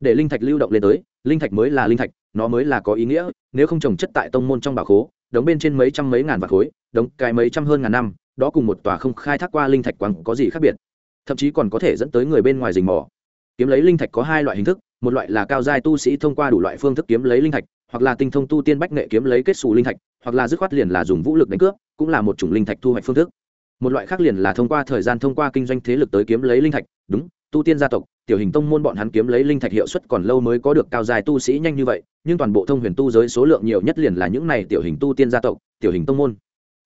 để linh thạch lưu động lên tới, linh thạch mới là linh thạch, nó mới là có ý nghĩa, nếu không trồng chất tại tông môn trong bảo khố, đống bên trên mấy trăm mấy ngàn vạt khối, đống cái mấy trăm hơn ngàn năm, đó cùng một tòa không khai thác qua linh thạch quang có gì khác biệt? Thậm chí còn có thể dẫn tới người bên ngoài rình mò. Kiếm lấy linh thạch có hai loại hình thức, một loại là cao giai tu sĩ thông qua đủ loại phương thức kiếm lấy linh thạch, hoặc là tinh thông tu tiên bách nghệ kiếm lấy kết xù linh thạch, hoặc là dứt khoát liền là dùng vũ lực đánh cướp, cũng là một chủng linh thạch thu hoạch phương thức. Một loại khác liền là thông qua thời gian thông qua kinh doanh thế lực tới kiếm lấy linh thạch, đúng, tu tiên gia tộc tiểu hình tông môn bọn hắn kiếm lấy linh thạch hiệu suất còn lâu mới có được cao dài tu sĩ nhanh như vậy, nhưng toàn bộ thông huyền tu giới số lượng nhiều nhất liền là những này tiểu hình tu tiên gia tộc, tiểu hình tông môn.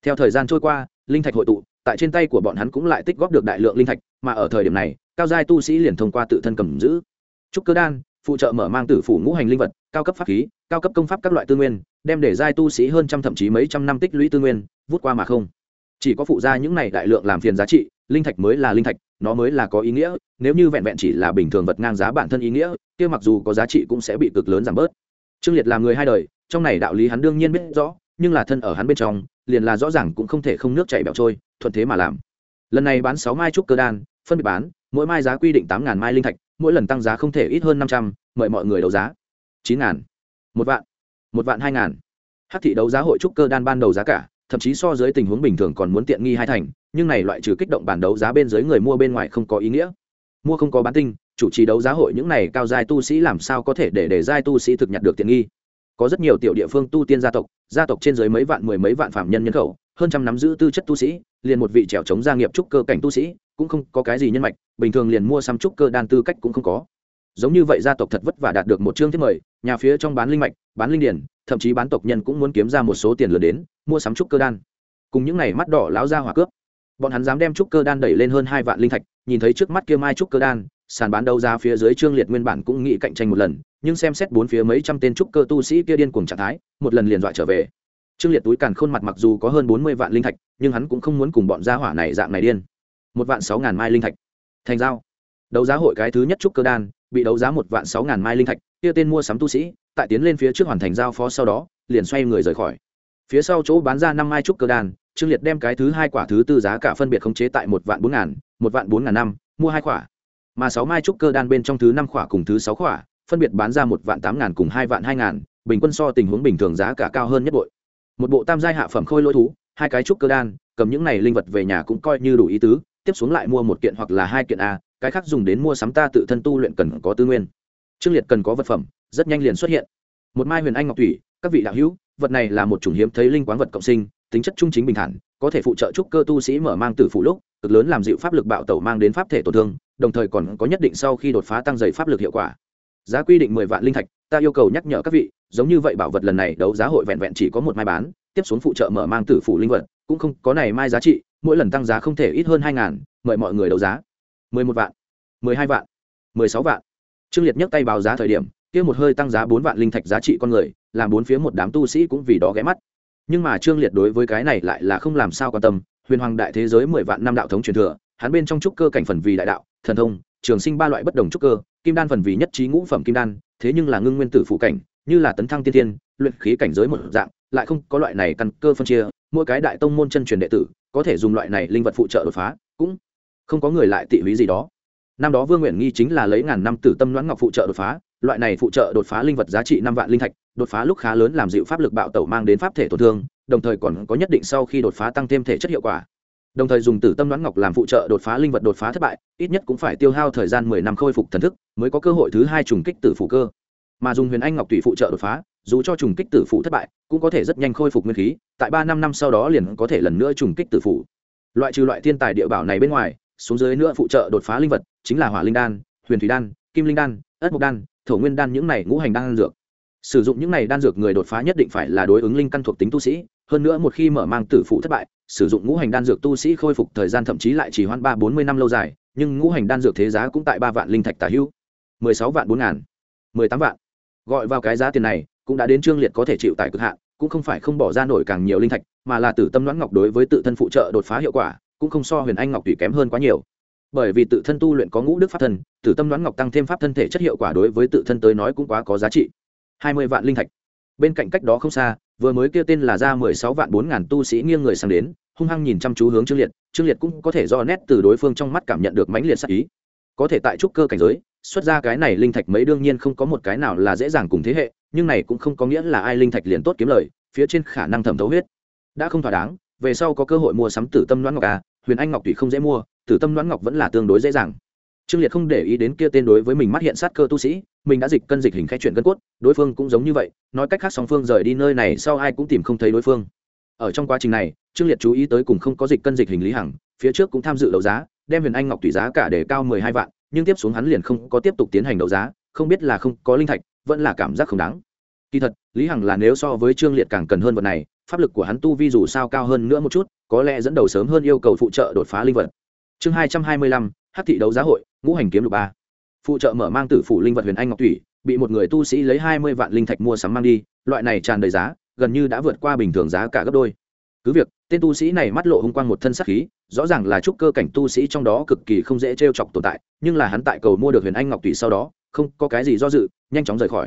Theo thời gian trôi qua, linh thạch hội tụ, tại trên tay của bọn hắn cũng lại tích góp được đại lượng linh thạch, mà ở thời điểm này, cao giai tu sĩ liền thông qua tự thân cầm giữ. Trúc cơ đan, phụ trợ mở mang tử phủ ngũ hành linh vật, cao cấp pháp khí, cao cấp công pháp các loại tư nguyên, đem để giai tu sĩ hơn trăm thậm chí mấy trăm năm tích lũy tư nguyên, vút qua mà không. Chỉ có phụ gia những này đại lượng làm phiền giá trị linh thạch mới là linh thạch, nó mới là có ý nghĩa, nếu như vẹn vẹn chỉ là bình thường vật ngang giá bản thân ý nghĩa, kia mặc dù có giá trị cũng sẽ bị cực lớn giảm bớt. Trương liệt là người hai đời, trong này đạo lý hắn đương nhiên biết rõ, nhưng là thân ở hắn bên trong, liền là rõ ràng cũng không thể không nước chảy bẹo trôi, thuận thế mà làm. Lần này bán sáu mai trúc cơ đan, phân biệt bán, mỗi mai giá quy định tám ngàn mai linh thạch, mỗi lần tăng giá không thể ít hơn năm trăm, mời mọi người đấu giá. Chín ngàn, một vạn một vạn hai ngàn. Hát thị đấu giá hội trúc cơ đan ban đầu giá cả thậm chí so dưới tình huống bình thường còn muốn tiện nghi hai thành, nhưng này loại trừ kích động bản đấu giá bên dưới người mua bên ngoài không có ý nghĩa. Mua không có bán tinh, chủ trì đấu giá hội những này cao giai tu sĩ làm sao có thể để để giai tu sĩ thực nhặt được tiện nghi? Có rất nhiều tiểu địa phương tu tiên gia tộc gia tộc trên dưới mấy vạn, mười mấy vạn phạm nhân nhân khẩu, hơn trăm nắm giữ tư chất tu sĩ, liền một vị trèo chống gia nghiệp trúc cơ cảnh tu sĩ, cũng không có cái gì nhân mạch, bình thường liền mua xăm trúc cơ đan tư cách cũng không có. Giống như vậy gia tộc thật vất vả đạt được một chương thiết mời, nhà phía trong bán linh mạch, bán linh điển thậm chí bán tộc nhân cũng muốn kiếm ra một số tiền lớn đến, mua sắm trúc cơ đan. Cùng những này mắt đỏ láo ra hỏa cướp, bọn hắn dám đem trúc cơ đan đẩy lên hơn hai vạn linh thạch, nhìn thấy trước mắt kia mai trúc cơ đan, sàn bán đấu giá phía dưới trương liệt nguyên bản cũng nghĩ cạnh tranh một lần, nhưng xem xét bốn phía mấy trăm tên trúc cơ tu sĩ kia điên cuồng trạng thái, một lần liền dọa trở về. Trương liệt túi càn khôn mặt mặc dù có hơn bốn mươi vạn linh thạch, nhưng hắn cũng không muốn cùng bọn gia hỏa này dạng này điên. Một vạn sáu ngàn mai linh thạch. Thành giao. Đấu giá hội cái thứ nhất trúc cơ đan, bị đấu giá một vạn sáu ngàn mai linh thạch, kia tên mua sắm tu sĩ tại tiến lên phía trước hoàn thành giao phó sau đó, liền xoay người rời khỏi. Phía sau chỗ bán ra năm mai trúc cơ đan, trương liệt đem cái thứ hai quả thứ tư giá cả phân biệt khống chế tại một vạn bốn ngàn, một vạn bốn ngàn năm, mua hai quả. Mà sáu mai trúc cơ đan bên trong thứ năm quả cùng thứ sáu quả, phân biệt bán ra một vạn tám ngàn cùng hai vạn hai ngàn, bình quân so tình huống bình thường giá cả cao hơn nhất bội. Một bộ tam giai hạ phẩm khôi lỗi thú, hai cái trúc cơ đan, cầm những này linh vật về nhà cũng coi như đủ ý tứ, tiếp xuống lại mua một kiện hoặc là hai kiện a, cái khác dùng đến mua sắm ta tự thân tu luyện cần có tư nguyên. Trương liệt cần có vật phẩm rất nhanh liền xuất hiện. Một mai huyền anh ngọc thủy, các vị đạo hữu, vật này là một chủng hiếm thấy linh quán vật cộng sinh, tính chất trung chính bình thản, có thể phụ trợ trúc cơ tu sĩ mở mang tử phụ lúc, cực lớn làm dịu pháp lực bạo tẩu mang đến pháp thể tổn thương, đồng thời còn có nhất định sau khi đột phá tăng dày pháp lực hiệu quả. Giá quy định mười vạn linh thạch, ta yêu cầu nhắc nhở các vị, giống như vậy bảo vật lần này đấu giá hội vẹn vẹn chỉ có một mai bán, tiếp xuống phụ trợ mở mang tử phủ linh vật, cũng không có này mai giá trị, mỗi lần tăng giá không thể ít hơn hai ngàn, mời mọi người đấu giá. Mười một vạn, mười hai vạn, mười sáu vạn. Trương liệt nhấc tay báo giá thời điểm kia một hơi tăng giá bốn vạn linh thạch giá trị con người, làm bốn phía một đám tu sĩ cũng vì đó ghé mắt. Nhưng mà trương liệt đối với cái này lại là không làm sao quan tâm, huyền hoàng đại thế giới mười vạn năm đạo thống truyền thừa, hắn bên trong trúc cơ cảnh phần vì đại đạo, thần thông, trường sinh ba loại bất đồng trúc cơ, kim đan phần vì nhất trí ngũ phẩm kim đan, thế nhưng là ngưng nguyên tử phụ cảnh, như là tấn thăng tiên tiên luyện khí cảnh giới một dạng, lại không có loại này căn cơ phân chia, mỗi cái đại tông môn chân truyền đệ tử, có thể dùng loại này linh vật phụ trợ đột phá, cũng không có người lại tị lý gì đó. Năm đó vương nguyện nghi chính là lấy ngàn năm tử tâm loãng ngọc phụ trợ đột phá loại này phụ trợ đột phá linh vật giá trị năm vạn linh thạch, đột phá lúc khá lớn làm dịu pháp lực bạo tẩu mang đến pháp thể tổn thương, đồng thời còn có nhất định sau khi đột phá tăng thêm thể chất hiệu quả. Đồng thời dùng tử tâm đoán ngọc làm phụ trợ đột phá linh vật đột phá thất bại, ít nhất cũng phải tiêu hao thời gian mười năm khôi phục thần thức mới có cơ hội thứ hai trùng kích tử phụ cơ. Mà dùng huyền anh ngọc tùy phụ trợ đột phá, dù cho trùng kích tử phụ thất bại, cũng có thể rất nhanh khôi phục nguyên khí, tại ba năm năm sau đó liền có thể lần nữa trùng kích tử phụ loại trừ loại thiên tài địa bảo này bên ngoài, xuống dưới nữa phụ trợ đột phá linh vật chính là hỏa linh đan, huyền thủy đan, kim linh đan, ất mộc đan thổ nguyên đan những này ngũ hành đan dược. Sử dụng những này đan dược người đột phá nhất định phải là đối ứng linh căn thuộc tính tu sĩ, hơn nữa một khi mở mang tử phụ thất bại, sử dụng ngũ hành đan dược tu sĩ khôi phục thời gian thậm chí lại chỉ hoãn ba bốn mươi năm lâu dài, nhưng ngũ hành đan dược thế giá cũng tại ba vạn linh thạch tả hữu. Mười sáu vạn bốn ngàn, mười tám vạn. Gọi vào cái giá tiền này, cũng đã đến trương liệt có thể chịu tại cực hạn, cũng không phải không bỏ ra nổi càng nhiều linh thạch, mà là tử tâm đoán ngọc đối với tự thân phụ trợ đột phá hiệu quả, cũng không so huyền anh ngọc tùy kém hơn quá nhiều bởi vì tự thân tu luyện có ngũ đức pháp thân tử tâm đoán ngọc tăng thêm pháp thân thể chất hiệu quả đối với tự thân tới nói cũng quá có giá trị. Hai mươi vạn linh thạch. Bên cạnh cách đó không xa, vừa mới kêu tên là ra mười sáu vạn bốn ngàn tu sĩ nghiêng người sang đến, hung hăng nhìn chăm chú hướng trương liệt trương liệt cũng có thể do nét từ đối phương trong mắt cảm nhận được mãnh liệt sắc ý. Có thể tại trúc cơ cảnh giới, xuất ra cái này linh thạch mấy đương nhiên không có một cái nào là dễ dàng cùng thế hệ, nhưng này cũng không có nghĩa là ai linh thạch liền tốt kiếm lời, phía trên khả năng thẩm thấu huyết. Đã không thỏa đáng, về sau có cơ hội mua sắm tử tâm đoán ngọc à huyền anh ngọc tùy không dễ mua tử tâm đoán ngọc vẫn là tương đối dễ dàng. Trương liệt không để ý đến kia tên đối với mình mắt hiện sát cơ tu sĩ, mình đã dịch cân dịch hình khai chuyển cân cốt, đối phương cũng giống như vậy, nói cách khác song phương rời đi nơi này sau ai cũng tìm không thấy đối phương. Ở trong quá trình này, trương liệt chú ý tới cùng không có dịch cân dịch hình lý hằng, phía trước cũng tham dự đấu giá, đem huyền anh ngọc tùy giá cả để cao mười hai vạn, nhưng tiếp xuống hắn liền không có tiếp tục tiến hành đấu giá, không biết là không có linh thạch, vẫn là cảm giác không đáng. Kỳ thật, lý hằng là nếu so với trương liệt càng cần hơn vật này, pháp lực của hắn tu vi dù sao cao hơn nữa một chút, có lẽ dẫn đầu sớm hơn yêu cầu phụ trợ đột phá linh vật chương hai trăm hai mươi lăm hát thị đấu giá hội, ngũ hành kiếm lục ba. Phụ trợ mở mang tử phủ linh vật huyền anh ngọc thủy, bị một người tu sĩ lấy hai mươi vạn linh thạch mua sắm mang đi, loại này tràn đầy giá, gần như đã vượt qua bình thường giá cả gấp đôi. Cứ việc, tên tu sĩ này mắt lộ hung quang một thân sắc khí, rõ ràng là trúc cơ cảnh tu sĩ trong đó cực kỳ không dễ t r e o chọc tồn tại, nhưng là hắn tại cầu mua được huyền anh ngọc thủy sau đó, không có cái gì do dự, nhanh chóng rời khỏi.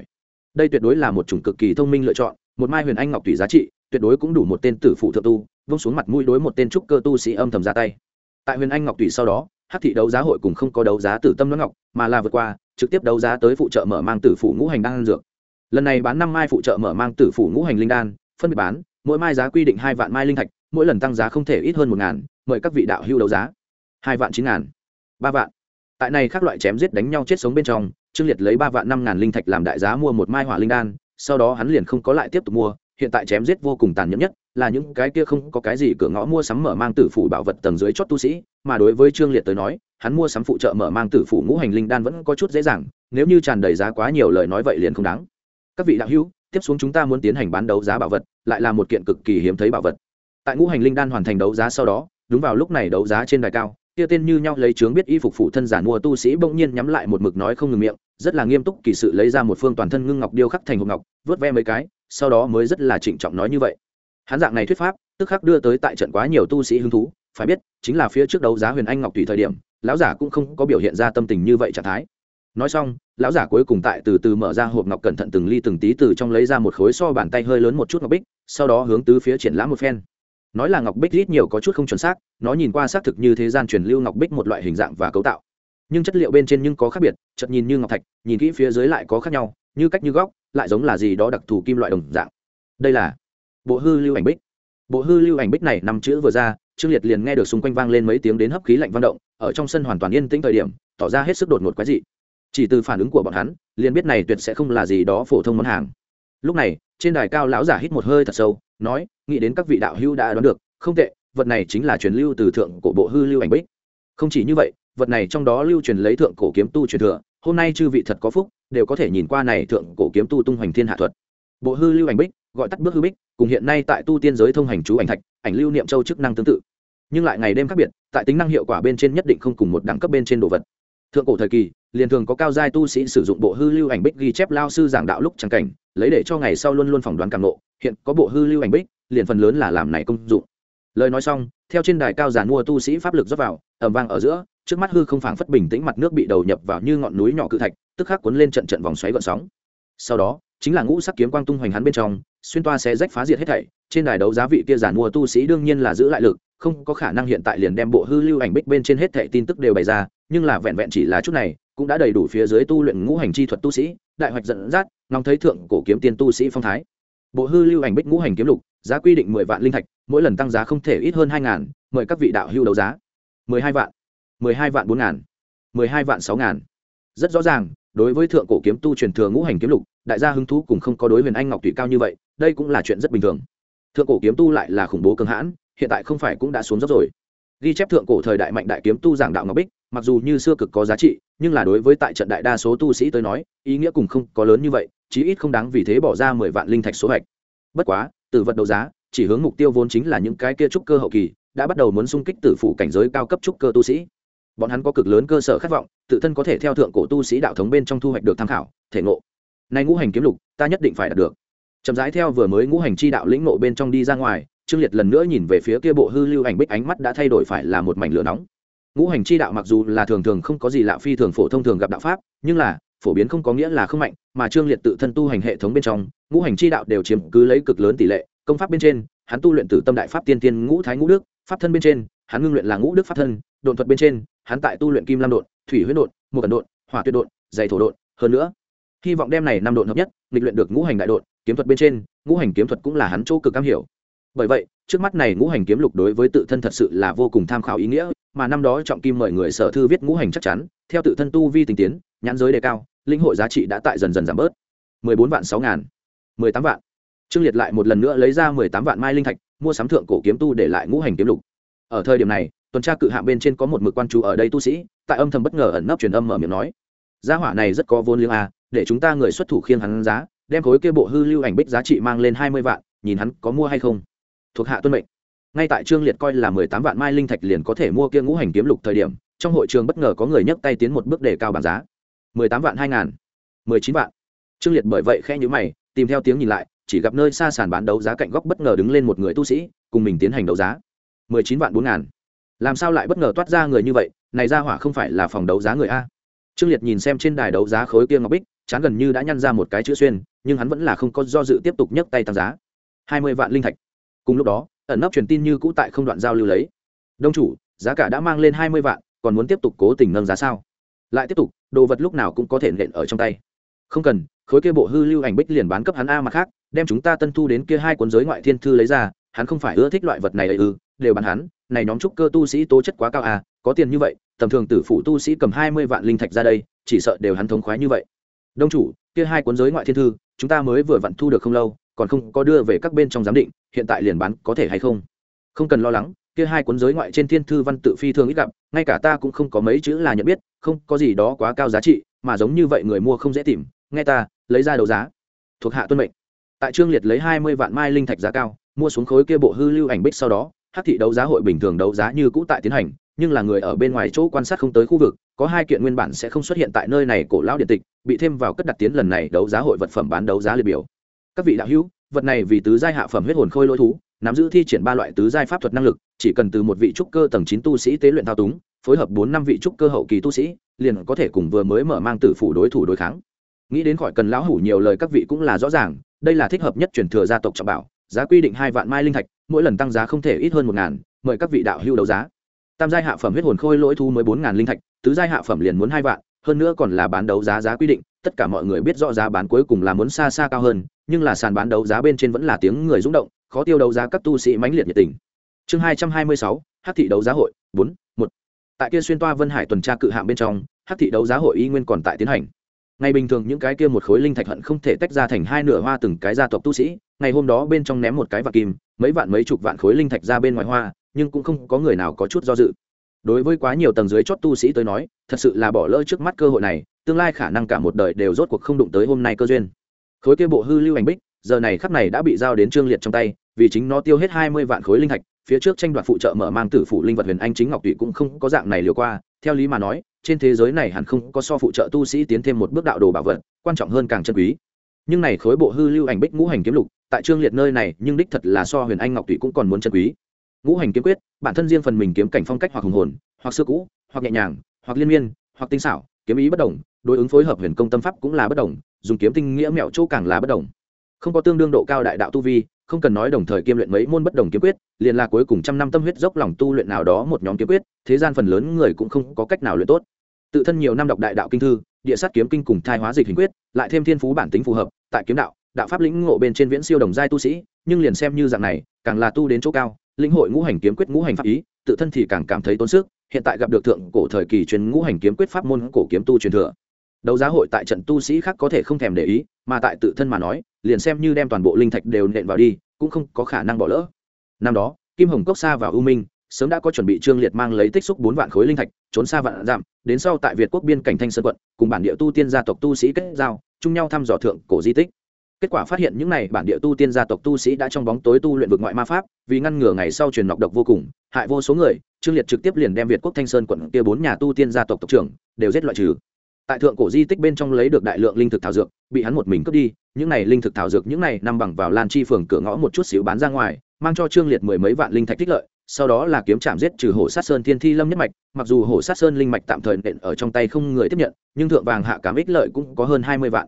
Đây tuyệt đối là một chủng cực kỳ thông minh lựa chọn, một mai huyền anh ngọc thủy giá trị, tuyệt đối cũng đủ một tên tử phụ thượng tu, vung xuống mặt mũi đối một tên trúc cơ tu sĩ âm thầm ra tay tại huyền anh ngọc tùy sau đó hát thị đấu giá hội cùng không có đấu giá tử tâm nó ngọc, mà là vượt qua, trực tiếp đấu giá tới phụ trợ mở mang tử phủ ngũ hành đan dược. Lần này bán năm mai phụ trợ mở mang tử phủ ngũ hành linh đan, phân biệt bán, mỗi mai giá quy định hai vạn mai linh thạch, mỗi lần tăng giá không thể ít hơn một ngàn, mời các vị đạo hưu đấu giá. Hai vạn chín ngàn, ba vạn. Tại này các loại chém giết đánh nhau chết sống bên trong, trương liệt lấy ba vạn năm ngàn linh thạch làm đại giá mua một mai hỏa linh đan, sau đó hắn liền không có lại tiếp tục mua, hiện tại chém giết vô cùng tàn nhẫn nhất là những cái kia không có cái gì cửa ngõ mua sắm mở mang tử phủ bảo vật tầng dưới chót tu sĩ, mà đối với trương liệt tới nói, hắn mua sắm phụ trợ mở mang tử phủ ngũ hành linh đan vẫn có chút dễ dàng, nếu như tràn đầy giá quá nhiều lời nói vậy liền không đáng. Các vị đạo hữu, tiếp xuống chúng ta muốn tiến hành bán đấu giá bảo vật, lại là một kiện cực kỳ hiếm thấy bảo vật. Tại ngũ hành linh đan hoàn thành đấu giá sau đó, đúng vào lúc này đấu giá trên đài cao, kia tên như nhau lấy chướng biết y phục phụ thân giản mua tu sĩ bỗng nhiên nhắm lại một mực nói không ngừng miệng, rất là nghiêm túc kỳ sự lấy ra một phương toàn thân ngưng ngọc điêu khắc thành hộp ngọc, vớt ve mấy cái, sau đó mới rất là trịnh trọng nói như vậy hắn dạng này thuyết pháp, tức khắc đưa tới tại trận quá nhiều tu sĩ hứng thú, phải biết, chính là phía trước đấu giá huyền anh ngọc tùy thời điểm, lão giả cũng không có biểu hiện ra tâm tình như vậy trạng thái. Nói xong, lão giả cuối cùng tại từ từ mở ra hộp ngọc cẩn thận từng ly từng tí từ trong lấy ra một khối so bàn tay hơi lớn một chút ngọc bích, sau đó hướng tứ phía triển lãm một phen. Nói là ngọc bích ít nhiều có chút không chuẩn xác, nó nhìn qua xác thực như thế gian truyền lưu ngọc bích một loại hình dạng và cấu tạo. Nhưng chất liệu bên trên nhưng có khác biệt chật nhìn như ngọc thạch, nhìn kỹ phía dưới lại có khác nhau, như cách như góc, lại giống là gì đó đặc thù kim loại đồng dạng. Đây là bộ hư lưu ảnh bích. Bộ hư lưu ảnh bích này năm chữ vừa ra, trương liệt liền nghe được xung quanh vang lên mấy tiếng đến hấp khí lạnh vang động, ở trong sân hoàn toàn yên tĩnh thời điểm, tỏ ra hết sức đột ngột quái dị. Chỉ từ phản ứng của bọn hắn, liền biết này tuyệt sẽ không là gì đó phổ thông món hàng. Lúc này, trên đài cao lão giả hít một hơi thật sâu, nói, nghĩ đến các vị đạo hưu đã đoán được, không tệ, vật này chính là truyền lưu từ thượng cổ bộ hư lưu ảnh bích. Không chỉ như vậy, vật này trong đó lưu truyền lấy thượng cổ kiếm tu truyền thừa, hôm nay chư vị thật có phúc, đều có thể nhìn qua này thượng cổ kiếm tu tung hoành thiên hạ thuật. Bộ hư lưu ảnh bích, gọi tắt bước hư bích cùng hiện nay tại tu tiên giới thông hành chú ảnh thạch, ảnh lưu niệm châu chức năng tương tự. Nhưng lại ngày đêm khác biệt, tại tính năng hiệu quả bên trên nhất định không cùng một đẳng cấp bên trên đồ vật. Thượng cổ thời kỳ, liền thường có cao giai tu sĩ sử dụng bộ hư lưu ảnh bích ghi chép lao sư giảng đạo lúc trắng cảnh, lấy để cho ngày sau luôn luôn phỏng đoán càng nộ hiện có bộ hư lưu ảnh bích, liền phần lớn là làm này công dụng. Lời nói xong, theo trên đài cao giàn mua tu sĩ pháp lực rót vào ẩm vang ở giữa, trước mắt hư không phảng phất bình tĩnh mặt nước bị đầu nhập vào như ngọn núi nhỏ cự thạch, tức khắc cuốn lên trận trận vòng xoáy gợn sóng. Sau đó, chính là ngũ sắc kiếm quang tung hoành hắn bên trong xuyên toa sẽ rách phá diệt hết thảy, trên đài đấu giá vị kia giàn mua tu sĩ đương nhiên là giữ lại lực, không có khả năng hiện tại liền đem bộ hư lưu ảnh bích bên trên hết thảy tin tức đều bày ra, nhưng là vẹn vẹn chỉ là chút này, cũng đã đầy đủ phía dưới tu luyện ngũ hành chi thuật tu sĩ, đại hoạch dẫn dắt, ngóng thấy thượng cổ kiếm tiên tu sĩ phong thái. Bộ hư lưu ảnh bích ngũ hành kiếm lục, giá quy định mười vạn linh thạch, mỗi lần tăng giá không thể ít hơn hai ngàn, mời các vị đạo hưu đấu giá. Mười hai vạn, mười hai vạn bốn ngàn, mười hai vạn sáu ngàn. Rất rõ ràng, đối với thượng cổ kiếm tu truyền thừa ngũ hành kiếm lục đại gia hứng thú cùng không có đối huyền anh ngọc tùy cao như vậy, đây cũng là chuyện rất bình thường. Thượng cổ kiếm tu lại là khủng bố cường hãn, hiện tại không phải cũng đã xuống dốc rồi. Ghi chép thượng cổ thời đại mạnh đại kiếm tu giảng đạo ngọc bích, mặc dù như xưa cực có giá trị, nhưng là đối với tại trận đại đa số tu sĩ tới nói, ý nghĩa cùng không có lớn như vậy, chí ít không đáng vì thế bỏ ra mười vạn linh thạch số hạch. Bất quá, từ vật đấu giá, chỉ hướng mục tiêu vốn chính là những cái kia trúc cơ hậu kỳ, đã bắt đầu muốn xung kích tử phủ cảnh giới cao cấp trúc cơ tu sĩ. Bọn hắn có cực lớn cơ sở khát vọng, tự thân có thể theo thượng cổ tu sĩ đạo thống bên trong thu hoạch được tham khảo, thể ngộ nay ngũ hành kiếm lục, ta nhất định phải đạt được. Chậm rãi theo vừa mới ngũ hành chi đạo lĩnh nộ bên trong đi ra ngoài, trương liệt lần nữa nhìn về phía kia bộ hư lưu ảnh bích ánh mắt đã thay đổi phải là một mảnh lửa nóng. Ngũ hành chi đạo mặc dù là thường thường không có gì lạ phi thường phổ thông thường gặp đạo pháp, nhưng là, phổ biến không có nghĩa là không mạnh, mà trương liệt tự thân tu hành hệ thống bên trong, ngũ hành chi đạo đều chiếm cứ lấy cực lớn tỷ lệ, công pháp bên trên, hắn tu luyện từ tâm đại pháp tiên tiên ngũ thái ngũ đức, pháp thân bên trên, hắn ngưng luyện là ngũ đức pháp thân, độn thuật bên trên, hắn tại tu luyện kim lam độn, thủy huyết độn một cẩn độn, hỏa tuyệt độn, dày thổ độn, hơn nữa hy vọng đem này năm độn hợp nhất lịch luyện được ngũ hành đại độn, kiếm thuật bên trên, ngũ hành kiếm thuật cũng là hắn chỗ cực cam hiểu. Bởi vậy, trước mắt này ngũ hành kiếm lục đối với tự thân thật sự là vô cùng tham khảo ý nghĩa, mà năm đó trọng kim mời người sở thư viết ngũ hành chắc chắn, theo tự thân tu vi tình tiến, nhãn giới đề cao, linh hội giá trị đã tại dần dần giảm bớt. Mười bốn vạn sáu ngàn, mười tám vạn. Trương liệt lại một lần nữa lấy ra mười tám vạn mai linh thạch, mua sắm thượng cổ kiếm tu để lại ngũ hành kiếm lục. Ở thời điểm này, tuần tra cự hạ bên trên có một mực quan chú ở đây tu sĩ, tại âm thầm bất ngờ ẩn nấp truyền âm mở miệng nói. Gia hỏa này rất có vốn liếng à để chúng ta người xuất thủ khiêng hắn giá, đem khối kia bộ hư lưu ảnh bích giá trị mang lên hai mươi vạn, nhìn hắn có mua hay không. Thuộc hạ tuân mệnh. Ngay tại trương liệt coi là mười tám vạn mai linh thạch liền có thể mua kia ngũ hành kiếm lục thời điểm, trong hội trường bất ngờ có người nhấc tay tiến một bước đề cao bảng giá. Mười tám vạn hai ngàn, mười chín vạn. Trương liệt bởi vậy khẽ nhữ mày, tìm theo tiếng nhìn lại, chỉ gặp nơi xa sàn bán đấu giá cạnh góc bất ngờ đứng lên một người tu sĩ, cùng mình tiến hành đấu giá. Mười chín vạn bốn ngàn. Làm sao lại bất ngờ toát ra người như vậy, này ra hỏa không phải là phòng đấu giá người a? Trương liệt nhìn xem trên đài đấu giá khối kia ngọc bích chán gần như đã nhăn ra một cái chữ xuyên, nhưng hắn vẫn là không có do dự tiếp tục nhấc tay tăng giá. Hai mươi vạn linh thạch. Cùng lúc đó, ẩn nấp truyền tin như cũ tại không đoạn giao lưu lấy. Đông chủ, giá cả đã mang lên hai mươi vạn, còn muốn tiếp tục cố tình nâng giá sao? Lại tiếp tục, đồ vật lúc nào cũng có thể nện ở trong tay. Không cần, khối kia bộ hư lưu ảnh bích liền bán cấp hắn a mặt khác, đem chúng ta tân thu đến kia hai cuốn giới ngoại thiên thư lấy ra, hắn không phải ưa thích loại vật này ư, đều bán hắn, này nhóm trúc cơ tu sĩ tố chất quá cao à có tiền như vậy, tầm thường tử phụ tu sĩ cầm hai mươi vạn linh thạch ra đây, chỉ sợ đều hắn thống khoái như vậy đông chủ, kia hai cuốn giới ngoại thiên thư, chúng ta mới vừa vặn thu được không lâu, còn không có đưa về các bên trong giám định, hiện tại liền bán có thể hay không? Không cần lo lắng, kia hai cuốn giới ngoại trên thiên thư văn tự phi thường ít gặp, ngay cả ta cũng không có mấy chữ là nhận biết, không có gì đó quá cao giá trị, mà giống như vậy người mua không dễ tìm, nghe ta, lấy ra đấu giá. Thuộc hạ tuân mệnh. Tại trương liệt lấy hai mươi vạn mai linh thạch giá cao, mua xuống khối kia bộ hư lưu ảnh bích sau đó, hắc thị đấu giá hội bình thường đấu giá như cũ tại tiến hành nhưng là người ở bên ngoài chỗ quan sát không tới khu vực, có hai kiện nguyên bản sẽ không xuất hiện tại nơi này cổ lão điện tịch, bị thêm vào cất đặt tiến lần này đấu giá hội vật phẩm bán đấu giá liệt biểu. Các vị đạo hữu, vật này vì tứ giai hạ phẩm huyết hồn khôi lỗi thú, nắm giữ thi triển ba loại tứ giai pháp thuật năng lực, chỉ cần từ một vị trúc cơ tầng chín tu sĩ tế luyện thao túng, phối hợp bốn năm vị trúc cơ hậu kỳ tu sĩ, liền có thể cùng vừa mới mở mang tử phủ đối thủ đối kháng. Nghĩ đến khỏi cần lão hủ nhiều lời các vị cũng là rõ ràng, đây là thích hợp nhất truyền thừa gia tộc trọng bảo, giá quy định hai vạn mai linh thạch, mỗi lần tăng giá không thể ít hơn một ngàn, mời các vị đạo hưu đấu giá tam giai hạ phẩm huyết hồn khôi lỗi thu mới bốn ngàn linh thạch, tứ giai hạ phẩm liền muốn hai vạn, hơn nữa còn là bán đấu giá giá quy định, tất cả mọi người biết rõ giá bán cuối cùng là muốn xa xa cao hơn, nhưng là sàn bán đấu giá bên trên vẫn là tiếng người rung động, khó tiêu đấu giá các tu sĩ mãnh liệt nhiệt tình. Chương hai trăm hai mươi sáu hát thị đấu giá hội, bốn, một. Tại kia xuyên toa vân hải tuần tra cự hạng bên trong hát thị đấu giá hội y nguyên còn tại tiến hành. Ngày bình thường những cái kia một khối linh thạch hận không thể tách ra thành hai nửa hoa từng cái gia tộc tu sĩ, ngày hôm đó bên trong ném một cái vạn kim, mấy vạn mấy chục vạn khối linh thạch ra bên ngoài hoa nhưng cũng không có người nào có chút do dự. Đối với quá nhiều tầng dưới chót tu sĩ tới nói, thật sự là bỏ lỡ trước mắt cơ hội này, tương lai khả năng cả một đời đều rốt cuộc không đụng tới hôm nay cơ duyên. Khối kia bộ hư lưu ảnh bích, giờ này khắp này đã bị giao đến trương liệt trong tay, vì chính nó tiêu hết hai mươi vạn khối linh thạch phía trước tranh đoạt phụ trợ mở mang tử phụ linh vật huyền anh chính ngọc tụy cũng không có dạng này liều qua, theo lý mà nói, trên thế giới này hẳn không có so phụ trợ tu sĩ tiến thêm một bước đạo đồ bảo vật, quan trọng hơn càng chân quý. Nhưng này khối bộ hư lưu ảnh bích ngũ hành kiếm lục, tại trương liệt nơi này, nhưng đích thật là so huyền anh ngọc tụy cũng còn muốn chân quý ngũ hành kiếm quyết, bản thân riêng phần mình kiếm cảnh phong cách hoặc hùng hồn, hoặc xưa cũ, hoặc nhẹ nhàng, hoặc liên miên, hoặc tinh xảo, kiếm ý bất đồng, đối ứng phối hợp huyền công tâm pháp cũng là bất đồng, dùng kiếm tinh nghĩa mẹo chỗ càng là bất đồng. Không có tương đương độ cao đại đạo tu vi, không cần nói đồng thời kiêm luyện mấy môn bất đồng kiếm quyết, liền là cuối cùng trăm năm tâm huyết dốc lòng tu luyện nào đó một nhóm kiếm quyết, thế gian phần lớn người cũng không có cách nào luyện tốt. Tự thân nhiều năm đọc đại đạo kinh thư, địa sát kiếm kinh cùng thai hóa dịch hình quyết, lại thêm thiên phú bản tính phù hợp, tại kiếm đạo đạo pháp lĩnh ngộ bên trên viễn siêu đồng giai tu sĩ, nhưng liền xem như dạng này, càng là tu đến chỗ cao lĩnh hội ngũ hành kiếm quyết ngũ hành pháp ý, tự thân thì càng cảm thấy tốn sức, hiện tại gặp được thượng cổ thời kỳ truyền ngũ hành kiếm quyết pháp môn cổ kiếm tu truyền thừa. Đấu giá hội tại trận tu sĩ khác có thể không thèm để ý, mà tại tự thân mà nói, liền xem như đem toàn bộ linh thạch đều nện vào đi, cũng không có khả năng bỏ lỡ. Năm đó, kim hồng cốc xa và u minh sớm đã có chuẩn bị trương liệt mang lấy tích xúc bốn vạn khối linh thạch, trốn xa vạn giảm đến sau tại việt quốc biên cảnh thanh sơn quận, cùng bản địa tu tiên gia tộc tu sĩ kết giao, chung nhau thăm dò thượng cổ di tích kết quả phát hiện những này, bản địa tu tiên gia tộc tu sĩ đã trong bóng tối tu luyện vực ngoại ma pháp vì ngăn ngừa ngày sau truyền nọc độc vô cùng hại vô số người trương liệt trực tiếp liền đem việt quốc thanh sơn quận kia bốn nhà tu tiên gia tộc tộc trưởng đều giết loại trừ. Tại thượng cổ di tích bên trong lấy được đại lượng linh thực thảo dược bị hắn một mình cướp đi những này linh thực thảo dược những này nằm bằng vào lan chi phường cửa ngõ một chút xíu bán ra ngoài mang cho trương liệt mười mấy vạn linh thạch tích lợi sau đó là kiếm chạm giết trừ hổ sát sơn thiên thi lâm nhất mạch mặc dù hổ sát sơn linh mạch tạm thời nện ở trong tay không người tiếp nhận nhưng thượng vàng hạ cám ích lợi cũng có hơn hai mươi vạn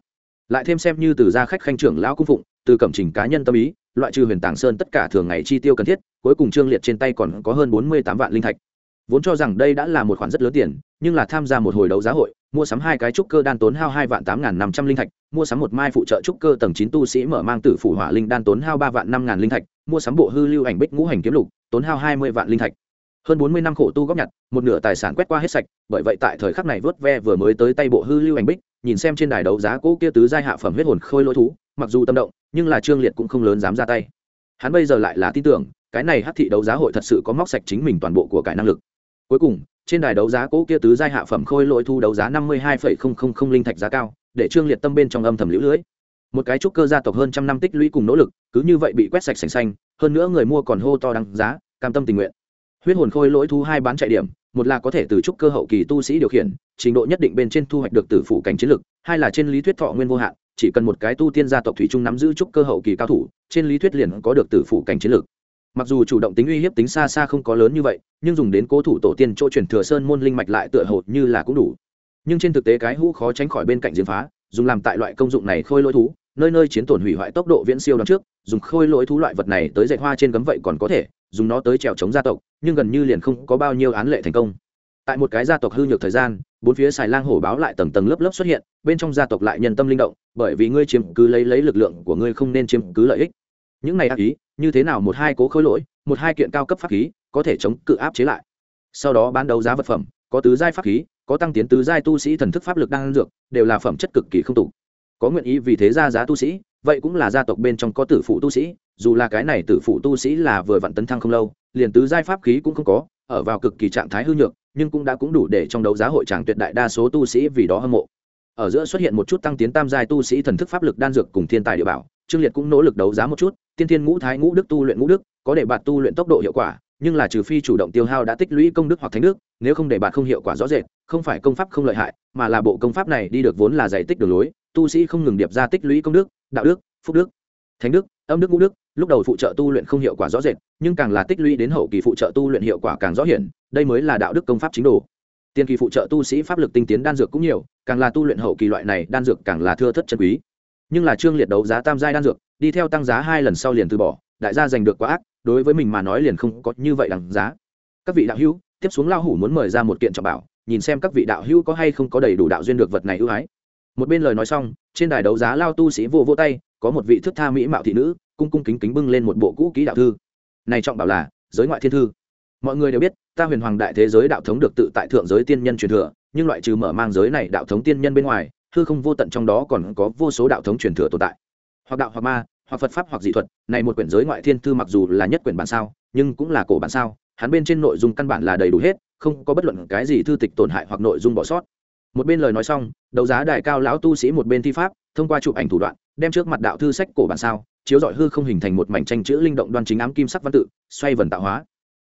lại thêm xem như từ gia khách khanh trưởng lão cung phụng, từ cẩm trình cá nhân tâm ý, loại trừ huyền tàng sơn tất cả thường ngày chi tiêu cần thiết, cuối cùng trương liệt trên tay còn có hơn bốn mươi tám vạn linh thạch. Vốn cho rằng đây đã là một khoản rất lớn tiền, nhưng là tham gia một hồi đấu giá hội, mua sắm hai cái trúc cơ đan tốn hao hai vạn tám n năm trăm linh thạch, mua sắm một mai phụ trợ trúc cơ tầng chín tu sĩ mở mang tử phủ hỏa linh đan tốn hao ba vạn năm ngàn linh thạch, mua sắm bộ hư lưu ảnh bích ngũ hành kiếm lục, tốn hao hai mươi vạn linh thạch. Hơn bốn mươi năm khổ tu góp nhặt, một nửa tài sản quét qua hết sạch, bởi vậy tại thời khắc này vớt ve vừa mới tới tay bộ hư lưu ảnh bích nhìn xem trên đài đấu giá cỗ kia tứ giai hạ phẩm huyết hồn khôi lỗi thú, mặc dù tâm động, nhưng là trương liệt cũng không lớn dám ra tay. Hắn bây giờ lại là tin tưởng, cái này hát thị đấu giá hội thật sự có móc sạch chính mình toàn bộ của cải năng lực. Cuối cùng, trên đài đấu giá cỗ kia tứ giai hạ phẩm khôi lỗi thu đấu giá năm mươi hai linh thạch giá cao, để trương liệt tâm bên trong âm thầm lũ lưỡi một cái trúc cơ gia tộc hơn trăm năm tích lũy cùng nỗ lực, cứ như vậy bị quét sạch sành xanh, hơn nữa người mua còn hô to đăng giá, cam tâm tình nguyện. Huyết hồn khôi lỗi thu hai bán chạy điểm một là có thể từ trúc cơ hậu kỳ tu sĩ điều khiển, trình độ nhất định bên trên thu hoạch được tử phủ cảnh chiến lực, hai là trên lý thuyết thọ nguyên vô hạn, chỉ cần một cái tu tiên gia tộc thủy trung nắm giữ trúc cơ hậu kỳ cao thủ, trên lý thuyết liền có được tử phủ cảnh chiến lực. Mặc dù chủ động tính uy hiếp tính xa xa không có lớn như vậy, nhưng dùng đến cố thủ tổ tiên chỗ chuyển thừa sơn môn linh mạch lại tựa hồ như là cũng đủ. Nhưng trên thực tế cái hũ khó tránh khỏi bên cạnh diễm phá, dùng làm tại loại công dụng này khôi lỗi thú, nơi nơi chiến tổn hủy hoại tốc độ viễn siêu đón trước, dùng khôi lỗi thú loại vật này tới dạy hoa trên gấm vậy còn có thể dùng nó tới trèo chống gia tộc, nhưng gần như liền không có bao nhiêu án lệ thành công. Tại một cái gia tộc hư nhược thời gian, bốn phía xài lang hổ báo lại tầng tầng lớp lớp xuất hiện, bên trong gia tộc lại nhân tâm linh động, bởi vì ngươi chiếm cứ lấy lấy lực lượng của ngươi không nên chiếm cứ lợi ích. Những này ác ý, như thế nào một hai cố khối lỗi, một hai kiện cao cấp pháp khí, có thể chống cự áp chế lại. Sau đó bán đấu giá vật phẩm, có tứ giai pháp khí, có tăng tiến tứ giai tu sĩ thần thức pháp lực đang dược, đều là phẩm chất cực kỳ không tụ. Có nguyện ý vì thế ra giá tu sĩ, vậy cũng là gia tộc bên trong có tử phụ tu sĩ dù là cái này tử phụ tu sĩ là vừa vặn tấn thăng không lâu, liền tứ giai pháp khí cũng không có, ở vào cực kỳ trạng thái hư nhược, nhưng cũng đã cũng đủ để trong đấu giá hội tràng tuyệt đại đa số tu sĩ vì đó hâm mộ. Ở giữa xuất hiện một chút tăng tiến tam giai tu sĩ thần thức pháp lực đan dược cùng thiên tài địa bảo, trương liệt cũng nỗ lực đấu giá một chút, tiên thiên ngũ thái ngũ đức tu luyện ngũ đức, có để bạn tu luyện tốc độ hiệu quả, nhưng là trừ phi chủ động tiêu hao đã tích lũy công đức hoặc thánh đức, nếu không để bạn không hiệu quả rõ rệt, không phải công pháp không lợi hại, mà là bộ công pháp này đi được vốn là giải tích đường lối, tu sĩ không ngừng điệp ra tích lũy công đức, đạo đức, phúc đức, thánh đức, âm đức ngũ đức lúc đầu phụ trợ tu luyện không hiệu quả rõ rệt, nhưng càng là tích lũy đến hậu kỳ phụ trợ tu luyện hiệu quả càng rõ hiển, đây mới là đạo đức công pháp chính đồ. Tiên kỳ phụ trợ tu sĩ pháp lực tinh tiến đan dược cũng nhiều, càng là tu luyện hậu kỳ loại này đan dược càng là thưa thất chân quý. Nhưng là trương liệt đấu giá tam giai đan dược, đi theo tăng giá hai lần sau liền từ bỏ, đại gia giành được quá ác, đối với mình mà nói liền không có như vậy đằng giá. Các vị đạo hữu, tiếp xuống lao hủ muốn mời ra một kiện trọng bảo, nhìn xem các vị đạo hữu có hay không có đầy đủ đạo duyên được vật này ưu ái. Một bên lời nói xong, trên đài đấu giá lao tu sĩ vô vô tay có một vị thức tha mỹ mạo thị nữ, cung cung kính kính bưng lên một bộ cũ ký đạo thư. Này trọng bảo là, giới ngoại thiên thư. Mọi người đều biết, ta huyền hoàng đại thế giới đạo thống được tự tại thượng giới tiên nhân truyền thừa, nhưng loại trừ mở mang giới này đạo thống tiên nhân bên ngoài thư không vô tận trong đó còn có vô số đạo thống truyền thừa tồn tại. Hoặc đạo hoặc ma, hoặc phật pháp hoặc dị thuật, này một quyển giới ngoại thiên thư mặc dù là nhất quyển bản sao, nhưng cũng là cổ bản sao, hắn bên trên nội dung căn bản là đầy đủ hết, không có bất luận cái gì thư tịch tổn hại hoặc nội dung bỏ sót. Một bên lời nói xong, đấu giá đại cao lão tu sĩ một bên thi pháp thông qua chụp ảnh thủ đoạn, đem trước mặt đạo thư sách cổ bản sao, chiếu dọi hư không hình thành một mảnh tranh chữ linh động đoan chính ám kim sắc văn tự, xoay vần tạo hóa.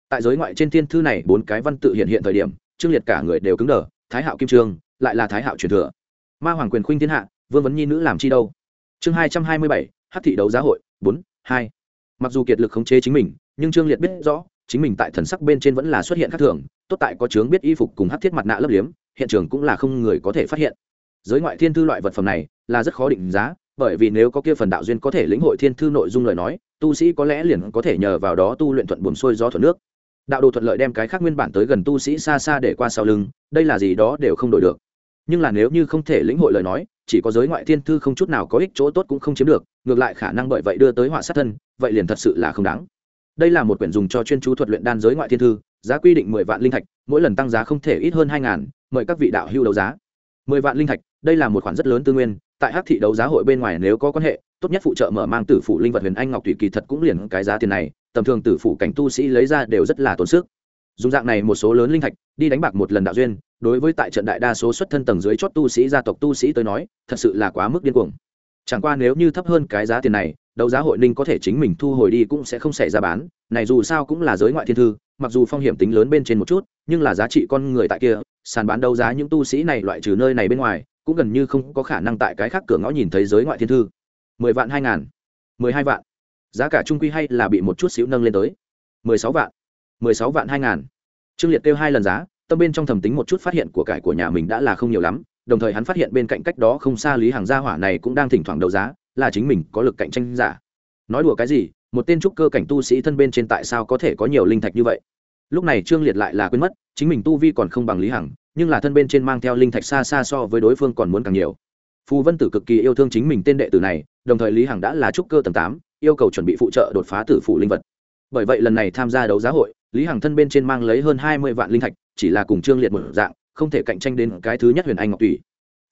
Tại giới ngoại trên thiên thư này, bốn cái văn tự hiện hiện thời điểm, trương liệt cả người đều cứng đờ, thái hạo kim trương lại là thái hạo truyền thừa. Ma hoàng quyền khuynh thiên hạ, vương vấn nhi nữ làm chi đâu? Chương hai trăm hai mươi bảy hát thị đấu giá hội, bốn, hai. Mặc dù kiệt lực khống chế chính mình, nhưng trương liệt biết rõ, chính mình tại thần sắc bên trên vẫn là xuất hiện khác thường, tốt tại có chướng biết y phục cùng hát thiết mặt nạ lấp liếm, hiện trường cũng là không người có thể phát hiện. Giới ngoại thiên thư loại vật phẩm này là rất khó định giá, bởi vì nếu có kia phần đạo duyên có thể lĩnh hội thiên thư nội dung lời nói, tu sĩ có lẽ liền có thể nhờ vào đó tu luyện thuận buồn xuôi gió thuận nước. Đạo đồ thuận lợi đem cái khác nguyên bản tới gần tu sĩ xa xa để qua sau lưng, đây là gì đó đều không đổi được. Nhưng là nếu như không thể lĩnh hội lời nói, chỉ có giới ngoại thiên thư không chút nào có ích chỗ tốt cũng không chiếm được, ngược lại khả năng bởi vậy đưa tới họa sát thân, vậy liền thật sự là không đáng. Đây là một quyển dùng cho chuyên chú thuật luyện đan giới ngoại thiên thư, giá quy định mười vạn linh thạch, mỗi lần tăng giá không thể ít hơn hai ngàn, mời các vị đạo hưu đấu giá. Mười vạn linh thạch, đây là một khoản rất lớn tư nguyên tại hắc thị đấu giá hội bên ngoài nếu có quan hệ, tốt nhất phụ trợ mở mang tử phụ linh vật huyền anh ngọc thủy kỳ thật cũng liền cái giá tiền này, tầm thường tử phụ cảnh tu sĩ lấy ra đều rất là tốn sức. Dùng dạng này một số lớn linh thạch, đi đánh bạc một lần đạo duyên, đối với tại trận đại đa số xuất thân tầng dưới chót tu sĩ gia tộc tu sĩ tới nói, thật sự là quá mức điên cuồng. Chẳng qua nếu như thấp hơn cái giá tiền này, đấu giá hội ninh có thể chính mình thu hồi đi cũng sẽ không xảy ra bán, này dù sao cũng là giới ngoại thiên thư, mặc dù phong hiểm tính lớn bên trên một chút, nhưng là giá trị con người tại kia, sàn bán đấu giá những tu sĩ này loại trừ nơi này bên ngoài cũng gần như không có khả năng tại cái khác cửa ngõ nhìn thấy giới ngoại thiên thư. Mười vạn hai ngàn, mười hai vạn. Giá cả trung quy hay là bị một chút xíu nâng lên tới. Mười sáu vạn, mười sáu vạn hai ngàn. Trương liệt kêu hai lần giá, tâm bên trong thầm tính một chút phát hiện của cải của nhà mình đã là không nhiều lắm, đồng thời hắn phát hiện bên cạnh cách đó không xa lý hàng gia hỏa này cũng đang thỉnh thoảng đấu giá, là chính mình có lực cạnh tranh giả. Nói đùa cái gì, một tên trúc cơ cảnh tu sĩ thân bên trên tại sao có thể có nhiều linh thạch như vậy? Lúc này trương liệt lại là quên mất, chính mình tu vi còn không bằng lý hằng nhưng là thân bên trên mang theo linh thạch xa xa so với đối phương còn muốn càng nhiều. Phù vân tử cực kỳ yêu thương chính mình tên đệ tử này, đồng thời lý hằng đã là trúc cơ tầng tám, yêu cầu chuẩn bị phụ trợ đột phá tử phủ linh vật. Bởi vậy lần này tham gia đấu giá hội, lý hằng thân bên trên mang lấy hơn hai mươi vạn linh thạch, chỉ là cùng trương liệt một dạng, không thể cạnh tranh đến cái thứ nhất huyền anh ngọc tùy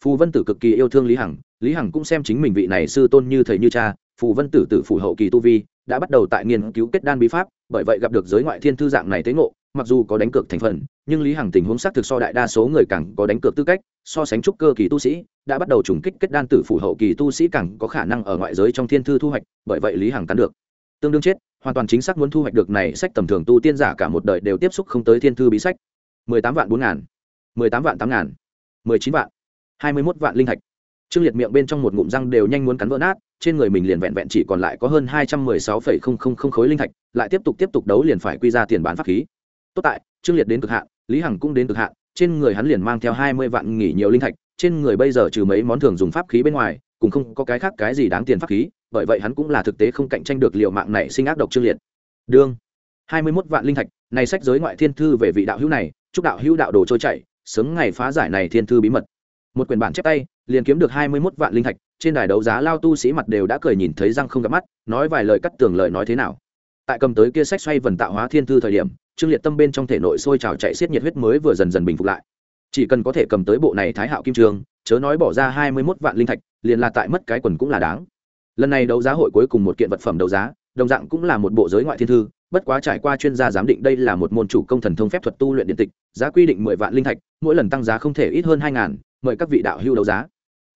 phù vân tử cực kỳ yêu thương lý hằng lý hằng cũng xem chính mình vị này sư tôn như thầy như cha, phù vân tử tử phủ hậu kỳ tu vi, đã bắt đầu tại nghiên cứu kết đan bí pháp, bởi vậy gặp được giới ngoại thiên thư dạng này tế ngộ mặc dù có đánh cược thành phần, nhưng lý hằng tình huống xác thực so đại đa số người càng có đánh cược tư cách, so sánh trúc cơ kỳ tu sĩ, đã bắt đầu trùng kích kết đan tử phủ hậu kỳ tu sĩ càng có khả năng ở ngoại giới trong thiên thư thu hoạch, bởi vậy lý hằng cắn được. Tương đương chết, hoàn toàn chính xác muốn thu hoạch được này sách tầm thường tu tiên giả cả một đời đều tiếp xúc không tới thiên thư bí sách. Mười tám vạn bốn ngàn, mười tám vạn tám ngàn, mười chín vạn, hai mươi mốt vạn linh thạch. Trương liệt miệng bên trong một ngụm răng đều nhanh muốn cắn vỡ nát, trên người mình liền vẹn vẹn chỉ còn lại có hơn hai trăm mười sáu phẩy không không không khối linh thạch, lại tiếp tục tiếp tục đấu liền phải quy ra tiền bán pháp khí tốt tại, trương liệt đến cực hạn, lý hằng cũng đến cực hạn, trên người hắn liền mang theo hai mươi vạn nghỉ nhiều linh thạch, trên người bây giờ trừ mấy món thường dùng pháp khí bên ngoài, cũng không có cái khác cái gì đáng tiền pháp khí, bởi vậy hắn cũng là thực tế không cạnh tranh được liệu mạng này sinh ác độc trương liệt. Đương, hai mươi mốt vạn linh thạch, này sách giới ngoại thiên thư về vị đạo hữu này, chúc đạo hữu đạo đồ trôi chảy, sớm ngày phá giải này thiên thư bí mật. Một quyển bản chép tay, liền kiếm được hai mươi mốt vạn linh thạch, trên đài đấu giá lao tu sĩ mặt đều đã cười nhìn thấy răng không gặp mắt, nói vài lời cắt tường lời nói thế nào. Tại cầm tới kia sách xoay vần tạo hóa thiên thư thời điểm trương liệt tâm bên trong thể nội sôi trào chạy xiết nhiệt huyết mới vừa dần dần bình phục lại. Chỉ cần có thể cầm tới bộ này thái hạo kim trường, chớ nói bỏ ra hai mươi mốt vạn linh thạch, liền là tại mất cái quần cũng là đáng. Lần này đấu giá hội cuối cùng một kiện vật phẩm đấu giá, đồng dạng cũng là một bộ giới ngoại thiên thư, bất quá trải qua chuyên gia giám định đây là một môn chủ công thần thông phép thuật tu luyện điện tịch, giá quy định mười vạn linh thạch, mỗi lần tăng giá không thể ít hơn hai ngàn, mời các vị đạo hưu đấu giá.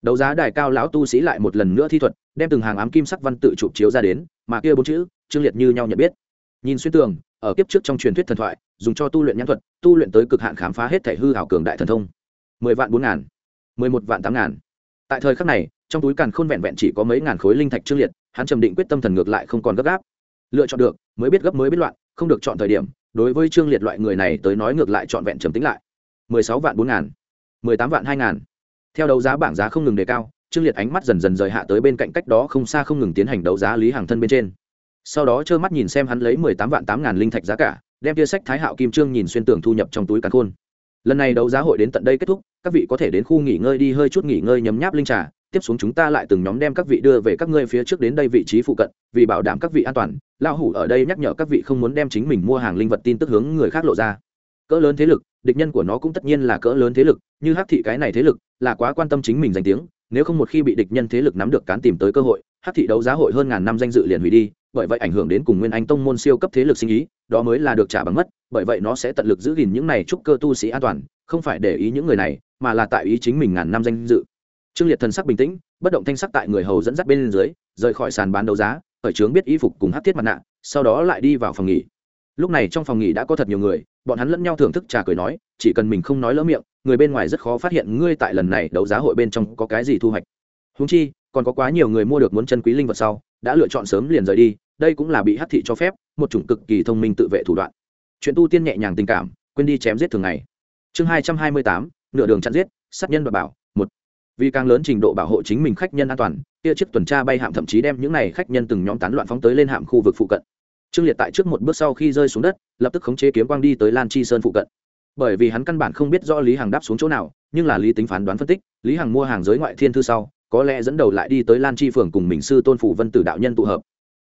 Đấu giá đài cao lão tu sĩ lại một lần nữa thi thuật, đem từng hàng ám kim sắc văn tự chụp chiếu ra đến, mà kia bốn chữ, trương liệt như nhau nhận biết. Nhìn xuyên tường ở kiếp trước trong truyền thuyết thần thoại, dùng cho tu luyện nhãn thuật, tu luyện tới cực hạn khám phá hết thể hư hảo cường đại thần thông. Mười vạn bốn ngàn, mười một vạn tám ngàn. Tại thời khắc này, trong túi càn khôn vẹn vẹn chỉ có mấy ngàn khối linh thạch trương liệt, hắn trầm định quyết tâm thần ngược lại không còn gấp gáp. Lựa chọn được, mới biết gấp mới biết loạn, không được chọn thời điểm, đối với trương liệt loại người này tới nói ngược lại trọn vẹn trầm tính lại. Mười sáu vạn bốn ngàn, mười tám vạn hai ngàn. Theo đấu giá bảng giá không ngừng đề cao, trương liệt ánh mắt dần dần rời hạ tới bên cạnh cách đó không xa không ngừng tiến hành đấu giá lý hàng thân bên trên sau đó trơ mắt nhìn xem hắn lấy mười tám vạn tám ngàn linh thạch giá cả, đem tia sách thái hạo kim trương nhìn xuyên tường thu nhập trong túi càn khôn. Lần này đấu giá hội đến tận đây kết thúc, các vị có thể đến khu nghỉ ngơi đi hơi chút nghỉ ngơi nhấm nháp linh trà, tiếp xuống chúng ta lại từng nhóm đem các vị đưa về các ngươi phía trước đến đây vị trí phụ cận, vì bảo đảm các vị an toàn lao hủ ở đây nhắc nhở các vị không muốn đem chính mình mua hàng linh vật tin tức hướng người khác lộ ra. Cỡ lớn thế lực, địch nhân của nó cũng tất nhiên là cỡ lớn thế lực, như hắc thị cái này thế lực, là quá quan tâm chính mình danh tiếng, nếu không một khi bị địch nhân thế lực nắm được cán tìm tới cơ hội, hắc thị đấu giá hội hơn ngàn năm danh dự liền hủy đi bởi vậy ảnh hưởng đến cùng nguyên anh tông môn siêu cấp thế lực sinh ý, đó mới là được trả bằng mất, bởi vậy nó sẽ tận lực giữ gìn những này chúc cơ tu sĩ an toàn, không phải để ý những người này, mà là tại ý chính mình ngàn năm danh dự. Trương liệt thần sắc bình tĩnh, bất động thanh sắc tại người hầu dẫn dắt bên dưới, rời khỏi sàn bán đấu giá, khởi trướng biết y phục cùng hát thiết mặt nạ, sau đó lại đi vào phòng nghỉ. Lúc này trong phòng nghỉ đã có thật nhiều người, bọn hắn lẫn nhau thưởng thức trà cười nói, chỉ cần mình không nói lỡ miệng, người bên ngoài rất khó phát hiện ngươi tại lần này đấu giá hội bên trong có cái gì thu hoạch. Húng chi, còn có quá nhiều người mua được muốn chân quý linh vật sau đã lựa chọn sớm liền rời đi, đây cũng là bị hát thị cho phép, một chủng cực kỳ thông minh tự vệ thủ đoạn. Chuyện tu tiên nhẹ nhàng tình cảm, quên đi chém giết thường ngày. Chương hai trăm hai mươi tám, nửa đường chặn giết, sát nhân và bảo, một. Vì càng lớn trình độ bảo hộ chính mình khách nhân an toàn, kia chiếc tuần tra bay hạm thậm chí đem những này khách nhân từng nhóm tán loạn phóng tới lên hạm khu vực phụ cận. Trương liệt tại trước một bước sau khi rơi xuống đất, lập tức khống chế kiếm quang đi tới lan chi sơn phụ cận. Bởi vì hắn căn bản không biết rõ lý Hằng đáp xuống chỗ nào, nhưng là lý tính phán đoán phân tích, lý Hằng mua hàng giới ngoại thiên thư sau có lẽ dẫn đầu lại đi tới lan chi phường cùng mình sư tôn phủ vân tử đạo nhân tụ hợp.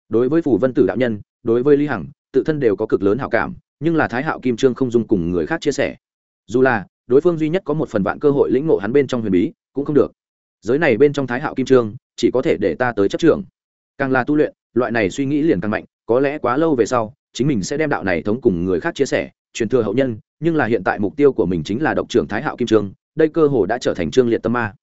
Đối với phủ vân tử đạo nhân, đối với lý hằng, tự thân đều có cực lớn hảo cảm, nhưng là thái hạo kim trương không dung cùng người khác chia sẻ. Dù là, đối phương duy nhất có một phần vạn cơ hội lĩnh ngộ hắn bên trong huyền bí, cũng không được. Giới này bên trong thái hạo kim trương, chỉ có thể để ta tới chấp trường càng là tu luyện, loại này suy nghĩ liền càng mạnh, có lẽ quá lâu về sau, chính mình sẽ đem đạo này thống cùng người khác chia sẻ, truyền thừa hậu nhân, nhưng là hiện tại mục tiêu của mình chính là độc trưởng thái hạo kim trương, đây cơ hồ đã trở thành trương liệt tâm ma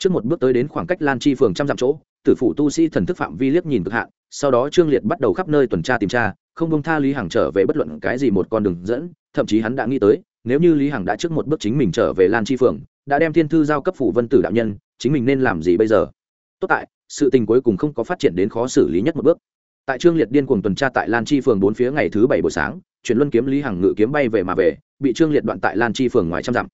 trước một bước tới đến khoảng cách lan chi phường trăm dặm chỗ, tử phụ tu sĩ thần thức phạm vi liếc nhìn cực hạn, sau đó trương liệt bắt đầu khắp nơi tuần tra tìm tra, không bông tha lý hằng trở về bất luận cái gì một con đường dẫn, thậm chí hắn đã nghĩ tới, nếu như lý hằng đã trước một bước chính mình trở về lan chi phường, đã đem thiên thư giao cấp phủ vân tử đạo nhân, chính mình nên làm gì bây giờ? Tốt tại, sự tình cuối cùng không có phát triển đến khó xử lý nhất một bước. Tại trương liệt điên cuồng tuần tra tại lan chi phường bốn phía ngày thứ bảy buổi sáng, chuyển luân kiếm lý hằng ngự kiếm bay về mà về, bị trương liệt đoạn tại lan chi phường ngoài trăm dặm.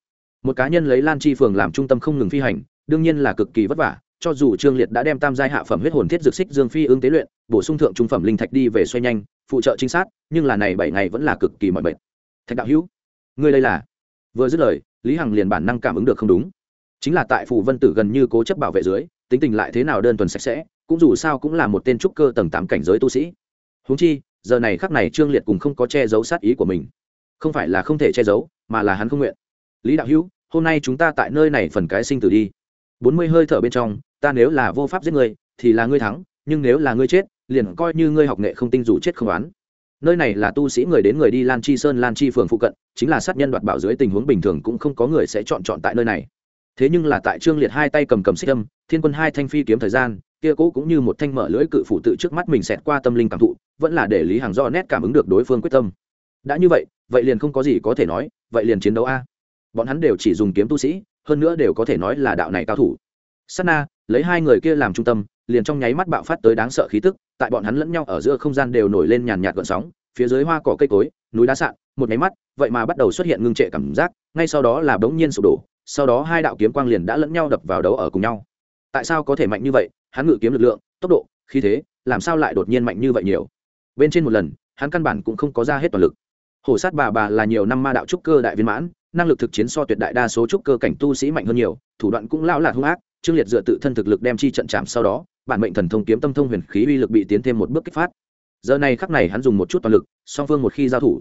Một cá nhân lấy lan chi phường làm trung tâm không ngừng phi hành đương nhiên là cực kỳ vất vả, cho dù trương liệt đã đem tam giai hạ phẩm huyết hồn thiết dược xích dương phi ương tế luyện, bổ sung thượng trung phẩm linh thạch đi về xoay nhanh, phụ trợ trinh sát, nhưng là này bảy ngày vẫn là cực kỳ mọi bệnh thạch đạo hữu, ngươi đây là? Vừa dứt lời, lý hằng liền bản năng cảm ứng được không đúng. Chính là tại phủ vân tử gần như cố chấp bảo vệ dưới, tính tình lại thế nào đơn thuần sạch sẽ, cũng dù sao cũng là một tên trúc cơ tầng tám cảnh giới tu sĩ. Húng chi, giờ này khắc này trương liệt cùng không có che giấu sát ý của mình. Không phải là không thể che giấu, mà là hắn không nguyện. Lý đạo hữu, hôm nay chúng ta tại nơi này phần cái sinh tử đi bốn mươi hơi thở bên trong, ta nếu là vô pháp giết ngươi, thì là ngươi thắng, nhưng nếu là ngươi chết, liền coi như ngươi học nghệ không tinh dù chết không oán. Nơi này là tu sĩ người đến người đi lan chi sơn, lan chi phường phụ cận, chính là sát nhân đoạt bảo dưới tình huống bình thường cũng không có người sẽ chọn chọn tại nơi này. Thế nhưng là tại trương liệt hai tay cầm cầm xích âm, thiên quân hai thanh phi kiếm thời gian, kia cố cũng như một thanh mở lưỡi cự phủ tự trước mắt mình xẹt qua tâm linh cảm thụ, vẫn là để lý hàng do nét cảm ứng được đối phương quyết tâm. Đã như vậy vậy liền không có gì có thể nói, vậy liền chiến đấu a. Bọn hắn đều chỉ dùng kiếm tu sĩ hơn nữa đều có thể nói là đạo này cao thủ. Sana lấy hai người kia làm trung tâm, liền trong nháy mắt bạo phát tới đáng sợ khí tức, tại bọn hắn lẫn nhau ở giữa không gian đều nổi lên nhàn nhạt gợn sóng, phía dưới hoa cỏ cây cối, núi đá sạn, một nháy mắt, vậy mà bắt đầu xuất hiện ngưng trệ cảm giác, ngay sau đó là bỗng nhiên sụp đổ, sau đó hai đạo kiếm quang liền đã lẫn nhau đập vào đấu ở cùng nhau. Tại sao có thể mạnh như vậy? Hắn ngự kiếm lực lượng, tốc độ, khí thế, làm sao lại đột nhiên mạnh như vậy nhiều? Bên trên một lần, hắn căn bản cũng không có ra hết toàn lực hổ sát bà bà là nhiều năm ma đạo trúc cơ đại viên mãn, năng lực thực chiến so tuyệt đại đa số trúc cơ cảnh tu sĩ mạnh hơn nhiều, thủ đoạn cũng lão là hung ác, trương liệt dựa tự thân thực lực đem chi trận chạm sau đó, bản mệnh thần thông kiếm tâm thông huyền khí uy lực bị tiến thêm một bước kích phát. Giờ này khắc này hắn dùng một chút toàn lực, song phương một khi giao thủ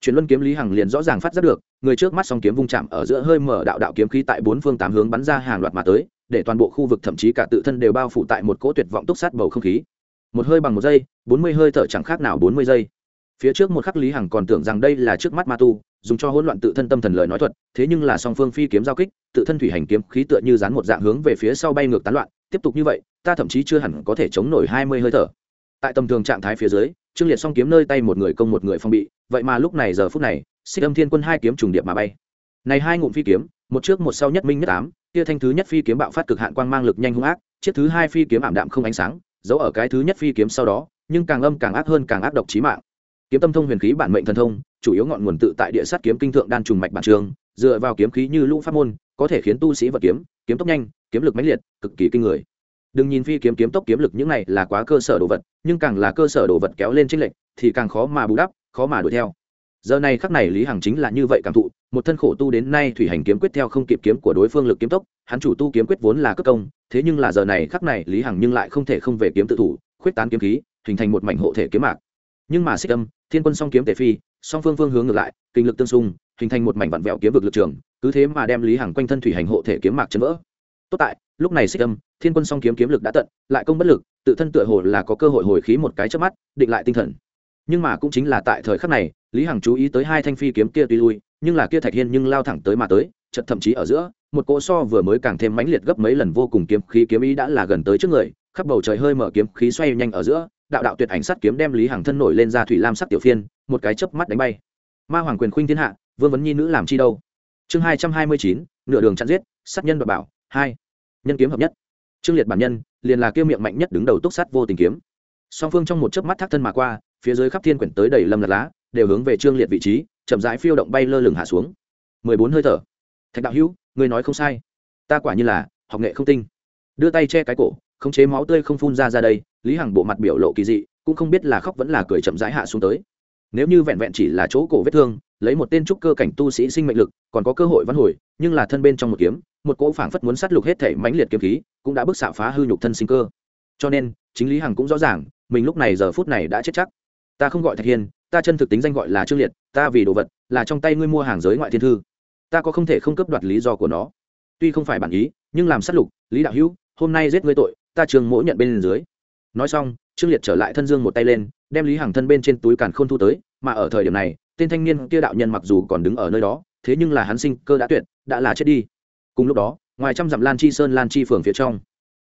chuyển luân kiếm lý hằng liền rõ ràng phát giác được, người trước mắt song kiếm vung chạm ở giữa hơi mở đạo đạo kiếm khí tại bốn phương tám hướng bắn ra hàng loạt mà tới, để toàn bộ khu vực thậm chí cả tự thân đều bao phủ tại một cỗ tuyệt vọng túc sát bầu không khí. Một hơi bằng một giây, bốn mươi hơi thở chẳng khác nào bốn mươi giây phía trước một khắc lý hằng còn tưởng rằng đây là trước mắt ma tu, dùng cho hỗn loạn tự thân tâm thần lời nói thuật, thế nhưng là song phương phi kiếm giao kích, tự thân thủy hành kiếm khí tựa như dán một dạng hướng về phía sau bay ngược tán loạn, tiếp tục như vậy, ta thậm chí chưa hẳn có thể chống nổi hai mươi hơi thở. Tại tầm thường trạng thái phía dưới, trương liệt song kiếm nơi tay một người công một người phong bị, vậy mà lúc này giờ phút này, xích âm thiên quân hai kiếm trùng điệp mà bay. Này hai ngụm phi kiếm, một trước một sau nhất minh nhất ám, kia thanh thứ nhất phi kiếm bạo phát cực hạn quang mang lực nhanh hung ác, chiếc thứ hai phi kiếm ảm đạm không ánh sáng, giấu ở cái thứ nhất phi kiếm sau đó, nhưng càng âm càng ác hơn càng ác độc chí mạng kiếm tâm thông huyền khí bản mệnh thần thông, chủ yếu ngọn nguồn tự tại địa sát kiếm kinh thượng đan trùng mạch bản trường, dựa vào kiếm khí như lũ pháp môn, có thể khiến tu sĩ vật kiếm kiếm tốc nhanh, kiếm lực mãnh liệt, cực kỳ kinh người. Đừng nhìn phi kiếm kiếm tốc kiếm lực những này là quá cơ sở đồ vật, nhưng càng là cơ sở đồ vật kéo lên trên lệnh thì càng khó mà bù đắp, khó mà đuổi theo. Giờ này khắc này lý hằng chính là như vậy cảm thụ, một thân khổ tu đến nay thủy hành kiếm quyết theo không kịp kiếm của đối phương lực kiếm tốc, hắn chủ tu kiếm quyết vốn là cất công, thế nhưng là giờ này khắc này lý hằng nhưng lại không thể không về kiếm tự thủ, khuyết tán kiếm khí, hình thành một mảnh hộ thể kiếm mạc. Nhưng mà xích âm thiên quân song kiếm tề phi, song phương phương hướng ngược lại, kinh lực tương xung, hình thành một mảnh vặn vẹo kiếm vực lực trường, cứ thế mà đem lý hằng quanh thân thủy hành hộ thể kiếm mạc chấn vỡ. Tốt tại, lúc này xích âm, thiên quân song kiếm kiếm lực đã tận, lại công bất lực, tự thân tựa hồ là có cơ hội hồi khí một cái trước mắt, định lại tinh thần. Nhưng mà cũng chính là tại thời khắc này, lý hằng chú ý tới hai thanh phi kiếm kia tuy lui, nhưng là kia thạch hiên nhưng lao thẳng tới mà tới chật thậm chí ở giữa, một cỗ so vừa mới càng thêm mãnh liệt gấp mấy lần vô cùng kiếm khí kiếm ý đã là gần tới trước người, khắp bầu trời hơi mở kiếm khí xoay nhanh ở giữa đạo đạo tuyệt ảnh sắt kiếm đem lý hằng thân nổi lên ra thủy lam sắc tiểu phiên, một cái chớp mắt đánh bay. Ma hoàng quyền khuynh thiên hạ, vương vấn nhi nữ làm chi đâu? Chương hai trăm hai mươi chín, nửa đường chặn giết, sát nhân và bảo, hai, nhân kiếm hợp nhất. Trương liệt bản nhân, liền là kêu miệng mạnh nhất đứng đầu túc sát vô tình kiếm. Song phương trong một chớp mắt thác thân mà qua, phía dưới khắp thiên quyển tới đầy lâm lạt lá, đều hướng về trương liệt vị trí, chậm rãi phiêu động bay lơ lửng hạ xuống. Mười bốn hơi thở. Thạch đạo hữu người nói không sai. Ta quả như là, học nghệ không tinh. Đưa tay che cái cổ khống chế máu tươi không phun ra ra đây, lý hằng bộ mặt biểu lộ kỳ dị, cũng không biết là khóc vẫn là cười chậm rãi hạ xuống tới. Nếu như vẹn vẹn chỉ là chỗ cổ vết thương, lấy một tên trúc cơ cảnh tu sĩ sinh mệnh lực, còn có cơ hội văn hồi, nhưng là thân bên trong một kiếm, một cỗ phảng phất muốn sát lục hết thể mãnh liệt kiếm khí, cũng đã bức xạ phá hư nhục thân sinh cơ. Cho nên, chính lý hằng cũng rõ ràng, mình lúc này giờ phút này đã chết chắc. Ta không gọi thạch hiên, ta chân thực tính danh gọi là trương liệt, ta vì đồ vật, là trong tay ngươi mua hàng giới ngoại thiên thư. Ta có không thể không cấp đoạt lý do của nó. Tuy không phải bản ý, nhưng làm sát lục, lý đạo hữu, hôm nay giết ngươi tội ta trường mỗ nhận bên dưới. Nói xong, trương liệt trở lại thân dương một tay lên, đem lý hàng thân bên trên túi càn khôn thu tới, mà ở thời điểm này, tên thanh niên kia đạo nhân mặc dù còn đứng ở nơi đó, thế nhưng là hắn sinh cơ đã tuyệt, đã là chết đi. Cùng lúc đó, ngoài trăm dặm lan chi sơn lan chi phường phía trong,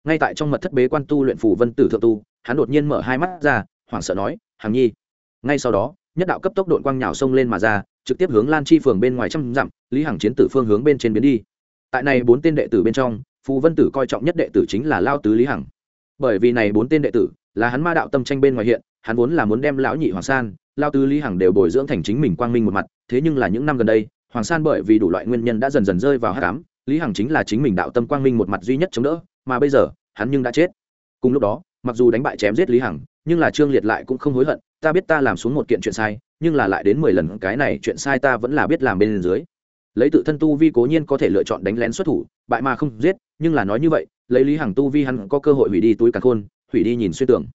ngay tại trong mật thất bế quan tu luyện phủ vân tử thượng tu, hắn đột nhiên mở hai mắt ra, hoảng sợ nói, hằng nhi. Ngay sau đó, nhất đạo cấp tốc đội quang nhào sông lên mà ra, trực tiếp hướng lan chi phường bên ngoài trăm dặm, lý hằng chiến tử phương hướng bên trên biến đi. Tại này bốn tên đệ tử bên trong phù vân tử coi trọng nhất đệ tử chính là lao tứ lý hằng. Bởi vì này bốn tên đệ tử, là hắn ma đạo tâm tranh bên ngoài hiện, hắn vốn là muốn đem lão nhị hoàng san, lao tứ lý hằng đều bồi dưỡng thành chính mình quang minh một mặt, thế nhưng là những năm gần đây, hoàng san bởi vì đủ loại nguyên nhân đã dần dần rơi vào hát cám lý hằng chính là chính mình đạo tâm quang minh một mặt duy nhất chống đỡ, mà bây giờ, hắn nhưng đã chết. Cùng lúc đó, mặc dù đánh bại chém giết lý hằng, nhưng là trương liệt lại cũng không hối hận, ta biết ta làm xuống một kiện chuyện sai, nhưng là lại đến mười lần, cái này chuyện sai ta vẫn là biết làm bên dưới lấy tự thân tu vi cố nhiên có thể lựa chọn đánh lén xuất thủ, bại mà không giết, nhưng là nói như vậy, lấy lý hằng tu vi hắn có cơ hội hủy đi túi càn khôn, hủy đi nhìn xuyên tưởng.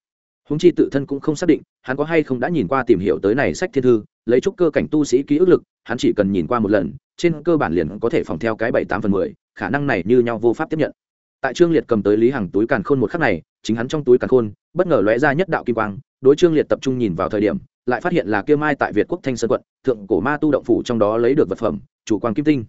Húng chi tự thân cũng không xác định, hắn có hay không đã nhìn qua tìm hiểu tới này sách thiên thư, lấy chút cơ cảnh tu sĩ ký ức lực, hắn chỉ cần nhìn qua một lần, trên cơ bản liền có thể phòng theo cái bảy tám phần mười, khả năng này như nhau vô pháp tiếp nhận. Tại trương liệt cầm tới lý hằng túi càn khôn một khắc này, chính hắn trong túi càn khôn, bất ngờ lóe ra nhất đạo kim quang, đối trương liệt tập trung nhìn vào thời điểm, lại phát hiện là kia mai tại việt quốc thanh sơn quận, thượng cổ ma tu động phủ trong đó lấy được vật phẩm chủ quang kim tinh.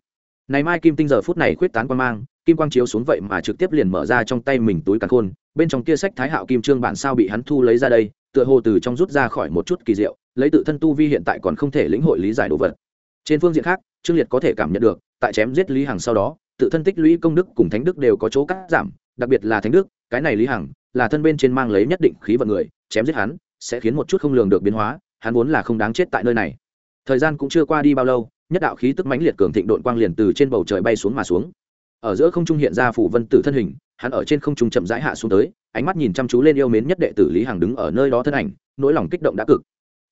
Này mai kim tinh giờ phút này khuyết tán quan mang, kim quang chiếu xuống vậy mà trực tiếp liền mở ra trong tay mình túi càn khôn, bên trong kia sách thái hạo kim trương bản sao bị hắn thu lấy ra đây, tựa hồ từ trong rút ra khỏi một chút kỳ diệu, lấy tự thân tu vi hiện tại còn không thể lĩnh hội lý giải đồ vật. Trên phương diện khác, trương liệt có thể cảm nhận được, tại chém giết lý hằng sau đó, tự thân tích lũy công đức cùng thánh đức đều có chỗ cắt giảm, đặc biệt là thánh đức, cái này lý hằng là thân bên trên mang lấy nhất định khí vận người, chém giết hắn sẽ khiến một chút không lường được biến hóa, hắn vốn là không đáng chết tại nơi này. Thời gian cũng chưa qua đi bao lâu nhất đạo khí tức mãnh liệt cường thịnh độn quang liền từ trên bầu trời bay xuống mà xuống. Ở giữa không trung hiện ra phủ vân tử thân hình, hắn ở trên không trung chậm rãi hạ xuống tới, ánh mắt nhìn chăm chú lên yêu mến nhất đệ tử lý hằng đứng ở nơi đó thân ảnh, nỗi lòng kích động đã cực.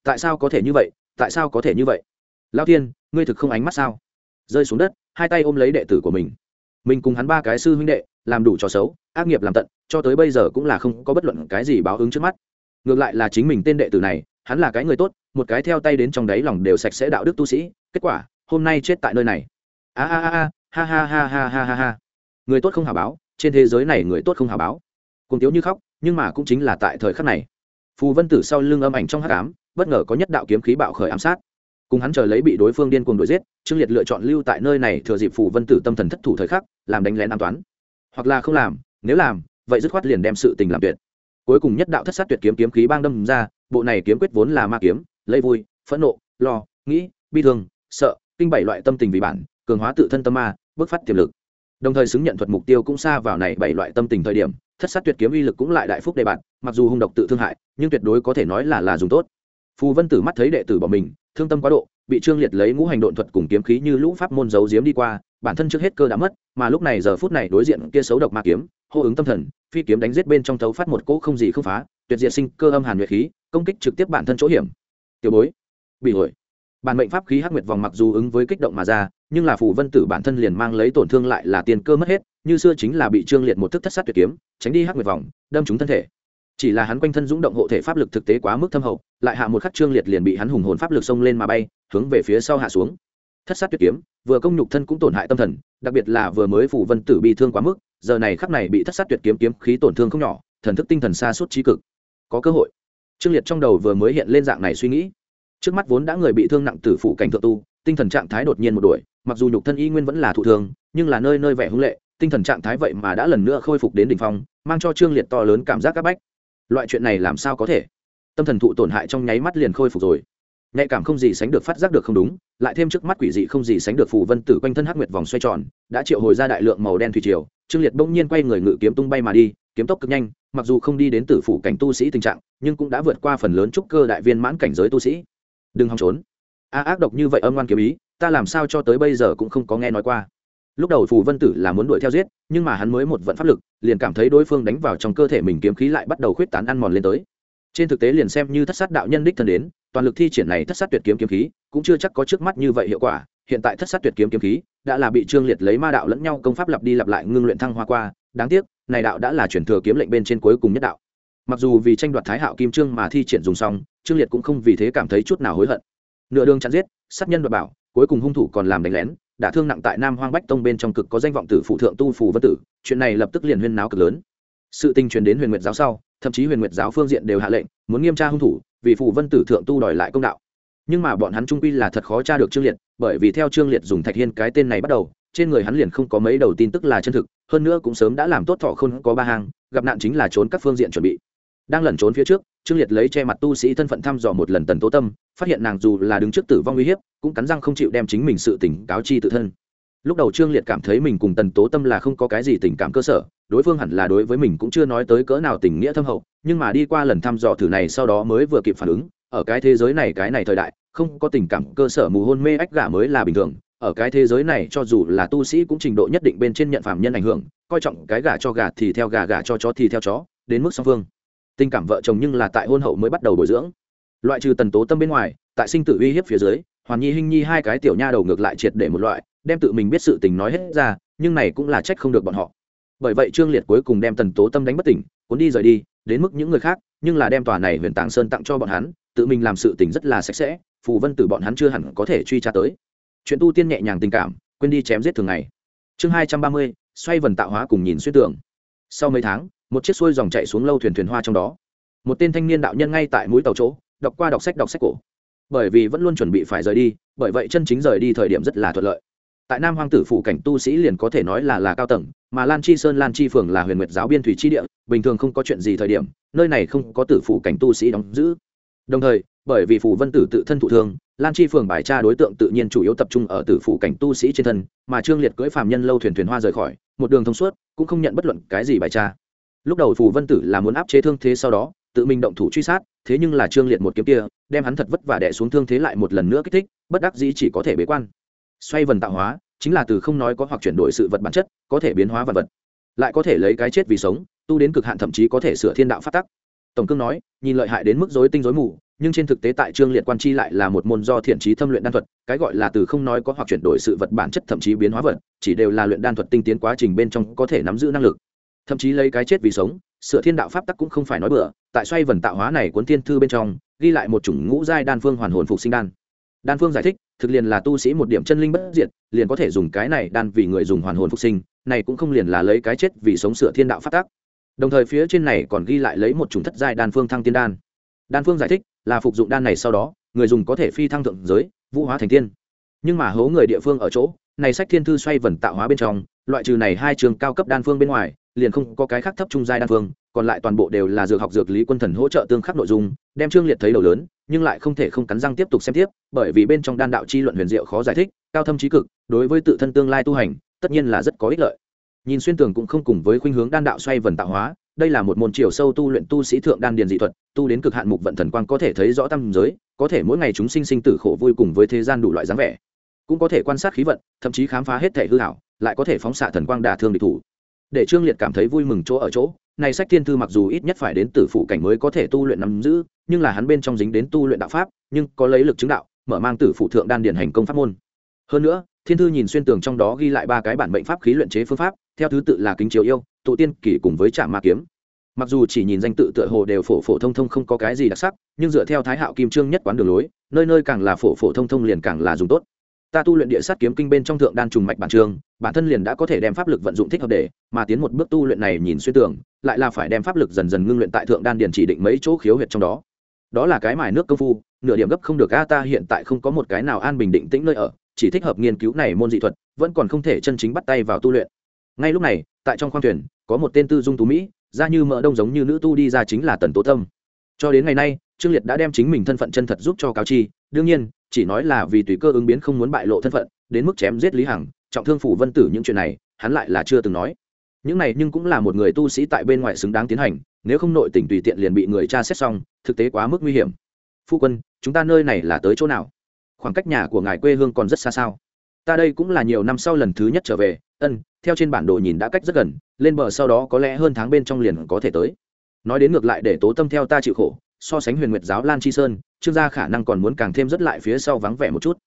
Tại sao có thể như vậy? Tại sao có thể như vậy? Lao thiên, ngươi thực không ánh mắt sao? Rơi xuống đất, hai tay ôm lấy đệ tử của mình. Mình cùng hắn ba cái sư huynh đệ, làm đủ trò xấu, ác nghiệp làm tận, cho tới bây giờ cũng là không có bất luận cái gì báo ứng trước mắt. Ngược lại là chính mình tên đệ tử này, hắn là cái người tốt, một cái theo tay đến trong đáy lòng đều sạch sẽ đạo đức tu sĩ kết quả, hôm nay chết tại nơi này. A a a ha ha ha ha ha ha ha. Người tốt không hào báo, trên thế giới này người tốt không hào báo. Cùng tiếu như khóc, nhưng mà cũng chính là tại thời khắc này. Phù vân tử sau lưng âm ảnh trong hát cám bất ngờ có nhất đạo kiếm khí bạo khởi ám sát. Cùng hắn chờ lấy bị đối phương điên cuồng đuổi giết, trương liệt lựa chọn lưu tại nơi này thừa dịp phù vân tử tâm thần thất thủ thời khắc, làm đánh lén an toán hoặc là không làm, nếu làm, vậy dứt khoát liền đem sự tình làm tuyệt. Cuối cùng nhất đạo thất sát tuyệt kiếm kiếm khí bang đâm ra, bộ này kiếm quyết vốn là ma kiếm lấy vui, phẫn nộ, lo, nghĩ, bi thương sợ, kinh bảy loại tâm tình vì bản, cường hóa tự thân tâm ma bước phát tiềm lực. Đồng thời xứng nhận thuật mục tiêu cũng xa vào này bảy loại tâm tình thời điểm, thất sát tuyệt kiếm uy lực cũng lại đại phúc đề bạn mặc dù hung độc tự thương hại, nhưng tuyệt đối có thể nói là là dùng tốt. Phù vân tử mắt thấy đệ tử bỏ mình, thương tâm quá độ, bị trương liệt lấy ngũ hành độn thuật cùng kiếm khí như lũ pháp môn giấu giếm đi qua, bản thân trước hết cơ đã mất, mà lúc này giờ phút này đối diện kia xấu độc ma kiếm, hô ứng tâm thần, phi kiếm đánh giết bên trong thấu phát một cỗ không gì không phá, tuyệt diệt sinh cơ âm hàn nguyệt khí, công kích trực tiếp bản thân chỗ hiểm. Tiểu bối, bị hội bản mệnh pháp khí hắc nguyệt vòng mặc dù ứng với kích động mà ra, nhưng là phù vân tử bản thân liền mang lấy tổn thương lại là tiền cơ mất hết, như xưa chính là bị trương liệt một thức thất sát tuyệt kiếm, tránh đi hắc nguyệt vòng, đâm trúng thân thể. Chỉ là hắn quanh thân dũng động hộ thể pháp lực thực tế quá mức thâm hậu, lại hạ một khắc trương liệt liền bị hắn hùng hồn pháp lực xông lên mà bay, hướng về phía sau hạ xuống. Thất sát tuyệt kiếm, vừa công nhục thân cũng tổn hại tâm thần, đặc biệt là vừa mới phủ vân tử bị thương quá mức, giờ này khắc này bị thất sát tuyệt kiếm kiếm khí tổn thương không nhỏ, thần thức tinh thần xa suốt trí cực. Có cơ hội. Trương liệt trong đầu vừa mới hiện lên dạng này suy nghĩ trước mắt vốn đã người bị thương nặng tử phụ cảnh thượng tu, tinh thần trạng thái đột nhiên một đuổi, mặc dù nhục thân y nguyên vẫn là thụ thương nhưng là nơi nơi vẻ hung lệ, tinh thần trạng thái vậy mà đã lần nữa khôi phục đến đỉnh phong, mang cho trương liệt to lớn cảm giác áp bách. Loại chuyện này làm sao có thể? Tâm thần thụ tổn hại trong nháy mắt liền khôi phục rồi. Nhạy cảm không gì sánh được phát giác được không đúng, lại thêm trước mắt quỷ dị không gì sánh được phù vân tử quanh thân hắc nguyệt vòng xoay tròn, đã triệu hồi ra đại lượng màu đen thủy triều, trương liệt bỗng nhiên quay người ngự kiếm tung bay mà đi, kiếm tốc cực nhanh, mặc dù không đi đến tử phủ cảnh tu sĩ tình trạng, nhưng cũng đã vượt qua phần lớn trúc cơ đại viên mãn cảnh giới tu sĩ đừng hòng trốn. A, ác độc như vậy âm ngoan kiếm ý, ta làm sao cho tới bây giờ cũng không có nghe nói qua. Lúc đầu phù vân tử là muốn đuổi theo giết, nhưng mà hắn mới một vận pháp lực, liền cảm thấy đối phương đánh vào trong cơ thể mình kiếm khí lại bắt đầu khuyết tán ăn mòn lên tới. Trên thực tế liền xem như thất sát đạo nhân đích thân đến, toàn lực thi triển này thất sát tuyệt kiếm kiếm khí, cũng chưa chắc có trước mắt như vậy hiệu quả. Hiện tại thất sát tuyệt kiếm kiếm khí đã là bị trương liệt lấy ma đạo lẫn nhau công pháp lặp đi lặp lại ngưng luyện thăng hoa qua. Đáng tiếc, này đạo đã là chuyển thừa kiếm lệnh bên trên cuối cùng nhất đạo. Mặc dù vì tranh đoạt thái hạo kim trương mà thi triển dùng xong trương liệt cũng không vì thế cảm thấy chút nào hối hận. Nửa đường chặn giết, sát nhân và bảo, cuối cùng hung thủ còn làm đánh lén đã thương nặng tại nam hoang bách tông bên trong cực có danh vọng tử phụ thượng tu phù vân tử, chuyện này lập tức liền huyên náo cực lớn. Sự tình truyền đến huyền nguyệt giáo sau, thậm chí huyền nguyệt giáo phương diện đều hạ lệnh, muốn nghiêm tra hung thủ, vì phù vân tử thượng tu đòi lại công đạo. Nhưng mà bọn hắn trung quy là thật khó tra được trương liệt, bởi vì theo trương liệt dùng thạch hiên cái tên này bắt đầu, trên người hắn liền không có mấy đầu tin tức là chân thực, hơn nữa cũng sớm đã làm tốt thọ không có ba hàng gặp nạn chính là trốn các phương diện chuẩn bị. Đang lẩn trốn phía trước trương liệt lấy che mặt tu sĩ thân phận thăm dò một lần tần tố tâm, phát hiện nàng dù là đứng trước tử vong uy hiếp, cũng cắn răng không chịu đem chính mình sự tỉnh cáo chi tự thân. Lúc đầu trương liệt cảm thấy mình cùng tần tố tâm là không có cái gì tình cảm cơ sở, đối phương hẳn là đối với mình cũng chưa nói tới cỡ nào tình nghĩa thâm hậu, nhưng mà đi qua lần thăm dò thử này sau đó mới vừa kịp phản ứng, ở cái thế giới này, cái này thời đại, không có tình cảm cơ sở mù hôn mê ách gả mới là bình thường, ở cái thế giới này cho dù là tu sĩ cũng trình độ nhất định bên trên nhận phạm nhân ảnh hưởng, coi trọng cái gả cho gà thì theo gà gà cho chó thì theo chó, đến mức song phương tình cảm vợ chồng nhưng là tại hôn hậu mới bắt đầu bồi dưỡng. Loại trừ tần tố tâm bên ngoài, tại sinh tử uy hiếp phía dưới, hoàn nhi, hinh nhi hai cái tiểu nha đầu ngược lại triệt để một loại, đem tự mình biết sự tình nói hết ra, nhưng này cũng là trách không được bọn họ. Bởi vậy trương liệt cuối cùng đem tần tố tâm đánh bất tỉnh, cuốn đi rời đi, đến mức những người khác, nhưng là đem tòa này huyền tàng sơn tặng cho bọn hắn, tự mình làm sự tình rất là sạch sẽ, phù vân tử bọn hắn chưa hẳn có thể truy tra tới. Chuyện tu tiên nhẹ nhàng tình cảm, quên đi chém giết thường ngày. Chương hai trăm ba mươi, xoay vần tạo hóa cùng nhìn xuyên tưởng sau mấy tháng một chiếc xuôi dòng chạy xuống lâu thuyền thuyền hoa trong đó. Một tên thanh niên đạo nhân ngay tại mũi tàu chỗ, đọc qua đọc sách đọc sách cổ. Bởi vì vẫn luôn chuẩn bị phải rời đi, bởi vậy chân chính rời đi thời điểm rất là thuận lợi. Tại nam hoàng tử phủ cảnh tu sĩ liền có thể nói là là cao tầng, mà lan chi sơn, lan chi phường là huyền nguyệt giáo biên thủy chi địa, bình thường không có chuyện gì thời điểm, nơi này không có tử phủ cảnh tu sĩ đóng giữ. Đồng thời, bởi vì phủ vân tử tự thân thụ thương, lan chi phường bài tra đối tượng tự nhiên chủ yếu tập trung ở tử phủ cảnh tu sĩ trên thân, mà trương liệt cưỡi phàm nhân lâu thuyền thuyền hoa rời khỏi, một đường thông suốt, cũng không nhận bất luận cái gì bài tra lúc đầu phù vân tử là muốn áp chế thương thế sau đó, tự mình động thủ truy sát, thế nhưng là trương liệt một kiếm kia, đem hắn thật vất vả đẻ xuống thương thế lại một lần nữa kích thích, bất đắc dĩ chỉ có thể bế quan. Xoay vần tạo hóa, chính là từ không nói có hoặc chuyển đổi sự vật bản chất, có thể biến hóa vật vật. Lại có thể lấy cái chết vì sống, tu đến cực hạn thậm chí có thể sửa thiên đạo phát tắc. Tổng cương nói, nhìn lợi hại đến mức dối tinh dối mù, nhưng trên thực tế tại trương liệt quan chi lại là một môn do thiện trí thâm luyện đan thuật, cái gọi là từ không nói có hoặc chuyển đổi sự vật bản chất thậm chí biến hóa vật, chỉ đều là luyện đan thuật tinh tiến quá trình bên trong có thể nắm giữ năng lực thậm chí lấy cái chết vì sống, sửa thiên đạo pháp tắc cũng không phải nói bừa, tại xoay vần tạo hóa này cuốn thiên thư bên trong, ghi lại một chủng ngũ giai đan phương hoàn hồn phục sinh đan. Đan phương giải thích, thực liền là tu sĩ một điểm chân linh bất diệt, liền có thể dùng cái này đan vì người dùng hoàn hồn phục sinh, này cũng không liền là lấy cái chết vì sống sửa thiên đạo pháp tắc. đồng thời phía trên này còn ghi lại lấy một chủng thất giai đan phương thăng tiên đan. Đan phương giải thích, là phục dụng đan này sau đó, người dùng có thể phi thăng thượng giới, vũ hóa thành tiên. Nhưng mà hố người địa phương ở chỗ, này sách thiên thư xoay vần tạo hóa bên trong, loại trừ này hai trường cao cấp đan phương bên ngoài liền không có cái khác thấp trung giai đan phương, còn lại toàn bộ đều là dược học dược lý quân thần hỗ trợ tương khắc nội dung, đem trương liệt thấy đầu lớn, nhưng lại không thể không cắn răng tiếp tục xem tiếp, bởi vì bên trong đan đạo chi luận huyền diệu khó giải thích, cao thâm trí cực, đối với tự thân tương lai tu hành, tất nhiên là rất có ích lợi. Nhìn xuyên tường cũng không cùng với khuynh hướng đan đạo xoay vần tạo hóa, đây là một môn chiều sâu tu luyện tu sĩ thượng đan điền dị thuật, tu đến cực hạn mục vận thần quang có thể thấy rõ tâm giới, có thể mỗi ngày chúng sinh sinh tử khổ vui cùng với thế gian đủ loại dáng vẻ. Cũng có thể quan sát khí vận, thậm chí khám phá hết thể hư hảo lại có thể phóng xạ thần quang đả thương địch thủ để trương liệt cảm thấy vui mừng chỗ ở chỗ. Này sách thiên thư mặc dù ít nhất phải đến tử phụ cảnh mới có thể tu luyện nắm giữ, nhưng là hắn bên trong dính đến tu luyện đạo pháp, nhưng có lấy lực chứng đạo, mở mang tử phụ thượng đan điển hành công pháp môn. Hơn nữa, thiên thư nhìn xuyên tường trong đó ghi lại ba cái bản mệnh pháp khí luyện chế phương pháp, theo thứ tự là kính chiếu yêu, tụ tiên kỷ cùng với trạm ma kiếm. Mặc dù chỉ nhìn danh tự tựa hồ đều phổ phổ thông thông không có cái gì đặc sắc, nhưng dựa theo thái hạo kim trương nhất quán đường lối, nơi nơi càng là phổ phổ thông thông liền càng là dùng tốt ta tu luyện địa sát kiếm kinh bên trong thượng đan trùng mạch bản trường, bản thân liền đã có thể đem pháp lực vận dụng thích hợp để, mà tiến một bước tu luyện này nhìn xuyên tưởng lại là phải đem pháp lực dần dần ngưng luyện tại thượng đan điền chỉ định mấy chỗ khiếu huyệt trong đó. Đó là cái mài nước công phu, nửa điểm gấp không được a, ta hiện tại không có một cái nào an bình định tĩnh nơi ở, chỉ thích hợp nghiên cứu này môn dị thuật, vẫn còn không thể chân chính bắt tay vào tu luyện. Ngay lúc này, tại trong khoang thuyền, có một tên tư dung tú mỹ ra như mỡ đông giống như nữ tu đi ra chính là tần tố tâm cho đến ngày nay, trương liệt đã đem chính mình thân phận chân thật giúp cho cáo chi, đương nhiên chỉ nói là vì tùy cơ ứng biến không muốn bại lộ thân phận, đến mức chém giết lý hằng, trọng thương phủ vân tử những chuyện này, hắn lại là chưa từng nói. Những này nhưng cũng là một người tu sĩ tại bên ngoài xứng đáng tiến hành, nếu không nội tình tùy tiện liền bị người cha xét xong, thực tế quá mức nguy hiểm. Phu quân, chúng ta nơi này là tới chỗ nào? Khoảng cách nhà của ngài quê hương còn rất xa sao? Ta đây cũng là nhiều năm sau lần thứ nhất trở về, ân, theo trên bản đồ nhìn đã cách rất gần, lên bờ sau đó có lẽ hơn tháng bên trong liền có thể tới. Nói đến ngược lại để tố tâm theo ta chịu khổ so sánh huyền nguyệt giáo lan chi sơn trương gia khả năng còn muốn càng thêm rất lại phía sau vắng vẻ một chút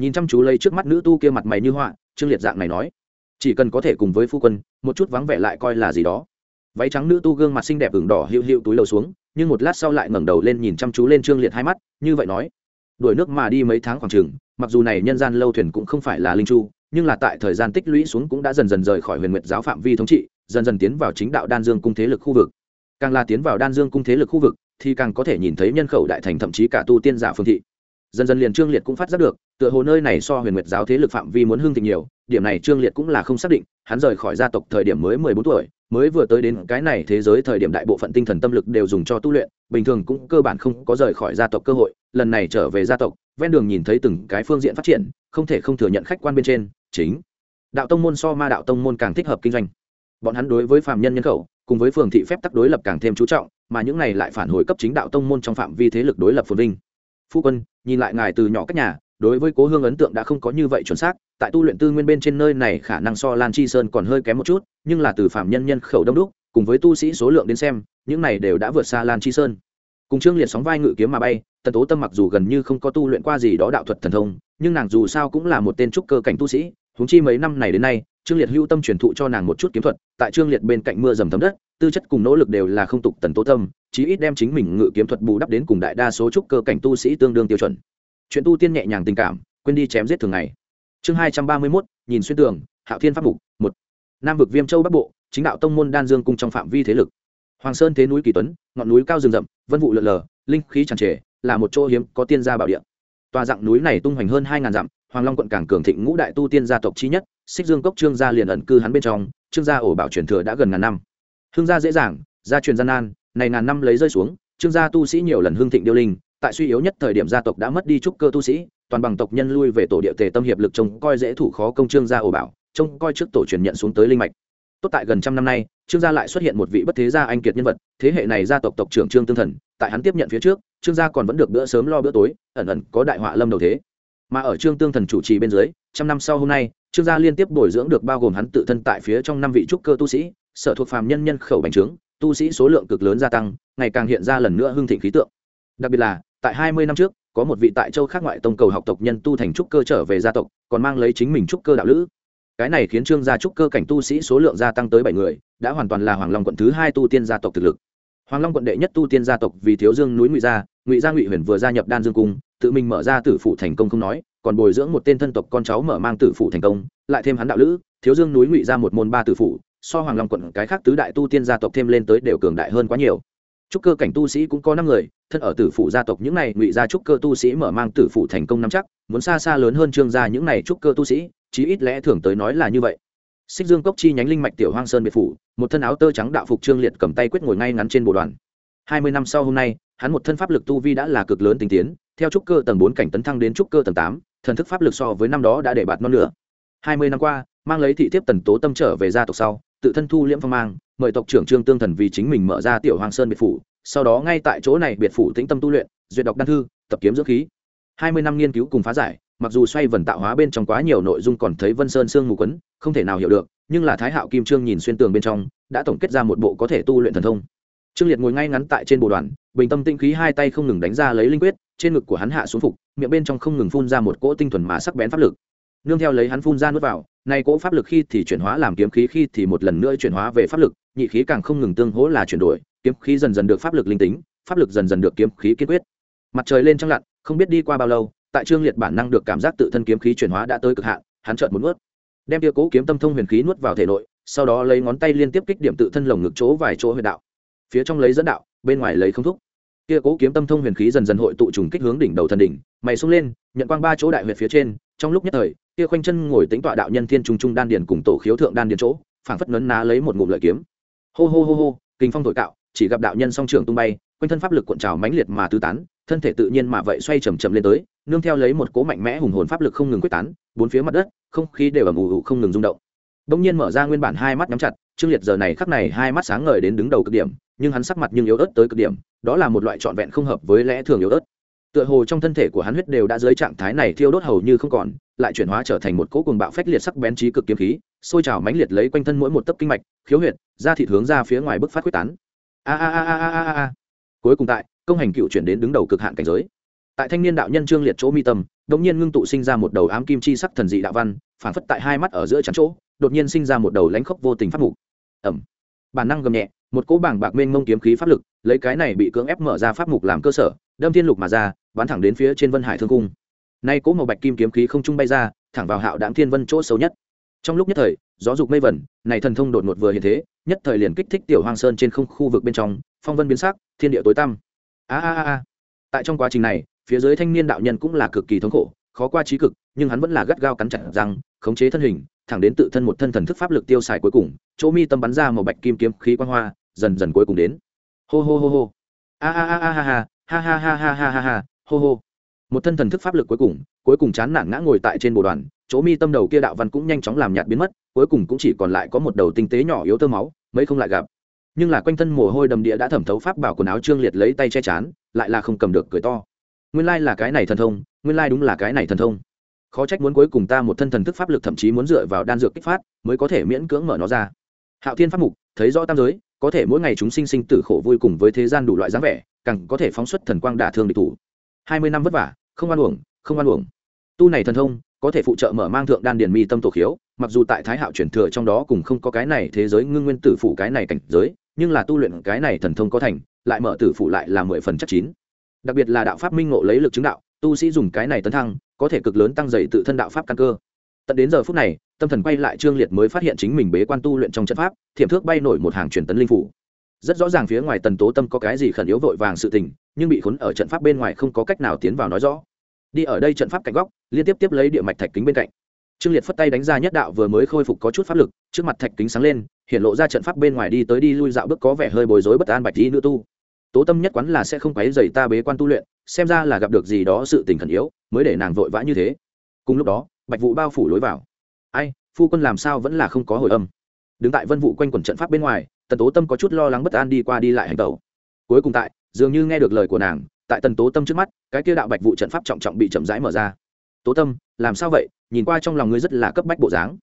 nhìn chăm chú lấy trước mắt nữ tu kia mặt mày như họa trương liệt dạng này nói chỉ cần có thể cùng với phu quân một chút vắng vẻ lại coi là gì đó váy trắng nữ tu gương mặt xinh đẹp ửng đỏ hữu hữu túi lầu xuống nhưng một lát sau lại ngẩng đầu lên nhìn chăm chú lên trương liệt hai mắt như vậy nói đuổi nước mà đi mấy tháng khoảng trường mặc dù này nhân gian lâu thuyền cũng không phải là linh chu nhưng là tại thời gian tích lũy xuống cũng đã dần dần rời khỏi huyền nguyệt giáo phạm vi thống trị dần dần tiến vào chính đạo đan dương cung thế lực khu vực càng là tiến vào đan dương cung thế lực khu vực thì càng có thể nhìn thấy nhân khẩu đại thành thậm chí cả tu tiên giả phương thị. Dần dần liền trương liệt cũng phát giác được, tựa hồ nơi này so huyền nguyệt giáo thế lực phạm vi muốn hưng thịnh nhiều, điểm này trương liệt cũng là không xác định, hắn rời khỏi gia tộc thời điểm mới mười bốn tuổi, mới vừa tới đến cái này thế giới thời điểm đại bộ phận tinh thần tâm lực đều dùng cho tu luyện, bình thường cũng cơ bản không có rời khỏi gia tộc cơ hội, lần này trở về gia tộc, ven đường nhìn thấy từng cái phương diện phát triển, không thể không thừa nhận khách quan bên trên, chính đạo tông môn so ma đạo tông môn càng thích hợp kinh doanh. Bọn hắn đối với phạm nhân nhân khẩu, cùng với phường thị phép tắc đối lập càng thêm chú trọng mà những này lại phản hồi cấp chính đạo tông môn trong phạm vi thế lực đối lập phồn vinh. Phu quân, nhìn lại ngài từ nhỏ cách nhà, đối với cố hương ấn tượng đã không có như vậy chuẩn xác, tại tu luyện tư nguyên bên trên nơi này khả năng so lan chi sơn còn hơi kém một chút, nhưng là từ phạm nhân nhân khẩu đông đúc, cùng với tu sĩ số lượng đến xem, những này đều đã vượt xa lan chi sơn. Cùng trương liệt sóng vai ngự kiếm mà bay, tần tố tâm mặc dù gần như không có tu luyện qua gì đó đạo thuật thần thông, nhưng nàng dù sao cũng là một tên trúc cơ cảnh tu sĩ, huống chi mấy năm này đến nay trương liệt hưu tâm truyền thụ cho nàng một chút kiếm thuật, tại trương liệt bên cạnh mưa dầm thấm đất, tư chất cùng nỗ lực đều là không tục tần tố tâm, chí ít đem chính mình ngự kiếm thuật bù đắp đến cùng đại đa số trúc cơ cảnh tu sĩ tương đương tiêu chuẩn. Chuyện tu tiên nhẹ nhàng tình cảm, quên đi chém giết thường ngày. Chương hai trăm ba mươi mốt, nhìn xuyên tường, hạo thiên pháp mục, một. Nam vực viêm châu bắc bộ, chính đạo tông môn đan dương cung trong phạm vi thế lực. Hoàng sơn thế núi kỳ tuấn, ngọn núi cao rừng rậm, vân vụ lượn lờ, linh khí tràn trề, là một chỗ hiếm có tiên gia bảo địa. Tòa dạng núi này tung hoành hơn hai ngàn dặm hoàng long quận càng cường thịnh ngũ đại tu tiên gia tộc chi nhất, xích dương cốc trương gia liền ẩn cư hắn bên trong, trương gia ổ bảo truyền thừa đã gần ngàn năm. Hương gia dễ dàng, gia truyền gian nan, này ngàn năm lấy rơi xuống, trương gia tu sĩ nhiều lần hương thịnh điêu linh, tại suy yếu nhất thời điểm gia tộc đã mất đi trúc cơ tu sĩ, toàn bằng tộc nhân lui về tổ địa tề tâm hiệp lực trông coi dễ thủ khó công trương gia ổ bảo, trông coi trước tổ truyền nhận xuống tới linh mạch. Tốt tại gần trăm năm nay, trương gia lại xuất hiện một vị bất thế gia anh kiệt nhân vật, thế hệ này gia tộc tộc trưởng trương tương thần, tại hắn tiếp nhận phía trước, trương gia còn vẫn được bữa sớm lo bữa tối, ẩn ẩn có đại họa lâm đầu thế mà ở trương tương thần chủ trì bên dưới, trăm năm sau hôm nay, trương gia liên tiếp bồi dưỡng được bao gồm hắn tự thân tại phía trong năm vị trúc cơ tu sĩ, sở thuộc phàm nhân nhân khẩu bành trướng, tu sĩ số lượng cực lớn gia tăng, ngày càng hiện ra lần nữa hưng thịnh khí tượng. Đặc biệt là, tại hai mươi năm trước, có một vị tại châu khác ngoại tông cầu học tộc nhân tu thành trúc cơ trở về gia tộc, còn mang lấy chính mình trúc cơ đạo lữ. Cái này khiến trương gia trúc cơ cảnh tu sĩ số lượng gia tăng tới bảy người, đã hoàn toàn là hoàng long quận thứ hai tu tiên gia tộc thực lực. Hoàng long quận đệ nhất tu tiên gia tộc vì thiếu dương núi ngụy gia ngụy gia ngụy huyền vừa gia nhập đan dương cung tự mình mở ra tử phụ thành công không nói, còn bồi dưỡng một tên thân tộc con cháu mở mang tử phụ thành công, lại thêm hắn đạo lữ, thiếu dương núi ngụy ra một môn ba tử phụ so hoàng long quận cái khác tứ đại tu tiên gia tộc thêm lên tới đều cường đại hơn quá nhiều. Trúc cơ cảnh tu sĩ cũng có năm người, thân ở tử phụ gia tộc những này ngụy ra trúc cơ tu sĩ mở mang tử phụ thành công năm chắc, muốn xa xa lớn hơn trương gia những này trúc cơ tu sĩ, chí ít lẽ thường tới nói là như vậy. Xích dương cốc chi nhánh linh mạch tiểu hoang sơn biệt phủ, một thân áo tơ trắng đạo phục trương liệt cầm tay quyết ngồi ngay ngắn trên bộ đoàn. Hai mươi năm sau hôm nay, hắn một thân pháp lực tu vi đã là cực lớn tinh tiến theo trúc cơ tầng bốn cảnh tấn thăng đến trúc cơ tầng tám, thần thức pháp lực so với năm đó đã để bạt non nữa hai mươi năm qua, mang lấy thị thiếp tần tố tâm trở về gia tộc sau, tự thân thu liễm phong mang, mời tộc trưởng trương tương thần vì chính mình mở ra tiểu hoàng sơn biệt phủ, sau đó ngay tại chỗ này biệt phủ tĩnh tâm tu luyện, duyệt đọc đan thư, tập kiếm dưỡng khí. Hai mươi năm nghiên cứu cùng phá giải, mặc dù xoay vần tạo hóa bên trong quá nhiều nội dung còn thấy vân sơn sương mù quấn, không thể nào hiểu được, nhưng là thái hạo kim trương nhìn xuyên tường bên trong, đã tổng kết ra một bộ có thể tu luyện thần thông. Trương liệt ngồi ngay ngắn tại trên bộ đoàn, bình tâm tinh khí hai tay không ngừng đánh ra lấy linh quyết trên ngực của hắn hạ xuống phục, miệng bên trong không ngừng phun ra một cỗ tinh thuần mà sắc bén pháp lực. Nương theo lấy hắn phun ra nuốt vào, nay cỗ pháp lực khi thì chuyển hóa làm kiếm khí, khi thì một lần nữa chuyển hóa về pháp lực, nhị khí càng không ngừng tương hỗ là chuyển đổi, kiếm khí dần dần được pháp lực linh tính, pháp lực dần dần được kiếm khí kiên quyết. Mặt trời lên trăng lặn, không biết đi qua bao lâu, tại trương liệt bản năng được cảm giác tự thân kiếm khí chuyển hóa đã tới cực hạn, hắn chợt muốn nuốt. Đem tia cố kiếm tâm thông huyền khí nuốt vào thể nội, sau đó lấy ngón tay liên tiếp kích điểm tự thân lồng ngực chỗ vài chỗ huyền đạo. Phía trong lấy dẫn đạo, bên ngoài lấy không thúc kia cố kiếm tâm thông huyền khí dần dần hội tụ trùng kích hướng đỉnh đầu thần đỉnh, mày xuống lên, nhận quang ba chỗ đại huyệt phía trên, trong lúc nhất thời, kia khoanh chân ngồi tính tọa đạo nhân thiên trung trung đan điền cùng tổ khiếu thượng đan điền chỗ, phảng phất nấn ná lấy một ngụm lợi kiếm. Hô hô hô hô, kinh phong thổi cạo, chỉ gặp đạo nhân song trường tung bay, quanh thân pháp lực cuộn trào mãnh liệt mà tứ tán, thân thể tự nhiên mà vậy xoay chầm chậm lên tới, nương theo lấy một cố mạnh mẽ hùng hồn pháp lực không ngừng quyết tán, bốn phía mặt đất, không khí đều ầm ủ ủ không ngừng rung động. Đông nhiên mở ra nguyên bản hai mắt nhắm chặt, trương liệt giờ này khắc này hai mắt sáng ngời đến đứng đầu cực điểm, nhưng hắn sắc mặt nhưng yếu ớt tới cực điểm đó là một loại trọn vẹn không hợp với lẽ thường yếu ớt. Tựa hồ trong thân thể của hắn huyết đều đã dưới trạng thái này thiêu đốt hầu như không còn, lại chuyển hóa trở thành một cỗ cuồng bạo phách liệt sắc bén trí cực kiếm khí, sôi trào mãnh liệt lấy quanh thân mỗi một tấc kinh mạch, khiếu huyệt ra thịt hướng ra phía ngoài bức phát quyết tán. A a a a a a. Cuối cùng tại, công hành cựu chuyển đến đứng đầu cực hạn cảnh giới. Tại thanh niên đạo nhân trương liệt chỗ mi tâm, đột nhiên ngưng tụ sinh ra một đầu ám kim chi sắc thần dị đạo văn, phản phất tại hai mắt ở giữa chắn chỗ, đột nhiên sinh ra một đầu lãnh khốc vô tình pháp mục. Ẩm. Bản năng gầm nhẹ một cỗ bảng bạc mênh mông kiếm khí pháp lực, lấy cái này bị cưỡng ép mở ra pháp mục làm cơ sở, đâm thiên lục mà ra, bắn thẳng đến phía trên vân hải thương cung. Nay cỗ màu bạch kim kiếm khí không trung bay ra, thẳng vào hạo đạm thiên vân chỗ xấu nhất. Trong lúc nhất thời, gió dục mây vẩn, này thần thông đột ngột vừa hiện thế, nhất thời liền kích thích tiểu hoang sơn trên không khu vực bên trong, phong vân biến sắc, thiên địa tối tăm. A a a tại trong quá trình này, phía dưới thanh niên đạo nhân cũng là cực kỳ thống khổ, khó qua trí cực, nhưng hắn vẫn là gắt gao cắn chặt răng, khống chế thân hình, thẳng đến tự thân một thân thần thức pháp lực tiêu xài cuối cùng, chỗ mi tâm bắn ra một bạch kim kiếm khí quang hoa dần dần cuối cùng đến. Hô hô hô hô. A a a a, ha ha. Ha ha ha ha ha ha ha. Hô hô. Một thân thần thức pháp lực cuối cùng cuối cùng chán nản ngã ngồi tại trên bồ đoàn, chỗ mi tâm đầu kia đạo văn cũng nhanh chóng làm nhạt biến mất, cuối cùng cũng chỉ còn lại có một đầu tinh tế nhỏ yếu tơ máu, mấy không lại gặp. Nhưng là quanh thân mồ hôi đầm địa đã thẩm thấu pháp bảo quần áo trương liệt lấy tay che chán, lại là không cầm được, cười to. Nguyên lai là cái này thần thông, nguyên lai đúng là cái này thần thông. Khó trách muốn cuối cùng ta một thân thần thức pháp lực thậm chí muốn dựa vào đan dược kích phát, mới có thể miễn cưỡng mở nó ra. Hạo thiên pháp mục, thấy rõ tam giới có thể mỗi ngày chúng sinh sinh tử khổ vui cùng với thế gian đủ loại dáng vẻ, càng có thể phóng xuất thần quang đả thương địch thủ. Hai mươi năm vất vả, không an uổng, không an uổng. Tu này thần thông, có thể phụ trợ mở mang thượng đan điền mi tâm tổ khiếu, mặc dù tại thái hạo chuyển thừa trong đó cùng không có cái này thế giới ngưng nguyên tử phụ cái này cảnh giới, nhưng là tu luyện cái này thần thông có thành, lại mở tử phụ lại là mười phần chắc chín. Đặc biệt là đạo pháp minh ngộ lấy lực chứng đạo, tu sĩ dùng cái này tấn thăng, có thể cực lớn tăng dày tự thân đạo pháp căn cơ tận đến giờ phút này, tâm thần quay lại trương liệt mới phát hiện chính mình bế quan tu luyện trong trận pháp, thiểm thước bay nổi một hàng truyền tấn linh phủ. Rất rõ ràng phía ngoài tần tố tâm có cái gì khẩn yếu vội vàng sự tình, nhưng bị khốn ở trận pháp bên ngoài không có cách nào tiến vào nói rõ. Đi ở đây trận pháp cạnh góc, liên tiếp tiếp lấy địa mạch thạch kính bên cạnh. Trương liệt phất tay đánh ra nhất đạo vừa mới khôi phục có chút pháp lực, trước mặt thạch kính sáng lên, hiện lộ ra trận pháp bên ngoài đi tới đi lui dạo bước có vẻ hơi bối rối bất an bạch đi nữ tu. Tố tâm nhất quán là sẽ không quấy dày ta bế quan tu luyện, xem ra là gặp được gì đó sự tình khẩn yếu, mới để nàng vội vã như thế. Cùng lúc đó bạch vụ bao phủ lối vào. Ai, phu quân làm sao vẫn là không có hồi âm? Đứng tại vân vụ quanh quẩn trận pháp bên ngoài, tần tố tâm có chút lo lắng bất an đi qua đi lại hành tẩu. Cuối cùng tại, dường như nghe được lời của nàng, tại tần tố tâm trước mắt, cái kia đạo bạch vụ trận pháp trọng trọng bị chậm rãi mở ra. Tố tâm, làm sao vậy? Nhìn qua trong lòng ngươi rất là cấp bách bộ dáng.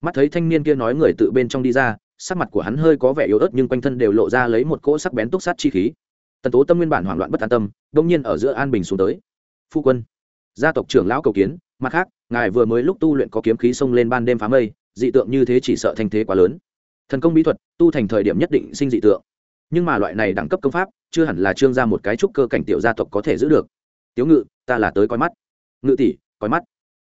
Mắt thấy thanh niên kia nói người tự bên trong đi ra, sắc mặt của hắn hơi có vẻ yếu ớt nhưng quanh thân đều lộ ra lấy một cỗ sắc bén túc sát chi khí. Tần tố tâm nguyên bản hoảng loạn bất an tâm, đông nhiên ở giữa an bình xuống tới. Phu quân, gia tộc trưởng lão cầu kiến mặt khác, ngài vừa mới lúc tu luyện có kiếm khí xông lên ban đêm phá mây, dị tượng như thế chỉ sợ thanh thế quá lớn. Thần công bí thuật, tu thành thời điểm nhất định sinh dị tượng. Nhưng mà loại này đẳng cấp công pháp, chưa hẳn là trương ra một cái trúc cơ cảnh tiểu gia tộc có thể giữ được. Tiếu ngự, ta là tới coi mắt. Ngự tỷ, coi mắt.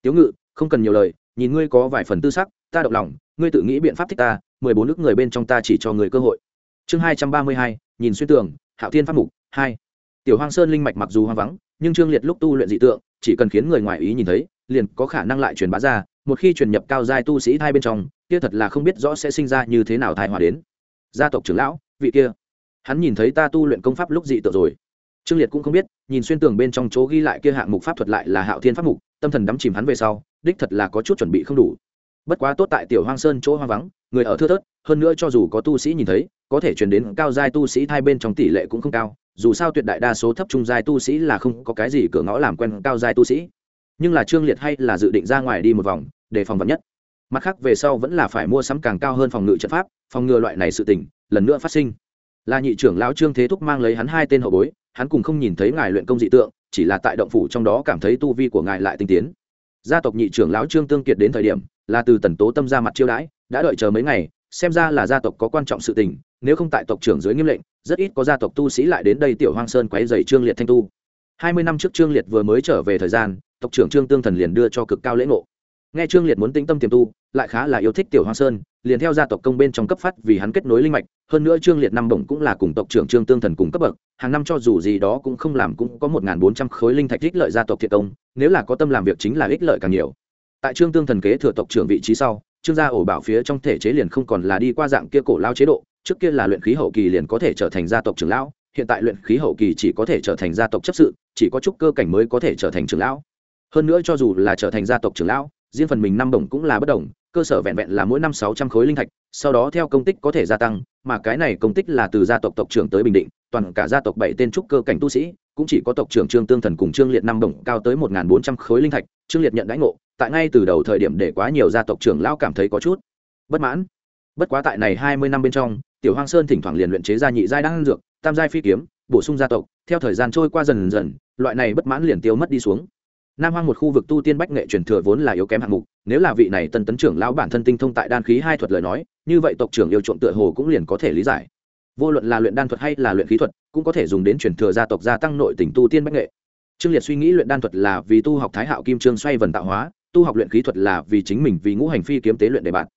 Tiếu ngự, không cần nhiều lời, nhìn ngươi có vài phần tư sắc, ta động lòng, ngươi tự nghĩ biện pháp thích ta, mười bốn nước người bên trong ta chỉ cho người cơ hội. Chương hai trăm ba mươi hai, nhìn xuyên tường, hạo thiên pháp mục, hai. Tiểu hoang sơn linh mạch mặc dù hoang vắng, nhưng trương liệt lúc tu luyện dị tượng, chỉ cần khiến người ngoài ý nhìn thấy liền có khả năng lại truyền bá ra, một khi truyền nhập cao giai tu sĩ hai bên trong, kia thật là không biết rõ sẽ sinh ra như thế nào thai hòa đến. Gia tộc trưởng lão, vị kia, hắn nhìn thấy ta tu luyện công pháp lúc dị tự rồi. Trương liệt cũng không biết, nhìn xuyên tường bên trong chỗ ghi lại kia hạng mục pháp thuật lại là hạo thiên pháp mục, tâm thần đắm chìm hắn về sau, đích thật là có chút chuẩn bị không đủ. Bất quá tốt tại tiểu hoang sơn chỗ hoang vắng, người ở thưa thớt, hơn nữa cho dù có tu sĩ nhìn thấy, có thể truyền đến cao giai tu sĩ hai bên trong tỷ lệ cũng không cao, dù sao tuyệt đại đa số thấp trung giai tu sĩ là không có cái gì cửa ngõ làm quen cao giai tu sĩ nhưng là trương liệt hay là dự định ra ngoài đi một vòng, để phòng vật nhất. Mặt khác, về sau vẫn là phải mua sắm càng cao hơn phòng ngự trận pháp, phòng ngừa loại này sự tỉnh lần nữa phát sinh. Là nhị trưởng lão trương thế thúc mang lấy hắn hai tên hậu bối, hắn cùng không nhìn thấy ngài luyện công dị tượng, chỉ là tại động phủ trong đó cảm thấy tu vi của ngài lại tinh tiến. Gia tộc nhị trưởng lão trương tương kiệt đến thời điểm, là từ tần tố tâm ra mặt chiêu đãi, đã đợi chờ mấy ngày, xem ra là gia tộc có quan trọng sự tình, nếu không tại tộc trưởng dưới nghiêm lệnh, rất ít có gia tộc tu sĩ lại đến đây tiểu hoang sơn quấy dày trương liệt thanh tu. Hai mươi năm trước trương liệt vừa mới trở về thời gian tộc trưởng trương tương thần liền đưa cho cực cao lễ ngộ. Nghe trương liệt muốn tĩnh tâm tiềm tu, lại khá là yêu thích tiểu Hoa sơn, liền theo gia tộc công bên trong cấp phát vì hắn kết nối linh mạch, hơn nữa trương liệt năm bổng cũng là cùng tộc trưởng trương tương thần cùng cấp bậc, hàng năm cho dù gì đó cũng không làm cũng có một bốn trăm khối linh thạch ích lợi gia tộc thiệt công, nếu là có tâm làm việc chính là ích lợi càng nhiều. Tại trương tương thần kế thừa tộc trưởng vị trí sau, trương gia ổ bảo phía trong thể chế liền không còn là đi qua dạng kia cổ lao chế độ, trước kia là luyện khí hậu kỳ liền có thể trở thành gia tộc trưởng lão, hiện tại luyện khí hậu kỳ chỉ có thể trở thành gia tộc chấp sự, chỉ có chút cơ cảnh mới có thể trở thành trưởng lão hơn nữa cho dù là trở thành gia tộc trưởng lão, riêng phần mình năm đồng cũng là bất đồng, cơ sở vẹn vẹn là mỗi năm sáu trăm khối linh thạch, sau đó theo công tích có thể gia tăng, mà cái này công tích là từ gia tộc tộc trưởng tới bình định, toàn cả gia tộc bảy tên trúc cơ cảnh tu sĩ, cũng chỉ có tộc trưởng trương tương thần cùng trương liệt năm đồng cao tới một bốn trăm khối linh thạch, trương liệt nhận đãi ngộ, tại ngay từ đầu thời điểm để quá nhiều gia tộc trưởng lão cảm thấy có chút bất mãn. Bất quá tại này hai mươi năm bên trong, tiểu hoang sơn thỉnh thoảng liền luyện chế ra nhị giai đan dược, tam giai phi kiếm, bổ sung gia tộc, theo thời gian trôi qua dần dần, loại này bất mãn liền tiêu mất đi xuống nam hoang một khu vực tu tiên bách nghệ truyền thừa vốn là yếu kém hạng mục, nếu là vị này tân tấn trưởng lão bản thân tinh thông tại đan khí hai thuật lời nói, như vậy tộc trưởng yêu trộm tựa hồ cũng liền có thể lý giải. Vô luận là luyện đan thuật hay là luyện khí thuật, cũng có thể dùng đến truyền thừa gia tộc gia tăng nội tình tu tiên bách nghệ. Trương liệt suy nghĩ luyện đan thuật là vì tu học thái hạo kim trương xoay vần tạo hóa, tu học luyện khí thuật là vì chính mình vì ngũ hành phi kiếm tế luyện đề bạt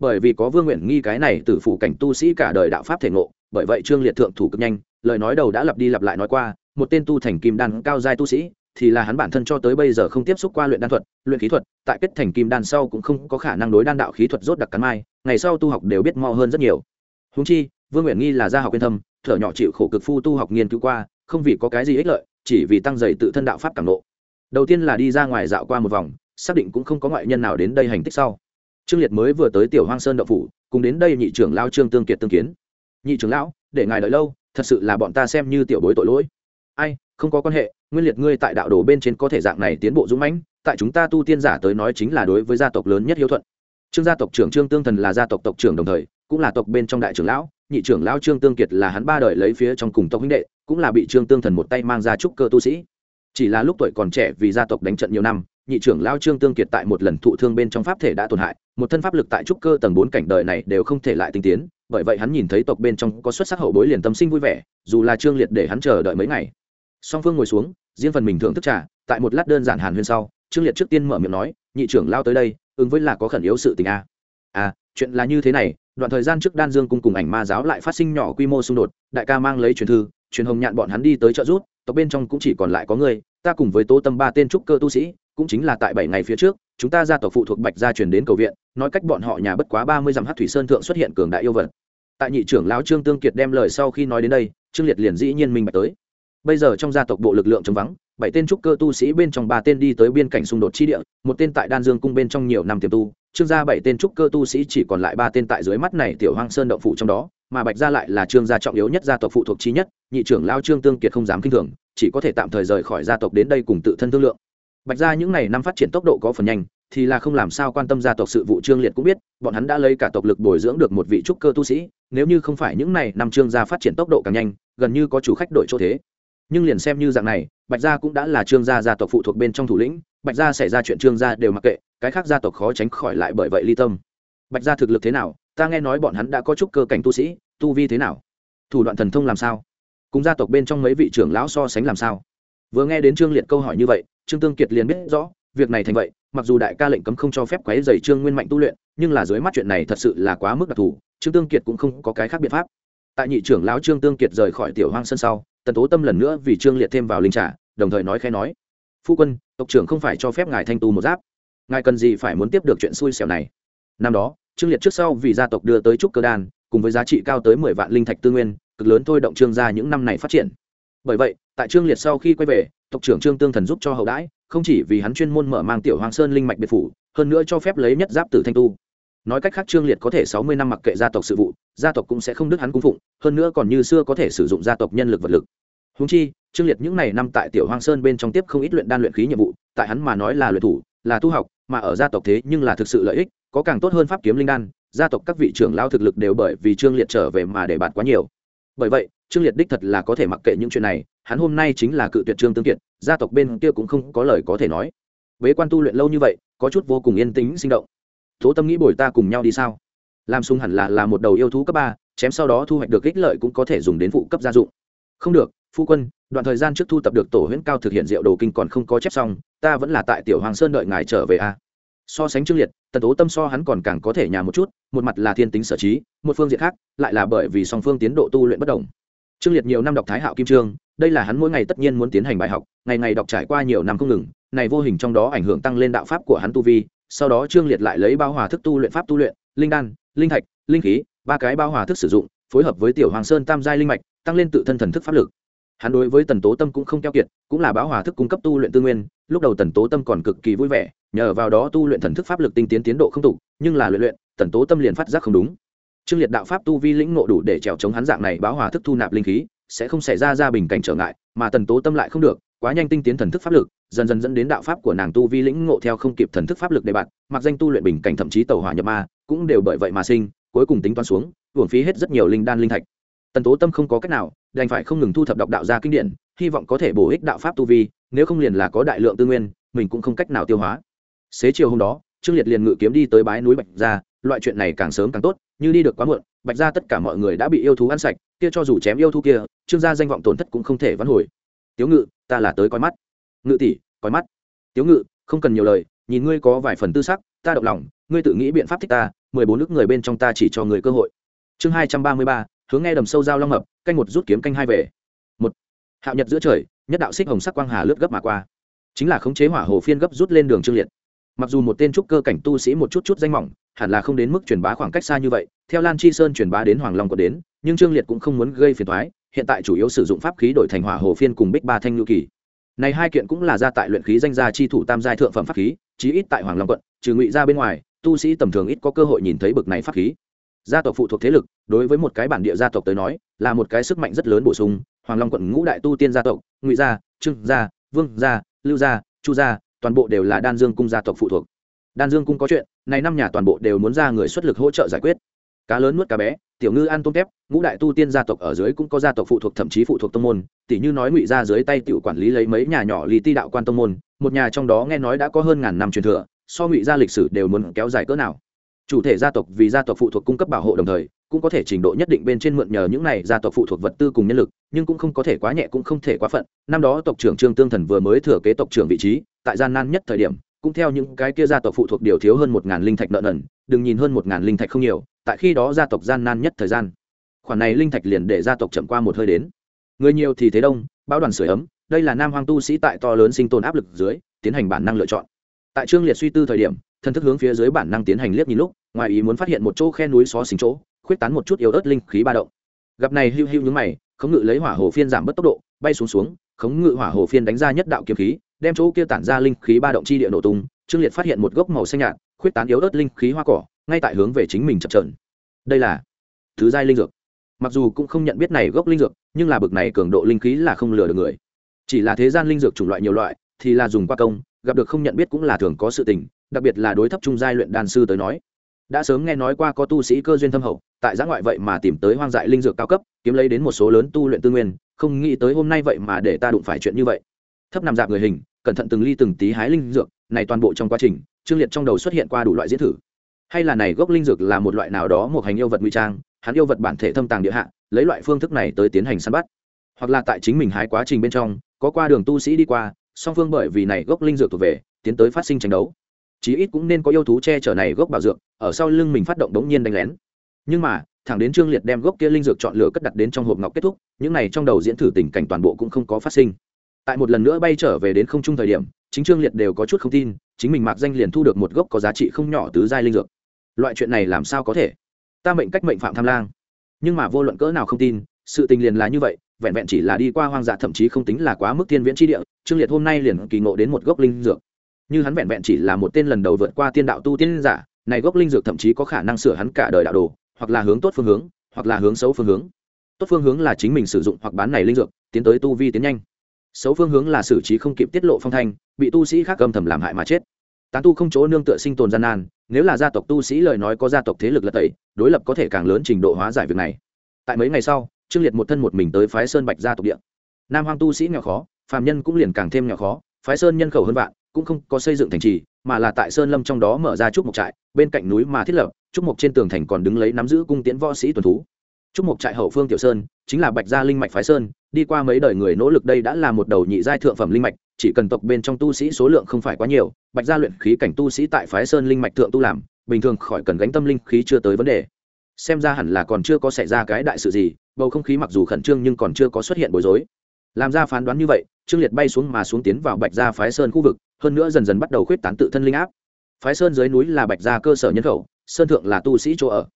bởi vì có vương nguyện nghi cái này từ phủ cảnh tu sĩ cả đời đạo pháp thể ngộ, bởi vậy trương liệt thượng thủ cực nhanh, lời nói đầu đã lặp đi lặp lại nói qua, một tên tu thành kim đan cao giai tu sĩ thì là hắn bản thân cho tới bây giờ không tiếp xúc qua luyện đan thuật, luyện khí thuật, tại kết thành kim đan sau cũng không có khả năng đối đan đạo khí thuật rốt đặc cắn mai, ngày sau tu học đều biết mo hơn rất nhiều. Húng chi, vương nguyện nghi là gia học yên thâm, thở nhỏ chịu khổ cực phu tu học nghiên cứu qua, không vì có cái gì ích lợi, chỉ vì tăng dày tự thân đạo pháp cảm nộ. Đầu tiên là đi ra ngoài dạo qua một vòng, xác định cũng không có ngoại nhân nào đến đây hành tích sau. Trương liệt mới vừa tới tiểu hoang sơn đậu phủ, cùng đến đây nhị trưởng lao trương tương kiệt tương kiến. Nhị trưởng lão, để ngài đợi lâu, thật sự là bọn ta xem như tiểu bối tội lỗi. Ai không có quan hệ, nguyên liệt ngươi tại đạo đồ bên trên có thể dạng này tiến bộ dũng mãnh, tại chúng ta tu tiên giả tới nói chính là đối với gia tộc lớn nhất hiếu thuận. Trương gia tộc trưởng trương tương thần là gia tộc tộc trưởng đồng thời, cũng là tộc bên trong đại trưởng lão, nhị trưởng lão trương tương kiệt là hắn ba đời lấy phía trong cùng tộc huynh đệ, cũng là bị trương tương thần một tay mang ra trúc cơ tu sĩ. Chỉ là lúc tuổi còn trẻ vì gia tộc đánh trận nhiều năm, nhị trưởng lão trương tương kiệt tại một lần thụ thương bên trong pháp thể đã tổn hại, một thân pháp lực tại trúc cơ tầng bốn cảnh đời này đều không thể lại tinh tiến, bởi vậy hắn nhìn thấy tộc bên trong có xuất sắc hậu bối liền tâm sinh vui vẻ, dù là trương liệt để hắn chờ đợi mấy ngày song phương ngồi xuống, riêng phần mình thưởng thức trà, tại một lát đơn giản hàn huyên sau, trương liệt trước tiên mở miệng nói, nhị trưởng lao tới đây, ứng với là có khẩn yếu sự tình a. À chuyện là như thế này, đoạn thời gian trước đan dương cung cùng ảnh ma giáo lại phát sinh nhỏ quy mô xung đột, đại ca mang lấy truyền thư, truyền hồng nhạn bọn hắn đi tới trợ rút, tộc bên trong cũng chỉ còn lại có người ta cùng với tố tâm ba tên trúc cơ tu sĩ, cũng chính là tại bảy ngày phía trước, chúng ta ra tộc phụ thuộc bạch gia truyền đến cầu viện, nói cách bọn họ nhà bất quá ba mươi dặm hát thủy sơn thượng xuất hiện cường đại yêu vật. Tại nhị trưởng lão trương tương kiệt đem lời sau khi nói đến đây, trương liệt liền dĩ nhiên minh bạch tới bây giờ trong gia tộc bộ lực lượng chống vắng, bảy tên trúc cơ tu sĩ bên trong ba tên đi tới biên cảnh xung đột chi địa, một tên tại đan dương cung bên trong nhiều năm tiềm tu, trương gia bảy tên trúc cơ tu sĩ chỉ còn lại ba tên tại dưới mắt này tiểu hoang sơn động phụ trong đó, mà bạch gia lại là trương gia trọng yếu nhất gia tộc phụ thuộc chi nhất, nhị trưởng lao trương tương kiệt không dám kinh thường, chỉ có thể tạm thời rời khỏi gia tộc đến đây cùng tự thân thương lượng. Bạch gia những ngày năm phát triển tốc độ có phần nhanh, thì là không làm sao quan tâm gia tộc sự vụ trương liệt cũng biết, bọn hắn đã lấy cả tộc lực bồi dưỡng được một vị trúc cơ tu sĩ, nếu như không phải những này năm trương gia phát triển tốc độ càng nhanh, gần như có chủ khách đổi chỗ thế nhưng liền xem như dạng này, bạch gia cũng đã là trương gia gia tộc phụ thuộc bên trong thủ lĩnh, bạch gia xảy ra chuyện trương gia đều mặc kệ, cái khác gia tộc khó tránh khỏi lại bởi vậy ly tâm. Bạch gia thực lực thế nào, ta nghe nói bọn hắn đã có chút cơ cảnh tu sĩ, tu vi thế nào? Thủ đoạn thần thông làm sao? Cùng gia tộc bên trong mấy vị trưởng lão so sánh làm sao? Vừa nghe đến trương liệt câu hỏi như vậy, trương tương kiệt liền biết rõ, việc này thành vậy, mặc dù đại ca lệnh cấm không cho phép quấy dày trương nguyên mạnh tu luyện, nhưng là dưới mắt chuyện này thật sự là quá mức đặc thù, trương tương kiệt cũng không có cái khác biện pháp. Tại nhị trưởng lão trương tương kiệt rời khỏi tiểu hoang sân sau tần tố tâm lần nữa vì trương liệt thêm vào linh trả đồng thời nói khẽ nói, phu quân, tộc trưởng không phải cho phép ngài thanh tu một giáp. Ngài cần gì phải muốn tiếp được chuyện xui xẻo này? Năm đó, trương liệt trước sau vì gia tộc đưa tới trúc cơ đan, cùng với giá trị cao tới mười vạn linh thạch tư nguyên, cực lớn thôi động trương gia những năm này phát triển. Bởi vậy, tại trương liệt sau khi quay về, tộc trưởng trương tương thần giúp cho hậu đãi, không chỉ vì hắn chuyên môn mở mang tiểu hoàng sơn linh mạch biệt phủ, hơn nữa cho phép lấy nhất giáp tử thanh tu nói cách khác trương liệt có thể sáu mươi năm mặc kệ gia tộc sự vụ, gia tộc cũng sẽ không đứt hắn cung phụng, hơn nữa còn như xưa có thể sử dụng gia tộc nhân lực vật lực. Húng chi, trương liệt những n à y năm tại tiểu hoang sơn bên trong tiếp không ít luyện đan luyện khí nhiệm vụ, tại hắn mà nói là luyện thủ, là tu học, mà ở gia tộc thế nhưng là thực sự lợi ích, có càng tốt hơn pháp kiếm linh đan, gia tộc các vị trưởng lao thực lực đều bởi vì trương liệt trở về mà để bạt quá nhiều. Bởi vậy, trương liệt đích thật là có thể mặc kệ những chuyện này, hắn hôm nay chính là cự tuyệt trương tương kiệt gia tộc bên kia cũng không có lời có thể nói. Bế quan tu luyện lâu như vậy, có chút vô cùng yên tĩnh sinh động tố tâm nghĩ bồi ta cùng nhau đi sao? Làm sung hẳn là là một đầu yêu thú cấp ba, chém sau đó thu hoạch được ích lợi cũng có thể dùng đến phụ cấp gia dụng. Không được, phu quân, đoạn thời gian trước thu tập được tổ huyễn cao thực hiện diệu đồ kinh còn không có chép xong, ta vẫn là tại tiểu hoàng sơn đợi ngài trở về a. So sánh trương liệt, tần tố tâm so hắn còn càng có thể nhà một chút, một mặt là thiên tính sở trí, một phương diện khác, lại là bởi vì song phương tiến độ tu luyện bất đồng. Trương liệt nhiều năm đọc thái hạo kim trương đây là hắn mỗi ngày tất nhiên muốn tiến hành bài học, ngày ngày đọc trải qua nhiều năm không ngừng, này vô hình trong đó ảnh hưởng tăng lên đạo pháp của hắn tu vi sau đó trương liệt lại lấy bao hòa thức tu luyện pháp tu luyện, linh đan, linh thạch, linh khí, ba cái bao hòa thức sử dụng, phối hợp với tiểu hoàng sơn tam giai linh mạch, tăng lên tự thân thần thức pháp lực. Hắn đối với tần tố tâm cũng không keo kiệt, cũng là báo hòa thức cung cấp tu luyện tư nguyên, lúc đầu tần tố tâm còn cực kỳ vui vẻ, nhờ vào đó tu luyện thần thức pháp lực tinh tiến tiến độ không tục nhưng là luyện luyện, tần tố tâm liền phát giác không đúng. Trương liệt đạo pháp tu vi lĩnh ngộ đủ để trèo chống hắn dạng này báo hòa thức thu nạp linh khí, sẽ không xảy ra ra bình cảnh trở ngại, mà tần tố tâm lại không được quá nhanh tinh tiến thần thức pháp lực, dần dần dẫn đến đạo pháp của nàng tu vi lĩnh ngộ theo không kịp thần thức pháp lực đề bạn mặc danh tu luyện bình cảnh thậm chí tàu hỏa nhập ma, cũng đều bởi vậy mà sinh, cuối cùng tính toán xuống uổng phí hết rất nhiều linh đan linh thạch. Tần tố tâm không có cách nào, đành phải không ngừng thu thập đọc đạo gia kinh điển, hy vọng có thể bổ ích đạo pháp tu vi, nếu không liền là có đại lượng tư nguyên, mình cũng không cách nào tiêu hóa. Xế chiều hôm đó, trương liệt liền ngự kiếm đi tới bái núi bạch gia, loại chuyện này càng sớm càng tốt, như đi được quá muộn, bạch gia tất cả mọi người đã bị yêu thú ăn sạch, kia cho dù chém yêu thú kia, trương gia danh vọng tổn thất cũng không thể vãn hồi tiếu ngự, ta là tới coi mắt. Ngự tỷ, coi mắt. Tiếu ngự, không cần nhiều lời, nhìn ngươi có vài phần tư sắc, ta động lòng, ngươi tự nghĩ biện pháp thích ta, mười bốn nước người bên trong ta chỉ cho người cơ hội. Chương hai trăm ba mươi ba, hướng nghe đầm sâu dao long mập canh một rút kiếm canh hai về. Một, hạo nhật giữa trời, nhất đạo xích hồng sắc quang hà lướt gấp mà qua. Chính là khống chế hỏa hồ phiên gấp rút lên đường trương liệt. Mặc dù một tên trúc cơ cảnh tu sĩ một chút chút danh mỏng, hẳn là không đến mức truyền bá khoảng cách xa như vậy, theo lan chi sơn truyền bá đến hoàng long có đến, nhưng trương liệt cũng không muốn gây phiền thoái hiện tại chủ yếu sử dụng pháp khí đổi thành hỏa hồ phiên cùng bích ba thanh ngự kỳ. Này hai kiện cũng là ra tại luyện khí danh gia chi thủ tam giai thượng phẩm pháp khí, chí ít tại hoàng long quận, trừ ngụy ra bên ngoài, tu sĩ tầm thường ít có cơ hội nhìn thấy bực này pháp khí. Gia tộc phụ thuộc thế lực, đối với một cái bản địa gia tộc tới nói, là một cái sức mạnh rất lớn bổ sung, hoàng long quận ngũ đại tu tiên gia tộc, ngụy gia, trương gia, vương gia, lưu gia, chu gia, toàn bộ đều là đan dương cung gia tộc phụ thuộc. Đan dương cung có chuyện, này năm nhà toàn bộ đều muốn ra người xuất lực hỗ trợ giải quyết cá lớn nuốt cá bé tiểu ngư ăn tôm tép, ngũ đại tu tiên gia tộc ở dưới cũng có gia tộc phụ thuộc thậm chí phụ thuộc tông môn. Tỷ như nói ngụy ra dưới tay tiểu quản lý lấy mấy nhà nhỏ lý ti đạo quan tông môn một nhà trong đó nghe nói đã có hơn ngàn năm truyền thừa so ngụy ra lịch sử đều muốn kéo dài cỡ nào. Chủ thể gia tộc vì gia tộc phụ thuộc cung cấp bảo hộ đồng thời cũng có thể trình độ nhất định bên trên mượn nhờ những này gia tộc phụ thuộc vật tư cùng nhân lực nhưng cũng không có thể quá nhẹ cũng không thể quá phận. Năm đó tộc trưởng trương tương thần vừa mới thừa kế tộc trưởng vị trí tại gian nan nhất thời điểm cũng theo những cái kia gia tộc phụ thuộc điều thiếu hơn một ngàn linh thạch nợ nần đừng nhìn hơn một ngàn linh thạch không nhiều tại khi đó gia tộc gian nan nhất thời gian. Khoản này linh thạch liền để gia tộc chậm qua một hơi đến. Người nhiều thì thế đông, bão đoàn sửa ấm, đây là nam hoang tu sĩ tại to lớn sinh tồn áp lực dưới, tiến hành bản năng lựa chọn. Tại trương liệt suy tư thời điểm, thần thức hướng phía dưới bản năng tiến hành liếc nhìn lúc, ngoài ý muốn phát hiện một chỗ khe núi xó xính chỗ, khuyết tán một chút yếu ớt linh khí ba động. Gặp này hưu hưu nhướng mày, khống ngự lấy hỏa hồ phiên giảm bớt tốc độ, bay xuống xuống, khống ngự hỏa hồ phiên đánh ra nhất đạo kiếm khí, đem chỗ kia tản ra linh khí ba động chi địa nổ tung. Trương liệt phát hiện một gốc màu xanh nhạt, khuyết tán yếu ớt linh khí hoa cỏ ngay tại hướng về chính mình chập trờn đây là thứ giai linh dược. Mặc dù cũng không nhận biết này gốc linh dược, nhưng là bực này cường độ linh khí là không lừa được người. Chỉ là thế gian linh dược chủng loại nhiều loại, thì là dùng qua công, gặp được không nhận biết cũng là thường có sự tình, đặc biệt là đối thấp trung giai luyện đan sư tới nói. Đã sớm nghe nói qua có tu sĩ cơ duyên thâm hậu, tại giã ngoại vậy mà tìm tới hoang dại linh dược cao cấp, kiếm lấy đến một số lớn tu luyện tư nguyên, không nghĩ tới hôm nay vậy mà để ta đụng phải chuyện như vậy. Thấp nằm dạp người hình, cẩn thận từng ly từng tí hái linh dược, này toàn bộ trong quá trình, trương liệt trong đầu xuất hiện qua đủ loại diễn thử hay là này gốc linh dược là một loại nào đó một hành yêu vật nguy trang, hắn yêu vật bản thể thâm tàng địa hạ, lấy loại phương thức này tới tiến hành săn bắt. Hoặc là tại chính mình hái quá trình bên trong, có qua đường tu sĩ đi qua, song phương bởi vì này gốc linh dược thuộc về, tiến tới phát sinh tranh đấu. Chí ít cũng nên có yêu thú che chở này gốc bảo dược, ở sau lưng mình phát động đống nhiên đánh lén. Nhưng mà, thẳng đến trương liệt đem gốc kia linh dược chọn lựa cất đặt đến trong hộp ngọc kết thúc, những này trong đầu diễn thử tình cảnh toàn bộ cũng không có phát sinh. Tại một lần nữa bay trở về đến không trung thời điểm, chính trương liệt đều có chút không tin, chính mình mạc danh liền thu được một gốc có giá trị không nhỏ tứ giai linh dược loại chuyện này làm sao có thể? Ta mệnh cách mệnh phạm tham lang. Nhưng mà vô luận cỡ nào không tin, sự tình liền là như vậy, vẹn vẹn chỉ là đi qua hoang dã thậm chí không tính là quá mức tiên viễn tri địa, trương liệt hôm nay liền kỳ ngộ đến một gốc linh dược. Như hắn vẹn vẹn chỉ là một tên lần đầu vượt qua tiên đạo tu tiên giả, này gốc linh dược thậm chí có khả năng sửa hắn cả đời đạo đồ, hoặc là hướng tốt phương hướng, hoặc là hướng xấu phương hướng. Tốt phương hướng là chính mình sử dụng hoặc bán này linh dược, tiến tới tu vi tiến nhanh. Xấu phương hướng là xử trí không kịp tiết lộ phong thanh, bị tu sĩ khác âm thầm làm hại mà chết tán tu không chỗ nương tựa sinh tồn gian nan, nếu là gia tộc tu sĩ lời nói có gia tộc thế lực lật tẩy, đối lập có thể càng lớn trình độ hóa giải việc này. Tại mấy ngày sau, trương liệt một thân một mình tới phái sơn bạch gia tộc địa. Nam hoang tu sĩ nghèo khó, phàm nhân cũng liền càng thêm nghèo khó, phái sơn nhân khẩu hơn vạn, cũng không có xây dựng thành trì, mà là tại sơn lâm trong đó mở ra trúc mộc trại, bên cạnh núi mà thiết lập, trúc mộc trên tường thành còn đứng lấy nắm giữ cung tiễn võ sĩ tuần thú trúc mộc trại hậu phương tiểu sơn, chính là bạch gia linh mạch phái sơn, đi qua mấy đời người nỗ lực đây đã là một đầu nhị giai thượng phẩm linh mạch, chỉ cần tộc bên trong tu sĩ số lượng không phải quá nhiều, bạch gia luyện khí cảnh tu sĩ tại phái sơn linh mạch thượng tu làm, bình thường khỏi cần gánh tâm linh khí chưa tới vấn đề. Xem ra hẳn là còn chưa có xảy ra cái đại sự gì, bầu không khí mặc dù khẩn trương nhưng còn chưa có xuất hiện bối rối. Làm ra phán đoán như vậy, trương liệt bay xuống mà xuống tiến vào bạch gia phái sơn khu vực, hơn nữa dần dần bắt đầu khuyết tán tự thân linh áp. Phái sơn dưới núi là bạch gia cơ sở nhân khẩu, sơn thượng là tu sĩ chỗ ở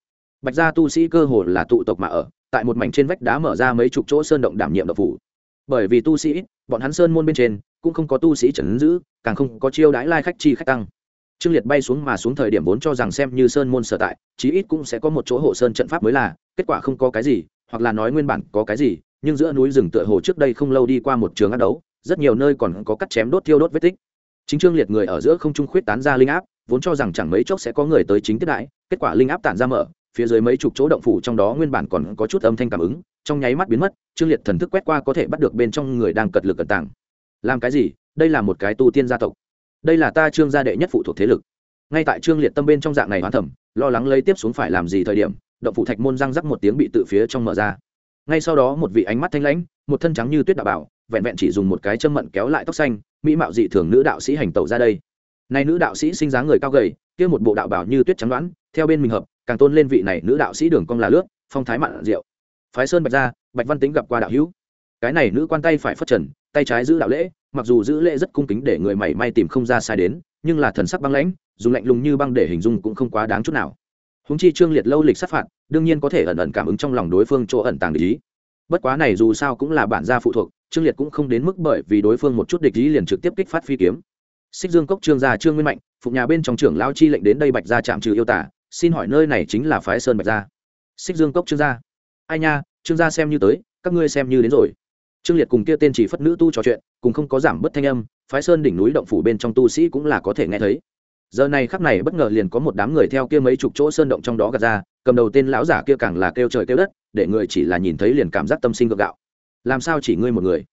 bạch gia tu sĩ cơ hồ là tụ tộc mà ở, tại một mảnh trên vách đá mở ra mấy chục chỗ sơn động đảm nhiệm độc phủ. Bởi vì tu sĩ, bọn hắn sơn môn bên trên cũng không có tu sĩ trấn giữ, càng không có chiêu đãi lai khách chi khách tăng. Trương liệt bay xuống mà xuống thời điểm vốn cho rằng xem như sơn môn sở tại, chí ít cũng sẽ có một chỗ hộ sơn trận pháp mới là, kết quả không có cái gì, hoặc là nói nguyên bản có cái gì, nhưng giữa núi rừng tựa hồ trước đây không lâu đi qua một trường ác đấu, rất nhiều nơi còn có cắt chém đốt thiêu đốt vết tích. Chính trương liệt người ở giữa không trung khuyết tán ra linh áp, vốn cho rằng chẳng mấy chốc sẽ có người tới chính tiết đại kết quả linh áp tản ra mở phía dưới mấy chục chỗ động phủ trong đó nguyên bản còn có chút âm thanh cảm ứng, trong nháy mắt biến mất, trương liệt thần thức quét qua có thể bắt được bên trong người đang cật lực cẩn tàng. Làm cái gì? Đây là một cái tu tiên gia tộc. Đây là ta trương gia đệ nhất phụ thuộc thế lực. Ngay tại trương liệt tâm bên trong dạng này hoán thẩm, lo lắng lấy tiếp xuống phải làm gì thời điểm, động phủ thạch môn răng rắc một tiếng bị tự phía trong mở ra. Ngay sau đó một vị ánh mắt thanh lãnh, một thân trắng như tuyết đạo bảo, vẹn vẹn chỉ dùng một cái châm mận kéo lại tóc xanh, mỹ mạo dị thường nữ đạo sĩ hành tẩu ra đây. Nay nữ đạo sĩ sinh dáng người cao gầy, kia một bộ đạo bảo như tuyết trắng đoán, theo bên mình hợp càng tôn lên vị này nữ đạo sĩ đường cong là lướt, phong thái mặn rượu phái sơn bạch gia bạch văn tính gặp qua đạo hữu. Cái này nữ quan tay phải phất trần, tay trái giữ đạo lễ, mặc dù giữ lễ rất cung kính để người mảy may tìm không ra sai đến, nhưng là thần sắc băng lãnh, dùng lạnh lùng như băng để hình dung cũng không quá đáng chút nào. Húng chi trương liệt lâu lịch sát phạt, đương nhiên có thể ẩn ẩn cảm ứng trong lòng đối phương chỗ ẩn tàng địch ý. Bất quá này dù sao cũng là bản gia phụ thuộc, trương liệt cũng không đến mức bởi vì đối phương một chút địch ý liền trực tiếp kích phát phi kiếm. Xích dương cốc trương gia trương nguyên mạnh phụ nhà bên trong trưởng lao chi lệnh đến đây bạch gia chạm trừ yêu tả xin hỏi nơi này chính là phái sơn bạch gia. Xích dương cốc trương gia. Ai nha, trương gia xem như tới, các ngươi xem như đến rồi. Trương liệt cùng kia tên chỉ phất nữ tu trò chuyện, cùng không có giảm bớt thanh âm, phái sơn đỉnh núi động phủ bên trong tu sĩ cũng là có thể nghe thấy. Giờ này khắc này bất ngờ liền có một đám người theo kia mấy chục chỗ sơn động trong đó gạt ra, cầm đầu tên lão giả kia càng là kêu trời kêu đất, để người chỉ là nhìn thấy liền cảm giác tâm sinh gượng gạo. Làm sao chỉ ngươi một người?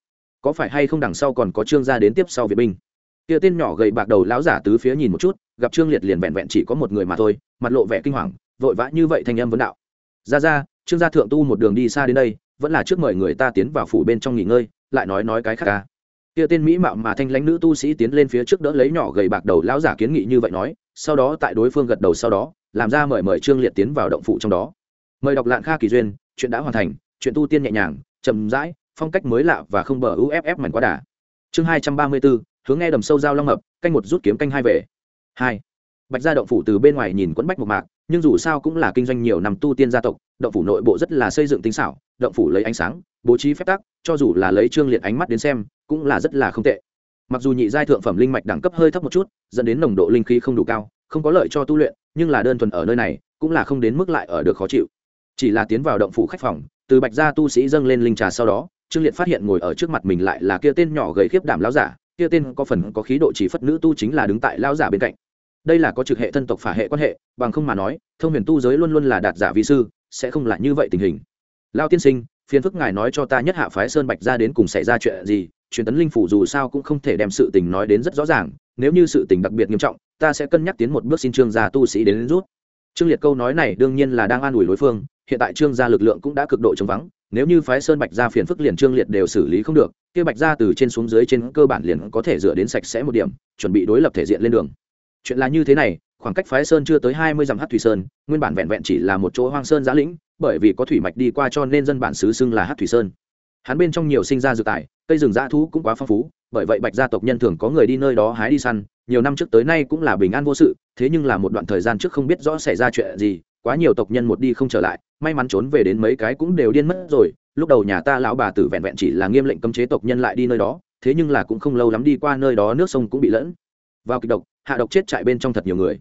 Có phải hay không đằng sau còn có trương gia đến tiếp sau việt binh? Kia tên nhỏ gầy bạc đầu lão giả tứ phía nhìn một chút, gặp trương liệt liền vẹn vẹn chỉ có một người mà thôi, mặt lộ vẻ kinh hoàng, vội vã như vậy thanh âm vấn đạo. Ra ra, trương gia thượng tu một đường đi xa đến đây, vẫn là trước mời người ta tiến vào phủ bên trong nghỉ ngơi, lại nói nói cái khác ca kia tên mỹ mạo mà thanh lãnh nữ tu sĩ tiến lên phía trước đỡ lấy nhỏ gầy bạc đầu lão giả kiến nghị như vậy nói, sau đó tại đối phương gật đầu sau đó, làm ra mời mời trương liệt tiến vào động phủ trong đó. Mời đọc lạng kha kỳ duyên, chuyện đã hoàn thành, chuyện tu tiên nhẹ nhàng, chậm rãi, phong cách mới lạ và không bờ uff mảnh quá đà. Chương hai trăm ba mươi bốn hướng nghe đầm sâu dao long mập, canh một rút kiếm canh hai về. Hai. Bạch gia động phủ từ bên ngoài nhìn quẫn bách một mạc, nhưng dù sao cũng là kinh doanh nhiều năm tu tiên gia tộc, động phủ nội bộ rất là xây dựng tinh xảo, động phủ lấy ánh sáng, bố trí phép tắc, cho dù là lấy trương liệt ánh mắt đến xem, cũng là rất là không tệ. Mặc dù nhị giai thượng phẩm linh mạch đẳng cấp hơi thấp một chút, dẫn đến nồng độ linh khí không đủ cao, không có lợi cho tu luyện, nhưng là đơn thuần ở nơi này, cũng là không đến mức lại ở được khó chịu. Chỉ là tiến vào động phủ khách phòng, từ bạch gia tu sĩ dâng lên linh trà sau đó, trương liệt phát hiện ngồi ở trước mặt mình lại là kia tên nhỏ gầy khiếp đảm lão giả kia tên có phần có khí độ chỉ phất nữ tu chính là đứng tại lão giả bên cạnh. Đây là có trực hệ thân tộc phả hệ quan hệ bằng không mà nói thông huyền tu giới luôn luôn là đạt giả vi sư sẽ không là như vậy tình hình. Lao tiên sinh phiền phức ngài nói cho ta nhất hạ phái sơn bạch ra đến cùng xảy ra chuyện gì truyền tấn linh phủ dù sao cũng không thể đem sự tình nói đến rất rõ ràng nếu như sự tình đặc biệt nghiêm trọng ta sẽ cân nhắc tiến một bước xin trương gia tu sĩ đến, đến rút. Trương liệt câu nói này đương nhiên là đang an ủi đối phương hiện tại trương gia lực lượng cũng đã cực độ chống vắng nếu như phái sơn bạch gia phiền phức liền trương liệt đều xử lý không được, kia bạch gia từ trên xuống dưới trên cơ bản liền có thể dựa đến sạch sẽ một điểm, chuẩn bị đối lập thể diện lên đường. Chuyện là như thế này, khoảng cách phái sơn chưa tới hai mươi dặm hát thủy sơn, nguyên bản vẹn vẹn chỉ là một chỗ hoang sơn giã lĩnh, bởi vì có thủy mạch đi qua cho nên dân bản xứ xưng là hát thủy sơn. Hắn bên trong nhiều sinh ra dược tài, cây rừng dã thú cũng quá phong phú, bởi vậy bạch gia tộc nhân thường có người đi nơi đó hái đi săn, nhiều năm trước tới nay cũng là bình an vô sự, thế nhưng là một đoạn thời gian trước không biết rõ xảy ra chuyện gì quá nhiều tộc nhân một đi không trở lại, may mắn trốn về đến mấy cái cũng đều điên mất rồi, lúc đầu nhà ta lão bà tử vẹn vẹn chỉ là nghiêm lệnh cấm chế tộc nhân lại đi nơi đó, thế nhưng là cũng không lâu lắm đi qua nơi đó nước sông cũng bị lẫn vào kịch độc, hạ độc chết chạy bên trong thật nhiều người.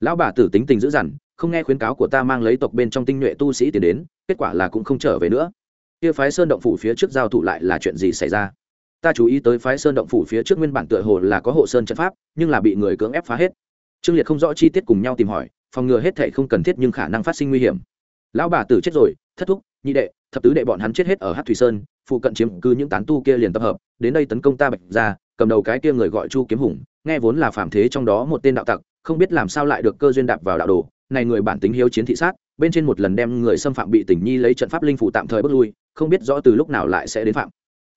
Lão bà tử tính tình dữ dằn, không nghe khuyến cáo của ta mang lấy tộc bên trong tinh nhuệ tu sĩ tiến đến, kết quả là cũng không trở về nữa. Kia phái sơn động phủ phía trước giao thủ lại là chuyện gì xảy ra? Ta chú ý tới phái sơn động phủ phía trước nguyên bản tựa hồ là có hộ sơn trận pháp, nhưng là bị người cưỡng ép phá hết. Trương liệt không rõ chi tiết cùng nhau tìm hỏi phòng ngừa hết thệ không cần thiết nhưng khả năng phát sinh nguy hiểm. Lão bà tử chết rồi, thất thúc, nhị đệ, thập tứ đệ bọn hắn chết hết ở hát thủy sơn, phụ cận chiếm cư những tán tu kia liền tập hợp, đến đây tấn công ta bạch ra cầm đầu cái kia người gọi chu kiếm hùng, nghe vốn là phạm thế trong đó một tên đạo tặc, không biết làm sao lại được cơ duyên đạp vào đạo đồ. Này người bản tính hiếu chiến thị sát, bên trên một lần đem người xâm phạm bị tình nhi lấy trận pháp linh phủ tạm thời bước lui, không biết rõ từ lúc nào lại sẽ đến phạm.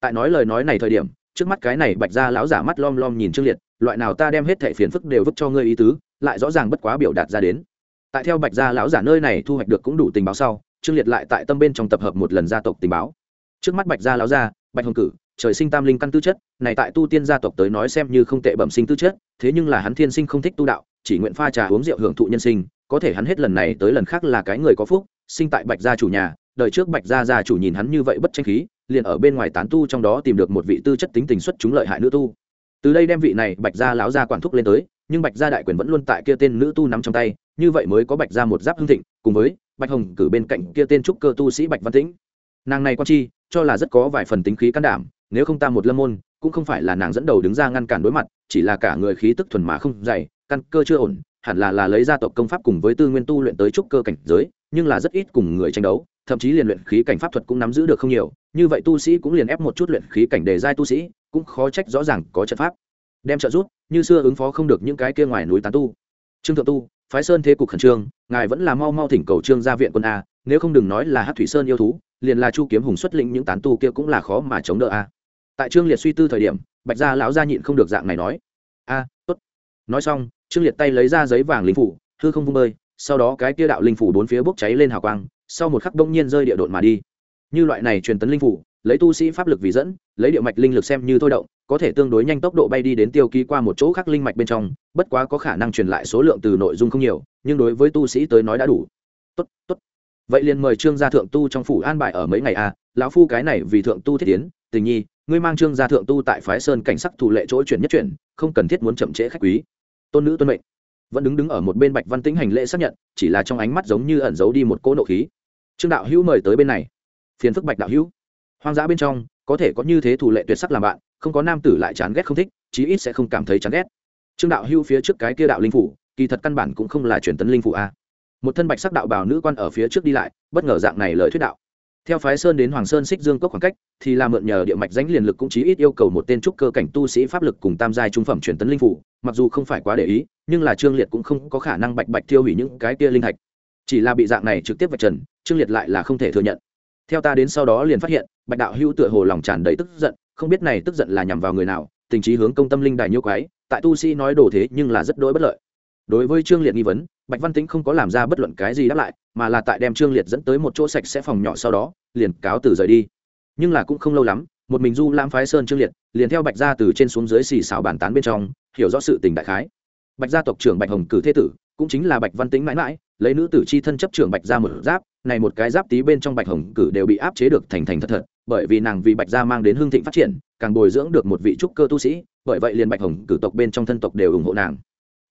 Tại nói lời nói này thời điểm, trước mắt cái này bạch ra lão giả mắt lom lom nhìn trương liệt, loại nào ta đem hết thẻ phiền phức đều vứt cho ngươi ý tứ lại rõ ràng bất quá biểu đạt ra đến. Tại theo bạch gia lão giả nơi này thu hoạch được cũng đủ tình báo sau, trương liệt lại tại tâm bên trong tập hợp một lần gia tộc tình báo. Trước mắt bạch gia lão gia, bạch hồng cử, trời sinh tam linh căn tư chất, này tại tu tiên gia tộc tới nói xem như không tệ bẩm sinh tư chất, thế nhưng là hắn thiên sinh không thích tu đạo, chỉ nguyện pha trà uống rượu hưởng thụ nhân sinh, có thể hắn hết lần này tới lần khác là cái người có phúc, sinh tại bạch gia chủ nhà, đời trước bạch gia gia chủ nhìn hắn như vậy bất tranh khí, liền ở bên ngoài tán tu trong đó tìm được một vị tư chất tính tình xuất chúng lợi hại nữ tu. Từ đây đem vị này bạch gia lão gia quản thúc lên tới nhưng bạch gia đại quyền vẫn luôn tại kia tên nữ tu nắm trong tay, như vậy mới có bạch gia một giáp hưng thịnh, cùng với bạch hồng cử bên cạnh kia tên trúc cơ tu sĩ bạch văn tĩnh. Nàng này quan chi, cho là rất có vài phần tính khí can đảm, nếu không ta một lâm môn, cũng không phải là nàng dẫn đầu đứng ra ngăn cản đối mặt, chỉ là cả người khí tức thuần mà không dày, căn cơ chưa ổn, hẳn là là lấy gia tộc công pháp cùng với tư nguyên tu luyện tới trúc cơ cảnh giới, nhưng là rất ít cùng người tranh đấu, thậm chí liền luyện khí cảnh pháp thuật cũng nắm giữ được không nhiều, như vậy tu sĩ cũng liền ép một chút luyện khí cảnh đề giai tu sĩ, cũng khó trách rõ ràng có trận pháp đem trợ giúp, như xưa ứng phó không được những cái kia ngoài núi tán tu. Trương thượng tu, phái sơn thế cục khẩn trương, ngài vẫn là mau mau thỉnh cầu trương gia viện quân a, nếu không đừng nói là hát thủy sơn yêu thú, liền là chu kiếm hùng xuất lĩnh những tán tu kia cũng là khó mà chống đỡ a. Tại trương liệt suy tư thời điểm, bạch gia lão gia nhịn không được dạng này nói. A, tốt. Nói xong, trương liệt tay lấy ra giấy vàng linh phủ, hư không vung bơi, sau đó cái kia đạo linh phủ bốn phía bốc cháy lên hào quang, sau một khắc đông nhiên rơi địa độn mà đi. Như loại này truyền tấn linh phủ lấy tu sĩ pháp lực vì dẫn, lấy địa mạch linh lực xem như thôi động, có thể tương đối nhanh tốc độ bay đi đến tiêu ký qua một chỗ khác linh mạch bên trong, bất quá có khả năng truyền lại số lượng từ nội dung không nhiều, nhưng đối với tu sĩ tới nói đã đủ. Tốt tốt. Vậy liền mời trương gia thượng tu trong phủ an bài ở mấy ngày à? Lão phu cái này vì thượng tu thiết tiến, tình nhi, ngươi mang trương gia thượng tu tại phái sơn cảnh sắc thủ lệ chỗ chuyển nhất chuyển, không cần thiết muốn chậm trễ khách quý. Tôn nữ tuân mệnh. Vẫn đứng đứng ở một bên bạch văn tĩnh hành lễ xác nhận, chỉ là trong ánh mắt giống như ẩn giấu đi một cỗ nộ khí. Trương đạo hữu mời tới bên này. Phiền phức bạch đạo hữu hoang dã bên trong, có thể có như thế thủ lệ tuyệt sắc làm bạn, không có nam tử lại chán ghét không thích, chí ít sẽ không cảm thấy chán ghét. Trương đạo hưu phía trước cái kia đạo linh phủ, kỳ thật căn bản cũng không là truyền tấn linh phủ a. Một thân bạch sắc đạo bảo nữ quan ở phía trước đi lại, bất ngờ dạng này lời thuyết đạo. Theo phái sơn đến hoàng sơn xích dương cốc khoảng cách, thì là mượn nhờ địa mạch danh liền lực cũng chí ít yêu cầu một tên trúc cơ cảnh tu sĩ pháp lực cùng tam giai trung phẩm truyền tấn linh phủ, mặc dù không phải quá để ý, nhưng là trương liệt cũng không có khả năng bạch bạch tiêu hủy những cái kia linh thạch. Chỉ là bị dạng này trực tiếp vạch trần, trương liệt lại là không thể thừa nhận. Theo ta đến sau đó liền phát hiện bạch đạo hữu tựa hồ lòng tràn đầy tức giận, không biết này tức giận là nhằm vào người nào, tình trí hướng công tâm linh đài nhiêu quái, tại tu sĩ nói đồ thế nhưng là rất đỗi bất lợi. Đối với trương liệt nghi vấn, bạch văn tính không có làm ra bất luận cái gì đáp lại, mà là tại đem trương liệt dẫn tới một chỗ sạch sẽ phòng nhỏ sau đó, liền cáo từ rời đi. Nhưng là cũng không lâu lắm, một mình du lam phái sơn trương liệt, liền theo bạch gia từ trên xuống dưới xì xào bàn tán bên trong, hiểu rõ sự tình đại khái. Bạch gia tộc trưởng bạch hồng cử thế tử, cũng chính là bạch văn tính mãi mãi, lấy nữ tử c h i thân chấp trưởng bạch gia một giáp, này một cái giáp tí bên trong bạch hồng cử đều bị áp chế được thành thành thật thật bởi vì nàng vì bạch gia mang đến hương thịnh phát triển, càng bồi dưỡng được một vị trúc cơ tu sĩ, bởi vậy liền bạch hồng cử tộc bên trong thân tộc đều ủng hộ nàng.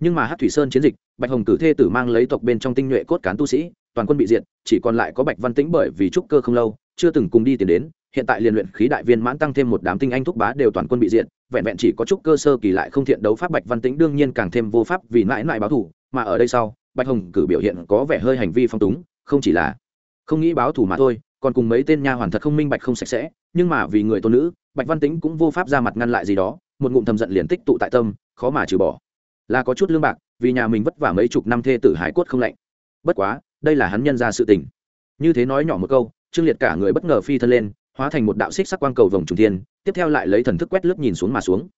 Nhưng mà hát thủy sơn chiến dịch, bạch hồng cử thê tử mang lấy tộc bên trong tinh nhuệ cốt cán tu sĩ, toàn quân bị diệt, chỉ còn lại có bạch văn tĩnh bởi vì trúc cơ không lâu, chưa từng cùng đi tiền đến, hiện tại liền luyện khí đại viên mãn tăng thêm một đám tinh anh thúc bá đều toàn quân bị diệt, vẹn vẹn chỉ có trúc cơ sơ kỳ lại không thiện đấu pháp bạch văn tĩnh đương nhiên càng thêm vô pháp vì mãi mãi báo thù, mà ở đây sau, bạch hồng cử biểu hiện có vẻ hơi hành vi phong túng, không chỉ là không nghĩ báo thù mà thôi còn cùng mấy tên nha hoàn thật không minh bạch không sạch sẽ, nhưng mà vì người tôn nữ, bạch văn tĩnh cũng vô pháp ra mặt ngăn lại gì đó, một ngụm thầm giận liền tích tụ tại tâm, khó mà trừ bỏ. Là có chút lương bạc, vì nhà mình vất vả mấy chục năm thê tử hải quất không lạnh. Bất quá, đây là hắn nhân ra sự tình. Như thế nói nhỏ một câu, trương liệt cả người bất ngờ phi thân lên, hóa thành một đạo xích sắc quang cầu vòng trùng thiên, tiếp theo lại lấy thần thức quét lướt nhìn xuống mà xuống.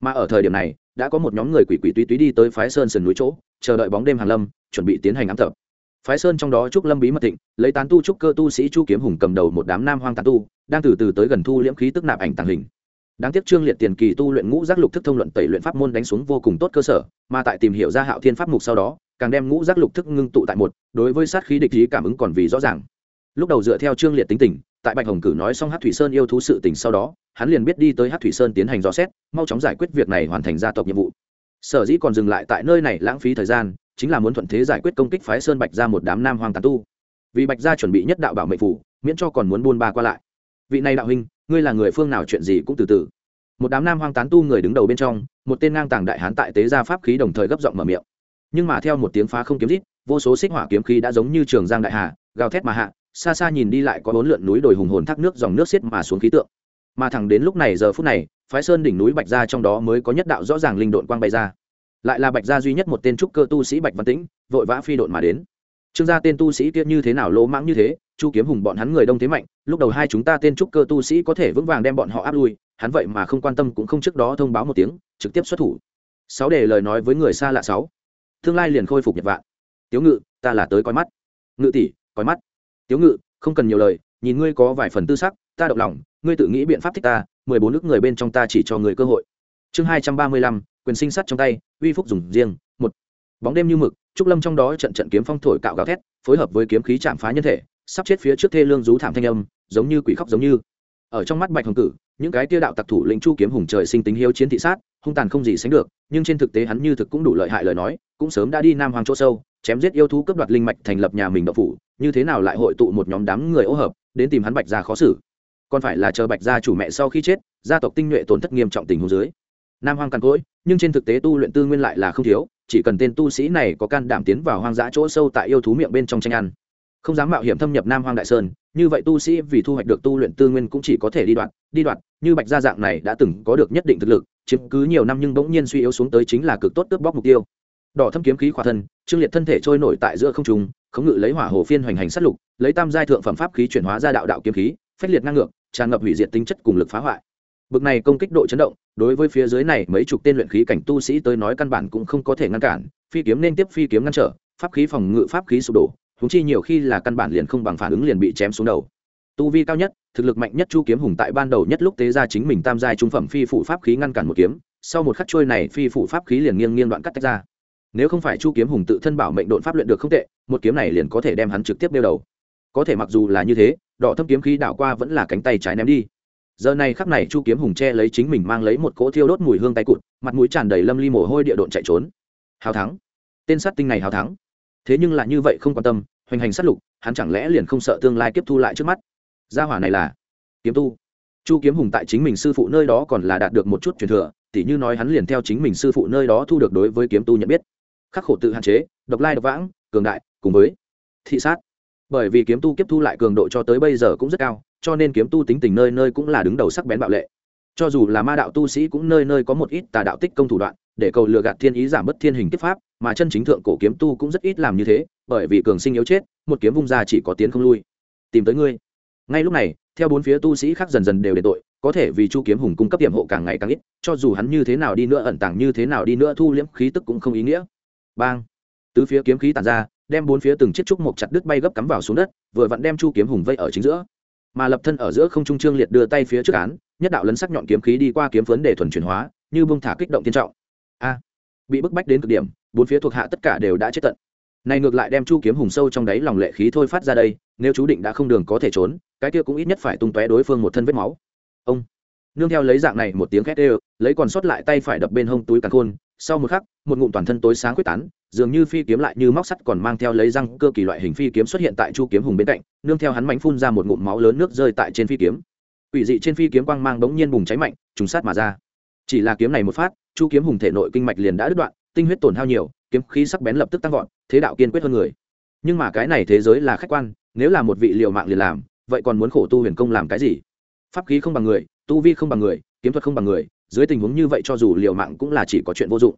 Mà ở thời điểm này, đã có một nhóm người quỷ quỷ túy túy đi tới phái sơn sườn núi chỗ, chờ đợi bóng đêm hàng lâm, chuẩn bị tiến hành ám tập phái sơn trong đó trúc lâm bí mật thịnh, lấy tán tu trúc cơ tu sĩ chu kiếm hùng cầm đầu một đám nam hoang tán tu, đang từ từ tới gần thu liễm khí tức nạp ảnh tàng hình. Đáng tiếc trương liệt tiền kỳ tu luyện ngũ giác lục thức thông luận tẩy luyện pháp môn đánh xuống vô cùng tốt cơ sở, mà tại tìm hiểu ra hạo thiên pháp mục sau đó, càng đem ngũ giác lục thức ngưng tụ tại một, đối với sát khí địch ý cảm ứng còn vì rõ ràng. Lúc đầu dựa theo trương liệt tính tình, tại bạch hồng cử nói xong hát thủy sơn yêu thú sự tình sau đó, hắn liền biết đi tới hát thủy sơn tiến hành dò xét, mau chóng giải quyết việc này hoàn thành gia tộc nhiệm vụ. Sở dĩ còn dừng lại tại nơi này lãng phí thời gian chính là muốn thuận thế giải quyết công kích phái sơn bạch ra một đám nam hoàng tán tu. Vì bạch gia chuẩn bị nhất đạo bảo mệnh phủ, miễn cho còn muốn buôn ba qua lại. Vị này đạo huynh, ngươi là người phương nào chuyện gì cũng từ từ. Một đám nam hoang tán tu người đứng đầu bên trong, một tên ngang tàng đại hán tại tế gia pháp khí đồng thời gấp giọng mở miệng. Nhưng mà theo một tiếng phá không kiếm rít, vô số xích hỏa kiếm khí đã giống như trường giang đại hà, gào thét mà hạ, xa xa nhìn đi lại có bốn lượn núi đồi hùng hồn thác nước dòng nước xiết mà xuống khí tượng. Mà thẳng đến lúc này giờ phút này, phái sơn đỉnh núi bạch gia trong đó mới có nhất đạo rõ ràng linh độn quang bay ra lại là bạch gia duy nhất một tên trúc cơ tu sĩ bạch văn tĩnh, vội vã phi độn mà đến. Trương gia tên tu sĩ kia như thế nào lỗ mãng như thế, chu kiếm hùng bọn hắn người đông thế mạnh, lúc đầu hai chúng ta tên trúc cơ tu sĩ có thể vững vàng đem bọn họ áp lui, hắn vậy mà không quan tâm cũng không trước đó thông báo một tiếng, trực tiếp xuất thủ. Sáu để lời nói với người xa lạ sáu. Tương lai liền khôi phục nhật vạn. Tiếu ngự, ta là tới coi mắt. Ngự tỷ, coi mắt. Tiếu ngự, không cần nhiều lời, nhìn ngươi có vài phần tư sắc, ta động lòng, ngươi tự nghĩ biện pháp thích ta, mười bốn nước người bên trong ta chỉ cho người cơ hội. Chương hai trăm ba mươi lăm quyền sinh sắt trong tay, uy phúc dùng riêng, một, bóng đêm như mực, trúc lâm trong đó trận trận kiếm phong thổi cạo gào thét, phối hợp với kiếm khí chạm phá nhân thể, sắp chết phía trước thê lương rú thảm thanh âm, giống như quỷ khóc giống như. Ở trong mắt bạch hồng cử, những cái tia đạo tặc thủ lĩnh chu kiếm hùng trời sinh tính hiếu chiến thị sát, hung tàn không gì sánh được, nhưng trên thực tế hắn như thực cũng đủ lợi hại lời nói, cũng sớm đã đi nam hoàng chỗ sâu, chém giết yêu thú cướp đoạt linh mạch thành lập nhà mình đậu phủ, như thế nào lại hội tụ một nhóm đám người ô hợp, đến tìm hắn bạch gia khó xử. Còn phải là chờ bạch gia chủ mẹ sau khi chết, gia tộc tinh nhuệ tổn thất nghiêm trọng tình huống dưới. Nam hoàng càn cỗi nhưng trên thực tế tu luyện tư nguyên lại là không thiếu, chỉ cần tên tu sĩ này có can đảm tiến vào hoang dã chỗ sâu tại yêu thú miệng bên trong tranh ăn. Không dám mạo hiểm thâm nhập nam hoang đại sơn, như vậy tu sĩ vì thu hoạch được tu luyện tư nguyên cũng chỉ có thể đi đoạn đi đoạn, như bạch gia dạng này đã từng có được nhất định thực lực, chiếm cứ nhiều năm nhưng bỗng nhiên suy yếu xuống tới chính là cực tốt tước bóc mục tiêu. Đỏ thâm kiếm khí khỏa thân, trương liệt thân thể trôi nổi tại giữa không trung, khống ngự lấy hỏa hồ phiên hoành hành sát lục, lấy tam giai thượng phẩm pháp khí chuyển hóa ra đạo đạo kiếm khí, phách liệt ngang ngược, tràn ngập hủy diệt tính chất cùng lực phá hoại bực này công kích độ chấn động, đối với phía dưới này mấy chục tên luyện khí cảnh tu sĩ tới nói căn bản cũng không có thể ngăn cản, phi kiếm nên tiếp phi kiếm ngăn trở, pháp khí phòng ngự, pháp khí sụp đổ, huống chi nhiều khi là căn bản liền không bằng phản ứng liền bị chém xuống đầu. Tu vi cao nhất, thực lực mạnh nhất chu kiếm hùng tại ban đầu nhất lúc tế ra chính mình tam giai trung phẩm phi phụ pháp khí ngăn cản một kiếm, sau một khắc trôi này phi phụ pháp khí liền nghiêng nghiêng đoạn cắt tách ra. Nếu không phải chu kiếm hùng tự thân bảo mệnh độn pháp luyện được không tệ, một kiếm này liền có thể đem hắn trực tiếp đeo đầu. Có thể mặc dù là như thế, đỏ thâm kiếm khí đảo qua vẫn là cánh tay trái ném đi giờ này khắc này chu kiếm hùng che lấy chính mình mang lấy một cỗ thiêu đốt mùi hương tay cụt, mặt mũi tràn đầy lâm ly mồ hôi địa độn chạy trốn. Hào thắng. Tên sát tinh này hào thắng. Thế nhưng là như vậy không quan tâm, hoành hành sát lục, hắn chẳng lẽ liền không sợ tương lai tiếp thu lại trước mắt? Gia hỏa này là kiếm tu. Chu kiếm hùng tại chính mình sư phụ nơi đó còn là đạt được một chút truyền thừa, tỉ như nói hắn liền theo chính mình sư phụ nơi đó thu được đối với kiếm tu nhận biết. Khắc khổ tự hạn chế, độc lai độc vãng, cường đại, cùng với thị sát. Bởi vì kiếm tu kiếp thu lại cường độ cho tới bây giờ cũng rất cao cho nên kiếm tu tính tình nơi nơi cũng là đứng đầu sắc bén bạo lệ. Cho dù là ma đạo tu sĩ cũng nơi nơi có một ít tà đạo tích công thủ đoạn, để cầu lừa gạt thiên ý giảm bớt thiên hình kiếp pháp, mà chân chính thượng cổ kiếm tu cũng rất ít làm như thế, bởi vì cường sinh yếu chết, một kiếm vung ra chỉ có tiến không lui. Tìm tới ngươi. Ngay lúc này, theo bốn phía tu sĩ khác dần dần đều đến tội, có thể vì chu kiếm hùng cung cấp điểm hộ càng ngày càng ít, cho dù hắn như thế nào đi nữa ẩn tàng, như thế nào đi nữa thu liễm khí tức cũng không ý nghĩa. Bang. Tứ phía kiếm khí tàn ra, đem bốn phía từng chiếc trúc mục chặt đứt bay gấp cắm vào xuống đất, vừa vặn đem chu kiếm hùng vây ở chính giữa mà lập thân ở giữa không trung trương liệt đưa tay phía trước án, nhất đạo lấn sắc nhọn kiếm khí đi qua kiếm vấn để thuần chuyển hóa, như bông thả kích động tiên trọng. A, bị bức bách đến cực điểm, bốn phía thuộc hạ tất cả đều đã chết tận. Này ngược lại đem chu kiếm hùng sâu trong đáy lòng lệ khí thôi phát ra đây, nếu chú định đã không đường có thể trốn, cái kia cũng ít nhất phải tung tóe đối phương một thân vết máu. Ông, nương theo lấy dạng này một tiếng khét đều, lấy còn sót lại tay phải đập bên hông túi càn khôn, sau một khắc, một ngụm toàn thân tối sáng quyết tán dường như phi kiếm lại như móc sắt còn mang theo lấy răng cơ kỳ loại hình phi kiếm xuất hiện tại chu kiếm hùng bên cạnh, nương theo hắn mánh phun ra một ngụm máu lớn nước rơi tại trên phi kiếm. Quỷ dị trên phi kiếm quang mang bỗng nhiên bùng cháy mạnh, trùng sát mà ra. Chỉ là kiếm này một phát, chu kiếm hùng thể nội kinh mạch liền đã đứt đoạn, tinh huyết tổn hao nhiều, kiếm khí sắc bén lập tức tăng vọt, thế đạo kiên quyết hơn người. Nhưng mà cái này thế giới là khách quan, nếu là một vị liều mạng liền làm, vậy còn muốn khổ tu huyền công làm cái gì? Pháp khí không bằng người, tu vi không bằng người, kiếm thuật không bằng người, dưới tình huống như vậy cho dù liều mạng cũng là chỉ có chuyện vô dụng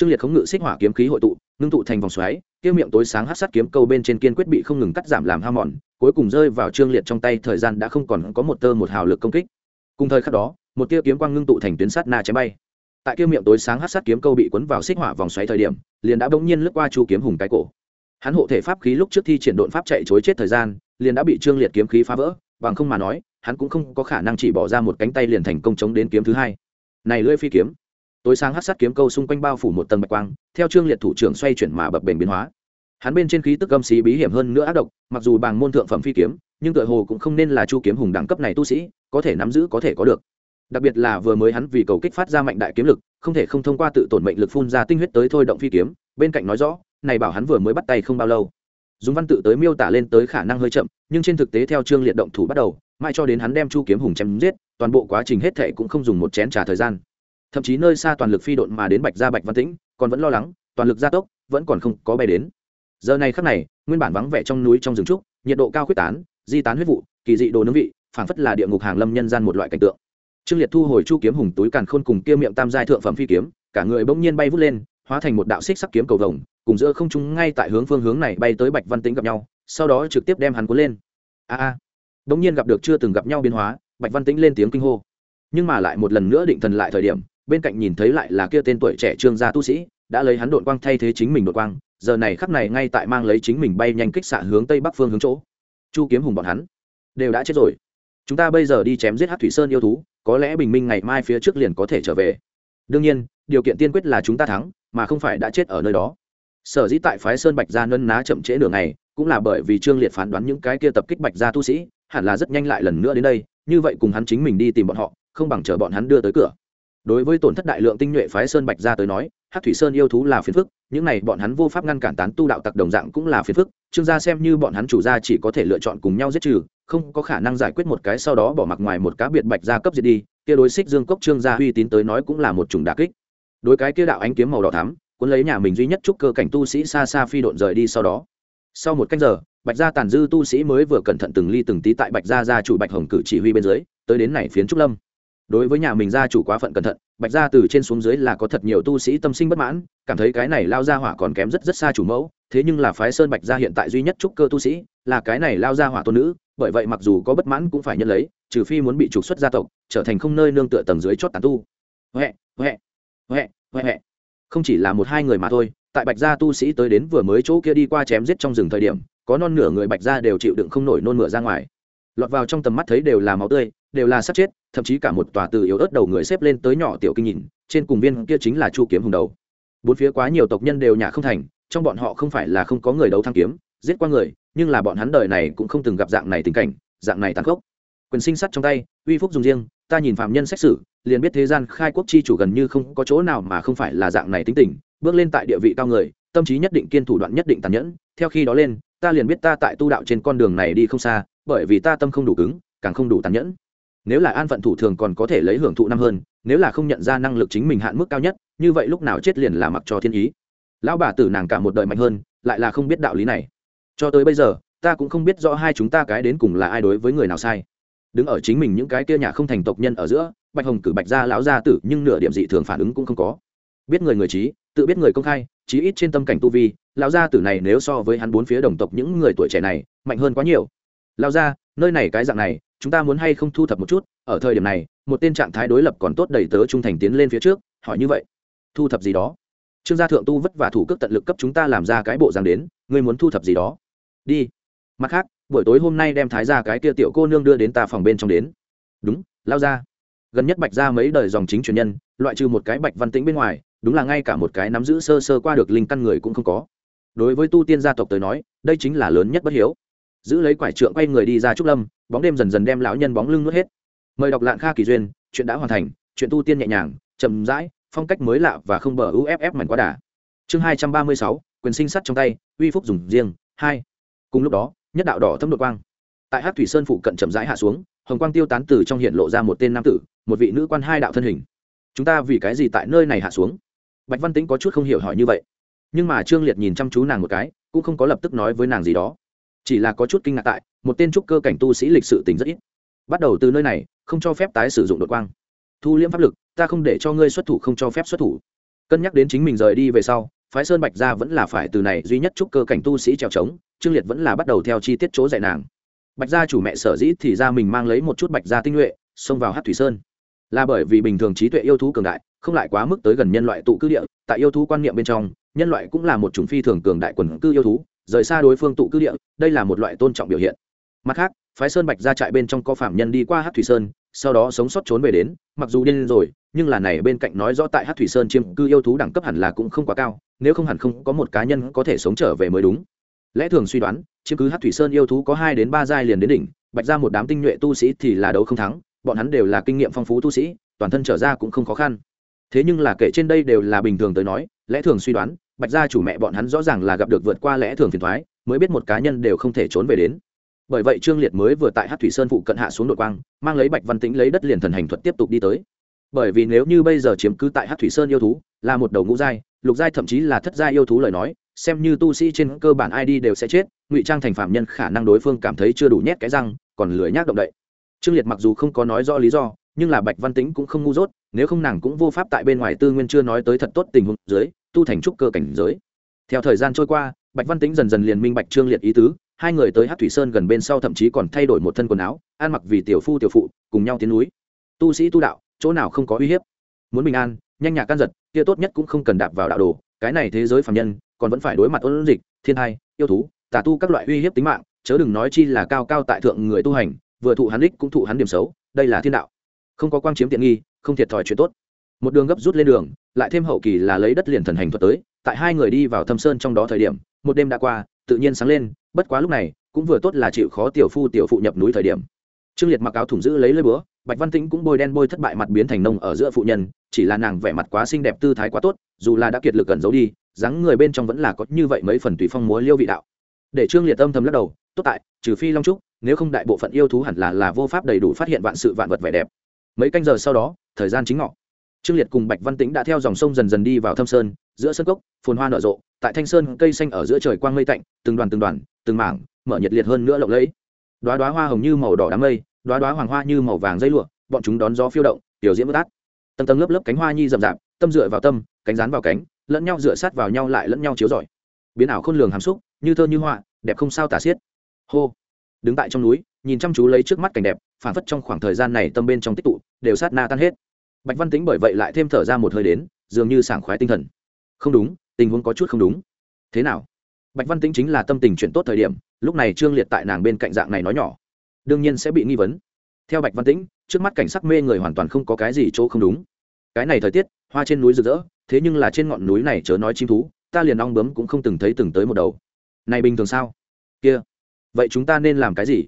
trương liệt khống ngự xích hỏa kiếm khí hội tụ, ngưng tụ thành vòng xoáy tiêu miệng tối sáng hát sát kiếm câu bên trên kiên quyết bị không ngừng cắt giảm làm hao mòn, cuối cùng rơi vào trương liệt trong tay, thời gian đã không còn có một tơ một hào lực công kích. Cùng thời khắc đó, một tia kiếm quang ngưng tụ thành tuyến sát na chém bay. Tại kia miệng tối sáng hát sát kiếm câu bị cuốn vào xích hỏa vòng xoáy thời điểm, liền đã bỗng nhiên lướt qua chu kiếm hùng cái cổ. Hắn hộ thể pháp khí lúc trước thi triển độn pháp chạy chối chết thời gian, liền đã bị trương liệt kiếm khí phá vỡ, bằng không mà nói, hắn cũng không có khả năng chỉ bỏ ra một cánh tay liền thành công chống đến kiếm thứ hai. Này lưỡi phi kiếm tối sáng hát sát kiếm câu xung quanh bao phủ một tầng bạch quang, theo trương liệt thủ trưởng xoay chuyển mà bập bềnh biến hóa. Hắn bên trên khí tức âm xí bí hiểm hơn nữa ác độc, mặc dù bằng môn thượng phẩm phi kiếm, nhưng tựa hồ cũng không nên là chu kiếm hùng đẳng cấp này tu sĩ, có thể nắm giữ có thể có được. Đặc biệt là vừa mới hắn vì cầu kích phát ra mạnh đại kiếm lực, không thể không thông qua tự tổn mệnh lực phun ra tinh huyết tới thôi động phi kiếm, bên cạnh nói rõ, này bảo hắn vừa mới bắt tay không bao lâu. Dùng văn tự tới miêu tả lên tới khả năng hơi chậm, nhưng trên thực tế theo trương liệt động thủ bắt đầu, mãi cho đến hắn đem chu kiếm hùng chém giết, toàn bộ quá trình hết thệ cũng không dùng một chén trả thời gian thậm chí nơi xa toàn lực phi độn mà đến bạch gia bạch văn tĩnh, còn vẫn lo lắng, toàn lực gia tốc, vẫn còn không có bay đến. Giờ này khắc này, nguyên bản vắng vẻ trong núi trong rừng trúc, nhiệt độ cao khuyết tán, di tán huyết vụ, kỳ dị đồ nướng vị, phảng phất là địa ngục hàng lâm nhân gian một loại cảnh tượng. Trương liệt thu hồi chu kiếm hùng túi càn khôn cùng kia miệng tam giai thượng phẩm phi kiếm, cả người bỗng nhiên bay vút lên, hóa thành một đạo xích sắc kiếm cầu vồng, cùng giữa không trung ngay tại hướng phương hướng này bay tới bạch văn tĩnh gặp nhau, sau đó trực tiếp đem hắn cuốn lên. A a. Bỗng nhiên gặp được chưa từng gặp nhau biến hóa, bạch văn tĩnh lên tiếng kinh hô. Nhưng mà lại một lần nữa định thần lại thời điểm bên cạnh nhìn thấy lại là kia tên tuổi trẻ trương gia tu sĩ, đã lấy hắn đội quang thay thế chính mình đội quang, giờ này khắc này ngay tại mang lấy chính mình bay nhanh kích xạ hướng tây bắc phương hướng chỗ. Chu kiếm hùng bọn hắn đều đã chết rồi. Chúng ta bây giờ đi chém giết hát thủy sơn yêu thú, có lẽ bình minh ngày mai phía trước liền có thể trở về. Đương nhiên, điều kiện tiên quyết là chúng ta thắng, mà không phải đã chết ở nơi đó. Sở dĩ tại phái sơn bạch gia nân ná chậm trễ nửa ngày, cũng là bởi vì trương liệt phán đoán những cái kia tập kích bạch gia tu sĩ hẳn là rất nhanh lại lần nữa đến đây, như vậy cùng hắn chính mình đi tìm bọn họ, không bằng chờ bọn hắn đưa tới cửa đối với tổn thất đại lượng tinh nhuệ phái sơn bạch gia tới nói hát thủy sơn yêu thú là phiền phức, những này bọn hắn vô pháp ngăn cản tán tu đạo tặc đồng dạng cũng là phiền phức, trương gia xem như bọn hắn chủ gia chỉ có thể lựa chọn cùng nhau giết trừ, không có khả năng giải quyết một cái sau đó bỏ mặc ngoài một cá biệt bạch gia cấp diệt đi, kia đối xích dương cốc trương gia uy tín tới nói cũng là một chủng đà kích. Đối cái kia đạo ánh kiếm màu đỏ thắm, cuốn lấy nhà mình duy nhất chúc cơ cảnh tu sĩ xa xa phi độn rời đi sau đó. Sau một canh giờ, bạch gia tàn dư tu sĩ mới vừa cẩn thận từng ly từng tí tại bạch gia gia chủ bạch hồng cử chỉ huy bên dưới, tới đến này phiến trúc lâm đối với nhà mình gia chủ quá phận cẩn thận, bạch gia từ trên xuống dưới là có thật nhiều tu sĩ tâm sinh bất mãn, cảm thấy cái này lao gia hỏa còn kém rất rất xa chủ mẫu, thế nhưng là phái sơn bạch gia hiện tại duy nhất trúc cơ tu sĩ, là cái này lao gia hỏa tôn nữ, bởi vậy mặc dù có bất mãn cũng phải nhận lấy, trừ phi muốn bị trục xuất gia tộc, trở thành không nơi nương tựa tầng dưới chót tàn tu. Huệ huệ huệ huệ. Không chỉ là một hai người mà thôi, tại bạch gia tu sĩ tới đến vừa mới chỗ kia đi qua chém giết trong rừng thời điểm, có non nửa người bạch gia đều chịu đựng không nổi nôn mửa ra ngoài. Lọt vào trong tầm mắt thấy đều là máu tươi đều là sát chết, thậm chí cả một tòa từ yếu ớt đầu người xếp lên tới nhỏ tiểu kinh nhìn, trên cùng viên kia chính là chu kiếm hùng đầu. Bốn phía quá nhiều tộc nhân đều nhà không thành, trong bọn họ không phải là không có người đấu thăng kiếm, giết qua người, nhưng là bọn hắn đời này cũng không từng gặp dạng này tình cảnh, dạng này tàn khốc. Quyền sinh sắt trong tay, uy phúc dùng riêng, ta nhìn phạm nhân xét xử, liền biết thế gian khai quốc chi chủ gần như không có chỗ nào mà không phải là dạng này tính tình, bước lên tại địa vị cao người, tâm trí nhất định kiên thủ đoạn nhất định tàn nhẫn, theo khi đó lên, ta liền biết ta tại tu đạo trên con đường này đi không xa, bởi vì ta tâm không đủ cứng, càng không đủ tàn nhẫn nếu là an phận thủ thường còn có thể lấy hưởng thụ năm hơn, nếu là không nhận ra năng lực chính mình hạn mức cao nhất, như vậy lúc nào chết liền là mặc cho thiên ý. Lão bà tử nàng cả một đời mạnh hơn, lại là không biết đạo lý này. Cho tới bây giờ, ta cũng không biết rõ hai chúng ta cái đến cùng là ai đối với người nào sai. Đứng ở chính mình những cái kia nhà không thành tộc nhân ở giữa, bạch hồng cử bạch ra lão gia tử, nhưng nửa điểm dị thường phản ứng cũng không có. Biết người người trí, tự biết người công khai, chí ít trên tâm cảnh tu vi, lão gia tử này nếu so với hắn bốn phía đồng tộc những người tuổi trẻ này, mạnh hơn quá nhiều. Lão gia, nơi này cái dạng này chúng ta muốn hay không thu thập một chút, ở thời điểm này, một tên trạng thái đối lập còn tốt đầy tớ trung thành tiến lên phía trước, hỏi như vậy. Thu thập gì đó? Trương gia thượng tu vất vả thủ cước tận lực cấp chúng ta làm ra cái bộ dáng đến, ngươi muốn thu thập gì đó? Đi. Mặt khác, buổi tối hôm nay đem thái ra cái kia tiểu cô nương đưa đến ta phòng bên trong đến. Đúng, lao ra. Gần nhất bạch ra mấy đời dòng chính truyền nhân, loại trừ một cái bạch văn tĩnh bên ngoài, đúng là ngay cả một cái nắm giữ sơ sơ qua được linh căn người cũng không có. Đối với tu tiên gia tộc tới nói, đây chính là lớn nhất bất hiếu giữ lấy quải trượng quay người đi ra trúc lâm, bóng đêm dần dần đem lão nhân bóng lưng nuốt hết. Mời đọc lạng kha kỳ duyên, chuyện đã hoàn thành, chuyện tu tiên nhẹ nhàng, chậm rãi, phong cách mới lạ và không bờ uff mảnh quá đà. Chương hai trăm ba mươi sáu, quyền sinh sắt trong tay, uy phúc dùng riêng, hai. Cùng lúc đó, nhất đạo đỏ thâm đột quang. Tại hát thủy sơn phụ cận chậm rãi hạ xuống, hồng quang tiêu tán từ trong hiện lộ ra một tên nam tử, một vị nữ quan hai đạo thân hình. Chúng ta vì cái gì tại nơi này hạ xuống? Bạch văn tĩnh có chút không hiểu hỏi như vậy. Nhưng mà trương liệt nhìn chăm chú nàng một cái, cũng không có lập tức nói với nàng gì đó chỉ là có chút kinh ngạc tại, một tên trúc cơ cảnh tu sĩ lịch sự tình rất ít. Bắt đầu từ nơi này, không cho phép tái sử dụng đột quang. Thu liễm pháp lực, ta không để cho ngươi xuất thủ, không cho phép xuất thủ. Cân nhắc đến chính mình rời đi về sau, phái sơn bạch gia vẫn là phải từ này duy nhất trúc cơ cảnh tu sĩ trèo trống, trương liệt vẫn là bắt đầu theo chi tiết chỗ dạy nàng. Bạch gia chủ mẹ sở dĩ thì ra mình mang lấy một chút bạch gia tinh nhuệ, xông vào hát thủy sơn. Là bởi vì bình thường trí tuệ yêu thú cường đại, không lại quá mức tới gần nhân loại tụ cư địa, tại yêu thú quan niệm bên trong, nhân loại cũng là một chủng phi thường cường đại quần cư yêu thú rời xa đối phương tụ cư địa, đây là một loại tôn trọng biểu hiện. Mặt khác, phái sơn bạch ra trại bên trong có phạm nhân đi qua hát thủy sơn, sau đó sống sót trốn về đến, mặc dù điên rồi, nhưng là này bên cạnh nói rõ tại hát thủy sơn chiêm cư yêu thú đẳng cấp hẳn là cũng không quá cao, nếu không hẳn không có một cá nhân có thể sống trở về mới đúng. Lẽ thường suy đoán, chiếm cứ hát thủy sơn yêu thú có hai đến ba giai liền đến đỉnh, bạch ra một đám tinh nhuệ tu sĩ thì là đấu không thắng, bọn hắn đều là kinh nghiệm phong phú tu sĩ, toàn thân trở ra cũng không khó khăn thế nhưng là kể trên đây đều là bình thường tới nói, lẽ thường suy đoán, bạch gia chủ mẹ bọn hắn rõ ràng là gặp được vượt qua lẽ thường phiền thoái mới biết một cá nhân đều không thể trốn về đến. Bởi vậy trương liệt mới vừa tại hát thủy sơn phụ cận hạ xuống đội quang, mang lấy bạch văn tĩnh lấy đất liền thần hành thuật tiếp tục đi tới. Bởi vì nếu như bây giờ chiếm cứ tại hát thủy sơn yêu thú, là một đầu ngũ giai, lục giai thậm chí là thất giai yêu thú lời nói, xem như tu sĩ trên cơ bản ai đi đều sẽ chết, ngụy trang thành phạm nhân khả năng đối phương cảm thấy chưa đủ nhét cái răng, còn lười nhác động đậy. Trương liệt mặc dù không có nói rõ lý do, nhưng là bạch văn tĩnh cũng không ngu dốt nếu không nàng cũng vô pháp tại bên ngoài tư nguyên chưa nói tới thật tốt tình huống dưới, tu thành trúc cơ cảnh giới. Theo thời gian trôi qua, bạch văn tĩnh dần dần liền minh bạch trương liệt ý tứ, hai người tới hát thủy sơn gần bên sau thậm chí còn thay đổi một thân quần áo, ăn mặc vì tiểu phu tiểu phụ, cùng nhau tiến núi. Tu sĩ tu đạo, chỗ nào không có uy hiếp. Muốn bình an, nhanh nhạc can giật, kia tốt nhất cũng không cần đạp vào đạo đồ, cái này thế giới phạm nhân, còn vẫn phải đối mặt ôn dịch, thiên hai, yêu thú, tà tu các loại uy hiếp tính mạng, chớ đừng nói chi là cao cao tại thượng người tu hành, vừa thụ hắn đích cũng thụ hắn điểm xấu, đây là thiên đạo. Không có quang chiếm tiện nghi không thiệt thòi chuyện tốt. Một đường gấp rút lên đường, lại thêm hậu kỳ là lấy đất liền thần hành thuật tới, tại hai người đi vào thâm sơn trong đó thời điểm, một đêm đã qua, tự nhiên sáng lên, bất quá lúc này, cũng vừa tốt là chịu khó tiểu phu tiểu phụ nhập núi thời điểm. Trương liệt mặc áo thủng giữ lấy lơi búa, bạch văn tĩnh cũng bôi đen bôi thất bại mặt biến thành nông ở giữa phụ nhân, chỉ là nàng vẻ mặt quá xinh đẹp, tư thái quá tốt, dù là đã kiệt lực gần giấu đi, dáng người bên trong vẫn là có như vậy mấy phần tùy phong múa liêu vị đạo. Để trương liệt âm thầm lắc đầu, tốt tại, trừ phi long trúc, nếu không đại bộ phận yêu thú hẳn là là vô pháp đầy đủ phát hiện vạn sự vạn vật vẻ đẹp. Mấy canh giờ sau đó thời gian chính ngọ. Trương liệt cùng bạch văn tĩnh đã theo dòng sông dần dần đi vào thâm sơn, giữa sân cốc, phồn hoa nở rộ, tại thanh sơn cây xanh ở giữa trời quang mây tạnh, từng đoàn từng đoàn, từng mảng, mở nhiệt liệt hơn nữa lộng lẫy. Đoá đoá hoa hồng như màu đỏ đám mây đoá đoá hoàng hoa như màu vàng dây lụa, bọn chúng đón gió phiêu động, tiểu diễm bất át. Tầng tầng lớp lớp cánh hoa nhi rậm rạp, tâm dựa vào tâm, cánh rán vào cánh, lẫn nhau dựa sát vào nhau lại lẫn nhau chiếu rọi. Biến ảo khôn lường hàm xúc, như thơ như họa, đẹp không sao tả xiết. Hô. Đứng tại trong núi, nhìn chăm chú lấy trước mắt cảnh đẹp phản phất trong khoảng thời gian này tâm bên trong tích tụ, đều sát na tan hết bạch văn tính bởi vậy lại thêm thở ra một hơi đến, dường như sảng khoái tinh thần. Không đúng, tình huống có chút không đúng. Thế nào? Bạch văn tính chính là tâm tình chuyện tốt thời điểm, lúc này trương liệt tại nàng bên cạnh dạng này nói nhỏ. Đương nhiên sẽ bị nghi vấn. Theo bạch văn tĩnh, trước mắt cảnh sắc mê người hoàn toàn không có cái gì chỗ không đúng. Cái này thời tiết, hoa trên núi rực rỡ, thế nhưng là trên ngọn núi này chớ nói chim thú, ta liền ong bướm cũng không từng thấy từng tới một đầu. Này bình thường sao? Kia, vậy chúng ta nên làm cái gì?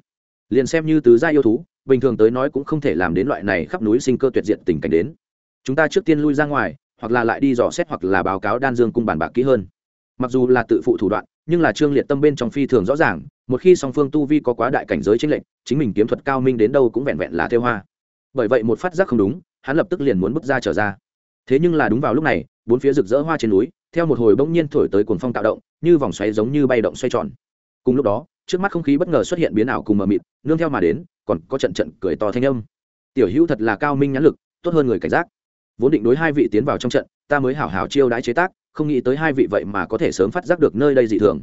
Liền xem như tứ gia yêu thú bình thường tới nói cũng không thể làm đến loại này khắp núi sinh cơ tuyệt diện tình cảnh đến. Chúng ta trước tiên lui ra ngoài, hoặc là lại đi dò xét hoặc là báo cáo đan dương cung bản bạc kỹ hơn. Mặc dù là tự phụ thủ đoạn, nhưng là trương liệt tâm bên trong phi thường rõ ràng, một khi song phương tu vi có quá đại cảnh giới chính lệnh chính mình kiếm thuật cao minh đến đâu cũng vẹn vẹn là theo hoa. Bởi vậy một phát giác không đúng, hắn lập tức liền muốn bước ra trở ra. Thế nhưng là đúng vào lúc này, bốn phía rực rỡ hoa trên núi, theo một hồi bỗng nhiên thổi tới cuồng phong tạo động, như vòng xoáy giống như bay động xoay tròn. Cùng lúc đó, trước mắt không khí bất ngờ xuất hiện biến ảo cùng mờ mịt, nương theo mà đến còn có trận trận cười to thanh âm. Tiểu hữu thật là cao minh nhãn lực, tốt hơn người cảnh giác. Vốn định đối hai vị tiến vào trong trận, ta mới hảo hảo chiêu đãi chế tác, không nghĩ tới hai vị vậy mà có thể sớm phát giác được nơi đây dị thường.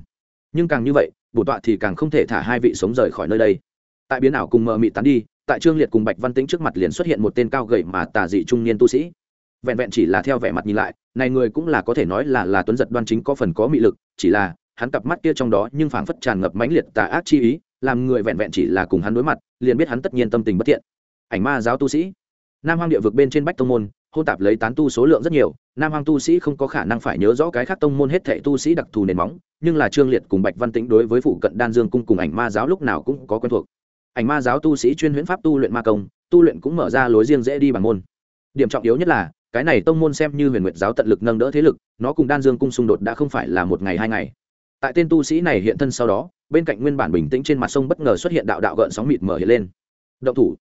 Nhưng càng như vậy bổn tọa thì càng không thể thả hai vị sống rời khỏi nơi đây. Tại biến ảo cùng mờ mịt tán đi, tại trương liệt cùng bạch văn tĩnh trước mặt liền xuất hiện một tên cao gầy mà tà dị trung niên tu sĩ. Vẹn vẹn chỉ là theo vẻ mặt nhìn lại, này người cũng là có thể nói là là tuấn giật đoan chính có phần có mị lực, chỉ là, hắn cặp mắt kia trong đó nhưng phảng phất tràn ngập mãnh liệt tà ác chi ý làm người vẹn vẹn chỉ là cùng hắn đối mặt, liền biết hắn tất nhiên tâm tình bất thiện. Ảnh ma giáo tu sĩ. Nam hoang địa vực bên trên bách tông môn, hôn tạp lấy tán tu số lượng rất nhiều. Nam hoang tu sĩ không có khả năng phải nhớ rõ cái khác tông môn hết thệ tu sĩ đặc thù nền móng, nhưng là trương liệt cùng bạch văn tĩnh đối với phụ cận đan dương cung cùng ảnh ma giáo lúc nào cũng có quen thuộc. Ảnh ma giáo tu sĩ chuyên huyễn pháp tu luyện ma công, tu luyện cũng mở ra lối riêng dễ đi bằng môn. Điểm trọng yếu nhất là, cái này tông môn xem như huyền nguyệt giáo tận lực nâng đỡ thế lực, nó cùng đan dương cung xung đột đã không phải là một ngày hai ngày tại tên tu sĩ này hiện thân sau đó, bên cạnh nguyên bản bình tĩnh trên mặt sông bất ngờ xuất hiện đạo đạo gợn sóng mịt mở hiện lên. Động thủ.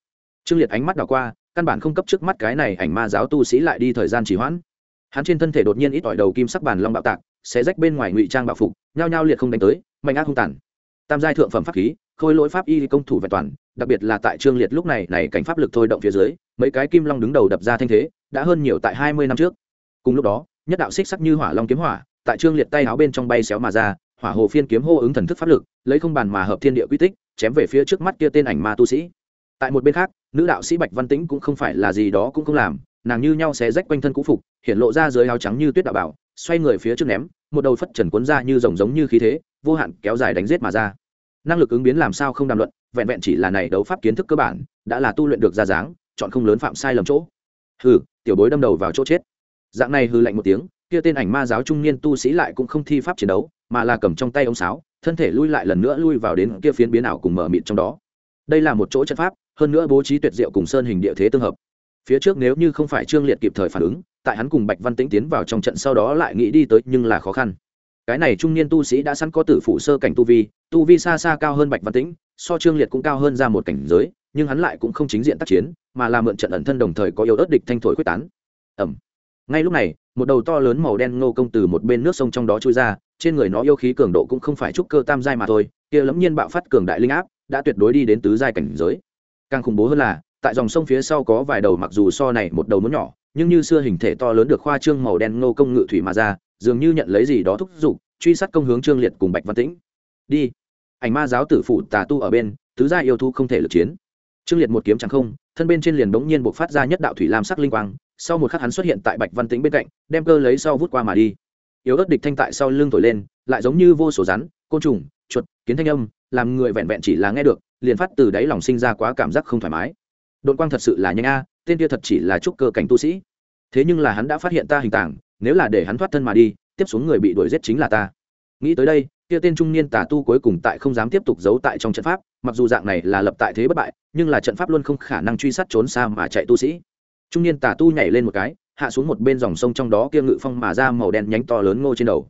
Trương liệt ánh mắt đảo qua, căn bản không cấp trước mắt cái này ảnh ma giáo tu sĩ lại đi thời gian trì hoãn. Hắn trên thân thể đột nhiên ít ỏi đầu kim sắc bàn long bạo tạc, xé rách bên ngoài ngụy trang bạo phục, nhao nhao liệt không đánh tới mạnh ác không tản tam giai thượng phẩm pháp khí, khôi lỗi pháp y công thủ vẹn toàn, đặc biệt là tại trương liệt lúc này này cảnh pháp lực thôi động phía dưới, mấy cái kim long đứng đầu đập ra thanh thế, đã hơn nhiều tại hai mươi năm trước. Cùng lúc đó, nhất đạo xích sắc như hỏa long kiếm hỏa, tại trương liệt tay áo bên trong bay xéo mà ra hỏa hồ phiên kiếm hô ứng thần thức pháp lực, lấy không bàn mà hợp thiên địa quy tích, chém về phía trước mắt kia tên ảnh ma tu sĩ. Tại một bên khác, nữ đạo sĩ bạch văn tĩnh cũng không phải là gì đó cũng không làm, nàng như nhau xé rách quanh thân cũ phục, hiện lộ ra dưới áo trắng như tuyết đạo bảo, xoay người phía trước ném, một đầu phất trần cuốn ra như rồng giống như khí thế, vô hạn kéo dài đánh giết mà ra. Năng lực ứng biến làm sao không đàm luận, vẹn vẹn chỉ là này đấu pháp kiến thức cơ bản, đã là tu luyện được ra dáng, chọn không lớn phạm sai lầm chỗ. Hừ, tiểu bối đâm đầu vào chỗ chết. Dạng này hư lạnh một tiếng, kia tên ảnh ma giáo trung niên tu sĩ lại cũng không thi pháp chiến đấu mà là cầm trong tay ống sáo, thân thể lui lại lần nữa lui vào đến kia phiến biến ảo cùng mở mịt trong đó. Đây là một chỗ trận pháp, hơn nữa bố trí tuyệt diệu cùng sơn hình địa thế tương hợp. Phía trước nếu như không phải trương liệt kịp thời phản ứng, tại hắn cùng bạch văn tĩnh tiến vào trong trận sau đó lại nghĩ đi tới, nhưng là khó khăn. Cái này trung niên tu sĩ đã sẵn có tử phủ sơ cảnh tu vi tu vi xa xa cao hơn bạch văn tĩnh, so trương liệt cũng cao hơn ra một cảnh giới, nhưng hắn lại cũng không chính diện tác chiến, mà là mượn trận ẩn thân đồng thời có yếu ớt địch thanh thổi quyết tán. Ẩm ngay lúc này, một đầu to lớn màu đen ngô công từ một bên nước sông trong đó trôi ra trên người nó yêu khí cường độ cũng không phải trúc cơ tam giai mà thôi, kia lẫm nhiên bạo phát cường đại linh áp đã tuyệt đối đi đến tứ giai cảnh giới. Càng khủng bố hơn là, tại dòng sông phía sau có vài đầu mặc dù so này một đầu muốn nhỏ, nhưng như xưa hình thể to lớn được khoa trương màu đen ngô công ngự thủy mà ra, dường như nhận lấy gì đó thúc giục, truy sát công hướng trương liệt cùng bạch văn tĩnh. Đi. Ảnh ma giáo tử phụ tà tu ở bên, tứ gia yêu thu không thể lực chiến. Trương liệt một kiếm chẳng không, thân bên trên liền bỗng nhiên buộc phát ra nhất đạo thủy lam sắc linh quang, sau một khắc hắn xuất hiện tại bạch văn tĩnh bên cạnh, đem cơ lấy sau vút qua mà đi yếu ớt địch thanh tại sau lưng thổi lên, lại giống như vô số rắn, côn trùng, chuột, kiến thanh âm, làm người vẹn vẹn chỉ là nghe được, liền phát từ đáy lòng sinh ra quá cảm giác không thoải mái. Đội quang thật sự là nhanh a, tên kia thật chỉ là trúc cơ cảnh tu sĩ. Thế nhưng là hắn đã phát hiện ta hình tảng nếu là để hắn thoát thân mà đi, tiếp xuống người bị đuổi giết chính là ta. Nghĩ tới đây, kia tên trung niên tà tu cuối cùng tại không dám tiếp tục giấu tại trong trận pháp, mặc dù dạng này là lập tại thế bất bại, nhưng là trận pháp luôn không khả năng truy sát trốn xa mà chạy tu sĩ. Trung niên tà tu nhảy lên một cái hạ xuống một bên dòng sông trong đó kia ngự phong mà ra màu đen nhánh to lớn ngô trên đầu.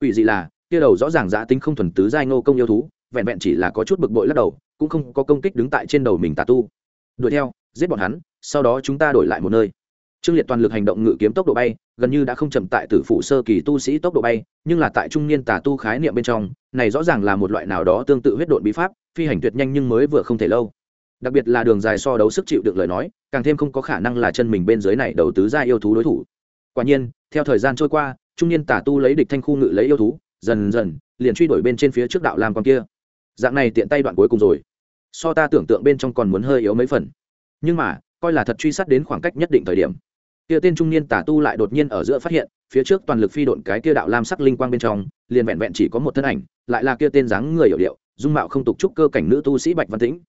Quỷ dị là, kia đầu rõ ràng giã tính không thuần tứ giai ngô công yêu thú, vẹn vẹn chỉ là có chút bực bội lắc đầu, cũng không có công kích đứng tại trên đầu mình tà tu. Đuổi theo, giết bọn hắn, sau đó chúng ta đổi lại một nơi. Trương liệt toàn lực hành động ngự kiếm tốc độ bay, gần như đã không chậm tại tử phụ sơ kỳ tu sĩ tốc độ bay, nhưng là tại trung niên tà tu khái niệm bên trong, này rõ ràng là một loại nào đó tương tự huyết độn bí pháp, phi hành tuyệt nhanh nhưng mới vừa không thể lâu đặc biệt là đường dài so đấu sức chịu được lời nói, càng thêm không có khả năng là chân mình bên dưới này đầu tứ ra yêu thú đối thủ. Quả nhiên, theo thời gian trôi qua, trung niên tả tu lấy địch thanh khu ngự lấy yêu thú, dần dần, liền truy đuổi bên trên phía trước đạo lam con kia. Dạng này tiện tay đoạn cuối cùng rồi. So ta tưởng tượng bên trong còn muốn hơi yếu mấy phần. Nhưng mà, coi là thật truy sát đến khoảng cách nhất định thời điểm, kia tên trung niên tả tu lại đột nhiên ở giữa phát hiện, phía trước toàn lực phi độn cái kia đạo lam sắc linh quang bên trong, liền vẹn vẹn chỉ có một thân ảnh, lại là kia tên dáng người hiểu điệu, dung mạo không tục trúc cơ cảnh nữ tu sĩ bạch văn tĩnh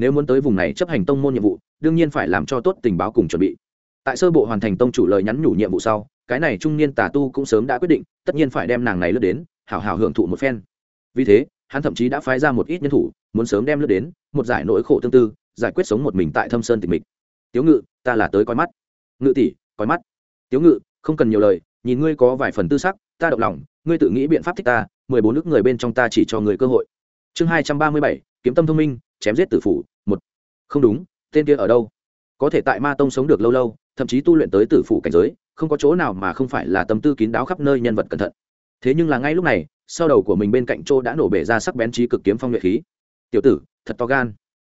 nếu muốn tới vùng này chấp hành tông môn nhiệm vụ, đương nhiên phải làm cho tốt tình báo cùng chuẩn bị. Tại sơ bộ hoàn thành tông chủ lời nhắn nhủ nhiệm vụ sau, cái này trung niên tà tu cũng sớm đã quyết định, tất nhiên phải đem nàng này lướt đến, hảo hảo hưởng thụ một phen. Vì thế, hắn thậm chí đã phái ra một ít nhân thủ, muốn sớm đem lướt đến, một giải nỗi khổ tương tư, giải quyết sống một mình tại thâm sơn tịch mịch. Tiếu ngự, ta là tới coi mắt. Ngự tỷ, coi mắt. Tiếu ngự, không cần nhiều lời, nhìn ngươi có vài phần tư sắc, ta động lòng, ngươi tự nghĩ biện pháp thích ta, mười bốn nước người bên trong ta chỉ cho người cơ hội. Chương hai trăm ba mươi bảy, kiếm tâm thông minh chém giết tử phủ, một. Không đúng, tên kia ở đâu? Có thể tại ma tông sống được lâu lâu, thậm chí tu luyện tới tử phủ cảnh giới, không có chỗ nào mà không phải là tâm tư kín đáo khắp nơi nhân vật cẩn thận. Thế nhưng là ngay lúc này, sau đầu của mình bên cạnh chỗ đã nổ bể ra sắc bén trí cực kiếm phong nhuệ khí. Tiểu tử, thật to gan.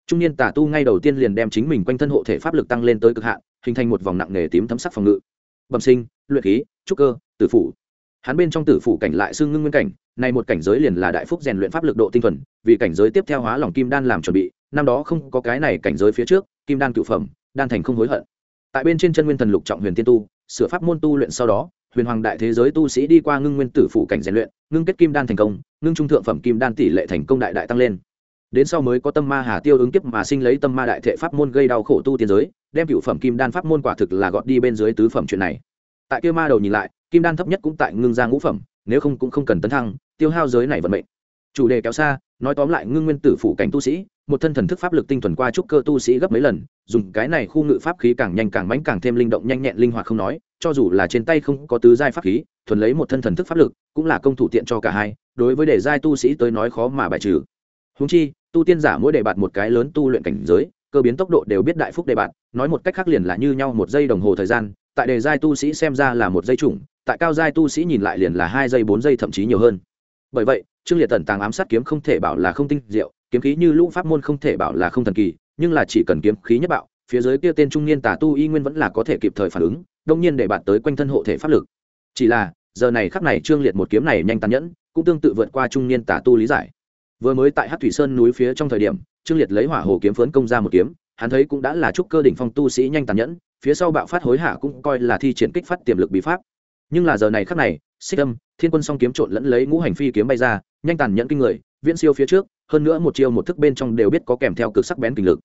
Trung niên tà tu ngay đầu tiên liền đem chính mình quanh thân hộ thể pháp lực tăng lên tới cực hạn, hình thành một vòng nặng nề tím thấm sắc phòng ngự. Bẩm sinh, luyện khí, trúc cơ, tử phủ hắn bên trong tử phủ cảnh lại xương ngưng nguyên cảnh này một cảnh giới liền là đại phúc rèn luyện pháp lực độ tinh thuần, vì cảnh giới tiếp theo hóa lòng kim đan làm chuẩn bị, năm đó không có cái này cảnh giới phía trước, kim đan cựu phẩm, đan thành không hối hận. Tại bên trên chân nguyên thần lục trọng huyền tiên tu, sửa pháp môn tu luyện sau đó, huyền hoàng đại thế giới tu sĩ đi qua ngưng nguyên tử phủ cảnh rèn luyện, ngưng kết kim đan thành công, ngưng trung thượng phẩm kim đan tỷ lệ thành công đại đại tăng lên. Đến sau mới có tâm ma hà tiêu ứng kiếp mà sinh lấy tâm ma đại thệ pháp môn gây đau khổ tu tiên giới, đem cựu phẩm kim đan pháp môn quả thực là gọt đi bên dưới tứ phẩm chuyện này. Tại kia ma đầu nhìn lại kim đan thấp nhất cũng tại ngưng ra ngũ phẩm, nếu không cũng không cần tấn thăng, tiêu hao giới này vận mệnh. Chủ đề kéo xa, nói tóm lại ngưng nguyên tử phủ cảnh tu sĩ, một thân thần thức pháp lực tinh thuần qua trúc cơ tu sĩ gấp mấy lần, dùng cái này khu ngự pháp khí càng nhanh càng mãnh càng thêm linh động nhanh nhẹn linh hoạt không nói, cho dù là trên tay không có tứ giai pháp khí, thuần lấy một thân thần thức pháp lực, cũng là công thủ tiện cho cả hai, đối với đề giai tu sĩ tới nói khó mà bài trừ. Húng chi, tu tiên giả mỗi đề bạt một cái lớn tu luyện cảnh giới, cơ biến tốc độ đều biết đại phúc đề bạt, nói một cách khác liền là như nhau một giây đồng hồ thời gian, tại đề giai tu sĩ xem ra là một giây chủng tại cao giai tu sĩ nhìn lại liền là hai giây, bốn giây, thậm chí nhiều hơn. Bởi vậy, trương liệt tần tàng ám sát kiếm không thể bảo là không tinh diệu, kiếm khí như lũ pháp môn không thể bảo là không thần kỳ, nhưng là chỉ cần kiếm khí nhất bạo, phía dưới kia tên trung niên tà tu y nguyên vẫn là có thể kịp thời phản ứng, đông nhiên để bạn tới quanh thân hộ thể pháp lực. Chỉ là, giờ này khắc này trương liệt một kiếm này nhanh tàn nhẫn, cũng tương tự vượt qua trung niên tà tu lý giải. Vừa mới tại hát thủy sơn núi phía trong thời điểm, trương liệt lấy hỏa hồ kiếm phấn công ra một kiếm, hắn thấy cũng đã là trúc cơ đỉnh phong tu sĩ nhanh tàn nhẫn, phía sau bạo phát hối hả cũng coi là thi triển kích phát tiềm lực bí pháp nhưng là giờ này khắc này, xích âm, thiên quân song kiếm trộn lẫn lấy ngũ hành phi kiếm bay ra, nhanh tàn nhẫn kinh người, viễn siêu phía trước, hơn nữa một chiêu một thức bên trong đều biết có kèm theo cực sắc bén kinh lực.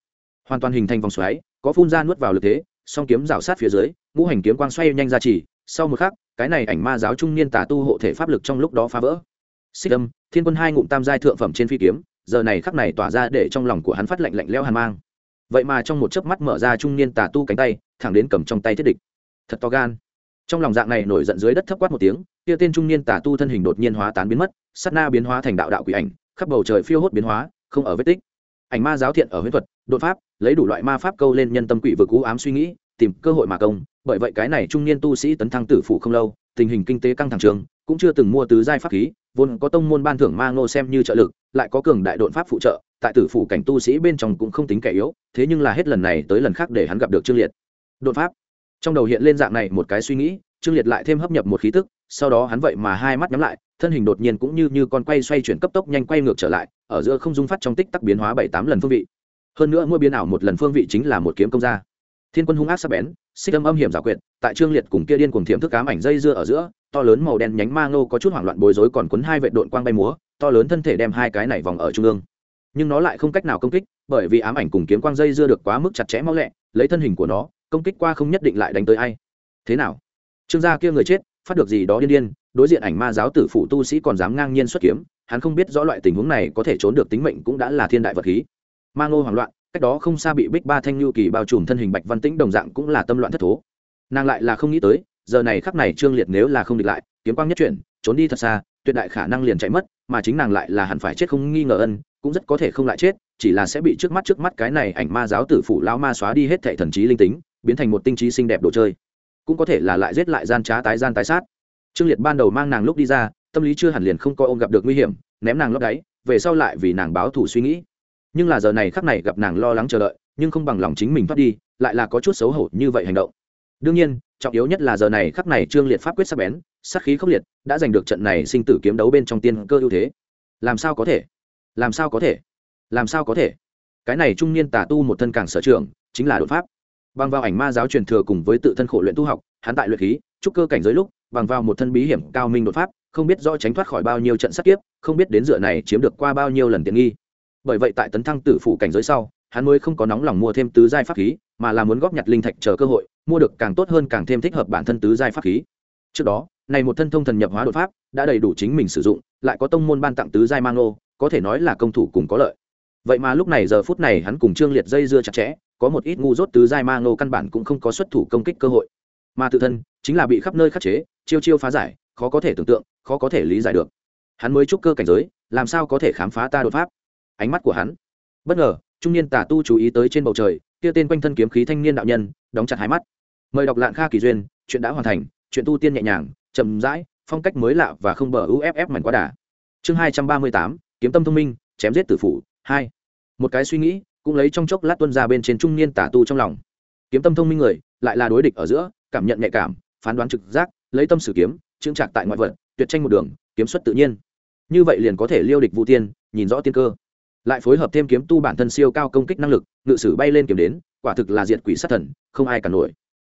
Hoàn toàn hình thành vòng xoáy, có phun ra nuốt vào lực thế, song kiếm rào sát phía dưới, ngũ hành kiếm quang xoay nhanh ra chỉ, sau một khắc, cái này ảnh ma giáo trung niên tà tu hộ thể pháp lực trong lúc đó phá vỡ. Xích âm, thiên quân hai ngụm tam giai thượng phẩm trên phi kiếm, giờ này khắc này tỏa ra để trong lòng của hắn phát lạnh lạnh lẽo hàn mang. Vậy mà trong một chớp mắt mở ra trung niên tà tu cánh tay, thẳng đến cầm trong tay thiết địch. Thật to gan trong lòng dạng này nổi giận dưới đất thấp quát một tiếng, kia tên trung niên tà tu thân hình đột nhiên hóa tán biến mất, sát na biến hóa thành đạo đạo quỷ ảnh, khắp bầu trời phiêu hốt biến hóa, không ở vết tích. Ảnh ma giáo thiện ở huyết thuật, đột pháp, lấy đủ loại ma pháp câu lên nhân tâm quỷ vực cú ám suy nghĩ, tìm cơ hội mà công, bởi vậy cái này trung niên tu sĩ tấn thăng tử phụ không lâu, tình hình kinh tế căng thẳng trường, cũng chưa từng mua tứ giai pháp khí, vốn có tông môn ban thưởng ma ngô xem như trợ lực, lại có cường đại đột pháp phụ trợ, tại tử phụ cảnh tu sĩ bên trong cũng không tính kẻ yếu, thế nhưng là hết lần này tới lần khác để hắn gặp được trương liệt. Đột pháp trong đầu hiện lên dạng này một cái suy nghĩ, trương liệt lại thêm hấp nhập một khí tức, sau đó hắn vậy mà hai mắt nhắm lại, thân hình đột nhiên cũng như như con quay xoay chuyển cấp tốc nhanh quay ngược trở lại, ở giữa không dung phát trong tích tắc biến hóa bảy tám lần phương vị. Hơn nữa mỗi biến ảo một lần phương vị chính là một kiếm công ra thiên quân hung ác sắc bén, xích âm âm hiểm giả quyệt, tại trương liệt cùng kia điên cùng thiểm thức cám ảnh dây dưa ở giữa, to lớn màu đen nhánh ma ngô có chút hoảng loạn bối rối còn quấn hai vệ đội quang bay múa, to lớn thân thể đem hai cái này vòng ở trung ương. Nhưng nó lại không cách nào công kích, bởi vì ám ảnh cùng kiếm quang dây dưa được quá mức chặt chẽ mau lẹ, lấy thân hình của nó công kích qua không nhất định lại đánh tới ai. Thế nào? Trương gia kia người chết, phát được gì đó điên điên, đối diện ảnh ma giáo tử phụ tu sĩ còn dám ngang nhiên xuất kiếm, hắn không biết rõ loại tình huống này có thể trốn được tính mệnh cũng đã là thiên đại vật khí. Ma ngô hoảng loạn, cách đó không xa bị bích ba thanh lưu kỳ bao trùm thân hình bạch văn tĩnh đồng dạng cũng là tâm loạn thất thố. Nàng lại là không nghĩ tới, giờ này khắc này trương liệt nếu là không địch lại, kiếm quang nhất chuyển, trốn đi thật xa, tuyệt đại khả năng liền chạy mất, mà chính nàng lại là hẳn phải chết không nghi ngờ ân, cũng rất có thể không lại chết, chỉ là sẽ bị trước mắt trước mắt cái này ảnh ma giáo tử phủ lao ma xóa đi hết thệ thần trí linh tính biến thành một tinh trí xinh đẹp đồ chơi. Cũng có thể là lại giết lại gian trá tái gian tái sát. Trương liệt ban đầu mang nàng lúc đi ra, tâm lý chưa hẳn liền không coi ông gặp được nguy hiểm, ném nàng lót đáy, về sau lại vì nàng báo thù suy nghĩ. Nhưng là giờ này khắc này gặp nàng lo lắng chờ đợi, nhưng không bằng lòng chính mình thoát đi, lại là có chút xấu hổ như vậy hành động. Đương nhiên, trọng yếu nhất là giờ này khắc này trương liệt pháp quyết sắc bén, sát khí khốc liệt, đã giành được trận này sinh tử kiếm đấu bên trong tiên cơ ưu thế. Làm sao có thể? Làm sao có thể? Làm sao có thể? Cái này trung niên tà tu một thân càng sở trường, chính là đột pháp bằng vào ảnh ma giáo truyền thừa cùng với tự thân khổ luyện tu học, hắn tại luyện khí, trúc cơ cảnh giới lúc, bằng vào một thân bí hiểm cao minh đột pháp, không biết do tránh thoát khỏi bao nhiêu trận sát kiếp, không biết đến dựa này chiếm được qua bao nhiêu lần tiện nghi. Bởi vậy tại tấn thăng tử phủ cảnh giới sau, hắn mới không có nóng lòng mua thêm tứ giai pháp khí, mà là muốn góp nhặt linh thạch chờ cơ hội, mua được càng tốt hơn càng thêm thích hợp bản thân tứ giai pháp khí. Trước đó, này một thân thông thần nhập hóa đột pháp đã đầy đủ chính mình sử dụng, lại có tông môn ban tặng tứ giai mang ô, có thể nói là công thủ cùng có lợi. Vậy mà lúc này giờ phút này hắn cùng trương liệt dây dưa chặt chẽ có một ít ngu dốt tứ giai ma ngô căn bản cũng không có xuất thủ công kích cơ hội. Mà tự thân chính là bị khắp nơi khắc chế, chiêu chiêu phá giải, khó có thể tưởng tượng, khó có thể lý giải được. Hắn mới trúc cơ cảnh giới, làm sao có thể khám phá ta đột pháp? Ánh mắt của hắn. Bất ngờ, trung niên tà tu chú ý tới trên bầu trời, kia tên quanh thân kiếm khí thanh niên đạo nhân, đóng chặt hai mắt. Mời đọc lạng kha kỳ duyên, chuyện đã hoàn thành, chuyện tu tiên nhẹ nhàng, chậm rãi, phong cách mới lạ và không bờ uff mảnh quá đà. Chương hai trăm ba mươi tám, kiếm tâm thông minh, chém giết tử phủ, hai. Một cái suy nghĩ cũng lấy trong chốc lát tuân ra bên trên trung niên tả tu trong lòng. Kiếm tâm thông minh người, lại là đối địch ở giữa, cảm nhận nhạy cảm, phán đoán trực giác, lấy tâm sử kiếm, chững chạc tại ngoại vật, tuyệt tranh một đường, kiếm xuất tự nhiên. Như vậy liền có thể liêu địch vũ tiên, nhìn rõ tiên cơ. Lại phối hợp thêm kiếm tu bản thân siêu cao công kích năng lực, ngự sử bay lên kiếm đến, quả thực là diệt quỷ sát thần, không ai cả nổi.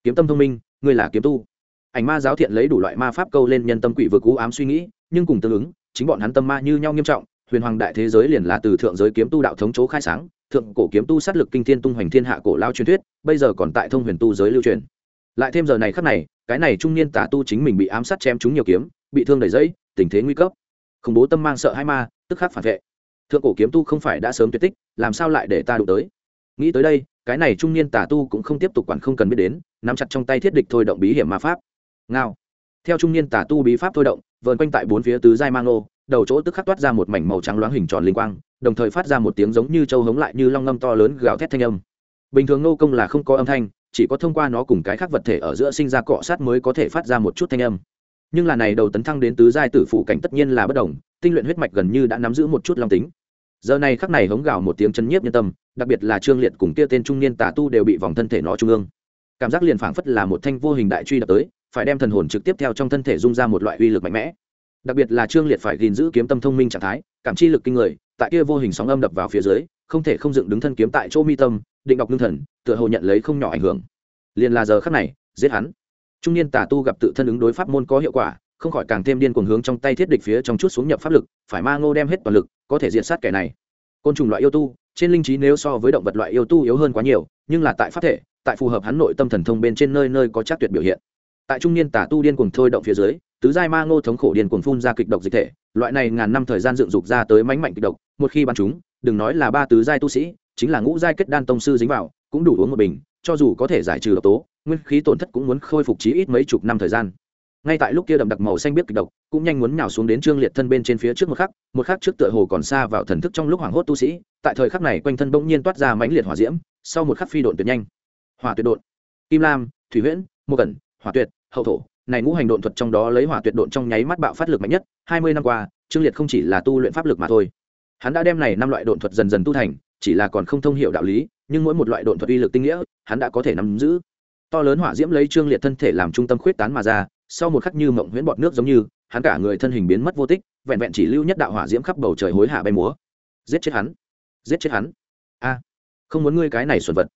Kiếm tâm thông minh ngươi là kiếm tu. Ảnh ma giáo thiện lấy đủ loại ma pháp câu lên nhân tâm quỷ vừa cú ám suy nghĩ, nhưng cùng tương ứng, chính bọn hắn tâm ma như nhau nghiêm trọng, huyền hoàng đại thế giới liền là từ thượng giới kiếm tu đạo thống chỗ khai sáng thượng cổ kiếm tu sát lực kinh thiên tung hoành thiên hạ cổ lao truyền thuyết, bây giờ còn tại thông huyền tu giới lưu truyền. Lại thêm giờ này khắc này, cái này trung niên tà tu chính mình bị ám sát chém trúng nhiều kiếm, bị thương đầy dẫy tình thế nguy cấp. Khủng bố tâm mang sợ hai ma, tức khắc phản vệ. Thượng cổ kiếm tu không phải đã sớm tuyệt tích, làm sao lại để ta đụng tới? Nghĩ tới đây, cái này trung niên tà tu cũng không tiếp tục quản không cần biết đến, nắm chặt trong tay thiết địch thôi động bí hiểm ma pháp. Ngao. Theo trung niên tà tu bí pháp thôi động, vờn quanh tại bốn phía tứ giai mang nô đầu chỗ tức khắc toát ra một mảnh màu trắng loáng hình tròn linh quang đồng thời phát ra một tiếng giống như châu hống lại như long ngâm to lớn gào thét thanh âm. Bình thường nô công là không có âm thanh, chỉ có thông qua nó cùng cái khác vật thể ở giữa sinh ra cọ sát mới có thể phát ra một chút thanh âm. Nhưng là này đầu tấn thăng đến tứ giai tử phụ cảnh tất nhiên là bất đồng, tinh luyện huyết mạch gần như đã nắm giữ một chút long tính. Giờ này khắc này hống gào một tiếng chân nhiếp nhân tâm, đặc biệt là trương liệt cùng kia tên trung niên tà tu đều bị vòng thân thể nó trung ương. Cảm giác liền phảng phất là một thanh vô hình đại truy đập tới, phải đem thần hồn trực tiếp theo trong thân thể dung ra một loại uy lực mạnh mẽ. Đặc biệt là trương liệt phải gìn giữ kiếm tâm thông minh trạng thái, cảm chi lực kinh người tại kia vô hình sóng âm đập vào phía dưới, không thể không dựng đứng thân kiếm tại chỗ mi tâm, định đọc lương thần, tựa hồ nhận lấy không nhỏ ảnh hưởng. Liền là giờ khắc này, giết hắn. Trung niên tà tu gặp tự thân ứng đối pháp môn có hiệu quả, không khỏi càng thêm điên cuồng hướng trong tay thiết địch phía trong chút xuống nhập pháp lực, phải ma ngô đem hết toàn lực, có thể diệt sát kẻ này. Côn trùng loại yêu tu, trên linh trí nếu so với động vật loại yêu tu yếu hơn quá nhiều, nhưng là tại pháp thể, tại phù hợp hắn nội tâm thần thông bên trên nơi nơi có chắc tuyệt biểu hiện. Tại trung niên tà tu điên cuồng thôi động phía dưới, tứ giai ma ngô thống khổ điên cuồng phun ra kịch độc dịch thể loại này ngàn năm thời gian dựng dục ra tới mánh mạnh kịch độc, một khi bắn chúng, đừng nói là ba tứ giai tu sĩ, chính là ngũ giai kết đan tông sư dính vào, cũng đủ uống một bình, cho dù có thể giải trừ độc tố, nguyên khí tổn thất cũng muốn khôi phục chí ít mấy chục năm thời gian. Ngay tại lúc kia đậm đặc màu xanh biết kịch độc, cũng nhanh muốn nhào xuống đến trương liệt thân bên trên phía trước một khắc một khắc trước tựa hồ còn xa vào thần thức trong lúc hoảng hốt tu sĩ, tại thời khắc này quanh thân bỗng nhiên toát ra mãnh liệt hỏa diễm, sau một khắc phi độn tuyệt nhanh. Hỏa tuyệt độn. Kim lam, thủy huyễn mô cẩn, hỏa tuyệt, hậu thổ này ngũ hành độn thuật trong đó lấy hỏa tuyệt độn trong nháy mắt bạo phát lực mạnh nhất, hai mươi năm qua, trương liệt không chỉ là tu luyện pháp lực mà thôi. Hắn đã đem này năm loại độn thuật dần dần tu thành, chỉ là còn không thông hiểu đạo lý, nhưng mỗi một loại độn thuật uy lực tinh nghĩa, hắn đã có thể nắm giữ. To lớn hỏa diễm lấy trương liệt thân thể làm trung tâm khuyết tán mà ra, sau một khắc như mộng huyễn bọt nước giống như, hắn cả người thân hình biến mất vô tích, vẹn vẹn chỉ lưu nhất đạo hỏa diễm khắp bầu trời hối hạ bay múa. Giết chết hắn! Giết chết hắn! A! Không muốn ngươi cái này xuẩn vật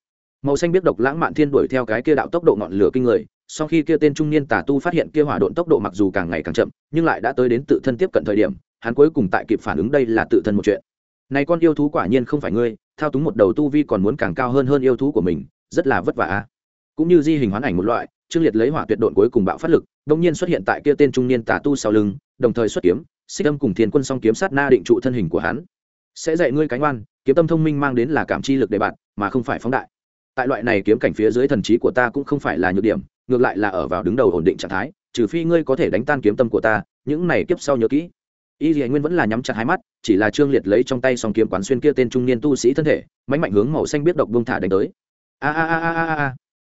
màu xanh biết độc lãng mạn thiên đuổi theo cái kia đạo tốc độ ngọn lửa kinh người, sau khi kia tên trung niên tà tu phát hiện kia hỏa độn tốc độ mặc dù càng ngày càng chậm, nhưng lại đã tới đến tự thân tiếp cận thời điểm, hắn cuối cùng tại kịp phản ứng đây là tự thân một chuyện. Này con yêu thú quả nhiên không phải ngươi, thao túng một đầu tu vi còn muốn càng cao hơn hơn yêu thú của mình, rất là vất vả a. Cũng như di hình hoán ảnh một loại trương liệt lấy hỏa tuyệt độn cuối cùng bạo phát lực đông nhiên xuất hiện tại kia tên trung niên tà tu sau lưng, đồng thời xuất kiếm, xích âm cùng thiên quân song kiếm sát na định trụ thân hình của hắn. Sẽ dạy ngươi cánh oan kiếm tâm thông minh mang đến là cảm chi lực để bạn, mà không phải phóng đại tại loại này kiếm cảnh phía dưới thần trí của ta cũng không phải là nhược điểm, ngược lại là ở vào đứng đầu ổn định trạng thái, trừ phi ngươi có thể đánh tan kiếm tâm của ta, những này kiếp sau nhớ kỹ. Y dì nguyên vẫn là nhắm chặt hai mắt, chỉ là trương liệt lấy trong tay song kiếm quán xuyên kia tên trung niên tu sĩ thân thể mánh mạnh hướng màu xanh biết độc bông thả đánh tới. A a a a a a.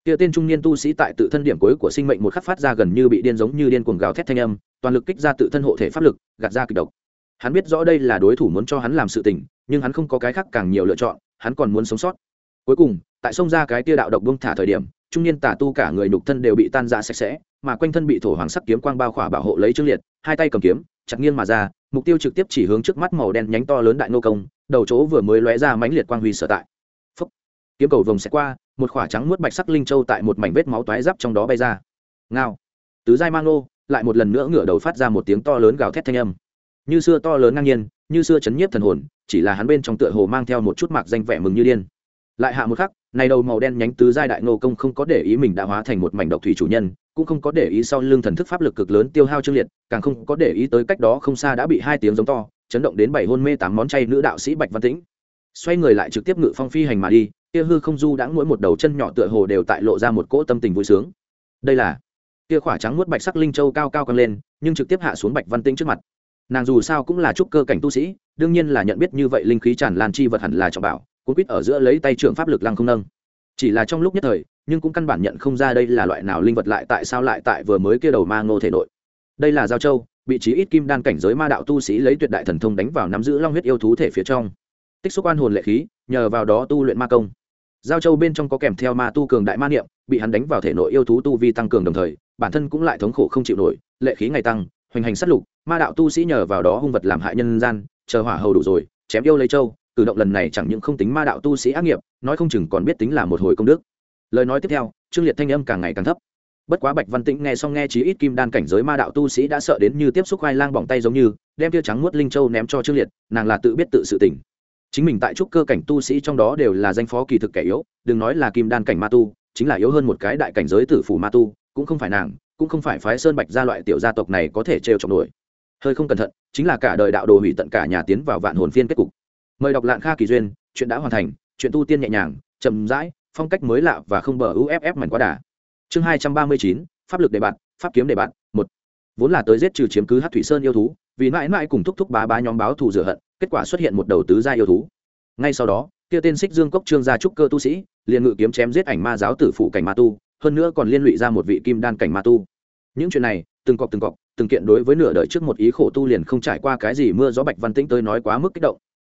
Kia tên trung niên tu sĩ tại tự thân điểm cuối của sinh mệnh một khắc phát ra gần như bị điên giống như điên cuồng gào thét thanh âm, toàn lực kích ra tự thân hộ thể pháp lực, gạt ra kịch độc. Hắn biết rõ đây là đối thủ muốn cho hắn làm sự tình, nhưng hắn không có cái khác càng nhiều lựa chọn, hắn còn muốn sống sót cuối cùng, tại sông ra cái tia đạo độc bông thả thời điểm, trung niên tả tu cả người nhục thân đều bị tan ra sạch sẽ, mà quanh thân bị thổ hoàng sắc kiếm quang bao khỏa bảo hộ lấy trương liệt, hai tay cầm kiếm, chặt nghiêng mà ra, mục tiêu trực tiếp chỉ hướng trước mắt màu đen nhánh to lớn đại nô công, đầu chỗ vừa mới lóe ra mãnh liệt quang huy sở tại. Phúc. kiếm cầu vồng sẽ qua, một khỏa trắng muốt bạch sắc linh châu tại một mảnh vết máu toái giáp trong đó bay ra. Ngao. Tứ giai mang nô lại một lần nữa ngửa đầu phát ra một tiếng to lớn gào thét thanh âm. Như xưa to lớn ngang nhiên, như xưa chấn nhiếp thần hồn, chỉ là hắn bên trong tựa hồ mang theo một chút mạc danh vẻ mừng như điên lại hạ một khắc, này đầu màu đen nhánh tứ giai đại ngô công không có để ý mình đã hóa thành một mảnh độc thủy chủ nhân, cũng không có để ý sau lưng thần thức pháp lực cực lớn tiêu hao trương liệt, càng không có để ý tới cách đó không xa đã bị hai tiếng giống to, chấn động đến bảy hôn mê tám món chay nữ đạo sĩ bạch văn tĩnh. Xoay người lại trực tiếp ngự phong phi hành mà đi, kia hư không du đã mỗi một đầu chân nhỏ tựa hồ đều tại lộ ra một cỗ tâm tình vui sướng. Đây là, kia khỏa trắng nuốt bạch sắc linh châu cao cao căng lên, nhưng trực tiếp hạ xuống bạch văn tĩnh trước mặt. Nàng dù sao cũng là trúc cơ cảnh tu sĩ, đương nhiên là nhận biết như vậy linh khí tràn lan chi vật hẳn là trọng bảo Cuốn quýt ở giữa lấy tay trưởng pháp lực lăng không nâng. Chỉ là trong lúc nhất thời, nhưng cũng căn bản nhận không ra đây là loại nào linh vật lại tại sao lại tại vừa mới kia đầu ma ngô thể nội. Đây là giao châu bị trí ít kim đan cảnh giới ma đạo tu sĩ lấy tuyệt đại thần thông đánh vào nắm giữ long huyết yêu thú thể phía trong. Tích xúc an hồn lệ khí, nhờ vào đó tu luyện ma công. Giao châu bên trong có kèm theo ma tu cường đại ma niệm, bị hắn đánh vào thể nội yêu thú tu vi tăng cường đồng thời, bản thân cũng lại thống khổ không chịu nổi, lệ khí ngày tăng, hoành hành sát lục, ma đạo tu sĩ nhờ vào đó hung vật làm hại nhân gian, chờ hỏa hầu đủ rồi, chém yêu lấy châu cử động lần này chẳng những không tính ma đạo tu sĩ ác nghiệp, nói không chừng còn biết tính là một hồi công đức. Lời nói tiếp theo, trương liệt thanh âm càng ngày càng thấp. Bất quá bạch văn tĩnh nghe xong nghe chí ít kim đan cảnh giới ma đạo tu sĩ đã sợ đến như tiếp xúc khoai lang bỏng tay giống như, đem tia trắng muốt linh châu ném cho trương liệt, nàng là tự biết tự sự tỉnh chính mình tại trúc cơ cảnh tu sĩ trong đó đều là danh phó kỳ thực kẻ yếu, đừng nói là kim đan cảnh ma tu, chính là yếu hơn một cái đại cảnh giới tử phủ ma tu, cũng không phải nàng, cũng không phải phái sơn bạch gia loại tiểu gia tộc này có thể trêu chọc nổi. Hơi không cẩn thận, chính là cả đời đạo đồ hủy tận cả nhà tiến vào vạn hồn phiên kết cục mời đọc lạng kha kỳ duyên, chuyện đã hoàn thành, chuyện tu tiên nhẹ nhàng, chậm rãi, phong cách mới lạ và không bờ uff mảnh quá đà. Chương hai trăm ba mươi chín, pháp lực đề bạn pháp kiếm đề bạn một. Vốn là tới giết trừ chiếm cứ hát thủy sơn yêu thú, vì mãi mãi cùng thúc thúc bá bá nhóm báo thù rửa hận, kết quả xuất hiện một đầu tứ gia yêu thú. Ngay sau đó, kia tên xích dương cốc trương gia trúc cơ tu sĩ, liền ngự kiếm chém giết ảnh ma giáo tử phụ cảnh ma tu, hơn nữa còn liên lụy ra một vị kim đan cảnh ma tu. Những chuyện này, từng cọc từng cọc, từng kiện đối với nửa đời trước một ý khổ tu liền không trải qua cái gì mưa gió bạch văn tĩnh tới nói quá mức kích động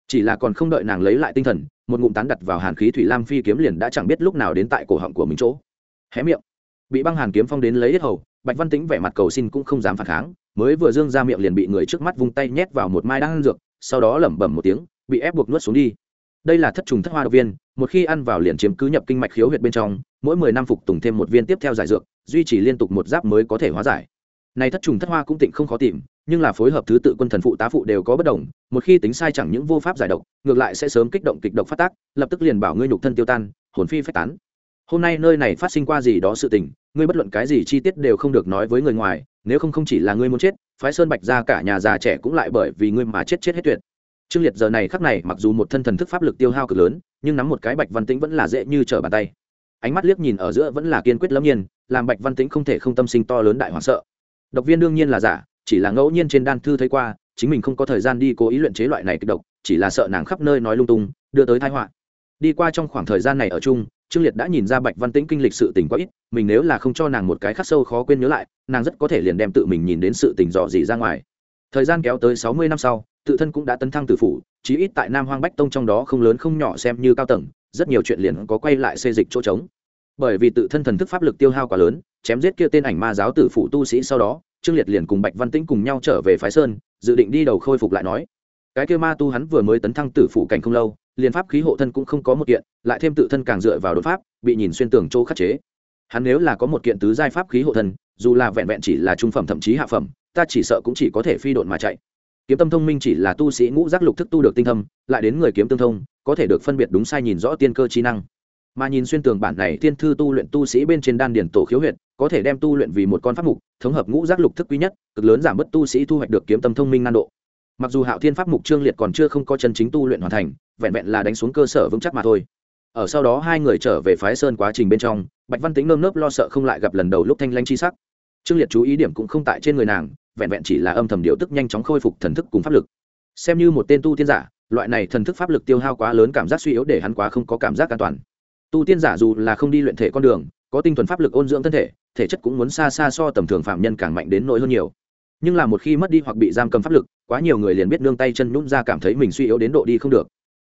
chỉ là còn không đợi nàng lấy lại tinh thần, một ngụm tán đặt vào hàn khí thủy lam phi kiếm liền đã chẳng biết lúc nào đến tại cổ họng của mình chỗ. Hé miệng. Bị băng hàn kiếm phong đến lấy hết hầu, bạch văn tĩnh vẻ mặt cầu xin cũng không dám phản kháng, mới vừa dương ra miệng liền bị người trước mắt vung tay nhét vào một mai đang ăn dược, sau đó lẩm bẩm một tiếng, bị ép buộc nuốt xuống đi. Đây là thất trùng thất hoa độc viên, một khi ăn vào liền chiếm cứ nhập kinh mạch khiếu huyệt bên trong, mỗi mười năm phục tùng thêm một viên tiếp theo giải dược, duy trì liên tục một giáp mới có thể hóa giải này thất trùng thất hoa cũng tịnh không khó tìm, nhưng là phối hợp thứ tự quân thần phụ tá phụ đều có bất đồng, một khi tính sai chẳng những vô pháp giải độc, ngược lại sẽ sớm kích động kịch độc phát tác, lập tức liền bảo ngươi nhục thân tiêu tan, hồn phi phách tán. Hôm nay nơi này phát sinh qua gì đó sự tình, ngươi bất luận cái gì chi tiết đều không được nói với người ngoài, nếu không không chỉ là ngươi muốn chết, phái sơn bạch ra cả nhà già trẻ cũng lại bởi vì ngươi mà chết chết hết tuyệt. Trương liệt giờ này khắc này mặc dù một thân thần thức pháp lực tiêu hao cực lớn, nhưng nắm một cái bạch văn tĩnh vẫn là dễ như trở bàn tay. Ánh mắt liếc nhìn ở giữa vẫn là kiên quyết lâm nhiên, làm bạch văn tĩnh không thể không tâm sinh to lớn đại hoảng sợ độc viên đương nhiên là giả, chỉ là ngẫu nhiên trên đan thư thấy qua, chính mình không có thời gian đi cố ý luyện chế loại này kịch độc, chỉ là sợ nàng khắp nơi nói lung tung, đưa tới thái họa. Đi qua trong khoảng thời gian này ở chung, trương liệt đã nhìn ra bạch văn tĩnh kinh lịch sự tình quá ít, mình nếu là không cho nàng một cái khắc sâu khó quên nhớ lại, nàng rất có thể liền đem tự mình nhìn đến sự tình dò dỉ ra ngoài. Thời gian kéo tới sáu mươi năm sau, tự thân cũng đã tấn thăng tử phủ, chí ít tại nam hoang bách tông trong đó không lớn không nhỏ xem như cao tầng, rất nhiều chuyện liền có quay lại xê dịch chỗ trống bởi vì tự thân thần thức pháp lực tiêu hao quá lớn, chém giết kia tên ảnh ma giáo tử phụ tu sĩ sau đó, trương liệt liền cùng bạch văn tĩnh cùng nhau trở về phái sơn, dự định đi đầu khôi phục lại nói. Cái kia ma tu hắn vừa mới tấn thăng tử phụ cảnh không lâu, liền pháp khí hộ thân cũng không có một kiện, lại thêm tự thân càng dựa vào đột pháp, bị nhìn xuyên tường chỗ khắc chế. Hắn nếu là có một kiện tứ giai pháp khí hộ thân, dù là vẹn vẹn chỉ là trung phẩm thậm chí hạ phẩm, ta chỉ sợ cũng chỉ có thể phi độn mà chạy. Kiếm tâm thông minh chỉ là tu sĩ ngũ giác lục thức tu được tinh thâm, lại đến người kiếm tương thông, có thể được phân biệt đúng sai nhìn rõ tiên cơ trí năng mà nhìn xuyên tường bản này thiên thư tu luyện tu sĩ bên trên đan điển tổ khiếu huyệt, có thể đem tu luyện vì một con pháp mục, thống hợp ngũ giác lục thức quý nhất, cực lớn giảm bớt tu sĩ thu hoạch được kiếm tâm thông minh nan độ. Mặc dù hạo thiên pháp mục trương liệt còn chưa không có chân chính tu luyện hoàn thành, vẹn vẹn là đánh xuống cơ sở vững chắc mà thôi. Ở sau đó hai người trở về phái sơn quá trình bên trong, bạch văn tính nơm nớp lo sợ không lại gặp lần đầu lúc thanh lanh chi sắc. Trương liệt chú ý điểm cũng không tại trên người nàng, vẹn vẹn chỉ là âm thầm điều tức nhanh chóng khôi phục thần thức cùng pháp lực. Xem như một tên tu tiên giả, loại này thần thức pháp lực tiêu hao quá lớn cảm giác suy yếu để hắn quá không có cảm giác an toàn tu tiên giả dù là không đi luyện thể con đường, có tinh thuần pháp lực ôn dưỡng thân thể thể chất cũng muốn xa xa so tầm thường phạm nhân càng mạnh đến nỗi hơn nhiều. Nhưng là một khi mất đi hoặc bị giam cầm pháp lực, quá nhiều người liền biết nương tay chân nhún ra cảm thấy mình suy yếu đến độ đi không được.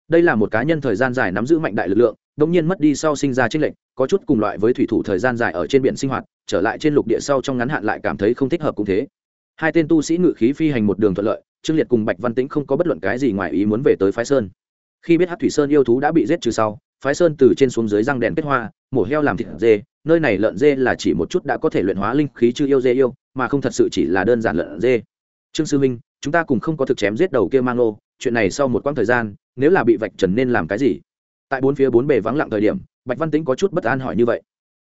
Đây là một cá nhân thời gian dài nắm giữ mạnh đại lực lượng đống nhiên mất đi sau sinh ra trích lệnh, có chút cùng loại với thủy thủ thời gian dài ở trên biển sinh hoạt, trở lại trên lục địa sau trong ngắn hạn lại cảm thấy không thích hợp cũng thế. Hai tên tu sĩ ngự khí phi hành một đường thuận lợi, trương liệt cùng bạch văn tĩnh không có bất luận cái gì ngoài ý muốn về tới phái sơn. Khi biết hát thủy sơn yêu thú đã bị giết trừ sau phái sơn từ trên xuống dưới răng đèn kết hoa, mổ heo làm thịt dê, nơi này lợn dê là chỉ một chút đã có thể luyện hóa linh khí chư yêu dê yêu, mà không thật sự chỉ là đơn giản lợn dê. Trương sư minh chúng ta cùng không có thực chém giết đầu kia mang lô chuyện này sau một quãng thời gian, nếu là bị vạch trần nên làm cái gì? Tại bốn phía bốn bề vắng lặng thời điểm, bạch văn tĩnh có chút bất an hỏi như vậy.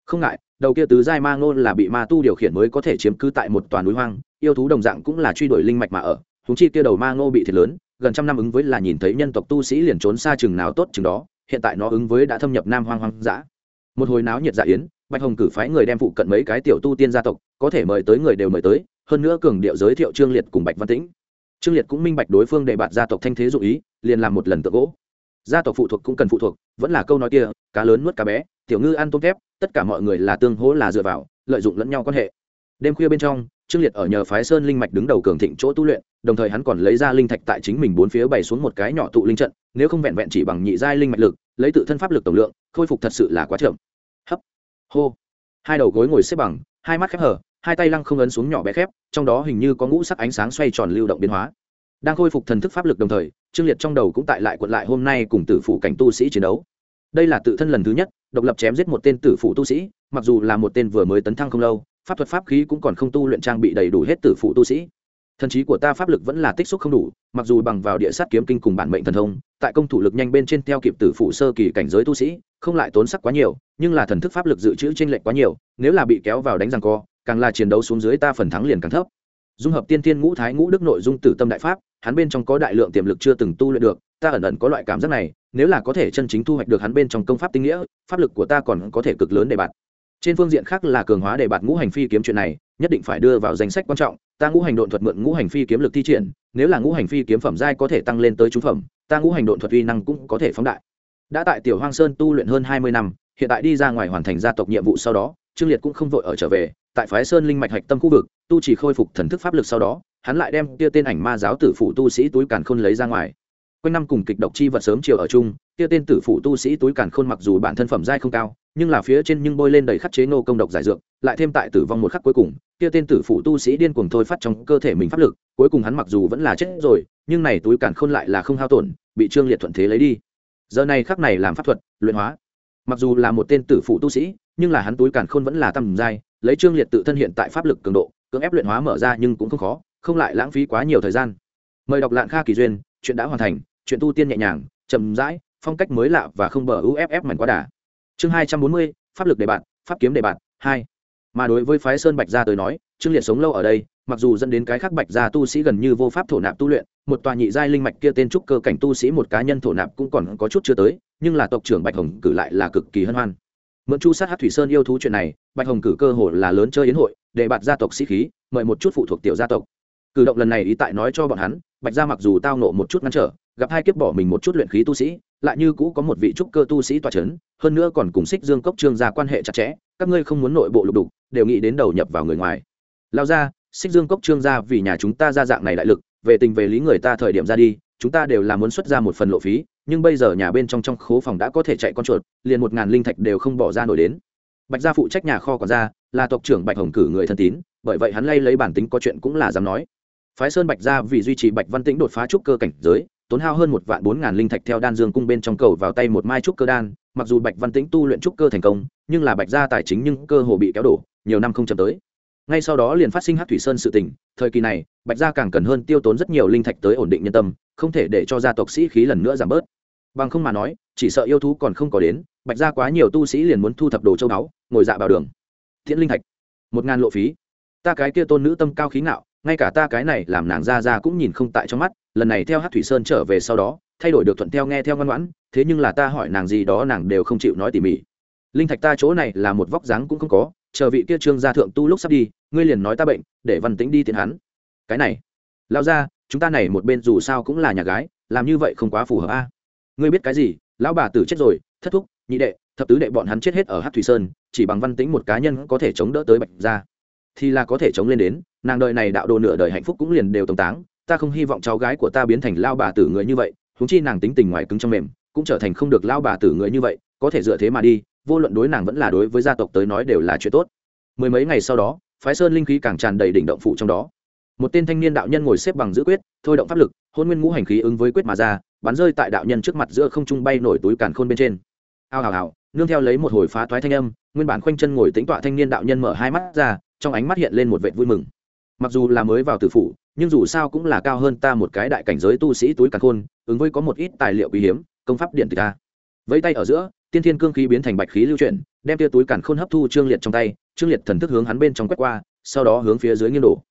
Không ngại, đầu kia tứ giai ma ngô là bị ma tu điều khiển mới có thể chiếm cứ tại một toàn núi hoang, yêu thú đồng dạng cũng là truy đuổi linh mạch mà ở húng chi kia đầu ma ngô bị thiệt lớn, gần trăm năm ứng với là nhìn thấy nhân tộc tu sĩ liền trốn xa chừng nào tốt chừng đó hiện tại nó ứng với đã thâm nhập nam hoang hoang dã. Một hồi náo nhiệt dạ yến, bạch hồng cử phái người đem phụ cận mấy cái tiểu tu tiên gia tộc, có thể mời tới người đều mời tới, hơn nữa cường điệu giới thiệu trương liệt cùng bạch văn tĩnh. Trương liệt cũng minh bạch đối phương đề bạt gia tộc thanh thế dụ ý, liền làm một lần tự gỗ. Gia tộc phụ thuộc cũng cần phụ thuộc, vẫn là câu nói kia, cá lớn nuốt cá bé, tiểu ngư ăn tôm thép, tất cả mọi người là tương hỗ là dựa vào, lợi dụng lẫn nhau quan hệ. Đêm khuya bên trong, trương liệt ở nhờ phái sơn linh mạch đứng đầu cường thịnh chỗ tu luyện, đồng thời hắn còn lấy ra linh thạch tại chính mình bốn phía bày xuống một cái nhỏ tụ linh trận nếu không vẹn vẹn chỉ bằng nhị giai linh mạch lực, lấy tự thân pháp lực tổng lượng, khôi phục thật sự là quá chậm. Hấp. Hô. Hai đầu gối ngồi xếp bằng, hai mắt khép hở hai tay lăng không ấn xuống nhỏ bé khép, trong đó hình như có ngũ sắc ánh sáng xoay tròn lưu động biến hóa. Đang khôi phục thần thức pháp lực đồng thời, trương liệt trong đầu cũng tại lại quận lại hôm nay cùng tử phủ cảnh tu sĩ chiến đấu. Đây là tự thân lần thứ nhất, độc lập chém giết một tên tử phủ tu sĩ, mặc dù là một tên vừa mới tấn thăng không lâu, pháp thuật pháp khí cũng còn không tu luyện trang bị đầy đủ hết tử phủ tu sĩ thần trí của ta pháp lực vẫn là tích xúc không đủ, mặc dù bằng vào địa sát kiếm kinh cùng bản mệnh thần thông, tại công thủ lực nhanh bên trên theo kịp tử phủ sơ kỳ cảnh giới tu sĩ, không lại tốn sắc quá nhiều, nhưng là thần thức pháp lực dự trữ t r ê n lệch quá nhiều, nếu là bị kéo vào đánh răng co, càng là chiến đấu xuống dưới ta phần thắng liền càng thấp. Dung hợp tiên tiên ngũ thái ngũ đức nội dung tử tâm đại pháp, hắn bên trong có đại lượng tiềm lực chưa từng tu luyện được, ta ẩn ẩn có loại cảm giác này, nếu là có thể chân chính thu hoạch được hắn bên trong công pháp tinh nghĩa, pháp lực của ta còn có thể cực lớn để bạn trên phương diện khác là cường hóa để bạt ngũ hành phi kiếm chuyện này, nhất định phải đưa vào danh sách quan trọng ta ngũ hành độn thuật mượn ngũ hành phi kiếm lực thi triển, nếu là ngũ hành phi kiếm phẩm giai có thể tăng lên tới trung phẩm, ta ngũ hành độn thuật uy năng cũng có thể phóng đại. Đã tại tiểu hoang sơn tu luyện hơn hai mươi năm, hiện tại đi ra ngoài hoàn thành gia tộc nhiệm vụ sau đó, trương liệt cũng không vội ở trở về, tại phái sơn linh mạch hạch tâm khu vực, tu chỉ khôi phục thần thức pháp lực sau đó, hắn lại đem kia tên ảnh ma giáo tử phụ tu sĩ túi càn khôn lấy ra ngoài. Quanh năm cùng kịch độc chi vật sớm chiều ở chung, kia tên tử phụ tu sĩ túi càn khôn mặc dù bản thân phẩm giai không cao nhưng là phía trên nhưng bôi lên đầy khắc chế nô công độc giải dược, lại thêm tại tử vong một khắc cuối cùng, kia tên tử phụ tu sĩ điên cuồng thôi phát trong cơ thể mình pháp lực, cuối cùng hắn mặc dù vẫn là chết rồi, nhưng này túi càn khôn lại là không hao tổn, bị trương liệt thuận thế lấy đi. Giờ này khắc này làm pháp thuật, luyện hóa. Mặc dù là một tên tử phụ tu sĩ, nhưng là hắn túi càn khôn vẫn là tầm dai, lấy trương liệt tự thân hiện tại pháp lực cường độ, cưỡng ép luyện hóa mở ra nhưng cũng không khó, không lại lãng phí quá nhiều thời gian. Mời đọc lạng kha kỳ duyên, chuyện đã hoàn thành, chuyện tu tiên nhẹ nhàng, chậm rãi, phong cách mới lạ và không bờ uff mảnh quá đà chương hai trăm bốn mươi, pháp lực đề bạn, pháp kiếm đề bạn, hai. Mà đối với phái sơn bạch gia tới nói, trương liệt sống lâu ở đây, mặc dù dẫn đến cái khác bạch gia tu sĩ gần như vô pháp thổ nạp tu luyện, một tòa nhị giai linh mạch kia tên trúc cơ cảnh tu sĩ một cá nhân thổ nạp cũng còn có chút chưa tới, nhưng là tộc trưởng bạch hồng cử lại là cực kỳ hân hoan. Mượn chu sát hát thủy sơn yêu thú chuyện này, bạch hồng cử cơ hồ là lớn chơi yến hội, để bạt gia tộc sĩ khí, mời một chút phụ thuộc tiểu gia tộc. Cử động lần này ý tại nói cho bọn hắn, bạch gia mặc dù tao nộ một chút ngăn trở, gặp hai kiếp bỏ mình một chút luyện khí tu sĩ lại như cũ có một vị trúc cơ tu sĩ tòa trấn, hơn nữa còn cùng xích dương cốc trương gia quan hệ chặt chẽ các ngươi không muốn nội bộ lục đục đều nghĩ đến đầu nhập vào người ngoài. Lao ra xích dương cốc trương gia vì nhà chúng ta ra dạng này đại lực về tình về lý người ta thời điểm ra đi chúng ta đều là muốn xuất ra một phần lộ phí nhưng bây giờ nhà bên trong trong khố phòng đã có thể chạy con chuột liền một ngàn linh thạch đều không bỏ ra nổi đến. Bạch gia phụ trách nhà kho còn ra là tộc trưởng bạch hồng cử người thân tín bởi vậy hắn lay lấy bản tính có chuyện cũng là dám nói. Phái sơn bạch gia vì duy trì bạch văn tĩnh đột phá trúc cơ cảnh giới tốn hao hơn một vạn bốn ngàn linh thạch theo đan dương cung bên trong cầu vào tay một mai trúc cơ đan, mặc dù bạch văn tĩnh tu luyện trúc cơ thành công, nhưng là bạch gia tài chính nhưng cơ hồ bị kéo đổ, nhiều năm không chậm tới. Ngay sau đó liền phát sinh hát thủy sơn sự tình, thời kỳ này, bạch gia càng cần hơn tiêu tốn rất nhiều linh thạch tới ổn định nhân tâm, không thể để cho gia tộc sĩ khí lần nữa giảm bớt. Bằng không mà nói, chỉ sợ yêu thú còn không có đến, bạch gia quá nhiều tu sĩ liền muốn thu thập đồ châu báu, ngồi dạ vào đường. Thiện linh thạch, một ngàn lộ phí. Ta cái kia tôn nữ tâm cao khí ngạo, ngay cả ta cái này làm nàng ra ra cũng nhìn không tại trong mắt lần này theo hát thủy sơn trở về sau đó, thay đổi được thuận theo nghe theo ngoan ngoãn, thế nhưng là ta hỏi nàng gì đó nàng đều không chịu nói tỉ mỉ. Linh thạch ta chỗ này là một vóc dáng cũng không có, chờ vị kia trương gia thượng tu lúc sắp đi, ngươi liền nói ta bệnh, để văn tính đi tiện hắn. Cái này lao ra chúng ta này một bên dù sao cũng là nhà gái, làm như vậy không quá phù hợp a. Ngươi biết cái gì, lão bà tử chết rồi, thất thúc, nhị đệ, thập tứ đệ bọn hắn chết hết ở hát thủy sơn, chỉ bằng văn tính một cá nhân có thể chống đỡ tới bạch ra thì là có thể chống lên đến, nàng đời này đạo đồ nửa đời hạnh phúc cũng liền đều tổng táng ta không hy vọng cháu gái của ta biến thành lao bà tử người như vậy húng chi nàng tính tình ngoài cứng trong mềm, cũng trở thành không được lao bà tử người như vậy, có thể dựa thế mà đi, vô luận đối nàng vẫn là đối với gia tộc tới nói đều là chuyện tốt. Mười mấy ngày sau đó, phái sơn linh khí càng tràn đầy đỉnh động phụ trong đó. Một tên thanh niên đạo nhân ngồi xếp bằng giữ quyết, thôi động pháp lực, hôn nguyên ngũ hành khí ứng với quyết mà ra, bắn rơi tại đạo nhân trước mặt giữa không trung bay nổi túi càn khôn bên trên. Ao hào hào nương theo lấy một hồi phá thoái thanh âm, nguyên bản khoanh chân ngồi tính tọa thanh niên đạo nhân mở hai mắt ra, trong ánh mắt hiện lên một vệ vui mừng. Mặc dù là mới vào tử phủ nhưng dù sao cũng là cao hơn ta một cái đại cảnh giới tu sĩ túi càn khôn ứng với có một ít tài liệu quý hiếm công pháp điện từ ta. Vẫy tay ở giữa tiên thiên cương khí biến thành bạch khí lưu chuyển đem tia túi càn khôn hấp thu trương liệt trong tay trương liệt thần thức hướng hắn bên trong quét qua sau đó hướng phía dưới nghiêng đổ.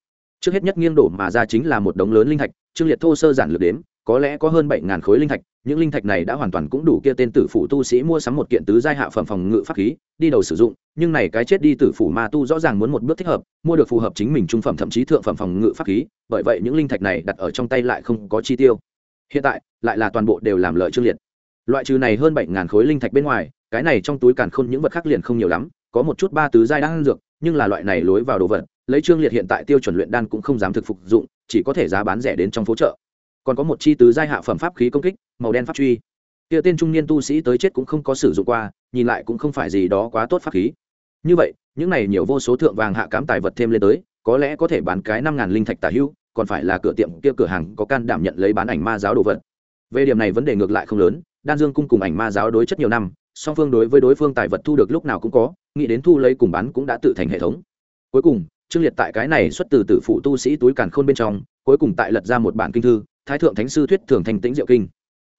Trước hết nhất nghiêng đổ mà ra chính là một đống lớn linh hạch, trương liệt thô sơ giản lược đếm có lẽ có hơn bảy ngàn khối linh thạch, những linh thạch này đã hoàn toàn cũng đủ kia tên tử phủ tu sĩ mua sắm một kiện tứ giai hạ phẩm phòng ngự pháp khí, đi đầu sử dụng, nhưng này cái chết đi tử phủ ma tu rõ ràng muốn một bước thích hợp, mua được phù hợp chính mình trung phẩm thậm chí thượng phẩm phòng ngự pháp khí, bởi vậy những linh thạch này đặt ở trong tay lại không có chi tiêu. Hiện tại, lại là toàn bộ đều làm lợi trương liệt. Loại trừ này hơn bảy ngàn khối linh thạch bên ngoài, cái này trong túi càn khôn những vật khác liền không nhiều lắm, có một chút ba tứ giai đang dược, nhưng là loại này lối vào đồ vật, lấy trương liệt hiện tại tiêu chuẩn luyện đan cũng không dám thực phục dụng, chỉ có thể giá bán rẻ đến trong phố chợ còn có một chi tứ giai hạ phẩm pháp khí công kích, màu đen pháp truy. Kia tên trung niên tu sĩ tới chết cũng không có sử dụng qua, nhìn lại cũng không phải gì đó quá tốt pháp khí. Như vậy, những này nhiều vô số thượng vàng hạ cám tài vật thêm lên tới, có lẽ có thể bán cái năm ngàn linh thạch tả hữu còn phải là cửa tiệm kia cửa hàng có can đảm nhận lấy bán ảnh ma giáo đồ vật. Về điểm này vấn đề ngược lại không lớn, đan dương cung cùng ảnh ma giáo đối chất nhiều năm, song phương đối với đối phương tài vật thu được lúc nào cũng có, nghĩ đến thu lấy cùng bán cũng đã tự thành hệ thống. Cuối cùng, trương liệt tại cái này xuất từ tử phụ tu sĩ túi càn khôn bên trong, cuối cùng tại lật ra một bản kinh thư thái thượng thánh sư thuyết thường thành tĩnh diệu kinh.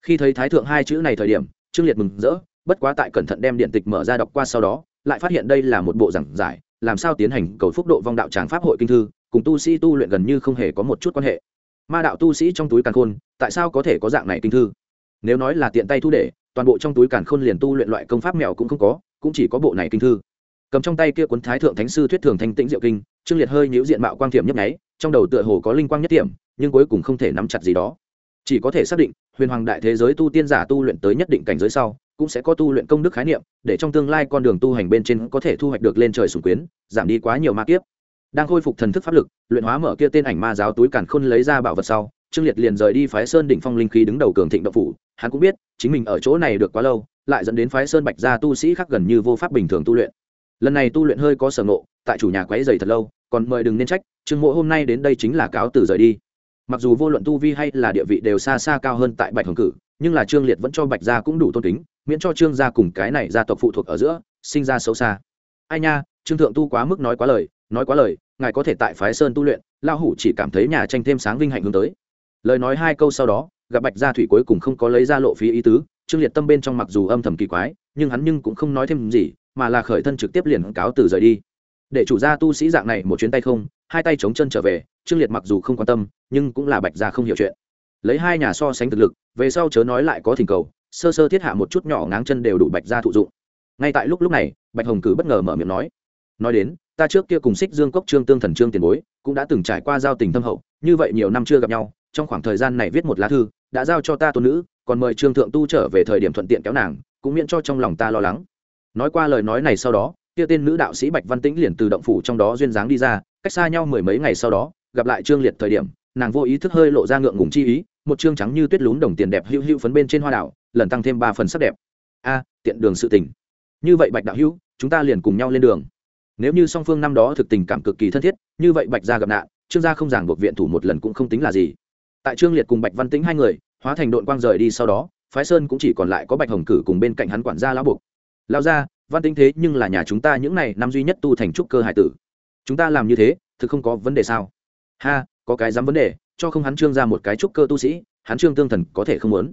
Khi thấy thái thượng hai chữ này thời điểm, trương liệt mừng rỡ, bất quá tại cẩn thận đem điện tịch mở ra đọc qua sau đó, lại phát hiện đây là một bộ giảng giải, làm sao tiến hành cầu phúc độ vong đạo tràng pháp hội kinh thư, cùng tu sĩ tu luyện gần như không hề có một chút quan hệ. Ma đạo tu sĩ trong túi càn khôn, tại sao có thể có dạng này kinh thư? Nếu nói là tiện tay thu để, toàn bộ trong túi càn khôn liền tu luyện loại công pháp mèo cũng không có, cũng chỉ có bộ này kinh thư. Cầm trong tay kia cuốn thái thượng thánh sư thuyết thường thanh tĩnh diệu kinh, trương liệt hơi nhíu diện mạo quang thiểm nhấp nháy, trong đầu tựa hồ có linh quang nhất tiệm nhưng cuối cùng không thể nắm chặt gì đó. Chỉ có thể xác định, huyền hoàng đại thế giới tu tiên giả tu luyện tới nhất định cảnh giới sau, cũng sẽ có tu luyện công đức khái niệm, để trong tương lai con đường tu hành bên trên có thể thu hoạch được lên trời sùng quyến, giảm đi quá nhiều ma kiếp. Đang khôi phục thần thức pháp lực, luyện hóa mở kia tên ảnh ma giáo túi càn khôn lấy ra bảo vật sau, trương liệt liền rời đi phái sơn đỉnh phong linh khí đứng đầu cường thịnh động phủ. Hắn cũng biết, chính mình ở chỗ này được quá lâu, lại dẫn đến phái sơn bạch gia tu sĩ khác gần như vô pháp bình thường tu luyện. Lần này tu luyện hơi có sở ngộ, tại chủ nhà quấy dày thật lâu, còn mời đừng nên trách, trương mộ hôm nay đến đây chính là cáo từ rời đi mặc dù vô luận tu vi hay là địa vị đều xa xa cao hơn tại bạch hồng cử, nhưng là trương liệt vẫn cho bạch gia cũng đủ tôn kính, miễn cho trương gia cùng cái này gia tộc phụ thuộc ở giữa, sinh ra xấu xa. Ai nha, trương thượng tu quá mức nói quá lời, nói quá lời, ngài có thể tại phái sơn tu luyện lao hủ chỉ cảm thấy nhà tranh thêm sáng vinh hạnh hướng tới. Lời nói hai câu sau đó, gặp bạch gia thủy cuối cùng không có lấy ra lộ phí ý tứ, trương liệt tâm bên trong mặc dù âm thầm kỳ quái, nhưng hắn nhưng cũng không nói thêm gì, mà là khởi thân trực tiếp liền cáo từ rời đi để chủ gia tu sĩ dạng này một chuyến tay không, hai tay chống chân trở về, trương liệt mặc dù không quan tâm, nhưng cũng là bạch gia không hiểu chuyện. Lấy hai nhà so sánh thực lực, về sau chớ nói lại có thỉnh cầu, sơ sơ thiết hạ một chút nhỏ ngáng chân đều đủ bạch gia thụ dụng. Ngay tại lúc lúc này, bạch hồng cử bất ngờ mở miệng nói nói đến, ta trước kia cùng xích dương cốc trương tương thần trương tiền bối cũng đã từng trải qua giao tình thâm hậu, như vậy nhiều năm chưa gặp nhau, trong khoảng thời gian này viết một lá thư, đã giao cho ta tôn nữ, còn mời trương thượng tu trở về thời điểm thuận tiện kéo nàng, cũng miễn cho trong lòng ta lo lắng. Nói qua lời nói này sau đó kia tên nữ đạo sĩ bạch văn tĩnh liền từ động phủ trong đó duyên dáng đi ra, cách xa nhau mười mấy ngày sau đó, gặp lại trương liệt thời điểm, nàng vô ý thức hơi lộ ra ngượng ngùng chi ý, một trương trắng như tuyết lún đồng tiền đẹp hữu hữu phấn bên trên hoa đảo, lần tăng thêm ba phần sắc đẹp. A, tiện đường sự tình. Như vậy bạch đạo hữu, chúng ta liền cùng nhau lên đường. Nếu như song phương năm đó thực tình cảm cực kỳ thân thiết, như vậy bạch gia gặp nạn, trương gia không giảng buộc viện thủ một lần cũng không tính là gì. Tại trương liệt cùng bạch văn tĩnh hai người, hóa thành đội quang rời đi sau đó, phái sơn cũng chỉ còn lại có bạch hồng cử cùng bên cạnh hắn quản gia lão buộc. Lao ra văn tĩnh thế nhưng là nhà chúng ta những này năm duy nhất tu thành trúc cơ hải tử. Chúng ta làm như thế, thực không có vấn đề sao? Ha, có cái dám vấn đề, cho không hắn trương ra một cái trúc cơ tu sĩ, hắn trương tương thần có thể không muốn.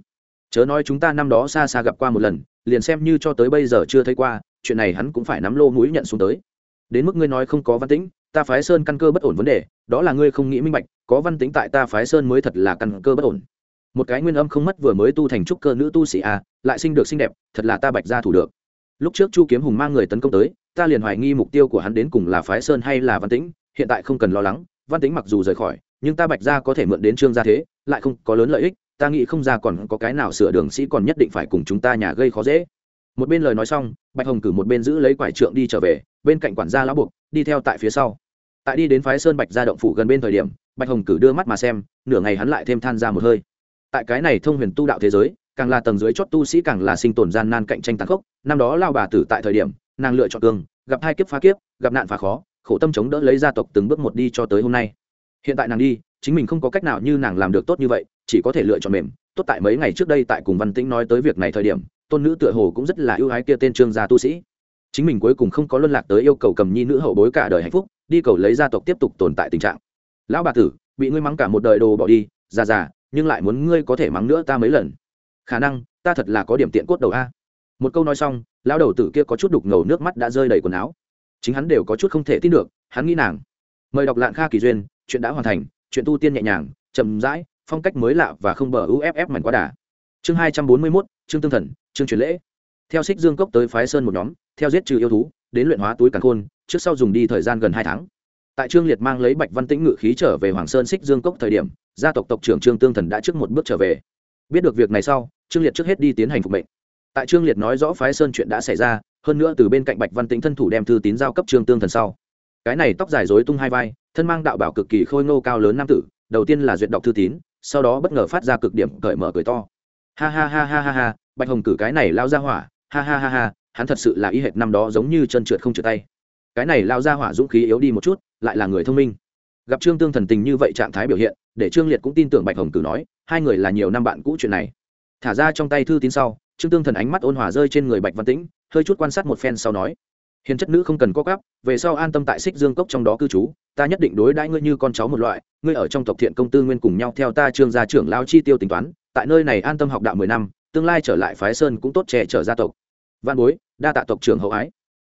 Chớ nói chúng ta năm đó xa xa gặp qua một lần, liền xem như cho tới bây giờ chưa thấy qua, chuyện này hắn cũng phải nắm lô mũi nhận xuống tới. Đến mức ngươi nói không có văn tĩnh, ta phái sơn căn cơ bất ổn vấn đề, đó là ngươi không nghĩ minh bạch, có văn tính tại ta phái sơn mới thật là căn cơ bất ổn. Một cái nguyên âm không mất vừa mới tu thành trúc cơ nữ tu sĩ a lại sinh được xinh đẹp, thật là ta bạch ra thủ được lúc trước chu kiếm hùng mang người tấn công tới, ta liền hoài nghi mục tiêu của hắn đến cùng là phái sơn hay là văn tĩnh, hiện tại không cần lo lắng, văn tĩnh mặc dù rời khỏi, nhưng ta bạch ra có thể mượn đến trương gia thế, lại không có lớn lợi ích, ta nghĩ không ra còn có cái nào sửa đường sĩ còn nhất định phải cùng chúng ta nhà gây khó dễ. Một bên lời nói xong, bạch hồng cử một bên giữ lấy quải trượng đi trở về, bên cạnh quản gia lão buộc, đi theo tại phía sau. Tại đi đến phái sơn bạch gia động phủ gần bên thời điểm, bạch hồng cử đưa mắt mà xem, nửa ngày hắn lại thêm than ra một hơi. Tại cái này thông huyền tu đạo thế giới càng là tầng dưới chót tu sĩ càng là sinh tồn gian nan cạnh tranh tàn khốc. Năm đó lao bà tử tại thời điểm, nàng lựa chọn cương gặp hai kiếp phá kiếp, gặp nạn phá khó, khổ tâm chống đỡ lấy gia tộc từng bước một đi cho tới hôm nay. Hiện tại nàng đi, chính mình không có cách nào như nàng làm được tốt như vậy, chỉ có thể lựa chọn mềm. Tốt tại mấy ngày trước đây tại cùng văn tĩnh nói tới việc này thời điểm, tôn nữ tựa hồ cũng rất là ưu ái kia tên trương gia tu sĩ. Chính mình cuối cùng không có luân lạc tới yêu cầu cầm nhi nữ hậu bối cả đời hạnh phúc, đi cầu lấy gia tộc tiếp tục tồn tại tình trạng. Lão bà tử, bị ngươi mắng cả một đời đồ bỏ đi, già già, nhưng lại muốn ngươi có thể mắng nữa ta mấy lần khả năng, ta thật là có điểm tiện cốt đầu a. Một câu nói xong, lão đầu tử kia có chút đục ngầu nước mắt đã rơi đầy quần áo. Chính hắn đều có chút không thể tin được, hắn nghĩ nàng. Mời đọc lạng kha kỳ duyên, chuyện đã hoàn thành, chuyện tu tiên nhẹ nhàng, chậm rãi, phong cách mới lạ và không bờ uff mảnh quá đà. Chương hai trăm bốn mươi mốt, chương tương thần, chương truyền lễ. Theo xích dương cốc tới phái sơn một nhóm, theo giết trừ yêu thú, đến luyện hóa túi càn khôn, trước sau dùng đi thời gian gần hai tháng. Tại trương liệt mang lấy bạch văn tĩnh ngự khí trở về hoàng sơn xích dương cốc thời điểm, gia tộc tộc trưởng trương tương thần đã trước một bước trở về. Biết được việc này sau trương liệt trước hết đi tiến hành phục mệnh. Tại trương liệt nói rõ phái sơn chuyện đã xảy ra, hơn nữa từ bên cạnh bạch văn tĩnh thân thủ đem thư tín giao cấp trương tương thần sau. Cái này tóc dài dối tung hai vai, thân mang đạo bảo cực kỳ khôi ngô cao lớn nam tử, đầu tiên là duyệt đọc thư tín, sau đó bất ngờ phát ra cực điểm cởi mở cười to. Ha ha ha ha ha ha, bạch hồng cử cái này lao ra hỏa, ha ha ha ha, hắn thật sự là y hệt năm đó giống như chân trượt không trượt tay. Cái này lao ra hỏa dũng khí yếu đi một chút, lại là người thông minh. Gặp trương tương thần tình như vậy trạng thái biểu hiện, để trương liệt cũng tin tưởng bạch hồng cử nói, hai người là nhiều năm bạn cũ chuyện này thả ra trong tay thư tín sau, trương tương thần ánh mắt ôn hòa rơi trên người bạch văn tĩnh, hơi chút quan sát một phen sau nói, hiền chất nữ không cần có gáp về sau an tâm tại xích dương cốc trong đó cư trú, ta nhất định đối đãi ngươi như con cháu một loại, ngươi ở trong tộc thiện công tư nguyên cùng nhau theo ta trương gia trưởng lao chi tiêu tính toán, tại nơi này an tâm học đạo mười năm, tương lai trở lại phái sơn cũng tốt trẻ trở gia tộc. Văn bối, đa tạ tộc trưởng hậu ái.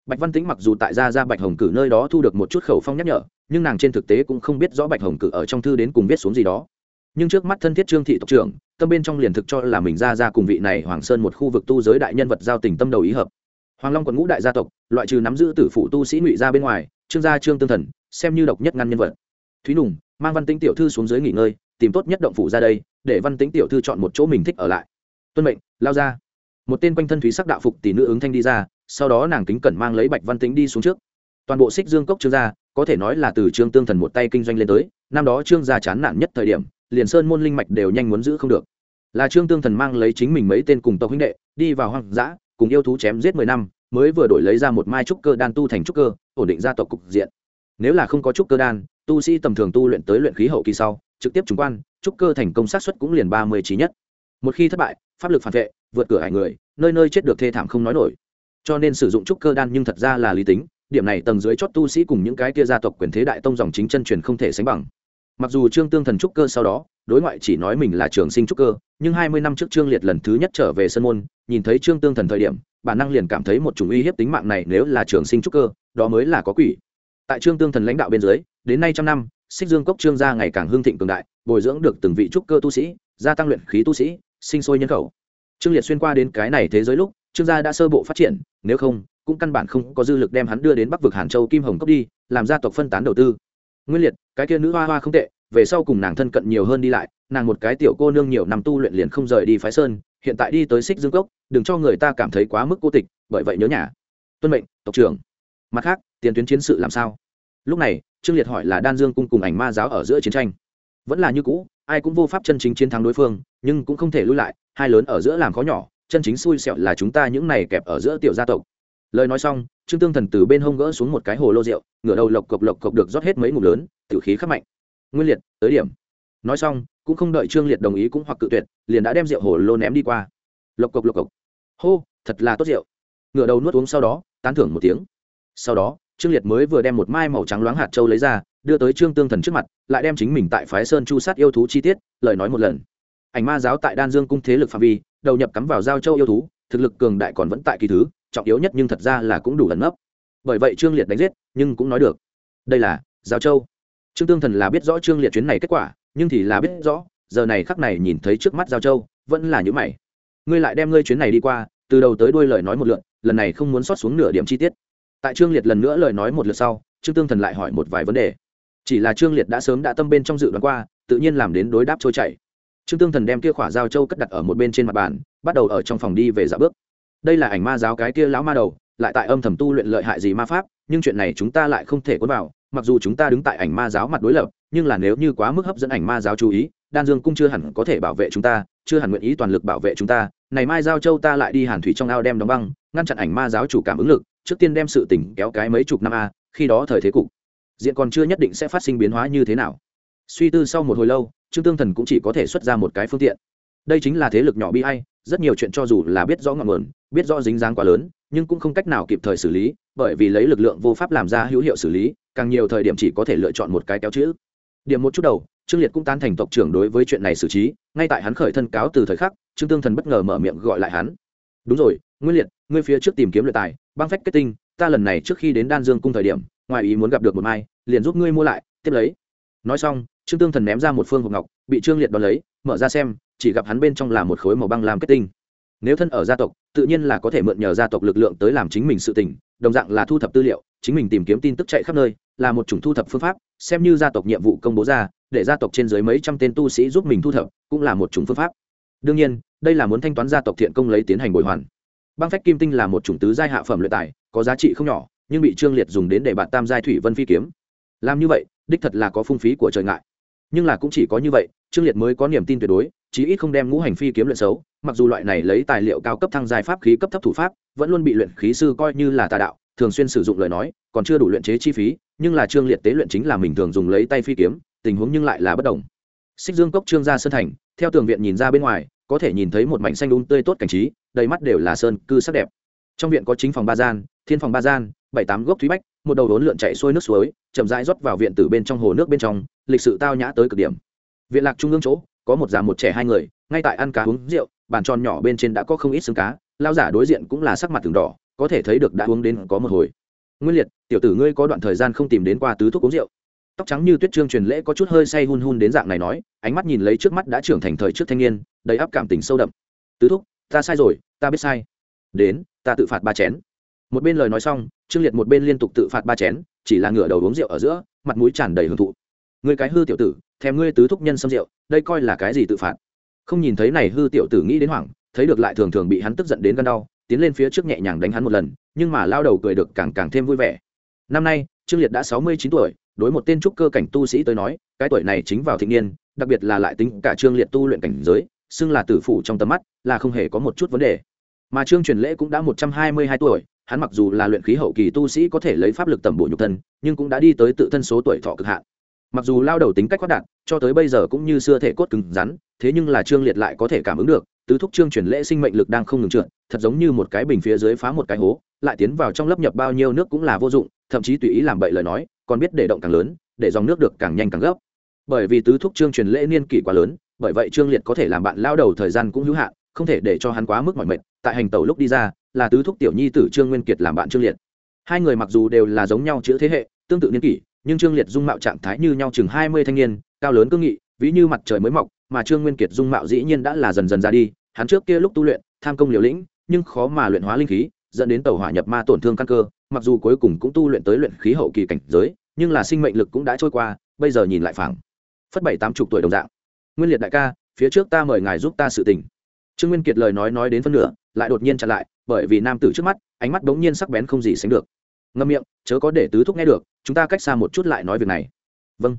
Bạch văn tĩnh mặc dù tại gia gia bạch hồng cử nơi đó thu được một chút khẩu phong nhắc nhở, nhưng nàng trên thực tế cũng không biết rõ bạch hồng cử ở trong thư đến cùng viết xuống gì đó nhưng trước mắt thân thiết trương thị tộc trưởng, tâm bên trong liền thực cho là mình ra ra cùng vị này hoàng sơn một khu vực tu giới đại nhân vật giao tình tâm đầu ý hợp. Hoàng long quận ngũ đại gia tộc, loại trừ nắm giữ tử phụ tu sĩ ngụy ra bên ngoài, trương gia trương tương thần, xem như độc nhất ngăn nhân vật. Thúy nùng, mang văn tính tiểu thư xuống dưới nghỉ ngơi, tìm tốt nhất động phủ ra đây, để văn tính tiểu thư chọn một chỗ mình thích ở lại. Tuân mệnh, lao ra. Một tên quanh thân thúy sắc đạo phục tỷ nữ ứng thanh đi ra, sau đó nàng kính cẩn mang lấy bạch văn tính đi xuống trước. Toàn bộ xích dương cốc trương gia, có thể nói là từ trương tương thần một tay kinh doanh lên tới, năm đó trương gia chán nản nhất thời điểm liền sơn môn linh mạch đều nhanh muốn giữ không được. Là trương tương thần mang lấy chính mình mấy tên cùng tộc huynh đệ, đi vào hoang dã, cùng yêu thú chém giết mười năm, mới vừa đổi lấy ra một mai trúc cơ đan tu thành trúc cơ, ổn định gia tộc cục diện. Nếu là không có trúc cơ đan, tu sĩ tầm thường tu luyện tới luyện khí hậu kỳ sau, trực tiếp trùng quan, trúc cơ thành công sát xuất cũng liền ba mươi trí nhất. Một khi thất bại, pháp lực phản vệ, vượt cửa hải người, nơi nơi chết được thê thảm không nói nổi. Cho nên sử dụng trúc cơ đan nhưng thật ra là lý tính, điểm này tầng dưới chót tu sĩ cùng những cái kia gia tộc quyền thế đại tông dòng chính chân truyền không thể sánh bằng mặc dù trương tương thần trúc cơ sau đó, đối ngoại chỉ nói mình là trường sinh trúc cơ, nhưng hai mươi năm trước trương liệt lần thứ nhất trở về sân môn, nhìn thấy trương tương thần thời điểm, bản năng liền cảm thấy một chủng uy hiếp tính mạng này nếu là trường sinh trúc cơ, đó mới là có quỷ. Tại trương tương thần lãnh đạo bên dưới, đến nay trăm năm, xích dương cốc trương gia ngày càng hưng thịnh cường đại, bồi dưỡng được từng vị trúc cơ tu sĩ, gia tăng luyện khí tu sĩ, sinh sôi nhân khẩu. Trương liệt xuyên qua đến cái này thế giới lúc, trương gia đã sơ bộ phát triển, nếu không, cũng căn bản không có dư lực đem hắn đưa đến bắc vực hàn châu kim hồng cốc đi, làm gia tộc phân tán đầu tư nguyên liệt, cái kia nữ hoa hoa không tệ, về sau cùng nàng thân cận nhiều hơn đi lại, nàng một cái tiểu cô nương nhiều năm tu luyện liền không rời đi phái sơn, hiện tại đi tới xích dương cốc, đừng cho người ta cảm thấy quá mức cô tịch, bởi vậy nhớ nhà. Tuân mệnh, tộc trưởng. Mặt khác, tiền tuyến chiến sự làm sao? Lúc này, trương liệt hỏi là đan dương cung cùng ảnh ma giáo ở giữa chiến tranh. Vẫn là như cũ, ai cũng vô pháp chân chính chiến thắng đối phương, nhưng cũng không thể lui lại, hai lớn ở giữa làm khó nhỏ, chân chính xui xẹo là chúng ta những này kẹp ở giữa tiểu gia tộc lời nói xong, trương tương thần từ bên hông gỡ xuống một cái hồ lô rượu, ngửa đầu lộc cộc lộc cộc được rót hết mấy ngụm lớn tử khí khắc mạnh. Nguyên liệt, tới điểm. Nói xong, cũng không đợi trương liệt đồng ý cũng hoặc cự tuyệt, liền đã đem rượu hồ lô ném đi qua. Lộc cộc lộc cộc. Hô, thật là tốt rượu. Ngửa đầu nuốt uống sau đó, tán thưởng một tiếng. Sau đó, trương liệt mới vừa đem một mai màu trắng loáng hạt châu lấy ra, đưa tới trương tương thần trước mặt, lại đem chính mình tại phái sơn chu sát yêu thú chi tiết, lời nói một lần. Ảnh ma giáo tại đan dương cung thế lực phạm vi, đầu nhập cắm vào giao châu yêu thú, thực lực cường đại còn vẫn tại kỳ thứ trọng yếu nhất nhưng thật ra là cũng đủ ẩn nấp. Bởi vậy trương liệt đánh giết, nhưng cũng nói được. Đây là giao châu. Trương tương thần là biết rõ trương liệt chuyến này kết quả, nhưng thì là biết rõ, giờ này khắc này nhìn thấy trước mắt giao châu, vẫn là những mày. Ngươi lại đem ngươi chuyến này đi qua, từ đầu tới đuôi lời nói một lượt, lần này không muốn xót xuống nửa điểm chi tiết. Tại trương liệt lần nữa lời nói một lượt sau, trương tương thần lại hỏi một vài vấn đề. Chỉ là trương liệt đã sớm đã tâm bên trong dự đoán qua, tự nhiên làm đến đối đáp trôi chảy. Trương tương thần đem kia khỏa giao châu cất đặt ở một bên trên mặt bàn, bắt đầu ở trong phòng đi về dạo bước đây là ảnh ma giáo cái kia lão ma đầu, lại tại âm thầm tu luyện lợi hại gì ma pháp, nhưng chuyện này chúng ta lại không thể cuốn vào, mặc dù chúng ta đứng tại ảnh ma giáo mặt đối lập, nhưng là nếu như quá mức hấp dẫn ảnh ma giáo chú ý, đan dương cung chưa hẳn có thể bảo vệ chúng ta, chưa hẳn nguyện ý toàn lực bảo vệ chúng ta, này mai giao châu ta lại đi hàn thủy trong ao đem đóng băng, ngăn chặn ảnh ma giáo chủ cảm ứng lực, trước tiên đem sự tỉnh kéo cái mấy chục năm a, khi đó thời thế cục, diện còn chưa nhất định sẽ phát sinh biến hóa như thế nào. Suy tư sau một hồi lâu, trương tương thần cũng chỉ có thể xuất ra một cái phương tiện. Đây chính là thế lực nhỏ bi hay rất nhiều chuyện cho dù là biết rõ ngọn nguồn, biết rõ dính dáng quá lớn, nhưng cũng không cách nào kịp thời xử lý, bởi vì lấy lực lượng vô pháp làm ra hữu hiệu xử lý, càng nhiều thời điểm chỉ có thể lựa chọn một cái kéo chữ. Điểm một chút đầu, trương liệt cũng tán thành tộc trưởng đối với chuyện này xử trí, ngay tại hắn khởi thân cáo từ thời khắc, trương tương thần bất ngờ mở miệng gọi lại hắn. Đúng rồi, nguyên liệt, ngươi phía trước tìm kiếm luyện tài, băng phách kết tinh, ta lần này trước khi đến đan dương cung thời điểm, ngoài ý muốn gặp được một mai, liền giúp ngươi mua lại, tiếp lấy. Nói xong, trương tương thần ném ra một phương hộp ngọc bị trương liệt đón lấy, mở ra xem, chỉ gặp hắn bên trong là một khối màu băng làm kết tinh. Nếu thân ở gia tộc, tự nhiên là có thể mượn nhờ gia tộc lực lượng tới làm chính mình sự tình, đồng dạng là thu thập tư liệu, chính mình tìm kiếm tin tức chạy khắp nơi, là một chủng thu thập phương pháp, xem như gia tộc nhiệm vụ công bố ra, để gia tộc trên dưới mấy trăm tên tu sĩ giúp mình thu thập, cũng là một chủng phương pháp. Đương nhiên, đây là muốn thanh toán gia tộc thiện công lấy tiến hành bồi hoàn. Băng phách kim tinh là một chủng tứ giai hạ phẩm luyện tài, có giá trị không nhỏ, nhưng bị trương liệt dùng đến để bạn tam giai thủy vân phi kiếm. Làm như vậy, đích thật là có phung phí của trời ngại nhưng là cũng chỉ có như vậy, trương liệt mới có niềm tin tuyệt đối, chí ít không đem ngũ hành phi kiếm luyện xấu, mặc dù loại này lấy tài liệu cao cấp thăng giai pháp khí cấp thấp thủ pháp, vẫn luôn bị luyện khí sư coi như là tà đạo, thường xuyên sử dụng lời nói, còn chưa đủ luyện chế chi phí, nhưng là trương liệt tế luyện chính là mình thường dùng lấy tay phi kiếm, tình huống nhưng lại là bất đồng. Xích dương cốc trương gia sơn thành, theo tường viện nhìn ra bên ngoài, có thể nhìn thấy một mảnh xanh đúng tươi tốt cảnh trí, đầy mắt đều là sơn cư sắc đẹp. Trong viện có chính phòng ba gian, thiên phòng ba gian, bảy tám gốc thúy bách, một đầu đốn lượn chạy xuôi nước suối, chậm rãi rót vào viện từ bên trong hồ nước bên trong lịch sự tao nhã tới cực điểm. Viện lạc trung ương chỗ, có một già một trẻ hai người, ngay tại ăn cá uống rượu, bàn tròn nhỏ bên trên đã có không ít xương cá lao giả đối diện cũng là sắc mặt từng đỏ, có thể thấy được đã uống đến có một hồi. Nguyên liệt, tiểu tử ngươi có đoạn thời gian không tìm đến qua tứ thuốc uống rượu. Tóc trắng như tuyết trương truyền lễ có chút hơi say hun hun đến dạng này nói, ánh mắt nhìn lấy trước mắt đã trưởng thành thời trước thanh niên, đầy áp cảm tình sâu đậm. Tứ thúc ta sai rồi, ta biết sai. Đến, ta tự phạt ba chén. Một bên lời nói xong, trương liệt một bên liên tục tự phạt ba chén, chỉ là ngửa đầu uống rượu ở giữa, mặt mũi tràn đầy hưởng thụ người cái hư tiểu tử, thèm ngươi tứ thúc nhân xâm rượu, đây coi là cái gì tự phạt? Không nhìn thấy này hư tiểu tử nghĩ đến hoảng, thấy được lại thường thường bị hắn tức giận đến gan đau, tiến lên phía trước nhẹ nhàng đánh hắn một lần, nhưng mà lao đầu cười được càng càng thêm vui vẻ. Năm nay, trương liệt đã sáu mươi chín tuổi, đối một tên trúc cơ cảnh tu sĩ tới nói, cái tuổi này chính vào thịnh niên, đặc biệt là lại tính cả trương liệt tu luyện cảnh giới, xưng là tử phủ trong tầm mắt, là không hề có một chút vấn đề. Mà trương truyền lễ cũng đã một trăm hai mươi hai tuổi, hắn mặc dù là luyện khí hậu kỳ tu sĩ có thể lấy pháp lực tầm bổ nhục thân, nhưng cũng đã đi tới tự thân số tuổi thọ cực hạn mặc dù lao đầu tính cách quát đạt cho tới bây giờ cũng như xưa thể cốt cứng rắn, thế nhưng là trương liệt lại có thể cảm ứng được, tứ thúc trương chuyển lễ sinh mệnh lực đang không ngừng trượt, thật giống như một cái bình phía dưới phá một cái hố, lại tiến vào trong lấp nhập bao nhiêu nước cũng là vô dụng, thậm chí tùy ý làm bậy lời nói, còn biết để động càng lớn, để dòng nước được càng nhanh càng gấp. Bởi vì tứ thúc trương truyền lễ niên kỷ quá lớn, bởi vậy trương liệt có thể làm bạn lao đầu thời gian cũng hữu hạn, không thể để cho hắn quá mức mỏi mệt, tại hành tàu lúc đi ra, là tứ thúc tiểu nhi tử trương nguyên kiệt làm bạn trương liệt. Hai người mặc dù đều là giống nhau chữ thế hệ, tương tự niên kỷ nhưng trương liệt dung mạo trạng thái như nhau chừng hai mươi thanh niên, cao lớn cương nghị, ví như mặt trời mới mọc, mà trương nguyên kiệt dung mạo dĩ nhiên đã là dần dần ra đi, hắn trước kia lúc tu luyện, tham công liều lĩnh, nhưng khó mà luyện hóa linh khí, dẫn đến tàu hỏa nhập ma tổn thương căn cơ, mặc dù cuối cùng cũng tu luyện tới luyện khí hậu kỳ cảnh giới, nhưng là sinh mệnh lực cũng đã trôi qua, bây giờ nhìn lại phẳng phất bảy tám chục tuổi đồng dạng. Nguyên liệt đại ca, phía trước ta mời ngài giúp ta sự tình. Trương nguyên kiệt lời nói nói đến phân nửa, lại đột nhiên chặn lại, bởi vì nam tử trước mắt, ánh mắt bỗng nhiên sắc bén không gì sánh được. Ngâm miệng, chớ có để tứ thúc nghe được chúng ta cách xa một chút lại nói việc này. Vâng.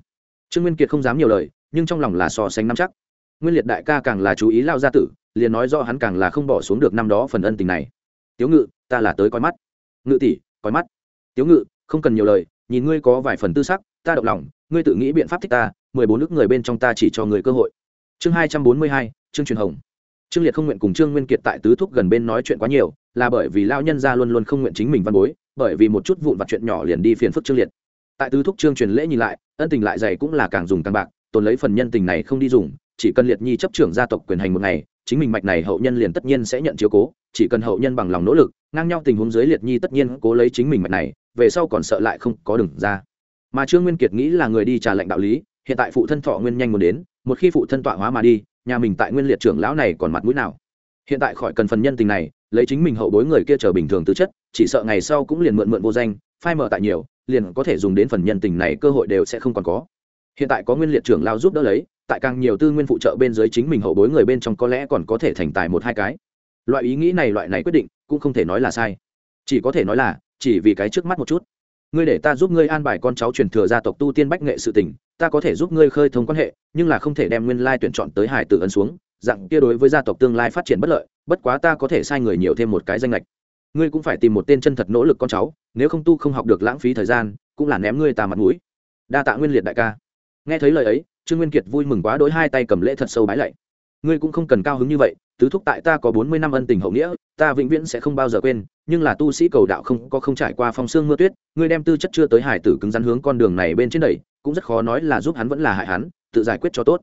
Trương nguyên kiệt không dám nhiều lời, nhưng trong lòng là so sánh nắm chắc. Nguyên liệt đại ca càng là chú ý lao gia tử, liền nói do hắn càng là không bỏ xuống được năm đó phần ân tình này. Tiếu ngự, ta là tới coi mắt. Ngự tỷ, coi mắt. Tiếu ngự, không cần nhiều lời, nhìn ngươi có vài phần tư sắc, ta động lòng, ngươi tự nghĩ biện pháp thích ta, mười bốn nước người bên trong ta chỉ cho người cơ hội. Chương hai trăm bốn mươi hai chương truyền hồng. Trương liệt không nguyện cùng trương nguyên kiệt tại tứ thúc gần bên nói chuyện quá nhiều, là bởi vì lao nhân gia luôn luôn không nguyện chính mình văn bối bởi vì một chút vụn vặt chuyện nhỏ liền đi phiền phức trương liệt. Tại tứ thúc trương truyền lễ nhìn lại, ân tình lại dày cũng là càng dùng càng bạc, tồn lấy phần nhân tình này không đi dùng, chỉ cần liệt nhi chấp trưởng gia tộc quyền hành một ngày, chính mình mạch này hậu nhân liền tất nhiên sẽ nhận chiếu cố, chỉ cần hậu nhân bằng lòng nỗ lực, ngang nhau tình huống dưới liệt nhi tất nhiên cố lấy chính mình mạch này, về sau còn sợ lại không có đừng ra. Mà trương nguyên kiệt nghĩ là người đi trả lệnh đạo lý, hiện tại phụ thân thọ nguyên nhanh muốn đến, một khi phụ thân tọa hóa mà đi, nhà mình tại nguyên liệt trưởng lão này còn mặt mũi nào? Hiện tại khỏi cần phần nhân tình này lấy chính mình hậu bối người kia chờ bình thường tư chất, chỉ sợ ngày sau cũng liền mượn mượn vô danh, phai mở tại nhiều, liền có thể dùng đến phần nhân tình này cơ hội đều sẽ không còn có. Hiện tại có nguyên liệt trưởng lao giúp đỡ lấy, tại càng nhiều tư nguyên phụ trợ bên dưới chính mình hậu bối người bên trong có lẽ còn có thể thành tài một hai cái. Loại ý nghĩ này, loại này quyết định, cũng không thể nói là sai. Chỉ có thể nói là, chỉ vì cái trước mắt một chút. Ngươi để ta giúp ngươi an bài con cháu truyền thừa gia tộc tu tiên bách nghệ sự tình, ta có thể giúp ngươi khơi thông quan hệ, nhưng là không thể đem nguyên lai tuyển chọn tới hải tử ấn xuống dạng kia đối với gia tộc tương lai phát triển bất lợi, bất quá ta có thể sai người nhiều thêm một cái danh lệch ngươi cũng phải tìm một tên chân thật nỗ lực con cháu, nếu không tu không học được lãng phí thời gian, cũng là ném ngươi ta mặt mũi. Đa tạ nguyên liệt đại ca. Nghe thấy lời ấy, trương nguyên kiệt vui mừng quá đối hai tay cầm lễ thật sâu bái lạy. Ngươi cũng không cần cao hứng như vậy, tứ thúc tại ta có bốn mươi năm ân tình hậu nghĩa, ta vĩnh viễn sẽ không bao giờ quên, nhưng là tu sĩ cầu đạo không, có không trải qua phong sương mưa tuyết, ngươi đem tư chất chưa tới hải tử cứng rắn hướng con đường này bên trên đầy cũng rất khó nói là giúp hắn vẫn là hại hắn, tự giải quyết cho tốt.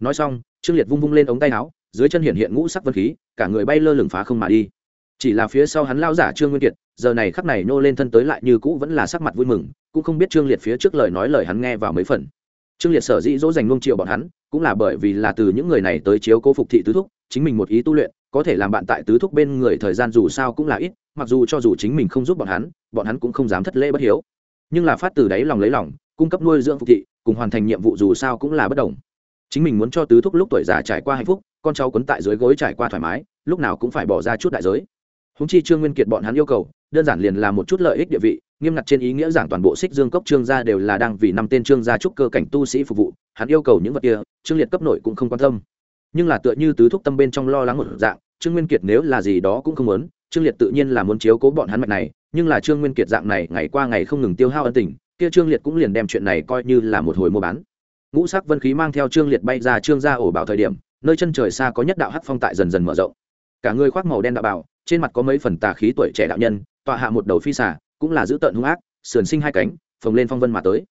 Nói xong trương liệt vung vung lên ống tay áo, dưới chân hiện hiện ngũ sắc vân khí, cả người bay lơ lửng phá không mà đi. Chỉ là phía sau hắn lao giả trương nguyên kiệt, giờ này khắc này nô lên thân tới lại như cũ vẫn là sắc mặt vui mừng, cũng không biết trương liệt phía trước lời nói lời hắn nghe vào mấy phần. Trương liệt sở dĩ dỗ dành nung triệu bọn hắn, cũng là bởi vì là từ những người này tới chiếu cố phục thị tứ thúc, chính mình một ý tu luyện, có thể làm bạn tại tứ thúc bên người thời gian dù sao cũng là ít, mặc dù cho dù chính mình không giúp bọn hắn bọn hắn cũng không dám thất lễ bất hiếu. Nhưng là phát từ đáy lòng lấy lòng, cung cấp nuôi dưỡng phục thị, cùng hoàn thành nhiệm vụ dù sao cũng là bất đồng chính mình muốn cho tứ thúc lúc tuổi già trải qua hạnh phúc, con cháu quấn tại dưới gối trải qua thoải mái, lúc nào cũng phải bỏ ra chút đại giới. Húng chi trương nguyên kiệt bọn hắn yêu cầu, đơn giản liền là một chút lợi ích địa vị, nghiêm ngặt trên ý nghĩa giảng toàn bộ xích dương cốc trương gia đều là đang vì năm tên trương gia trúc cơ cảnh tu sĩ phục vụ, hắn yêu cầu những vật kia, trương liệt cấp nội cũng không quan tâm. Nhưng là tựa như tứ thúc tâm bên trong lo lắng một dạng, trương nguyên kiệt nếu là gì đó cũng không muốn, trương liệt tự nhiên là muốn chiếu cố bọn hắn mạch này, nhưng là trương nguyên kiệt dạng này, ngày qua ngày không ngừng tiêu hao ân tình, kia trương liệt cũng liền đem chuyện này coi như là một hồi mua bán ngũ sắc vân khí mang theo trương liệt bay ra trương gia ổ bảo thời điểm, nơi chân trời xa có nhất đạo hắc phong tại dần dần mở rộng. Cả người khoác màu đen đạo bảo, trên mặt có mấy phần tà khí tuổi trẻ đạo nhân, tọa hạ một đầu phi xả cũng là giữ tợn hung ác, sườn sinh hai cánh, phồng lên phong vân mà tới.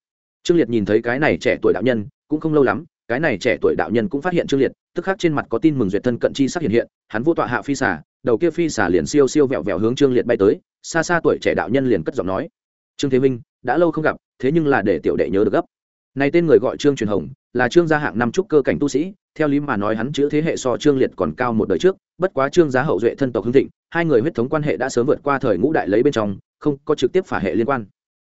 Trương liệt nhìn thấy cái này trẻ tuổi đạo nhân, cũng không lâu lắm, cái này trẻ tuổi đạo nhân cũng phát hiện trương liệt, tức khắc trên mặt có tin mừng duyệt thân cận chi sắc hiện hiện, hắn vô tọa hạ phi xả đầu kia phi xả liền siêu siêu vẹo vẹo hướng trương liệt bay tới, xa xa tuổi trẻ đạo nhân liền cất giọng nói, trương thế minh đã lâu không gặp, thế nhưng là để tiểu đệ nhớ được gấp này tên người gọi trương truyền hồng, là trương gia hạng năm trúc cơ cảnh tu sĩ, theo lý mà nói hắn chữ thế hệ so trương liệt còn cao một đời trước, bất quá trương giá hậu duệ thân tộc hưng thịnh, hai người huyết thống quan hệ đã sớm vượt qua thời ngũ đại lấy bên trong, không có trực tiếp phả hệ liên quan.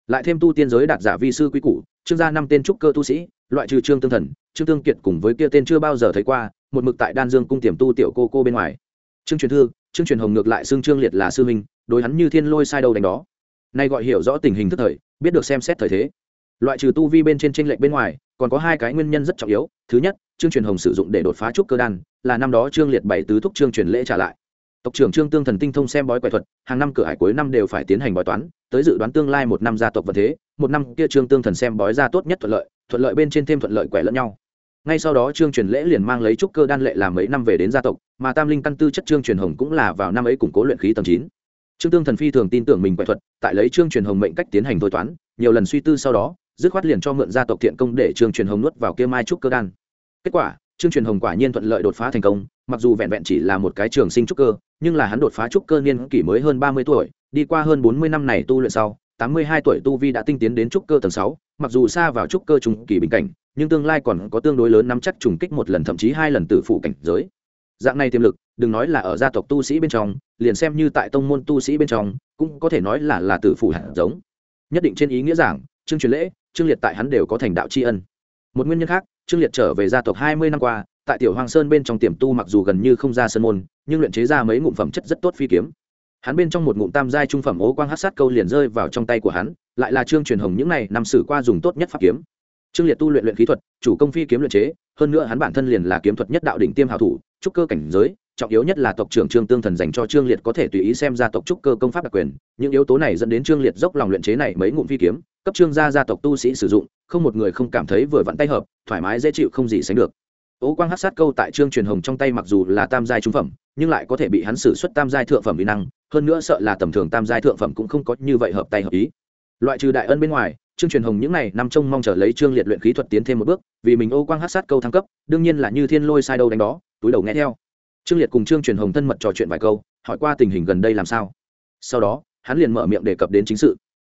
Lại thêm tu tiên giới đạt giả vi sư quý củ, trương gia năm tên trúc cơ tu sĩ, loại trừ trương tương thần, trương tương kiệt cùng với kia tên chưa bao giờ thấy qua, một mực tại đan dương cung tiềm tu tiểu cô cô bên ngoài. Trương truyền thư, trương truyền hồng ngược lại xưng trương liệt là sư minh đối hắn như thiên lôi sai đầu đánh đó. Nay gọi hiểu rõ tình hình thức thời, biết được xem xét thời thế loại trừ tu vi bên trên tranh lệch bên ngoài, còn có hai cái nguyên nhân rất trọng yếu. Thứ nhất, trương truyền hồng sử dụng để đột phá trúc cơ đan, là năm đó trương liệt bảy tứ thúc trương truyền lễ trả lại. Tộc trưởng trương tương thần tinh thông xem bói quẻ thuật, hàng năm cửa hải cuối năm đều phải tiến hành bói toán, tới dự đoán tương lai một năm gia tộc vật thế, một năm kia trương tương thần xem bói ra tốt nhất thuận lợi thuận lợi bên trên thêm thuận lợi quẻ lẫn nhau. Ngay sau đó trương truyền lễ liền mang lấy trúc cơ đan lệ làm mấy năm về đến gia tộc, mà tam linh căn tư chất trương truyền hồng cũng là vào năm ấy củng cố luyện khí tầng chín. Trương tương thần phi thường tin tưởng mình quẻ thuật, tại lấy trương truyền hồng mệnh cách tiến hành thôi toán, nhiều lần suy tư sau đó dứt khoát liền cho mượn gia tộc thiện công để trương truyền hồng nuốt vào kia mai trúc cơ đan. Kết quả, trương truyền hồng quả nhiên thuận lợi đột phá thành công, mặc dù vẹn vẹn chỉ là một cái trường sinh trúc cơ, nhưng là hắn đột phá trúc cơ niên kỷ mới hơn ba mươi tuổi, đi qua hơn bốn mươi năm này tu luyện sau, tám mươi hai tuổi tu vi đã tinh tiến đến trúc cơ tầng sáu, mặc dù xa vào trúc cơ trung kỳ bình cảnh, nhưng tương lai còn có tương đối lớn nắm chắc trùng kích một lần thậm chí hai lần tử phụ cảnh giới. Dạng này tiềm lực, đừng nói là ở gia tộc tu sĩ bên trong, liền xem như tại tông môn tu sĩ bên trong, cũng có thể nói là là tử phụ hạt giống. Nhất định trên ý nghĩa giảng trương truyền lễ trương liệt tại hắn đều có thành đạo tri ân. Một nguyên nhân khác, trương liệt trở về gia tộc hai mươi năm qua, tại tiểu hoàng sơn bên trong tiềm tu mặc dù gần như không ra sân môn, nhưng luyện chế ra mấy ngụm phẩm chất rất tốt phi kiếm. Hắn bên trong một ngụm tam giai trung phẩm ố quang hát sát câu liền rơi vào trong tay của hắn, lại là trương truyền hồng những này năm sử qua dùng tốt nhất pháp kiếm. Trương liệt tu luyện luyện khí thuật, chủ công phi kiếm luyện chế, hơn nữa hắn bản thân liền là kiếm thuật nhất đạo đỉnh tiêm hảo thủ, trúc cơ cảnh giới trọng yếu nhất là tộc trưởng trương tương thần dành cho trương liệt có thể tùy ý xem gia tộc trúc cơ công pháp đặc quyền. Những yếu tố này dẫn đến trương liệt dốc lòng luyện chế này mấy ngụm phi kiếm, cấp trương gia gia tộc tu sĩ sử dụng, không một người không cảm thấy vừa vặn tay hợp, thoải mái dễ chịu không gì sánh được. Ố quang hát sát câu tại trương truyền hồng trong tay mặc dù là tam giai trung phẩm, nhưng lại có thể bị hắn xử xuất tam giai thượng phẩm vi năng, hơn nữa sợ là tầm thường tam giai thượng phẩm cũng không có như vậy hợp tay hợp ý. Loại trừ đại ân bên ngoài, trương truyền hồng những n à y nằm trông mong chờ lấy trương liệt luyện khí thuật tiến thêm một bước, vì mình ô quang hát sát câu thăng cấp, đương nhiên là như thiên lôi sai đâu đánh đó, túi đầu nghe theo trương liệt cùng trương truyền hồng thân mật trò chuyện vài câu, hỏi qua tình hình gần đây làm sao. Sau đó, hắn liền mở miệng đề cập đến chính sự.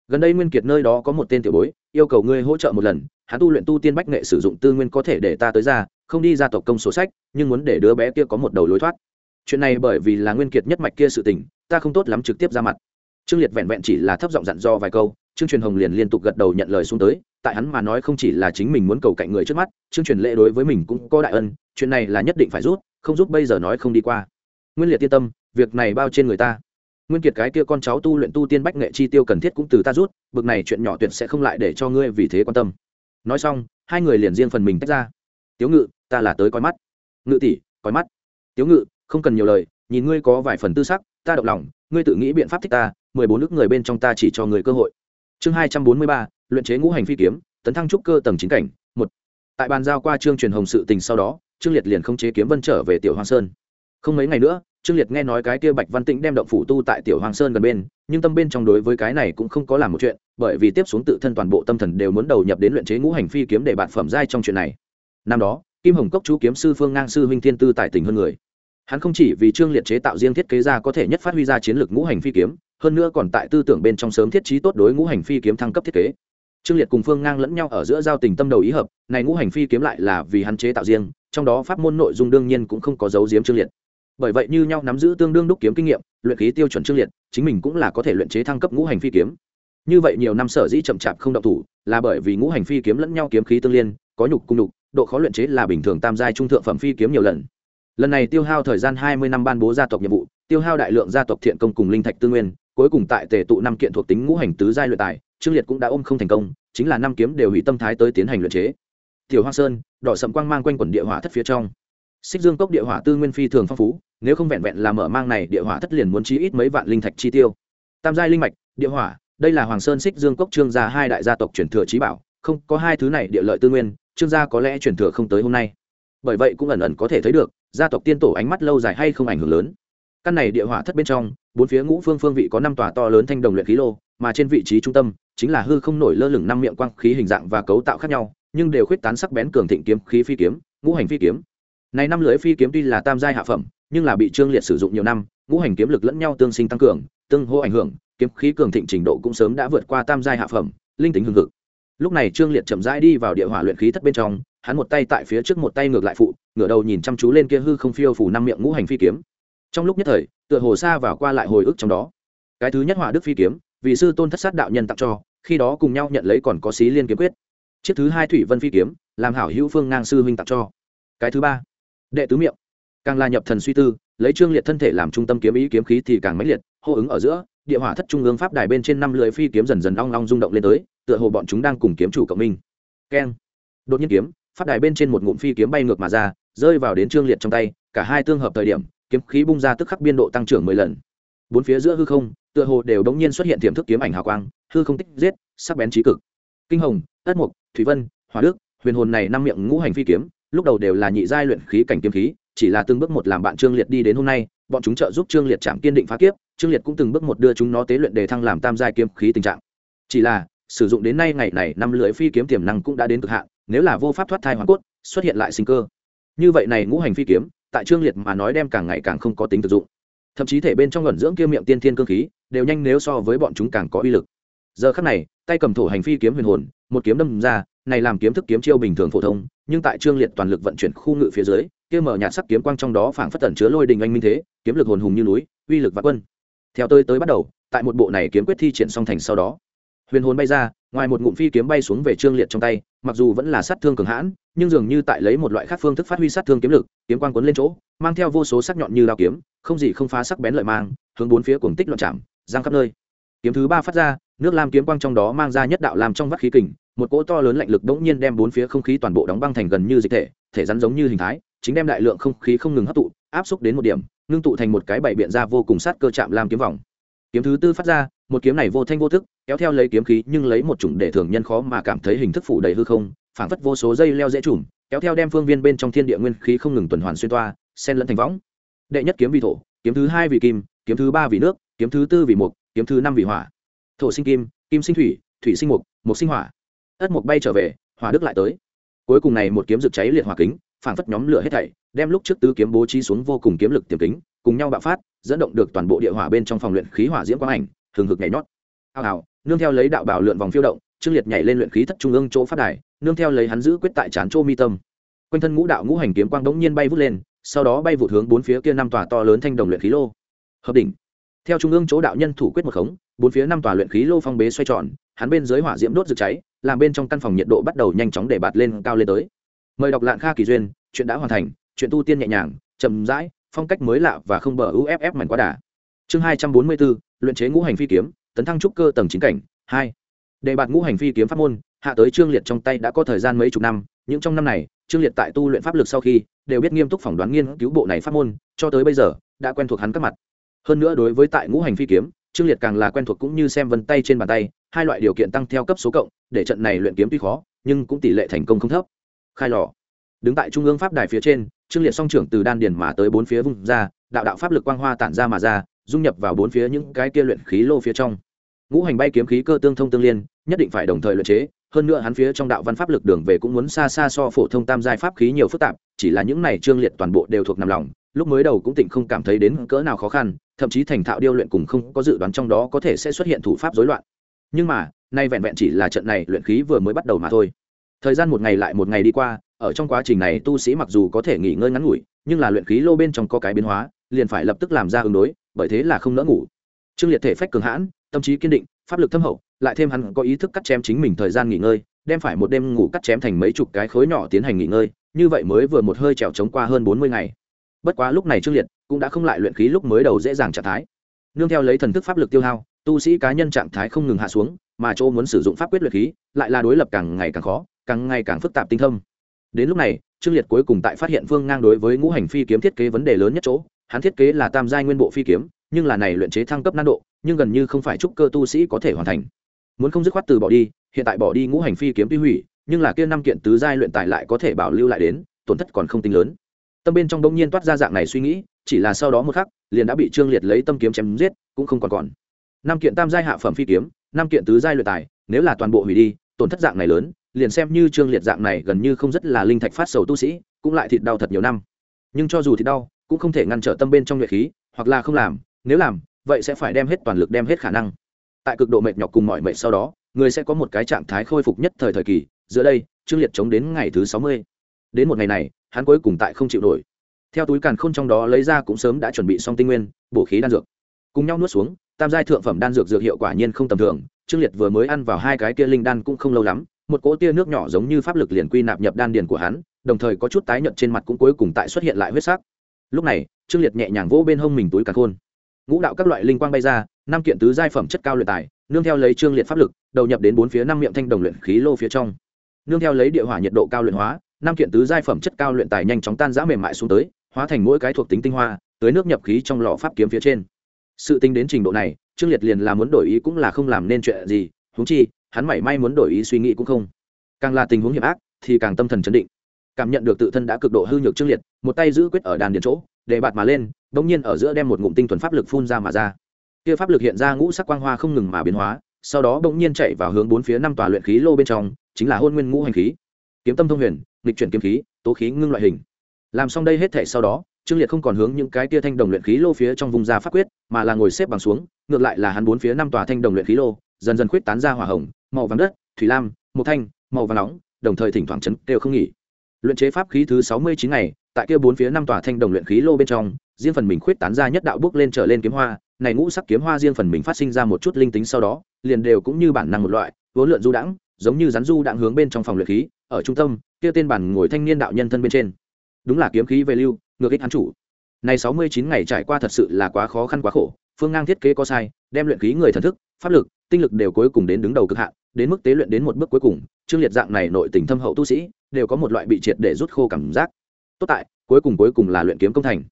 Gần đây nguyên kiệt nơi đó có một tên tiểu bối, yêu cầu ngươi hỗ trợ một lần, hắn tu luyện tu tiên bách nghệ sử dụng tư nguyên có thể để ta tới ra, không đi ra tộc công sổ sách, nhưng muốn để đứa bé kia có một đầu lối thoát. Chuyện này bởi vì là nguyên kiệt nhất mạch kia sự tình, ta không tốt lắm trực tiếp ra mặt. Trương liệt vẹn vẹn chỉ là thấp giọng dặn do vài câu, trương truyền hồng liền liên tục gật đầu nhận lời xuống tới, tại hắn mà nói không chỉ là chính mình muốn cầu cạnh người trước mắt, trương truyền lệ đối với mình cũng có đại ân, chuyện này là nhất định phải rút không giúp bây giờ nói không đi qua. Nguyên liệt yên tâm, việc này bao trên người ta. Nguyên kiệt cái kia con cháu tu luyện tu tiên bách nghệ chi tiêu cần thiết cũng từ ta rút, bực này chuyện nhỏ tuyệt sẽ không lại để cho ngươi vì thế quan tâm. Nói xong, hai người liền riêng phần mình tách ra. Tiếu ngự, ta là tới coi mắt. Ngự tỷ, coi mắt. Tiếu ngự, không cần nhiều lời, nhìn ngươi có vài phần tư sắc, ta động lòng, ngươi tự nghĩ biện pháp thích ta, mười bốn nước người bên trong ta chỉ cho người cơ hội. Chương hai trăm bốn mươi ba, luyện chế ngũ hành phi kiếm, tấn thăng trúc cơ tầng chính cảnh, một. Tại bàn giao qua trương truyền hồng sự tình sau đó trương liệt liền không chế kiếm vân trở về tiểu hoàng sơn. Không mấy ngày nữa, trương liệt nghe nói cái kia bạch văn tĩnh đem động phủ tu tại tiểu hoàng sơn gần bên, nhưng tâm bên trong đối với cái này cũng không có làm một chuyện, bởi vì tiếp xuống tự thân toàn bộ tâm thần đều muốn đầu nhập đến luyện chế ngũ hành phi kiếm để bạn phẩm giai trong chuyện này. Năm đó, kim hồng cốc chú kiếm sư phương ngang sư huynh thiên tư tại tình hơn người. Hắn không chỉ vì trương liệt chế tạo riêng thiết kế ra có thể nhất phát huy ra chiến lược ngũ hành phi kiếm, hơn nữa còn tại tư tưởng bên trong sớm thiết trí tốt đối ngũ hành phi kiếm thăng cấp thiết kế. Trương liệt cùng phương ngang lẫn nhau ở giữa giao tình tâm đầu ý hợp, này ngũ hành phi kiếm lại là vì hắn chế tạo riêng trong đó pháp môn nội dung đương nhiên cũng không có dấu diếm trương liệt. Bởi vậy như nhau nắm giữ tương đương đúc kiếm kinh nghiệm, luyện khí tiêu chuẩn trương liệt, chính mình cũng là có thể luyện chế thăng cấp ngũ hành phi kiếm. Như vậy nhiều năm sở dĩ chậm chạp không động thủ, là bởi vì ngũ hành phi kiếm lẫn nhau kiếm khí tương liên, có nhục cung nhục, độ khó luyện chế là bình thường tam giai trung thượng phẩm phi kiếm nhiều lần. Lần này tiêu hao thời gian hai mươi năm ban bố gia tộc nhiệm vụ, tiêu hao đại lượng gia tộc thiện công cùng linh thạch tư nguyên, cuối cùng tại tề tụ năm kiện thuộc tính ngũ hành tứ giai luyện tài trương liệt cũng đã ôm không thành công, chính là năm kiếm đều hủy tâm thái tới tiến hành luyện chế tiểu hoa sơn, đỏ sậm quang mang quanh quần địa hỏa thất phía trong. Xích dương cốc địa hỏa tư nguyên phi thường phong phú, nếu không vẹn vẹn là mở mang này, địa hỏa thất liền muốn chi ít mấy vạn linh thạch chi tiêu. Tam giai linh mạch, địa hỏa, đây là hoàng sơn xích dương cốc trương gia hai đại gia tộc truyền thừa trí bảo, không, có hai thứ này địa lợi tư nguyên, trương gia có lẽ truyền thừa không tới hôm nay. Bởi vậy cũng ẩn ẩn có thể thấy được, gia tộc tiên tổ ánh mắt lâu dài hay không ảnh hưởng lớn. Căn này địa hỏa thất bên trong, bốn phía ngũ phương phương vị có năm tòa to lớn thanh đồng luyện khí lô, mà trên vị trí trung tâm, chính là hư không nổi lơ lửng năm miệng quang khí hình dạng và cấu tạo khác nhau nhưng đều khuyết tán sắc bén cường thịnh kiếm, khí phi kiếm, ngũ hành phi kiếm. Này năm lưỡi phi kiếm tuy là tam giai hạ phẩm, nhưng là bị trương liệt sử dụng nhiều năm, ngũ hành kiếm lực lẫn nhau tương sinh tăng cường, tương hô ảnh hưởng, kiếm khí cường thịnh trình độ cũng sớm đã vượt qua tam giai hạ phẩm, linh tính hưng hực. Lúc này trương liệt chậm rãi đi vào địa hỏa luyện khí thất bên trong, hắn một tay tại phía trước một tay ngược lại phụ, ngửa đầu nhìn chăm chú lên kia hư không phiêu phủ năm miệng ngũ hành phi kiếm. Trong lúc nhất thời, tựa hồ xa vào qua lại hồi ức trong đó. Cái thứ nhất hỏa đức phi kiếm vị sư tôn thất sát đạo nhân tặng cho, khi đó cùng nhau nhận lấy còn có xí liên kiếm quyết chiếc thứ hai thủy vân phi kiếm, làm hảo hữu phương ngang sư huynh tặng cho. Cái thứ ba, đệ tứ miệng. Càng là nhập thần suy tư, lấy trương liệt thân thể làm trung tâm kiếm ý kiếm khí thì càng mãnh liệt, hô ứng ở giữa, địa hỏa thất trung ương pháp đài bên trên năm lưỡi phi kiếm dần dần long long rung động lên tới, tựa hồ bọn chúng đang cùng kiếm chủ cộng minh. Keng. Đột nhiên kiếm, pháp đài bên trên một ngụm phi kiếm bay ngược mà ra, rơi vào đến trương liệt trong tay, cả hai tương hợp thời điểm, kiếm khí bung ra tức khắc biên độ tăng trưởng mười lần. Bốn phía giữa hư không, tựa hồ đều đống nhiên xuất hiện tiềm thức kiếm ảnh hào quang, hư không tích giết, sắc bén trí cực kinh hồng ất mục, thủy vân hòa đức, huyền hồn này năm miệng ngũ hành phi kiếm, lúc đầu đều là nhị giai luyện khí cảnh kiếm khí, chỉ là từng bước một làm bạn trương liệt đi đến hôm nay, bọn chúng trợ giúp trương liệt chạm kiên định phá kiếp, trương liệt cũng từng bước một đưa chúng nó tế luyện đề thăng làm tam giai kiếm khí tình trạng. Chỉ là, sử dụng đến nay ngày này năm lưỡi phi kiếm tiềm năng cũng đã đến cực hạn, nếu là vô pháp thoát thai hoàn cốt, xuất hiện lại sinh cơ. Như vậy này ngũ hành phi kiếm, tại trương liệt mà nói đem càng ngày càng không có tính thực dụng. Thậm chí thể bên trong luận dưỡng kia miệng tiên thiên cơ khí, đều nhanh nếu so với bọn chúng càng có uy lực giờ khắc này, tay cầm thổ hành phi kiếm huyền hồn, một kiếm đâm ra, này làm kiếm thức kiếm chiêu bình thường phổ thông, nhưng tại trương liệt toàn lực vận chuyển khu ngự phía dưới, kia mở nhạt sắc kiếm quang trong đó phảng phất tẩn chứa lôi đình anh minh thế, kiếm lực hồn hùng như núi, uy lực và quân. Theo tôi tới bắt đầu, tại một bộ này kiếm quyết thi triển song thành sau đó, huyền hồn bay ra, ngoài một ngụm phi kiếm bay xuống về trương liệt trong tay, mặc dù vẫn là sát thương cường hãn, nhưng dường như tại lấy một loại khác phương thức phát huy sát thương kiếm lực, kiếm quang cuốn lên chỗ, mang theo vô số sắc nhọn như đao kiếm, không gì không phá sắc bén lợi mang, hướng bốn phía cuồng tích loạn chạm, giang khắp nơi. Kiếm thứ ba phát ra nước lam kiếm quang trong đó mang ra nhất đạo làm trong vắt khí kình, một cỗ to lớn lạnh lực đống nhiên đem bốn phía không khí toàn bộ đóng băng thành gần như dịch thể thể rắn giống như hình thái, chính đem đại lượng không khí không ngừng hấp tụ, áp xúc đến một điểm, ngưng tụ thành một cái bảy biện ra vô cùng sát cơ chạm làm kiếm vòng. Kiếm thứ tư phát ra, một kiếm này vô thanh vô thức, kéo theo lấy kiếm khí nhưng lấy một chủng để thường nhân khó mà cảm thấy hình thức phủ đầy hư không, phảng phất vô số dây leo dễ chùm kéo theo đem phương viên bên trong thiên địa nguyên khí không ngừng tuần hoàn xuyên toa sen lẫn thành võng. Đệ nhất kiếm vì thổ, kiếm thứ hai vì kim, kiếm thứ ba vì nước, kiếm thứ tư vì mục, kiếm thứ năm vì hỏa thổ sinh kim kim sinh thủy thủy sinh mục mục sinh hỏa. Ất mục bay trở về, hỏa đức lại tới. Cuối cùng này một kiếm rực cháy liệt hỏa kính, phảng phất nhóm lửa hết thảy, đem lúc trước tứ kiếm bố trí xuống vô cùng kiếm lực tiềm kính, cùng nhau bạo phát, dẫn động được toàn bộ địa hỏa bên trong phòng luyện khí hỏa diễm quang ảnh thường hực nhảy nhót. Hào hào, nương theo lấy đạo bảo lượn vòng phiêu động, trương liệt nhảy lên luyện khí thất trung ương chỗ phát đài, nương theo lấy hắn giữ quyết tại trán chỗ mi tâm. Quanh thân ngũ đạo ngũ hành kiếm quang đống nhiên bay vút lên, sau đó bay vụt hướng bốn phía kia năm tòa to lớn thanh đồng luyện khí lô. Hợp đỉnh. Theo trung ương chỗ đạo nhân thủ quyết một khống bốn phía năm tòa luyện khí lô phong bế xoay tròn, hắn bên dưới hỏa diễm đốt rực cháy, làm bên trong căn phòng nhiệt độ bắt đầu nhanh chóng để bạt lên, cao lên tới. Mời đọc lạng kha kỳ duyên, chuyện đã hoàn thành, chuyện tu tiên nhẹ nhàng, chậm rãi, phong cách mới lạ và không bờ uff mảnh quá đà. Chương hai trăm bốn mươi bốn, luyện chế ngũ hành phi kiếm, tấn thăng trúc cơ tầng chính cảnh, hai. Đề bạt ngũ hành phi kiếm pháp môn, hạ tới trương liệt trong tay đã có thời gian mấy chục năm, những trong năm này, trương liệt tại tu luyện pháp lực sau khi, đều biết nghiêm túc phỏng đoán nghiên cứu bộ này pháp môn, cho tới bây giờ, đã quen thuộc hắn các mặt. Hơn nữa đối với tại ngũ hành phi kiếm trương liệt càng là quen thuộc cũng như xem vân tay trên bàn tay, hai loại điều kiện tăng theo cấp số cộng, để trận này luyện kiếm tuy khó, nhưng cũng tỷ lệ thành công không thấp. Khai lò. Đứng tại trung ương pháp đài phía trên, trương liệt song trưởng từ đan điền mà tới bốn phía vùng ra, đạo đạo pháp lực quang hoa tản ra mà ra, dung nhập vào bốn phía những cái kia luyện khí lô phía trong. Ngũ hành bay kiếm khí cơ tương thông tương liên, nhất định phải đồng thời luyện chế, hơn nữa hắn phía trong đạo văn pháp lực đường về cũng muốn xa xa so phổ thông tam giai pháp khí nhiều phức tạp, chỉ là những này trương liệt toàn bộ đều thuộc nằm lòng lúc mới đầu cũng tỉnh không cảm thấy đến cỡ nào khó khăn, thậm chí thành thạo điêu luyện cùng không có dự đoán trong đó có thể sẽ xuất hiện thủ pháp rối loạn. Nhưng mà, nay vẹn vẹn chỉ là trận này luyện khí vừa mới bắt đầu mà thôi. Thời gian một ngày lại một ngày đi qua, ở trong quá trình này tu sĩ mặc dù có thể nghỉ ngơi ngắn ngủi, nhưng là luyện khí lô bên trong có cái biến hóa, liền phải lập tức làm ra ứng đối, bởi thế là không nỡ ngủ. Trương liệt thể phách cường hãn, tâm trí kiên định, pháp lực thâm hậu, lại thêm hắn có ý thức cắt chém chính mình thời gian nghỉ ngơi, đem phải một đêm ngủ cắt chém thành mấy chục cái khối nhỏ tiến hành nghỉ ngơi, như vậy mới vừa một hơi trèo trống qua hơn bốn mươi ngày bất quá lúc này trương liệt cũng đã không lại luyện khí lúc mới đầu dễ dàng trạng thái. Nương theo lấy thần thức pháp lực tiêu hao, tu sĩ cá nhân trạng thái không ngừng hạ xuống, mà chỗ muốn sử dụng pháp quyết luyện khí lại là đối lập càng ngày càng khó, càng ngày càng phức tạp tinh thông. Đến lúc này, trương liệt cuối cùng tại phát hiện phương ngang đối với ngũ hành phi kiếm thiết kế vấn đề lớn nhất chỗ, hắn thiết kế là tam giai nguyên bộ phi kiếm, nhưng là này luyện chế thăng cấp nan độ, nhưng gần như không phải trúc cơ tu sĩ có thể hoàn thành. Muốn không dứt khoát từ bỏ đi, hiện tại bỏ đi ngũ hành phi kiếm tuy hủy, nhưng là kia năm kiện tứ giai luyện tài lại có thể bảo lưu lại đến, tổn thất còn không tính lớn tâm bên trong đông nhiên toát ra dạng này suy nghĩ, chỉ là sau đó một khắc, liền đã bị trương liệt lấy tâm kiếm chém giết, cũng không còn còn. Năm kiện tam giai hạ phẩm phi kiếm, năm kiện tứ giai luyện tài, nếu là toàn bộ hủy đi, tổn thất dạng này lớn, liền xem như trương liệt dạng này gần như không rất là linh thạch phát sầu tu sĩ, cũng lại thịt đau thật nhiều năm. Nhưng cho dù thịt đau, cũng không thể ngăn trở tâm bên trong nhuệ khí, hoặc là không làm, nếu làm, vậy sẽ phải đem hết toàn lực đem hết khả năng. Tại cực độ mệt nhọc cùng mọi mệt sau đó, người sẽ có một cái trạng thái khôi phục nhất thời thời kỳ, giữa đây, trương liệt chống đến ngày thứ sáu mươi đến một ngày này, hắn cuối cùng tại không chịu nổi. Theo túi càn khôn trong đó lấy ra cũng sớm đã chuẩn bị xong tinh nguyên, bổ khí đan dược. Cùng nhau nuốt xuống, tam giai thượng phẩm đan dược dược hiệu quả nhiên không tầm thường, trương liệt vừa mới ăn vào hai cái kia linh đan cũng không lâu lắm, một cỗ tia nước nhỏ giống như pháp lực liền quy nạp nhập đan điền của hắn, đồng thời có chút tái nhợt trên mặt cũng cuối cùng tại xuất hiện lại huyết sắc. Lúc này, trương liệt nhẹ nhàng vỗ bên hông mình túi càn khôn. Ngũ đạo các loại linh quang bay ra, năm kiện tứ giai phẩm chất cao luyện tài, nương theo lấy trương liệt pháp lực, đầu nhập đến bốn phía năm miệng thanh đồng luyện khí lô phía trong. Nương theo lấy địa hỏa nhiệt độ cao luyện hóa năm kiện tứ giai phẩm chất cao luyện tài nhanh chóng tan rã mềm mại xuống tới, hóa thành mỗi cái thuộc tính tinh hoa tới nước nhập khí trong lò pháp kiếm phía trên. Sự tính đến trình độ này, trương liệt liền là muốn đổi ý cũng là không làm nên chuyện gì, huống chi, hắn mảy may muốn đổi ý suy nghĩ cũng không. Càng là tình huống hiểm ác, thì càng tâm thần chấn định. Cảm nhận được tự thân đã cực độ hư nhược trương liệt, một tay giữ quyết ở đàn điện chỗ, để bạt mà lên, bỗng nhiên ở giữa đem một ngụm tinh thuần pháp lực phun ra mà ra. Kia pháp lực hiện ra ngũ sắc quang hoa không ngừng mà biến hóa, sau đó bỗng nhiên chạy vào hướng bốn phía năm tòa luyện khí lô bên trong, chính là hôn nguyên ngũ hành khí kiếm tâm thông huyền, nghịch chuyển kiếm khí, tố khí ngưng loại hình. Làm xong đây hết thể sau đó, trương liệt không còn hướng những cái tia thanh đồng luyện khí lô phía trong vùng ra pháp quyết, mà là ngồi xếp bằng xuống, ngược lại là hắn bốn phía năm tòa thanh đồng luyện khí lô, dần dần khuyết tán ra hỏa hồng, màu vàng đất, thủy lam màu thanh, màu vàng nóng, đồng thời thỉnh thoảng chấn đều không nghỉ. Luyện chế pháp khí thứ sáu mươi chín ngày, tại kia bốn phía năm tòa thanh đồng luyện khí lô bên trong, riêng phần mình khuyết tán ra nhất đạo bước lên trở lên kiếm hoa, này ngũ sắc kiếm hoa riêng phần mình phát sinh ra một chút linh tính sau đó, liền đều cũng như bản năng một loại, vốn lượn du đãng giống như rắn du đang hướng bên trong phòng luyện khí, ở trung tâm, kia tên bản ngồi thanh niên đạo nhân thân bên trên. Đúng là kiếm khí về lưu, ngược ích hắn chủ. Này sáu mươi chín ngày trải qua thật sự là quá khó khăn quá khổ, phương ngang thiết kế có sai, đem luyện khí người thần thức, pháp lực, tinh lực đều cuối cùng đến đứng đầu cực hạn, đến mức tế luyện đến một bước cuối cùng, trương liệt dạng này nội tình thâm hậu tu sĩ, đều có một loại bị triệt để rút khô cảm giác. Tốt tại, cuối cùng cuối cùng là luyện kiếm công thành.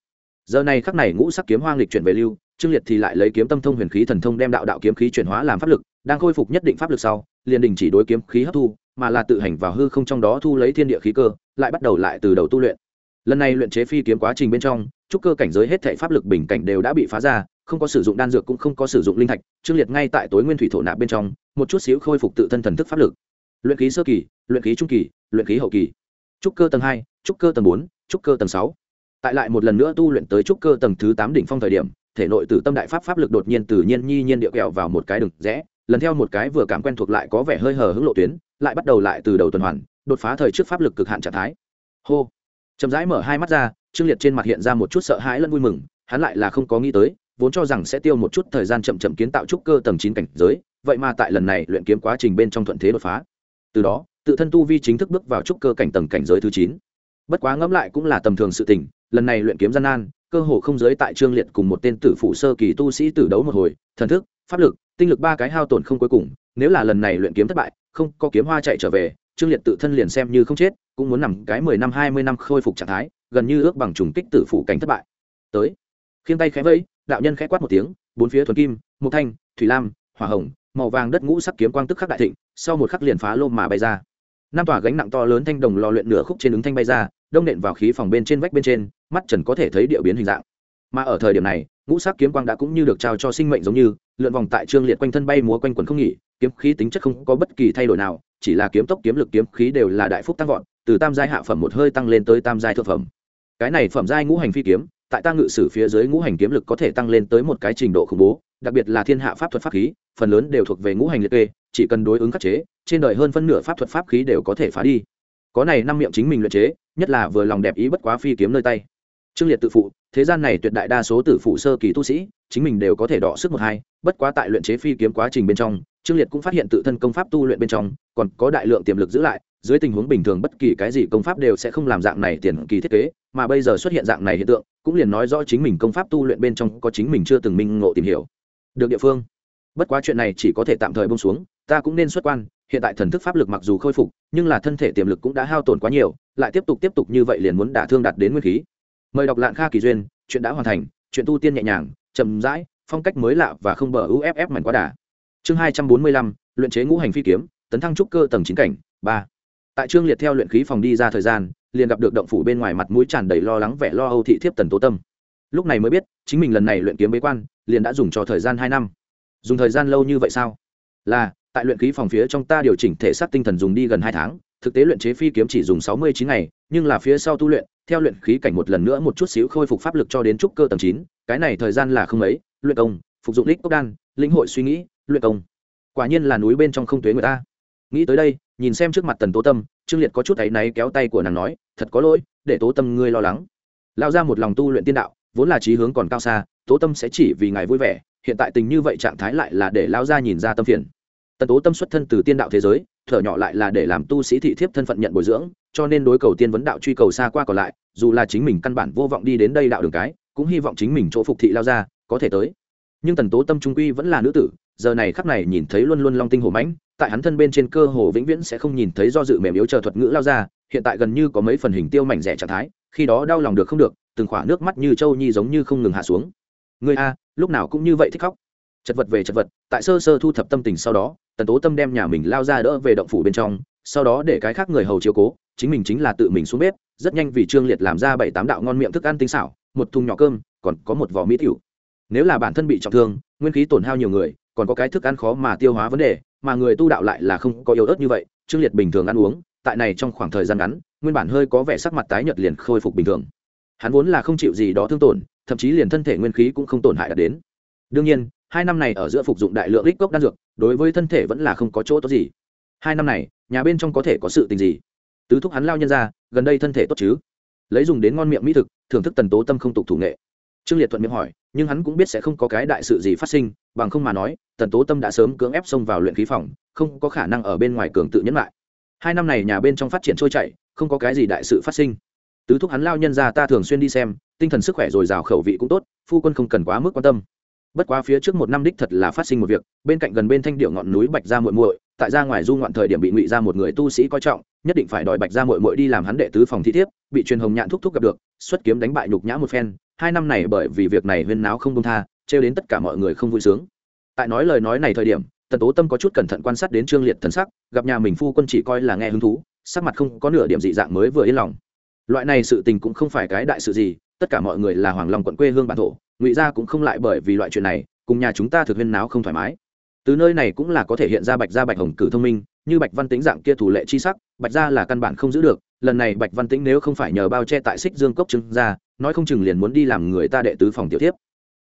Giờ này khắc này ngũ sắc kiếm hoang lịch chuyển về lưu trương liệt thì lại lấy kiếm tâm thông huyền khí thần thông đem đạo đạo kiếm khí chuyển hóa làm pháp lực, đang khôi phục nhất định pháp lực sau, liền đình chỉ đối kiếm khí hấp thu, mà là tự hành vào hư không trong đó thu lấy thiên địa khí cơ, lại bắt đầu lại từ đầu tu luyện. Lần này luyện chế phi kiếm quá trình bên trong trúc cơ cảnh giới hết thảy pháp lực bình cảnh đều đã bị phá ra, không có sử dụng đan dược cũng không có sử dụng linh thạch, trương liệt ngay tại tối nguyên thủy thổ nạp bên trong, một chút xíu khôi phục tự thân thần thức pháp lực. Luyện khí sơ kỳ, luyện khí trung kỳ, luyện khí hậu kỳ. Trúc cơ tầng hai trúc cơ tầng bốn trúc cơ tầng sáu. Tại lại một lần nữa tu luyện tới trúc cơ tầng thứ tám đỉnh phong thời điểm thể nội tử tâm đại pháp pháp lực đột nhiên tự nhiên nhi nhiên địa kẹo vào một cái đường rẽ, lần theo một cái vừa cảm quen thuộc lại có vẻ hơi hờ hững lộ tuyến, lại bắt đầu lại từ đầu tuần hoàn, đột phá thời trước pháp lực cực hạn trạng thái. Hô. Chậm rãi mở hai mắt ra, trương liệt trên mặt hiện ra một chút sợ hãi lẫn vui mừng, hắn lại là không có nghĩ tới, vốn cho rằng sẽ tiêu một chút thời gian chậm chậm kiến tạo trúc cơ tầng chín cảnh giới, vậy mà tại lần này luyện kiếm quá trình bên trong thuận thế đột phá. Từ đó, tự thân tu vi chính thức bước vào trúc cơ cảnh tầng cảnh giới thứ chín. Bất quá ngẫm lại cũng là tầm thường sự tình, lần này luyện kiếm gian nan cơ hồ không giới tại trương liệt cùng một tên tử phụ sơ kỳ tu sĩ tử đấu một hồi, thần thức, pháp lực, tinh lực ba cái hao tổn không cuối cùng, nếu là lần này luyện kiếm thất bại, không có kiếm hoa chạy trở về, trương liệt tự thân liền xem như không chết, cũng muốn nằm cái mười năm, hai mươi năm khôi phục trạng thái, gần như ước bằng trùng kích tử phụ cảnh thất bại. Tới, khiêng tay khẽ vẫy, đạo nhân khẽ quát một tiếng, bốn phía thuần kim, mộc thanh, thủy lam, hỏa hồng, màu vàng đất ngũ sắc kiếm quang tức khắc đại thịnh, sau một khắc liền phá lô mà bay ra. Năm tòa gánh nặng to lớn thanh đồng lò luyện nửa khúc trên ứng thanh bay ra, đông nện vào khí phòng bên trên vách bên trên mắt trần có thể thấy địa biến hình dạng. Mà ở thời điểm này, ngũ sắc kiếm quang đã cũng như được trao cho sinh mệnh giống như, lượn vòng tại trương liệt quanh thân bay múa quanh quần không nghỉ, kiếm khí tính chất không có bất kỳ thay đổi nào, chỉ là kiếm tốc kiếm lực kiếm khí đều là đại phúc tăng vọt, từ tam giai hạ phẩm một hơi tăng lên tới tam giai thượng phẩm. Cái này phẩm giai ngũ hành phi kiếm, tại ta ngự sử phía dưới ngũ hành kiếm lực có thể tăng lên tới một cái trình độ khủng bố, đặc biệt là thiên hạ pháp thuật pháp khí, phần lớn đều thuộc về ngũ hành liệt kê, chỉ cần đối ứng khắc chế, trên đời hơn phân nửa pháp thuật pháp khí đều có thể phá đi. Có này năm miệng chính mình luyện chế, nhất là vừa lòng đẹp ý bất quá phi kiếm nơi tay trương liệt tự phụ, thế gian này tuyệt đại đa số tử phụ sơ kỳ tu sĩ, chính mình đều có thể đọ sức một hai, bất quá tại luyện chế phi kiếm quá trình bên trong, trương liệt cũng phát hiện tự thân công pháp tu luyện bên trong, còn có đại lượng tiềm lực giữ lại, dưới tình huống bình thường bất kỳ cái gì công pháp đều sẽ không làm dạng này tiền kỳ thiết kế, mà bây giờ xuất hiện dạng này hiện tượng, cũng liền nói rõ chính mình công pháp tu luyện bên trong có chính mình chưa từng minh ngộ tìm hiểu. Được địa phương. Bất quá chuyện này chỉ có thể tạm thời bông xuống, ta cũng nên xuất quan, hiện tại thần thức pháp lực mặc dù khôi phục, nhưng là thân thể tiềm lực cũng đã hao tổn quá nhiều, lại tiếp tục tiếp tục như vậy liền muốn đả thương đạt đến nguyên khí mời đọc lạng kha kỳ duyên, chuyện đã hoàn thành, chuyện tu tiên nhẹ nhàng, chậm rãi, phong cách mới lạ và không bờ uff mảnh quá đà. Chương hai trăm bốn mươi lăm, luyện chế ngũ hành phi kiếm, tấn thăng trúc cơ tầng chín cảnh, ba. Tại trương liệt theo luyện khí phòng đi ra thời gian, liền gặp được động phủ bên ngoài mặt mũi tràn đầy lo lắng vẻ lo âu thị thiếp tần tố tâm. Lúc này mới biết, chính mình lần này luyện kiếm bế quan, liền đã dùng cho thời gian hai năm. Dùng thời gian lâu như vậy sao? Là, tại luyện khí phòng phía trong ta điều chỉnh thể xác tinh thần dùng đi gần hai tháng, thực tế luyện chế phi kiếm chỉ dùng sáu mươi chín ngày, nhưng là phía sau tu luyện theo luyện khí cảnh một lần nữa một chút xíu khôi phục pháp lực cho đến trúc cơ tầng chín, cái này thời gian là không ấy. luyện công, phục dụng lích cốc đan, lĩnh hội suy nghĩ, luyện công. Quả nhiên là núi bên trong không tuế người ta. Nghĩ tới đây, nhìn xem trước mặt tần tố tâm, trương liệt có chút thấy náy kéo tay của nàng nói, thật có lỗi, để tố tâm ngươi lo lắng. Lao ra một lòng tu luyện tiên đạo, vốn là trí hướng còn cao xa, tố tâm sẽ chỉ vì ngài vui vẻ, hiện tại tình như vậy trạng thái lại là để lao ra nhìn ra tâm phiền. Tần tố tâm xuất thân từ tiên đạo thế giới, thở nhỏ lại là để làm tu sĩ thị thiếp thân phận nhận bồi dưỡng cho nên đối cầu tiên vấn đạo truy cầu xa qua còn lại, dù là chính mình căn bản vô vọng đi đến đây đạo đường cái, cũng hy vọng chính mình chỗ phục thị lao ra, có thể tới. Nhưng tần tố tâm trung quy vẫn là nữ tử, giờ này khắp này nhìn thấy luôn luôn long tinh hổ mãnh, tại hắn thân bên trên cơ hồ vĩnh viễn sẽ không nhìn thấy do dự mềm yếu chờ thuật ngữ lao ra, hiện tại gần như có mấy phần hình tiêu mảnh rẻ trạng thái, khi đó đau lòng được không được, từng khỏa nước mắt như châu nhi giống như không ngừng hạ xuống. Người a, lúc nào cũng như vậy thích khóc. Chật vật về chật vật, tại sơ sơ thu thập tâm tình sau đó, tần tố tâm đem nhà mình lao ra đỡ về động phủ bên trong sau đó để cái khác người hầu chiếu cố, chính mình chính là tự mình xuống bếp, rất nhanh vì trương liệt làm ra bảy tám đạo ngon miệng thức ăn tinh xảo, một thùng nhỏ cơm, còn có một vỏ mỹ tiểu. Nếu là bản thân bị trọng thương, nguyên khí tổn hao nhiều người, còn có cái thức ăn khó mà tiêu hóa vấn đề, mà người tu đạo lại là không có yếu ớt như vậy, trương liệt bình thường ăn uống, tại này trong khoảng thời gian ngắn, nguyên bản hơi có vẻ sắc mặt tái nhợt liền khôi phục bình thường. Hắn vốn là không chịu gì đó thương tổn, thậm chí liền thân thể nguyên khí cũng không tổn hại đạt đến. Đương nhiên, hai năm này ở giữa phục dụng đại lượng ít cốc đan dược, đối với thân thể vẫn là không có chỗ tốt gì hai năm này, nhà bên trong có thể có sự tình gì? Tứ thúc hắn lao nhân ra, gần đây thân thể tốt chứ? Lấy dùng đến ngon miệng mỹ thực, thưởng thức tần tố tâm không tục thủ nghệ. Trương liệt thuận miệng hỏi, nhưng hắn cũng biết sẽ không có cái đại sự gì phát sinh, bằng không mà nói, tần tố tâm đã sớm cưỡng ép xông vào luyện khí phòng, không có khả năng ở bên ngoài cường tự nhẫn lại. Hai năm này nhà bên trong phát triển trôi chảy, không có cái gì đại sự phát sinh. Tứ thúc hắn lao nhân ra ta thường xuyên đi xem, tinh thần sức khỏe dồi dào khẩu vị cũng tốt, phu quân không cần quá mức quan tâm. Bất quá phía trước một năm đích thật là phát sinh một việc, bên cạnh gần bên thanh điệu ngọn núi bạch ra muội muội tại ra ngoài du ngoạn thời điểm bị ngụy ra một người tu sĩ coi trọng, nhất định phải đòi bạch ra muội muội đi làm hắn đệ tứ phòng thi thiếp, bị truyền hồng nhạn thúc thúc gặp được, xuất kiếm đánh bại nhục nhã một phen. Hai năm này bởi vì việc này huyên náo không công tha, trêu đến tất cả mọi người không vui sướng. Tại nói lời nói này thời điểm, tần tố tâm có chút cẩn thận quan sát đến trương liệt thần sắc, gặp nhà mình phu quân chỉ coi là nghe hứng thú, sắc mặt không có nửa điểm dị dạng mới vừa yên lòng. Loại này sự tình cũng không phải cái đại sự gì, tất cả mọi người là hoàng long quận quê hương bản thổ, ngụy gia cũng không lại bởi vì loại chuyện này, cùng nhà chúng ta thực huyên náo không thoải mái từ nơi này cũng là có thể hiện ra bạch gia bạch hồng cử thông minh, như bạch văn tính dạng kia thủ lệ chi sắc, bạch gia là căn bản không giữ được, lần này bạch văn tính nếu không phải nhờ bao che tại xích dương cốc trưng ra nói không chừng liền muốn đi làm người ta đệ tứ phòng tiểu tiếp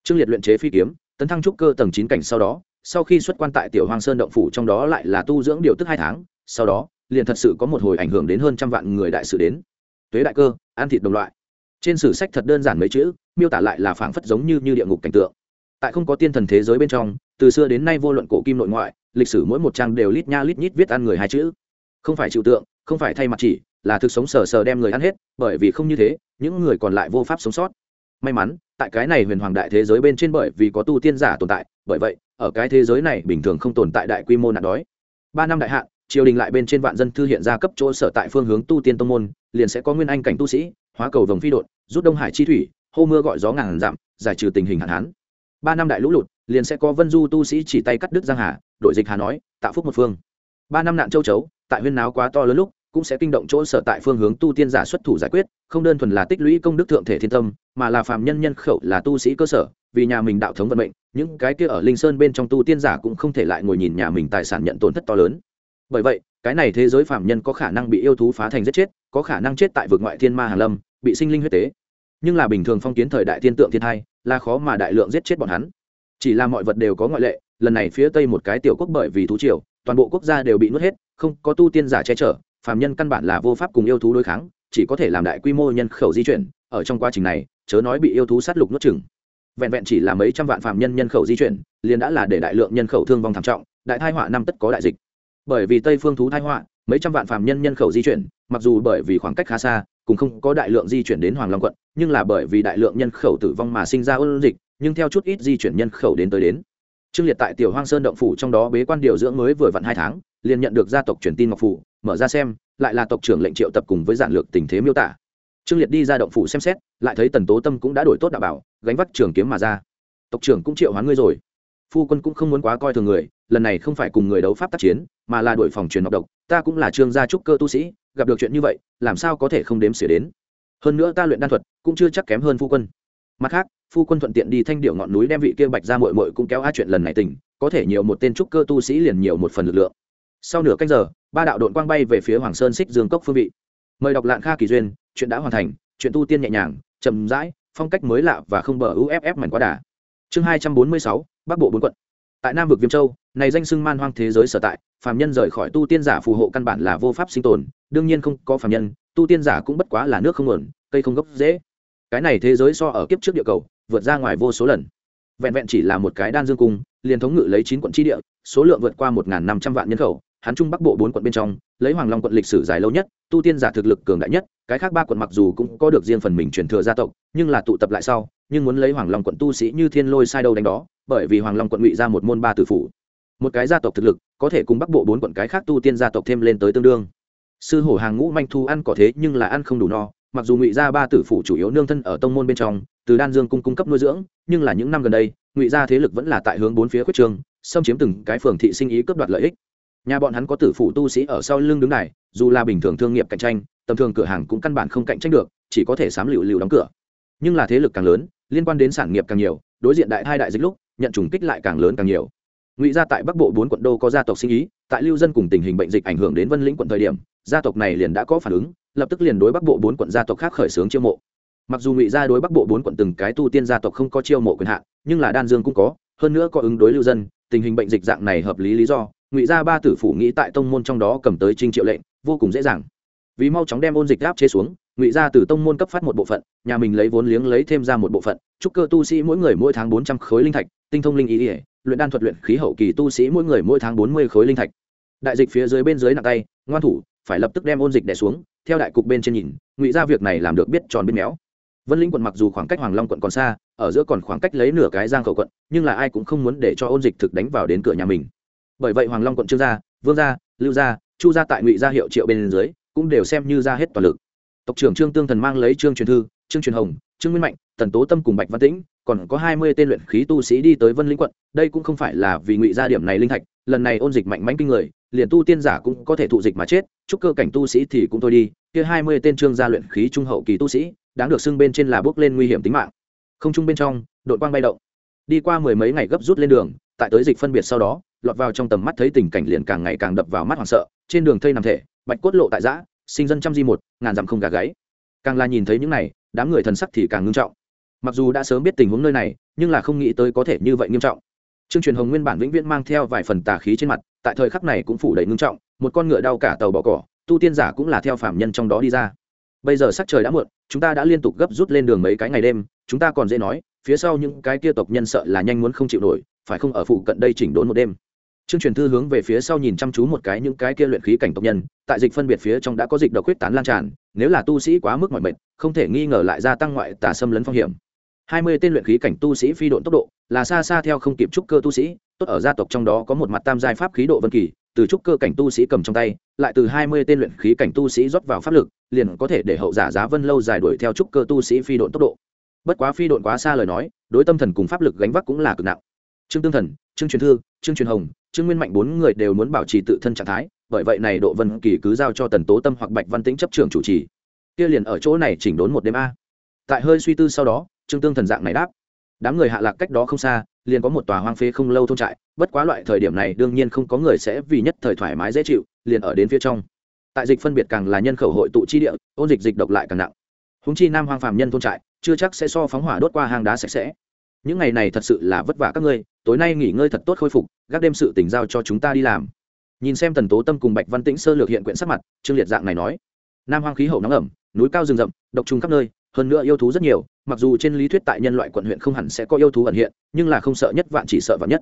trương liệt luyện chế phi kiếm, tấn thăng trúc cơ tầng chín cảnh sau đó, sau khi xuất quan tại tiểu hoàng sơn động phủ trong đó lại là tu dưỡng điều tức hai tháng, sau đó, liền thật sự có một hồi ảnh hưởng đến hơn trăm vạn người đại sự đến. Tuế đại cơ ăn thịt đồng loại. Trên sử sách thật đơn giản mấy chữ, miêu tả lại là phảng phất giống như như địa ngục cảnh tượng. Tại không có tiên thần thế giới bên trong từ xưa đến nay vô luận cổ kim nội ngoại, lịch sử mỗi một trang đều lít nha lít nhít viết ăn người hai chữ. Không phải chịu tượng, không phải thay mặt chỉ, là thực sống sờ sờ đem người ăn hết, bởi vì không như thế, những người còn lại vô pháp sống sót. May mắn, tại cái này huyền hoàng đại thế giới bên trên bởi vì có tu tiên giả tồn tại, bởi vậy, ở cái thế giới này bình thường không tồn tại đại quy mô nạn đói. Ba năm đại hạn, triều đình lại bên trên vạn dân thư hiện ra cấp chỗ sở tại phương hướng tu tiên tông môn, liền sẽ có nguyên anh cảnh tu sĩ, hóa cầu vồng phi đột rút đông hải chi thủy, hô mưa gọi gió ngàn dặm, giải trừ tình hình hạn hán. Ba năm đại lũ lụt liền sẽ có vân du tu sĩ chỉ tay cắt đứt giang hà đội dịch hà nói tạo phúc một phương. Ba năm nạn châu chấu, tại huyên náo quá to lớn lúc, cũng sẽ kinh động chỗ sở tại phương hướng tu tiên giả xuất thủ giải quyết, không đơn thuần là tích lũy công đức thượng thể thiên tâm, mà là phàm nhân nhân khẩu là tu sĩ cơ sở, vì nhà mình đạo thống vận mệnh, những cái kia ở linh sơn bên trong tu tiên giả cũng không thể lại ngồi nhìn nhà mình tài sản nhận tổn thất to lớn. Bởi vậy, cái này thế giới phàm nhân có khả năng bị yêu thú phá thành giết chết, có khả năng chết tại vực ngoại thiên ma hàn lâm, bị sinh linh huyết tế. Nhưng là bình thường phong kiến thời đại thiên tượng thiên hai là khó mà đại lượng giết chết bọn hắn chỉ là mọi vật đều có ngoại lệ, lần này phía tây một cái tiểu quốc bởi vì thú triều, toàn bộ quốc gia đều bị nuốt hết, không có tu tiên giả che chở, phàm nhân căn bản là vô pháp cùng yêu thú đối kháng, chỉ có thể làm đại quy mô nhân khẩu di chuyển, ở trong quá trình này, chớ nói bị yêu thú sát lục nuốt chừng vẹn vẹn chỉ là mấy trăm vạn phàm nhân nhân khẩu di chuyển, liền đã là để đại lượng nhân khẩu thương vong thảm trọng, đại thai họa năm tất có đại dịch. Bởi vì tây phương thú thai họa, mấy trăm vạn phàm nhân nhân khẩu di chuyển, mặc dù bởi vì khoảng cách khá xa, cũng không có đại lượng di chuyển đến hoàng long quận, nhưng là bởi vì đại lượng nhân khẩu tử vong mà sinh ra ôn dịch nhưng theo chút ít di chuyển nhân khẩu đến tới đến. Trương liệt tại tiểu hoang sơn động phủ trong đó bế quan điều dưỡng mới vừa vặn hai tháng, liền nhận được gia tộc truyền tin ngọc phủ, mở ra xem, lại là tộc trưởng lệnh triệu tập cùng với giản lược tình thế miêu tả. Trương liệt đi ra động phủ xem xét, lại thấy tần tố tâm cũng đã đổi tốt đạo bảo, gánh vác trường kiếm mà ra. Tộc trưởng cũng triệu hoán ngươi rồi. Phu quân cũng không muốn quá coi thường người, lần này không phải cùng người đấu pháp tác chiến, mà là đổi phòng truyền ngọc độc, ta cũng là trương gia trúc cơ tu sĩ, gặp được chuyện như vậy, làm sao có thể không đếm xỉa đến. Hơn nữa ta luyện đan thuật, cũng chưa chắc kém hơn phu quân. Mặt khác phu quân thuận tiện đi thanh điệu ngọn núi đem vị kia bạch ra mội mội cũng kéo a chuyện lần này tỉnh có thể nhiều một tên trúc cơ tu sĩ liền nhiều một phần lực lượng. Sau nửa canh giờ, ba đạo đội quang bay về phía hoàng sơn xích dương cốc phương vị. Mời đọc lạng kha kỳ duyên, chuyện đã hoàn thành, chuyện tu tiên nhẹ nhàng, chậm rãi, phong cách mới lạ và không bờ uff mảnh quá đà. Chương hai trăm bốn mươi sáu, bắc bộ bốn quận. Tại nam vực viêm châu, này danh sưng man hoang thế giới sở tại, phàm nhân rời khỏi tu tiên giả phù hộ căn bản là vô pháp sinh tồn, đương nhiên không có phàm nhân, tu tiên giả cũng bất quá là nước không ổn cây không gốc dễ. Cái này thế giới so ở kiếp trước địa cầu vượt ra ngoài vô số lần. Vẹn vẹn chỉ là một cái đan dương cung, liền thống ngự lấy chín quận tri địa, số lượng vượt qua một năm trăm vạn nhân khẩu hắn trung bắc bộ bốn quận bên trong, lấy hoàng long quận lịch sử dài lâu nhất, tu tiên giả thực lực cường đại nhất, cái khác ba quận mặc dù cũng có được riêng phần mình truyền thừa gia tộc, nhưng là tụ tập lại sau, nhưng muốn lấy hoàng long quận tu sĩ như thiên lôi sai đâu đánh đó, bởi vì hoàng long quận ngụy ra một môn ba tử phủ. Một cái gia tộc thực lực, có thể cùng bắc bộ bốn quận cái khác tu tiên gia tộc thêm lên tới tương đương. Sư hổ hàng ngũ manh thu ăn có thế nhưng là ăn không đủ no mặc dù ngụy gia ba tử phủ chủ yếu nương thân ở tông môn bên trong, từ đan dương cung cung cấp nuôi dưỡng, nhưng là những năm gần đây, ngụy gia thế lực vẫn là tại hướng bốn phía quyết trường xâm chiếm từng cái phường thị sinh ý cướp đoạt lợi ích. Nhà bọn hắn có tử phủ tu sĩ ở sau lưng đứng này, dù là bình thường thương nghiệp cạnh tranh, tầm thường cửa hàng cũng căn bản không cạnh tranh được, chỉ có thể sám lựu lựu đóng cửa. Nhưng là thế lực càng lớn, liên quan đến sản nghiệp càng nhiều, đối diện đại hai đại dịch lúc, nhận trùng kích lại càng lớn càng nhiều. Ngụy gia tại bắc bộ bốn quận đô có gia tộc sinh ý, tại lưu dân cùng tình hình bệnh dịch ảnh hưởng đến vân lĩnh quận thời điểm gia tộc này liền đã có phản ứng, lập tức liền đối bắc bộ bốn quận gia tộc khác khởi xướng chiêu mộ. Mặc dù ngụy gia đối bắc bộ bốn quận từng cái tu tiên gia tộc không có chiêu mộ quyền hạn, nhưng là đan dương cũng có, hơn nữa có ứng đối lưu dân, tình hình bệnh dịch dạng này hợp lý lý do, ngụy gia ba tử phủ nghĩ tại tông môn trong đó cầm tới trinh triệu lệnh, vô cùng dễ dàng. Vì mau chóng đem ôn dịch áp chế xuống, ngụy gia từ tông môn cấp phát một bộ phận, nhà mình lấy vốn liếng lấy thêm ra một bộ phận, chúc cơ tu sĩ mỗi người mỗi tháng bốn trăm khối linh thạch, tinh thông linh ý ỉa luyện đan thuật luyện khí hậu kỳ tu sĩ mỗi người mỗi tháng bốn mươi khối linh thạch. Đại dịch phía dưới bên dưới nặng tay, ngoan thủ phải lập tức đem ôn dịch đẻ xuống, theo đại cục bên trên nhìn, ngụy gia việc này làm được biết tròn biết méo. Vân linh quận mặc dù khoảng cách hoàng long quận còn xa, ở giữa còn khoảng cách lấy nửa cái giang khẩu quận, nhưng là ai cũng không muốn để cho ôn dịch thực đánh vào đến cửa nhà mình. Bởi vậy hoàng long quận trương gia, vương gia, lưu gia, chu gia tại ngụy gia hiệu triệu bên dưới, cũng đều xem như ra hết toàn lực. Tộc trưởng trương tương thần mang lấy trương truyền thư, trương truyền hồng trương nguyên mạnh, tần tố tâm cùng bạch văn tĩnh, còn có hai mươi tên luyện khí tu sĩ đi tới vân linh quận, đây cũng không phải là vì ngụy gia điểm này linh thạch, lần này ôn dịch mạnh mẽ kinh người, liền tu tiên giả cũng có thể thụ dịch mà chết, chúc cơ cảnh tu sĩ thì cũng thôi đi, kia hai mươi tên trương gia luyện khí trung hậu kỳ tu sĩ, đáng được xưng bên trên là bước lên nguy hiểm tính mạng. Không trung bên trong, đội quang bay động. Đi qua mười mấy ngày gấp rút lên đường, tại tới dịch phân biệt sau đó, lọt vào trong tầm mắt thấy tình cảnh liền càng ngày càng đập vào mắt hoảng sợ, trên đường thây nằm thể, bạch cốt lộ tại giã, sinh dân trăm di một, ngàn dặm không gà gáy. Càng là nhìn thấy những này đám người thần sắc thì càng ngưng trọng. Mặc dù đã sớm biết tình huống nơi này nhưng là không nghĩ tới có thể như vậy nghiêm trọng. Trương truyền hồng nguyên bản vĩnh viễn mang theo vài phần tà khí trên mặt tại thời khắc này cũng phủ đầy ngưng trọng một con ngựa đau cả tàu bỏ cỏ tu tiên giả cũng là theo phạm nhân trong đó đi ra. Bây giờ sắc trời đã muộn chúng ta đã liên tục gấp rút lên đường mấy cái ngày đêm chúng ta còn dễ nói phía sau những cái kia tộc nhân sợ là nhanh muốn không chịu nổi phải không ở phụ cận đây chỉnh đốn một đêm. Trương truyền thư hướng về phía sau nhìn chăm chú một cái những cái kia luyện khí cảnh tộc nhân, tại dịch phân biệt phía trong đã có dịch độc huyết tán lan tràn, nếu là tu sĩ quá mức mọi mệt, không thể nghi ngờ lại gia tăng ngoại tà xâm lấn phong hiểm. Hai mươi tên luyện khí cảnh tu sĩ phi độn tốc độ, là xa xa theo không kịp trúc cơ tu sĩ, tốt ở gia tộc trong đó có một mặt tam giai pháp khí độ vân kỳ, từ trúc cơ cảnh tu sĩ cầm trong tay, lại từ hai mươi tên luyện khí cảnh tu sĩ rót vào pháp lực, liền có thể để hậu giả giá vân lâu dài đuổi theo trúc cơ tu sĩ phi độn tốc độ. Bất quá phi độn quá xa lời nói, đối tâm thần cùng pháp lực gánh vác cũng là cực nặng. Trương Tương Thần, Trương Truyền Thư, Trương Truyền Hồng, Trương Nguyên Mạnh bốn người đều muốn bảo trì tự thân trạng thái, bởi vậy này Độ Vân Kỳ cứ giao cho Tần Tố Tâm hoặc Bạch Văn Tĩnh chấp trưởng chủ trì. Kia liền ở chỗ này chỉnh đốn một đêm a. Tại hơi suy tư sau đó, Trương Tương thần dạng này đáp. Đám người hạ lạc cách đó không xa, liền có một tòa hoang phế không lâu thôn trại, bất quá loại thời điểm này đương nhiên không có người sẽ vì nhất thời thoải mái dễ chịu, liền ở đến phía trong. Tại dịch phân biệt càng là nhân khẩu hội tụ chi địa, ôn dịch dịch độc lại càng nặng. húng chi Nam Hoang phàm nhân thôn trại, chưa chắc sẽ so phóng hỏa đốt qua hang đá sạch sẽ. Những ngày này thật sự là vất vả các ngươi, tối nay nghỉ ngơi thật tốt khôi phục gác đêm sự tỉnh giao cho chúng ta đi làm nhìn xem tần tố tâm cùng bạch văn tĩnh sơ lược hiện quyển sắc mặt, trương liệt dạng này nói. Nam hoang khí hậu nóng ẩm, núi cao rừng rậm, độc trùng khắp nơi, hơn nữa yêu thú rất nhiều, mặc dù trên lý thuyết tại nhân loại quận huyện không hẳn sẽ có yêu thú ẩn hiện, nhưng là không sợ nhất vạn chỉ sợ vạn nhất.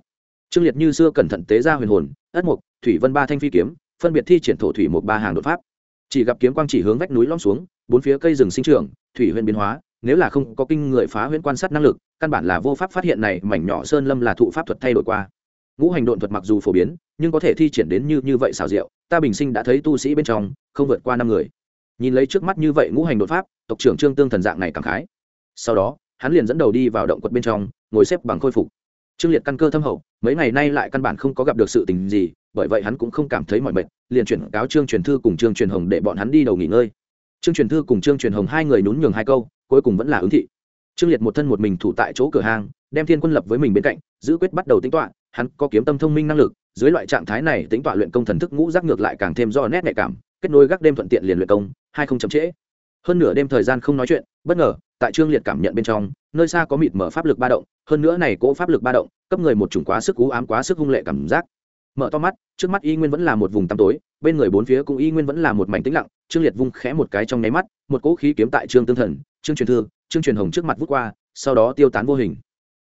Trương liệt như xưa cẩn thận tế ra huyền hồn, ất mục, thủy vân ba thanh phi kiếm, phân biệt thi triển thổ thủy một ba hàng đột pháp. Chỉ gặp kiếm quang chỉ hướng vách núi lõm xuống, bốn phía cây rừng sinh trưởng, thủy huyện biến hóa, nếu là không có kinh người phá huyễn quan sát năng lực, căn bản là vô pháp phát hiện này mảnh nhỏ sơn lâm là thụ pháp thuật thay đổi qua ngũ hành độn thuật mặc dù phổ biến, nhưng có thể thi triển đến như như vậy xảo diệu, ta bình sinh đã thấy tu sĩ bên trong, không vượt qua năm người. Nhìn lấy trước mắt như vậy ngũ hành đột pháp, tộc trưởng trương tương thần dạng này cảm khái. Sau đó, hắn liền dẫn đầu đi vào động quật bên trong, ngồi xếp bằng khôi phục. Trương liệt căn cơ thâm hậu, mấy ngày nay lại căn bản không có gặp được sự tình gì, bởi vậy hắn cũng không cảm thấy mỏi mệt, liền chuyển cáo trương truyền thư cùng trương truyền hồng để bọn hắn đi đầu nghỉ ngơi. Trương truyền thư cùng trương truyền hồng hai người nhún nhường hai câu, cuối cùng vẫn là ứng thị. Trương liệt một thân một mình thủ tại chỗ cửa hàng, đem thiên quân lập với mình bên cạnh, giữ quyết bắt đầu tính toán hắn có kiếm tâm thông minh năng lực, dưới loại trạng thái này tính toán luyện công thần thức ngũ giác ngược lại càng thêm do nét nhạy cảm, kết nối gác đêm thuận tiện liền luyện công, hai không chậm trễ. Hơn nửa đêm thời gian không nói chuyện, bất ngờ, tại trương liệt cảm nhận bên trong, nơi xa có mịt mở pháp lực ba động, hơn nữa này cỗ pháp lực ba động, cấp người một chủng quá sức cú ám quá sức hung lệ cảm giác. Mở to mắt, trước mắt y nguyên vẫn là một vùng tăm tối, bên người bốn phía cũng y nguyên vẫn là một mảnh tĩnh lặng, trương liệt vung khẽ một cái trong nháy mắt, một cỗ khí kiếm tại trương tương thần, trương truyền thư, trương truyền hồng trước mặt vút qua, sau đó tiêu tán vô hình.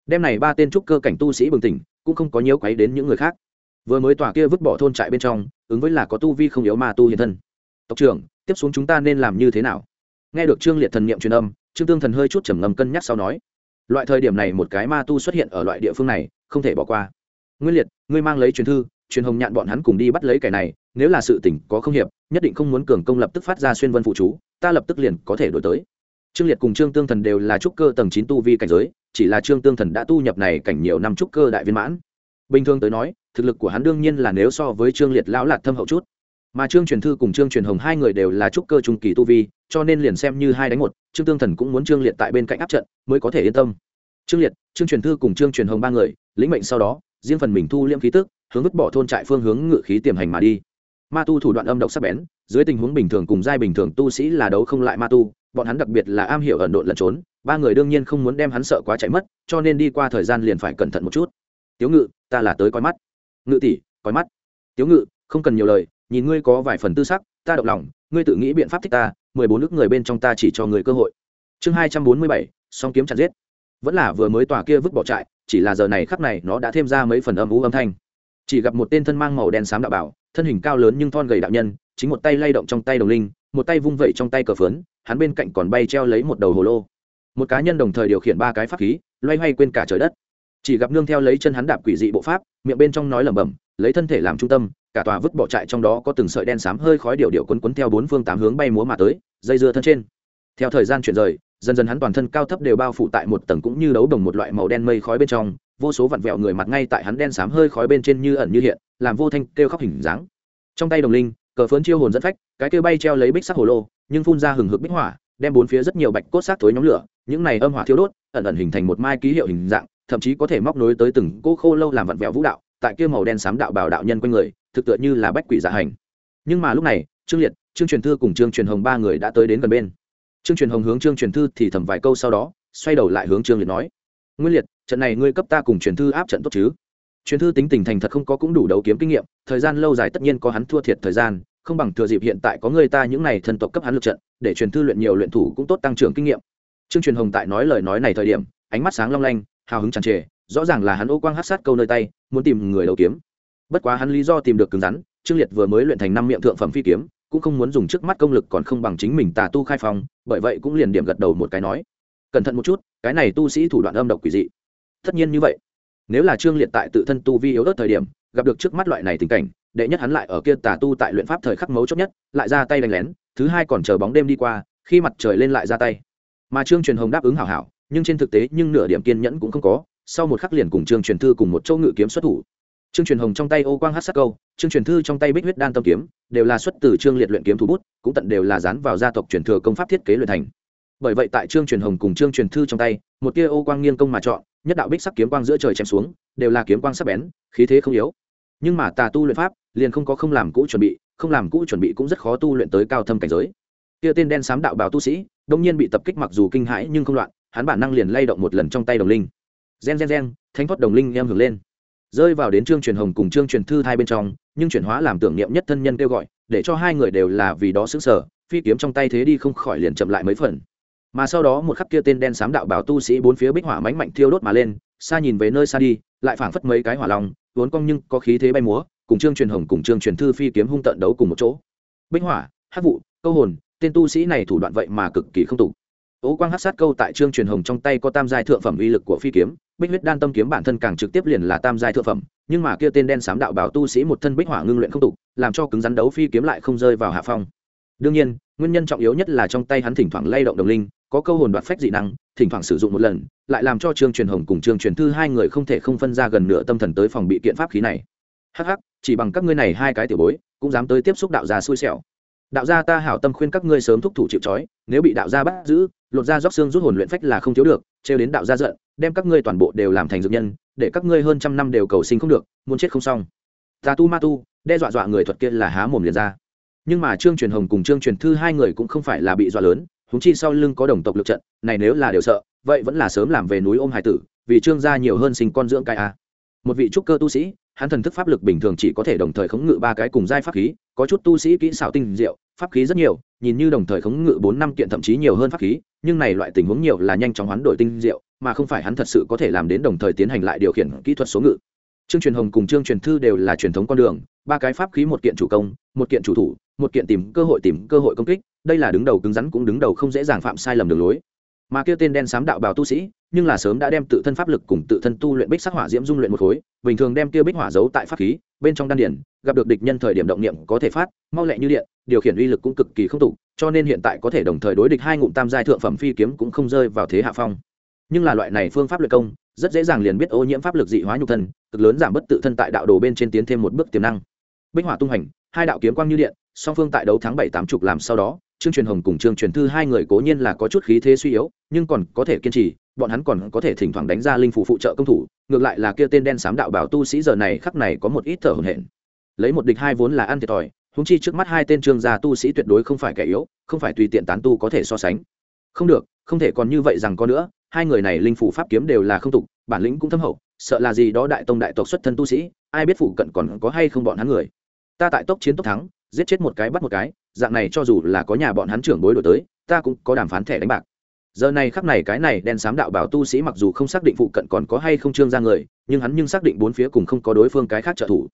Đêm này ba tên trúc cơ cảnh tu sĩ bừng tỉnh cũng không có nhiễu quấy đến những người khác. Vừa mới tòa kia vứt bỏ thôn trại bên trong, ứng với là có tu vi không yếu mà tu hiện thân. Tộc trưởng, tiếp xuống chúng ta nên làm như thế nào? Nghe được trương liệt thần niệm truyền âm, trương tương thần hơi chút trầm ngâm cân nhắc sau nói, loại thời điểm này một cái ma tu xuất hiện ở loại địa phương này, không thể bỏ qua. Nguyên liệt, ngươi mang lấy truyền thư, truyền hồng nhạn bọn hắn cùng đi bắt lấy kẻ này, nếu là sự tỉnh có không hiệp, nhất định không muốn cường công lập tức phát ra xuyên vân phụ chú, ta lập tức liền có thể đổi tới trương liệt cùng trương tương thần đều là trúc cơ tầng chín tu vi cảnh giới, chỉ là trương tương thần đã tu nhập này cảnh nhiều năm trúc cơ đại viên mãn. Bình thường tới nói, thực lực của hắn đương nhiên là nếu so với trương liệt lão lạc thâm hậu chút. Mà trương truyền thư cùng trương truyền hồng hai người đều là trúc cơ trung kỳ tu vi, cho nên liền xem như hai đánh một, trương tương thần cũng muốn trương liệt tại bên cạnh áp trận, mới có thể yên tâm. Trương liệt, trương truyền thư cùng trương truyền hồng ba người, lĩnh mệnh sau đó, riêng phần mình thu liễm khí tức, hướng vứt bỏ thôn trại phương hướng ngự khí tiềm hành mà đi. Ma tu thủ đoạn âm độc sắc bén, dưới tình huống bình thường cùng giai bình thường tu sĩ là đấu không lại ma tu bọn hắn đặc biệt là am hiểu ẩn độn lẩn trốn, ba người đương nhiên không muốn đem hắn sợ quá chạy mất, cho nên đi qua thời gian liền phải cẩn thận một chút. Tiếu ngự, ta là tới coi mắt. Ngự tỷ, coi mắt. Tiếu ngự, không cần nhiều lời, nhìn ngươi có vài phần tư sắc, ta động lòng, ngươi tự nghĩ biện pháp thích ta, mười bốn nước người bên trong ta chỉ cho người cơ hội. Chương hai trăm bốn mươi bảy, song kiếm chặt giết. Vẫn là vừa mới tòa kia vứt bỏ trại, chỉ là giờ này khắc này nó đã thêm ra mấy phần âm ú âm thanh. Chỉ gặp một tên thân mang màu đen xám đạo bảo, thân hình cao lớn nhưng thon gầy đạo nhân, chính một tay lay động trong tay đồng linh, một tay vung vẩy trong tay cờ phướn hắn bên cạnh còn bay treo lấy một đầu hồ lô. Một cá nhân đồng thời điều khiển ba cái pháp khí, loay hoay quên cả trời đất. Chỉ gặp nương theo lấy chân hắn đạp quỷ dị bộ pháp, miệng bên trong nói lẩm bẩm, lấy thân thể làm trung tâm, cả tòa vứt bỏ trại trong đó có từng sợi đen xám hơi khói điệu điệu quấn quấn theo bốn phương tám hướng bay múa mà tới, dây dưa thân trên. Theo thời gian chuyển rời, dần dần hắn toàn thân cao thấp đều bao phủ tại một tầng cũng như đấu đồng một loại màu đen mây khói bên trong, vô số vặn vẹo người mặt ngay tại hắn đen xám hơi khói bên trên như ẩn như hiện, làm vô thanh kêu khóc hình dáng. Trong tay đồng linh, cờ phớn chiêu hồn dẫn phách, cái kêu bay treo lấy bích sắc hồ lô nhưng phun ra hừng hực bích hỏa, đem bốn phía rất nhiều bạch cốt xác thối nhóm lửa, những này âm hỏa thiêu đốt, ẩn ẩn hình thành một mai ký hiệu hình dạng, thậm chí có thể móc nối tới từng cô khô lâu làm vặn vẹo vũ đạo, tại kia màu đen xám đạo bảo đạo nhân quanh người, thực tựa như là bách quỷ giả hành. Nhưng mà lúc này, trương liệt, trương truyền thư cùng trương truyền hồng ba người đã tới đến gần bên. Trương truyền hồng hướng trương truyền thư thì thầm vài câu sau đó, xoay đầu lại hướng trương liệt nói, nguyên liệt, trận này ngươi cấp ta cùng truyền thư áp trận tốt chứ? Truyền thư tính tình thành thật không có cũng đủ đấu kiếm kinh nghiệm, thời gian lâu dài tất nhiên có hắn thua thiệt thời gian không bằng thừa dịp hiện tại có người ta những này thân tộc cấp hắn lực trận, để truyền thư luyện nhiều luyện thủ cũng tốt tăng trưởng kinh nghiệm. Trương truyền hồng tại nói lời nói này thời điểm, ánh mắt sáng long lanh, hào hứng tràn trề, rõ ràng là hắn ô quang hát sát câu nơi tay, muốn tìm người đấu kiếm. Bất quá hắn lý do tìm được cứng rắn, trương liệt vừa mới luyện thành năm miệng thượng phẩm phi kiếm, cũng không muốn dùng trước mắt công lực còn không bằng chính mình tà tu khai phong, bởi vậy cũng liền điểm gật đầu một cái nói, cẩn thận một chút, cái này tu sĩ thủ đoạn âm độc quỷ dị. Tất nhiên như vậy. Nếu là trương liệt tại tự thân tu vi yếu ớt thời điểm, gặp được trước mắt loại này tình cảnh đệ nhất hắn lại ở kia tà tu tại luyện pháp thời khắc mấu chốt nhất, lại ra tay đánh lén, thứ hai còn chờ bóng đêm đi qua, khi mặt trời lên lại ra tay. Mà trương truyền hồng đáp ứng hảo hảo, nhưng trên thực tế nhưng nửa điểm kiên nhẫn cũng không có, sau một khắc liền cùng trương truyền thư cùng một châu ngự kiếm xuất thủ. Trương truyền hồng trong tay ô quang hát sắc câu, trương truyền thư trong tay bích huyết đan tâm kiếm, đều là xuất từ trương liệt luyện kiếm thủ bút, cũng tận đều là dán vào gia tộc truyền thừa công pháp thiết kế luyện thành. Bởi vậy tại trương truyền hồng cùng trương truyền thư trong tay, một tia ô quang nghiêng công mà chọn, nhất đạo bích sắc kiếm quang giữa trời chém xuống, đều là kiếm quang sắc bén, khí thế không yếu. Nhưng mà tà tu luyện pháp liền không có không làm cũ chuẩn bị, không làm cũ chuẩn bị cũng rất khó tu luyện tới cao thâm cảnh giới. Kia tên đen sám đạo bào tu sĩ, đông nhiên bị tập kích mặc dù kinh hãi nhưng không loạn, hắn bản năng liền lay động một lần trong tay đồng linh. Gen gen gen, thánh thoát đồng linh em hưởng lên. Rơi vào đến trương truyền hồng cùng trương truyền thư hai bên trong, nhưng chuyển hóa làm tưởng niệm nhất thân nhân kêu gọi, để cho hai người đều là vì đó xứng sở phi kiếm trong tay thế đi không khỏi liền chậm lại mấy phần. Mà sau đó một khắc kia tên đen sám đạo bảo tu sĩ bốn phía bích hỏa mánh mạnh thiêu đốt mà lên, xa nhìn về nơi xa đi, lại phảng phất mấy cái hỏa lòng vốn cong nhưng có khí thế bay múa cùng trương truyền hồng cùng trương truyền thư phi kiếm hung tận đấu cùng một chỗ. Bích hỏa hát vụ, câu hồn, tên tu sĩ này thủ đoạn vậy mà cực kỳ không tục. Ố quang hát sát câu tại trương truyền hồng trong tay có tam giai thượng phẩm uy lực của phi kiếm, bích huyết đan tâm kiếm bản thân càng trực tiếp liền là tam giai thượng phẩm, nhưng mà kia tên đen sám đạo bảo tu sĩ một thân bích hỏa ngưng luyện không tục, làm cho cứng rắn đấu phi kiếm lại không rơi vào hạ phong. Đương nhiên, nguyên nhân trọng yếu nhất là trong tay hắn thỉnh thoảng lay động đồng linh, có câu hồn đoạt phách dị năng, thỉnh thoảng sử dụng một lần, lại làm cho trương truyền hồng cùng trương truyền thư hai người không thể không phân ra gần nửa tâm thần tới phòng bị kiện pháp khí này hh chỉ bằng các ngươi này hai cái tiểu bối, cũng dám tới tiếp xúc đạo gia xui xẻo. Đạo gia ta hảo tâm khuyên các ngươi sớm thúc thủ chịu trói, nếu bị đạo gia bắt giữ, lột ra róc xương rút hồn luyện phách là không thiếu được, trêu đến đạo gia giận, đem các ngươi toàn bộ đều làm thành dược nhân, để các ngươi hơn trăm năm đều cầu sinh không được, muốn chết không xong. Ta tu ma tu, đe dọa dọa người thuật kia là há mồm liền ra. Nhưng mà trương truyền hồng cùng trương truyền thư hai người cũng không phải là bị dọa lớn húng chi sau lưng có đồng tộc lực trận, này nếu là đều sợ, vậy vẫn là sớm làm về núi ôm hải tử, vì trương gia nhiều hơn sinh con dưỡng cai a. Một vị trúc cơ tu sĩ hắn thần thức pháp lực bình thường chỉ có thể đồng thời khống ngự ba cái cùng giai pháp khí, có chút tu sĩ kỹ xảo tinh diệu, pháp khí rất nhiều, nhìn như đồng thời khống ngự bốn năm kiện thậm chí nhiều hơn pháp khí, nhưng này loại tình huống nhiều là nhanh chóng hoán đổi tinh diệu, mà không phải hắn thật sự có thể làm đến đồng thời tiến hành lại điều khiển kỹ thuật số ngự. Trương truyền hồng cùng trương truyền thư đều là truyền thống con đường, ba cái pháp khí một kiện chủ công, một kiện chủ thủ, một kiện tìm cơ hội tìm cơ hội công kích, đây là đứng đầu cứng rắn cũng đứng đầu không dễ dàng phạm sai lầm đường lối. Mà kia tên đen sám đạo bào tu sĩ nhưng là sớm đã đem tự thân pháp lực cùng tự thân tu luyện bích sắc hỏa diễm dung luyện một khối, bình thường đem kia bích hỏa giấu tại pháp khí, bên trong đan điển gặp được địch nhân thời điểm động niệm có thể phát, mau lẹ như điện, điều khiển uy lực cũng cực kỳ không tục cho nên hiện tại có thể đồng thời đối địch hai ngụm tam giai thượng phẩm phi kiếm cũng không rơi vào thế hạ phong. Nhưng là loại này phương pháp luyện công, rất dễ dàng liền biết ô nhiễm pháp lực dị hóa nhục thân, cực lớn giảm bất tự thân tại đạo đồ bên trên tiến thêm một bước tiềm năng. Bích hỏa tung hành, hai đạo kiếm quang như điện, song phương tại đấu thắng bảy tám chục làm sau đó trương truyền hồng cùng trương truyền thư hai người cố nhiên là có chút khí thế suy yếu, nhưng còn có thể kiên trì, bọn hắn còn có thể thỉnh thoảng đánh ra linh phủ phụ trợ công thủ, ngược lại là kia tên đen sám đạo bảo tu sĩ giờ này khắc này có một ít thở hổn hển. Lấy một địch hai vốn là ăn thiệt thòi húng chi trước mắt hai tên trương gia tu sĩ tuyệt đối không phải kẻ yếu, không phải tùy tiện tán tu có thể so sánh. Không được, không thể còn như vậy rằng có nữa, hai người này linh phủ pháp kiếm đều là không tục, bản lĩnh cũng thâm hậu, sợ là gì đó đại tông đại tộc xuất thân tu sĩ, ai biết phụ cận còn có hay không bọn hắn người. Ta tại tốc chiến tốc thắng giết chết một cái bắt một cái, dạng này cho dù là có nhà bọn hắn trưởng bối đổi tới, ta cũng có đàm phán thẻ đánh bạc. Giờ này khắc này cái này đen xám đạo bảo tu sĩ mặc dù không xác định phụ cận còn có hay không trương ra người, nhưng hắn nhưng xác định bốn phía cùng không có đối phương cái khác trợ thủ.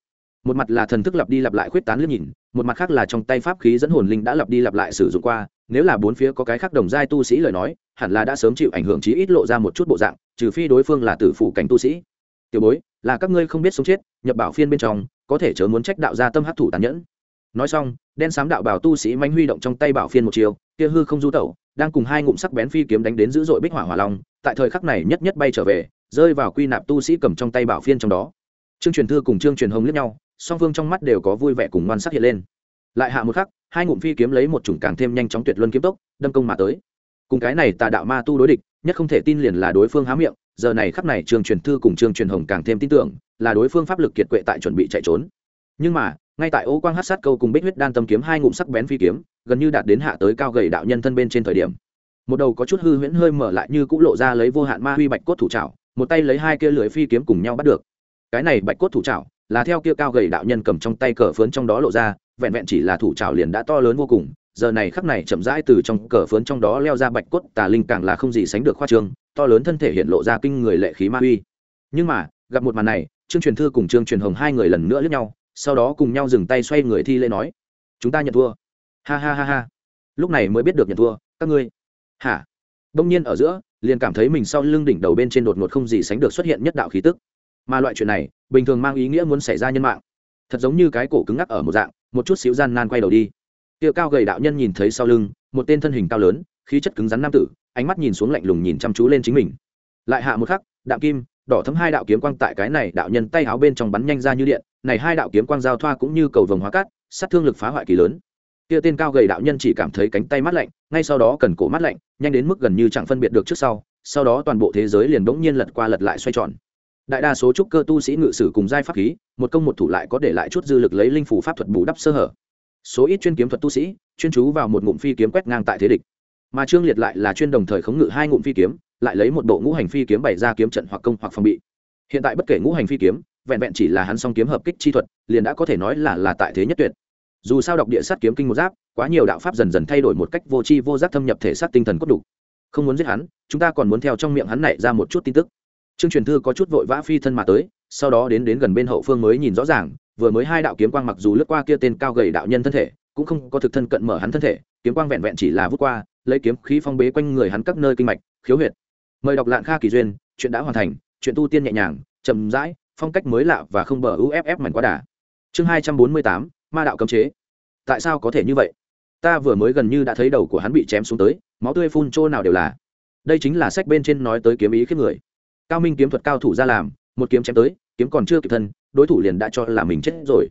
Một mặt là thần thức lặp đi lặp lại khuyết tán liếc nhìn, một mặt khác là trong tay pháp khí dẫn hồn linh đã lặp đi lặp lại sử dụng qua, nếu là bốn phía có cái khác đồng giai tu sĩ lời nói, hẳn là đã sớm chịu ảnh hưởng chí ít lộ ra một chút bộ dạng, trừ phi đối phương là tử phủ cảnh tu sĩ. Tiểu bối, là các ngươi không biết sống chết, nhập bảo phiên bên trong, có thể chớ muốn trách đạo gia tâm hấp thủ tàn nhẫn nói xong, đen sám đạo bảo tu sĩ manh huy động trong tay bảo phiên một chiều, kia hư không du tẩu, đang cùng hai ngụm sắc bén phi kiếm đánh đến dữ dội bích hỏa hỏa long, tại thời khắc này nhất nhất bay trở về, rơi vào quy nạp tu sĩ cầm trong tay bảo phiên trong đó. Trương truyền thư cùng trương truyền hồng liếc nhau, song phương trong mắt đều có vui vẻ cùng ngoan sắc hiện lên. Lại hạ một khắc, hai ngụm phi kiếm lấy một chủng càng thêm nhanh chóng tuyệt luân kiếm tốc, đâm công mà tới. Cùng cái này tà đạo ma tu đối địch, nhất không thể tin liền là đối phương há miệng, giờ này khắc này trương truyền thư cùng trương truyền hồng càng thêm tin tưởng, là đối phương pháp lực kiệt quệ tại chuẩn bị chạy trốn. Nhưng mà ngay tại ô quang hát sát câu cùng bích huyết đan tâm kiếm hai ngụm sắc bén phi kiếm, gần như đạt đến hạ tới cao gầy đạo nhân thân bên trên thời điểm. Một đầu có chút hư huyễn hơi mở lại như cũng lộ ra lấy vô hạn ma huy bạch cốt thủ trảo một tay lấy hai kia lưới phi kiếm cùng nhau bắt được. Cái này bạch cốt thủ trảo là theo kia cao gầy đạo nhân cầm trong tay cờ phớn trong đó lộ ra, vẹn vẹn chỉ là thủ trảo liền đã to lớn vô cùng, giờ này khắc này chậm rãi từ trong cờ phớn trong đó leo ra bạch cốt tà linh càng là không gì sánh được khoa trương, to lớn thân thể hiện lộ ra kinh người lệ khí ma uy nhưng mà, gặp một màn này, trương truyền thư cùng trương truyền hồng hai người lần nữa lướt nhau sau đó cùng nhau dừng tay xoay người thi lễ nói, chúng ta nhận thua. Ha ha ha ha. Lúc này mới biết được nhận thua, các ngươi. Hả? Đông nhiên ở giữa, liền cảm thấy mình sau lưng đỉnh đầu bên trên đột ngột không gì sánh được xuất hiện nhất đạo khí tức. Mà loại chuyện này, bình thường mang ý nghĩa muốn xảy ra nhân mạng. Thật giống như cái cổ cứng ngắc ở một dạng, một chút xíu gian nan quay đầu đi. Tiệu cao gầy đạo nhân nhìn thấy sau lưng, một tên thân hình cao lớn, khí chất cứng rắn nam tử, ánh mắt nhìn xuống lạnh lùng nhìn chăm chú lên chính mình. Lại hạ một khắc, đạm kim, đỏ thấm hai đạo kiếm quang tại cái này đạo nhân tay áo bên trong bắn nhanh ra như điện này hai đạo kiếm quang giao thoa cũng như cầu vồng hóa cát, sát thương lực phá hoại kỳ lớn. Kia tên cao gầy đạo nhân chỉ cảm thấy cánh tay mát lạnh, ngay sau đó cần cổ mát lạnh, nhanh đến mức gần như chẳng phân biệt được trước sau sau đó toàn bộ thế giới liền bỗng nhiên lật qua lật lại xoay tròn. Đại đa số trúc cơ tu sĩ ngự sử cùng giai pháp khí, một công một thủ lại có để lại chút dư lực lấy linh phủ pháp thuật bù đắp sơ hở. Số ít chuyên kiếm thuật tu sĩ, chuyên chú vào một ngụm phi kiếm quét ngang tại thế địch. Mà trương liệt lại là chuyên đồng thời khống ngự hai ngụm phi kiếm, lại lấy một bộ ngũ hành phi kiếm bày ra kiếm trận hoặc công hoặc phòng bị. Hiện tại bất kể ngũ hành phi kiếm vẹn vẹn chỉ là hắn song kiếm hợp kích chi thuật, liền đã có thể nói là là tại thế nhất tuyệt. Dù sao đọc địa sát kiếm kinh một giáp, quá nhiều đạo pháp dần dần thay đổi một cách vô tri vô giác thâm nhập thể xác tinh thần cốt đủ. Không muốn giết hắn, chúng ta còn muốn theo trong miệng hắn này ra một chút tin tức. Trương truyền thư có chút vội vã phi thân mà tới, sau đó đến đến gần bên hậu phương mới nhìn rõ ràng, vừa mới hai đạo kiếm quang mặc dù lướt qua kia tên cao gầy đạo nhân thân thể, cũng không có thực thân cận mở hắn thân thể, kiếm quang vẹn vẹn chỉ là vút qua, lấy kiếm khí phong bế quanh người hắn các nơi kinh mạch, khiếu huyệt. Mời đọc lạng kha kỳ duyên, chuyện đã hoàn thành, chuyện tu tiên nhẹ nhàng, chậm rãi phong cách mới lạ và không bờ uff mảnh quá đà. Chương hai trăm bốn mươi tám, ma đạo cấm chế. Tại sao có thể như vậy? Ta vừa mới gần như đã thấy đầu của hắn bị chém xuống tới, máu tươi phun trô nào đều là. Đây chính là sách bên trên nói tới kiếm ý khiếp người. Cao minh kiếm thuật cao thủ ra làm, một kiếm chém tới, kiếm còn chưa kịp thân, đối thủ liền đã cho là mình chết rồi.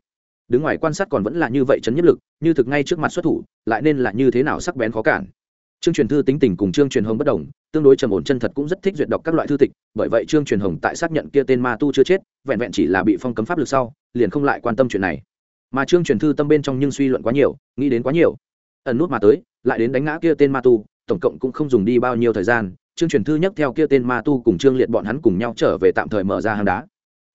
Đứng ngoài quan sát còn vẫn là như vậy chấn nhất lực, như thực ngay trước mặt xuất thủ, lại nên là như thế nào sắc bén khó cản trương truyền thư tính tình cùng trương truyền hồng bất đồng, tương đối trầm ổn chân thật cũng rất thích duyệt đọc các loại thư tịch, bởi vậy trương truyền hồng tại xác nhận kia tên ma tu chưa chết, vẹn vẹn chỉ là bị phong cấm pháp lực sau, liền không lại quan tâm chuyện này. Mà trương truyền thư tâm bên trong nhưng suy luận quá nhiều, nghĩ đến quá nhiều. Ẩn nút mà tới, lại đến đánh ngã kia tên ma tu, tổng cộng cũng không dùng đi bao nhiêu thời gian, trương truyền thư nhắc theo kia tên ma tu cùng trương liệt bọn hắn cùng nhau trở về tạm thời mở ra hang đá.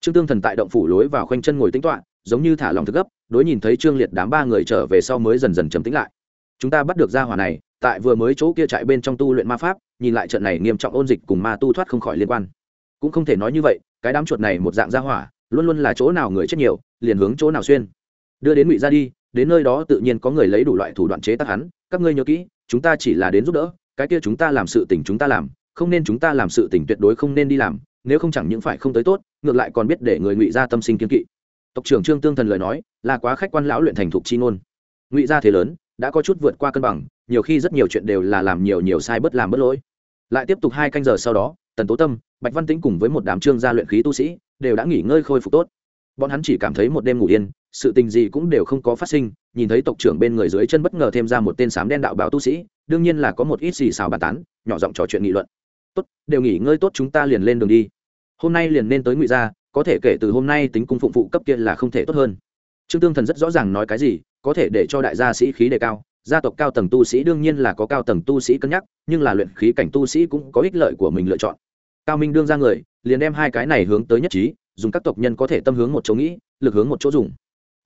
Trương tương thần tại động phủ lối vào khoanh chân ngồi tính toạ giống như thả lòng thức gấp, đối nhìn thấy trương liệt đám ba người trở về sau mới dần dần trầm tĩnh lại chúng ta bắt được gia hỏa này, tại vừa mới chỗ kia trại bên trong tu luyện ma pháp, nhìn lại trận này nghiêm trọng ôn dịch cùng ma tu thoát không khỏi liên quan. Cũng không thể nói như vậy, cái đám chuột này một dạng gia hỏa, luôn luôn là chỗ nào người chết nhiều, liền hướng chỗ nào xuyên. Đưa đến ngụy ra đi, đến nơi đó tự nhiên có người lấy đủ loại thủ đoạn chế tác hắn. Các ngươi nhớ kỹ, chúng ta chỉ là đến giúp đỡ, cái kia chúng ta làm sự tình chúng ta làm, không nên chúng ta làm sự tình tuyệt đối không nên đi làm, nếu không chẳng những phải không tới tốt, ngược lại còn biết để người ngụy gia tâm sinh kiên kỵ. Tộc trưởng trương tương thần lời nói, là quá khách quan lão luyện thành thục chi ngôn. Ngụy gia thế lớn đã có chút vượt qua cân bằng, nhiều khi rất nhiều chuyện đều là làm nhiều nhiều sai bất làm bất lỗi. Lại tiếp tục hai canh giờ sau đó, tần tố tâm, bạch văn tĩnh cùng với một đám trương gia luyện khí tu sĩ đều đã nghỉ ngơi khôi phục tốt. Bọn hắn chỉ cảm thấy một đêm ngủ yên, sự tình gì cũng đều không có phát sinh, nhìn thấy tộc trưởng bên người dưới chân bất ngờ thêm ra một tên sám đen đạo bảo tu sĩ, đương nhiên là có một ít xì xào bàn tán, nhỏ giọng trò chuyện nghị luận. Tốt, đều nghỉ ngơi tốt chúng ta liền lên đường đi. Hôm nay liền nên tới ngụy gia, có thể kể từ hôm nay tính cung phụng phụ cấp kia là không thể tốt hơn. Trương tương thần rất rõ ràng nói cái gì có thể để cho đại gia sĩ khí đề cao, gia tộc cao tầng tu sĩ đương nhiên là có cao tầng tu sĩ cân nhắc, nhưng là luyện khí cảnh tu sĩ cũng có ích lợi của mình lựa chọn. Cao minh đương ra người, liền đem hai cái này hướng tới nhất trí, dùng các tộc nhân có thể tâm hướng một chỗ nghĩ, lực hướng một chỗ dùng.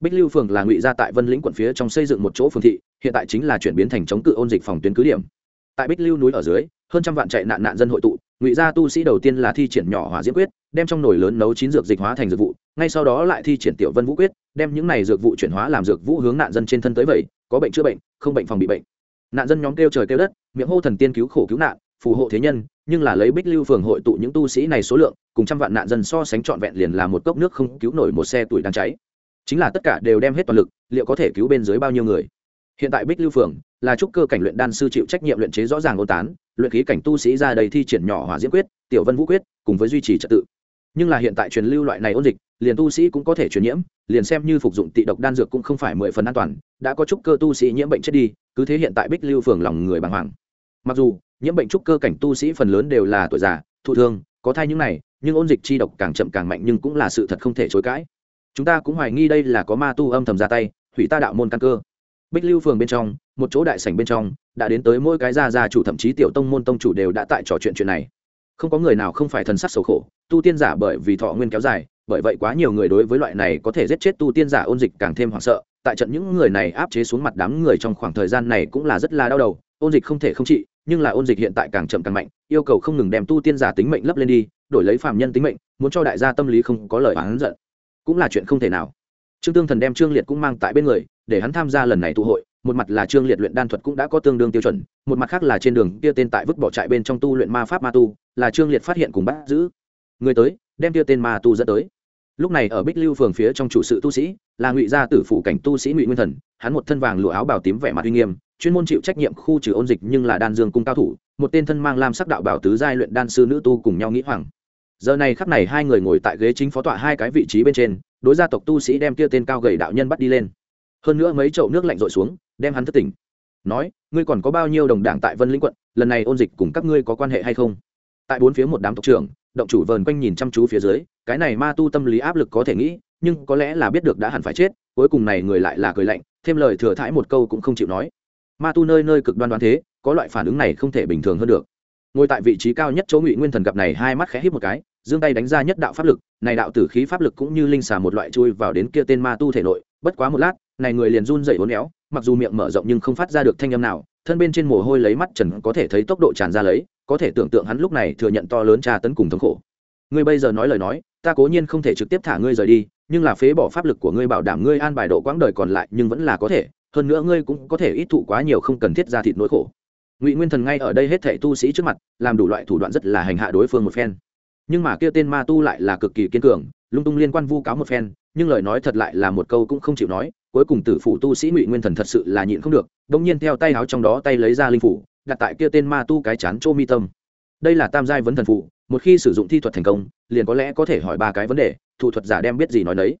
Bích lưu phường là ngụy gia tại vân lĩnh quận phía trong xây dựng một chỗ phường thị, hiện tại chính là chuyển biến thành chống cự ôn dịch phòng tuyến cứ điểm. Tại bích lưu núi ở dưới, hơn trăm vạn chạy nạn nạn dân hội tụ ngụy gia tu sĩ đầu tiên là thi triển nhỏ hỏa diễm quyết, đem trong nồi lớn nấu chín dược dịch hóa thành dược vụ, ngay sau đó lại thi triển tiểu vân vũ quyết, đem những này dược vụ chuyển hóa làm dược vũ hướng nạn dân trên thân tới vậy, có bệnh chữa bệnh, không bệnh phòng bị bệnh. Nạn dân nhóm kêu trời kêu đất, miệng hô thần tiên cứu khổ cứu nạn, phù hộ thế nhân, nhưng là lấy bích lưu phường hội tụ những tu sĩ này số lượng, cùng trăm vạn nạn dân so sánh trọn vẹn liền là một cốc nước không cứu nổi một xe tuổi đang cháy. Chính là tất cả đều đem hết toàn lực, liệu có thể cứu bên dưới bao nhiêu người? Hiện tại bích lưu phường là trúc cơ cảnh luyện đan sư chịu trách nhiệm luyện chế rõ ràng ôn tán luyện khí cảnh tu sĩ ra đầy thi triển nhỏ hỏa diễm quyết, tiểu vân vũ quyết, cùng với duy trì trật tự. Nhưng là hiện tại truyền lưu loại này ôn dịch, liền tu sĩ cũng có thể truyền nhiễm, liền xem như phục dụng tị độc đan dược cũng không phải mười phần an toàn, đã có trúc cơ tu sĩ nhiễm bệnh chết đi, cứ thế hiện tại bích lưu phường lòng người bàng hoàng. Mặc dù, nhiễm bệnh trúc cơ cảnh tu sĩ phần lớn đều là tuổi già, thụ thương, có thai những này, nhưng ôn dịch chi độc càng chậm càng mạnh nhưng cũng là sự thật không thể chối cãi. Chúng ta cũng hoài nghi đây là có ma tu âm thầm ra tay, hủy ta đạo môn căn cơ bích lưu phường bên trong, một chỗ đại sảnh bên trong, đã đến tới mỗi cái gia gia chủ, thậm chí tiểu tông môn tông chủ đều đã tại trò chuyện chuyện này. Không có người nào không phải thần sắc sầu khổ, tu tiên giả bởi vì thọ nguyên kéo dài, bởi vậy quá nhiều người đối với loại này có thể giết chết tu tiên giả ôn dịch càng thêm hoảng sợ. Tại trận những người này áp chế xuống mặt đám người trong khoảng thời gian này cũng là rất là đau đầu, ôn dịch không thể không trị, nhưng là ôn dịch hiện tại càng chậm càng mạnh, yêu cầu không ngừng đem tu tiên giả tính mệnh lấp lên đi, đổi lấy phàm nhân tính mệnh, muốn cho đại gia tâm lý không có lời oán giận. Cũng là chuyện không thể nào trương tương thần đem trương liệt cũng mang tại bên người, để hắn tham gia lần này tụ hội, một mặt là trương liệt luyện đan thuật cũng đã có tương đương tiêu chuẩn, một mặt khác là trên đường kia tên tại vứt bỏ trại bên trong tu luyện ma pháp ma tu, là trương liệt phát hiện cùng bắt giữ. Người tới, đem kia tên ma tu dẫn tới. Lúc này ở bích lưu phường phía trong chủ sự tu sĩ, là ngụy gia tử phủ cảnh tu sĩ ngụy nguyên thần, hắn một thân vàng lụa áo bào tím vẻ mặt uy nghiêm, chuyên môn chịu trách nhiệm khu trừ ôn dịch nhưng là đan dương cung cao thủ, một tên thân mang lam sắc đạo bảo tứ giai luyện đan sư nữ tu cùng nhau nghĩ hoàng giờ này khắc này hai người ngồi tại ghế chính phó tọa hai cái vị trí bên trên, đối gia tộc tu sĩ đem kia tên cao gầy đạo nhân bắt đi lên. Hơn nữa mấy chậu nước lạnh rội xuống, đem hắn thất tỉnh. Nói, ngươi còn có bao nhiêu đồng đảng tại vân lĩnh quận, lần này ôn dịch cùng các ngươi có quan hệ hay không? Tại bốn phía một đám tộc trưởng, động chủ vờn quanh nhìn chăm chú phía dưới, cái này ma tu tâm lý áp lực có thể nghĩ, nhưng có lẽ là biết được đã hẳn phải chết, cuối cùng này người lại là cười lạnh, thêm lời thừa thãi một câu cũng không chịu nói. Ma tu nơi nơi cực đoan đoán thế, có loại phản ứng này không thể bình thường hơn được. Ngồi tại vị trí cao nhất chỗ ngụy nguyên thần gặp này hai mắt khẽ hít một cái giương tay đánh ra nhất đạo pháp lực, này đạo tử khí pháp lực cũng như linh xà một loại chui vào đến kia tên ma tu thể nội, bất quá một lát, này người liền run dậy uốn éo, mặc dù miệng mở rộng nhưng không phát ra được thanh âm nào, thân bên trên mồ hôi lấy mắt trần có thể thấy tốc độ tràn ra lấy, có thể tưởng tượng hắn lúc này thừa nhận to lớn tra tấn cùng thống khổ. Ngươi bây giờ nói lời nói, ta cố nhiên không thể trực tiếp thả ngươi rời đi, nhưng là phế bỏ pháp lực của ngươi bảo đảm ngươi an bài độ quãng đời còn lại nhưng vẫn là có thể, hơn nữa ngươi cũng có thể ít thụ quá nhiều không cần thiết ra thịt nỗi khổ. Ngụy nguyên thần ngay ở đây hết thệ tu sĩ trước mặt, làm đủ loại thủ đoạn rất là hành hạ đối phương một phen nhưng mà kia tên ma tu lại là cực kỳ kiên cường, lung tung liên quan vu cáo một phen, nhưng lời nói thật lại là một câu cũng không chịu nói, cuối cùng tử phủ tu sĩ ngụy nguyên thần thật sự là nhịn không được đông nhiên theo tay áo trong đó tay lấy ra linh phủ, đặt tại kia tên ma tu cái chán chô mi tâm. Đây là tam giai vấn thần phụ một khi sử dụng thi thuật thành công, liền có lẽ có thể hỏi ba cái vấn đề, thủ thuật giả đem biết gì nói đấy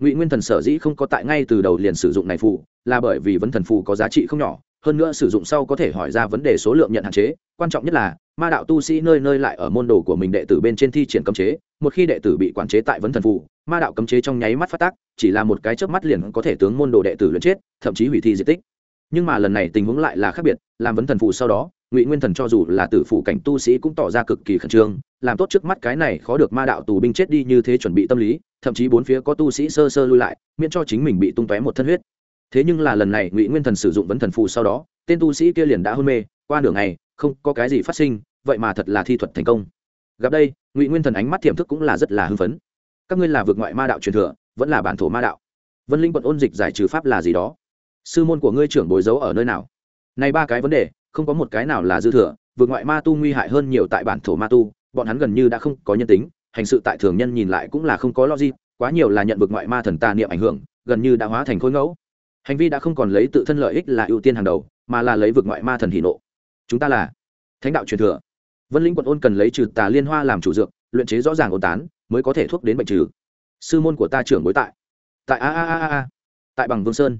ngụy nguyên thần sở dĩ không có tại ngay từ đầu liền sử dụng này phụ là bởi vì vấn thần phụ có giá trị không nhỏ hơn nữa sử dụng sau có thể hỏi ra vấn đề số lượng nhận hạn chế. Quan trọng nhất là, ma đạo tu sĩ nơi nơi lại ở môn đồ của mình đệ tử bên trên thi triển cấm chế. Một khi đệ tử bị quản chế tại vấn thần phụ ma đạo cấm chế trong nháy mắt phát tác, chỉ là một cái chớp mắt liền có thể tướng môn đồ đệ tử luyện chết, thậm chí hủy thi di tích. Nhưng mà lần này tình huống lại là khác biệt, làm vấn thần phụ sau đó, ngụy nguyên thần cho dù là tử phụ cảnh tu sĩ cũng tỏ ra cực kỳ khẩn trương, làm tốt trước mắt cái này khó được ma đạo tù binh chết đi như thế chuẩn bị tâm lý, thậm chí bốn phía có tu sĩ sơ sơ lui lại, miễn cho chính mình bị tung tóe một thân huyết thế nhưng là lần này ngụy nguyên thần sử dụng vấn thần phù sau đó, tên tu sĩ kia liền đã hôn mê, qua nửa ngày, không có cái gì phát sinh, vậy mà thật là thi thuật thành công. Gặp đây, ngụy nguyên thần ánh mắt tiềm thức cũng là rất là hưng phấn. Các ngươi là vượt ngoại ma đạo truyền thừa, vẫn là bản thổ ma đạo. Vân linh quận ôn dịch giải trừ pháp là gì đó? Sư môn của ngươi trưởng bồi giấu ở nơi nào? Này ba cái vấn đề, không có một cái nào là dư thừa, vượt ngoại ma tu nguy hại hơn nhiều tại bản thổ ma tu, bọn hắn gần như đã không có nhân tính, hành sự tại thường nhân nhìn lại cũng là không có logic, quá nhiều là nhận vượt ngoại ma thần tà niệm ảnh hưởng, gần như đã hóa thành khối ngẫu hành vi đã không còn lấy tự thân lợi ích là ưu tiên hàng đầu, mà là lấy vượt ngoại ma thần hỷ nộ. Chúng ta là thánh đạo truyền thừa. Vân lĩnh quận ôn cần lấy trừ tà liên hoa làm chủ dược, luyện chế rõ ràng ôn tán, mới có thể thuốc đến bệnh trừ. Sư môn của ta trưởng bối tại. Tại a a a a tại bằng vương sơn.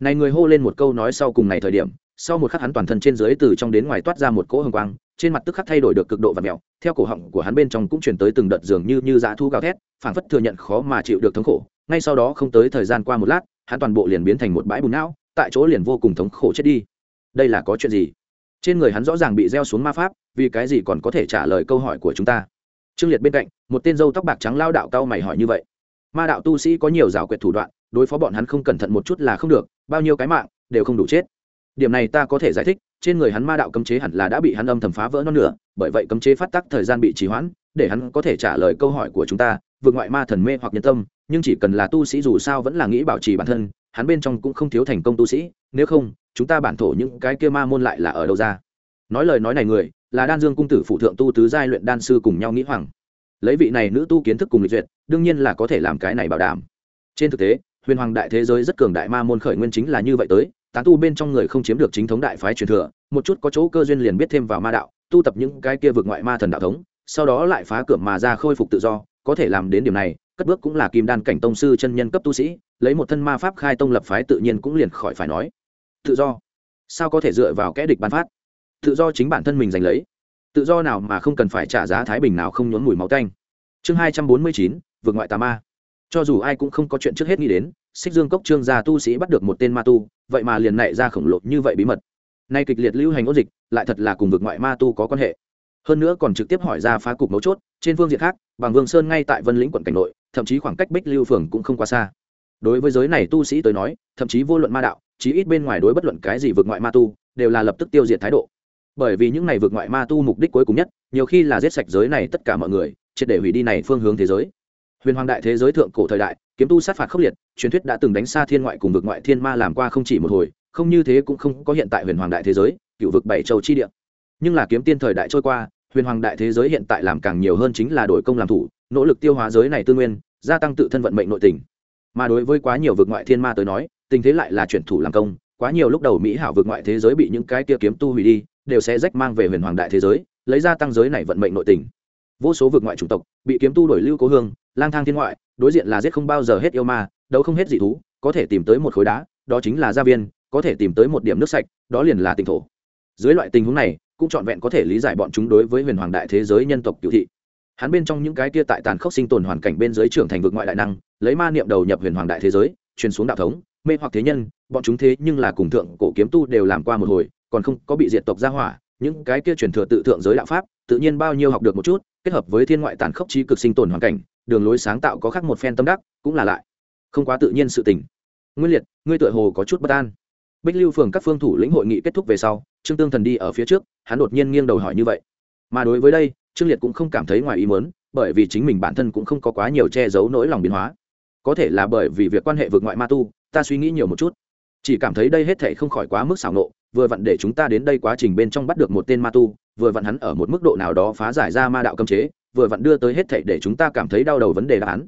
Này người hô lên một câu nói sau cùng này thời điểm, sau một khắc hắn toàn thân trên dưới từ trong đến ngoài toát ra một cỗ hồng quang, trên mặt tức khắc thay đổi được cực độ và mèo theo cổ họng của hắn bên trong cũng chuyển tới từng đợt dường như như dã thu gào thét, phảng phất thừa nhận khó mà chịu được thống khổ, ngay sau đó không tới thời gian qua một lát hắn toàn bộ liền biến thành một bãi bùn não, tại chỗ liền vô cùng thống khổ chết đi. Đây là có chuyện gì? Trên người hắn rõ ràng bị gieo xuống ma pháp, vì cái gì còn có thể trả lời câu hỏi của chúng ta? Trương liệt bên cạnh, một tên dâu tóc bạc trắng lao đạo cao mày hỏi như vậy. Ma đạo tu sĩ có nhiều rào quyệt thủ đoạn, đối phó bọn hắn không cẩn thận một chút là không được, bao nhiêu cái mạng, đều không đủ chết. Điểm này ta có thể giải thích, trên người hắn ma đạo cấm chế hẳn là đã bị hắn âm thầm phá vỡ non nửa, bởi vậy cấm chế phát tác thời gian bị trì hoãn để hắn có thể trả lời câu hỏi của chúng ta, vượt ngoại ma thần mê hoặc nhân tâm, nhưng chỉ cần là tu sĩ dù sao vẫn là nghĩ bảo trì bản thân, hắn bên trong cũng không thiếu thành công tu sĩ, nếu không, chúng ta bản thổ những cái kia ma môn lại là ở đâu ra? Nói lời nói này người, là đan dương cung tử phụ thượng tu tứ giai luyện đan sư cùng nhau nghĩ hoàng. Lấy vị này nữ tu kiến thức cùng lịch duyệt, đương nhiên là có thể làm cái này bảo đảm. Trên thực tế, huyền hoàng đại thế giới rất cường đại ma môn khởi nguyên chính là như vậy tới, tán tu bên trong người không chiếm được chính thống đại phái truyền thừa, một chút có chỗ cơ duyên liền biết thêm vào ma đạo, tu tập những cái kia vượt ngoại ma thần đạo thống sau đó lại phá cửa mà ra khôi phục tự do, có thể làm đến điểm này, cất bước cũng là kim đan cảnh tông sư chân nhân cấp tu sĩ, lấy một thân ma pháp khai tông lập phái tự nhiên cũng liền khỏi phải nói. Tự do? Sao có thể dựa vào kẽ địch ban phát? Tự do chính bản thân mình giành lấy. Tự do nào mà không cần phải trả giá thái bình nào không nhốn mùi máu canh chương hai trăm bốn mươi chín, vượt ngoại tà ma. Cho dù ai cũng không có chuyện trước hết nghĩ đến, xích dương cốc trương gia tu sĩ bắt được một tên ma tu, vậy mà liền nảy ra khổng lồ như vậy bí mật. Nay kịch liệt lưu hành ôn dịch, lại thật là cùng vượt ngoại ma tu có quan hệ hơn nữa còn trực tiếp hỏi ra phá cục mấu chốt, trên phương diện khác, bằng vương sơn ngay tại vân lĩnh quận cảnh nội, thậm chí khoảng cách bích lưu phường cũng không quá xa. Đối với giới này tu sĩ tới nói, thậm chí vô luận ma đạo, chí ít bên ngoài đối bất luận cái gì vượt ngoại ma tu, đều là lập tức tiêu diệt thái độ. Bởi vì những này vượt ngoại ma tu mục đích cuối cùng nhất, nhiều khi là giết sạch giới này tất cả mọi người, triệt để hủy đi này phương hướng thế giới. Huyền hoàng đại thế giới thượng cổ thời đại, kiếm tu sát phạt khốc liệt, truyền thuyết đã từng đánh xa thiên ngoại cùng vượt ngoại thiên ma làm qua không chỉ một hồi, không như thế cũng không có hiện tại huyền hoàng đại thế giới, cựu vực bảy châu chi địa nhưng là kiếm tiên thời đại trôi qua, huyền hoàng đại thế giới hiện tại làm càng nhiều hơn chính là đổi công làm thủ, nỗ lực tiêu hóa giới này tư nguyên, gia tăng tự thân vận mệnh nội tình. Mà đối với quá nhiều vực ngoại thiên ma tới nói, tình thế lại là chuyển thủ làm công, quá nhiều lúc đầu mỹ hảo vực ngoại thế giới bị những cái kia kiếm tu hủy đi, đều sẽ rách mang về huyền hoàng đại thế giới, lấy ra tăng giới này vận mệnh nội tình. Vô số vực ngoại chủng tộc bị kiếm tu đổi lưu cố hương, lang thang thiên ngoại, đối diện là giết không bao giờ hết yêu ma, đấu không hết dị thú, có thể tìm tới một khối đá, đó chính là gia viên, có thể tìm tới một điểm nước sạch, đó liền là tỉnh thổ. Dưới loại tình huống này cũng trọn vẹn có thể lý giải bọn chúng đối với huyền hoàng đại thế giới nhân tộc cựu thị. Hắn bên trong những cái kia tại tàn khốc sinh tồn hoàn cảnh bên dưới trưởng thành vực ngoại đại năng, lấy ma niệm đầu nhập huyền hoàng đại thế giới, truyền xuống đạo thống, mê hoặc thế nhân, bọn chúng thế nhưng là cùng thượng cổ kiếm tu đều làm qua một hồi, còn không có bị diệt tộc gia hỏa, những cái kia truyền thừa tự thượng giới đạo pháp, tự nhiên bao nhiêu học được một chút, kết hợp với thiên ngoại tàn khốc trí cực sinh tồn hoàn cảnh, đường lối sáng tạo có khác một phen tâm đắc, cũng là lại không quá tự nhiên sự tình. Nguyên liệt, ngươi tựa hồ có chút bất an. Bích lưu phường các phương thủ lĩnh hội nghị kết thúc về sau trương tương thần đi ở phía trước, hắn đột nhiên nghiêng đầu hỏi như vậy. Mà đối với đây, trương liệt cũng không cảm thấy ngoài ý muốn, bởi vì chính mình bản thân cũng không có quá nhiều che giấu nỗi lòng biến hóa. Có thể là bởi vì việc quan hệ vượt ngoại ma tu, ta suy nghĩ nhiều một chút. Chỉ cảm thấy đây hết thể không khỏi quá mức xảo nộ, vừa vặn để chúng ta đến đây quá trình bên trong bắt được một tên ma tu, vừa vặn hắn ở một mức độ nào đó phá giải ra ma đạo cấm chế, vừa vặn đưa tới hết thể để chúng ta cảm thấy đau đầu vấn đề đáp án.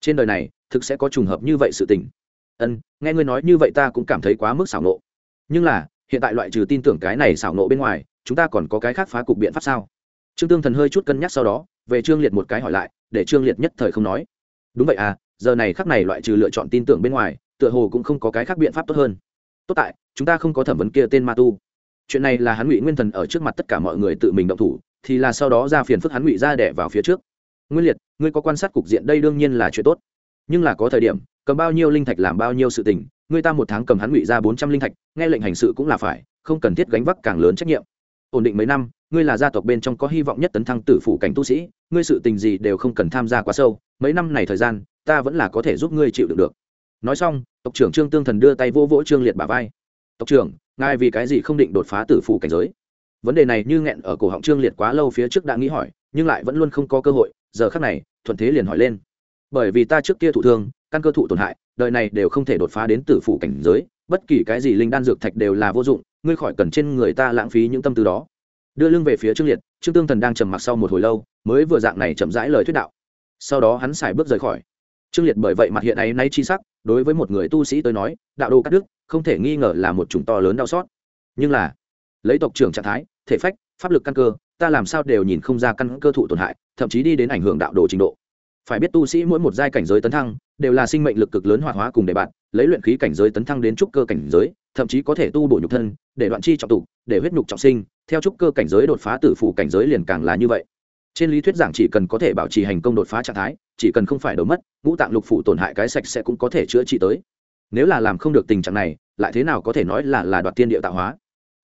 Trên đời này, thực sẽ có trùng hợp như vậy sự tình. Ân, nghe ngươi nói như vậy ta cũng cảm thấy quá mức xảo nộ. Nhưng là hiện tại loại trừ tin tưởng cái này xảo nộ bên ngoài, chúng ta còn có cái khác phá cục biện pháp sao? Trương tương thần hơi chút cân nhắc sau đó, về trương liệt một cái hỏi lại, để trương liệt nhất thời không nói. Đúng vậy à giờ này khắc này loại trừ lựa chọn tin tưởng bên ngoài, tựa hồ cũng không có cái khác biện pháp tốt hơn. Tốt tại, chúng ta không có thẩm vấn kia tên ma tu. Chuyện này là hắn ngụy nguyên thần ở trước mặt tất cả mọi người tự mình động thủ, thì là sau đó ra phiền phức hắn ngụy ra đẻ vào phía trước. Nguyên liệt, ngươi có quan sát cục diện đây đương nhiên là chuyện tốt, nhưng là có thời điểm cầm bao nhiêu linh thạch làm bao nhiêu sự tình, người ta một tháng cầm hắn ngụy ra bốn trăm linh thạch, nghe lệnh hành sự cũng là phải, không cần thiết gánh vác càng lớn trách nhiệm. Ổn định mấy năm, ngươi là gia tộc bên trong có hy vọng nhất tấn thăng tử phủ cảnh tu sĩ, ngươi sự tình gì đều không cần tham gia quá sâu, mấy năm này thời gian, ta vẫn là có thể giúp ngươi chịu được được. Nói xong, tộc trưởng trương tương thần đưa tay vô vỗ trương liệt bà vai. Tộc trưởng, ngài vì cái gì không định đột phá tử phủ cảnh giới? Vấn đề này như nghẹn ở cổ họng trương liệt quá lâu phía trước đã nghĩ hỏi, nhưng lại vẫn luôn không có cơ hội, giờ khác này, thuận thế liền hỏi lên. Bởi vì ta trước kia thụ thương căn cơ thụ tổn hại, đời này đều không thể đột phá đến tử phủ cảnh giới, bất kỳ cái gì linh đan dược thạch đều là vô dụng, ngươi khỏi cần trên người ta lãng phí những tâm tư đó. Đưa lưng về phía trương liệt, trương tương thần đang trầm mặc sau một hồi lâu, mới vừa dạng này chậm rãi lời thuyết đạo. Sau đó hắn xài bước rời khỏi. Trương liệt bởi vậy mặt hiện ấy nay chi sắc, đối với một người tu sĩ tới nói, đạo đồ cắt đức không thể nghi ngờ là một chủng to lớn đau xót. Nhưng là, lấy tộc trưởng trạng thái, thể phách, pháp lực căn cơ, ta làm sao đều nhìn không ra căn cơ thụ tổn hại, thậm chí đi đến ảnh hưởng đạo đồ trình độ. Phải biết tu sĩ mỗi một giai cảnh giới tấn thăng đều là sinh mệnh lực cực lớn hoạt hóa cùng để bạn, lấy luyện khí cảnh giới tấn thăng đến trúc cơ cảnh giới, thậm chí có thể tu bổ nhục thân, để đoạn chi trọng tục để huyết nhục trọng sinh. Theo trúc cơ cảnh giới đột phá tử phủ cảnh giới liền càng là như vậy. Trên lý thuyết giảng chỉ cần có thể bảo trì hành công đột phá trạng thái, chỉ cần không phải đầu mất, ngũ tạng lục phủ tổn hại cái sạch sẽ cũng có thể chữa trị tới. Nếu là làm không được tình trạng này, lại thế nào có thể nói là là đoạt tiên địa tạo hóa?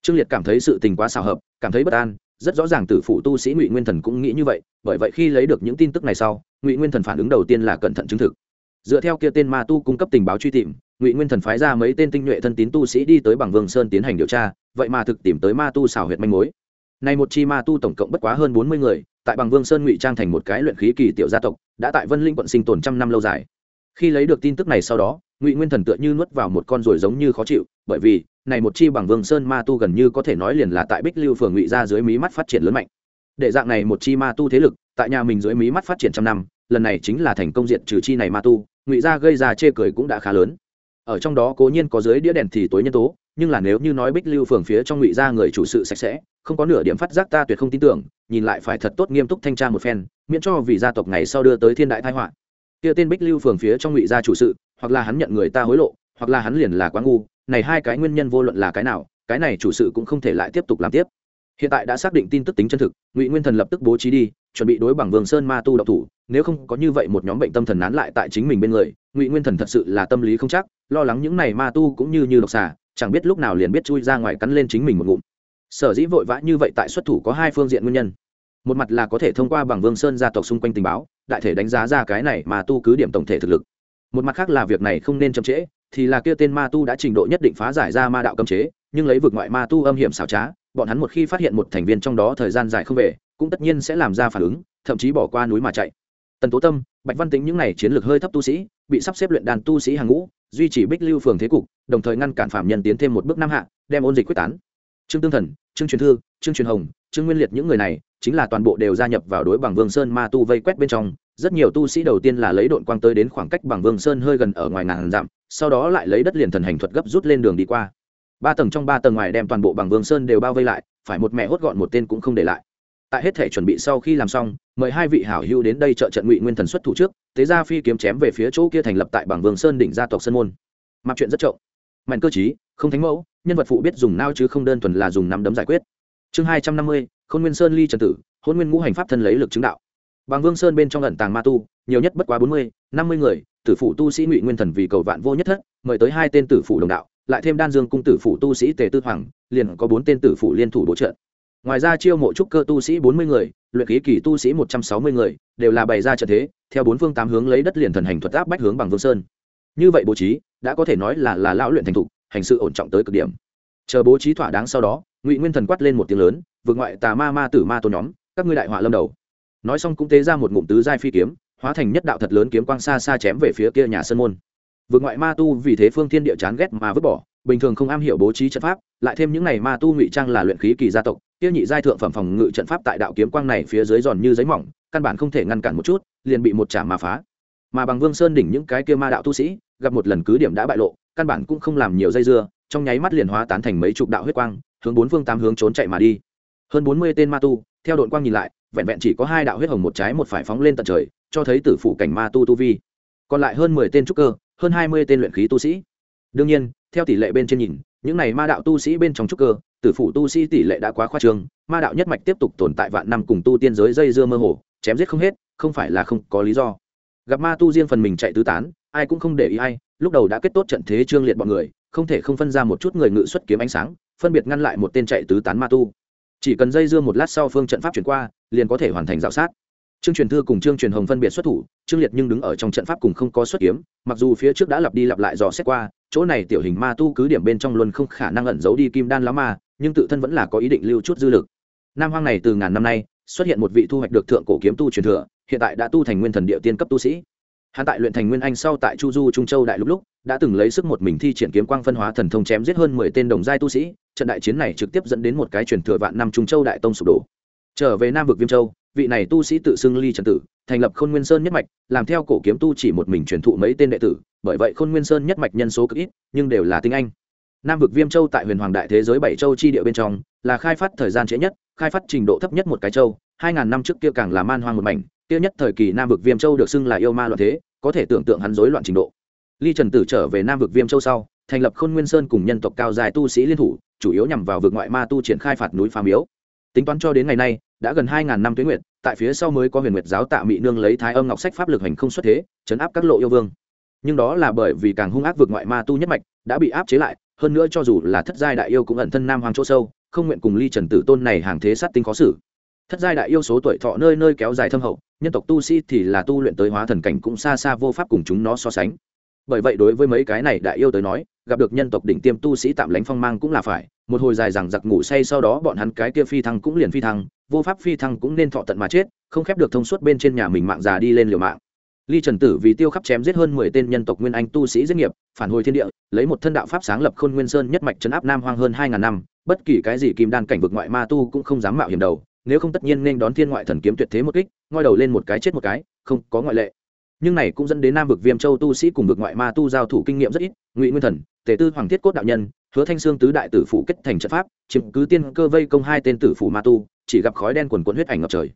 Trương liệt cảm thấy sự tình quá xào hợp, cảm thấy bất an. Rất rõ ràng tử phụ tu sĩ ngụy nguyên thần cũng nghĩ như vậy, bởi vậy khi lấy được những tin tức này sau, ngụy nguyên thần phản ứng đầu tiên là cẩn thận chứng thực dựa theo kia tên ma tu cung cấp tình báo truy tìm, ngụy nguyên thần phái ra mấy tên tinh nhuệ thân tín tu sĩ đi tới bằng vương sơn tiến hành điều tra, vậy mà thực tìm tới ma tu xảo huyệt manh mối. Nay một chi ma tu tổng cộng bất quá hơn bốn mươi người, tại bằng vương sơn ngụy trang thành một cái luyện khí kỳ tiểu gia tộc, đã tại vân linh quận sinh tồn trăm năm lâu dài. Khi lấy được tin tức này sau đó, ngụy nguyên thần tựa như nuốt vào một con ruồi giống như khó chịu, bởi vì, này một chi bằng vương sơn ma tu gần như có thể nói liền là tại bích lưu phường ngụy ra dưới mí mắt phát triển lớn mạnh. Để dạng này một chi ma tu thế lực, tại nhà mình dưới mí mắt phát triển trăm năm, lần này chính là thành công diện trừ chi này ma tu ngụy gia gây ra chê cười cũng đã khá lớn. Ở trong đó cố nhiên có dưới đĩa đèn thì tối nhân tố, nhưng là nếu như nói bích lưu phường phía trong ngụy gia người chủ sự sạch sẽ, không có nửa điểm phát giác ta tuyệt không tin tưởng, nhìn lại phải thật tốt nghiêm túc thanh tra một phen, miễn cho vì gia tộc ngày sau đưa tới thiên đại thái họa. Kia tên bích lưu phường phía trong ngụy gia chủ sự, hoặc là hắn nhận người ta hối lộ, hoặc là hắn liền là quá ngu, này hai cái nguyên nhân vô luận là cái nào, cái này chủ sự cũng không thể lại tiếp tục làm tiếp hiện tại đã xác định tin tức tính chân thực, ngụy nguyên thần lập tức bố trí đi, chuẩn bị đối bằng vương sơn ma tu độc thủ, nếu không có như vậy một nhóm bệnh tâm thần nán lại tại chính mình bên người, ngụy nguyên thần thật sự là tâm lý không chắc, lo lắng những này ma tu cũng như như độc xà, chẳng biết lúc nào liền biết chui ra ngoài cắn lên chính mình một ngụm. Sở dĩ vội vã như vậy tại xuất thủ có hai phương diện nguyên nhân. Một mặt là có thể thông qua bằng vương sơn gia tộc xung quanh tình báo, đại thể đánh giá ra cái này mà tu cứ điểm tổng thể thực lực. Một mặt khác là việc này không nên chậm trễ, thì là kia tên ma tu đã trình độ nhất định phá giải ra ma đạo cấm chế nhưng lấy vực ngoại ma tu âm hiểm xảo trá, bọn hắn một khi phát hiện một thành viên trong đó thời gian dài không về, cũng tất nhiên sẽ làm ra phản ứng, thậm chí bỏ qua núi mà chạy. Tần tố tâm, bạch văn tính những n à y chiến lược hơi thấp tu sĩ, bị sắp xếp luyện đàn tu sĩ hàng ngũ, duy trì bích lưu phường thế cục, đồng thời ngăn cản phạm nhân tiến thêm một bước năm hạ, đem ôn dịch quyết tán. Trương tương thần, trương truyền thư, trương truyền hồng, trương nguyên liệt những người này, chính là toàn bộ đều gia nhập vào đối bằng vương sơn ma tu vây quét bên trong. Rất nhiều tu sĩ đầu tiên là lấy đội quang tới đến khoảng cách bằng vương sơn hơi gần ở ngoài ngàn dặm, sau đó lại lấy đất liền thần hành thuật gấp rút lên đường đi qua ba tầng trong ba tầng ngoài đem toàn bộ bằng vương sơn đều bao vây lại, phải một mẹ hốt gọn một tên cũng không để lại. Tại hết thể chuẩn bị sau khi làm xong, mời hai vị hảo hữu đến đây trợ trận ngụy nguyên thần xuất thủ trước, tế gia phi kiếm chém về phía chỗ kia thành lập tại bằng vương sơn đỉnh gia tộc sơn môn. Mặc chuyện rất trộm. Mạnh cơ chí không thánh mẫu, nhân vật phụ biết dùng nao chứ không đơn thuần là dùng nắm đấm giải quyết. Chương hai trăm năm mươi, khôn nguyên sơn ly trần tử hôn nguyên ngũ hành pháp thân lấy lực chứng đạo. Bằng vương sơn bên trong ẩn tàng ma tu, nhiều nhất bất quá bốn mươi, năm mươi người, tử phụ tu sĩ ngụy nguyên thần vì cầu vạn vô nhất thất, mời tới hai tên tử phụ đồng đạo lại thêm đan dương cung tử phụ tu sĩ tề tư hoàng, liền có bốn tên tử phụ liên thủ bổ trợ. Ngoài ra chiêu mộ trúc cơ tu sĩ bốn mươi người, luyện khí kỳ tu sĩ một trăm sáu mươi người, đều là bày ra trận thế, theo bốn phương tám hướng lấy đất liền thần hành thuật áp bách hướng bằng vương sơn. Như vậy bố trí, đã có thể nói là là lão luyện thành thục, hành sự ổn trọng tới cực điểm. Chờ bố trí thỏa đáng sau đó, ngụy nguyên thần quát lên một tiếng lớn, vượt ngoại tà ma ma tử ma tôn nhóm, các ngươi đại họa lâm đầu. Nói xong cũng tế ra một ngụm tứ giai phi kiếm, hóa thành nhất đạo thật lớn kiếm quang xa xa chém về phía kia nhà sân môn vượt ngoại ma tu vì thế phương thiên địa chán ghét mà vứt bỏ, bình thường không am hiểu bố trí trận pháp, lại thêm những này ma tu ngụy trang là luyện khí kỳ gia tộc, kia nhị giai thượng phẩm phòng ngự trận pháp tại đạo kiếm quang này phía dưới giòn như giấy mỏng, căn bản không thể ngăn cản một chút, liền bị một trả mà phá. Mà bằng vương sơn đỉnh những cái kia ma đạo tu sĩ, gặp một lần cứ điểm đã bại lộ, căn bản cũng không làm nhiều dây dưa, trong nháy mắt liền hóa tán thành mấy chục đạo huyết quang, hướng bốn phương tám hướng trốn chạy mà đi. Hơn bốn mươi tên ma tu, theo đội quang nhìn lại, vẹn vẹn chỉ có hai đạo huyết hồng một trái một phải phóng lên tận trời, cho thấy tử phụ cảnh ma tu tu vi. Còn lại hơn mười tên trúc cơ hơn hai mươi tên luyện khí tu sĩ. Đương nhiên, theo tỷ lệ bên trên nhìn, những này ma đạo tu sĩ bên trong trúc cơ, tử phụ tu sĩ tỷ lệ đã quá khoa trương, ma đạo nhất mạch tiếp tục tồn tại vạn năm cùng tu tiên giới dây dưa mơ hồ, chém giết không hết, không phải là không có lý do. Gặp ma tu riêng phần mình chạy tứ tán, ai cũng không để ý ai, lúc đầu đã kết tốt trận thế trương liệt bọn người, không thể không phân ra một chút người ngự xuất kiếm ánh sáng, phân biệt ngăn lại một tên chạy tứ tán ma tu. Chỉ cần dây dưa một lát sau phương trận pháp chuyển qua, liền có thể hoàn thành dạo sát trương truyền thư cùng trương truyền hồng phân biệt xuất thủ, trương liệt nhưng đứng ở trong trận pháp cùng không có xuất kiếm, mặc dù phía trước đã lặp đi lặp lại dò xét qua, chỗ này tiểu hình ma tu cứ điểm bên trong luôn không khả năng ẩn giấu đi kim đan lá ma, nhưng tự thân vẫn là có ý định lưu chút dư lực. Nam hoang này từ ngàn năm nay, xuất hiện một vị thu hoạch được thượng cổ kiếm tu truyền thừa, hiện tại đã tu thành nguyên thần địa tiên cấp tu sĩ. Hắn tại luyện thành nguyên anh sau tại chu du trung châu đại lúc lúc, đã từng lấy sức một mình thi triển kiếm quang phân hóa thần thông chém giết hơn mười tên đồng giai tu sĩ, trận đại chiến này trực tiếp dẫn đến một cái truyền thừa vạn năm trung châu đại tông sụp đổ. Trở về nam vực viêm châu vị này tu sĩ tự xưng ly trần tử, thành lập khôn nguyên sơn nhất mạch, làm theo cổ kiếm tu chỉ một mình truyền thụ mấy tên đệ tử, bởi vậy khôn nguyên sơn nhất mạch nhân số cực ít, nhưng đều là tinh anh. Nam vực viêm châu tại huyền hoàng đại thế giới bảy châu chi địa bên trong, là khai phát thời gian trễ nhất, khai phát trình độ thấp nhất một cái châu, hai ngàn năm trước kia càng là man hoang một mảnh, kia nhất thời kỳ nam vực viêm châu được xưng là yêu ma loạn thế, có thể tưởng tượng hắn rối loạn trình độ. Ly trần tử trở về nam vực viêm châu sau, thành lập khôn nguyên sơn cùng nhân tộc cao dài tu sĩ liên thủ, chủ yếu nhằm vào vực ngoại ma tu triển khai phạt núi phá miếu. Tính toán cho đến ngày nay đã gần hai ngàn năm tuyến nguyệt, tại phía sau mới có huyền nguyệt giáo tạ mỹ nương lấy thái âm ngọc sách pháp lực hành không xuất thế, chấn áp các lộ yêu vương. Nhưng đó là bởi vì càng hung ác vượt ngoại ma tu nhất mạch đã bị áp chế lại, hơn nữa cho dù là thất giai đại yêu cũng ẩn thân nam hoàng chỗ sâu, không nguyện cùng ly trần tử tôn này hàng thế sát tinh khó xử. Thất giai đại yêu số tuổi thọ nơi nơi kéo dài thâm hậu, nhân tộc tu sĩ thì là tu luyện tới hóa thần cảnh cũng xa xa vô pháp cùng chúng nó so sánh bởi vậy đối với mấy cái này đại yêu tới nói, gặp được nhân tộc đỉnh tiêm tu sĩ tạm lánh phong mang cũng là phải. Một hồi dài rằng giặc ngủ say sau đó bọn hắn cái kia phi thăng cũng liền phi thăng, vô pháp phi thăng cũng nên thọ tận mà chết, không khép được thông suốt bên trên nhà mình mạng già đi lên liều mạng. Ly trần tử vì tiêu khắp chém giết hơn mười tên nhân tộc nguyên anh tu sĩ giết nghiệp, phản hồi thiên địa, lấy một thân đạo pháp sáng lập khôn nguyên sơn nhất mạch trấn áp nam hoang hơn hai ngàn năm, bất kỳ cái gì kim đan cảnh vực ngoại ma tu cũng không dám mạo hiểm đầu, nếu không tất nhiên nên đón thiên ngoại thần kiếm tuyệt thế một kích, ngoi đầu lên một cái chết một cái, không có ngoại lệ nhưng này cũng dẫn đến nam vực viêm châu tu sĩ cùng vực ngoại ma tu giao thủ kinh nghiệm rất ít, ngụy nguyên thần tể tư hoàng thiết cốt đạo nhân, hứa thanh sương tứ đại tử phủ kết thành trận pháp, chiếm cứ tiên cơ vây công hai tên tử phủ ma tu, chỉ gặp khói đen quần quận huyết ảnh ngập trời.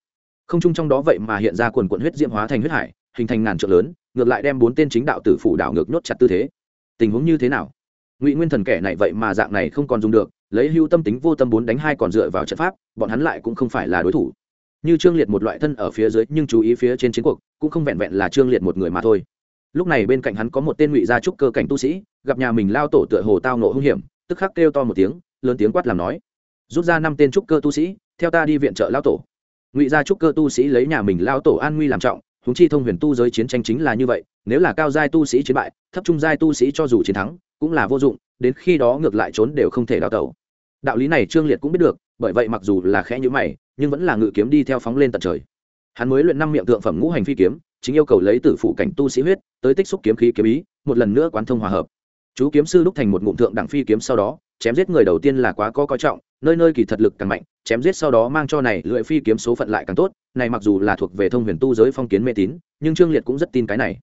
Không chung trong đó vậy mà hiện ra quần quận huyết diễm hóa thành huyết hải, hình thành ngàn trượng lớn, ngược lại đem bốn tên chính đạo tử phủ đảo ngược nhốt chặt tư thế. Tình huống như thế nào? Ngụy nguyên thần kẻ này vậy mà dạng này không còn dùng được, lấy hưu tâm tính vô tâm bốn đánh hai còn dựa vào trận pháp, bọn hắn lại cũng không phải là đối thủ như trương liệt một loại thân ở phía dưới nhưng chú ý phía trên chiến cuộc, cũng không vẹn vẹn là trương liệt một người mà thôi. Lúc này bên cạnh hắn có một tên ngụy gia trúc cơ cảnh tu sĩ, gặp nhà mình lao tổ tựa hồ tao nộ hung hiểm, tức khắc kêu to một tiếng, lớn tiếng quát làm nói, rút ra năm tên trúc cơ tu sĩ, theo ta đi viện trợ lao tổ. Ngụy gia trúc cơ tu sĩ lấy nhà mình lao tổ an nguy làm trọng húng chi thông huyền tu giới chiến tranh chính là như vậy, nếu là cao giai tu sĩ chiến bại, thấp trung giai tu sĩ cho dù chiến thắng, cũng là vô dụng, đến khi đó ngược lại trốn đều không thể đào tẩu. Đạo lý này trương liệt cũng biết được, bởi vậy mặc dù là khẽ nhữ mày nhưng vẫn là ngự kiếm đi theo phóng lên tận trời. Hắn mới luyện năm miệng tượng phẩm ngũ hành phi kiếm, chính yêu cầu lấy tử phụ cảnh tu sĩ huyết, tới tích xúc kiếm khí kiếm ý, một lần nữa quán thông hòa hợp. Chú kiếm sư lúc thành một ngụm thượng đẳng phi kiếm sau đó, chém giết người đầu tiên là quá có coi trọng, nơi nơi kỳ thật lực càng mạnh, chém giết sau đó mang cho này lưỡi phi kiếm số phận lại càng tốt, này mặc dù là thuộc về thông huyền tu giới phong kiến mê tín, nhưng trương liệt cũng rất tin cái này.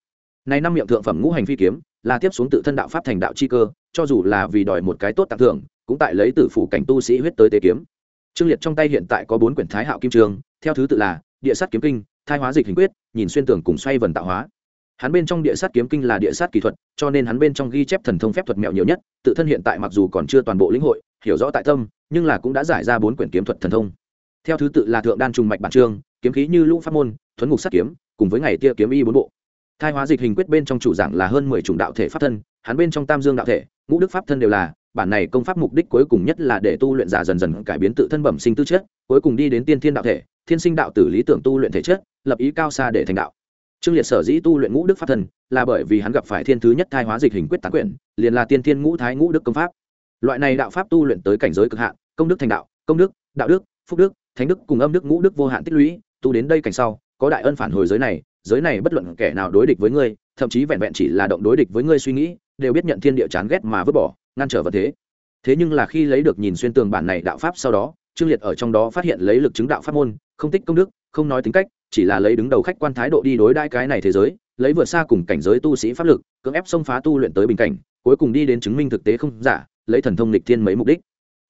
Này năm miệng thượng phẩm ngũ hành phi kiếm, là tiếp xuống tự thân đạo pháp thành đạo chi cơ, cho dù là vì đòi một cái tốt tặng thưởng, cũng tại lấy tử phủ cảnh tu sĩ huyết tới tế kiếm trương liệt trong tay hiện tại có bốn quyển thái hạo kim trường, theo thứ tự là địa sát kiếm kinh, thai hóa dịch hình quyết, nhìn xuyên tưởng cùng xoay vần tạo hóa. Hắn bên trong địa sát kiếm kinh là địa sát kỹ thuật, cho nên hắn bên trong ghi chép thần thông phép thuật mẹo nhiều nhất, tự thân hiện tại mặc dù còn chưa toàn bộ lĩnh hội, hiểu rõ tại tâm, nhưng là cũng đã giải ra bốn quyển kiếm thuật thần thông. Theo thứ tự là thượng đan trùng mạch bản trương, kiếm khí như lũ pháp môn, thuấn ngục sát kiếm, cùng với ngày tia kiếm y bốn bộ. Thai hóa dịch hình quyết bên trong chủ giảng là hơn mười chủng đạo thể pháp thân, hắn bên trong tam dương đạo thể, ngũ đức pháp thân đều là bản này công pháp mục đích cuối cùng nhất là để tu luyện giả dần dần cải biến tự thân bẩm sinh tư chất, cuối cùng đi đến tiên thiên đạo thể, thiên sinh đạo tử lý tưởng tu luyện thể chất, lập ý cao xa để thành đạo. Trương liệt sở dĩ tu luyện ngũ đức pháp thần là bởi vì hắn gặp phải thiên thứ nhất thai hóa dịch hình quyết tán quyển, liền là tiên thiên ngũ thái ngũ đức công pháp. Loại này đạo pháp tu luyện tới cảnh giới cực hạn, công đức thành đạo, công đức, đạo đức, phúc đức, thánh đức cùng âm đức ngũ đức vô hạn tích lũy, tu đến đây cảnh sau, có đại ân phản hồi giới này giới này bất luận kẻ nào đối địch với ngươi, thậm chí vẹn vẹn chỉ là động đối địch với ngươi suy nghĩ, đều biết nhận thiên địa chán ghét mà vứt bỏ ngăn trở vật thế. Thế nhưng là khi lấy được nhìn xuyên tường bản này đạo pháp sau đó, trương liệt ở trong đó phát hiện lấy lực chứng đạo pháp môn, không tích công đức, không nói tính cách, chỉ là lấy đứng đầu khách quan thái độ đi đối đãi cái này thế giới, lấy vượt xa cùng cảnh giới tu sĩ pháp lực, cưỡng ép xông phá tu luyện tới bình cảnh, cuối cùng đi đến chứng minh thực tế không giả, lấy thần thông lịch thiên mấy mục đích.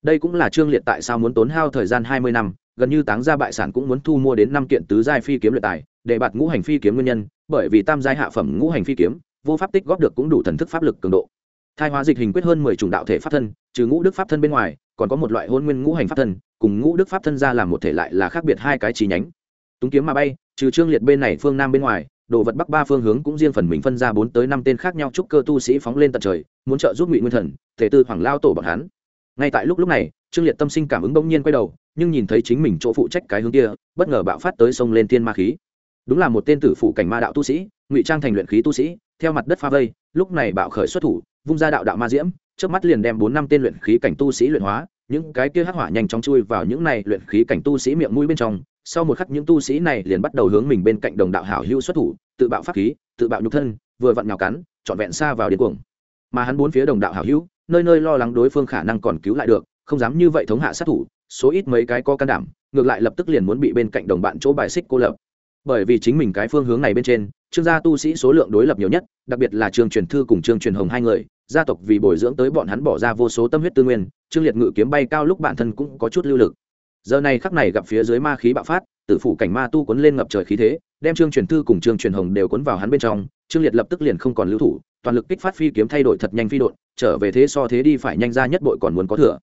Đây cũng là trương liệt tại sao muốn tốn hao thời gian hai mươi năm, gần như táng gia bại sản cũng muốn thu mua đến năm kiện tứ giai phi kiếm luyện tài, để bạt ngũ hành phi kiếm nguyên nhân, bởi vì tam giai hạ phẩm ngũ hành phi kiếm, vô pháp tích góp được cũng đủ thần thức pháp lực cường độ thai hóa dịch hình quyết hơn mười chủng đạo thể pháp thân, trừ ngũ đức pháp thân bên ngoài, còn có một loại hôn nguyên ngũ hành pháp thân, cùng ngũ đức pháp thân ra làm một thể lại là khác biệt hai cái chi nhánh. Túng kiếm mà bay, trừ trương liệt bên này phương nam bên ngoài, đồ vật bắc ba phương hướng cũng riêng phần mình phân ra bốn tới năm tên khác nhau chúc cơ tu sĩ phóng lên tận trời, muốn trợ giúp ngụy nguyên thần, thể tư hoàng lao tổ bọn hắn. Ngay tại lúc lúc này, trương liệt tâm sinh cảm ứng bỗng nhiên quay đầu, nhưng nhìn thấy chính mình chỗ phụ trách cái hướng kia, bất ngờ bạo phát tới sông lên tiên ma khí. Đúng là một tên tử phụ cảnh ma đạo tu sĩ, ngụy trang thành luyện khí tu sĩ, theo mặt đất pha vây, lúc này bạo khởi xuất thủ vung ra đạo đạo ma diễm trước mắt liền đem bốn năm tên luyện khí cảnh tu sĩ luyện hóa, những cái kia hắc hỏa nhanh chóng chui vào những này luyện khí cảnh tu sĩ miệng mũi bên trong. Sau một khắc những tu sĩ này liền bắt đầu hướng mình bên cạnh đồng đạo hảo hữu xuất thủ, tự bạo pháp khí, tự bạo nhục thân, vừa vặn nhào cắn, trọn vẹn xa vào điên cuồng. Mà hắn bốn phía đồng đạo hảo hữu, nơi nơi lo lắng đối phương khả năng còn cứu lại được, không dám như vậy thống hạ sát thủ, số ít mấy cái có can đảm, ngược lại lập tức liền muốn bị bên cạnh đồng bạn chỗ bài xích cô lập. Bởi vì chính mình cái phương hướng này bên trên, trương gia tu sĩ số lượng đối lập nhiều nhất, đặc biệt là trương truyền thư cùng trương truyền hồng hai người gia tộc vì bồi dưỡng tới bọn hắn bỏ ra vô số tâm huyết tư nguyên, trương liệt ngự kiếm bay cao lúc bản thân cũng có chút lưu lực. Giờ này khắc này gặp phía dưới ma khí bạo phát, tử phủ cảnh ma tu cuốn lên ngập trời khí thế, đem trương truyền thư cùng trương truyền hồng đều cuốn vào hắn bên trong, trương liệt lập tức liền không còn lưu thủ, toàn lực kích phát phi kiếm thay đổi thật nhanh phi đột trở về thế so thế đi phải nhanh ra nhất bội còn muốn có thừa.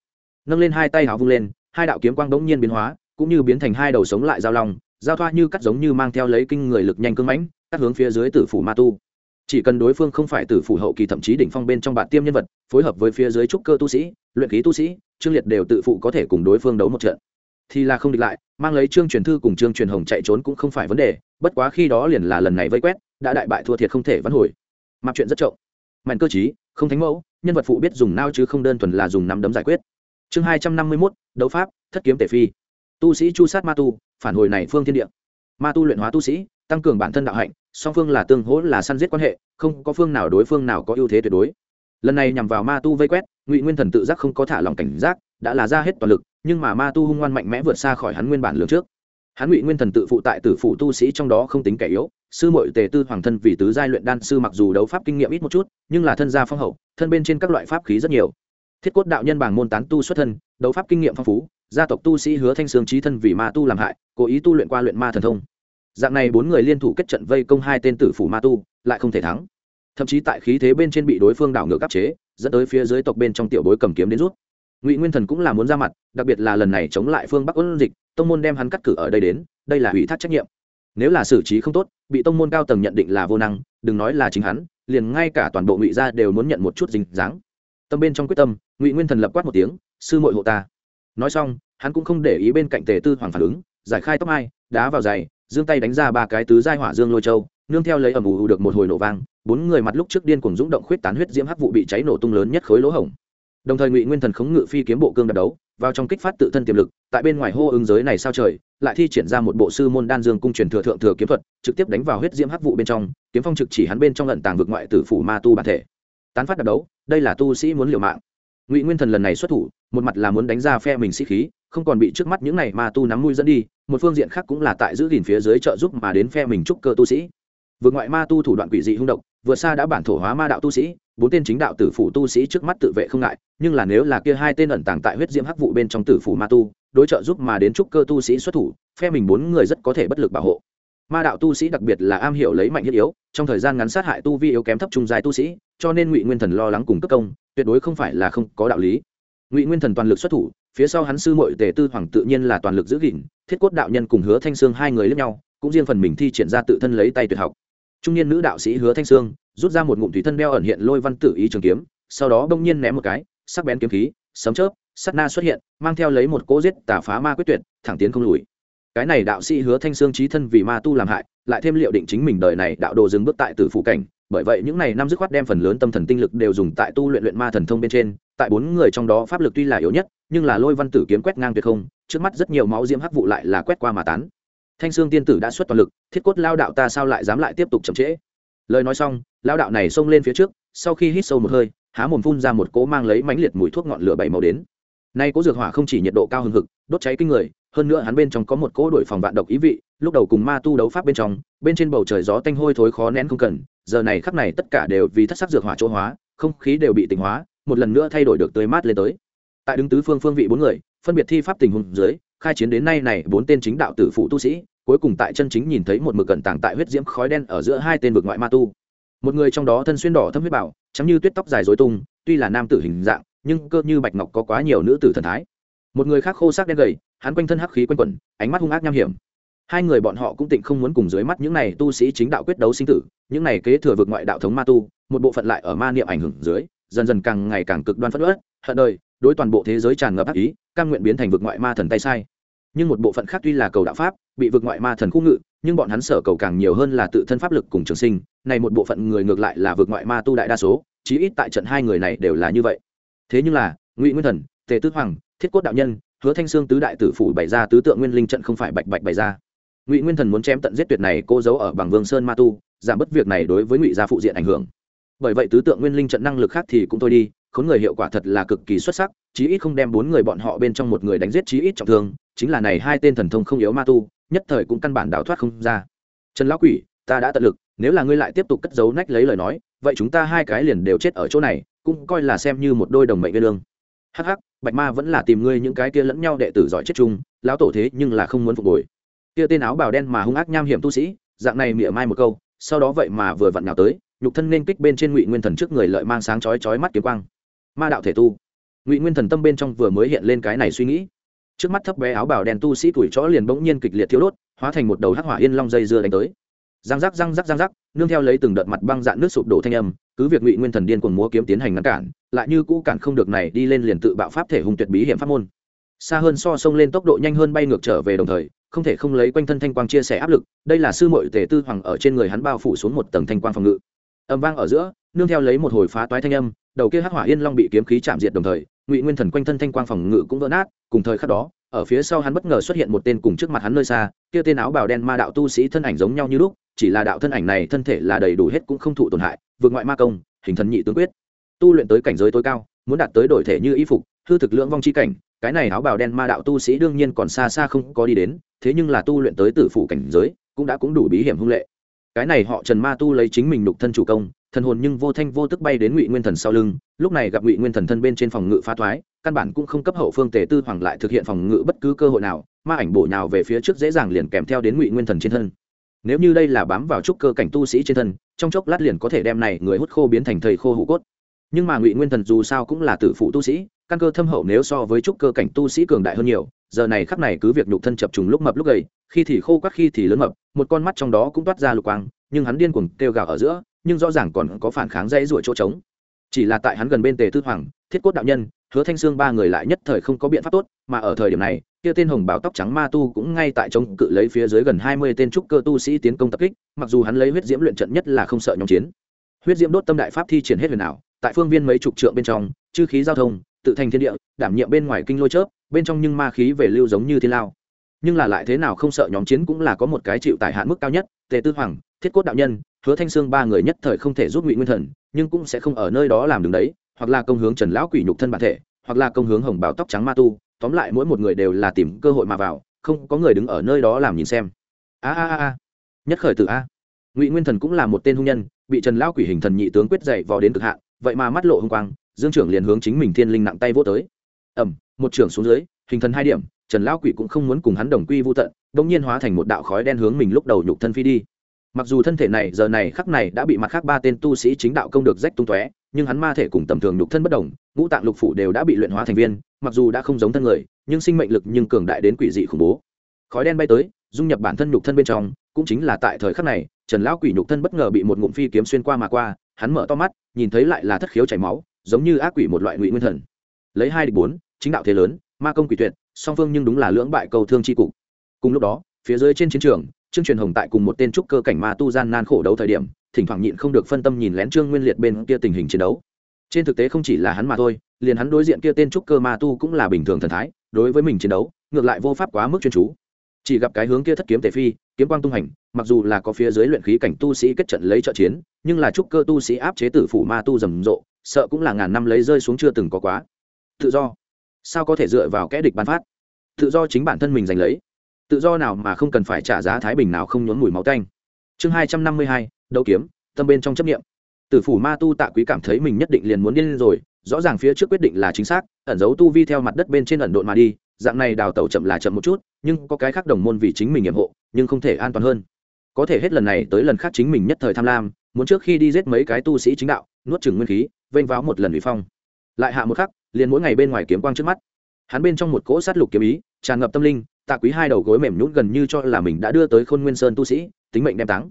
Nâng lên hai tay hào vung lên, hai đạo kiếm quang đống nhiên biến hóa, cũng như biến thành hai đầu sống lại giao long, giao thoa như cắt giống như mang theo lấy kinh người lực nhanh cưng mãnh, cắt hướng phía dưới tử phủ ma tu chỉ cần đối phương không phải tử phủ hậu kỳ thậm chí đỉnh phong bên trong bạn tiêm nhân vật, phối hợp với phía dưới trúc cơ tu sĩ, luyện khí tu sĩ, trương liệt đều tự phụ có thể cùng đối phương đấu một trận. Thì là không địch lại, mang lấy trương truyền thư cùng trương truyền hồng chạy trốn cũng không phải vấn đề, bất quá khi đó liền là lần này vây quét, đã đại bại thua thiệt không thể vãn hồi. Mặc chuyện rất trộm mạnh cơ chí không thánh mẫu, nhân vật phụ biết dùng nao chứ không đơn thuần là dùng nắm đấm giải quyết. Chương hai trăm năm mươi mốt, đấu pháp, thất kiếm tể phi. Tu sĩ chu sát ma tu, phản hồi này phương thiên địa. Ma tu luyện hóa tu sĩ, tăng cường bản thân đạo hạnh song phương là tương hỗ là săn giết quan hệ, không có phương nào đối phương nào có ưu thế tuyệt đối. Lần này nhằm vào ma tu vây quét, ngụy nguyên thần tự giác không có thả lòng cảnh giác, đã là ra hết toàn lực, nhưng mà ma tu hung ngoan mạnh mẽ vượt xa khỏi hắn nguyên bản lường trước. Hắn ngụy nguyên thần tự phụ tại tử phụ tu sĩ trong đó không tính kẻ yếu, sư mội tề tư hoàng thân vì tứ giai luyện đan sư mặc dù đấu pháp kinh nghiệm ít một chút, nhưng là thân gia phong hậu, thân bên trên các loại pháp khí rất nhiều. Thiết cốt đạo nhân bảng môn tán tu xuất thân, đấu pháp kinh nghiệm phong phú, gia tộc tu sĩ hứa thanh sương trí thân vì ma tu làm hại, cố ý tu luyện qua luyện ma thần thông dạng này bốn người liên thủ kết trận vây công hai tên tử phủ ma tu, lại không thể thắng. Thậm chí tại khí thế bên trên bị đối phương đảo ngược áp chế, dẫn tới phía dưới tộc bên trong tiểu bối cầm kiếm đến rút. Ngụy nguyên thần cũng là muốn ra mặt, đặc biệt là lần này chống lại phương bắc ôn dịch, tông môn đem hắn cắt cử ở đây đến, đây là ủy thác trách nhiệm. Nếu là xử trí không tốt, bị tông môn cao tầng nhận định là vô năng, đừng nói là chính hắn, liền ngay cả toàn bộ ngụy gia đều muốn nhận một chút dính dáng. Tâm bên trong quyết tâm, ngụy nguyên thần lập quát một tiếng, sư mội hộ ta. Nói xong, hắn cũng không để ý bên cạnh tề tư hoàng phản ứng, giải khai tóc mai, đá vào giày giương tay đánh ra ba cái tứ giai hỏa dương lôi châu, nương theo lấy ầm ù được một hồi nổ vang, bốn người mặt lúc trước điên cùng dũng động khuyết tán huyết diễm hắc vụ bị cháy nổ tung lớn nhất khối lỗ hổng. Đồng thời ngụy nguyên thần khống ngự phi kiếm bộ cương đập đấu, vào trong kích phát tự thân tiềm lực, tại bên ngoài hô ứng giới này sao trời, lại thi triển ra một bộ sư môn đan dương cung truyền thừa thượng thừa kiếm thuật, trực tiếp đánh vào huyết diễm hắc vụ bên trong, kiếm phong trực chỉ hắn bên trong lận tàng vực ngoại tử phủ ma tu bản thể. Tán phát đập đấu, đây là tu sĩ muốn liều mạng. Ngụy nguyên thần lần này xuất thủ, một mặt là muốn đánh ra phe mình sĩ khí không còn bị trước mắt những này ma tu nắm mũi dẫn đi, một phương diện khác cũng là tại giữ gìn phía dưới trợ giúp mà đến phe mình trúc cơ tu sĩ. Vượt ngoại ma tu thủ đoạn quỷ dị hung độc, vượt xa đã bản thổ hóa ma đạo tu sĩ, bốn tên chính đạo tử phủ tu sĩ trước mắt tự vệ không ngại, nhưng là nếu là kia hai tên ẩn tàng tại huyết diễm hắc vụ bên trong tử phủ ma tu, đối trợ giúp mà đến trúc cơ tu sĩ xuất thủ, phe mình bốn người rất có thể bất lực bảo hộ. Ma đạo tu sĩ đặc biệt là am hiểu lấy mạnh thiết yếu, trong thời gian ngắn sát hại tu vi yếu kém thấp trung dài tu sĩ, cho nên ngụy nguyên thần lo lắng cùng cấp công, tuyệt đối không phải là không có đạo lý ngụy nguyên thần toàn lực xuất thủ, phía sau hắn sư mội tề tư hoàng tự nhiên là toàn lực giữ gìn, thiết cốt đạo nhân cùng hứa thanh sương hai người lẫn nhau, cũng riêng phần mình thi triển ra tự thân lấy tay tuyệt học. Trung niên nữ đạo sĩ hứa thanh sương, rút ra một ngụm thủy thân đeo ẩn hiện lôi văn tử ý trường kiếm, sau đó bỗng nhiên ném một cái, sắc bén kiếm khí, sấm chớp sắt na xuất hiện, mang theo lấy một cỗ giết tà phá ma quyết tuyệt, thẳng tiến không lùi. Cái này đạo sĩ hứa thanh sương trí thân vì ma tu làm hại, lại thêm liệu định chính mình đời này đạo đồ dừng bước tại tử phụ cảnh, bởi vậy những này năm dứt khoát đem phần lớn tâm thần tinh lực đều dùng tại tu luyện luyện ma thần thông bên trên tại bốn người trong đó pháp lực tuy là yếu nhất, nhưng là lôi văn tử kiếm quét ngang tuyệt không, trước mắt rất nhiều máu diễm hắc vụ lại là quét qua mà tán. Thanh sương tiên tử đã xuất toàn lực, thiết cốt lao đạo ta sao lại dám lại tiếp tục chậm trễ? Lời nói xong, lao đạo này xông lên phía trước, sau khi hít sâu một hơi, há mồm phun ra một cỗ mang lấy mãnh liệt mùi thuốc ngọn lửa bảy màu đến. Nay cỗ dược hỏa không chỉ nhiệt độ cao hừng hực, đốt cháy kinh người, hơn nữa hắn bên trong có một cỗ đổi phòng vạn độc ý vị, lúc đầu cùng ma tu đấu pháp bên trong, bên trên bầu trời gió tanh hôi thối khó nén không cần, giờ này khắp này tất cả đều vì thất sắc dược hỏa chỗ hóa, không khí đều bị tỉnh hóa một lần nữa thay đổi được tươi mát lên tới. Tại đứng tứ phương phương vị bốn người, phân biệt thi pháp tình huống dưới, khai chiến đến nay này bốn tên chính đạo tử phụ tu sĩ, cuối cùng tại chân chính nhìn thấy một mực cẩn tàng tại huyết diễm khói đen ở giữa hai tên vực ngoại ma tu. Một người trong đó thân xuyên đỏ thâm huyết bảo chấm như tuyết tóc dài dối tung, tuy là nam tử hình dạng, nhưng cơ như bạch ngọc có quá nhiều nữ tử thần thái. Một người khác khô sắc đen gầy, hắn quanh thân hắc khí quanh quẩn, ánh mắt hung ác nham hiểm. Hai người bọn họ cũng tịnh không muốn cùng dưới mắt những này tu sĩ chính đạo quyết đấu sinh tử, những này kế thừa vực ngoại đạo thống ma tu, một bộ phận lại ở ma niệm ảnh hưởng dưới dần dần càng ngày càng cực đoan phất ớt hận đời, đối toàn bộ thế giới tràn ngập ác ý căn nguyện biến thành vực ngoại ma thần tay sai. Nhưng một bộ phận khác tuy là cầu đạo pháp, bị vực ngoại ma thần khu ngự, nhưng bọn hắn sở cầu càng nhiều hơn là tự thân pháp lực cùng trường sinh, này một bộ phận người ngược lại là vực ngoại ma tu đại đa số, chí ít tại trận hai người này đều là như vậy. Thế nhưng là, ngụy nguyên thần, tề tứ hoàng, thiết cốt đạo nhân, hứa thanh sương tứ đại tử phủ bày ra tứ tượng nguyên linh trận không phải bạch bạch bày ra. Ngụy nguyên thần muốn chém tận giết tuyệt này cô giấu ở bằng vương sơn ma tu, giảm bớt việc này đối với ngụy gia phụ diện ảnh hưởng bởi vậy tứ tượng nguyên linh trận năng lực khác thì cũng thôi đi, khốn người hiệu quả thật là cực kỳ xuất sắc, chí ít không đem bốn người bọn họ bên trong một người đánh giết chí ít trọng thương, chính là này hai tên thần thông không yếu ma tu, nhất thời cũng căn bản đào thoát không ra. Trần lão quỷ, ta đã tận lực, nếu là ngươi lại tiếp tục cất giấu nách lấy lời nói, vậy chúng ta hai cái liền đều chết ở chỗ này, cũng coi là xem như một đôi đồng mệnh gây lương. Hắc hắc, bạch ma vẫn là tìm ngươi những cái kia lẫn nhau đệ tử giỏi chết chung, lão tổ thế nhưng là không muốn phục hồi. Kia tên áo bào đen mà hung ác nham hiểm tu sĩ, dạng này mỉa mai một câu, sau đó vậy mà vừa vặn nào tới nhục thân nên kích bên trên ngụy nguyên thần trước người lợi mang sáng chói chói mắt kiếm quang. Ma đạo thể tu. Ngụy nguyên thần tâm bên trong vừa mới hiện lên cái này suy nghĩ. Trước mắt thấp bé áo bào đen tu sĩ tuổi chó liền bỗng nhiên kịch liệt thiếu đốt, hóa thành một đầu hắc hỏa yên long dây dưa đánh tới. Răng rắc răng rắc răng rắc, nương theo lấy từng đợt mặt băng dạn nước sụp đổ thanh âm, cứ việc ngụy nguyên thần điên cuồng múa kiếm tiến hành ngăn cản, lại như cũ cản không được này đi lên liền tự bạo pháp thể hùng tuyệt bí hiểm pháp môn. Xa hơn so sông lên tốc độ nhanh hơn bay ngược trở về đồng thời, không thể không lấy quanh thân thanh quang chia sẻ áp lực, đây là sư mội tề tư hoàng ở trên người hắn bao phủ xuống một tầng thanh quang phòng ngự âm vang ở giữa, nương theo lấy một hồi phá toái thanh âm, đầu kia hắc hỏa yên long bị kiếm khí chạm diệt đồng thời, ngụy nguyên thần quanh thân thanh quang phòng ngự cũng vỡ nát, cùng thời khắc đó, ở phía sau hắn bất ngờ xuất hiện một tên cùng trước mặt hắn nơi xa, kia tên áo bào đen ma đạo tu sĩ thân ảnh giống nhau như lúc, chỉ là đạo thân ảnh này thân thể là đầy đủ hết cũng không thụ tổn hại, vượt ngoại ma công, hình thần nhị tướng quyết. Tu luyện tới cảnh giới tối cao, muốn đạt tới đổi thể như y phục, hư thực lượng vong chi cảnh, cái này áo bào đen ma đạo tu sĩ đương nhiên còn xa xa không có đi đến, thế nhưng là tu luyện tới tử phủ cảnh giới, cũng đã cũng đủ bí hiểm hung lệ cái này họ trần ma tu lấy chính mình nục thân chủ công, thần hồn nhưng vô thanh vô tức bay đến ngụy nguyên thần sau lưng, lúc này gặp ngụy nguyên thần thân bên trên phòng ngự phá thoái, căn bản cũng không cấp hậu phương tề tư hoàng lại thực hiện phòng ngự bất cứ cơ hội nào, ma ảnh bổ nào về phía trước dễ dàng liền kèm theo đến ngụy nguyên thần trên thân. Nếu như đây là bám vào trúc cơ cảnh tu sĩ trên thân, trong chốc lát liền có thể đem này người hút khô biến thành thầy khô hủ cốt. Nhưng mà ngụy nguyên thần dù sao cũng là tử phụ tu sĩ, căn cơ thâm hậu nếu so với trúc cơ cảnh tu sĩ cường đại hơn nhiều giờ này khắc này cứ việc nhục thân chập trùng lúc mập lúc gầy, khi thì khô quắc khi thì lớn mập, một con mắt trong đó cũng toát ra lục quang, nhưng hắn điên cuồng kêu gào ở giữa, nhưng rõ ràng còn có phản kháng dãy rủa chỗ trống. Chỉ là tại hắn gần bên tề tư hoàng, thiết cốt đạo nhân, hứa thanh sương ba người lại nhất thời không có biện pháp tốt, mà ở thời điểm này, kia tên hồng bảo tóc trắng ma tu cũng ngay tại chống cự lấy phía dưới gần hai mươi tên trúc cơ tu sĩ tiến công tập kích, mặc dù hắn lấy huyết diễm luyện trận nhất là không sợ nhóm chiến. Huyết diễm đốt tâm đại pháp thi triển hết huyền ảo, tại phương viên mấy chục trượng bên trong, chư khí giao thông, tự thành thiên địa, đảm nhiệm bên ngoài kinh lôi chớp bên trong nhưng ma khí về lưu giống như thiên lao. Nhưng là lại thế nào không sợ nhóm chiến cũng là có một cái chịu tại hạn mức cao nhất, tề tư hoàng, thiết cốt đạo nhân, hứa thanh sương ba người nhất thời không thể giúp ngụy nguyên thần, nhưng cũng sẽ không ở nơi đó làm đường đấy, hoặc là công hướng trần lão quỷ nhục thân bản thể, hoặc là công hướng hồng bảo tóc trắng ma tu, tóm lại mỗi một người đều là tìm cơ hội mà vào, không có người đứng ở nơi đó làm nhìn xem. A a a nhất khởi từ a. Ngụy nguyên thần cũng là một tên hung nhân, bị trần lão quỷ hình thần nhị tướng quyết dậy vò đến cực hạn, vậy mà mắt lộ hung quang, dương trưởng liền hướng chính mình thiên linh nặng tay vô tới. Ẩm một trưởng xuống dưới, hình thần hai điểm, trần lão quỷ cũng không muốn cùng hắn đồng quy vô tận đ nhiên hóa thành một đạo khói đen hướng mình lúc đầu nhục thân phi đi. Mặc dù thân thể này giờ này khắc này đã bị mặt khác ba tên tu sĩ chính đạo công được rách tung tóe, nhưng hắn ma thể cùng tầm thường nhục thân bất đồng, ngũ tạng lục phủ đều đã bị luyện hóa thành viên, mặc dù đã không giống thân người, nhưng sinh mệnh lực nhưng cường đại đến quỷ dị khủng bố. Khói đen bay tới, dung nhập bản thân nhục thân bên trong, cũng chính là tại thời khắc này, trần lão quỷ nhục thân bất ngờ bị một ngụm phi kiếm xuyên qua mà qua, hắn mở to mắt, nhìn thấy lại là thất khiếu chảy máu, giống như ác quỷ một loại ngụy nguyên thần. Lấy hai địch bốn chính đạo thế lớn, ma công quỷ tuyệt, song phương nhưng đúng là lưỡng bại cầu thương chi cục. Cùng lúc đó, phía dưới trên chiến trường, trương truyền hồng tại cùng một tên trúc cơ cảnh ma tu gian nan khổ đấu thời điểm, thỉnh thoảng nhịn không được phân tâm nhìn lén trương nguyên liệt bên kia tình hình chiến đấu. Trên thực tế không chỉ là hắn mà thôi, liền hắn đối diện kia tên trúc cơ ma tu cũng là bình thường thần thái, đối với mình chiến đấu, ngược lại vô pháp quá mức chuyên chú. Chỉ gặp cái hướng kia thất kiếm tề phi, kiếm quang tung hành, mặc dù là có phía dưới luyện khí cảnh tu sĩ kết trận lấy trợ chiến, nhưng là trúc cơ tu sĩ áp chế tử phủ ma tu rầm rộ, sợ cũng là ngàn năm lấy rơi xuống chưa từng có quá. Tự do sao có thể dựa vào kẽ địch ban phát? Tự do chính bản thân mình giành lấy. Tự do nào mà không cần phải trả giá thái bình nào không nhốn mùi máu tanh. Chương hai trăm năm mươi hai, đấu kiếm, tâm bên trong chấp nghiệm tử phủ ma tu tạ quý cảm thấy mình nhất định liền muốn điên lên rồi, rõ ràng phía trước quyết định là chính xác, ẩn giấu tu vi theo mặt đất bên trên ẩn độn mà đi, dạng này đào tẩu chậm là chậm một chút, nhưng có cái khác đồng môn vì chính mình nghiệm hộ, nhưng không thể an toàn hơn. Có thể hết lần này tới lần khác chính mình nhất thời tham lam, muốn trước khi đi giết mấy cái tu sĩ chính đạo, nuốt chừng nguyên khí, vênh váo một lần bị phong. Lại hạ một khắc liền mỗi ngày bên ngoài kiếm quang trước mắt. Hắn bên trong một cỗ sát lục kiếm ý, tràn ngập tâm linh, tạ quý hai đầu gối mềm nhún gần như cho là mình đã đưa tới khôn nguyên sơn tu sĩ, tính mệnh đem táng.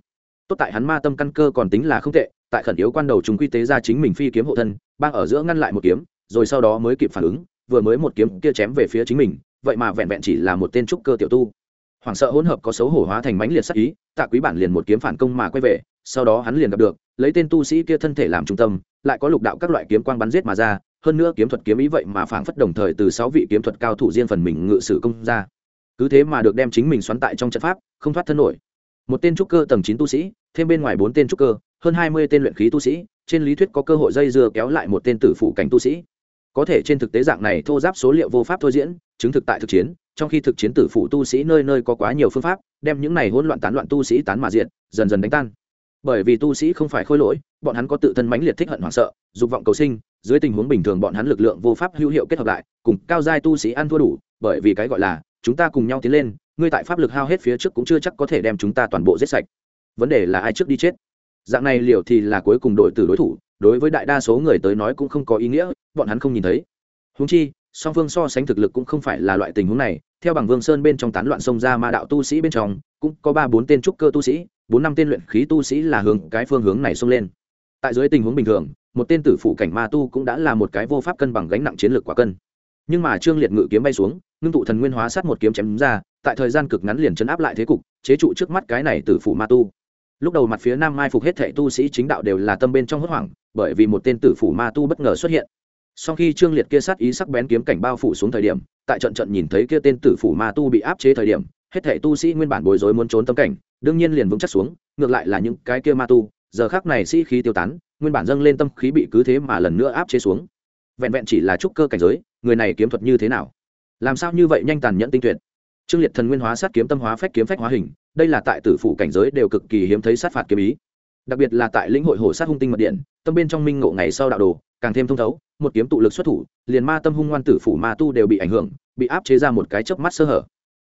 Tốt tại hắn ma tâm căn cơ còn tính là không tệ, tại khẩn yếu quan đầu chúng quy tế ra chính mình phi kiếm hộ thân, bang ở giữa ngăn lại một kiếm, rồi sau đó mới kịp phản ứng, vừa mới một kiếm kia chém về phía chính mình, vậy mà vẹn vẹn chỉ là một tên trúc cơ tiểu tu. Hoảng sợ hỗn hợp có xấu hổ hóa thành mãnh liệt sắc ý, tạ quý bản liền một kiếm phản công mà quay về, sau đó hắn liền gặp được, lấy tên tu sĩ kia thân thể làm trung tâm, lại có lục đạo các loại kiếm quang bắn giết mà ra hơn nữa kiếm thuật kiếm ý vậy mà phảng phất đồng thời từ sáu vị kiếm thuật cao thủ riêng phần mình ngự sử công ra. Cứ thế mà được đem chính mình xoắn tại trong trận pháp, không thoát thân nổi. Một tên trúc cơ tầng chín tu sĩ, thêm bên ngoài bốn tên trúc cơ, hơn hai mươi tên luyện khí tu sĩ, trên lý thuyết có cơ hội dây dưa kéo lại một tên tử phụ cảnh tu sĩ. Có thể trên thực tế dạng này thô giáp số liệu vô pháp thôi diễn, chứng thực tại thực chiến, trong khi thực chiến tử phụ tu sĩ nơi nơi có quá nhiều phương pháp, đem những này hỗn loạn tán loạn tu sĩ tán mà diện dần dần đánh tan. Bởi vì tu sĩ không phải khôi lỗi, bọn hắn có tự thân mãnh liệt thích hận hoảng sợ, dục vọng cầu sinh dưới tình huống bình thường bọn hắn lực lượng vô pháp hữu hiệu kết hợp lại, cùng cao giai tu sĩ ăn thua đủ, bởi vì cái gọi là, chúng ta cùng nhau tiến lên, ngươi tại pháp lực hao hết phía trước cũng chưa chắc có thể đem chúng ta toàn bộ giết sạch. Vấn đề là ai trước đi chết? Dạng này liều thì là cuối cùng đội từ đối thủ, đối với đại đa số người tới nói cũng không có ý nghĩa, bọn hắn không nhìn thấy. Húng chi, song phương so sánh thực lực cũng không phải là loại tình huống này, theo bằng vương sơn bên trong tán loạn sông ra ma đạo tu sĩ bên trong, cũng có ba bốn tên trúc cơ tu sĩ, bốn năm tên luyện khí tu sĩ là hướng cái phương hướng này xông lên. Tại dưới tình huống bình thường một tên tử phụ cảnh ma tu cũng đã là một cái vô pháp cân bằng gánh nặng chiến lược quả cân. Nhưng mà trương liệt ngự kiếm bay xuống, ngưng tụ thần nguyên hóa sát một kiếm chém ra, tại thời gian cực ngắn liền chấn áp lại thế cục, chế trụ trước mắt cái này tử phụ ma tu. Lúc đầu mặt phía nam mai phục hết thệ tu sĩ chính đạo đều là tâm bên trong hốt hoảng, bởi vì một tên tử phủ ma tu bất ngờ xuất hiện. Sau khi trương liệt kia sát ý sắc bén kiếm cảnh bao phủ xuống thời điểm, tại trận trận nhìn thấy kia tên tử phủ ma tu bị áp chế thời điểm, hết thệ tu sĩ nguyên bản bối rối muốn trốn tâm cảnh, đương nhiên liền vững chắc xuống, ngược lại là những cái kia ma tu, giờ khác này sĩ khí tiêu tán nguyên bản dâng lên tâm khí bị cứ thế mà lần nữa áp chế xuống. Vẹn vẹn chỉ là trúc cơ cảnh giới, người này kiếm thuật như thế nào? Làm sao như vậy nhanh tàn nhẫn tinh tuyệt? Trương liệt thần nguyên hóa sát kiếm tâm hóa phách kiếm phách hóa hình, đây là tại tử phủ cảnh giới đều cực kỳ hiếm thấy sát phạt kiếm ý. Đặc biệt là tại lĩnh hội hổ sát hung tinh mật điện, tâm bên trong minh ngộ ngày sau đạo đồ, càng thêm thông thấu, một kiếm tụ lực xuất thủ, liền ma tâm hung ngoan tử phủ ma tu đều bị ảnh hưởng, bị áp chế ra một cái chớp mắt sơ hở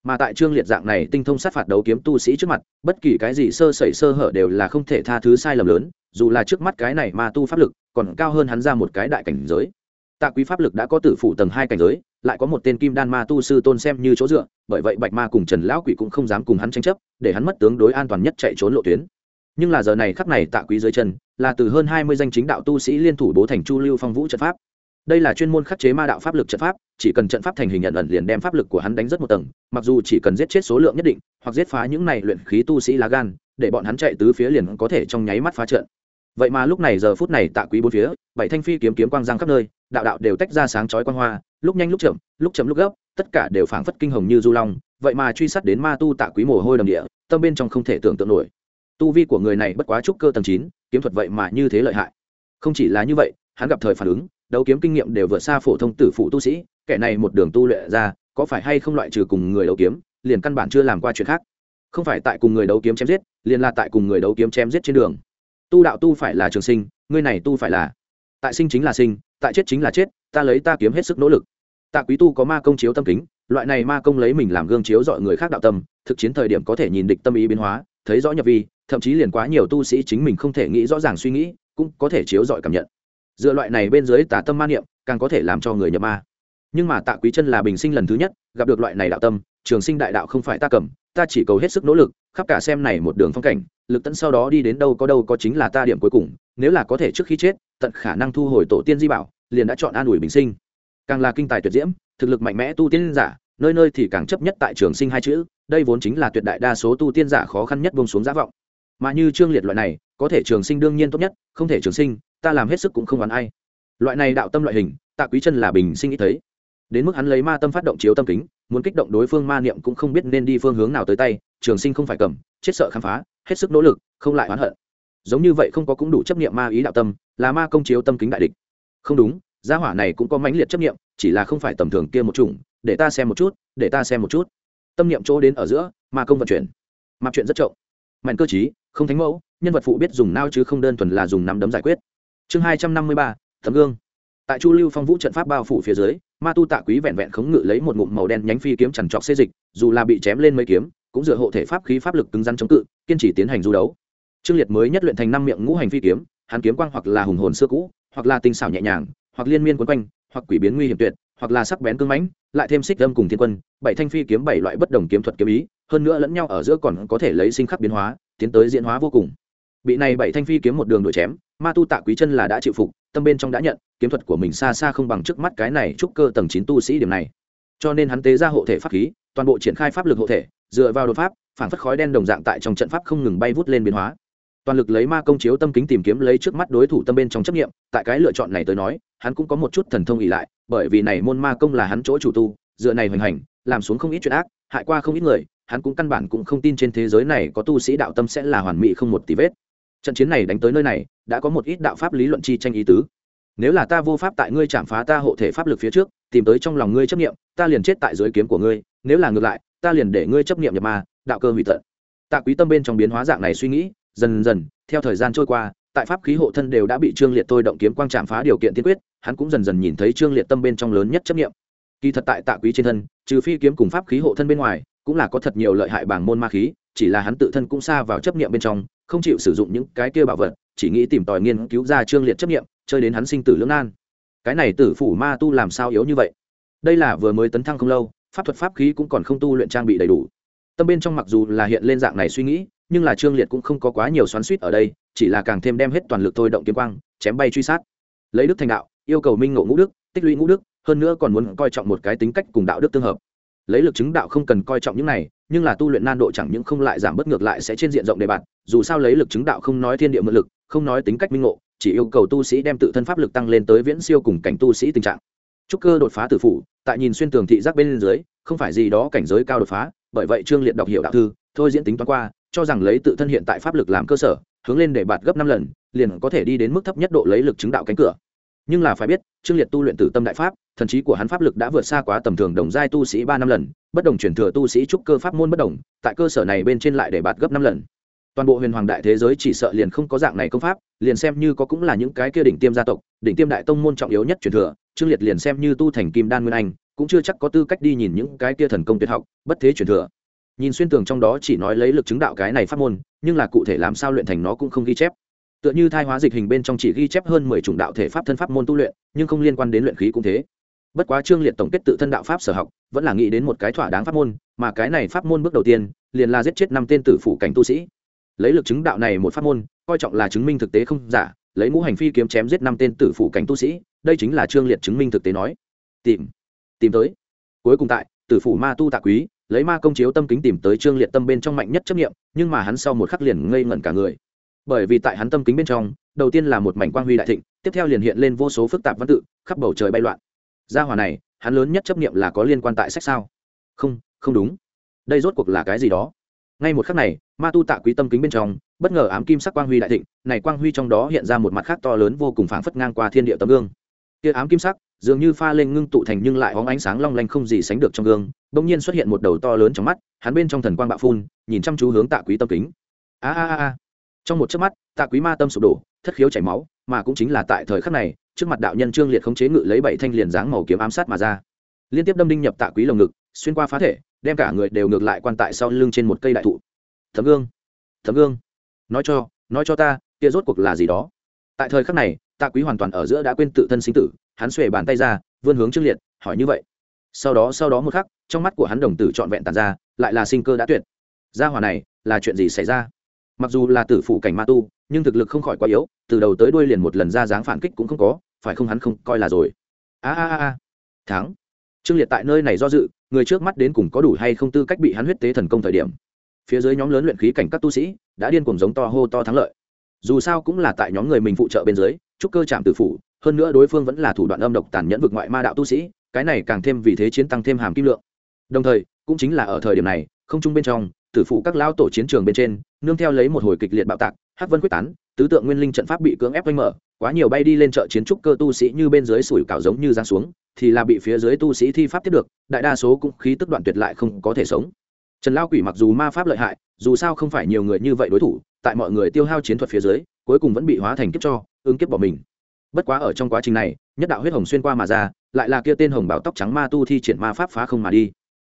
mà tại trương liệt dạng này tinh thông sát phạt đấu kiếm tu sĩ trước mặt, bất kỳ cái gì sơ sẩy sơ hở đều là không thể tha thứ sai lầm lớn, dù là trước mắt cái này mà tu pháp lực, còn cao hơn hắn ra một cái đại cảnh giới. Tạ quý pháp lực đã có tử phủ tầng hai cảnh giới, lại có một tên kim đan ma tu sư tôn xem như chỗ dựa, bởi vậy bạch ma cùng trần lão quỷ cũng không dám cùng hắn tranh chấp, để hắn mất tướng đối an toàn nhất chạy trốn lộ tuyến. Nhưng là giờ này khắc này tạ quý dưới chân, là từ hơn hai mươi danh chính đạo tu sĩ liên thủ bố thành chu lưu phong vũ trận pháp đây là chuyên môn khắc chế ma đạo pháp lực trận pháp, chỉ cần trận pháp thành hình nhận ẩn liền đem pháp lực của hắn đánh rất một tầng, mặc dù chỉ cần giết chết số lượng nhất định, hoặc giết phá những này luyện khí tu sĩ lá gan, để bọn hắn chạy tứ phía liền có thể trong nháy mắt phá trận. Vậy mà lúc này giờ phút này tạ quý bốn phía, bảy thanh phi kiếm kiếm quang giang khắp nơi, đạo đạo đều tách ra sáng chói quang hoa, lúc nhanh lúc chậm lúc chậm lúc gấp, tất cả đều phảng phất kinh hồng như du long, vậy mà truy sát đến ma tu tạ quý mồ hôi đầm địa, tâm bên trong không thể tưởng tượng nổi. Tu vi của người này bất quá trúc cơ tầng chín, kiếm thuật vậy mà như thế lợi hại. Không chỉ là như vậy, hắn gặp thời phản ứng đấu kiếm kinh nghiệm đều vượt xa phổ thông tử phụ tu sĩ, kẻ này một đường tu luyện ra, có phải hay không loại trừ cùng người đấu kiếm, liền căn bản chưa làm qua chuyện khác. Không phải tại cùng người đấu kiếm chém giết, liền là tại cùng người đấu kiếm chém giết trên đường. Tu đạo tu phải là trường sinh, ngươi này tu phải là. Tại sinh chính là sinh, tại chết chính là chết, ta lấy ta kiếm hết sức nỗ lực. Tạ quý tu có ma công chiếu tâm kính, loại này ma công lấy mình làm gương chiếu dọi người khác đạo tâm, thực chiến thời điểm có thể nhìn địch tâm ý biến hóa, thấy rõ nhập vi, thậm chí liền quá nhiều tu sĩ chính mình không thể nghĩ rõ ràng suy nghĩ, cũng có thể chiếu dọi cảm nhận dựa loại này bên dưới tà tâm ma niệm, càng có thể làm cho người nhập ma. Nhưng mà tạ quý chân là bình sinh lần thứ nhất, gặp được loại này đạo tâm, trường sinh đại đạo không phải ta cầm, ta chỉ cầu hết sức nỗ lực, khắp cả xem này một đường phong cảnh, lực tận sau đó đi đến đâu có đâu có chính là ta điểm cuối cùng, nếu là có thể trước khi chết, tận khả năng thu hồi tổ tiên di bảo, liền đã chọn an ủi bình sinh. Càng là kinh tài tuyệt diễm, thực lực mạnh mẽ tu tiên giả, nơi nơi thì càng chấp nhất tại trường sinh hai chữ, đây vốn chính là tuyệt đại đa số tu tiên giả khó khăn nhất bông xuống giá vọng. Mà như trương liệt loại này, có thể trường sinh đương nhiên tốt nhất, không thể trường sinh ta làm hết sức cũng không oán ai. Loại này đạo tâm loại hình, tạ quý chân là bình sinh nghĩ thấy. Đến mức hắn lấy ma tâm phát động chiếu tâm kính, muốn kích động đối phương ma niệm cũng không biết nên đi phương hướng nào tới tay, trường sinh không phải cầm, chết sợ khám phá, hết sức nỗ lực, không lại oán hận. Giống như vậy không có cũng đủ chấp niệm ma ý đạo tâm, là ma công chiếu tâm kính đại địch. Không đúng, gia hỏa này cũng có mãnh liệt chấp niệm, chỉ là không phải tầm thường kia một chủng, để ta xem một chút, để ta xem một chút. Tâm niệm chỗ đến ở giữa, ma công vận chuyển. Mặc chuyện rất trộm. Mạnh cơ chí không thánh mẫu, nhân vật phụ biết dùng nao chứ không đơn thuần là dùng nắm đấm giải quyết chương hai trăm năm mươi ba, tấm gương. Tại chu lưu phong vũ trận pháp bao phủ phía dưới, ma tu tạ quý vẹn vẹn khống ngự lấy một ngụm màu đen nhánh phi kiếm chằn trọc xê dịch, dù là bị chém lên mấy kiếm, cũng dựa hộ thể pháp khí pháp lực cứng rắn chống cự, kiên trì tiến hành du đấu. Trương liệt mới nhất luyện thành năm miệng ngũ hành phi kiếm, hắn kiếm quang hoặc là hùng hồn xưa cũ, hoặc là tinh xảo nhẹ nhàng, hoặc liên miên quấn quanh, hoặc quỷ biến nguy hiểm tuyệt, hoặc là sắc bén cưng mãnh, lại thêm xích âm cùng thiên quân, bảy thanh phi kiếm bảy loại bất đồng kiếm thuật kiếm ý, hơn nữa lẫn nhau ở giữa còn có thể lấy sinh khắc biến hóa, tiến tới diễn hóa vô cùng. Bị này bảy thanh phi kiếm một đường đuổi chém ma tu tạ quý chân là đã chịu phục, tâm bên trong đã nhận, kiếm thuật của mình xa xa không bằng trước mắt cái này trúc cơ tầng chín tu sĩ điểm này. Cho nên hắn tế ra hộ thể pháp khí, toàn bộ triển khai pháp lực hộ thể, dựa vào đột pháp phản phất khói đen đồng dạng tại trong trận pháp không ngừng bay vút lên biến hóa. Toàn lực lấy ma công chiếu tâm kính tìm kiếm lấy trước mắt đối thủ tâm bên trong chấp nghiệm tại cái lựa chọn này tới nói, hắn cũng có một chút thần thông ỉ lại, bởi vì này môn ma công là hắn chỗ chủ tu, dựa này hoành hành, làm xuống không ít chuyện ác, hại qua không ít người, hắn cũng căn bản cũng không tin trên thế giới này có tu sĩ đạo tâm sẽ là hoàn mỹ không một tí vết trận chiến này đánh tới nơi này, đã có một ít đạo pháp lý luận chi tranh ý tứ. Nếu là ta vô pháp tại ngươi chạm phá ta hộ thể pháp lực phía trước, tìm tới trong lòng ngươi chấp nghiệm ta liền chết tại dưới kiếm của ngươi. Nếu là ngược lại, ta liền để ngươi chấp nghiệm nhập ma, đạo cơ hủy tận. Tạ quý tâm bên trong biến hóa dạng này suy nghĩ, dần dần, theo thời gian trôi qua, tại pháp khí hộ thân đều đã bị trương liệt tôi động kiếm quang chạm phá điều kiện tiên quyết, hắn cũng dần dần nhìn thấy trương liệt tâm bên trong lớn nhất chấp nghiệm kỳ thật tại tạ quý trên thân, trừ phi kiếm cùng pháp khí hộ thân bên ngoài, cũng là có thật nhiều lợi hại bảng môn ma khí chỉ là hắn tự thân cũng xa vào chấp niệm bên trong không chịu sử dụng những cái kia bảo vật chỉ nghĩ tìm tòi nghiên cứu ra trương liệt chấp niệm, chơi đến hắn sinh tử lưỡng nan. Cái này tử phủ ma tu làm sao yếu như vậy? Đây là vừa mới tấn thăng không lâu pháp thuật pháp khí cũng còn không tu luyện trang bị đầy đủ. Tâm bên trong mặc dù là hiện lên dạng này suy nghĩ nhưng là trương liệt cũng không có quá nhiều xoắn suýt ở đây chỉ là càng thêm đem hết toàn lực thôi động kiếm quang chém bay truy sát. Lấy đức thành đạo yêu cầu minh ngộ ngũ đức tích lũy ngũ đức hơn nữa còn muốn coi trọng một cái tính cách cùng đạo đức tương hợp. Lấy lực chứng đạo không cần coi trọng những này nhưng là tu luyện nan độ chẳng những không lại giảm bất ngược lại sẽ trên diện rộng đề bạt, dù sao lấy lực chứng đạo không nói thiên địa mượn lực, không nói tính cách minh ngộ, chỉ yêu cầu tu sĩ đem tự thân pháp lực tăng lên tới viễn siêu cùng cảnh tu sĩ tình trạng. Trúc cơ đột phá tử phủ, tại nhìn xuyên tường thị giác bên dưới, không phải gì đó cảnh giới cao đột phá, bởi vậy trương liệt đọc hiểu đạo thư, thôi diễn tính toán qua, cho rằng lấy tự thân hiện tại pháp lực làm cơ sở, hướng lên để bạt gấp năm lần, liền có thể đi đến mức thấp nhất độ lấy lực chứng đạo cánh cửa nhưng là phải biết, trương liệt tu luyện tử tâm đại pháp, thần trí của hắn pháp lực đã vượt xa quá tầm thường đồng giai tu sĩ ba năm lần, bất đồng chuyển thừa tu sĩ trúc cơ pháp môn bất đồng, tại cơ sở này bên trên lại để bạt gấp năm lần. Toàn bộ huyền hoàng đại thế giới chỉ sợ liền không có dạng này công pháp, liền xem như có cũng là những cái kia đỉnh tiêm gia tộc, đỉnh tiêm đại tông môn trọng yếu nhất truyền thừa, trương liệt liền xem như tu thành kim đan nguyên anh, cũng chưa chắc có tư cách đi nhìn những cái kia thần công tuyệt học, bất thế truyền thừa. Nhìn xuyên tường trong đó chỉ nói lấy lực chứng đạo cái này pháp môn, nhưng là cụ thể làm sao luyện thành nó cũng không ghi chép tựa như thai hóa dịch hình bên trong chỉ ghi chép hơn mười chủng đạo thể pháp thân pháp môn tu luyện, nhưng không liên quan đến luyện khí cũng thế. Bất quá trương liệt tổng kết tự thân đạo pháp sở học, vẫn là nghĩ đến một cái thỏa đáng pháp môn, mà cái này pháp môn bước đầu tiên, liền là giết chết năm tên tử phủ cảnh tu sĩ. Lấy lực chứng đạo này một pháp môn, coi trọng là chứng minh thực tế không giả, lấy ngũ hành phi kiếm chém giết năm tên tử phủ cảnh tu sĩ, đây chính là trương liệt chứng minh thực tế nói. Tìm tìm tới. Cuối cùng tại, tử phủ ma tu tạ quý, lấy ma công chiếu tâm kính tìm tới trương liệt tâm bên trong mạnh nhất chấp nghiệm nhưng mà hắn sau một khắc liền ngây ngẩn cả người bởi vì tại hắn tâm kính bên trong, đầu tiên là một mảnh quang huy đại thịnh, tiếp theo liền hiện lên vô số phức tạp văn tự, khắp bầu trời bay loạn. Gia hòa này, hắn lớn nhất chấp nghiệm là có liên quan tại sách sao? Không không đúng. Đây rốt cuộc là cái gì đó? Ngay một khắc này, ma tu tạ quý tâm kính bên trong, bất ngờ ám kim sắc quang huy đại thịnh, này quang huy trong đó hiện ra một mặt khác to lớn vô cùng phảng phất ngang qua thiên địa tấm gương. Kia ám kim sắc, dường như pha lên ngưng tụ thành nhưng lại hóng ánh sáng long lanh không gì sánh được trong gương, bỗng nhiên xuất hiện một đầu to lớn trong mắt, hắn bên trong thần quang bạo phun, nhìn chăm chú hướng tạ quý tâm kính. A a a trong một chớp mắt, tạ quý ma tâm sụp đổ, thất khiếu chảy máu, mà cũng chính là tại thời khắc này, trước mặt đạo nhân trương liệt khống chế ngự lấy bảy thanh liền dáng màu kiếm ám sát mà ra. Liên tiếp đâm đinh nhập tạ quý lồng ngực, xuyên qua phá thể, đem cả người đều ngược lại quan tại sau lưng trên một cây đại thụ. Thấm gương thấm gương. Nói cho nói cho ta, kia rốt cuộc là gì đó? Tại thời khắc này, tạ quý hoàn toàn ở giữa đã quên tự thân sinh tử, hắn xuề bàn tay ra, vươn hướng trương liệt, hỏi như vậy. Sau đó sau đó một khắc, trong mắt của hắn đồng tử trọn vẹn tàn ra, lại là sinh cơ đã tuyệt. Gia hỏa này, là chuyện gì xảy ra? Mặc dù là tử phụ cảnh ma tu, nhưng thực lực không khỏi quá yếu, từ đầu tới đuôi liền một lần ra dáng phản kích cũng không có, phải không hắn không, coi là rồi. A a a thắng. Trương liệt tại nơi này do dự, người trước mắt đến cùng có đủ hay không tư cách bị hắn huyết tế thần công thời điểm. Phía dưới nhóm lớn luyện khí cảnh các tu sĩ đã điên cùng giống to hô to thắng lợi. Dù sao cũng là tại nhóm người mình phụ trợ bên dưới, trúc cơ chạm tử phủ, hơn nữa đối phương vẫn là thủ đoạn âm độc tàn nhẫn vực ngoại ma đạo tu sĩ, cái này càng thêm vì thế chiến tăng thêm hàm kim lượng. Đồng thời, cũng chính là ở thời điểm này, không chung bên trong tử phụ các lao tổ chiến trường bên trên, nương theo lấy một hồi kịch liệt bạo tạc hát vân quyết tán, tứ tượng nguyên linh trận pháp bị cưỡng ép oanh mở, quá nhiều bay đi lên chợ chiến trúc cơ tu sĩ như bên dưới sủi cảo giống như ra xuống, thì là bị phía dưới tu sĩ thi pháp tiếp được, đại đa số cũng khí tức đoạn tuyệt lại không có thể sống. Trần lao quỷ mặc dù ma pháp lợi hại, dù sao không phải nhiều người như vậy đối thủ, tại mọi người tiêu hao chiến thuật phía dưới, cuối cùng vẫn bị hóa thành kiếp cho, ứng kiếp bỏ mình. Bất quá ở trong quá trình này, nhất đạo huyết hồng xuyên qua mà ra, lại là kia tên hồng bảo tóc trắng ma tu thi triển ma pháp phá không mà đi.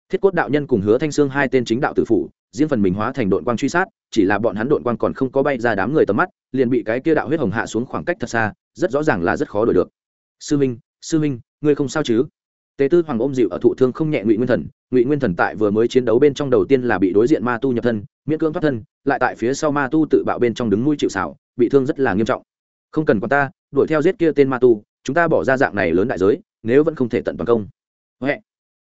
Thiết cốt đạo nhân cùng hứa thanh sương hai tên chính đạo tử phủ riêng phần mình hóa thành đội quang truy sát, chỉ là bọn hắn đội quang còn không có bay ra đám người tầm mắt, liền bị cái kia đạo huyết hồng hạ xuống khoảng cách thật xa, rất rõ ràng là rất khó đổi được. Sư minh sư minh, ngươi không sao chứ? Tế tư hoàng ôm dịu ở thụ thương không nhẹ ngụy nguyên thần. Ngụy nguyên thần tại vừa mới chiến đấu bên trong đầu tiên là bị đối diện ma tu nhập thân, miễn cưỡng thoát thân, lại tại phía sau ma tu tự bạo bên trong đứng nuôi chịu xảo, bị thương rất là nghiêm trọng. Không cần quan ta, đuổi theo giết kia tên ma tu, chúng ta bỏ ra dạng này lớn đại giới, nếu vẫn không thể tận toàn công. Huệ.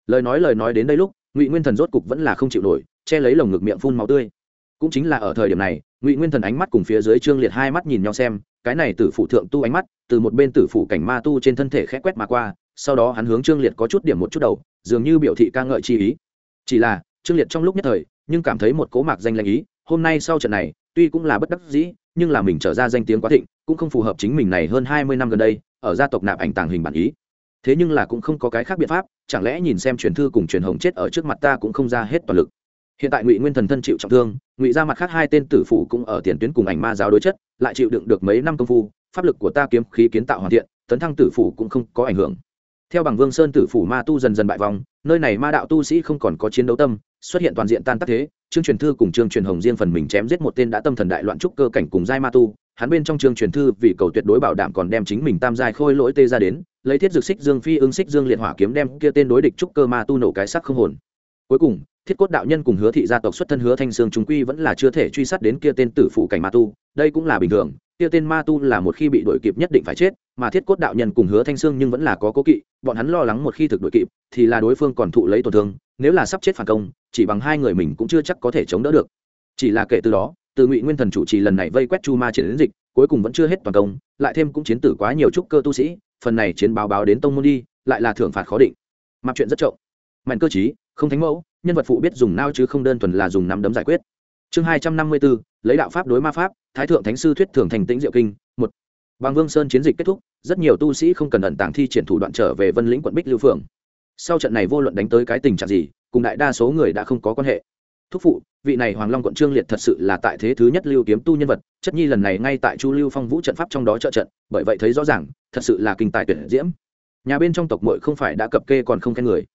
lời nói lời nói đến đây lúc, ngụy nguyên thần rốt cục vẫn là không chịu nổi che lấy lồng ngực miệng phun máu tươi. Cũng chính là ở thời điểm này, ngụy nguyên thần ánh mắt cùng phía dưới trương liệt hai mắt nhìn nhau xem, cái này tử phụ thượng tu ánh mắt, từ một bên tử phụ cảnh ma tu trên thân thể khẽ quét mà qua, sau đó hắn hướng trương liệt có chút điểm một chút đầu, dường như biểu thị ca ngợi chi ý. Chỉ là, trương liệt trong lúc nhất thời, nhưng cảm thấy một cố mạc danh lanh ý, hôm nay sau trận này, tuy cũng là bất đắc dĩ, nhưng là mình trở ra danh tiếng quá thịnh, cũng không phù hợp chính mình này hơn hai mươi năm gần đây, ở gia tộc nạp ảnh tàng hình bản ý. Thế nhưng là cũng không có cái khác biện pháp, chẳng lẽ nhìn xem truyền thư cùng truyền hồng chết ở trước mặt ta cũng không ra hết toàn lực hiện tại ngụy nguyên thần thân chịu trọng thương, ngụy ra mặt khác hai tên tử phủ cũng ở tiền tuyến cùng ảnh ma giáo đối chất, lại chịu đựng được mấy năm công phu, pháp lực của ta kiếm khí kiến tạo hoàn thiện, tấn thăng tử phủ cũng không có ảnh hưởng. Theo bằng vương sơn tử phủ ma tu dần dần bại vòng, nơi này ma đạo tu sĩ không còn có chiến đấu tâm, xuất hiện toàn diện tan tác thế, trương truyền thư cùng trương truyền hồng riêng phần mình chém giết một tên đã tâm thần đại loạn trúc cơ cảnh cùng giai ma tu, hắn bên trong trương truyền thư vì cầu tuyệt đối bảo đảm còn đem chính mình tam giai khôi lỗi tê ra đến, lấy thiết dược xích dương phi ứng xích dương liệt hỏa kiếm đem kia tên đối địch trúc cơ ma tu nổ cái sắc không hồn cuối cùng, thiết cốt đạo nhân cùng hứa thị gia tộc xuất thân hứa thanh sương chúng quy vẫn là chưa thể truy sát đến kia tên tử phụ cảnh ma tu, đây cũng là bình thường, kia tên ma tu là một khi bị đuổi kịp nhất định phải chết, mà thiết cốt đạo nhân cùng hứa thanh sương nhưng vẫn là có cố kỵ, bọn hắn lo lắng một khi thực đuổi kịp, thì là đối phương còn thụ lấy tổn thương, nếu là sắp chết phản công, chỉ bằng hai người mình cũng chưa chắc có thể chống đỡ được. Chỉ là kể từ đó, từ ngụy nguyên thần chủ trì lần này vây quét chu ma triển đến dịch, cuối cùng vẫn chưa hết toàn công, lại thêm cũng chiến tử quá nhiều trúc cơ tu sĩ, phần này chiến báo báo đến tông môn đi, lại là thưởng phạt khó định. Mặc chuyện rất trộm. Mạnh cơ chí không thánh mẫu, nhân vật phụ biết dùng nao chứ không đơn thuần là dùng nắm đấm giải quyết. Chương hai trăm năm mươi bốn, lấy đạo pháp đối ma pháp, thái thượng thánh sư thuyết thường thành tĩnh diệu kinh, một. Bằng vương sơn chiến dịch kết thúc, rất nhiều tu sĩ không cần ẩn tàng thi triển thủ đoạn trở về vân lĩnh quận bích lưu phường sau trận này vô luận đánh tới cái tình trạng gì, cùng đại đa số người đã không có quan hệ. Thúc phụ, vị này hoàng long quận trương liệt thật sự là tại thế thứ nhất lưu kiếm tu nhân vật, chất nhi lần này ngay tại chu lưu phong vũ trận pháp trong đó trợ trận, bởi vậy thấy rõ ràng, thật sự là kinh tài tuyển diễm. Nhà bên trong tộc mội không phải đã cập kê còn không khen người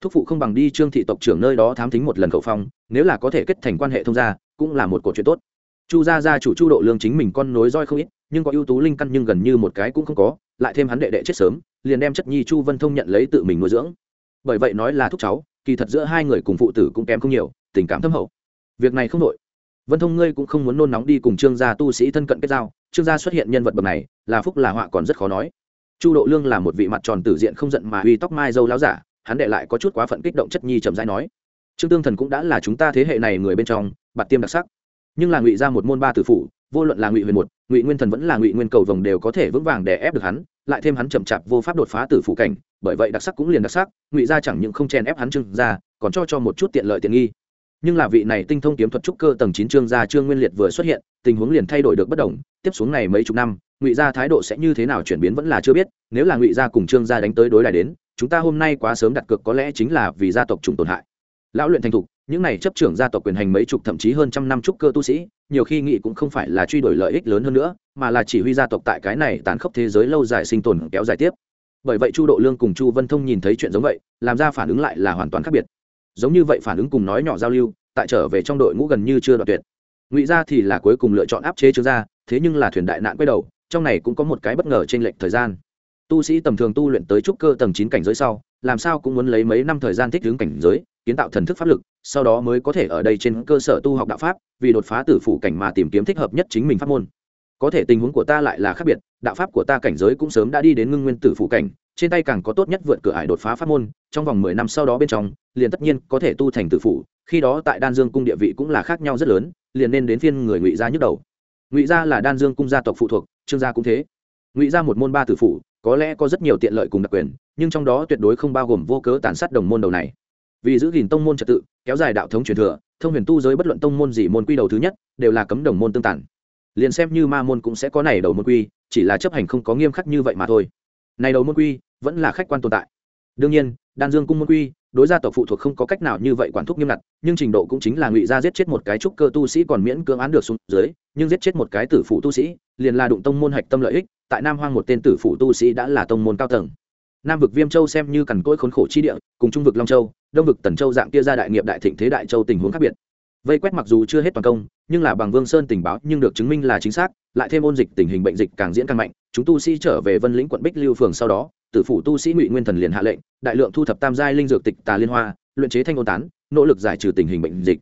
thúc phụ không bằng đi trương thị tộc trưởng nơi đó thám thính một lần khẩu phong, nếu là có thể kết thành quan hệ thông gia, cũng là một cột chuyện tốt. Chu gia gia chủ chu độ lương chính mình con nối roi không ít, nhưng có ưu tú linh căn nhưng gần như một cái cũng không có, lại thêm hắn đệ đệ chết sớm, liền đem chất nhi chu vân thông nhận lấy tự mình nuôi dưỡng. Bởi vậy nói là thúc cháu, kỳ thật giữa hai người cùng phụ tử cũng kém không nhiều, tình cảm thâm hậu. Việc này không nội vân thông ngươi cũng không muốn nôn nóng đi cùng trương gia tu sĩ thân cận kết giao, trương gia xuất hiện nhân vật bậc này, là phúc là họa còn rất khó nói. Chu độ lương là một vị mặt tròn tử diện không giận mà uy tóc mai dâu láo giả hắn đệ lại có chút quá phận kích động chất nhi chậm rãi nói, trương tương thần cũng đã là chúng ta thế hệ này người bên trong, bạt tiêm đặc sắc. Nhưng là ngụy ra một môn ba tử phủ, vô luận là ngụy huyền một, ngụy nguyên thần vẫn là ngụy nguyên cầu vồng đều có thể vững vàng để ép được hắn, lại thêm hắn chậm chạp vô pháp đột phá tử phủ cảnh, bởi vậy đặc sắc cũng liền đặc sắc, ngụy ra chẳng những không chen ép hắn trương ra còn cho cho một chút tiện lợi tiện nghi. Nhưng là vị này tinh thông kiếm thuật trúc cơ tầng chín trương gia trương nguyên liệt vừa xuất hiện, tình huống liền thay đổi được bất đồng, tiếp xuống này mấy chục năm, ngụy gia thái độ sẽ như thế nào chuyển biến vẫn là chưa biết, nếu là ngụy gia cùng trương gia đánh tới đối đài đến chúng ta hôm nay quá sớm đặt cược có lẽ chính là vì gia tộc trùng tổn hại. Lão luyện thành thục, những này chấp trưởng gia tộc quyền hành mấy chục thậm chí hơn trăm năm trúc cơ tu sĩ, nhiều khi nghị cũng không phải là truy đuổi lợi ích lớn hơn nữa, mà là chỉ huy gia tộc tại cái này tàn khốc thế giới lâu dài sinh tồn kéo dài tiếp. Bởi vậy chu độ lương cùng chu vân thông nhìn thấy chuyện giống vậy, làm ra phản ứng lại là hoàn toàn khác biệt. Giống như vậy phản ứng cùng nói nhỏ giao lưu, tại trở về trong đội ngũ gần như chưa đoạn tuyệt. Ngụy gia thì là cuối cùng lựa chọn áp chế trương gia, thế nhưng là thuyền đại nạn quay đầu, trong này cũng có một cái bất ngờ trên lệch thời gian tu sĩ tầm thường tu luyện tới trúc cơ tầng chín cảnh giới sau, làm sao cũng muốn lấy mấy năm thời gian thích ứng cảnh giới, kiến tạo thần thức pháp lực, sau đó mới có thể ở đây trên cơ sở tu học đạo pháp, vì đột phá tử phủ cảnh mà tìm kiếm thích hợp nhất chính mình pháp môn. Có thể tình huống của ta lại là khác biệt, đạo pháp của ta cảnh giới cũng sớm đã đi đến ngưng nguyên tử phủ cảnh, trên tay càng có tốt nhất vượt cửa ải đột phá pháp môn, trong vòng mười năm sau đó bên trong, liền tất nhiên có thể tu thành tử phủ, khi đó tại đan dương cung địa vị cũng là khác nhau rất lớn, liền nên đến phiên người ngụy gia nhức đầu. Ngụy gia là đan dương cung gia tộc phụ thuộc, trương gia cũng thế. Ngụy gia một môn ba tử phủ có lẽ có rất nhiều tiện lợi cùng đặc quyền, nhưng trong đó tuyệt đối không bao gồm vô cớ tàn sát đồng môn đầu này. Vì giữ gìn tông môn trật tự, kéo dài đạo thống truyền thừa, thông huyền tu giới bất luận tông môn gì môn quy đầu thứ nhất, đều là cấm đồng môn tương tản liền xem như ma môn cũng sẽ có này đầu môn quy, chỉ là chấp hành không có nghiêm khắc như vậy mà thôi. Này đầu môn quy, vẫn là khách quan tồn tại. Đương nhiên, đan dương cung môn quy, đối gia tộc phụ thuộc không có cách nào như vậy quản thúc nghiêm ngặt, nhưng trình độ cũng chính là ngụy gia giết chết một cái trúc cơ tu sĩ còn miễn cưỡng án được xuống dưới, nhưng giết chết một cái tử phụ tu sĩ, liền là đụng tông môn hạch tâm lợi ích tại nam hoang một tên tử phụ tu sĩ đã là tông môn cao tầng. Nam vực viêm châu xem như cằn cỗi khốn khổ chi địa, cùng trung vực long châu, đông vực tần châu dạng kia ra đại nghiệp đại thịnh thế đại châu tình huống khác biệt. Vây quét mặc dù chưa hết toàn công, nhưng là bằng vương sơn tình báo nhưng được chứng minh là chính xác, lại thêm ôn dịch tình hình bệnh dịch càng diễn càng mạnh, chúng tu sĩ trở về vân lĩnh quận bích lưu phường sau đó, tử phủ tu sĩ ngụy nguyên thần liền hạ lệnh, đại lượng thu thập tam giai linh dược tịch tà liên hoa, luyện chế thanh ôn tán, nỗ lực giải trừ tình hình bệnh dịch.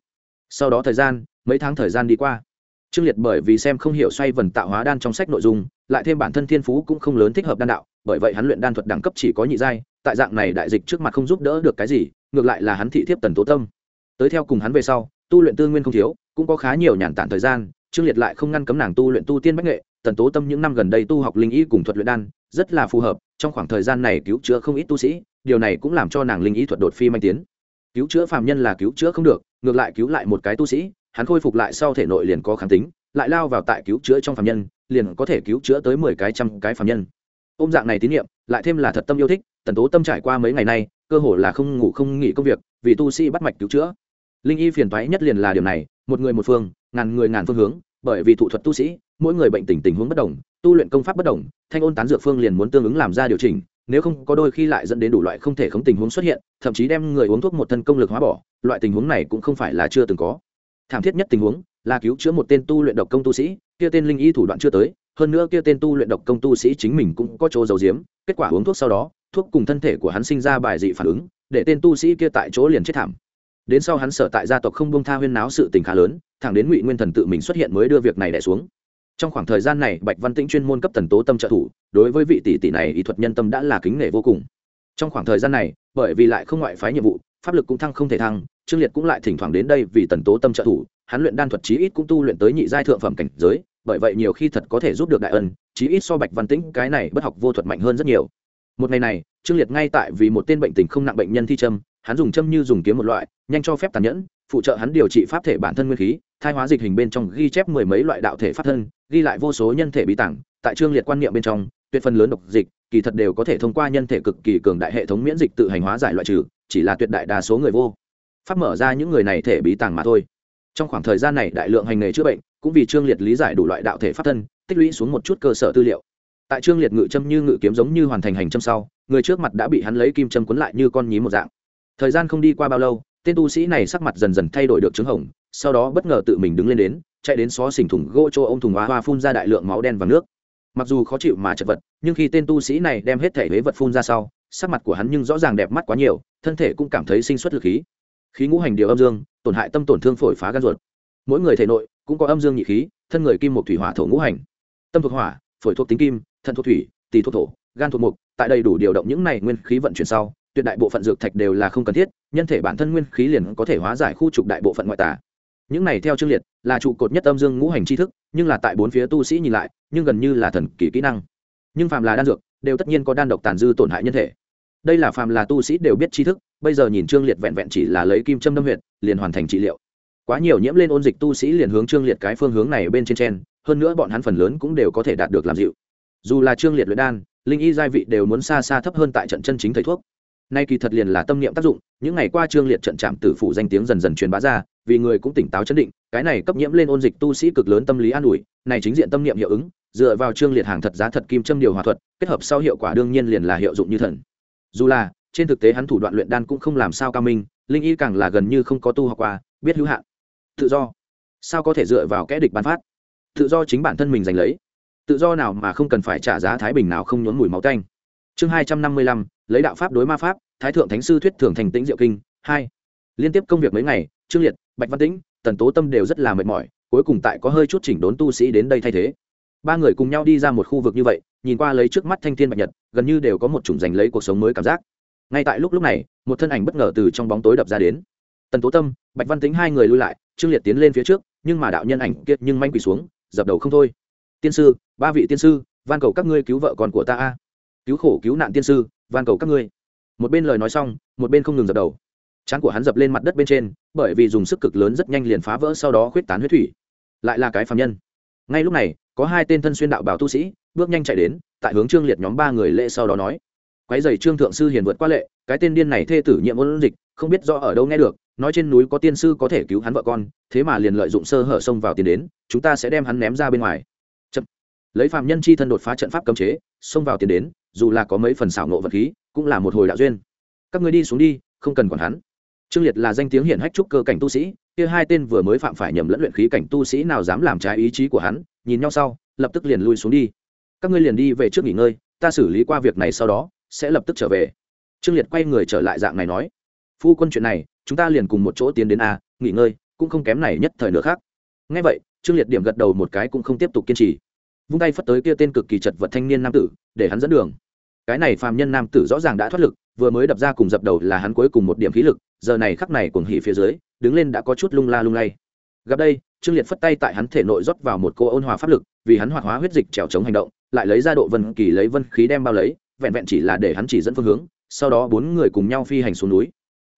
Sau đó thời gian, mấy tháng thời gian đi qua. Trương liệt bởi vì xem không hiểu xoay vần tạo hóa đan trong sách nội dung lại thêm bản thân thiên phú cũng không lớn thích hợp đan đạo, bởi vậy hắn luyện đan thuật đẳng cấp chỉ có nhị giai, tại dạng này đại dịch trước mặt không giúp đỡ được cái gì, ngược lại là hắn thị thiếp tần tố tâm. Tới theo cùng hắn về sau, tu luyện tư nguyên không thiếu, cũng có khá nhiều nhàn tản thời gian, trương liệt lại không ngăn cấm nàng tu luyện tu tiên bách nghệ, tần tố tâm những năm gần đây tu học linh y cùng thuật luyện đan, rất là phù hợp, trong khoảng thời gian này cứu chữa không ít tu sĩ, điều này cũng làm cho nàng linh y thuật đột phi manh tiến. Cứu chữa phàm nhân là cứu chữa không được, ngược lại cứu lại một cái tu sĩ, hắn khôi phục lại sau thể nội liền có kháng tính lại lao vào tại cứu chữa trong phạm nhân, liền có thể cứu chữa tới mười cái trăm cái phạm nhân. Ôm dạng này tín nhiệm lại thêm là thật tâm yêu thích, tần tố tâm trải qua mấy ngày nay, cơ hồ là không ngủ không nghỉ công việc, vì tu sĩ bắt mạch cứu chữa. Linh y phiền toái nhất liền là điều này, một người một phương, ngàn người ngàn phương hướng, bởi vì thủ thuật tu sĩ, mỗi người bệnh tình tình huống bất đồng, tu luyện công pháp bất đồng, thanh ôn tán dược phương liền muốn tương ứng làm ra điều chỉnh, nếu không có đôi khi lại dẫn đến đủ loại không thể khống tình huống xuất hiện, thậm chí đem người uống thuốc một thân công lực hóa bỏ, loại tình huống này cũng không phải là chưa từng có. Thảm thiết nhất tình huống là cứu chữa một tên tu luyện độc công tu sĩ, kia tên linh y thủ đoạn chưa tới, hơn nữa kia tên tu luyện độc công tu sĩ chính mình cũng có chỗ giấu giếm, kết quả uống thuốc sau đó, thuốc cùng thân thể của hắn sinh ra bài dị phản ứng, để tên tu sĩ kia tại chỗ liền chết thảm. Đến sau hắn sở tại gia tộc không bông tha huyên náo sự tình khá lớn, thẳng đến ngụy nguyên thần tự mình xuất hiện mới đưa việc này đẻ xuống. Trong khoảng thời gian này, bạch văn tĩnh chuyên môn cấp tần tố tâm trợ thủ, đối với vị tỷ tỷ này ý thuật nhân tâm đã là kính nể vô cùng. Trong khoảng thời gian này, bởi vì lại không ngoại phái nhiệm vụ, pháp lực cũng thăng không thể thăng, trương liệt cũng lại thỉnh thoảng đến đây vì tần tố tâm trợ thủ hắn luyện đan thuật chí ít cũng tu luyện tới nhị giai thượng phẩm cảnh giới, bởi vậy nhiều khi thật có thể giúp được đại ân, chí ít so bạch văn tĩnh cái này bất học vô thuật mạnh hơn rất nhiều. Một ngày này, trương liệt ngay tại vì một tên bệnh tình không nặng bệnh nhân thi châm, hắn dùng châm như dùng kiếm một loại, nhanh cho phép tàn nhẫn, phụ trợ hắn điều trị pháp thể bản thân nguyên khí, thai hóa dịch hình bên trong ghi chép mười mấy loại đạo thể pháp thân, ghi lại vô số nhân thể bí tảng, tại trương liệt quan niệm bên trong, tuyệt phần lớn độc dịch, kỳ thật đều có thể thông qua nhân thể cực kỳ cường đại hệ thống miễn dịch tự hành hóa giải loại trừ, chỉ là tuyệt đại đa số người vô pháp mở ra những người này thể bí tàng mà thôi trong khoảng thời gian này đại lượng hành nghề chữa bệnh, cũng vì trương liệt lý giải đủ loại đạo thể pháp thân, tích lũy xuống một chút cơ sở tư liệu. Tại trương liệt ngự châm như ngự kiếm giống như hoàn thành hành châm sau, người trước mặt đã bị hắn lấy kim châm quấn lại như con nhím một dạng. Thời gian không đi qua bao lâu, tên tu sĩ này sắc mặt dần dần thay đổi được trứng hồng, sau đó bất ngờ tự mình đứng lên đến, chạy đến xó xỉnh thùng gỗ cho ông thùng hoa hoa phun ra đại lượng máu đen và nước. Mặc dù khó chịu mà chật vật, nhưng khi tên tu sĩ này đem hết thể huế vật phun ra sau, sắc mặt của hắn nhưng rõ ràng đẹp mắt quá nhiều, thân thể cũng cảm thấy sinh xuất lực khí khí ngũ hành điều âm dương, tổn hại tâm tổn thương phổi phá gan ruột. Mỗi người thể nội cũng có âm dương nhị khí, thân người kim một thủy hỏa thổ ngũ hành. Tâm thuộc hỏa, phổi thuộc tính kim thân thuộc thủy, tỳ thuộc thổ, gan thuộc mục, tại đầy đủ điều động những này nguyên khí vận chuyển sau, tuyệt đại bộ phận dược thạch đều là không cần thiết, nhân thể bản thân nguyên khí liền có thể hóa giải khu trục đại bộ phận ngoại tả những này theo chương liệt, là trụ cột nhất âm dương ngũ hành tri thức, nhưng là tại bốn phía tu sĩ nhìn lại, nhưng gần như là thần kỳ kỹ năng. Nhưng phàm là đan dược, đều tất nhiên có đan độc tàn dư tổn hại nhân thể đây là phàm là tu sĩ đều biết tri thức, bây giờ nhìn trương liệt vẹn vẹn chỉ là lấy kim châm đâm huyện liền hoàn thành trị liệu. Quá nhiều nhiễm lên ôn dịch tu sĩ liền hướng trương liệt cái phương hướng này bên trên trên hơn nữa bọn hắn phần lớn cũng đều có thể đạt được làm dịu. Dù là trương liệt luyện đan, linh y giai vị đều muốn xa xa thấp hơn tại trận chân chính thầy thuốc. Nay kỳ thật liền là tâm niệm tác dụng, những ngày qua trương liệt trận chạm tử phủ danh tiếng dần dần truyền bá ra, vì người cũng tỉnh táo chấn định, cái này cấp nhiễm lên ôn dịch tu sĩ cực lớn tâm lý an ủi, này chính diện tâm niệm hiệu ứng, dựa vào trương liệt hàng thật giá thật kim châm điều hòa thuật, kết hợp sau hiệu quả đương nhiên liền là hiệu dụng như thần dù là, trên thực tế hắn thủ đoạn luyện đan cũng không làm sao cao minh, linh y càng là gần như không có tu học qua, biết hữu hạn. Tự do. Sao có thể dựa vào kẽ địch bán phát? Tự do chính bản thân mình giành lấy. Tự do nào mà không cần phải trả giá thái bình nào không nhốn mùi máu canh chương hai trăm năm mươi lăm, lấy đạo pháp đối ma pháp, thái thượng thánh sư thuyết thường thành tĩnh diệu kinh, hai. Liên tiếp công việc mấy ngày, trương liệt, bạch văn tĩnh, tần tố tâm đều rất là mệt mỏi, cuối cùng tại có hơi chút chỉnh đốn tu sĩ đến đây thay thế ba người cùng nhau đi ra một khu vực như vậy, nhìn qua lấy trước mắt thanh thiên bạch nhật, gần như đều có một chủng giành lấy cuộc sống mới cảm giác. Ngay tại lúc lúc này, một thân ảnh bất ngờ từ trong bóng tối đập ra đến. Tần tố tâm, bạch văn tính hai người lui lại, trương liệt tiến lên phía trước, nhưng mà đạo nhân ảnh kiệt nhưng manh quỳ xuống, dập đầu không thôi. Tiên sư, ba vị tiên sư, van cầu các ngươi cứu vợ con của ta a. Cứu khổ cứu nạn tiên sư, van cầu các ngươi. Một bên lời nói xong, một bên không ngừng dập đầu. Trán của hắn dập lên mặt đất bên trên, bởi vì dùng sức cực lớn rất nhanh liền phá vỡ sau đó khuyết tán huyết thủy. Lại là cái phạm nhân. Ngay lúc này có hai tên thân xuyên đạo bảo tu sĩ, bước nhanh chạy đến, tại hướng trương liệt nhóm ba người lễ sau đó nói quái dày trương thượng sư hiền vượt qua lệ, cái tên điên này thê tử nhiệm ôn dịch, không biết rõ ở đâu nghe được, nói trên núi có tiên sư có thể cứu hắn vợ con, thế mà liền lợi dụng sơ hở xông vào tiền đến, chúng ta sẽ đem hắn ném ra bên ngoài. Chậm. lấy phạm nhân chi thân đột phá trận pháp cấm chế, xông vào tiền đến, dù là có mấy phần xảo nộ vật khí, cũng là một hồi đạo duyên. Các người đi xuống đi, không cần quản hắn. Trương liệt là danh tiếng hiển hách trúc cơ cảnh tu sĩ, kia hai tên vừa mới phạm phải nhầm lẫn luyện khí cảnh tu sĩ nào dám làm trái ý chí của hắn nhìn nhau sau, lập tức liền lui xuống đi. Các ngươi liền đi về trước nghỉ ngơi, ta xử lý qua việc này sau đó, sẽ lập tức trở về. Trương liệt quay người trở lại dạng này nói, phu quân chuyện này, chúng ta liền cùng một chỗ tiến đến a, nghỉ ngơi, cũng không kém này nhất thời nữa khác. Ngay vậy, trương liệt điểm gật đầu một cái cũng không tiếp tục kiên trì. Vung tay phất tới kia tên cực kỳ chật vật thanh niên nam tử, để hắn dẫn đường. Cái này phàm nhân nam tử rõ ràng đã thoát lực, vừa mới đập ra cùng dập đầu là hắn cuối cùng một điểm khí lực, giờ này khắc này cuồng hỉ phía dưới, đứng lên đã có chút lung la lung lay. Gặp đây trương liệt phất tay tại hắn thể nội rót vào một cô ôn hòa pháp lực, vì hắn hoạt hóa huyết dịch trèo chống hành động, lại lấy ra độ vân kỳ lấy vân khí đem bao lấy, vẹn vẹn chỉ là để hắn chỉ dẫn phương hướng, sau đó bốn người cùng nhau phi hành xuống núi.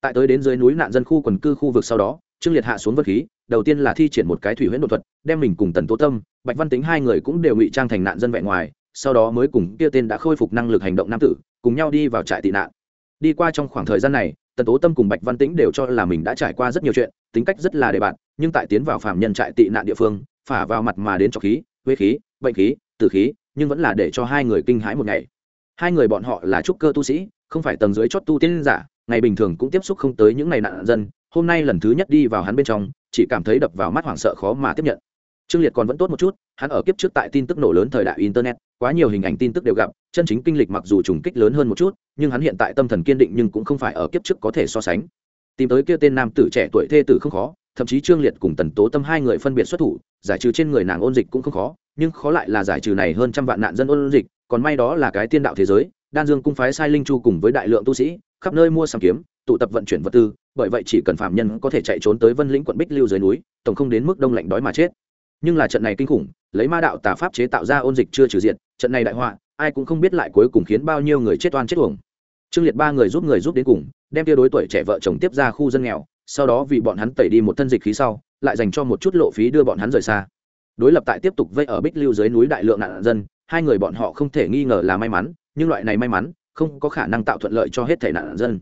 Tại tới đến dưới núi nạn dân khu quần cư khu vực sau đó, trương liệt hạ xuống vân khí, đầu tiên là thi triển một cái thủy huyễn đột thuật, đem mình cùng tần tố tâm, bạch văn tính hai người cũng đều ngụy trang thành nạn dân vẹn ngoài, sau đó mới cùng kia tên đã khôi phục năng lực hành động nam tử, cùng nhau đi vào trại tị nạn. Đi qua trong khoảng thời gian này tần tố tâm cùng bạch văn tĩnh đều cho là mình đã trải qua rất nhiều chuyện, tính cách rất là đề bạt, nhưng tại tiến vào phạm nhân trại tị nạn địa phương, phả vào mặt mà đến trọc khí, huế khí, bệnh khí, tử khí, nhưng vẫn là để cho hai người kinh hãi một ngày. Hai người bọn họ là trúc cơ tu sĩ, không phải tầng dưới chót tu tiên giả, ngày bình thường cũng tiếp xúc không tới những ngày nạn dân, hôm nay lần thứ nhất đi vào hắn bên trong, chỉ cảm thấy đập vào mắt hoảng sợ khó mà tiếp nhận. Trương liệt còn vẫn tốt một chút, hắn ở kiếp trước tại tin tức nổ lớn thời đại internet quá nhiều hình ảnh tin tức đều gặp, chân chính kinh lịch mặc dù trùng kích lớn hơn một chút, nhưng hắn hiện tại tâm thần kiên định nhưng cũng không phải ở kiếp trước có thể so sánh. Tìm tới kia tên nam tử trẻ tuổi thê tử không khó, thậm chí trương liệt cùng tần tố tâm hai người phân biệt xuất thủ, giải trừ trên người nàng ôn dịch cũng không khó, nhưng khó lại là giải trừ này hơn trăm vạn nạn dân ôn dịch, còn may đó là cái tiên đạo thế giới, đan dương cung phái sai linh chu cùng với đại lượng tu sĩ, khắp nơi mua sắm kiếm, tụ tập vận chuyển vật tư, bởi vậy chỉ cần phạm nhân có thể chạy trốn tới vân lĩnh quận bích lưu dưới núi, tổng không đến mức đông lạnh đói mà chết. Nhưng là trận này kinh khủng, lấy ma đạo tà pháp chế tạo ra ôn dịch chưa trừ diện trận này đại họa, ai cũng không biết lại cuối cùng khiến bao nhiêu người chết oan chết uổng. Trương liệt ba người giúp người giúp đến cùng, đem tia đối tuổi trẻ vợ chồng tiếp ra khu dân nghèo, sau đó vì bọn hắn tẩy đi một thân dịch khí sau, lại dành cho một chút lộ phí đưa bọn hắn rời xa. Đối lập tại tiếp tục vây ở bích lưu dưới núi đại lượng nạn dân, hai người bọn họ không thể nghi ngờ là may mắn, nhưng loại này may mắn, không có khả năng tạo thuận lợi cho hết thể nạn dân.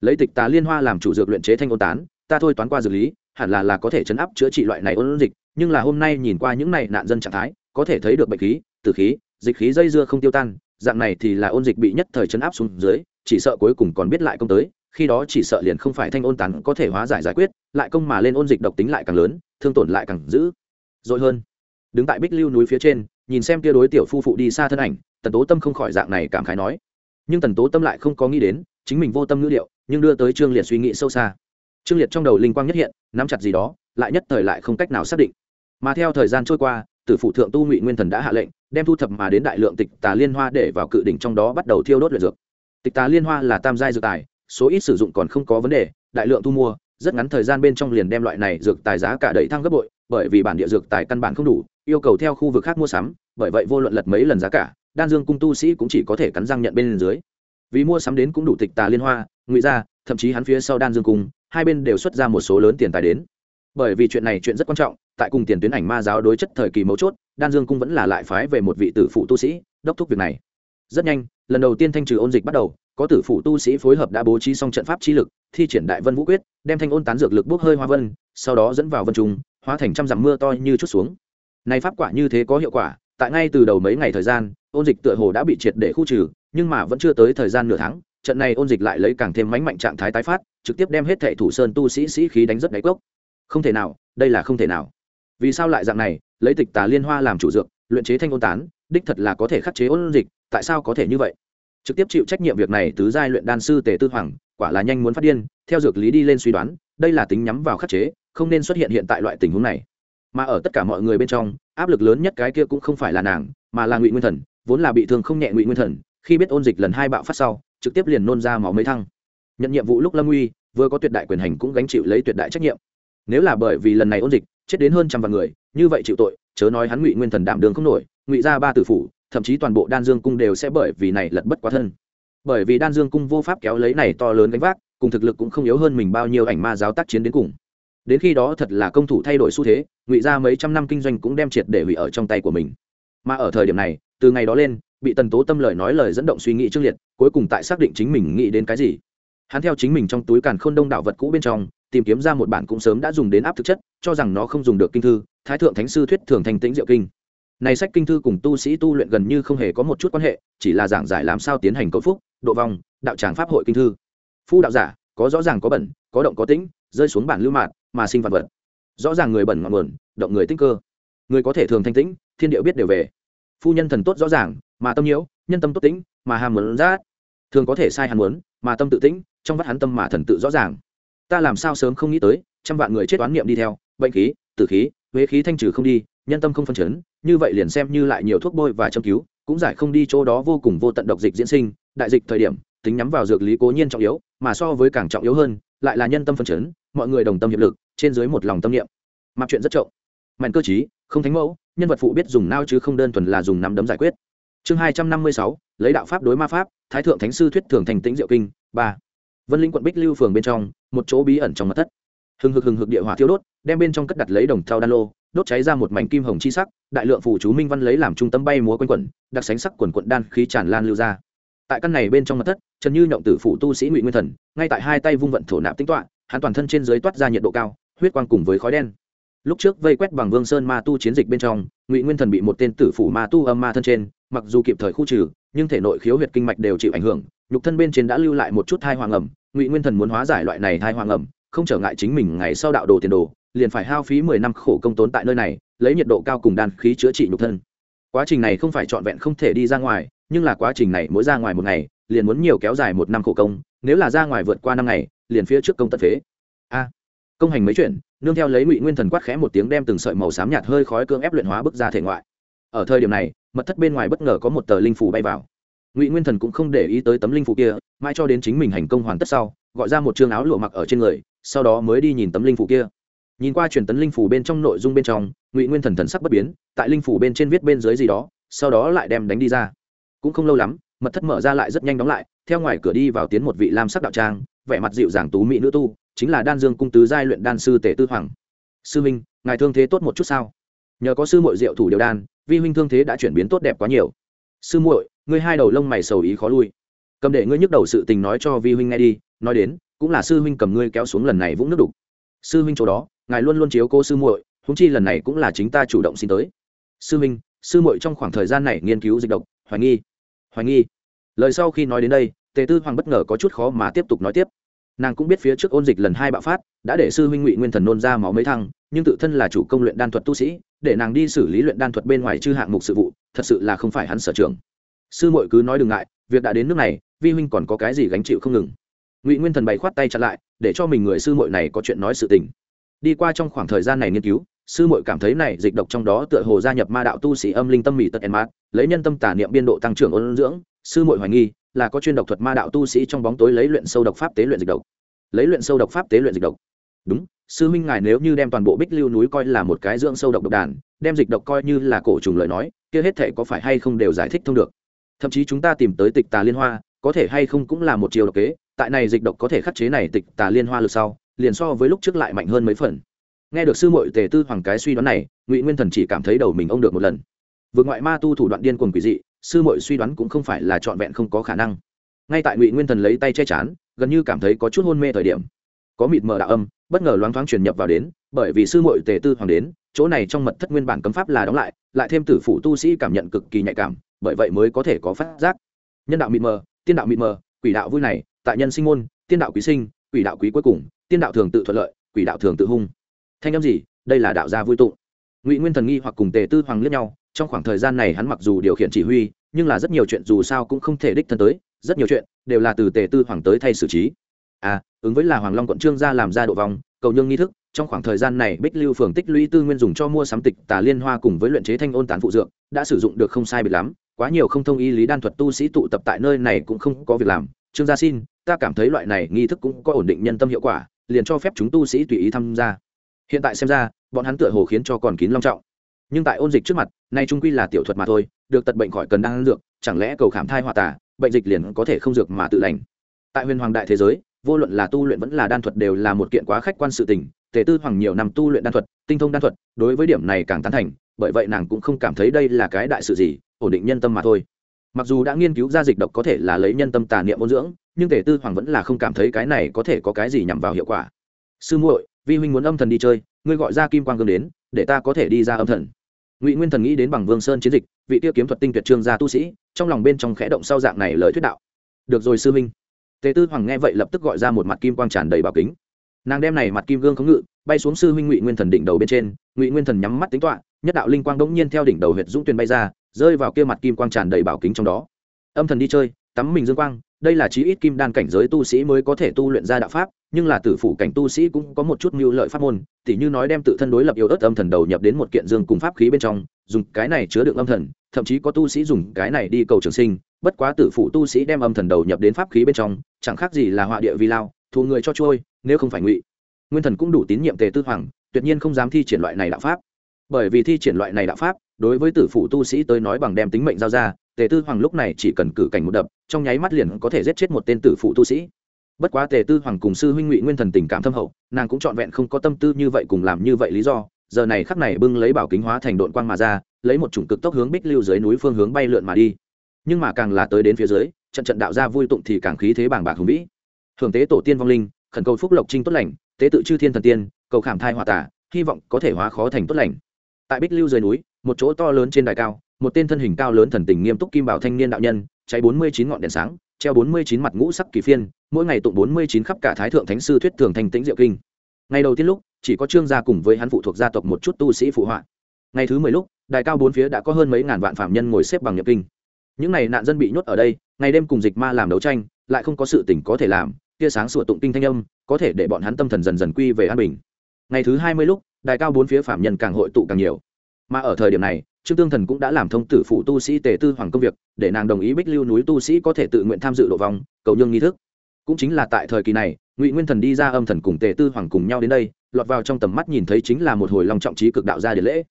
Lấy tịch tà liên hoa làm chủ dược luyện chế thanh ôn tán, ta thôi toán qua dược lý, hẳn là là có thể chấn áp chữa trị loại này ôn dịch, nhưng là hôm nay nhìn qua những này nạn dân trạng thái, có thể thấy được bệnh khí, tử khí dịch khí dây dưa không tiêu tan, dạng này thì là ôn dịch bị nhất thời chấn áp xuống dưới, chỉ sợ cuối cùng còn biết lại công tới, khi đó chỉ sợ liền không phải thanh ôn tán có thể hóa giải giải quyết, lại công mà lên ôn dịch độc tính lại càng lớn, thương tổn lại càng dữ. Dội hơn, đứng tại bích lưu núi phía trên, nhìn xem tia đối tiểu phu phụ đi xa thân ảnh, tần tố tâm không khỏi dạng này cảm khái nói. Nhưng tần tố tâm lại không có nghĩ đến, chính mình vô tâm ngữ điệu nhưng đưa tới trương liệt suy nghĩ sâu xa. Trương liệt trong đầu linh quang nhất hiện, nắm chặt gì đó, lại nhất thời lại không cách nào xác định. Mà theo thời gian trôi qua, tử phụ thượng tu ngụy nguyên thần đã hạ lệnh đem thu thập mà đến đại lượng tịch tà liên hoa để vào cự đỉnh trong đó bắt đầu thiêu đốt luyện dược. Tịch tà liên hoa là tam giai dược tài, số ít sử dụng còn không có vấn đề, đại lượng thu mua, rất ngắn thời gian bên trong liền đem loại này dược tài giá cả đẩy thăng gấp bội, bởi vì bản địa dược tài căn bản không đủ, yêu cầu theo khu vực khác mua sắm, bởi vậy vô luận lật mấy lần giá cả, đan dương cung tu sĩ cũng chỉ có thể cắn răng nhận bên dưới. Vì mua sắm đến cũng đủ tịch tà liên hoa, ngụy ra thậm chí hắn phía sau đan dương cung, hai bên đều xuất ra một số lớn tiền tài đến. Bởi vì chuyện này chuyện rất quan trọng tại cùng tiền tuyến ảnh ma giáo đối chất thời kỳ mấu chốt, đan dương cung vẫn là lại phái về một vị tử phụ tu sĩ, đốc thúc việc này. Rất nhanh, lần đầu tiên thanh trừ ôn dịch bắt đầu, có tử phụ tu sĩ phối hợp đã bố trí xong trận pháp chi lực, thi triển đại vân vũ quyết, đem thanh ôn tán dược lực bốc hơi hoa vân, sau đó dẫn vào vân trung, hóa thành trăm dặm mưa to như chút xuống. Này pháp quả như thế có hiệu quả, tại ngay từ đầu mấy ngày thời gian, ôn dịch tựa hồ đã bị triệt để khu trừ, nhưng mà vẫn chưa tới thời gian nửa tháng, trận này ôn dịch lại lấy càng thêm mánh mạnh trạng thái tái phát, trực tiếp đem hết thệ thủ sơn tu sĩ sĩ khí đánh rất đáy cốc. Không thể nào, đây là không thể nào vì sao lại dạng này? Lấy tịch tà liên hoa làm chủ dược, luyện chế thanh ôn tán, đích thật là có thể khắc chế ôn dịch, tại sao có thể như vậy? Trực tiếp chịu trách nhiệm việc này, tứ giai luyện đan sư tề tư hoàng, quả là nhanh muốn phát điên, theo dược lý đi lên suy đoán, đây là tính nhắm vào khắc chế, không nên xuất hiện hiện tại loại tình huống này. Mà ở tất cả mọi người bên trong, áp lực lớn nhất cái kia cũng không phải là nàng, mà là ngụy nguyên thần, vốn là bị thương không nhẹ ngụy nguyên thần, khi biết ôn dịch lần hai bạo phát sau, trực tiếp liền nôn ra máu mấy thăng. Nhận nhiệm vụ lúc lâm uy, vừa có tuyệt đại quyền hành cũng gánh chịu lấy tuyệt đại trách nhiệm. Nếu là bởi vì lần này ôn dịch chết đến hơn trăm vạn người, như vậy chịu tội, chớ nói hắn ngụy nguyên thần đảm đường không nổi, ngụy ra ba tử phủ, thậm chí toàn bộ đan dương cung đều sẽ bởi vì này lật bất quá thân. Bởi vì đan dương cung vô pháp kéo lấy này to lớn gánh vác, cùng thực lực cũng không yếu hơn mình bao nhiêu ảnh ma giáo tác chiến đến cùng. Đến khi đó thật là công thủ thay đổi xu thế, ngụy ra mấy trăm năm kinh doanh cũng đem triệt để hủy ở trong tay của mình. Mà ở thời điểm này, từ ngày đó lên, bị tần tố tâm lời nói lời dẫn động suy nghĩ trước liệt, cuối cùng tại xác định chính mình nghĩ đến cái gì hắn theo chính mình trong túi càn khôn đông đảo vật cũ bên trong, tìm kiếm ra một bản cũng sớm đã dùng đến áp thực chất, cho rằng nó không dùng được kinh thư, thái thượng thánh sư thuyết thường thành tĩnh diệu kinh. Này sách kinh thư cùng tu sĩ tu luyện gần như không hề có một chút quan hệ, chỉ là giảng giải làm sao tiến hành cầu phúc, độ vòng đạo tràng pháp hội kinh thư. Phu đạo giả, có rõ ràng có bẩn, có động có tĩnh, rơi xuống bản lưu mạn mà sinh vật vật. Rõ ràng người bẩn ngọn nguồn, động người tích cơ. Người có thể thường thanh tĩnh, thiên điệu biết đều về. Phu nhân thần tốt rõ ràng, mà tâm nhiễu, nhân tâm tốt tĩnh, mà hàm muốn rát. Thường có thể sai hàm muốn, mà tâm tự tĩnh trong vắt hắn tâm mà thần tự rõ ràng. Ta làm sao sớm không nghĩ tới, trăm vạn người chết oán niệm đi theo, bệnh khí, tử khí, huế khí thanh trừ không đi, nhân tâm không phân chấn, như vậy liền xem như lại nhiều thuốc bôi và châm cứu, cũng giải không đi chỗ đó vô cùng vô tận độc dịch diễn sinh, đại dịch thời điểm, tính nhắm vào dược lý cố nhiên trọng yếu, mà so với càng trọng yếu hơn, lại là nhân tâm phân chấn, mọi người đồng tâm hiệp lực, trên dưới một lòng tâm niệm. Mặc chuyện rất trọng mạnh cơ chí không thánh mẫu, nhân vật phụ biết dùng nao chứ không đơn thuần là dùng nắm đấm giải quyết. Chương hai trăm năm mươi sáu, lấy đạo pháp đối ma pháp, thái thượng thánh sư thuyết thường thành tĩnh diệu kinh, ba vân linh quận bích lưu phường bên trong, một chỗ bí ẩn trong mặt thất. Hừng hực hừng hực địa hỏa thiêu đốt, đem bên trong cất đặt lấy đồng thau đan lô, đốt cháy ra một mảnh kim hồng chi sắc, đại lượng phủ chú minh văn lấy làm trung tâm bay múa quanh quẩn, đặc sánh sắc quần quận đan khí tràn lan lưu ra. Tại căn này bên trong mặt thất, trần như nhộng tử phụ tu sĩ ngụy nguyên thần, ngay tại hai tay vung vận thổ nạp tính toạ hắn toàn thân trên dưới toát ra nhiệt độ cao, huyết quang cùng với khói đen. Lúc trước vây quét bằng vương sơn ma tu chiến dịch bên trong, ngụy nguyên thần bị một tên tử phủ ma tu âm ma thân trên, mặc dù kịp thời khu trừ, nhưng thể nội khiếu huyệt kinh mạch đều chịu ảnh hưởng nhục thân bên trên đã lưu lại một chút thai hoàng ẩm, ngụy nguyên thần muốn hóa giải loại này thai hoàng ẩm, không trở ngại chính mình ngày sau đạo đồ tiền đồ, liền phải hao phí mười năm khổ công tốn tại nơi này, lấy nhiệt độ cao cùng đan khí chữa trị nhục thân. Quá trình này không phải trọn vẹn không thể đi ra ngoài, nhưng là quá trình này mỗi ra ngoài một ngày, liền muốn nhiều kéo dài một năm khổ công, nếu là ra ngoài vượt qua năm ngày, liền phía trước công tận phế. A, công hành mấy chuyện, nương theo lấy ngụy nguyên thần quát khẽ một tiếng đem từng sợi màu xám nhạt hơi khói cương ép luyện hóa bức ra thể ngoại. Ở thời điểm này, mật thất bên ngoài bất ngờ có một tờ linh phủ bay vào ngụy nguyên thần cũng không để ý tới tấm linh phủ kia mãi cho đến chính mình hành công hoàn tất sau gọi ra một chương áo lụa mặc ở trên người sau đó mới đi nhìn tấm linh phủ kia nhìn qua truyền tấn linh phủ bên trong nội dung bên trong ngụy nguyên thần thần sắc bất biến tại linh phủ bên trên viết bên dưới gì đó sau đó lại đem đánh đi ra cũng không lâu lắm mật thất mở ra lại rất nhanh đóng lại theo ngoài cửa đi vào tiến một vị lam sắc đạo trang vẻ mặt dịu dàng tú mỹ nữ tu chính là đan dương cung tứ giai luyện đan sư tể tư hoàng sư minh ngài thương thế tốt một chút sao nhờ có sư muội diệu thủ điều đan vi huynh thương thế đã chuyển biến tốt đẹp quá nhiều sư muội ngươi hai đầu lông mày sầu ý khó lui. Cầm để ngươi nhức đầu sự tình nói cho vi huynh nghe đi, nói đến, cũng là sư huynh cầm ngươi kéo xuống lần này vũng nước đục. Sư huynh chỗ đó, ngài luôn luôn chiếu cô sư muội húng chi lần này cũng là chính ta chủ động xin tới. Sư huynh, sư muội trong khoảng thời gian này nghiên cứu dịch độc, hoài nghi. Hoài nghi. Lời sau khi nói đến đây, tề tư hoàng bất ngờ có chút khó mà tiếp tục nói tiếp. Nàng cũng biết phía trước ôn dịch lần hai bạo phát, đã để sư huynh ngụy nguyên thần nôn ra máu mấy thăng, nhưng tự thân là chủ công luyện đan thuật tu sĩ, để nàng đi xử lý luyện đan thuật bên ngoài chư hạng mục sự vụ, thật sự là không phải hắn sở trường sư muội cứ nói đừng ngại, việc đã đến nước này, vi huynh còn có cái gì gánh chịu không ngừng. Ngụy nguyên thần bày khoát tay chặn lại, để cho mình người sư muội này có chuyện nói sự tình. Đi qua trong khoảng thời gian này nghiên cứu, sư muội cảm thấy này dịch độc trong đó tựa hồ gia nhập ma đạo tu sĩ âm linh tâm mỹ tật en mát lấy nhân tâm tả niệm biên độ tăng trưởng ôn dưỡng, sư muội hoài nghi là có chuyên độc thuật ma đạo tu sĩ trong bóng tối lấy luyện sâu độc pháp tế luyện dịch độc. Lấy luyện sâu độc pháp tế luyện dịch độc. Đúng, sư huynh ngài nếu như đem toàn bộ bích lưu núi coi là một cái dưỡng sâu độc độc đàn, đem dịch độc coi như là cổ trùng lời nói, kia hết thể có phải hay không đều giải thích thông được thậm chí chúng ta tìm tới tịch tà liên hoa, có thể hay không cũng là một chiều độc kế, tại này dịch độc có thể khắc chế này tịch tà liên hoa lực sau, liền so với lúc trước lại mạnh hơn mấy phần. Nghe được sư muội tề tư hoàng cái suy đoán này, ngụy nguyên thần chỉ cảm thấy đầu mình ông được một lần. Vượt ngoại ma tu thủ đoạn điên cuồng quỷ dị, sư muội suy đoán cũng không phải là trọn vẹn không có khả năng. Ngay tại ngụy nguyên thần lấy tay che chán, gần như cảm thấy có chút hôn mê thời điểm. Có mịt mờ đạo âm, bất ngờ loáng thoáng truyền nhập vào đến, bởi vì sư muội tề tư hoàng đến, chỗ này trong mật thất nguyên bản cấm pháp là đóng lại lại thêm tử phụ tu sĩ cảm nhận cực kỳ nhạy cảm bởi vậy mới có thể có phát giác. Nhân đạo mịt mờ, tiên đạo mịt mờ, quỷ đạo vui này, tại nhân sinh môn, tiên đạo quý sinh, quỷ đạo quý cuối cùng, tiên đạo thường tự thuận lợi, quỷ đạo thường tự hung. Thanh âm gì? Đây là đạo gia vui tụng. Ngụy nguyên thần nghi hoặc cùng tề tư hoàng liếc nhau, trong khoảng thời gian này hắn mặc dù điều khiển chỉ huy, nhưng là rất nhiều chuyện dù sao cũng không thể đích thân tới, rất nhiều chuyện đều là từ tề tư hoàng tới thay xử trí. À ứng với là hoàng long quận trương gia làm ra độ vòng cầu nhương nghi thức, trong khoảng thời gian này bích lưu phường tích lũy tư nguyên dùng cho mua sắm tịch tà liên hoa cùng với luyện chế thanh ôn tán phụ dược, đã sử dụng được không sai biệt lắm quá nhiều không thông y lý đan thuật tu sĩ tụ tập tại nơi này cũng không có việc làm. Trương gia xin, ta cảm thấy loại này nghi thức cũng có ổn định nhân tâm hiệu quả, liền cho phép chúng tu sĩ tùy ý tham gia. Hiện tại xem ra, bọn hắn tựa hồ khiến cho còn kín long trọng. Nhưng tại ôn dịch trước mặt, nay trung quy là tiểu thuật mà thôi, được tật bệnh khỏi cần đang dược, chẳng lẽ cầu khảm thai hòa tả bệnh dịch liền có thể không dược mà tự lành? Tại huyền hoàng đại thế giới, vô luận là tu luyện vẫn là đan thuật đều là một kiện quá khách quan sự tình, tề tư hoàng nhiều năm tu luyện đan thuật, tinh thông đan thuật, đối với điểm này càng tán thành, bởi vậy nàng cũng không cảm thấy đây là cái đại sự gì ổn định nhân tâm mà thôi. Mặc dù đã nghiên cứu ra dịch độc có thể là lấy nhân tâm tà niệm ôn dưỡng, nhưng tề tư hoàng vẫn là không cảm thấy cái này có thể có cái gì nhằm vào hiệu quả. Sư muội, vi huynh muốn âm thần đi chơi, ngươi gọi ra kim quang gương đến, để ta có thể đi ra âm thần. Ngụy nguyên thần nghĩ đến bằng vương sơn chiến dịch, vị tiêu kiếm thuật tinh tuyệt trương gia tu sĩ, trong lòng bên trong khẽ động sau dạng này lời thuyết đạo. Được rồi sư huynh. Tề tư hoàng nghe vậy lập tức gọi ra một mặt kim quang tràn đầy bảo kính. Nàng đem này mặt kim gương khống ngự, bay xuống sư huynh ngụy nguyên thần đỉnh đầu bên trên. Ngụy nguyên thần nhắm mắt tính toạ nhất đạo linh quang đ nhiên theo đỉnh đầu huyệt dũng tuyền bay ra rơi vào kia mặt kim quang tràn đầy bảo kính trong đó. Âm thần đi chơi, tắm mình dương quang, đây là chí ít kim đan cảnh giới tu sĩ mới có thể tu luyện ra đạo pháp, nhưng là tử phủ cảnh tu sĩ cũng có một chút mưu lợi pháp môn, tỉ như nói đem tự thân đối lập yêu ớt âm thần đầu nhập đến một kiện dương cùng pháp khí bên trong, dùng cái này chứa đựng âm thần, thậm chí có tu sĩ dùng cái này đi cầu trường sinh, bất quá tử phủ tu sĩ đem âm thần đầu nhập đến pháp khí bên trong, chẳng khác gì là họa địa vi lao, thù người cho trôi, nếu không phải ngụy. Nguyên thần cũng đủ tín nhiệm tề tư hoàng, tuyệt nhiên không dám thi triển loại này đạo pháp. Bởi vì thi triển loại này đạo pháp đối với tử phụ tu sĩ tới nói bằng đem tính mệnh giao ra, tề tư hoàng lúc này chỉ cần cử cảnh một đập, trong nháy mắt liền có thể giết chết một tên tử phụ tu sĩ. Bất quá tề tư hoàng cùng sư huynh ngụy nguyên thần tình cảm thâm hậu, nàng cũng trọn vẹn không có tâm tư như vậy cùng làm như vậy lý do, giờ này khắc này bưng lấy bảo kính hóa thành đội quang mà ra, lấy một chủng cực tốc hướng bích lưu dưới núi phương hướng bay lượn mà đi. Nhưng mà càng là tới đến phía dưới, trận trận đạo ra vui tụng thì càng khí thế bảng bạc hùng vĩ. Thường tế tổ tiên vong linh, khẩn cầu phúc lộc trinh tốt lành, tế tự chư thiên thần tiên, cầu khảm thai hòa tả, hy vọng có thể hóa khó thành tốt lành tại bích lưu dưới núi, một chỗ to lớn trên đài cao, một tên thân hình cao lớn thần tình nghiêm túc kim bảo thanh niên đạo nhân, cháy bốn mươi chín ngọn đèn sáng, treo bốn mươi chín mặt ngũ sắc kỳ phiên, mỗi ngày tụng bốn mươi chín khắp cả thái thượng thánh sư thuyết thường thành tĩnh diệu kinh. Ngày đầu tiên lúc, chỉ có trương gia cùng với hắn phụ thuộc gia tộc một chút tu sĩ phụ họa. Ngày thứ mười lúc, đài cao bốn phía đã có hơn mấy ngàn vạn phạm nhân ngồi xếp bằng nhập kinh. Những n à y nạn dân bị nhốt ở đây, ngày đêm cùng dịch ma làm đấu tranh, lại không có sự tỉnh có thể làm, tia sáng sủa tụng kinh thanh âm, có thể để bọn hắn tâm thần dần dần quy về an bình. Ngày thứ hai mươi lúc đài cao bốn phía phạm nhân càng hội tụ càng nhiều. Mà ở thời điểm này, trương tương thần cũng đã làm thông tử phụ tu sĩ tề tư hoàng công việc, để nàng đồng ý bích lưu núi tu sĩ có thể tự nguyện tham dự độ vòng cầu nhương nghi thức. Cũng chính là tại thời kỳ này, ngụy nguyên thần đi ra âm thần cùng tề tư hoàng cùng nhau đến đây, lọt vào trong tầm mắt nhìn thấy chính là một hồi lòng trọng trí cực đạo gia điện lễ.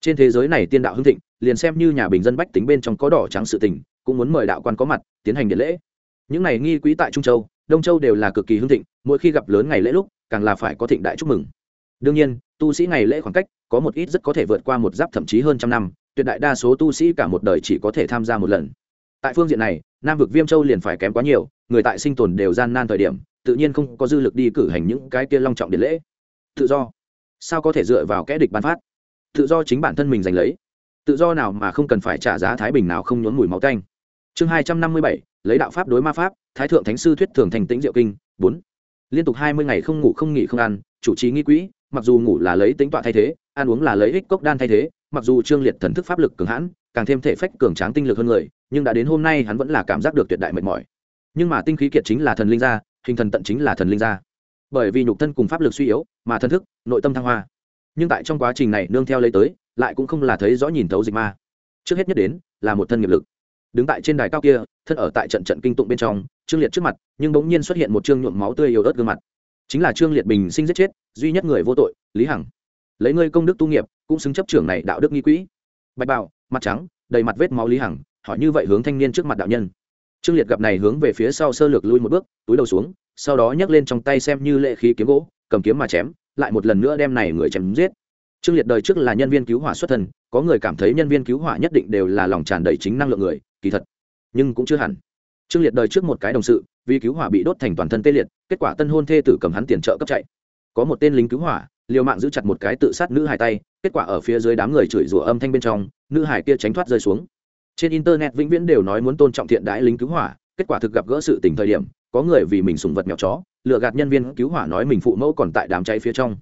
Trên thế giới này tiên đạo hưng thịnh, liền xem như nhà bình dân bách tính bên trong có đỏ trắng sự tình, cũng muốn mời đạo quan có mặt, tiến hành điện lễ. Những này nghi quý tại trung châu, đông châu đều là cực kỳ hưng thịnh, mỗi khi gặp lớn ngày lễ lúc, càng là phải có thịnh đại chúc mừng đương nhiên, tu sĩ ngày lễ khoảng cách có một ít rất có thể vượt qua một giáp thậm chí hơn trăm năm, tuyệt đại đa số tu sĩ cả một đời chỉ có thể tham gia một lần. Tại phương diện này, nam vực viêm châu liền phải kém quá nhiều, người tại sinh tồn đều gian nan thời điểm, tự nhiên không có dư lực đi cử hành những cái kia long trọng điện lễ. Tự do. Sao có thể dựa vào kẽ địch bán phát? Tự do chính bản thân mình giành lấy. Tự do nào mà không cần phải trả giá thái bình nào không nhốn mùi máu canh chương hai trăm năm mươi bảy, lấy đạo pháp đối ma pháp, thái thượng thánh sư thuyết thường thành tĩnh diệu kinh, bốn. Liên tục hai mươi ngày không ngủ không nghỉ không ăn, chủ trì nghi quỹ mặc dù ngủ là lấy tính tọa thay thế, ăn uống là lấy ích cốc đan thay thế, mặc dù trương liệt thần thức pháp lực cường hãn, càng thêm thể phách cường tráng tinh lực hơn người, nhưng đã đến hôm nay hắn vẫn là cảm giác được tuyệt đại mệt mỏi. Nhưng mà tinh khí kiệt chính là thần linh gia, hình thần tận chính là thần linh gia. Bởi vì nhục thân cùng pháp lực suy yếu, mà thần thức, nội tâm thăng hoa. Nhưng tại trong quá trình này nương theo lấy tới, lại cũng không là thấy rõ nhìn thấu dịch ma. Trước hết nhất đến, là một thân nghiệp lực. Đứng tại trên đài cao kia, thân ở tại trận trận kinh tụng bên trong, trương liệt trước mặt, nhưng bỗng nhiên xuất hiện một trương nhuộm máu tươi yếu ớt gương mặt chính là trương liệt bình sinh giết chết, duy nhất người vô tội, lý hằng. Lấy ngươi công đức tu nghiệp, cũng xứng chấp trưởng này đạo đức nghi quỹ. Bạch bảo, mặt trắng, đầy mặt vết máu lý hằng, hỏi như vậy hướng thanh niên trước mặt đạo nhân. Trương liệt gặp này hướng về phía sau sơ lược lui một bước, túi đầu xuống, sau đó nhấc lên trong tay xem như lệ khí kiếm gỗ, cầm kiếm mà chém, lại một lần nữa đem này người chém giết. Trương liệt đời trước là nhân viên cứu hỏa xuất thân, có người cảm thấy nhân viên cứu hỏa nhất định đều là lòng tràn đầy chính năng lượng người, kỳ thật, nhưng cũng chưa hẳn. Trương liệt đời trước một cái đồng sự, vì cứu hỏa bị đốt thành toàn thân tê liệt kết quả tân hôn thê tử cầm hắn tiền trợ cấp chạy. Có một tên lính cứu hỏa, liều mạng giữ chặt một cái tự sát nữ hải tay, kết quả ở phía dưới đám người chửi rủa âm thanh bên trong, nữ hải kia tránh thoát rơi xuống. Trên internet vĩnh viễn đều nói muốn tôn trọng thiện đãi lính cứu hỏa, kết quả thực gặp gỡ sự tình thời điểm, có người vì mình sùng vật mèo chó lựa gạt nhân viên cứu hỏa nói mình phụ mẫu còn tại đám cháy phía trong.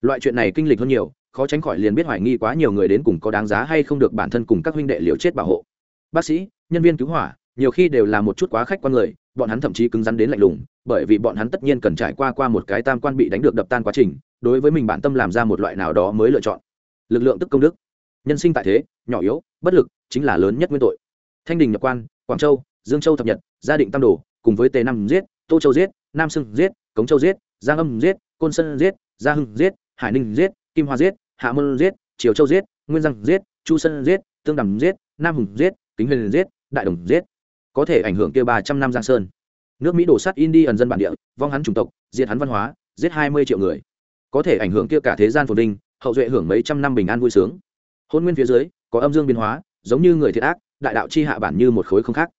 Loại chuyện này kinh lịch hơn nhiều, khó tránh khỏi liền biết hoài nghi quá nhiều người đến cùng có đáng giá hay không được bản thân cùng các huynh đệ liều chết bảo hộ. Bác sĩ, nhân viên cứu hỏa, nhiều khi đều là một chút quá khách quan người, bọn hắn thậm chí cứng rắn đến lạnh lùng bởi vì bọn hắn tất nhiên cần trải qua qua một cái tam quan bị đánh được đập tan quá trình, đối với mình bản tâm làm ra một loại nào đó mới lựa chọn. Lực lượng tức công đức. Nhân sinh tại thế, nhỏ yếu, bất lực, chính là lớn nhất nguyên tội. Thanh đình nhập quan, quảng châu, dương châu thập nhật, gia định tam đồ, cùng với tề năm giết, tô châu giết, nam sưng giết, cống châu giết, giang âm giết, côn sơn giết, gia hưng giết, hải ninh giết, kim hoa giết, hạ môn giết, triều châu giết, nguyên giang giết, chu sơn giết, tương đầm giết, nam hùng giết, kính huyền giết, đại đồng giết. Có thể ảnh hưởng kia ba trăm năm giang sơn nước mỹ đổ sát indi ẩn dân bản địa, vong hắn chủng tộc, diệt hắn văn hóa, giết hai mươi triệu người. Có thể ảnh hưởng kia cả thế gian phồn vinh, hậu duệ hưởng mấy trăm năm bình an vui sướng. Hôn nguyên phía dưới, có âm dương biến hóa, giống như người thiệt ác, đại đạo chi hạ bản như một khối không khác.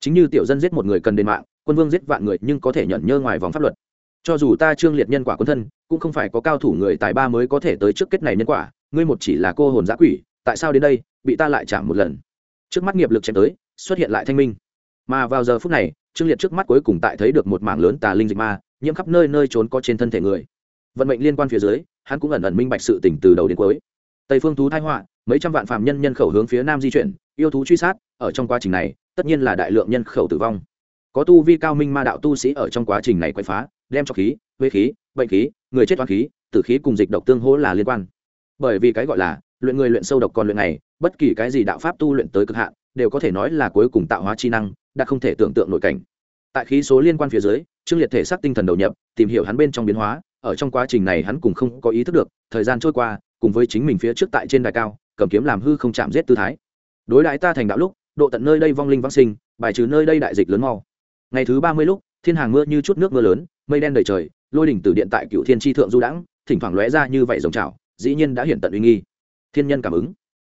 Chính như tiểu dân giết một người cần đền mạng, quân vương giết vạn người nhưng có thể nhận nhơ ngoài vòng pháp luật. Cho dù ta trương liệt nhân quả quân thân, cũng không phải có cao thủ người tài ba mới có thể tới trước kết này nhân quả, ngươi một chỉ là cô hồn giã quỷ, tại sao đến đây, bị ta lại chạm một lần. Trước mắt nghiệp lực chém tới, xuất hiện lại thanh minh. Mà vào giờ phút này trương liệt trước mắt cuối cùng tại thấy được một mảng lớn tà linh dịch ma, nhiễm khắp nơi nơi trốn có trên thân thể người. Vận mệnh liên quan phía dưới, hắn cũng ẩn ẩn minh bạch sự tỉnh từ đầu đến cuối. Tây phương thú thái họa, mấy trăm vạn phạm nhân nhân khẩu hướng phía nam di chuyển, yêu thú truy sát, ở trong quá trình này, tất nhiên là đại lượng nhân khẩu tử vong. Có tu vi cao minh ma đạo tu sĩ ở trong quá trình này quay phá, đem cho khí, huế khí, bệnh khí, người chết toán khí, tử khí cùng dịch độc tương hỗ là liên quan. Bởi vì cái gọi là, luyện người luyện sâu độc còn luyện này, bất kỳ cái gì đạo pháp tu luyện tới cực hạn đều có thể nói là cuối cùng tạo hóa chi năng, đã không thể tưởng tượng nội cảnh. Tại khí số liên quan phía dưới, trương liệt thể xác tinh thần đầu nhập, tìm hiểu hắn bên trong biến hóa, ở trong quá trình này hắn cùng không có ý thức được, thời gian trôi qua, cùng với chính mình phía trước tại trên đài cao, cầm kiếm làm hư không chạm giết tư thái. Đối đãi ta thành đạo lúc, độ tận nơi đây vong linh vang sinh, bài trừ nơi đây đại dịch lớn mau. Ngày thứ ba mươi lúc, thiên hàng mưa như chút nước mưa lớn, mây đen đầy trời, lôi đỉnh từ điện tại cựu thiên tri thượng du đãng, thỉnh thoảng lóe ra như vậy rồng trào dĩ nhiên đã hiện tận uy nghi. Thiên nhân cảm ứng.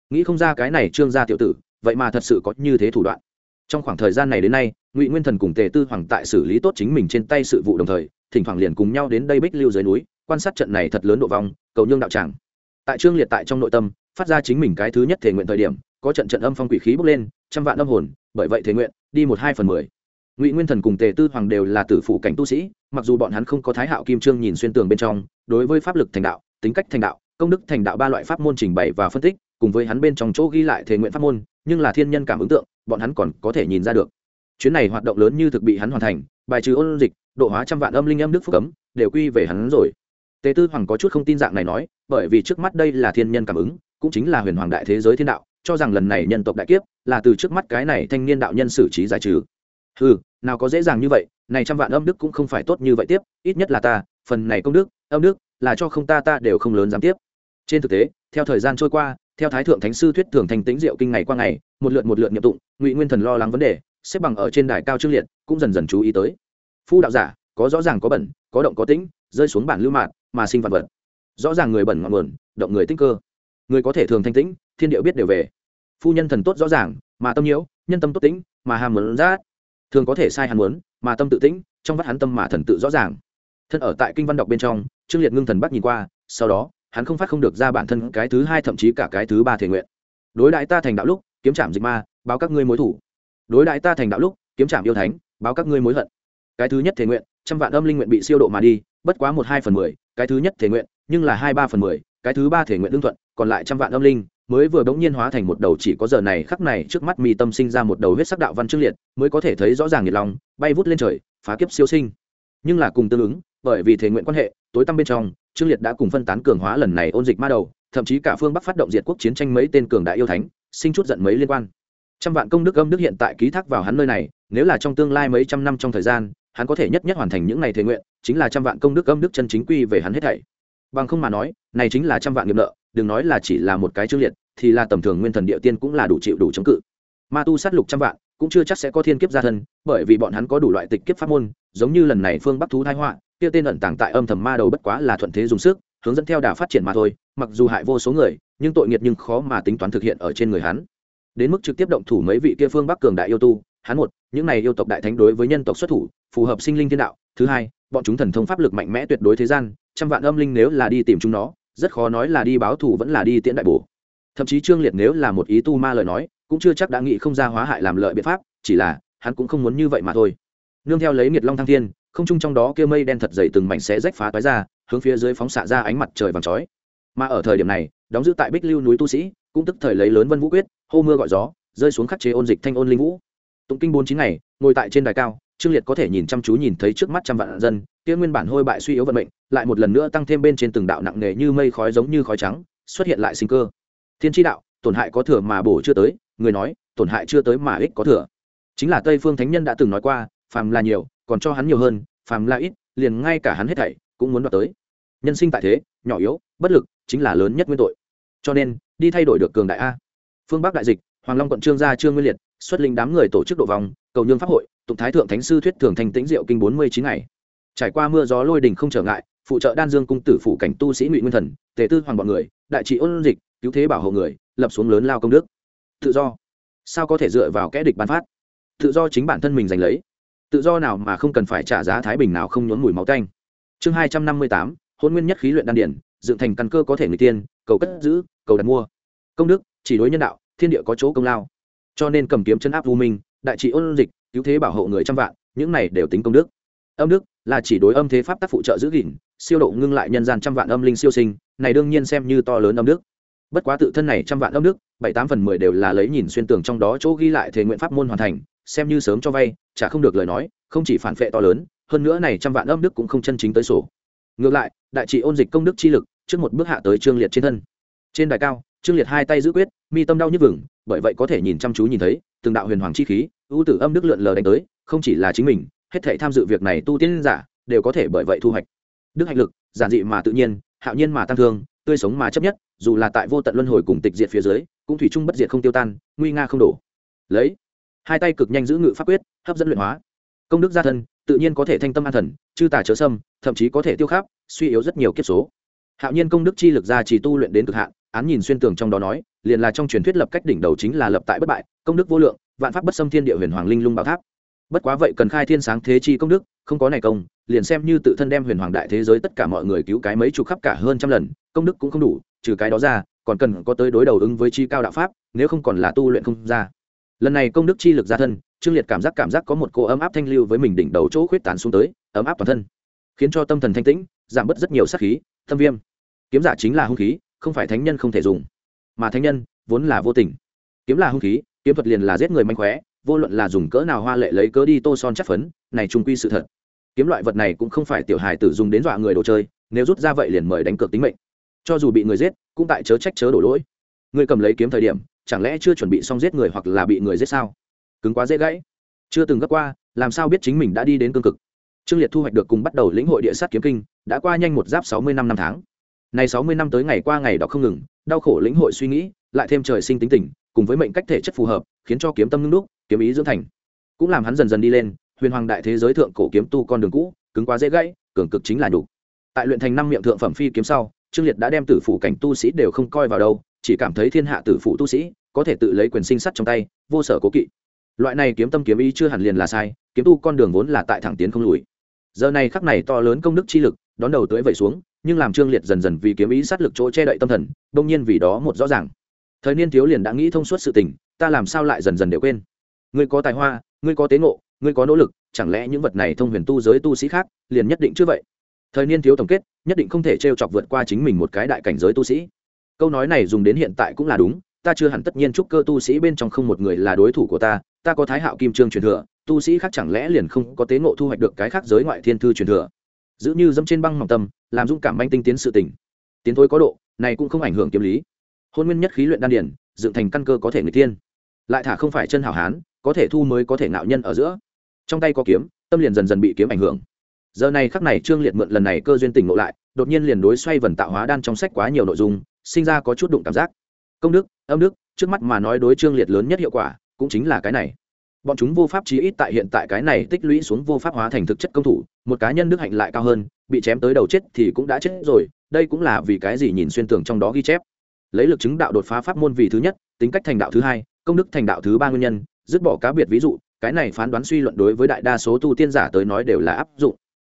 Nghĩ không ra cái này trương gia tiểu tử vậy mà thật sự có như thế thủ đoạn. Trong khoảng thời gian này đến nay, ngụy nguyên thần cùng tề tư hoàng tại xử lý tốt chính mình trên tay sự vụ đồng thời, thỉnh thoảng liền cùng nhau đến đây bích lưu dưới núi, quan sát trận này thật lớn độ vòng cầu nhương đạo tràng. Tại trương liệt tại trong nội tâm, phát ra chính mình cái thứ nhất thể nguyện thời điểm, có trận trận âm phong quỷ khí bốc lên, trăm vạn âm hồn, bởi vậy thể nguyện, đi một hai phần mười. Ngụy nguyên thần cùng tề tư hoàng đều là tử phụ cảnh tu sĩ, mặc dù bọn hắn không có thái hạo kim trương nhìn xuyên tường bên trong, đối với pháp lực thành đạo, tính cách thành đạo, công đức thành đạo ba loại pháp môn trình bày và phân tích, cùng với hắn bên trong chỗ ghi lại thể nguyện pháp môn nhưng là thiên nhân cảm ứng tượng, bọn hắn còn có thể nhìn ra được. Chuyến này hoạt động lớn như thực bị hắn hoàn thành, bài trừ ôn dịch, độ hóa trăm vạn âm linh âm đức phúc cấm, đều quy về hắn rồi. Tề tư hoàng có chút không tin dạng này nói, bởi vì trước mắt đây là thiên nhân cảm ứng, cũng chính là huyền hoàng đại thế giới thiên đạo, cho rằng lần này nhân tộc đại kiếp là từ trước mắt cái này thanh niên đạo nhân xử trí giải trừ. Ừ nào có dễ dàng như vậy, này trăm vạn âm đức cũng không phải tốt như vậy tiếp, ít nhất là ta, phần này công đức, âm đức, là cho không ta ta đều không lớn dám tiếp. Trên thực tế, theo thời gian trôi qua theo thái thượng thánh sư thuyết thường thành tính diệu kinh ngày qua ngày một lượt một lượt nhiệm tụng ngụy nguyên thần lo lắng vấn đề xếp bằng ở trên đài cao trương liệt cũng dần dần chú ý tới. Phu đạo giả có rõ ràng có bẩn có động có tĩnh rơi xuống bản lưu mạn mà sinh vật vật. Rõ ràng người bẩn ngọn nguồn động người tích cơ. Người có thể thường thanh tĩnh thiên điệu biết đều về. Phu nhân thần tốt rõ ràng mà tâm nhiễu nhân tâm tốt tĩnh mà hàm muốn ra, thường có thể sai hắn muốn mà tâm tự tĩnh trong vắt hắn tâm mà thần tự rõ ràng. Thân ở tại kinh văn đọc bên trong trương liệt ngưng thần bắt nhìn qua sau đó hắn không phát không được ra bản thân cái thứ hai thậm chí cả cái thứ ba thể nguyện. Đối đại ta thành đạo lúc, kiếm trảm dịch ma, báo các ngươi mối thủ. Đối đại ta thành đạo lúc, kiếm trảm yêu thánh, báo các ngươi mối hận. Cái thứ nhất thể nguyện, trăm vạn âm linh nguyện bị siêu độ mà đi, bất quá một hai phần mười, cái thứ nhất thể nguyện, nhưng là hai ba phần mười, cái thứ ba thể nguyện lương thuận, còn lại trăm vạn âm linh mới vừa bỗng nhiên hóa thành một đầu chỉ có giờ này khắc này trước mắt mi tâm sinh ra một đầu huyết sắc đạo văn trương liệt, mới có thể thấy rõ ràng nhiệt lòng, bay vút lên trời, phá kiếp siêu sinh. Nhưng là cùng tương ứng, bởi vì thể nguyện quan hệ, tối tăm bên trong trương liệt đã cùng phân tán cường hóa lần này ôn dịch ma đầu, thậm chí cả phương bắc phát động diệt quốc chiến tranh mấy tên cường đại yêu thánh, sinh chút giận mấy liên quan. Trăm vạn công đức âm đức hiện tại ký thác vào hắn nơi này, nếu là trong tương lai mấy trăm năm trong thời gian, hắn có thể nhất nhất hoàn thành những ngày thể nguyện, chính là trăm vạn công đức âm đức chân chính quy về hắn hết thảy. Bằng không mà nói, này chính là trăm vạn nghiệp nợ, đừng nói là chỉ là một cái trương liệt, thì là tầm thường nguyên thần địa tiên cũng là đủ chịu đủ chống cự. Ma tu sát lục trăm vạn, cũng chưa chắc sẽ có thiên kiếp gia thân, bởi vì bọn hắn có đủ loại tịch kiếp pháp môn, giống như lần này phương bắc thú thái họa kia tên ẩn tàng tại âm thầm ma đầu bất quá là thuận thế dùng sức, hướng dẫn theo đà phát triển mà thôi, mặc dù hại vô số người, nhưng tội nghiệp nhưng khó mà tính toán thực hiện ở trên người hắn. Đến mức trực tiếp động thủ mấy vị kia phương bắc cường đại yêu tu, hắn một, những này yêu tộc đại thánh đối với nhân tộc xuất thủ, phù hợp sinh linh thiên đạo. Thứ hai, bọn chúng thần thông pháp lực mạnh mẽ tuyệt đối thế gian, trăm vạn âm linh nếu là đi tìm chúng nó, rất khó nói là đi báo thù vẫn là đi tiễn đại bổ. Thậm chí trương liệt nếu là một ý tu ma lời nói, cũng chưa chắc đã nghĩ không ra hóa hại làm lợi biện pháp, chỉ là, hắn cũng không muốn như vậy mà thôi. Nương theo lấy nghiệt long thăng thiên không chung trong đó kia mây đen thật dày từng mảnh xé rách phá toái ra, hướng phía dưới phóng xạ ra ánh mặt trời vàng chói. Mà ở thời điểm này, đóng giữ tại bích lưu núi tu sĩ, cũng tức thời lấy lớn vân vũ quyết, hô mưa gọi gió, rơi xuống khắc chế ôn dịch thanh ôn linh vũ. Tụng kinh bốn chín ngày, ngồi tại trên đài cao, trương liệt có thể nhìn chăm chú nhìn thấy trước mắt trăm vạn dân, kia nguyên bản hôi bại suy yếu vận mệnh, lại một lần nữa tăng thêm bên trên từng đạo nặng nề như mây khói giống như khói trắng, xuất hiện lại sinh cơ. Thiên tri đạo, tổn hại có thừa mà bổ chưa tới, người nói, tổn hại chưa tới mà ích có thừa. Chính là tây phương thánh nhân đã từng nói qua, phàm là nhiều còn cho hắn nhiều hơn, phàm là ít, liền ngay cả hắn hết thảy cũng muốn đoạt tới. Nhân sinh tại thế, nhỏ yếu, bất lực chính là lớn nhất nguyên tội. Cho nên, đi thay đổi được cường đại a. Phương bắc đại dịch, hoàng long quận trương gia trương nguyên liệt, xuất linh đám người tổ chức độ vòng, cầu nhương pháp hội, tụng thái thượng thánh sư thuyết thường thành tĩnh diệu kinh bốn mươi chín ngày. Trải qua mưa gió lôi đình không trở ngại, phụ trợ đan dương cung tử phụ cảnh tu sĩ ngụy nguyên thần, tề tư hoàng bọn người, đại trị ôn dịch, cứu thế bảo hộ người, lập xuống lớn lao công đức. Tự do. Sao có thể dựa vào kẽ địch bán phát? Tự do chính bản thân mình giành lấy tự do nào mà không cần phải trả giá thái bình nào không nhốn mùi máu tanh. chương hai trăm năm mươi tám, hôn nguyên nhất khí luyện đan điển, dựng thành căn cơ có thể người tiên, cầu cất giữ, cầu đặt mua. Công đức, chỉ đối nhân đạo, thiên địa có chỗ công lao. Cho nên cầm kiếm chân áp vô minh, đại trị ôn dịch, cứu thế bảo hộ người trăm vạn, những này đều tính công đức. Âm đức là chỉ đối âm thế pháp tác phụ trợ giữ gìn, siêu độ ngưng lại nhân gian trăm vạn âm linh siêu sinh, này đương nhiên xem như to lớn âm đức. Bất quá tự thân này trăm vạn âm đức, bảy tám phần mười đều là lấy nhìn xuyên tường trong đó chỗ ghi lại thể nguyện pháp môn hoàn thành xem như sớm cho vay, chả không được lời nói, không chỉ phản vệ to lớn, hơn nữa này trăm vạn âm đức cũng không chân chính tới sổ. Ngược lại, đại trị ôn dịch công đức chi lực, trước một bước hạ tới trương liệt trên thân. Trên đài cao, trương liệt hai tay giữ quyết, mi tâm đau như vừng, bởi vậy có thể nhìn chăm chú nhìn thấy, từng đạo huyền hoàng chi khí, ưu tử âm đức lượn lờ đánh tới, không chỉ là chính mình, hết thể tham dự việc này tu tiên giả, đều có thể bởi vậy thu hoạch. Đức hạnh lực, giản dị mà tự nhiên, hạo nhiên mà tăng thương, tươi sống mà chấp nhất, dù là tại vô tận luân hồi cùng tịch diệt phía dưới, cũng thủy chung bất diệt không tiêu tan, nguy nga không đổ. Lấy hai tay cực nhanh giữ ngự pháp quyết, hấp dẫn luyện hóa. Công đức gia thân, tự nhiên có thể thanh tâm an thần, chư tà chớ sâm, thậm chí có thể tiêu kháp, suy yếu rất nhiều kiếp số. Hạo nhiên công đức chi lực gia trì tu luyện đến cực hạn, án nhìn xuyên tường trong đó nói, liền là trong truyền thuyết lập cách đỉnh đầu chính là lập tại bất bại, công đức vô lượng, vạn pháp bất xâm thiên địa huyền hoàng linh lung bảo tháp. Bất quá vậy cần khai thiên sáng thế chi công đức, không có này công, liền xem như tự thân đem huyền hoàng đại thế giới tất cả mọi người cứu cái mấy chục khắp cả hơn trăm lần, công đức cũng không đủ, trừ cái đó ra, còn cần có tới đối đầu ứng với chi cao đạo pháp, nếu không còn là tu luyện không ra lần này công đức chi lực ra thân, trương liệt cảm giác cảm giác có một cô ấm áp thanh lưu với mình đỉnh đầu chỗ khuyết tán xuống tới, ấm áp toàn thân. Khiến cho tâm thần thanh tĩnh, giảm bớt rất nhiều sát khí tâm viêm. Kiếm giả chính là hung khí, không phải thánh nhân không thể dùng. Mà thánh nhân, vốn là vô tình. Kiếm là hung khí, kiếm thuật liền là giết người manh khóe, vô luận là dùng cỡ nào hoa lệ lấy cớ đi tô son chắc phấn, này trung quy sự thật. Kiếm loại vật này cũng không phải tiểu hài tử dùng đến dọa người đồ chơi, nếu rút ra vậy liền mời đánh cược tính mệnh. Cho dù bị người giết, cũng tại chớ trách chớ đổ lỗi. Người cầm lấy kiếm thời điểm chẳng lẽ chưa chuẩn bị xong giết người hoặc là bị người giết sao? Cứng quá dễ gãy. Chưa từng gấp qua, làm sao biết chính mình đã đi đến cương cực? Trương liệt thu hoạch được cùng bắt đầu lĩnh hội địa sát kiếm kinh, đã qua nhanh một giáp sáu mươi năm năm tháng. Này sáu mươi năm tới ngày qua ngày đó không ngừng, đau khổ lĩnh hội suy nghĩ, lại thêm trời sinh tính tình, cùng với mệnh cách thể chất phù hợp, khiến cho kiếm tâm ngưng đúc, kiếm ý dưỡng thành. Cũng làm hắn dần dần đi lên, huyền hoàng đại thế giới thượng cổ kiếm tu con đường cũ, cứng quá dễ gãy, cường cực chính là đủ. tại luyện thành năm miệng thượng phẩm phi kiếm sau, trương liệt đã đem tử phủ cảnh tu sĩ đều không coi vào đâu chỉ cảm thấy thiên hạ tử phụ tu sĩ có thể tự lấy quyền sinh sắt trong tay, vô sở cố kỵ. Loại này kiếm tâm kiếm ý chưa hẳn liền là sai, kiếm tu con đường vốn là tại thẳng tiến không lùi. Giờ này khắc này to lớn công đức chi lực, đón đầu tới vẩy xuống, nhưng làm trương liệt dần dần vì kiếm ý sát lực chỗ che đậy tâm thần đông nhiên vì đó một rõ ràng. Thời niên thiếu liền đã nghĩ thông suốt sự tình, ta làm sao lại dần dần đều quên? Ngươi có tài hoa, ngươi có tế ngộ, ngươi có nỗ lực, chẳng lẽ những vật này thông huyền tu giới tu sĩ khác liền nhất định chưa vậy? Thời niên thiếu tổng kết, nhất định không thể t r e o chọc vượt qua chính mình một cái đại cảnh giới tu sĩ câu nói này dùng đến hiện tại cũng là đúng, ta chưa hẳn tất nhiên chúc cơ tu sĩ bên trong không một người là đối thủ của ta ta có thái hạo kim trương truyền thừa, tu sĩ khác chẳng lẽ liền không có tế ngộ thu hoạch được cái khác giới ngoại thiên thư truyền thừa? Giữ như dẫm trên băng mỏng tâm, làm dũng cảm manh tinh tiến sự tỉnh tiến thối có độ, này cũng không ảnh hưởng kiếm lý. Hôn nguyên nhất khí luyện đan điển, dựng thành căn cơ có thể người tiên lại thả không phải chân hảo hán, có thể thu mới có thể nạo nhân ở giữa. Trong tay có kiếm, tâm liền dần dần bị kiếm ảnh hưởng. Giờ này khắc này trương liệt mượn lần này cơ duyên tỉnh ngộ lại, đột nhiên liền đối xoay vần tạo hóa đan trong sách quá nhiều nội dung sinh ra có chút đụng cảm giác. Công đức, âm đức, trước mắt mà nói đối trương liệt lớn nhất hiệu quả, cũng chính là cái này. Bọn chúng vô pháp chí ít tại hiện tại cái này tích lũy xuống vô pháp hóa thành thực chất công thủ, một cá nhân đức hạnh lại cao hơn, bị chém tới đầu chết thì cũng đã chết rồi, đây cũng là vì cái gì nhìn xuyên tường trong đó ghi chép. Lấy lực chứng đạo đột phá pháp môn vì thứ nhất, tính cách thành đạo thứ hai, công đức thành đạo thứ ba nguyên nhân, dứt bỏ cá biệt ví dụ, cái này phán đoán suy luận đối với đại đa số tu tiên giả tới nói đều là áp dụng.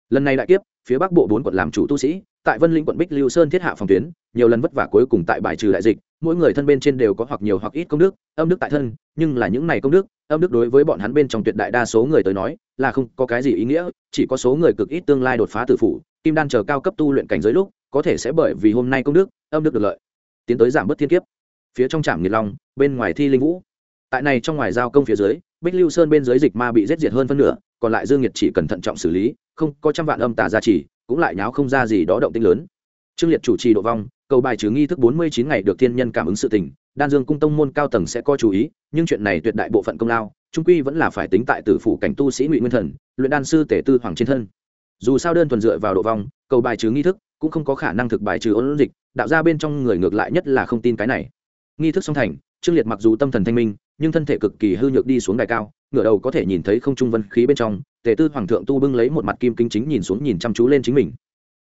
Lần này đại kiếp phía bắc bộ bốn quận làm chủ tu sĩ, tại vân linh quận bích lưu sơn thiết hạ phòng tuyến, nhiều lần vất vả cuối cùng tại bài trừ đại dịch, mỗi người thân bên trên đều có hoặc nhiều hoặc ít công đức, âm đức tại thân, nhưng là những này công đức, âm đức đối với bọn hắn bên trong tuyệt đại đa số người tới nói, là không có cái gì ý nghĩa, chỉ có số người cực ít tương lai đột phá tử phủ, kim đan chờ cao cấp tu luyện cảnh giới lúc, có thể sẽ bởi vì hôm nay công đức, âm đức được lợi. Tiến tới giảm bớt thiên kiếp. Phía trong trạm nghiệt long, bên ngoài thi linh vũ. Tại này trong ngoài giao công phía dưới, bích lưu sơn bên dưới dịch ma bị giết diệt hơn phân nửa, còn lại dương nhiệt chỉ cần thận trọng xử lý không có trăm vạn âm tà gia trì, cũng lại nháo không ra gì đó động tinh lớn. Trương liệt chủ trì độ vong, cầu bài trừ nghi thức bốn mươi chín ngày được thiên nhân cảm ứng sự tình, đan dương cung tông môn cao tầng sẽ có chú ý, nhưng chuyện này tuyệt đại bộ phận công lao, trung quy vẫn là phải tính tại tử phủ cảnh tu sĩ ngụy nguyên thần, luyện đan sư tể tư hoàng trên thân. Dù sao đơn thuần dựa vào độ vong, cầu bài trừ nghi thức cũng không có khả năng thực bài trừ ôn dịch, đạo ra bên trong người ngược lại nhất là không tin cái này. Nghi thức song thành, trương liệt mặc dù tâm thần thanh minh, nhưng thân thể cực kỳ hư nhược đi xuống đài cao, ngửa đầu có thể nhìn thấy không trung vân khí bên trong tề tư hoàng thượng tu bưng lấy một mặt kim kính chính nhìn xuống nhìn chăm chú lên chính mình.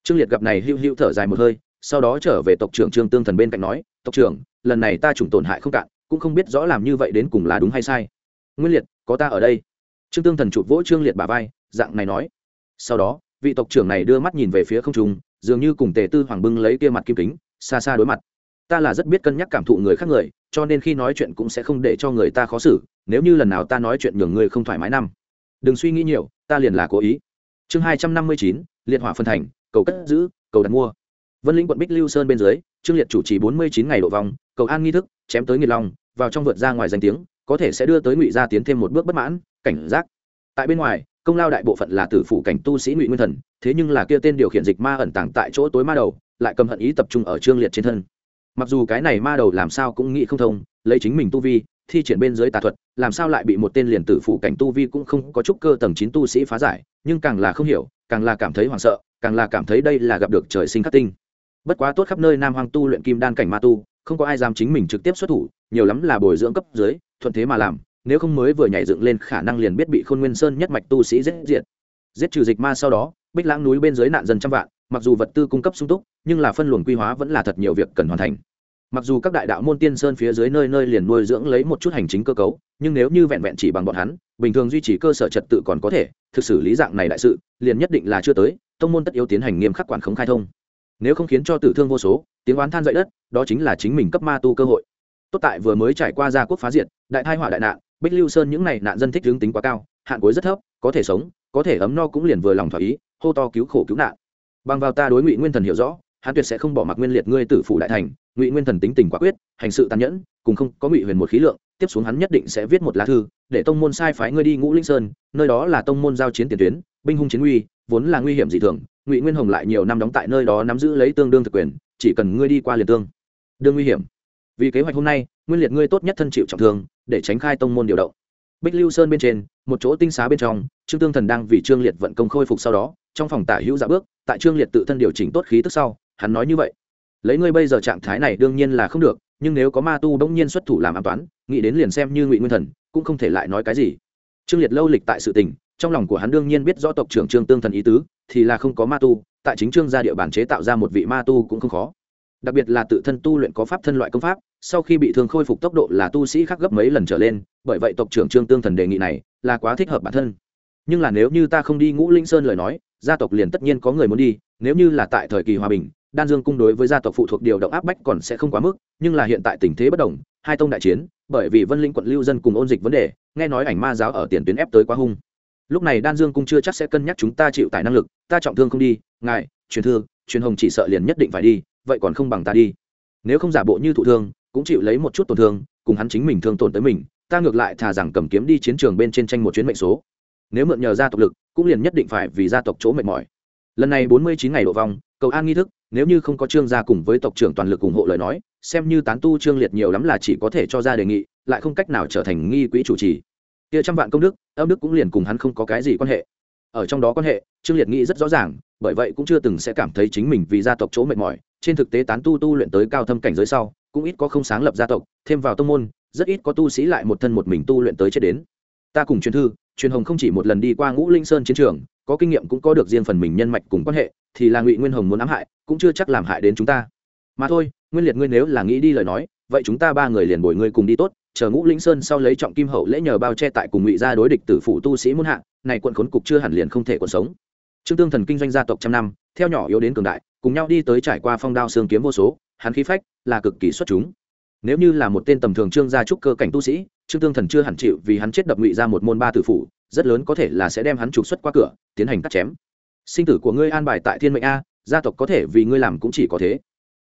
Trương liệt gặp này hữu hữu thở dài một hơi, sau đó trở về tộc trưởng trương tương thần bên cạnh nói, tộc trưởng, lần này ta chủng tổn hại không cạn, cũng không biết rõ làm như vậy đến cùng là đúng hay sai. Nguyên liệt, có ta ở đây. Trương tương thần chụp vỗ trương liệt bà vai, dạng này nói. Sau đó, vị tộc trưởng này đưa mắt nhìn về phía không trung, dường như cùng tề tư hoàng bưng lấy kia mặt kim kính, xa xa đối mặt. Ta là rất biết cân nhắc cảm thụ người khác người, cho nên khi nói chuyện cũng sẽ không để cho người ta khó xử, nếu như lần nào ta nói chuyện nhường người không thoải mái năm đừng suy nghĩ nhiều, ta liền là cố ý. Chương hai trăm năm mươi chín, liệt hỏa phân thành, cầu cất giữ, cầu đặt mua. Vân lĩnh quận bích lưu sơn bên dưới, trương liệt chủ trì bốn mươi chín ngày độ vòng cầu an nghi thức, chém tới nghiệt long, vào trong vượt ra ngoài danh tiếng, có thể sẽ đưa tới ngụy gia tiến thêm một bước bất mãn, cảnh giác. Tại bên ngoài, công lao đại bộ phận là tử phủ cảnh tu sĩ ngụy nguyên thần, thế nhưng là kia tên điều khiển dịch ma ẩn tàng tại chỗ tối ma đầu, lại cầm hận ý tập trung ở trương liệt trên thân. Mặc dù cái này ma đầu làm sao cũng nghĩ không thông, lấy chính mình tu vi thi triển bên dưới tà thuật, làm sao lại bị một tên liền tử phụ cảnh tu vi cũng không có chút cơ tầng chín tu sĩ phá giải, nhưng càng là không hiểu, càng là cảm thấy hoảng sợ, càng là cảm thấy đây là gặp được trời sinh khắc tinh. Bất quá tốt khắp nơi nam hoang tu luyện kim đan cảnh ma tu, không có ai dám chính mình trực tiếp xuất thủ, nhiều lắm là bồi dưỡng cấp dưới, thuận thế mà làm, nếu không mới vừa nhảy dựng lên khả năng liền biết bị khôn nguyên sơn nhất mạch tu sĩ giết diệt. Giết trừ dịch ma sau đó, bích lãng núi bên dưới nạn dân trăm vạn, mặc dù vật tư cung cấp sung túc, nhưng là phân luồng quy hóa vẫn là thật nhiều việc cần hoàn thành mặc dù các đại đạo môn tiên sơn phía dưới nơi nơi liền nuôi dưỡng lấy một chút hành chính cơ cấu, nhưng nếu như vẹn vẹn chỉ bằng bọn hắn, bình thường duy trì cơ sở trật tự còn có thể, thực xử lý dạng này đại sự, liền nhất định là chưa tới, tông môn tất yếu tiến hành nghiêm khắc quản khống khai thông. Nếu không khiến cho tử thương vô số, tiếng oán than dậy đất, đó chính là chính mình cấp ma tu cơ hội. Tốt tại vừa mới trải qua gia quốc phá diệt, đại thai họa đại nạn, bích lưu sơn những n à y nạn dân thích hướng tính quá cao, hạn cuối rất thấp, có thể sống, có thể ấm no cũng liền vừa lòng thỏa ý, hô to cứu khổ cứu nạn. Bằng vào ta đối ngụy nguyên thần hiểu rõ, hắn tuyệt sẽ không bỏ mặc nguyên liệt ngươi tử phủ đại thành ngụy nguyên thần tính tình quả quyết hành sự tàn nhẫn cùng không có ngụy huyền một khí lượng tiếp xuống hắn nhất định sẽ viết một lá thư để tông môn sai phái ngươi đi ngũ linh sơn nơi đó là tông môn giao chiến tiền tuyến binh hung chiến uy vốn là nguy hiểm dị thường ngụy nguyên hồng lại nhiều năm đóng tại nơi đó nắm giữ lấy tương đương thực quyền chỉ cần ngươi đi qua liền tương đương nguy hiểm vì kế hoạch hôm nay nguyên liệt ngươi tốt nhất thân chịu trọng thương để tránh khai tông môn điều động bích lưu sơn bên trên một chỗ tinh xá bên trong trương tương thần đang vì trương liệt vận công khôi phục sau đó trong phòng tả hữu dạ bước tại trương liệt tự thân điều chỉnh tốt khí tức sau hắn nói như vậy lấy ngươi bây giờ trạng thái này đương nhiên là không được, nhưng nếu có ma tu bỗng nhiên xuất thủ làm an toán, nghĩ đến liền xem như ngụy nguyên thần, cũng không thể lại nói cái gì. Trương liệt lâu lịch tại sự tình, trong lòng của hắn đương nhiên biết rõ tộc trưởng trương tương thần ý tứ, thì là không có ma tu, tại chính trương gia địa bàn chế tạo ra một vị ma tu cũng không khó. Đặc biệt là tự thân tu luyện có pháp thân loại công pháp, sau khi bị thương khôi phục tốc độ là tu sĩ khác gấp mấy lần trở lên, bởi vậy tộc trưởng trương tương thần đề nghị này là quá thích hợp bản thân. Nhưng là nếu như ta không đi ngũ linh sơn lời nói, gia tộc liền tất nhiên có người muốn đi, nếu như là tại thời kỳ hòa bình đan dương cung đối với gia tộc phụ thuộc điều động áp bách còn sẽ không quá mức, nhưng là hiện tại tình thế bất đồng, hai tông đại chiến, bởi vì vân linh quận lưu dân cùng ôn dịch vấn đề, nghe nói ảnh ma giáo ở tiền tuyến ép tới quá hung. Lúc này đan dương cung chưa chắc sẽ cân nhắc chúng ta chịu tải năng lực, ta trọng thương không đi, ngài, truyền thương truyền hồng chỉ sợ liền nhất định phải đi, vậy còn không bằng ta đi. Nếu không giả bộ như thụ thương, cũng chịu lấy một chút tổn thương, cùng hắn chính mình thương tổn tới mình, ta ngược lại thà rằng cầm kiếm đi chiến trường bên trên tranh một chuyến mệnh số. Nếu mượn nhờ gia tộc lực, cũng liền nhất định phải vì gia tộc chỗ mệt mỏi. Lần này bốn mươi chín ngày độ vòng cầu an nghi thức nếu như không có trương gia cùng với tộc trưởng toàn lực ủng hộ lời nói, xem như tán tu trương liệt nhiều lắm là chỉ có thể cho ra đề nghị, lại không cách nào trở thành nghi quỹ chủ trì. Kia trăm vạn công đức, âm đức cũng liền cùng hắn không có cái gì quan hệ. Ở trong đó quan hệ, trương liệt nghĩ rất rõ ràng, bởi vậy cũng chưa từng sẽ cảm thấy chính mình vì gia tộc chỗ mệt mỏi, trên thực tế tán tu tu luyện tới cao thâm cảnh giới sau, cũng ít có không sáng lập gia tộc, thêm vào tông môn, rất ít có tu sĩ lại một thân một mình tu luyện tới chết đến. Ta cùng truyền thư truyền hồng không chỉ một lần đi qua ngũ linh sơn chiến trường, có kinh nghiệm cũng có được riêng phần mình nhân mạch cùng quan hệ, thì là ngụy nguyên hồng muốn ám hại, cũng chưa chắc làm hại đến chúng ta. Mà thôi, nguyên liệt ngươi nếu là nghĩ đi lời nói, vậy chúng ta ba người liền bồi ngươi cùng đi tốt, chờ ngũ linh sơn sau lấy trọng kim hậu lễ nhờ bao che tại cùng ngụy gia đối địch tử phụ tu sĩ muôn hạ, này quận khốn cục chưa hẳn liền không thể còn sống. Trương tương thần kinh doanh gia tộc trăm năm, theo nhỏ yếu đến cường đại, cùng nhau đi tới trải qua phong đao xương kiếm vô số, hắn khí phách là cực kỳ xuất chúng. Nếu như là một tên tầm thường trương gia trúc cơ cảnh tu sĩ trương tương thần chưa hẳn chịu vì hắn chết đập ngụy ra một môn ba tử phủ, rất lớn có thể là sẽ đem hắn trục xuất qua cửa, tiến hành cắt chém. Sinh tử của ngươi an bài tại thiên mệnh a, gia tộc có thể vì ngươi làm cũng chỉ có thế.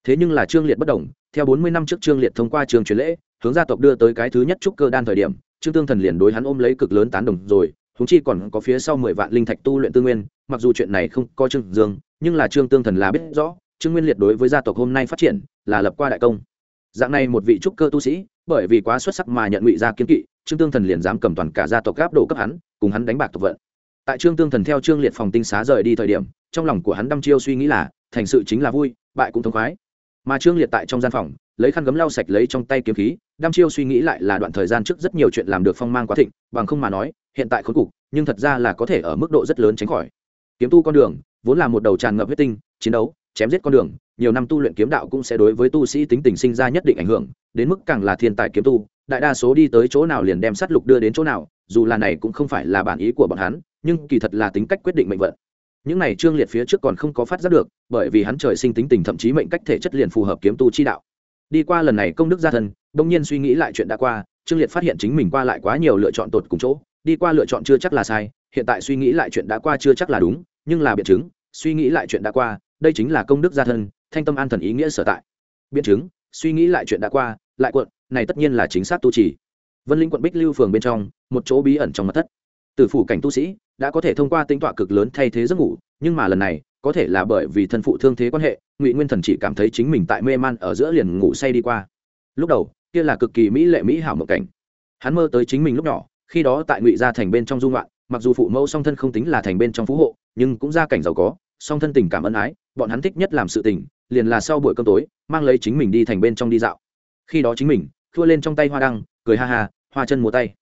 Thế nhưng là trương liệt bất đồng, theo bốn mươi năm trước trương liệt thông qua trường truyền lễ, hướng gia tộc đưa tới cái thứ nhất trúc cơ đan thời điểm, trương tương thần liền đối hắn ôm lấy cực lớn tán đồng rồi húng chi còn có phía sau mười vạn linh thạch tu luyện tư nguyên, mặc dù chuyện này không có trương dương, nhưng là trương tương thần là biết rõ, trương nguyên liệt đối với gia tộc hôm nay phát triển là lập qua đại công. Dạng này một vị trúc cơ tu sĩ bởi vì quá xuất sắc mà nhận ngụy gia kiến kỵ, trương tương thần liền dám cầm toàn cả gia tộc gáp đổ cấp hắn, cùng hắn đánh bạc tộc vận. Tại trương tương thần theo trương liệt phòng tinh xá rời đi thời điểm, trong lòng của hắn đăm chiêu suy nghĩ là, thành sự chính là vui, bại cũng thống khoái. Mà trương liệt tại trong gian phòng, lấy khăn gấm lau sạch lấy trong tay kiếm khí, đăm chiêu suy nghĩ lại là đoạn thời gian trước rất nhiều chuyện làm được phong mang quá thịnh, bằng không mà nói, hiện tại khốn cục, nhưng thật ra là có thể ở mức độ rất lớn tránh khỏi. Kiếm tu con đường, vốn là một đầu tràn ngập huyết tinh, chiến đấu, chém giết con đường nhiều năm tu luyện kiếm đạo cũng sẽ đối với tu sĩ tính tình sinh ra nhất định ảnh hưởng, đến mức càng là thiên tài kiếm tu, đại đa số đi tới chỗ nào liền đem sát lục đưa đến chỗ nào, dù là này cũng không phải là bản ý của bọn hắn, nhưng kỳ thật là tính cách quyết định mệnh vận. Những này trương liệt phía trước còn không có phát giác được, bởi vì hắn trời sinh tính tình thậm chí mệnh cách thể chất liền phù hợp kiếm tu chi đạo. Đi qua lần này công đức gia thân đông nhiên suy nghĩ lại chuyện đã qua, trương liệt phát hiện chính mình qua lại quá nhiều lựa chọn tột cùng chỗ, đi qua lựa chọn chưa chắc là sai, hiện tại suy nghĩ lại chuyện đã qua chưa chắc là đúng, nhưng là biện chứng, suy nghĩ lại chuyện đã qua, đây chính là công đức gia thân thanh tâm an thần ý nghĩa sở tại. Biện chứng, suy nghĩ lại chuyện đã qua, lại quận này tất nhiên là chính xác tu trì. Vân linh quận bích lưu phường bên trong, một chỗ bí ẩn trong mặt thất. Từ phủ cảnh tu sĩ đã có thể thông qua tính tọa cực lớn thay thế giấc ngủ, nhưng mà lần này, có thể là bởi vì thân phụ thương thế quan hệ, ngụy nguyên thần chỉ cảm thấy chính mình tại mê man ở giữa liền ngủ say đi qua. Lúc đầu, kia là cực kỳ mỹ lệ mỹ hảo mộng cảnh. Hắn mơ tới chính mình lúc nhỏ, khi đó tại ngụy gia thành bên trong dung loạn mặc dù phụ mẫu song thân không tính là thành bên trong phú hộ, nhưng cũng gia cảnh giàu có, song thân tình cảm ân ái, bọn hắn thích nhất làm sự tình liền là sau buổi cơm tối, mang lấy chính mình đi thành bên trong đi dạo. Khi đó chính mình thua lên trong tay hoa đăng, cười ha ha, hoa chân múa tay.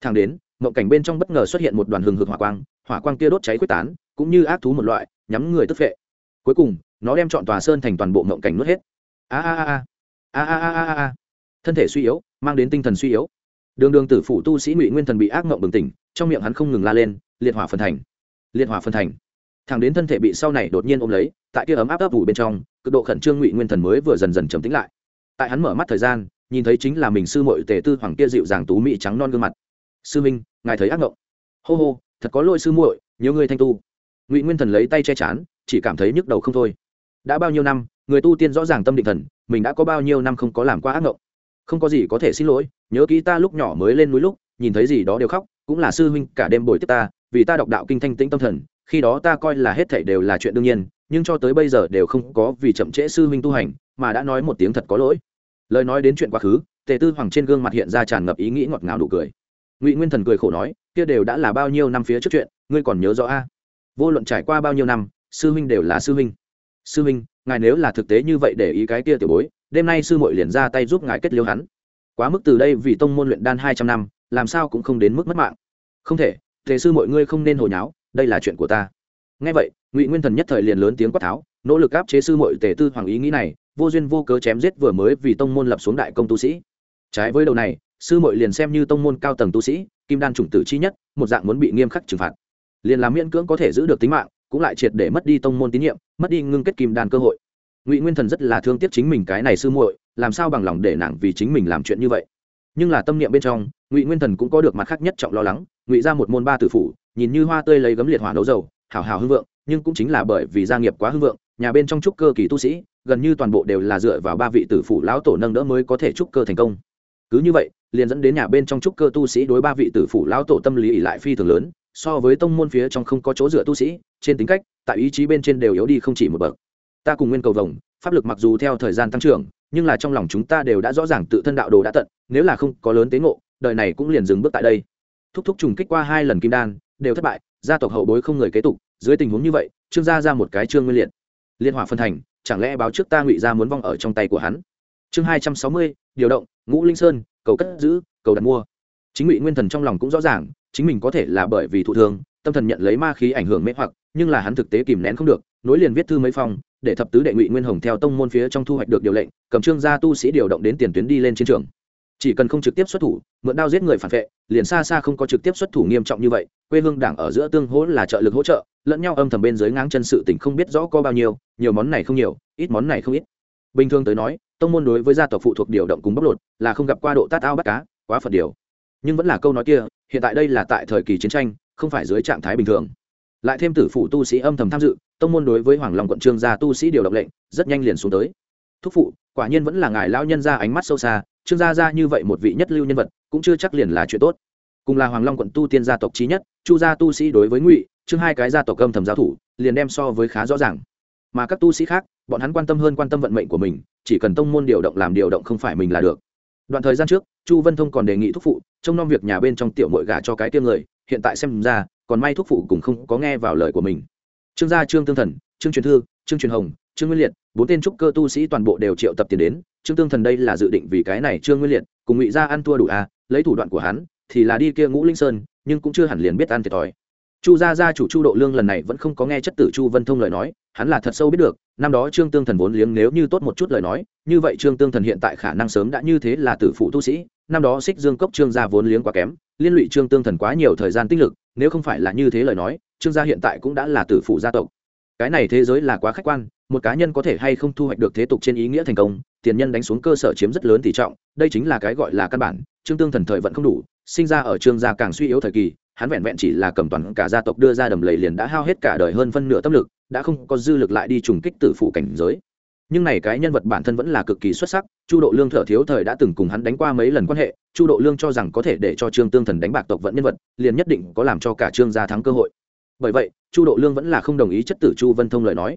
Thang đến, mộng cảnh bên trong bất ngờ xuất hiện một đoàn hừng hực hỏa quang hỏa quang kia đốt cháy quyết tán, cũng như ác thú một loại, nhắm người tức phệ. Cuối cùng, nó đem chọn tòa sơn thành toàn bộ mộng cảnh nuốt hết. A a a. A a a a a a. Thân thể suy yếu, mang đến tinh thần suy yếu. Đường đường tử phủ tu sĩ ngụy nguyên thần bị ác mộng bừng tỉnh, trong miệng hắn không ngừng la lên, liệt hỏa phần thành! Liệt hỏa phần thành! Thằng đến thân thể bị sau này đột nhiên ôm lấy, tại kia ấm áp ấp ủ bên trong, cực độ khẩn trương ngụy nguyên thần mới vừa dần dần trầm tĩnh lại. Tại hắn mở mắt thời gian, nhìn thấy chính là mình sư mội tề tư hoàng kia dịu dàng tú mỹ trắng non gương mặt. Sư minh, ngài thấy ác ngộng? Hô hô, thật có lỗi sư muội nhiều người thanh tu. Ngụy nguyên thần lấy tay che chán, chỉ cảm thấy nhức đầu không thôi. Đã bao nhiêu năm, người tu tiên rõ ràng tâm định thần, mình đã có bao nhiêu năm không có làm qua ác ngộng? Không có gì có thể xin lỗi, nhớ kỹ ta lúc nhỏ mới lên núi lúc, nhìn thấy gì đó đều khóc, cũng là sư huynh cả đêm bồi tiếp ta, vì ta đọc đạo kinh thanh tĩnh tâm thần khi đó ta coi là hết thảy đều là chuyện đương nhiên, nhưng cho tới bây giờ đều không có vì chậm trễ sư huynh tu hành mà đã nói một tiếng thật có lỗi. Lời nói đến chuyện quá khứ, tề tư hoàng trên gương mặt hiện ra tràn ngập ý nghĩ ngọt ngào đủ cười. Ngụy nguyên thần cười khổ nói, kia đều đã là bao nhiêu năm phía trước chuyện, ngươi còn nhớ rõ a? Vô luận trải qua bao nhiêu năm, sư huynh đều là sư huynh. Sư huynh, ngài nếu là thực tế như vậy để ý cái kia tiểu bối, đêm nay sư muội liền ra tay giúp ngài kết liêu hắn. Quá mức từ đây vì tông môn luyện đan hai trăm năm, làm sao cũng không đến mức mất mạng. Không thể thế sư mọi ngươi không nên hồi nháo đây là chuyện của ta. Ngay vậy, ngụy nguyên thần nhất thời liền lớn tiếng quát tháo, nỗ lực áp chế sư mội tề tư hoàng ý nghĩ này, vô duyên vô cớ chém giết vừa mới vì tông môn lập xuống đại công tu sĩ. Trái với đầu này, sư mội liền xem như tông môn cao tầng tu sĩ, kim đan chủng tử chi nhất, một dạng muốn bị nghiêm khắc trừng phạt. Liền làm miễn cưỡng có thể giữ được tính mạng, cũng lại triệt để mất đi tông môn tín nhiệm, mất đi ngưng kết kim đan cơ hội. Ngụy nguyên thần rất là thương tiếc chính mình cái này sư muội, làm sao bằng lòng để nàng vì chính mình làm chuyện như vậy? Nhưng là tâm niệm bên trong, ngụy nguyên thần cũng có được mặt khác nhất trọng lo lắng, ngụy ra một môn ba tử phủ nhìn như hoa tươi lấy gấm liệt hỏa nấu dầu hào hào hưng vượng, nhưng cũng chính là bởi vì gia nghiệp quá hưng vượng, nhà bên trong trúc cơ kỳ tu sĩ, gần như toàn bộ đều là dựa vào ba vị tử phủ lão tổ nâng đỡ mới có thể trúc cơ thành công. Cứ như vậy, liền dẫn đến nhà bên trong trúc cơ tu sĩ đối ba vị tử phủ lão tổ tâm lý ỉ lại phi thường lớn, so với tông môn phía trong không có chỗ dựa tu sĩ, trên tính cách, tại ý chí bên trên đều yếu đi không chỉ một bậc. Ta cùng nguyên cầu vồng, pháp lực mặc dù theo thời gian tăng trưởng, nhưng là trong lòng chúng ta đều đã rõ ràng tự thân đạo đồ đã tận, nếu là không có lớn tế ngộ, đời này cũng liền dừng bước tại đây. Thúc thúc trùng kích qua hai lần kim đan đều thất bại, gia tộc hậu bối không người kế tục, dưới tình huống như vậy, trương gia ra một cái trương nguyên liệt. Liên hỏa phân thành, chẳng lẽ báo trước ta ngụy gia muốn vong ở trong tay của hắn? Chương hai trăm sáu mươi, điều động, ngũ linh sơn, cầu cất giữ, cầu đặt mua. Chính ngụy nguyên thần trong lòng cũng rõ ràng, chính mình có thể là bởi vì thụ thương, tâm thần nhận lấy ma khí ảnh hưởng mê hoặc, nhưng là hắn thực tế kìm nén không được, nối liền viết thư mấy phòng để thập tứ đệ ngụy nguyên hồng theo tông môn phía trong thu hoạch được điều lệnh, cầm trương gia tu sĩ điều động đến tiền tuyến đi lên chiến trường chỉ cần không trực tiếp xuất thủ, mượn đao giết người phản vệ, liền xa xa không có trực tiếp xuất thủ nghiêm trọng như vậy, quê hương đảng ở giữa tương hỗ là trợ lực hỗ trợ, lẫn nhau âm thầm bên dưới ngáng chân sự tình không biết rõ có bao nhiêu, nhiều món này không nhiều, ít món này không ít. Bình thường tới nói, tông môn đối với gia tộc phụ thuộc điều động cùng bóc lột là không gặp qua độ tát ao bắt cá, quá phật điều. Nhưng vẫn là câu nói kia, hiện tại đây là tại thời kỳ chiến tranh, không phải dưới trạng thái bình thường. Lại thêm tử phụ tu sĩ âm thầm tham dự, tông môn đối với hoàng long quận trương gia tu sĩ điều động lệnh, rất nhanh liền xuống tới. Thúc phụ quả nhiên vẫn là ngài lão nhân ra ánh mắt sâu xa, trương gia gia như vậy một vị nhất lưu nhân vật, cũng chưa chắc liền là chuyện tốt. Cùng là hoàng long quận tu tiên gia tộc trí nhất, chu gia tu sĩ đối với ngụy chương hai cái gia tộc âm thầm giáo thủ, liền đem so với khá rõ ràng. Mà các tu sĩ khác, bọn hắn quan tâm hơn quan tâm vận mệnh của mình, chỉ cần tông môn điều động làm điều động không phải mình là được. Đoạn thời gian trước, chu vân thông còn đề nghị thúc phụ, trông nom việc nhà bên trong tiểu mội gà cho cái tiêm người, hiện tại xem ra, còn may thúc phụ cũng không có nghe vào lời của mình. Trương gia trương tương thần, trương truyền thư, trương truyền hồng, trương nguyên liệt bốn tên trúc cơ tu sĩ toàn bộ đều triệu tập tiền đến, trương tương thần đây là dự định vì cái này trương nguyên liệt, cùng ngụy ra ăn thua đủ à lấy thủ đoạn của hắn, thì là đi kia ngũ linh sơn, nhưng cũng chưa hẳn liền biết ăn thiệt thòi. Chu gia gia chủ chu độ lương lần này vẫn không có nghe chất tử chu vân thông lời nói, hắn là thật sâu biết được, năm đó trương tương thần vốn liếng nếu như tốt một chút lời nói, như vậy trương tương thần hiện tại khả năng sớm đã như thế là tử phụ tu sĩ, năm đó xích dương cốc trương gia vốn liếng quá kém, liên lụy trương tương thần quá nhiều thời gian tích lực, nếu không phải là như thế lời nói, trương gia hiện tại cũng đã là tử phụ gia tộc. Cái này thế giới là quá khách quan một cá nhân có thể hay không thu hoạch được thế tục trên ý nghĩa thành công, tiền nhân đánh xuống cơ sở chiếm rất lớn tỷ trọng, đây chính là cái gọi là căn bản, trương tương thần thời vẫn không đủ, sinh ra ở trương gia càng suy yếu thời kỳ, hắn vẹn vẹn chỉ là cầm toàn cả gia tộc đưa ra đầm lầy liền đã hao hết cả đời hơn phân nửa tâm lực, đã không có dư lực lại đi trùng kích tử phụ cảnh giới. Nhưng này cái nhân vật bản thân vẫn là cực kỳ xuất sắc, chu độ lương thở thiếu thời đã từng cùng hắn đánh qua mấy lần quan hệ, chu độ lương cho rằng có thể để cho trương tương thần đánh bạc tộc vận nhân vật, liền nhất định có làm cho cả trương gia thắng cơ hội. Bởi vậy, chu độ lương vẫn là không đồng ý chất tử chu vân thông lời nói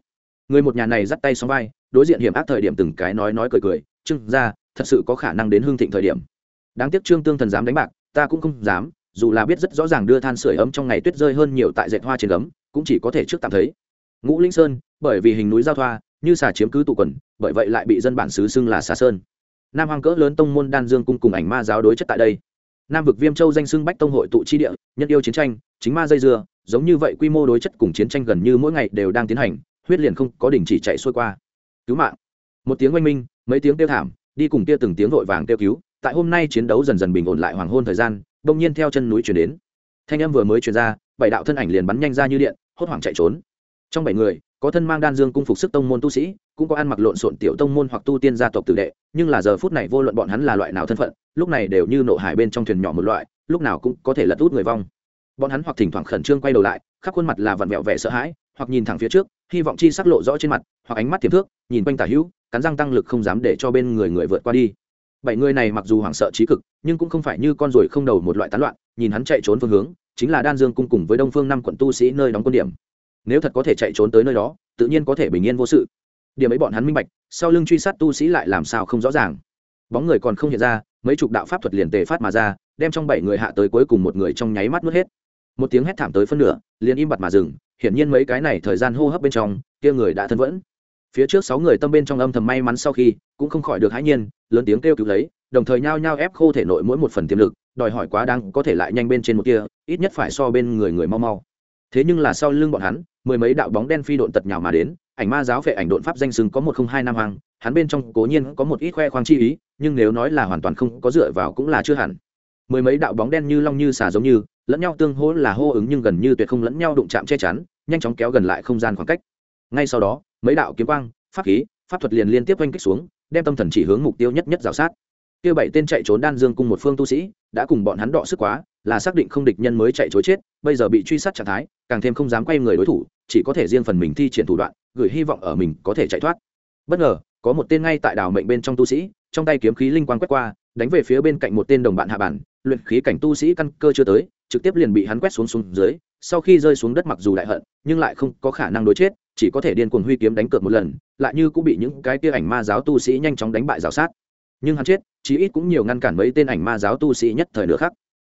người một nhà này dắt tay xóm vai, đối diện hiểm ác thời điểm từng cái nói nói cười cười, trương gia, thật sự có khả năng đến hương thịnh thời điểm. Đáng tiếc trương tương thần dám đánh bạc, ta cũng không dám, dù là biết rất rõ ràng đưa than sửa ấm trong ngày tuyết rơi hơn nhiều tại dệt hoa trên gấm, cũng chỉ có thể trước tạm thấy. Ngũ linh sơn, bởi vì hình núi giao thoa, như xà chiếm cứ tụ quần, bởi vậy lại bị dân bản xứ xưng là xà sơn. Nam hoàng cỡ lớn tông môn đan dương cung cùng ảnh ma giáo đối chất tại đây. Nam vực viêm châu danh xưng bách tông hội tụ chi địa, nhân yêu chiến tranh, chính ma dây dưa, giống như vậy quy mô đối chất cùng chiến tranh gần như mỗi ngày đều đang tiến hành huyết liền không có đình chỉ chạy xuôi qua. Cứu mạng. Một tiếng oanh minh, mấy tiếng kêu thảm, đi cùng kia từng tiếng vội vàng kêu cứu. Tại hôm nay chiến đấu dần dần bình ổn lại hoàng hôn thời gian đông nhiên theo chân núi chuyển đến. Thanh âm vừa mới chuyển ra, bảy đạo thân ảnh liền bắn nhanh ra như điện, hốt hoảng chạy trốn. Trong bảy người, có thân mang đan dương cung phục sức tông môn tu sĩ, cũng có ăn mặc lộn xộn tiểu tông môn hoặc tu tiên gia tộc tử đệ, nhưng là giờ phút này vô luận bọn hắn là loại nào thân phận, lúc này đều như nộ hải bên trong thuyền nhỏ một loại, lúc nào cũng có thể lật út người vong. Bọn hắn hoặc thỉnh thoảng khẩn trương quay đầu lại, khắp khuôn mặt là vặn vẹo vẻ sợ hãi, hoặc nhìn thẳng phía trước hy vọng chi sắc lộ rõ trên mặt, hoặc ánh mắt tiềm thước, nhìn quanh tả hữu, cắn răng tăng lực không dám để cho bên người người vượt qua đi. Bảy người này mặc dù hoảng sợ trí cực, nhưng cũng không phải như con ruồi không đầu một loại tán loạn, nhìn hắn chạy trốn phương hướng, chính là đan dương cung cùng với đông phương năm quận tu sĩ nơi đóng quân điểm. Nếu thật có thể chạy trốn tới nơi đó, tự nhiên có thể bình yên vô sự. Điểm ấy bọn hắn minh bạch, sau lưng truy sát tu sĩ lại làm sao không rõ ràng. Bóng người còn không hiện ra, mấy chục đạo pháp thuật liền tề phát mà ra, đem trong bảy người hạ tới cuối cùng một người trong nháy mắt nuốt hết. Một tiếng hét thảm tới phân nửa, liền im bặt mà dừng hiển nhiên mấy cái này thời gian hô hấp bên trong, kia người đã thân vẫn. Phía trước sáu người tâm bên trong âm thầm may mắn sau khi, cũng không khỏi được hãi nhiên, lớn tiếng kêu cứu lấy, đồng thời nhao nhao ép khô thể nội mỗi một phần tiềm lực, đòi hỏi quá đáng có thể lại nhanh bên trên một kia, ít nhất phải so bên người người mau mau. Thế nhưng là sau lưng bọn hắn, mười mấy đạo bóng đen phi độn tật nhào mà đến, ảnh ma giáo vệ ảnh độn pháp danh sừng có một không hai năm hoàng hắn bên trong cố nhiên có một ít khoe khoang chi ý, nhưng nếu nói là hoàn toàn không có dựa vào cũng là chưa hẳn. Mười mấy đạo bóng đen như long như xà giống như lẫn nhau tương hỗ là hô ứng nhưng gần như tuyệt không lẫn nhau đụng chạm che chắn, nhanh chóng kéo gần lại không gian khoảng cách. Ngay sau đó, mấy đạo kiếm quang, pháp khí, pháp thuật liền liên tiếp oanh kích xuống, đem tâm thần chỉ hướng mục tiêu nhất nhất rào sát. Kia bảy tên chạy trốn đan dương cung một phương tu sĩ, đã cùng bọn hắn đọ sức quá, là xác định không địch nhân mới chạy chối chết, bây giờ bị truy sát trạng thái, càng thêm không dám quay người đối thủ, chỉ có thể riêng phần mình thi triển thủ đoạn, gửi hy vọng ở mình có thể chạy thoát. Bất ngờ, có một tên ngay tại đảo mệnh bên trong tu sĩ, trong tay kiếm khí linh quang quét qua, đánh về phía bên cạnh một tên đồng bạn hạ bản, luyện khí cảnh tu sĩ căn cơ chưa tới trực tiếp liền bị hắn quét xuống xuống dưới, sau khi rơi xuống đất mặc dù đại hận, nhưng lại không có khả năng đối chết, chỉ có thể điên cuồng huy kiếm đánh cược một lần, lại như cũng bị những cái tia ảnh ma giáo tu sĩ nhanh chóng đánh bại rào sát. Nhưng hắn chết, chí ít cũng nhiều ngăn cản mấy tên ảnh ma giáo tu sĩ nhất thời nữa khác.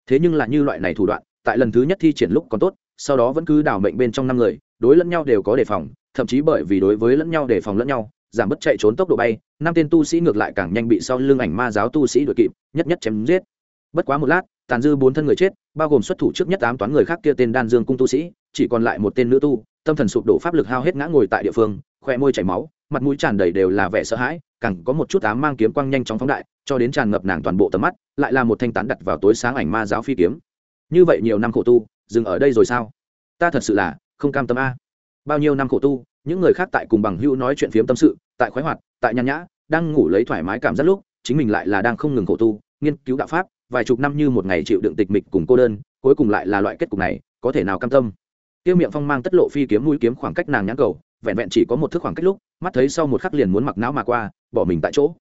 Thế nhưng là như loại này thủ đoạn, tại lần thứ nhất thi triển lúc còn tốt, sau đó vẫn cứ đảo mệnh bên trong năm người, đối lẫn nhau đều có đề phòng, thậm chí bởi vì đối với lẫn nhau đề phòng lẫn nhau, giảm bớt chạy trốn tốc độ bay, năm tên tu sĩ ngược lại càng nhanh bị sau lưng ảnh ma giáo tu sĩ đuổi kịp, nhất nhất chém giết. Bất quá một lát tàn dư bốn thân người chết, bao gồm xuất thủ trước nhất tám toán người khác kia tên đan dương cung tu sĩ, chỉ còn lại một tên nữ tu, tâm thần sụp đổ pháp lực hao hết ngã ngồi tại địa phương khoe môi chảy máu, mặt mũi tràn đầy đều là vẻ sợ hãi cẳng có một chút ám mang kiếm quang nhanh chóng phóng đại, cho đến tràn ngập nàng toàn bộ tầm mắt, lại là một thanh tán đặt vào tối sáng ảnh ma giáo phi kiếm. Như vậy nhiều năm khổ tu, dừng ở đây rồi sao? Ta thật sự là không cam tâm a. Bao nhiêu năm khổ tu, những người khác tại cùng bằng hữu nói chuyện phiếm tâm sự, tại khoái hoạt, tại nhàn nhã, đang ngủ lấy thoải mái cảm giác lúc, chính mình lại là đang không ngừng khổ tu, nghiên cứu đạo pháp vài chục năm như một ngày chịu đựng tịch mịch cùng cô đơn, cuối cùng lại là loại kết cục này, có thể nào cam tâm? Tiêu miệng phong mang tất lộ phi kiếm mũi kiếm khoảng cách nàng nhãn cầu, vẹn vẹn chỉ có một thước khoảng cách lúc, mắt thấy sau một khắc liền muốn mặc não mà qua, bỏ mình tại chỗ.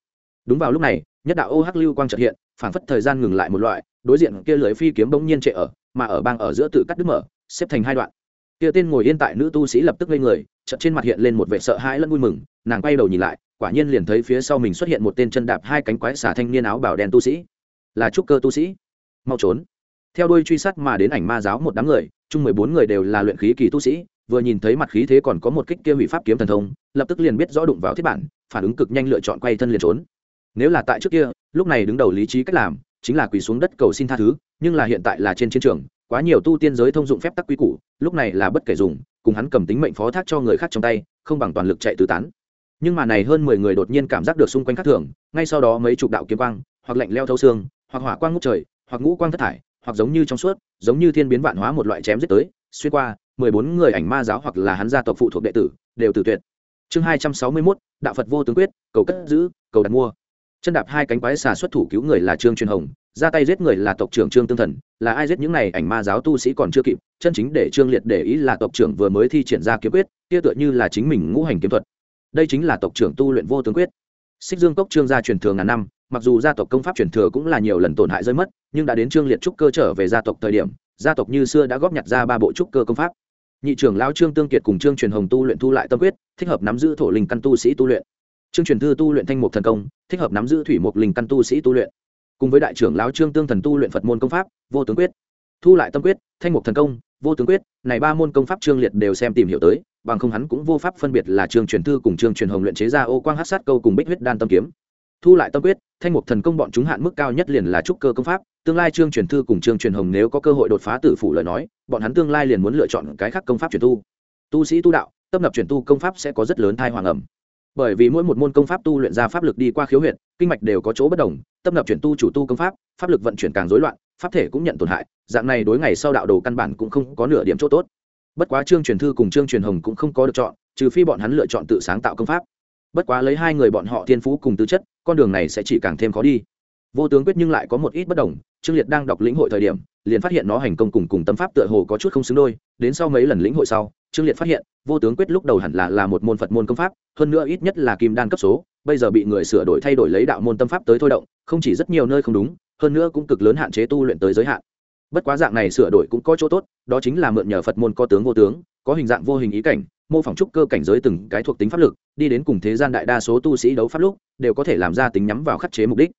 Đúng vào lúc này, nhất đạo ô hắc lưu quang trật hiện, phảng phất thời gian ngừng lại một loại, đối diện kia lưới phi kiếm bỗng nhiên trệ ở, mà ở bang ở giữa tự cắt đứt mở, xếp thành hai đoạn. Kia tên ngồi yên tại nữ tu sĩ lập tức lên người, chợt trên mặt hiện lên một vẻ sợ hãi lẫn vui mừng, nàng quay đầu nhìn lại, quả nhiên liền thấy phía sau mình xuất hiện một tên chân đạp hai cánh quái xả thanh niên áo bảo đen tu sĩ là trúc cơ tu sĩ. Mau trốn. Theo đuôi truy sát mà đến ảnh ma giáo một đám người, chung mười bốn người đều là luyện khí kỳ tu sĩ, vừa nhìn thấy mặt khí thế còn có một kích kia hủy pháp kiếm thần thông, lập tức liền biết rõ đụng vào thiết bản, phản ứng cực nhanh lựa chọn quay thân liền trốn. Nếu là tại trước kia, lúc này đứng đầu lý trí cách làm, chính là quỳ xuống đất cầu xin tha thứ, nhưng là hiện tại là trên chiến trường, quá nhiều tu tiên giới thông dụng phép tắc quy củ, lúc này là bất kể dùng, cùng hắn cầm tính mệnh phó thác cho người khác trong tay, không bằng toàn lực chạy tứ tán. Nhưng mà này hơn mười người đột nhiên cảm giác được xung quanh khác thường, ngay sau đó mấy chục đạo kiếm quang, hoặc lạnh leo thâu xương hoặc hỏa quang ngút trời, hoặc ngũ quang thất thải, hoặc giống như trong suốt, giống như thiên biến vạn hóa một loại chém giết tới. Xuyên qua, mười bốn người ảnh ma giáo hoặc là hắn gia tộc phụ thuộc đệ tử, đều tử tuyệt. Chương hai trăm sáu mươi mốt, đạo phật vô tướng quyết, cầu cất giữ, cầu đặt mua. Chân đạp hai cánh quái xà xuất thủ cứu người là trương truyền hồng, ra tay giết người là tộc trưởng trương tương thần, là ai giết những này ảnh ma giáo tu sĩ còn chưa kịp, chân chính để trương liệt để ý là tộc trưởng vừa mới thi triển ra kiếm quyết, kia tựa như là chính mình ngũ hành kiếm thuật. Đây chính là tộc trưởng tu luyện vô tướng quyết. Xích dương cốc trương gia truyền thừa ngàn năm mặc dù gia tộc công pháp truyền thừa cũng là nhiều lần tổn hại rơi mất, nhưng đã đến trương liệt trúc cơ trở về gia tộc thời điểm, gia tộc như xưa đã góp nhặt ra ba bộ trúc cơ công pháp. Nhị trưởng lão trương tương kiệt cùng trương truyền hồng tu luyện thu lại tâm quyết, thích hợp nắm giữ thổ linh căn tu sĩ tu luyện. Trương truyền thư tu luyện thanh mục thần công, thích hợp nắm giữ thủy mục linh căn tu sĩ tu luyện. Cùng với đại trưởng lão trương tương thần tu luyện phật môn công pháp, vô tướng quyết. Thu lại tâm quyết, thanh mục thần công, vô tướng quyết, này ba môn công pháp trương liệt đều xem tìm hiểu tới, bằng không hắn cũng vô pháp phân biệt là trương truyền thư cùng trương truyền hồng luyện chế ra ô quang hát sát câu cùng bích huyết đan tâm kiếm thu lại tâm quyết, thanh mục thần công bọn chúng hạn mức cao nhất liền là trúc cơ công pháp, tương lai trương truyền thư cùng trương truyền hồng nếu có cơ hội đột phá tử phủ lời nói, bọn hắn tương lai liền muốn lựa chọn cái khác công pháp truyền tu. Tu sĩ tu đạo tập lập truyền tu công pháp sẽ có rất lớn thai hoàng ẩm. Bởi vì mỗi một môn công pháp tu luyện ra pháp lực đi qua khiếu huyệt, kinh mạch đều có chỗ bất đồng tập lập chuyển tu chủ tu công pháp pháp lực vận chuyển càng rối loạn, pháp thể cũng nhận tổn hại, dạng này đối ngày sau đạo đồ căn bản cũng không có nửa điểm chỗ tốt. Bất quá trương truyền thư cùng trương truyền hồng cũng không có được chọn, trừ phi bọn hắn lựa chọn tự sáng tạo công pháp. Bất quá lấy hai người bọn họ thiên phú cùng tư chất con đường này sẽ chỉ càng thêm khó đi. Vô tướng quyết nhưng lại có một ít bất đồng, trương liệt đang đọc lĩnh hội thời điểm, liền phát hiện nó hành công cùng cùng tâm pháp tựa hồ có chút không xứng đôi, đến sau mấy lần lĩnh hội sau, trương liệt phát hiện, vô tướng quyết lúc đầu hẳn là là một môn phật môn công pháp, hơn nữa ít nhất là kim đan cấp số, bây giờ bị người sửa đổi thay đổi lấy đạo môn tâm pháp tới thôi động, không chỉ rất nhiều nơi không đúng, hơn nữa cũng cực lớn hạn chế tu luyện tới giới hạn. Bất quá dạng này sửa đổi cũng có chỗ tốt, đó chính là mượn nhờ phật môn có tướng vô tướng có hình dạng vô hình ý cảnh, mô phỏng trúc cơ cảnh giới từng cái thuộc tính pháp lực, đi đến cùng thế gian đại đa số tu sĩ đấu pháp lúc, đều có thể làm ra tính nhắm vào khắc chế mục đích.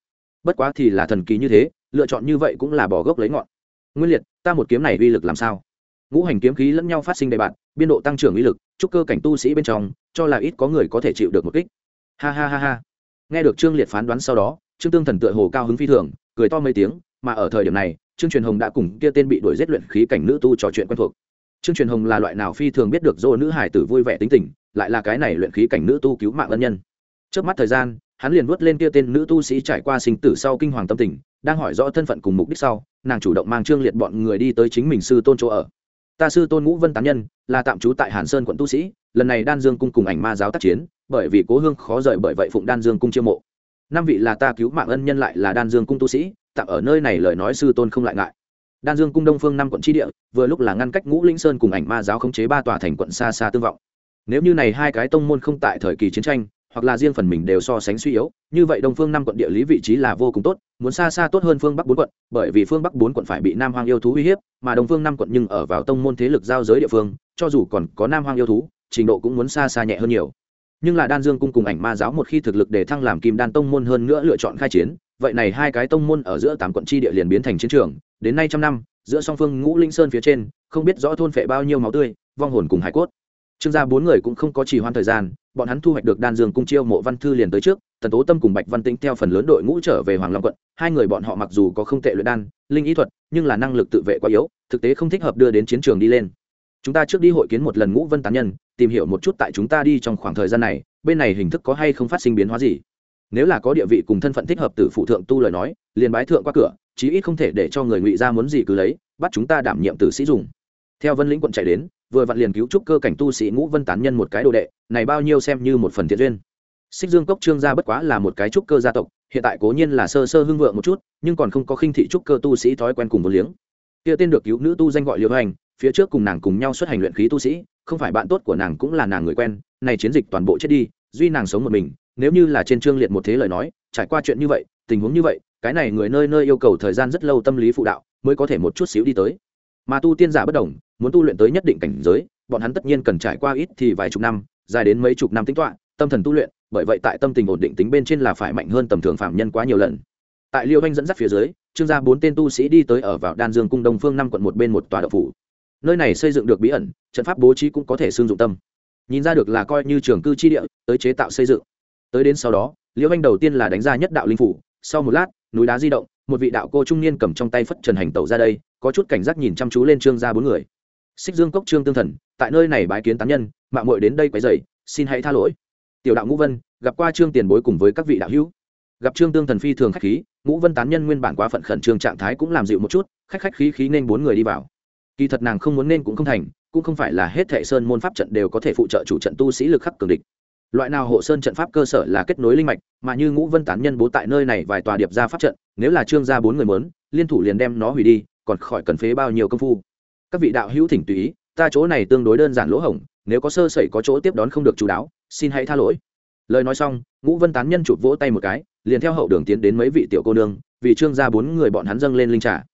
Bất quá thì là thần kỳ như thế, lựa chọn như vậy cũng là bỏ gốc lấy ngọn. Nguyên liệt, ta một kiếm này uy lực làm sao? Ngũ hành kiếm khí lẫn nhau phát sinh đề bạn biên độ tăng trưởng uy lực, trúc cơ cảnh tu sĩ bên trong, cho là ít có người có thể chịu được một kích. Ha ha ha ha. Nghe được trương liệt phán đoán sau đó, trương tương thần tựa hồ cao hứng phi thường, cười to mấy tiếng, mà ở thời điểm này, trương truyền hồng đã cùng kia tên bị đuổi giết luyện khí cảnh nữ tu trò chuyện quen thuộc trương truyền hồng là loại nào phi thường biết được dô nữ hải tử vui vẻ tính tình, lại là cái này luyện khí cảnh nữ tu cứu mạng ân nhân. Trước mắt thời gian, hắn liền vuốt lên kia tên nữ tu sĩ trải qua sinh tử sau kinh hoàng tâm tình, đang hỏi rõ thân phận cùng mục đích sau, nàng chủ động mang trương liệt bọn người đi tới chính mình sư tôn chỗ ở. Ta sư tôn ngũ vân tán nhân, là tạm trú tại hàn sơn quận tu sĩ, lần này đan dương cung cùng ảnh ma giáo tác chiến, bởi vì cố hương khó rời bởi vậy phụng đan dương cung chiêu mộ. Năm vị là ta cứu mạng ân nhân lại là đan dương cung tu sĩ, tạm ở nơi này lời nói sư tôn không lại ngại đan dương cung đông phương năm quận tri địa, vừa lúc là ngăn cách ngũ linh sơn cùng ảnh ma giáo khống chế ba tòa thành quận xa xa tương vọng. Nếu như này hai cái tông môn không tại thời kỳ chiến tranh, hoặc là riêng phần mình đều so sánh suy yếu, như vậy đông phương năm quận địa lý vị trí là vô cùng tốt, muốn xa xa tốt hơn phương bắc bốn quận, bởi vì phương bắc bốn quận phải bị nam hoang yêu thú uy hiếp, mà đông phương năm quận nhưng ở vào tông môn thế lực giao giới địa phương, cho dù còn có nam hoang yêu thú, trình độ cũng muốn xa xa nhẹ hơn nhiều. Nhưng là đan dương cung cùng ảnh ma giáo một khi thực lực để thăng làm kim đan tông môn hơn nữa lựa chọn khai chiến vậy này hai cái tông môn ở giữa tám quận chi địa liền biến thành chiến trường, đến nay trăm năm, giữa song phương ngũ linh sơn phía trên, không biết rõ thôn phệ bao nhiêu máu tươi, vong hồn cùng hải cốt. Trương gia bốn người cũng không có trì hoãn thời gian, bọn hắn thu hoạch được đan dương cung chiêu mộ văn thư liền tới trước, tần tố tâm cùng bạch văn tĩnh theo phần lớn đội ngũ trở về hoàng long quận, hai người bọn họ mặc dù có không tệ luyện đan, linh ý thuật, nhưng là năng lực tự vệ quá yếu, thực tế không thích hợp đưa đến chiến trường đi lên. Chúng ta trước đi hội kiến một lần ngũ vân tán nhân, tìm hiểu một chút tại chúng ta đi trong khoảng thời gian này, bên này hình thức có hay không phát sinh biến hóa gì? Nếu là có địa vị cùng thân phận thích hợp từ phụ thượng tu lời nói, liền bái thượng qua cửa, chí ít không thể để cho người ngụy ra muốn gì cứ lấy, bắt chúng ta đảm nhiệm tử sĩ dùng. Theo vân lĩnh quận chạy đến, vừa vặn liền cứu trúc cơ cảnh tu sĩ ngũ vân tán nhân một cái đồ đệ, này bao nhiêu xem như một phần thiện duyên. Xích dương cốc trương gia bất quá là một cái trúc cơ gia tộc, hiện tại cố nhiên là sơ sơ hưng vượng một chút, nhưng còn không có khinh thị trúc cơ tu sĩ thói quen cùng vô liếng. Kia tên được cứu nữ tu danh gọi liễu hành, phía trước cùng nàng cùng nhau xuất hành luyện khí tu sĩ, không phải bạn tốt của nàng cũng là nàng người quen, này chiến dịch toàn bộ chết đi, duy nàng sống một mình nếu như là trên trương liệt một thế lời nói, trải qua chuyện như vậy, tình huống như vậy, cái này người nơi nơi yêu cầu thời gian rất lâu tâm lý phụ đạo, mới có thể một chút xíu đi tới. Mà tu tiên giả bất đồng, muốn tu luyện tới nhất định cảnh giới, bọn hắn tất nhiên cần trải qua ít thì vài chục năm, dài đến mấy chục năm tính toạ tâm thần tu luyện, bởi vậy tại tâm tình ổn định tính bên trên là phải mạnh hơn tầm thường phạm nhân quá nhiều lần. Tại liêu anh dẫn dắt phía dưới, trương gia bốn tên tu sĩ đi tới ở vào đan dương cung đông phương năm quận một bên một tòa đậu phủ. Nơi này xây dựng được bí ẩn, trận pháp bố trí cũng có thể xương dụng tâm. Nhìn ra được là coi như trường cư chi địa, tới chế tạo xây dựng tới đến sau đó, liễu anh đầu tiên là đánh ra nhất đạo linh phủ, sau một lát, núi đá di động, một vị đạo cô trung niên cầm trong tay phất trần hành tẩu ra đây, có chút cảnh giác nhìn chăm chú lên trương gia bốn người. Xích dương cốc trương tương thần, tại nơi này bái kiến tán nhân mạng muội đến đây quấy dày xin hãy tha lỗi. Tiểu đạo ngũ vân, gặp qua trương tiền bối cùng với các vị đạo hữu. Gặp trương tương thần phi thường khách khí, ngũ vân tán nhân nguyên bản quá phận khẩn trương trạng thái cũng làm dịu một chút, khách khách khí khí nên bốn người đi vào. Kỳ thật nàng không muốn nên cũng không thành, cũng không phải là hết thệ sơn môn pháp trận đều có thể phụ trợ chủ trận tu sĩ lực khắc cường địch loại nào hộ sơn trận pháp cơ sở là kết nối linh mạch, mà như ngũ vân tán nhân bố tại nơi này vài tòa điệp ra pháp trận, nếu là trương gia bốn người mớn liên thủ liền đem nó hủy đi, còn khỏi cần phế bao nhiêu công phu. Các vị đạo hữu thỉnh tùy ý, ta chỗ này tương đối đơn giản lỗ hổng, nếu có sơ sẩy có chỗ tiếp đón không được chú đáo, xin hãy tha lỗi. Lời nói xong, ngũ vân tán nhân chụp vỗ tay một cái, liền theo hậu đường tiến đến mấy vị tiểu cô nương, vì trương gia bốn người bọn hắn dâng lên linh trà.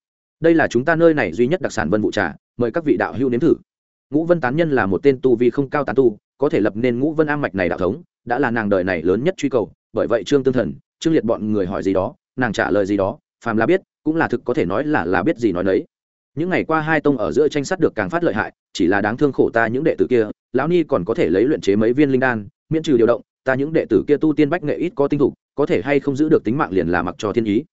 Đây là chúng ta nơi này duy nhất đặc sản vân vụ trà, mời các vị đạo hữu nếm thử. Ngũ vân tán nhân là một tên tu vi không cao tán tu có thể lập nên ngũ vân am mạch này đạo thống, đã là nàng đời này lớn nhất truy cầu, bởi vậy trương tương thần, trương liệt bọn người hỏi gì đó, nàng trả lời gì đó, phàm là biết, cũng là thực có thể nói là là biết gì nói đấy những ngày qua hai tông ở giữa tranh sát được càng phát lợi hại, chỉ là đáng thương khổ ta những đệ tử kia, lão ni còn có thể lấy luyện chế mấy viên linh đan, miễn trừ điều động, ta những đệ tử kia tu tiên bách nghệ ít có tinh thục có thể hay không giữ được tính mạng liền là mặc cho thiên ý.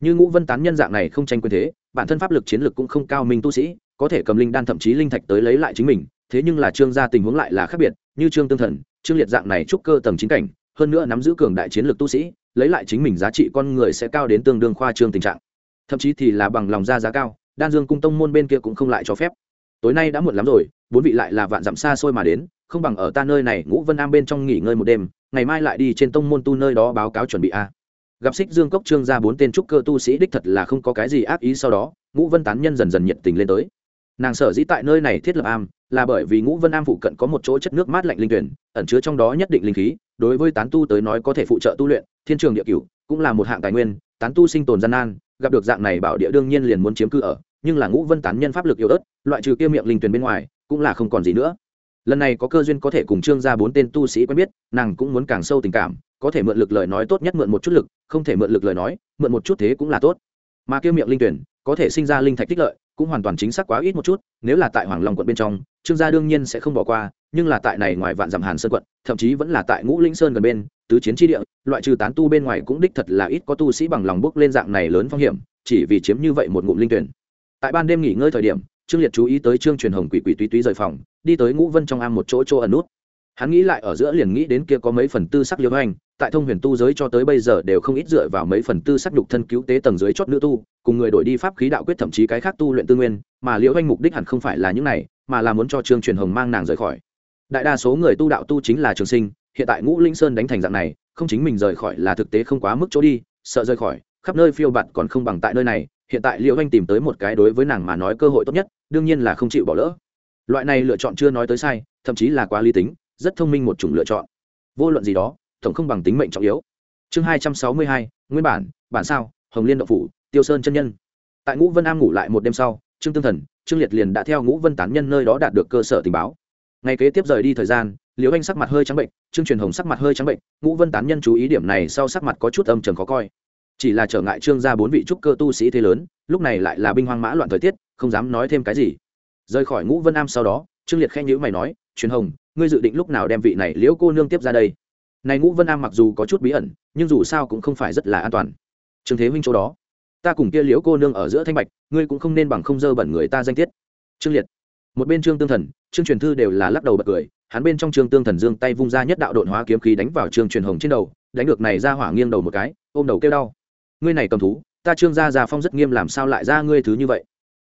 Như ngũ vân tán nhân dạng này không tranh quyền thế, bản thân pháp lực chiến lực cũng không cao minh tu sĩ, có thể cầm linh đan thậm chí linh thạch tới lấy lại chính mình thế nhưng là trương gia tình huống lại là khác biệt, như trương tương thần, trương liệt dạng này trúc cơ tầng chính cảnh, hơn nữa nắm giữ cường đại chiến lược tu sĩ, lấy lại chính mình giá trị con người sẽ cao đến tương đương khoa trương tình trạng. Thậm chí thì là bằng lòng ra giá cao, đan dương cung tông môn bên kia cũng không lại cho phép. Tối nay đã muộn lắm rồi, bốn vị lại là vạn dặm xa xôi mà đến, không bằng ở ta nơi này ngũ vân am bên trong nghỉ ngơi một đêm, ngày mai lại đi trên tông môn tu nơi đó báo cáo chuẩn bị a. Gặp xích dương cốc trương ra bốn tên trúc cơ tu sĩ đích thật là không có cái gì ác ý sau đó, ngũ vân tán nhân dần dần nhiệt tình lên tới nàng sở dĩ tại nơi này thiết lập am là bởi vì ngũ vân am phụ cận có một chỗ chất nước mát lạnh linh tuyển, ẩn chứa trong đó nhất định linh khí, đối với tán tu tới nói có thể phụ trợ tu luyện, thiên trường địa cửu cũng là một hạng tài nguyên, tán tu sinh tồn gian nan, gặp được dạng này bảo địa đương nhiên liền muốn chiếm cư ở, nhưng là ngũ vân tán nhân pháp lực yếu ớt, loại trừ kia miệng linh tuyển bên ngoài, cũng là không còn gì nữa. Lần này có cơ duyên có thể cùng trương ra bốn tên tu sĩ quen biết, nàng cũng muốn càng sâu tình cảm, có thể mượn lực lời nói tốt nhất mượn một chút lực, không thể mượn lực lời nói, mượn một chút thế cũng là tốt. Mà kia miệng linh tuyển có thể sinh ra linh thạch tích lợi cũng hoàn toàn chính xác quá ít một chút, nếu là tại hoàng long quận bên trong, trương gia đương nhiên sẽ không bỏ qua, nhưng là tại này ngoài vạn dặm hàn sơn quận, thậm chí vẫn là tại ngũ linh sơn gần bên, tứ chiến tri địa, loại trừ tán tu bên ngoài cũng đích thật là ít có tu sĩ bằng lòng bước lên dạng này lớn phong hiểm, chỉ vì chiếm như vậy một ngụm linh tuyển. Tại ban đêm nghỉ ngơi thời điểm, trương liệt chú ý tới trương truyền hồng quỷ quỷ túy túy rời phòng, đi tới ngũ vân trong am một chỗ chỗ ẩn nút. Hắn nghĩ lại ở giữa liền nghĩ đến kia có mấy phần tư sắc liêu hành tại thông huyền tu giới cho tới bây giờ đều không ít dựa vào mấy phần tư sắc nhục thân cứu tế tầng dưới chót nữ tu, cùng người đổi đi pháp khí đạo quyết thậm chí cái khác tu luyện tư nguyên, mà liễu anh mục đích hẳn không phải là những này, mà là muốn cho trương truyền hồng mang nàng rời khỏi. Đại đa số người tu đạo tu chính là trường sinh, hiện tại ngũ linh sơn đánh thành dạng này, không chính mình rời khỏi là thực tế không quá mức chỗ đi, sợ rời khỏi, khắp nơi phiêu bạt còn không bằng tại nơi này, hiện tại liễu anh tìm tới một cái đối với nàng mà nói cơ hội tốt nhất, đương nhiên là không chịu bỏ lỡ. Loại này lựa chọn chưa nói tới sai, thậm chí là quá lý tính, rất thông minh một chủng lựa chọn. Vô luận gì đó tổng không bằng tính mệnh trọng yếu. Chương hai trăm sáu mươi hai, nguyên bản bản sao, hồng liên đậu phủ, tiêu sơn chân nhân. Tại ngũ vân am ngủ lại một đêm sau, trương tương thần, trương liệt liền đã theo ngũ vân tán nhân nơi đó đạt được cơ sở tình báo. Ngày kế tiếp rời đi thời gian, liễu anh sắc mặt hơi trắng bệnh, trương truyền hồng sắc mặt hơi trắng bệnh, ngũ vân tán nhân chú ý điểm này sau sắc mặt có chút âm trầm khó coi. Chỉ là trở ngại trương gia bốn vị trúc cơ tu sĩ thế lớn, lúc này lại là binh hoang mã loạn thời tiết, không dám nói thêm cái gì. Rời khỏi ngũ vân am sau đó, trương liệt khen nhữ mày nói, truyền hồng, ngươi dự định lúc nào đem vị này liễu cô nương tiếp ra đây? Này ngũ vân am mặc dù có chút bí ẩn, nhưng dù sao cũng không phải rất là an toàn. Trương thế huynh chỗ đó, ta cùng kia liễu cô nương ở giữa thanh bạch, ngươi cũng không nên bằng không dơ bẩn người ta danh tiết. Trương liệt, một bên trương tương thần, trương truyền thư đều là lắc đầu bật cười, hắn bên trong trương tương thần dương tay vung ra nhất đạo đột hóa kiếm khí đánh vào trương truyền hồng trên đầu, đánh được này ra hỏa nghiêng đầu một cái, ôm đầu kêu đau. Ngươi này cầm thú, ta trương gia già phong rất nghiêm làm sao lại ra ngươi thứ như vậy?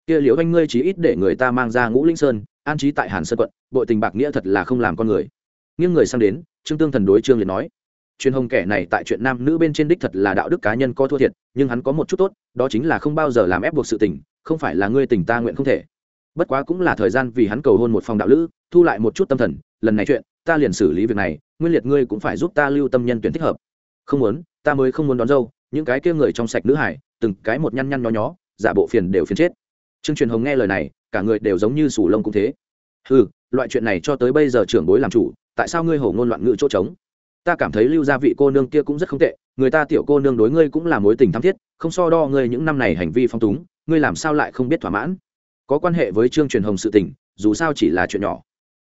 Kia liễu anh ngươi chí ít để người ta mang ra ngũ linh sơn, an trí tại hàn sơn quận, bội tình bạc nghĩa thật là không làm con người. Nghiêng người sang đến trương tương thần đối trương liền nói, truyền hồng kẻ này tại chuyện nam nữ bên trên đích thật là đạo đức cá nhân có thua thiệt, nhưng hắn có một chút tốt, đó chính là không bao giờ làm ép buộc sự tình, không phải là ngươi tình ta nguyện không thể. Bất quá cũng là thời gian vì hắn cầu hôn một phòng đạo lữ, thu lại một chút tâm thần, lần này chuyện, ta liền xử lý việc này, nguyên liệt ngươi cũng phải giúp ta lưu tâm nhân tuyển thích hợp. Không muốn, ta mới không muốn đón dâu, những cái kia người trong sạch nữ hải, từng cái một nhăn nhăn nhó nhó, giả bộ phiền đều phiền chết. Trương truyền hồng nghe lời này, cả người đều giống như sủ lông cũng thế. Ừ loại chuyện này cho tới bây giờ trưởng bối làm chủ tại sao ngươi hổ ngôn loạn ngữ chỗ trống? Ta cảm thấy lưu gia vị cô nương kia cũng rất không tệ, người ta tiểu cô nương đối ngươi cũng là mối tình thắm thiết, không so đo ngươi những năm này hành vi phong túng, ngươi làm sao lại không biết thỏa mãn? Có quan hệ với trương truyền hồng sự tình, dù sao chỉ là chuyện nhỏ.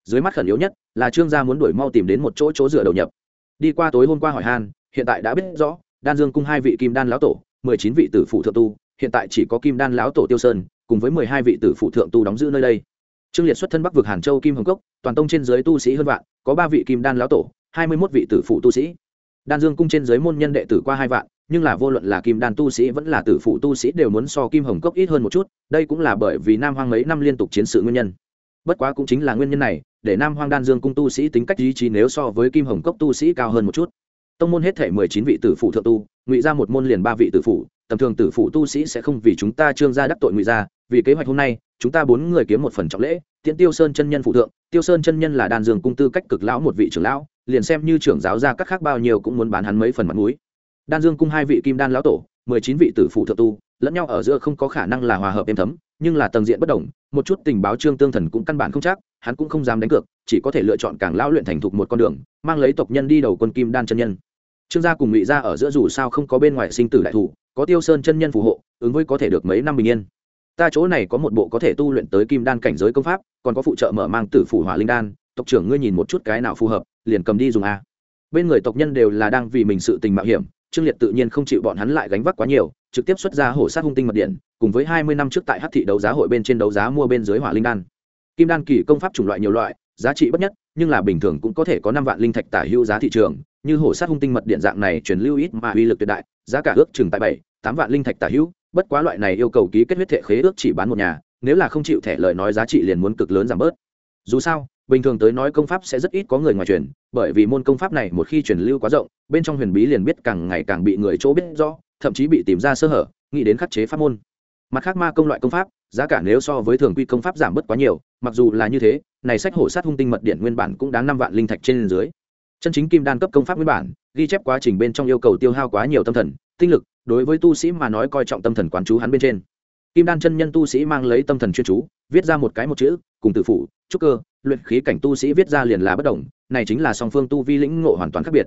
Dưới mắt khẩn yếu nhất là trương gia muốn đuổi mau tìm đến một chỗ chỗ dựa đầu nhập. Đi qua tối hôm qua hỏi han, hiện tại đã biết rõ, đan dương cung hai vị kim đan lão tổ, mười chín vị tử phụ thượng tu, hiện tại chỉ có kim đan lão tổ tiêu sơn, cùng với mười hai vị tử phụ thượng tu đóng giữ nơi đây trương liệt xuất thân bắc vực hàn châu kim hồng cốc, toàn tông trên dưới tu sĩ hơn vạn, có ba vị kim đan lão tổ, hai mươi mốt vị tử phụ tu sĩ. Đan dương cung trên dưới môn nhân đệ tử qua hai vạn, nhưng là vô luận là kim đan tu sĩ vẫn là tử phụ tu sĩ đều muốn so kim hồng cốc ít hơn một chút, đây cũng là bởi vì nam hoang mấy năm liên tục chiến sự nguyên nhân. Bất quá cũng chính là nguyên nhân này, để nam hoang đan dương cung tu sĩ tính cách ý chí nếu so với kim hồng cốc tu sĩ cao hơn một chút. Tông môn hết thể mười chín vị tử phụ thượng tu ngụy ra một môn liền ba vị tử phụ tầm thường tử phụ tu sĩ sẽ không vì chúng ta trương gia đắc tội ngụy ra, vì kế hoạch hôm nay, chúng ta bốn người kiếm một phần trọng lễ, tiễn tiêu sơn chân nhân phụ thượng, tiêu sơn chân nhân là đàn dương cung tư cách cực lão một vị trưởng lão, liền xem như trưởng giáo gia các khác bao nhiêu cũng muốn bán hắn mấy phần mặt mũi. Đan dương cung hai vị kim đan lão tổ, mười chín vị tử phụ thượng tu, lẫn nhau ở giữa không có khả năng là hòa hợp êm thấm, nhưng là tầng diện bất đồng, một chút tình báo trương tương thần cũng căn bản không chắc, hắn cũng không dám đánh cược, chỉ có thể lựa chọn càng lão luyện thành thục một con đường, mang lấy tộc nhân đi đầu quân kim đan chân nhân trương gia cùng ngụy gia ở giữa dù sao không có bên ngoài sinh tử đại thủ, có tiêu sơn chân nhân phù hộ, ứng với có thể được mấy năm bình yên. Ta chỗ này có một bộ có thể tu luyện tới kim đan cảnh giới công pháp, còn có phụ trợ mở mang tử phủ hỏa linh đan, tộc trưởng ngươi nhìn một chút cái nào phù hợp, liền cầm đi dùng a. Bên người tộc nhân đều là đang vì mình sự tình mạo hiểm, trương liệt tự nhiên không chịu bọn hắn lại gánh vác quá nhiều, trực tiếp xuất ra hổ sát hung tinh mật điện, cùng với hai mươi năm trước tại hát thị đấu giá hội bên trên đấu giá mua bên dưới hỏa linh đan. Kim đan kỳ công pháp chủng loại nhiều loại, giá trị bất nhất, nhưng là bình thường cũng có thể có năm vạn linh thạch tả hữu giá thị trường như hổ sát hung tinh mật điện dạng này truyền lưu ít mà uy lực tuyệt đại, giá cả ước chừng tại bảy, tám vạn linh thạch tả hữu, bất quá loại này yêu cầu ký kết huyết thể khế ước chỉ bán một nhà, nếu là không chịu thẻ lời nói giá trị liền muốn cực lớn giảm bớt. Dù sao, bình thường tới nói công pháp sẽ rất ít có người ngoài truyền, bởi vì môn công pháp này một khi truyền lưu quá rộng, bên trong huyền bí liền biết càng ngày càng bị người chỗ biết rõ, thậm chí bị tìm ra sơ hở, nghĩ đến khắc chế pháp môn. Mặt khác ma công loại công pháp, giá cả nếu so với thường quy công pháp giảm bớt quá nhiều, mặc dù là như thế, này sách hổ sát hung tinh mật điện nguyên bản cũng đáng năm vạn linh thạch trên dưới chân chính kim đan cấp công pháp nguyên bản, ghi chép quá trình bên trong yêu cầu tiêu hao quá nhiều tâm thần, tinh lực, đối với tu sĩ mà nói coi trọng tâm thần quán chú hắn bên trên. Kim đan chân nhân tu sĩ mang lấy tâm thần chuyên chú, viết ra một cái một chữ, cùng tử phụ trúc cơ, luyện khí cảnh tu sĩ viết ra liền là bất đồng, này chính là song phương tu vi lĩnh ngộ hoàn toàn khác biệt.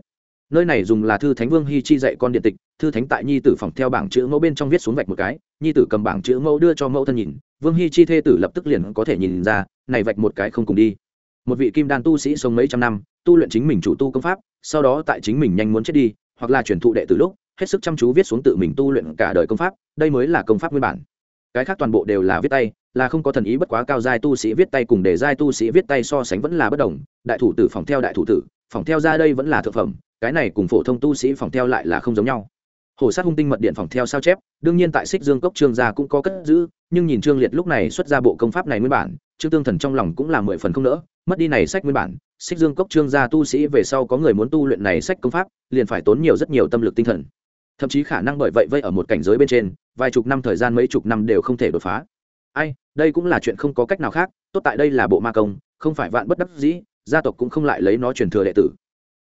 Nơi này dùng là thư thánh vương hy chi dạy con điện tịch, thư thánh tại nhi tử phòng theo bảng chữ mẫu bên trong viết xuống vạch một cái, nhi tử cầm bảng chữ mẫu đưa cho mẫu thân nhìn, vương hy chi thê tử lập tức liền có thể nhìn ra, này vạch một cái không cùng đi. Một vị kim đan tu sĩ sống mấy trăm năm tu luyện chính mình chủ tu công pháp, sau đó tại chính mình nhanh muốn chết đi, hoặc là truyền thụ đệ từ lúc, hết sức chăm chú viết xuống tự mình tu luyện cả đời công pháp, đây mới là công pháp nguyên bản. Cái khác toàn bộ đều là viết tay, là không có thần ý bất quá cao giai tu sĩ viết tay cùng để giai tu sĩ viết tay so sánh vẫn là bất đồng, đại thủ tử phòng theo đại thủ tử, phòng theo ra đây vẫn là thực phẩm, cái này cùng phổ thông tu sĩ phòng theo lại là không giống nhau. Hồ sát hung tinh mật điện phòng theo sao chép, đương nhiên tại xích dương cốc trương gia cũng có cất giữ, nhưng nhìn trương liệt lúc này xuất ra bộ công pháp này nguyên bản, trương tương thần trong lòng cũng là mười phần không nỡ mất đi này sách nguyên bản, xích dương cốc trương gia tu sĩ về sau có người muốn tu luyện này sách công pháp, liền phải tốn nhiều rất nhiều tâm lực tinh thần. Thậm chí khả năng bởi vậy vây ở một cảnh giới bên trên, vài chục năm thời gian mấy chục năm đều không thể đột phá. Ai, đây cũng là chuyện không có cách nào khác, tốt tại đây là bộ ma công, không phải vạn bất đắc dĩ, gia tộc cũng không lại lấy nó truyền thừa đệ tử.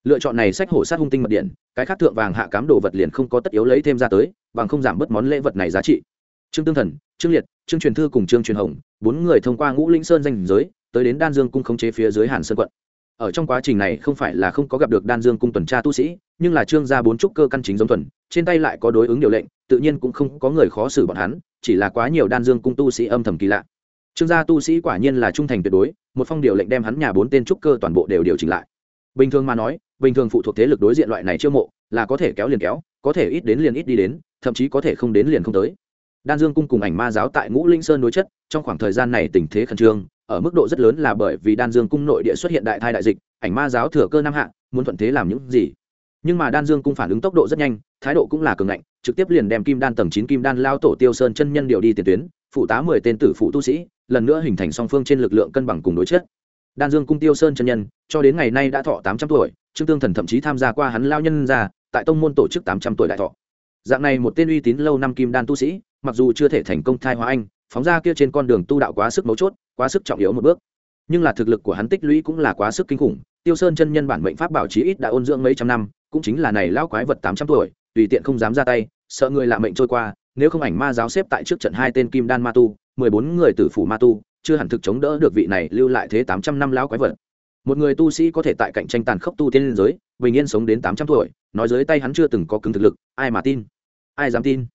Lựa chọn này sách hổ sát hung tinh mật điện, cái khác thượng vàng hạ cám đồ vật liền không có tất yếu lấy thêm ra tới, bằng không giảm bớt món lễ vật này giá trị. Trương tương thần, trương liệt, trương truyền thư cùng trương truyền hồng, bốn người thông qua ngũ linh sơn danh giới tới đến đan dương cung khống chế phía dưới hàn sơn quận ở trong quá trình này không phải là không có gặp được đan dương cung tuần tra tu sĩ nhưng là trương gia bốn trúc cơ căn chính giống tuần trên tay lại có đối ứng điều lệnh tự nhiên cũng không có người khó xử bọn hắn chỉ là quá nhiều đan dương cung tu sĩ âm thầm kỳ lạ trương gia tu sĩ quả nhiên là trung thành tuyệt đối một phong điều lệnh đem hắn nhà bốn tên trúc cơ toàn bộ đều điều chỉnh lại bình thường mà nói bình thường phụ thuộc thế lực đối diện loại này chiêu mộ là có thể kéo liền kéo có thể ít đến liền ít đi đến thậm chí có thể không đến liền không tới đan dương cung cùng ảnh ma giáo tại ngũ linh sơn đối chất trong khoảng thời gian này tình thế khẩn trương ở mức độ rất lớn là bởi vì đan dương cung nội địa xuất hiện đại thai đại dịch, ảnh ma giáo thừa cơ nam hạ, muốn thuận thế làm những gì. Nhưng mà đan dương cung phản ứng tốc độ rất nhanh, thái độ cũng là cường ngạnh, trực tiếp liền đem kim đan tầng chín, kim đan lao tổ tiêu sơn chân nhân điều đi tiền tuyến, phụ tá mười tên tử phụ tu sĩ, lần nữa hình thành song phương trên lực lượng cân bằng cùng đối chất. Đan dương cung tiêu sơn chân nhân, cho đến ngày nay đã thọ tám trăm tuổi, trương tương thần thậm chí tham gia qua hắn lao nhân ra, tại tông môn tổ chức tám trăm tuổi đại thọ. Dạng này một tên uy tín lâu năm kim đan tu sĩ, mặc dù chưa thể thành công thai hóa anh phóng ra kia trên con đường tu đạo quá sức mấu chốt, quá sức trọng yếu một bước. Nhưng là thực lực của hắn tích lũy cũng là quá sức kinh khủng, tiêu sơn chân nhân bản mệnh pháp bảo chí ít đã ôn dưỡng mấy trăm năm, cũng chính là này lão quái vật tám trăm tuổi, tùy tiện không dám ra tay, sợ người lạ mệnh trôi qua, nếu không ảnh ma giáo xếp tại trước trận hai tên kim đan ma tu, mười bốn người tử phủ ma tu, chưa hẳn thực chống đỡ được vị này lưu lại thế tám trăm năm lão quái vật. Một người tu sĩ có thể tại cạnh tranh tàn khốc tu tiên giới, bình yên sống đến tám trăm tuổi, nói dưới tay hắn chưa từng có cứng thực lực, ai mà tin? Ai dám tin?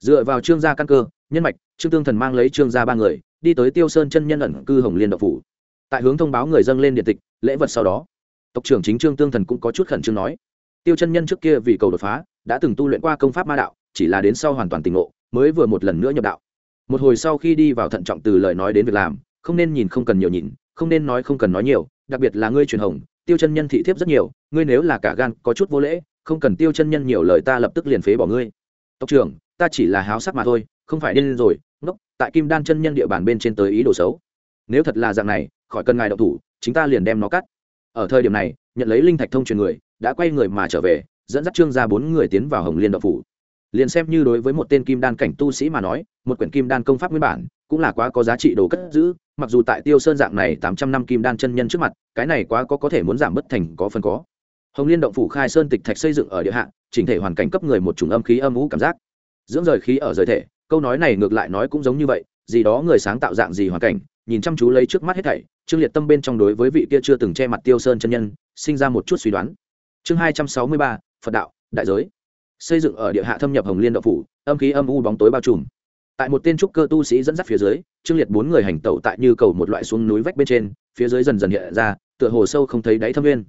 Dựa vào trương gia căn cơ, nhân mạch trương tương thần mang lấy trương gia ba người, đi tới tiêu sơn chân nhân ẩn cư hồng liên độc phủ. Tại hướng thông báo người dân lên điện tịch, lễ vật sau đó, tộc trưởng chính trương tương thần cũng có chút khẩn trương nói, tiêu chân nhân trước kia vì cầu đột phá, đã từng tu luyện qua công pháp ma đạo, chỉ là đến sau hoàn toàn tỉnh ngộ, mới vừa một lần nữa nhập đạo. Một hồi sau khi đi vào thận trọng từ lời nói đến việc làm, không nên nhìn không cần nhiều nhìn, không nên nói không cần nói nhiều, đặc biệt là ngươi truyền hồng, tiêu chân nhân thị thiếp rất nhiều, ngươi nếu là cả gan có chút vô lễ, không cần tiêu chân nhân nhiều lời ta lập tức liền phế bỏ ngươi. Tộc trưởng, ta chỉ là háo sắc mà thôi không phải điên rồi, ngốc, tại kim đan chân nhân địa bàn bên trên tới ý đồ xấu. Nếu thật là dạng này, khỏi cần ngài đậu thủ chúng ta liền đem nó cắt. Ở thời điểm này, nhận lấy linh thạch thông truyền người, đã quay người mà trở về, dẫn dắt trương ra bốn người tiến vào hồng liên đậu phủ. Liền xem như đối với một tên kim đan cảnh tu sĩ mà nói, một quyển kim đan công pháp nguyên bản, cũng là quá có giá trị đồ cất giữ, mặc dù tại tiêu sơn dạng này tám trăm năm kim đan chân nhân trước mặt, cái này quá có có thể muốn giảm bất thành có phần có. Hồng liên động phủ khai sơn tịch thạch xây dựng ở địa hạ, chỉnh thể hoàn cảnh cấp người một chủng âm khí âm ngũ cảm giác. Dưỡng rời khí ở rời thể câu nói này ngược lại nói cũng giống như vậy, gì đó người sáng tạo dạng gì hoàn cảnh, nhìn chăm chú lấy trước mắt hết thảy, trương liệt tâm bên trong đối với vị kia chưa từng che mặt tiêu sơn chân nhân, sinh ra một chút suy đoán. Chương hai trăm sáu mươi ba, phật đạo, đại giới. Xây dựng ở địa hạ thâm nhập hồng liên động phủ, âm khí âm u bóng tối bao trùm. Tại một tên trúc cơ tu sĩ dẫn dắt phía dưới, trương liệt bốn người hành tẩu tại như cầu một loại xuống núi vách bên trên, phía dưới dần dần hiện ra, tựa hồ sâu không thấy đáy thâm nguyên.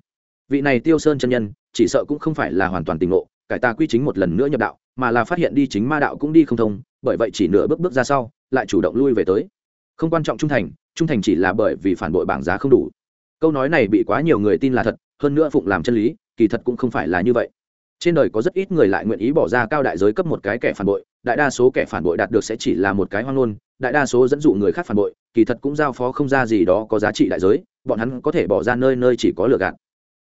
Vị này tiêu sơn chân nhân, chỉ sợ cũng không phải là hoàn toàn tình ngộ cải tà quy chính một lần nữa nhập đạo, mà là phát hiện đi chính ma đạo cũng đi không thông, bởi vậy chỉ nửa bước bước ra sau, lại chủ động lui về tới. Không quan trọng trung thành trung thành chỉ là bởi vì phản bội bảng giá không đủ. Câu nói này bị quá nhiều người tin là thật, hơn nữa phụng làm chân lý, kỳ thật cũng không phải là như vậy. Trên đời có rất ít người lại nguyện ý bỏ ra cao đại giới cấp một cái kẻ phản bội, đại đa số kẻ phản bội đạt được sẽ chỉ là một cái hoang ngôn, đại đa số dẫn dụ người khác phản bội, kỳ thật cũng giao phó không ra gì đó có giá trị đại giới, bọn hắn có thể bỏ ra nơi nơi chỉ có lừa gạt.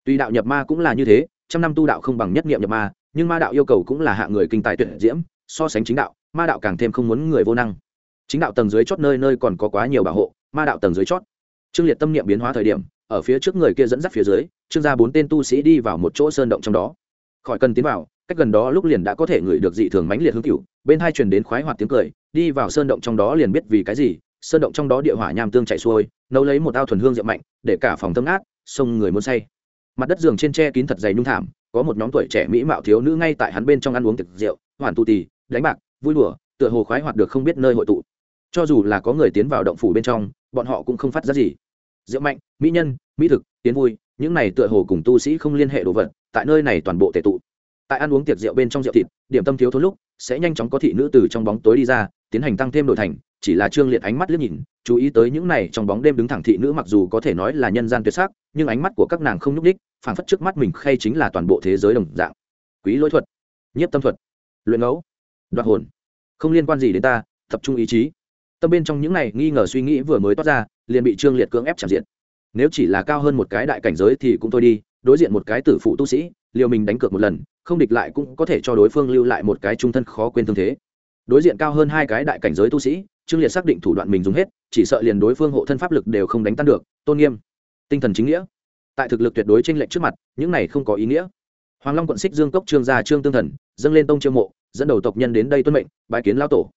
Tuy đạo nhập ma cũng là như thế, trăm năm tu đạo không bằng nhất niệm nhập ma nhưng ma đạo yêu cầu cũng là hạ người kinh tài tuyển diễm, so sánh chính đạo, ma đạo càng thêm không muốn người vô năng. Chính đạo tầng dưới chót nơi nơi còn có quá nhiều bảo hộ, ma đạo tầng dưới chót. Trương liệt tâm niệm biến hóa thời điểm, ở phía trước người kia dẫn dắt phía dưới, trương gia bốn tên tu sĩ đi vào một chỗ sơn động trong đó. Khỏi cần tiến vào, cách gần đó lúc liền đã có thể ngửi được dị thường mãnh liệt hương cựu bên hai truyền đến khoái hoạt tiếng cười, đi vào sơn động trong đó liền biết vì cái gì, sơn động trong đó địa hỏa nham tương chạy xuôi, nấu lấy một ao thuần hương rượu mạnh, để cả phòng thơm ngát, sông người muốn say. Mặt đất giường trên tre kín thật dày nhung thảm có một nhóm tuổi trẻ mỹ mạo thiếu nữ ngay tại hắn bên trong ăn uống tiệc rượu, hoàn tu tì đánh bạc, vui đùa, tựa hồ khoái hoạt được không biết nơi hội tụ. Cho dù là có người tiến vào động phủ bên trong, bọn họ cũng không phát ra gì. Rượu mạnh, mỹ nhân, mỹ thực, tiến vui, những này tựa hồ cùng tu sĩ không liên hệ đồ vật, tại nơi này toàn bộ tệ tụ. Tại ăn uống tiệc rượu bên trong rượu thịt, điểm tâm thiếu thốn lúc, sẽ nhanh chóng có thị nữ từ trong bóng tối đi ra, tiến hành tăng thêm đổi thành, chỉ là trương liệt ánh mắt liếc nhìn, chú ý tới những này trong bóng đêm đứng thẳng thị nữ mặc dù có thể nói là nhân gian tuyệt sắc, nhưng ánh mắt của các nàng không nhúc ních phảng phất trước mắt mình khay chính là toàn bộ thế giới đồng dạng. Quý lỗi thuật, nhiếp tâm thuật, luyện ngẫu, đoạt hồn. Không liên quan gì đến ta, tập trung ý chí. Tâm bên trong những này nghi ngờ suy nghĩ vừa mới toát ra, liền bị trương liệt cưỡng ép chạm diện. Nếu chỉ là cao hơn một cái đại cảnh giới thì cũng thôi đi, đối diện một cái tử phụ tu sĩ, liều mình đánh cược một lần, không địch lại cũng có thể cho đối phương lưu lại một cái trung thân khó quên thương thế. Đối diện cao hơn hai cái đại cảnh giới tu sĩ, trương liệt xác định thủ đoạn mình dùng hết, chỉ sợ liền đối phương hộ thân pháp lực đều không đánh tan được, tôn nghiêm, tinh thần chính nghĩa tại thực lực tuyệt đối tranh lệch trước mặt, những này không có ý nghĩa. Hoàng long quận xích dương cốc trương gia trương tương thần, dâng lên tông chiêu mộ, dẫn đầu tộc nhân đến đây tuân mệnh bãi kiến lao tổ.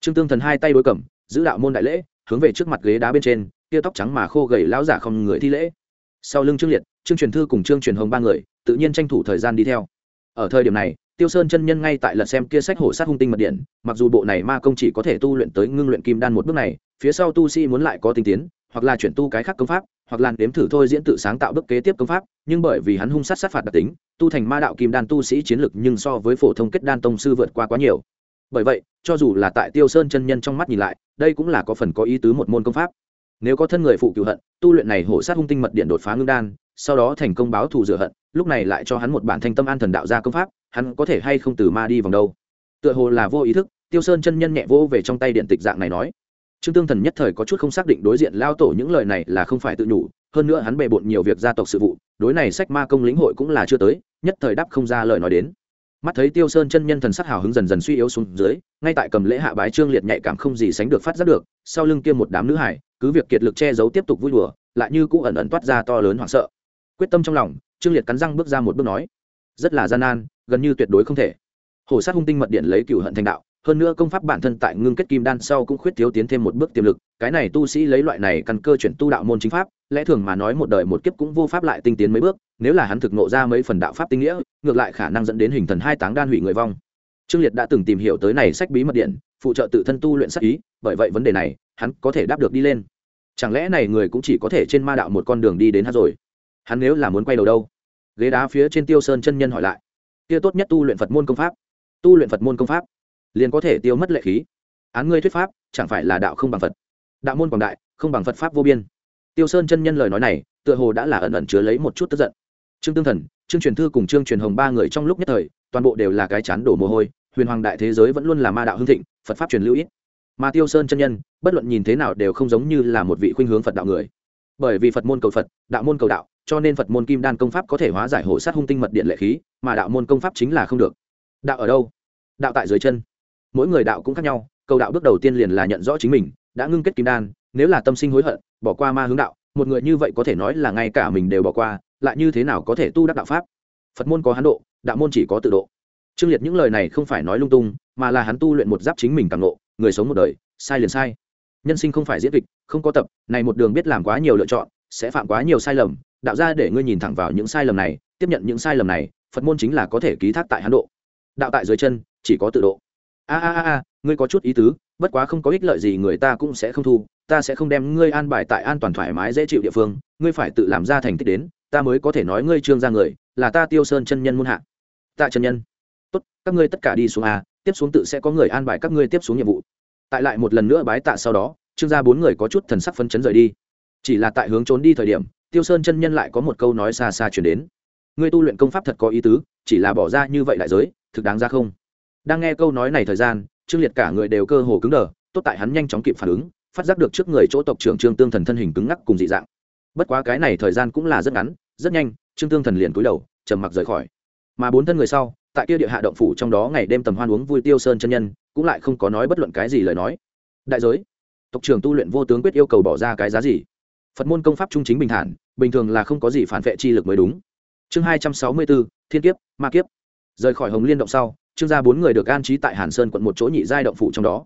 Trương tương thần hai tay đối cầm, giữ đạo môn đại lễ, hướng về trước mặt ghế đá bên trên, tia tóc trắng mà khô gầy lão giả không người thi lễ. Sau lưng trương liệt, trương truyền thư cùng trương truyền hồng ba người, tự nhiên tranh thủ thời gian đi theo. Ở thời điểm này, tiêu sơn chân nhân ngay tại lật xem kia sách hổ sát hung tinh mật điện, mặc dù bộ này ma công chỉ có thể tu luyện tới ngưng luyện kim đan một bước này, phía sau tu sĩ muốn lại có tinh tiến, hoặc là chuyển tu cái khác công pháp hoặc là đếm thử thôi diễn tự sáng tạo bước kế tiếp công pháp, nhưng bởi vì hắn hung sát sát phạt đặc tính, tu thành ma đạo kim đan tu sĩ chiến lực nhưng so với phổ thông kết đan tông sư vượt qua quá nhiều. Bởi vậy, cho dù là tại tiêu sơn chân nhân trong mắt nhìn lại, đây cũng là có phần có ý tứ một môn công pháp. Nếu có thân người phụ cựu hận, tu luyện này hổ sát hung tinh mật điện đột phá ngưng đan, sau đó thành công báo thù rửa hận, lúc này lại cho hắn một bản thanh tâm an thần đạo gia công pháp, hắn có thể hay không từ ma đi vòng đâu. Tựa hồ là vô ý thức, tiêu sơn chân nhân nhẹ vô về trong tay điện tịch dạng này nói trương tương thần nhất thời có chút không xác định đối diện lao tổ những lời này là không phải tự nhủ, hơn nữa hắn bề bộn nhiều việc gia tộc sự vụ, đối này sách ma công lĩnh hội cũng là chưa tới, nhất thời đáp không ra lời nói đến. Mắt thấy tiêu sơn chân nhân thần sắc hào hứng dần dần suy yếu xuống dưới, ngay tại cầm lễ hạ bái trương liệt nhạy cảm không gì sánh được phát giác được, sau lưng kia một đám nữ hải cứ việc kiệt lực che giấu tiếp tục vui đùa, lại như cũ ẩn ẩn toát ra to lớn hoảng sợ. Quyết tâm trong lòng, trương liệt cắn răng bước ra một bước nói, rất là gian nan, gần như tuyệt đối không thể. Hổ sát hung tinh mật điện lấy cựu hận thành đạo hơn nữa công pháp bản thân tại ngưng kết kim đan sau cũng khuyết thiếu tiến thêm một bước tiềm lực, cái này tu sĩ lấy loại này căn cơ chuyển tu đạo môn chính pháp, lẽ thường mà nói một đời một kiếp cũng vô pháp lại tinh tiến mấy bước, nếu là hắn thực nộ ra mấy phần đạo pháp tinh nghĩa, ngược lại khả năng dẫn đến hình thần hai táng đan hủy người vong. Trương liệt đã từng tìm hiểu tới này sách bí mật điện, phụ trợ tự thân tu luyện sắc ý, bởi vậy vấn đề này, hắn có thể đáp được đi lên. Chẳng lẽ này người cũng chỉ có thể trên ma đạo một con đường đi đến hắn rồi? Hắn nếu là muốn quay đầu đâu? Ghế đá phía trên tiêu sơn chân nhân hỏi lại. Kia tốt nhất tu luyện phật môn công pháp. Tu luyện phật môn công pháp liền có thể tiêu mất lệ khí. Án ngươi thuyết pháp, chẳng phải là đạo không bằng phật. Đạo môn quảng đại, không bằng phật pháp vô biên. Tiêu sơn chân nhân lời nói này, tựa hồ đã là ẩn ẩn chứa lấy một chút tức giận. Trương tương thần, trương truyền thư cùng trương truyền hồng ba người trong lúc nhất thời, toàn bộ đều là cái chán đổ mồ hôi, huyền hoàng đại thế giới vẫn luôn là ma đạo hưng thịnh, phật pháp truyền lưu ít. Mà tiêu sơn chân nhân, bất luận nhìn thế nào đều không giống như là một vị khuynh hướng phật đạo người. Bởi vì phật môn cầu phật, đạo môn cầu đạo, cho nên phật môn kim đan công pháp có thể hóa giải hộ sát hung tinh mật điện lệ khí, mà đạo môn công pháp chính là không được. Đạo ở đâu? Đạo tại dưới chân mỗi người đạo cũng khác nhau, cầu đạo bước đầu tiên liền là nhận rõ chính mình, đã ngưng kết kim đan, nếu là tâm sinh hối hận, bỏ qua ma hướng đạo, một người như vậy có thể nói là ngay cả mình đều bỏ qua, lại như thế nào có thể tu đắc đạo pháp? Phật môn có hán độ, đạo môn chỉ có tự độ. Trương liệt những lời này không phải nói lung tung, mà là hắn tu luyện một giáp chính mình càng lộ, người sống một đời, sai liền sai. Nhân sinh không phải diễn kịch, không có tập, này một đường biết làm quá nhiều lựa chọn, sẽ phạm quá nhiều sai lầm, đạo ra để ngươi nhìn thẳng vào những sai lầm này, tiếp nhận những sai lầm này, phật môn chính là có thể ký thác tại hán độ. Đạo tại dưới chân, chỉ có tự độ a a a ngươi có chút ý tứ, bất quá không có ích lợi gì người ta cũng sẽ không thu, ta sẽ không đem ngươi an bài tại an toàn thoải mái, dễ chịu địa phương, ngươi phải tự làm ra thành tích đến, ta mới có thể nói ngươi trương ra người, là ta tiêu sơn chân nhân muôn hạ. Tạ chân nhân. Tốt, các ngươi tất cả đi xuống a, tiếp xuống tự sẽ có người an bài các ngươi tiếp xuống nhiệm vụ. Tại lại một lần nữa bái tạ sau đó, trương gia bốn người có chút thần sắc phấn chấn rời đi. Chỉ là tại hướng trốn đi thời điểm, tiêu sơn chân nhân lại có một câu nói xa xa chuyển đến. Ngươi tu luyện công pháp thật có ý tứ, chỉ là bỏ ra như vậy đại giới, thực đáng ra không? Đang nghe câu nói này thời gian, trương liệt cả người đều cơ hồ cứng đờ, tốt tại hắn nhanh chóng kịp phản ứng, phát giác được trước người chỗ tộc trưởng trương tương thần thân hình cứng ngắc cùng dị dạng. Bất quá cái này thời gian cũng là rất ngắn, rất nhanh, trương tương thần liền cúi đầu, trầm mặc rời khỏi. Mà bốn thân người sau, tại kia địa hạ động phủ trong đó ngày đêm tầm hoan uống vui tiêu sơn chân nhân, cũng lại không có nói bất luận cái gì lời nói. Đại giới, tộc trưởng tu luyện vô tướng quyết yêu cầu bỏ ra cái giá gì? Phật môn công pháp trung chính bình thản, bình thường là không có gì phản vệ chi lực mới đúng. Chương hai trăm sáu mươi bốn, thiên kiếp, ma kiếp. Rời khỏi hồng liên động sau trương gia bốn người được an trí tại hàn sơn quận một chỗ nhị giai động phủ trong đó.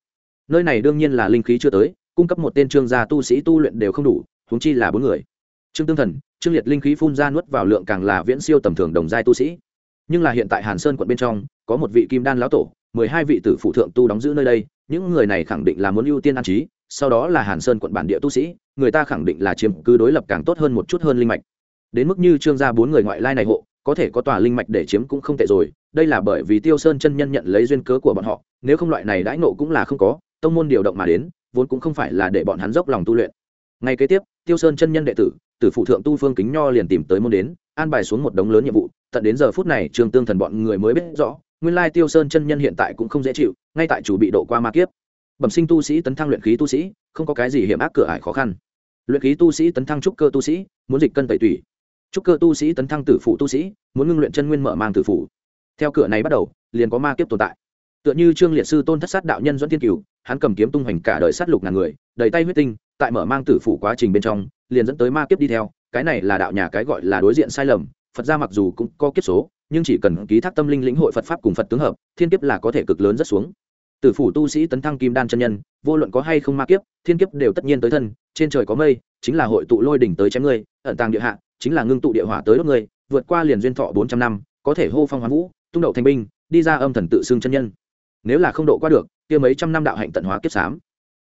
Nơi này đương nhiên là linh khí chưa tới, cung cấp một tên trương gia tu sĩ tu luyện đều không đủ, huống chi là bốn người. Trương tương thần, trương liệt linh khí phun ra nuốt vào lượng càng là viễn siêu tầm thường đồng giai tu sĩ. Nhưng là hiện tại hàn sơn quận bên trong, có một vị kim đan lão tổ, mười hai vị tử phụ thượng tu đóng giữ nơi đây, những người này khẳng định là muốn ưu tiên an trí, sau đó là hàn sơn quận bản địa tu sĩ, người ta khẳng định là chiếm cứ đối lập càng tốt hơn một chút hơn linh mạch. Đến mức như trương gia bốn người ngoại lai này hộ có thể có tòa linh mạch để chiếm cũng không tệ rồi, đây là bởi vì tiêu sơn chân nhân nhận lấy duyên cớ của bọn họ, nếu không loại này đãi nộ cũng là không có, tông môn điều động mà đến, vốn cũng không phải là để bọn hắn dốc lòng tu luyện. Ngay kế tiếp, tiêu sơn chân nhân đệ tử tử phụ thượng tu phương kính nho liền tìm tới môn đến, an bài xuống một đống lớn nhiệm vụ, tận đến giờ phút này trương tương thần bọn người mới biết rõ, nguyên lai tiêu sơn chân nhân hiện tại cũng không dễ chịu, ngay tại chủ bị độ qua ma kiếp. Bẩm sinh tu sĩ tấn thăng luyện khí tu sĩ, không có cái gì hiểm ác cửa ải khó khăn. Luyện khí tu sĩ tấn thăng trúc cơ tu sĩ, muốn dịch cân tẩy tủy trúc cơ tu sĩ tấn thăng tử phụ tu sĩ, muốn ngưng luyện chân nguyên mở mang tử phụ theo cửa này bắt đầu, liền có ma kiếp tồn tại. Tựa như trương liệt sư tôn thất sát đạo nhân dẫn thiên cửu, hắn cầm kiếm tung hoành cả đời sát lục ngàn người, đầy tay huyết tinh, tại mở mang tử phụ quá trình bên trong, liền dẫn tới ma kiếp đi theo. Cái này là đạo nhà cái gọi là đối diện sai lầm, phật gia mặc dù cũng có kiếp số, nhưng chỉ cần ký thác tâm linh lĩnh hội phật pháp cùng phật tướng hợp, thiên kiếp là có thể cực lớn rất xuống. Tử phủ tu sĩ tấn thăng kim đan chân nhân, vô luận có hay không ma kiếp, thiên kiếp đều tất nhiên tới thân, trên trời có mây, chính là hội tụ lôi đỉnh tới chém ngươi, ẩn tàng địa hạ chính là ngưng tụ địa hỏa tới đốt ngươi, vượt qua liền duyên thọ bốn trăm năm, có thể hô phong hoán vũ, tung đậu thành binh, đi ra âm thần tự xưng chân nhân. Nếu là không độ qua được, kia mấy trăm năm đạo hạnh tận hóa kiếp sám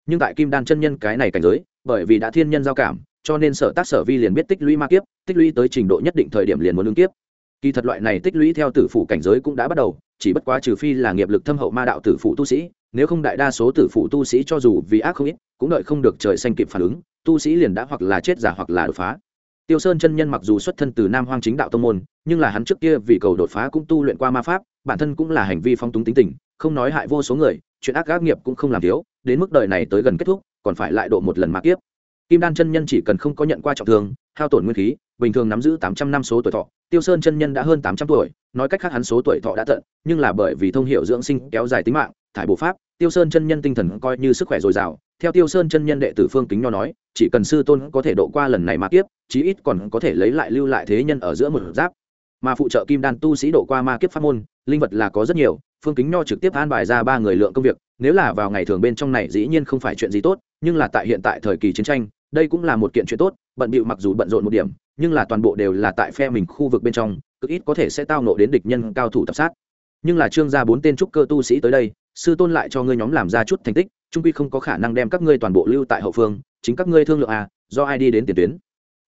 nhưng tại kim đan chân nhân cái này cảnh giới, bởi vì đã thiên nhân giao cảm, cho nên sở tác sở vi liền biết tích lũy ma kiếp, tích lũy tới trình độ nhất định thời điểm liền muốn ứng kiếp. Kỳ thật loại này tích lũy theo tử phụ cảnh giới cũng đã bắt đầu, chỉ bất quá trừ phi là nghiệp lực thâm hậu ma đạo tử phụ tu sĩ, nếu không đại đa số tử phụ tu sĩ cho dù vì ác không ít, cũng đợi không được trời xanh kịp phản ứng, tu sĩ liền đã hoặc là chết giả hoặc là đột phá tiêu sơn chân nhân mặc dù xuất thân từ nam hoang chính đạo tông môn, nhưng là hắn trước kia vì cầu đột phá cũng tu luyện qua ma pháp, bản thân cũng là hành vi phong túng tính tình, không nói hại vô số người, chuyện ác gác nghiệp cũng không làm thiếu, đến mức đời này tới gần kết thúc, còn phải lại độ một lần ma kiếp. Kim đan chân nhân chỉ cần không có nhận qua trọng thương, hao tổn nguyên khí, bình thường nắm giữ tám trăm năm số tuổi thọ, tiêu sơn chân nhân đã hơn tám trăm tuổi, nói cách khác hắn số tuổi thọ đã tận, nhưng là bởi vì thông hiểu dưỡng sinh kéo dài tính mạng, thải bộ pháp, tiêu sơn chân nhân tinh thần coi như sức khỏe dồi dào theo tiêu sơn chân nhân đệ tử phương kính nho nói, chỉ cần sư tôn có thể độ qua lần này ma kiếp, chí ít còn có thể lấy lại lưu lại thế nhân ở giữa một giáp. Mà phụ trợ kim đan tu sĩ độ qua ma kiếp pháp môn, linh vật là có rất nhiều, phương kính nho trực tiếp an bài ra ba người lượng công việc, nếu là vào ngày thường bên trong này dĩ nhiên không phải chuyện gì tốt, nhưng là tại hiện tại thời kỳ chiến tranh, đây cũng là một kiện chuyện tốt, bận bịu mặc dù bận rộn một điểm, nhưng là toàn bộ đều là tại phe mình khu vực bên trong, cực ít có thể sẽ tao nộ đến địch nhân cao thủ tập sát. Nhưng là trương gia bốn tên trúc cơ tu sĩ tới đây, sư tôn lại cho ngươi nhóm làm ra chút thành tích trung quy không có khả năng đem các ngươi toàn bộ lưu tại hậu phương, chính các ngươi thương lượng à do ai đi đến tiền tuyến?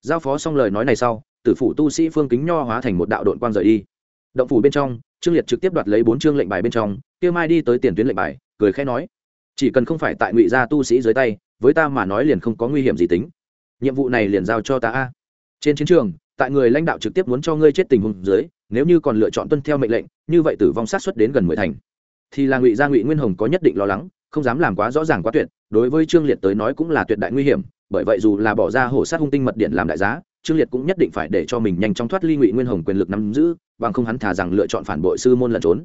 Giao phó xong lời nói này sau, tử phủ tu sĩ phương kính nho hóa thành một đạo đội quang rời đi. Động phủ bên trong, trương liệt trực tiếp đoạt lấy bốn chương lệnh bài bên trong kia mai đi tới tiền tuyến lệnh bài, cười khẽ nói, chỉ cần không phải tại ngụy gia tu sĩ dưới tay, với ta mà nói liền không có nguy hiểm gì tính. Nhiệm vụ này liền giao cho ta a. Trên chiến trường, tại người lãnh đạo trực tiếp muốn cho ngươi chết tình huống dưới, nếu như còn lựa chọn tuân theo mệnh lệnh, như vậy tử vong sát xuất đến gần mười thành. Thì là ngụy gia ngụy nguyên hồng có nhất định lo lắng không dám làm quá rõ ràng quá tuyệt, đối với trương liệt tới nói cũng là tuyệt đại nguy hiểm, bởi vậy dù là bỏ ra hổ sát hung tinh mật điện làm đại giá, trương liệt cũng nhất định phải để cho mình nhanh chóng thoát ly ngụy nguyên hồng quyền lực nắm giữ, bằng không hắn thả rằng lựa chọn phản bội sư môn lẩn trốn.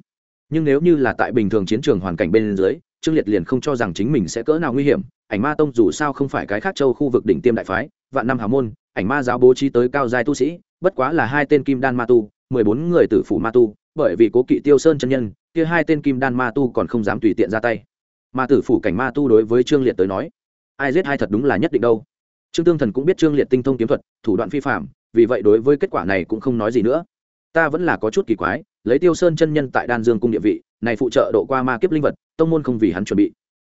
Nhưng nếu như là tại bình thường chiến trường hoàn cảnh bên dưới, trương liệt liền không cho rằng chính mình sẽ cỡ nào nguy hiểm, ảnh ma tông dù sao không phải cái khác châu khu vực đỉnh tiêm đại phái, vạn năm hào môn, ảnh ma giáo bố trí tới cao giai tu sĩ, bất quá là hai tên kim đan ma tu, mười bốn người tử phủ ma tu, bởi vì cố kỵ tiêu sơn chân nhân, kia hai tên kim đan ma tu còn không dám tùy tiện ra tay ma tử phủ cảnh ma tu đối với trương liệt tới nói, ai giết hai thật đúng là nhất định đâu. Trương tương thần cũng biết trương liệt tinh thông kiếm thuật, thủ đoạn phi phạm vì vậy đối với kết quả này cũng không nói gì nữa. Ta vẫn là có chút kỳ quái, lấy tiêu sơn chân nhân tại đan dương cung địa vị, này phụ trợ độ qua ma kiếp linh vật, tông môn không vì hắn chuẩn bị.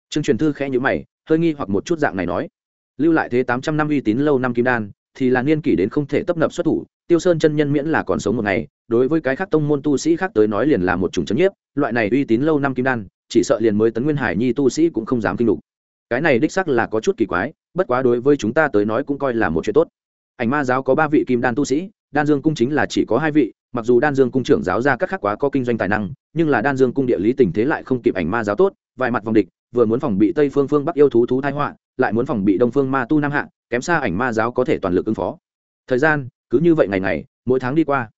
Trương truyền thư khẽ nhữ mày, hơi nghi hoặc một chút dạng này nói, lưu lại thế tám trăm năm uy tín lâu năm kim đan, thì là niên kỷ đến không thể tấp nập xuất thủ, tiêu sơn chân nhân miễn là còn sống một ngày, đối với cái khác tông môn tu sĩ khác tới nói liền là một chủng chấn nhiếp, loại này uy tín lâu năm kim đan chỉ sợ liền mới tấn nguyên hải nhi tu sĩ cũng không dám kinh đục cái này đích sắc là có chút kỳ quái, bất quá đối với chúng ta tới nói cũng coi là một chuyện tốt. Ảnh ma giáo có ba vị kim đan tu sĩ, đan dương cung chính là chỉ có hai vị, mặc dù đan dương cung trưởng giáo ra các khác quá có kinh doanh tài năng, nhưng là đan dương cung địa lý tình thế lại không kịp ảnh ma giáo tốt, vài mặt vòng địch, vừa muốn phòng bị tây phương phương bắc yêu thú thú thái họa, lại muốn phòng bị đông phương ma tu nam hạ, kém xa ảnh ma giáo có thể toàn lực ứng phó. Thời gian, cứ như vậy ngày ngày, mỗi tháng đi qua.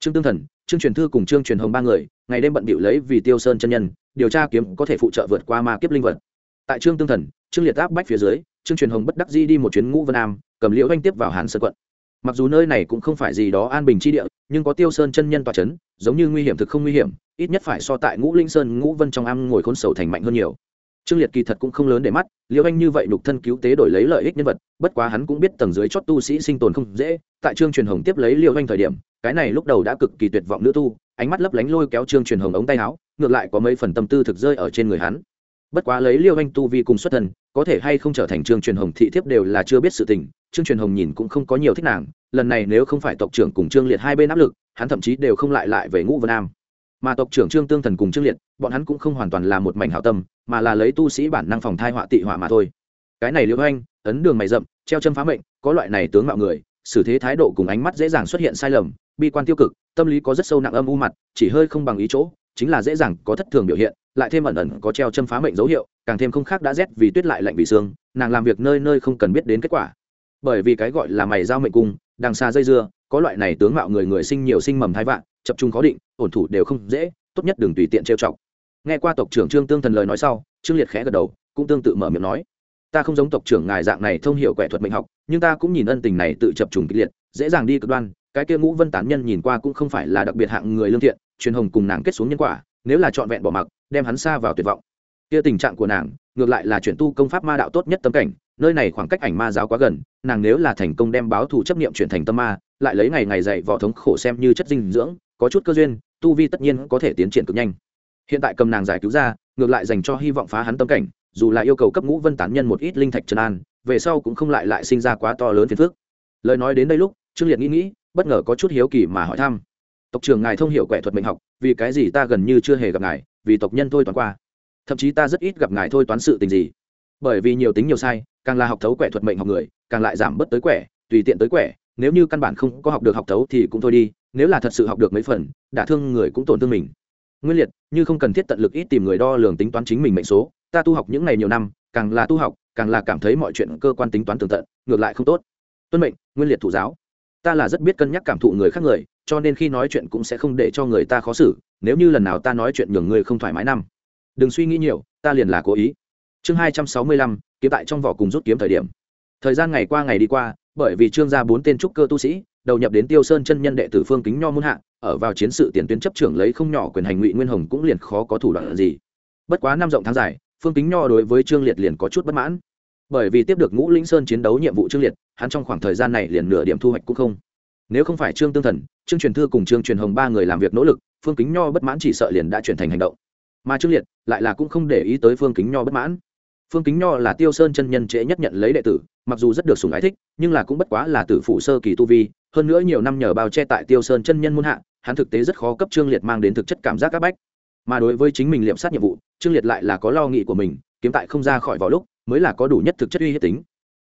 Trương tương thần, trương truyền thư cùng trương truyền hồng ba người ngày đêm bận bịu lấy vì tiêu sơn chân nhân, điều tra kiếm có thể phụ trợ vượt qua ma kiếp linh vật. Tại trương tương thần, trương liệt áp bách phía dưới, trương truyền hồng bất đắc di đi một chuyến ngũ vân am, cầm liễu oanh tiếp vào hàn sơn quận. Mặc dù nơi này cũng không phải gì đó an bình chi địa, nhưng có tiêu sơn chân nhân tòa c h ấ n giống như nguy hiểm thực không nguy hiểm, ít nhất phải so tại ngũ linh sơn, ngũ vân trong am ngồi khôn sầu thành mạnh hơn nhiều. Trương liệt kỳ thật cũng không lớn để mắt, liễu anh như vậy nhục thân cứu tế đổi lấy lợi ích nhân vật, bất quá hắn cũng biết tầng dưới chót tu sĩ sinh tồn không dễ, tại trương truyền hồng tiếp lấy liễu anh thời điểm, cái này lúc đầu đã cực kỳ tuyệt vọng nữ tu ánh mắt lấp lánh lôi kéo trương truyền hồng ống tay áo, ngược lại có mấy phần tâm tư thực rơi ở trên người hắn. Bất quá lấy liêu anh tu vi cùng xuất thân, có thể hay không trở thành trương truyền hồng thị thiếp đều là chưa biết sự tình, trương truyền hồng nhìn cũng không có nhiều thích nàng, lần này nếu không phải tộc trưởng cùng trương liệt hai bên áp lực, hắn thậm chí đều không lại lại về ngũ vân nam. Mà tộc trưởng trương tương thần cùng trương liệt, bọn hắn cũng không hoàn toàn là một mảnh hảo tâm, mà là lấy tu sĩ bản năng phòng thai họa tị họa mà thôi. Cái này liêu anh, ấn đường mày rậm, treo chân phá mệnh, có loại này tướng mạo người, xử thế thái độ cùng ánh mắt dễ dàng xuất hiện sai lầm, bi quan tiêu cực tâm lý có rất sâu nặng âm u mặt, chỉ hơi không bằng ý chỗ, chính là dễ dàng có thất thường biểu hiện, lại thêm ẩn ẩn có treo châm phá mệnh dấu hiệu, càng thêm không khác đã rét vì tuyết lại lạnh vì xương nàng làm việc nơi nơi không cần biết đến kết quả. Bởi vì cái gọi là mày giao mệnh cung, đằng xa dây dưa, có loại này tướng mạo người người sinh nhiều sinh mầm thai vạn, chập trung khó định, ổn thủ đều không dễ, tốt nhất đừng tùy tiện trêu chọc. Nghe qua tộc trưởng trương tương thần lời nói sau, trương liệt khẽ gật đầu, cũng tương tự mở miệng nói. Ta không giống tộc trưởng ngài dạng này thông hiểu quẻ thuật mệnh học, nhưng ta cũng nhìn ân tình này tự chập trùng kịch liệt, dễ dàng đi cực đoan cái kia ngũ vân tán nhân nhìn qua cũng không phải là đặc biệt hạng người lương thiện, truyền hồng cùng nàng kết xuống nhân quả, nếu là trọn vẹn bỏ mặc, đem hắn xa vào tuyệt vọng. Kia tình trạng của nàng, ngược lại là chuyển tu công pháp ma đạo tốt nhất tâm cảnh, nơi này khoảng cách ảnh ma giáo quá gần, nàng nếu là thành công đem báo thù chấp niệm chuyển thành tâm ma, lại lấy ngày ngày dạy võ thống khổ xem như chất dinh dưỡng, có chút cơ duyên, tu vi tất nhiên có thể tiến triển cực nhanh. Hiện tại cầm nàng giải cứu ra, ngược lại dành cho hy vọng phá hắn tâm cảnh, dù là yêu cầu cấp ngũ vân tán nhân một ít linh thạch trần an, về sau cũng không lại lại sinh ra quá to lớn phiền phức. Lời nói đến đây lúc, trương liệt nghĩ nghĩ bất ngờ có chút hiếu kỳ mà hỏi thăm. Tộc trưởng ngài thông hiểu quẻ thuật mệnh học, vì cái gì ta gần như chưa hề gặp ngài, vì tộc nhân thôi toán qua. Thậm chí ta rất ít gặp ngài thôi toán sự tình gì. Bởi vì nhiều tính nhiều sai, càng là học thấu quẻ thuật mệnh học người, càng lại giảm bớt tới quẻ, tùy tiện tới quẻ, nếu như căn bản không có học được học thấu thì cũng thôi đi, nếu là thật sự học được mấy phần đả thương người cũng tổn thương mình. Nguyên liệt, như không cần thiết tận lực ít tìm người đo lường tính toán chính mình mệnh số, ta tu học những ngày nhiều năm, càng là tu học, càng là cảm thấy mọi chuyện cơ quan tính toán tường tận, ngược lại không tốt. Tuân mệnh, nguyên liệt thủ giáo ta là rất biết cân nhắc cảm thụ người khác người, cho nên khi nói chuyện cũng sẽ không để cho người ta khó xử, nếu như lần nào ta nói chuyện nhường người không thoải mái năm. Đừng suy nghĩ nhiều, ta liền là cố ý. Chương hai trăm sáu mươi lăm, kiếm tại trong vỏ cùng rút kiếm thời điểm. Thời gian ngày qua ngày đi qua, bởi vì trương gia bốn tên trúc cơ tu sĩ, đầu nhập đến tiêu sơn chân nhân đệ tử phương kính nho muôn hạ, ở vào chiến sự tiền tuyến chấp trưởng lấy không nhỏ quyền hành ngụy nguyên hồng cũng liền khó có thủ đoạn gì. Bất quá năm rộng tháng dài, phương kính nho đối với trương liệt liền có chút bất mãn. Bởi vì tiếp được ngũ linh sơn chiến đấu nhiệm vụ trương liệt hắn trong khoảng thời gian này liền nửa điểm thu hoạch cũng không. Nếu không phải trương tương thần, trương truyền thư cùng trương truyền hồng ba người làm việc nỗ lực, phương kính nho bất mãn chỉ sợ liền đã chuyển thành hành động. Mà trương liệt lại là cũng không để ý tới phương kính nho bất mãn. Phương kính nho là tiêu sơn chân nhân trễ nhất nhận lấy đệ tử, mặc dù rất được sùng ái thích, nhưng là cũng bất quá là tử phụ sơ kỳ tu vi, hơn nữa nhiều năm nhờ bao che tại tiêu sơn chân nhân muôn hạ, hắn thực tế rất khó cấp trương liệt mang đến thực chất cảm giác áp bách. Mà đối với chính mình liệm sát nhiệm vụ, trương liệt lại là có lo nghị của mình, kiếm tại không ra khỏi vào lúc, mới là có đủ nhất thực chất uy hiếp tính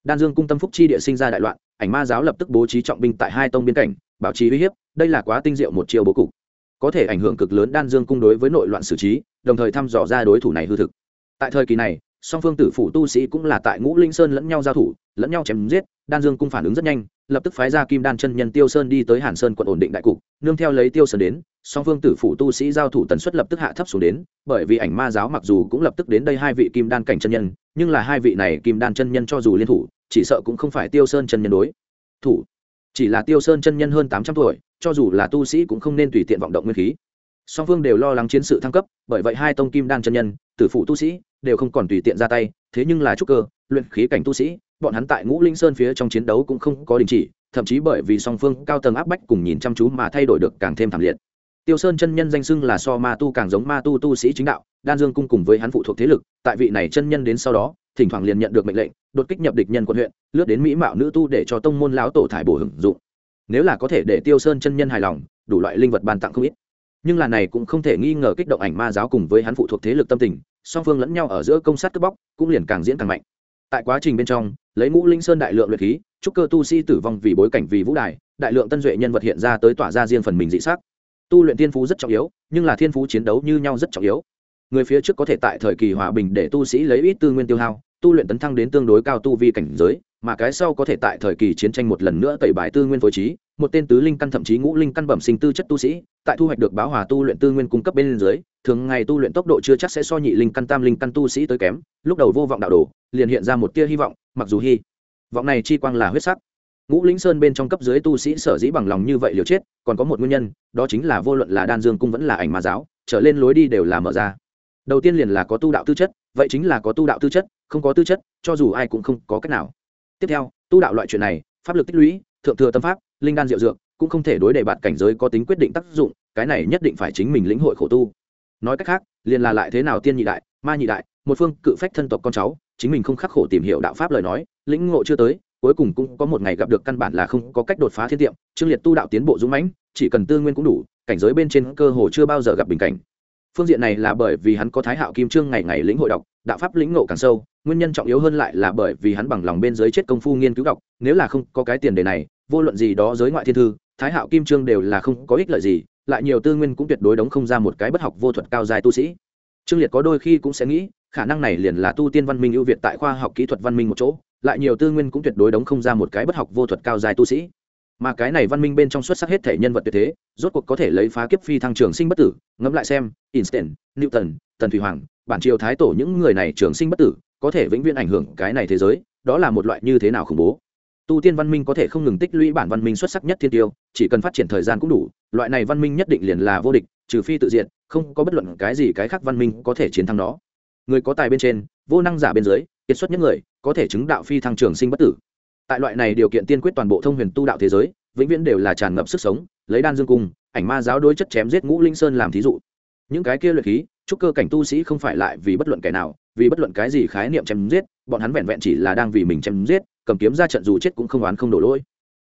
đan dương cung tâm phúc chi địa sinh ra đại loạn, ảnh ma giáo lập tức bố trí trọng binh tại hai tông biên cảnh, bảo trì uy hiếp, đây là quá tinh diệu một chiều bố cục. Có thể ảnh hưởng cực lớn đan dương cung đối với nội loạn xử trí, đồng thời thăm dò ra đối thủ này hư thực. Tại thời kỳ này, song phương tử phủ tu sĩ cũng là tại ngũ linh sơn lẫn nhau giao thủ, lẫn nhau chém giết, đan dương cung phản ứng rất nhanh lập tức phái ra kim đan chân nhân tiêu sơn đi tới hàn sơn quận ổn định đại cục, nương theo lấy tiêu sơn đến, song phương tử phủ tu sĩ giao thủ tần suất lập tức hạ thấp xuống đến, bởi vì ảnh ma giáo mặc dù cũng lập tức đến đây hai vị kim đan cảnh chân nhân, nhưng là hai vị này kim đan chân nhân cho dù liên thủ, chỉ sợ cũng không phải tiêu sơn chân nhân đối. Thủ. Chỉ là tiêu sơn chân nhân hơn tám trăm tuổi, cho dù là tu sĩ cũng không nên tùy tiện vọng động nguyên khí. Song phương đều lo lắng chiến sự thăng cấp, bởi vậy hai tông kim đan chân nhân, tử phụ tu sĩ, đều không còn tùy tiện ra tay, thế nhưng là trúc cơ, luyện khí cảnh tu sĩ bọn hắn tại ngũ linh sơn phía trong chiến đấu cũng không có đình chỉ, thậm chí bởi vì song phương cao tầng áp bách cùng nhìn chăm chú mà thay đổi được càng thêm thảm liệt. Tiêu sơn chân nhân danh xưng là so ma tu càng giống ma tu tu sĩ chính đạo, đan dương cung cùng với hắn phụ thuộc thế lực, tại vị này chân nhân đến sau đó, thỉnh thoảng liền nhận được mệnh lệnh, đột kích nhập địch nhân quận huyện, lướt đến mỹ mạo nữ tu để cho tông môn lão tổ thải bổ hưởng dụng. Nếu là có thể để tiêu sơn chân nhân hài lòng, đủ loại linh vật ban tặng không ít. Nhưng là này cũng không thể nghi ngờ kích động ảnh ma giáo cùng với hắn phụ thuộc thế lực tâm tình, song phương lẫn nhau ở giữa công sát cướp bóc, cũng liền càng diễn càng mạnh. Tại quá trình bên trong lấy ngũ linh sơn đại lượng luyện khí trúc cơ tu sĩ tử vong vì bối cảnh vì vũ đài, đại lượng tân duệ nhân vật hiện ra tới tỏa ra riêng phần mình dị sắc. Tu luyện thiên phú rất trọng yếu, nhưng là thiên phú chiến đấu như nhau rất trọng yếu. Người phía trước có thể tại thời kỳ hòa bình để tu sĩ lấy ít tư nguyên tiêu hao, tu luyện tấn thăng đến tương đối cao tu vi cảnh giới, mà cái sau có thể tại thời kỳ chiến tranh một lần nữa tẩy bài tư nguyên phối trí, một tên tứ linh căn thậm chí ngũ linh căn bẩm sinh tư chất tu sĩ, tại thu hoạch được báo hòa tu luyện tư nguyên cung cấp bên dưới, thường ngày tu luyện tốc độ chưa chắc sẽ so nhị linh căn tam linh căn tu sĩ tới kém, lúc đầu vô vọng đạo đồ, liền hiện ra một tia hy vọng mặc dù hy vọng này chi quang là huyết sắc. Ngũ lĩnh sơn bên trong cấp dưới tu sĩ sở dĩ bằng lòng như vậy liều chết, còn có một nguyên nhân, đó chính là vô luận là đan dương cung vẫn là ảnh ma giáo, trở lên lối đi đều là mở ra. Đầu tiên liền là có tu đạo tư chất, vậy chính là có tu đạo tư chất, không có tư chất, cho dù ai cũng không có cách nào. Tiếp theo, tu đạo loại chuyện này, pháp lực tích lũy, thượng thừa tâm pháp, linh đan diệu dược, cũng không thể đối đề bạt cảnh giới có tính quyết định tác dụng, cái này nhất định phải chính mình lĩnh hội khổ tu. Nói cách khác, liền là lại thế nào tiên nhị đại, ma nhị đại, một phương cự phách thân tộc con cháu chính mình không khắc khổ tìm hiểu đạo pháp lời nói, lĩnh ngộ chưa tới, cuối cùng cũng có một ngày gặp được căn bản là không có cách đột phá thiên tiệm trương liệt tu đạo tiến bộ dũng mãnh, chỉ cần tư nguyên cũng đủ, cảnh giới bên trên cơ hồ chưa bao giờ gặp bình cảnh. Phương diện này là bởi vì hắn có thái hạo kim trương ngày ngày lĩnh hội đọc, đạo pháp lĩnh ngộ càng sâu, nguyên nhân trọng yếu hơn lại là bởi vì hắn bằng lòng bên dưới chết công phu nghiên cứu đọc, nếu là không có cái tiền đề này, vô luận gì đó giới ngoại thiên thư, thái hạo kim trương đều là không có ích lợi gì, lại nhiều tư nguyên cũng tuyệt đối đóng không ra một cái bất học vô thuật cao dài tu sĩ. Trương liệt có đôi khi cũng sẽ nghĩ khả năng này liền là tu tiên văn minh ưu việt tại khoa học kỹ thuật văn minh một chỗ, lại nhiều tư nguyên cũng tuyệt đối đóng không ra một cái bất học vô thuật cao dài tu sĩ. Mà cái này văn minh bên trong xuất sắc hết thể nhân vật tuyệt thế, rốt cuộc có thể lấy phá kiếp phi thăng trường sinh bất tử, ngẫm lại xem instant newton, tần thủy hoàng, bản triều thái tổ những người này trường sinh bất tử, có thể vĩnh viễn ảnh hưởng cái này thế giới, đó là một loại như thế nào khủng bố. Tu tiên văn minh có thể không ngừng tích lũy bản văn minh xuất sắc nhất thiên tiêu, chỉ cần phát triển thời gian cũng đủ, loại này văn minh nhất định liền là vô địch, trừ phi tự diện không có bất luận cái gì cái khác văn minh có thể chiến thắng nó người có tài bên trên, vô năng giả bên dưới, kiệt xuất nhất người, có thể chứng đạo phi thăng trường sinh bất tử. Tại loại này điều kiện tiên quyết toàn bộ thông huyền tu đạo thế giới, vĩnh viễn đều là tràn ngập sức sống, lấy đan dương cung, ảnh ma giáo đối chất chém giết ngũ linh sơn làm thí dụ. Những cái kia luyện khí, chúc cơ cảnh tu sĩ không phải lại vì bất luận kẻ nào, vì bất luận cái gì khái niệm chém giết, bọn hắn vẹn vẹn chỉ là đang vì mình chém giết, cầm kiếm ra trận dù chết cũng không oán không đổ lỗi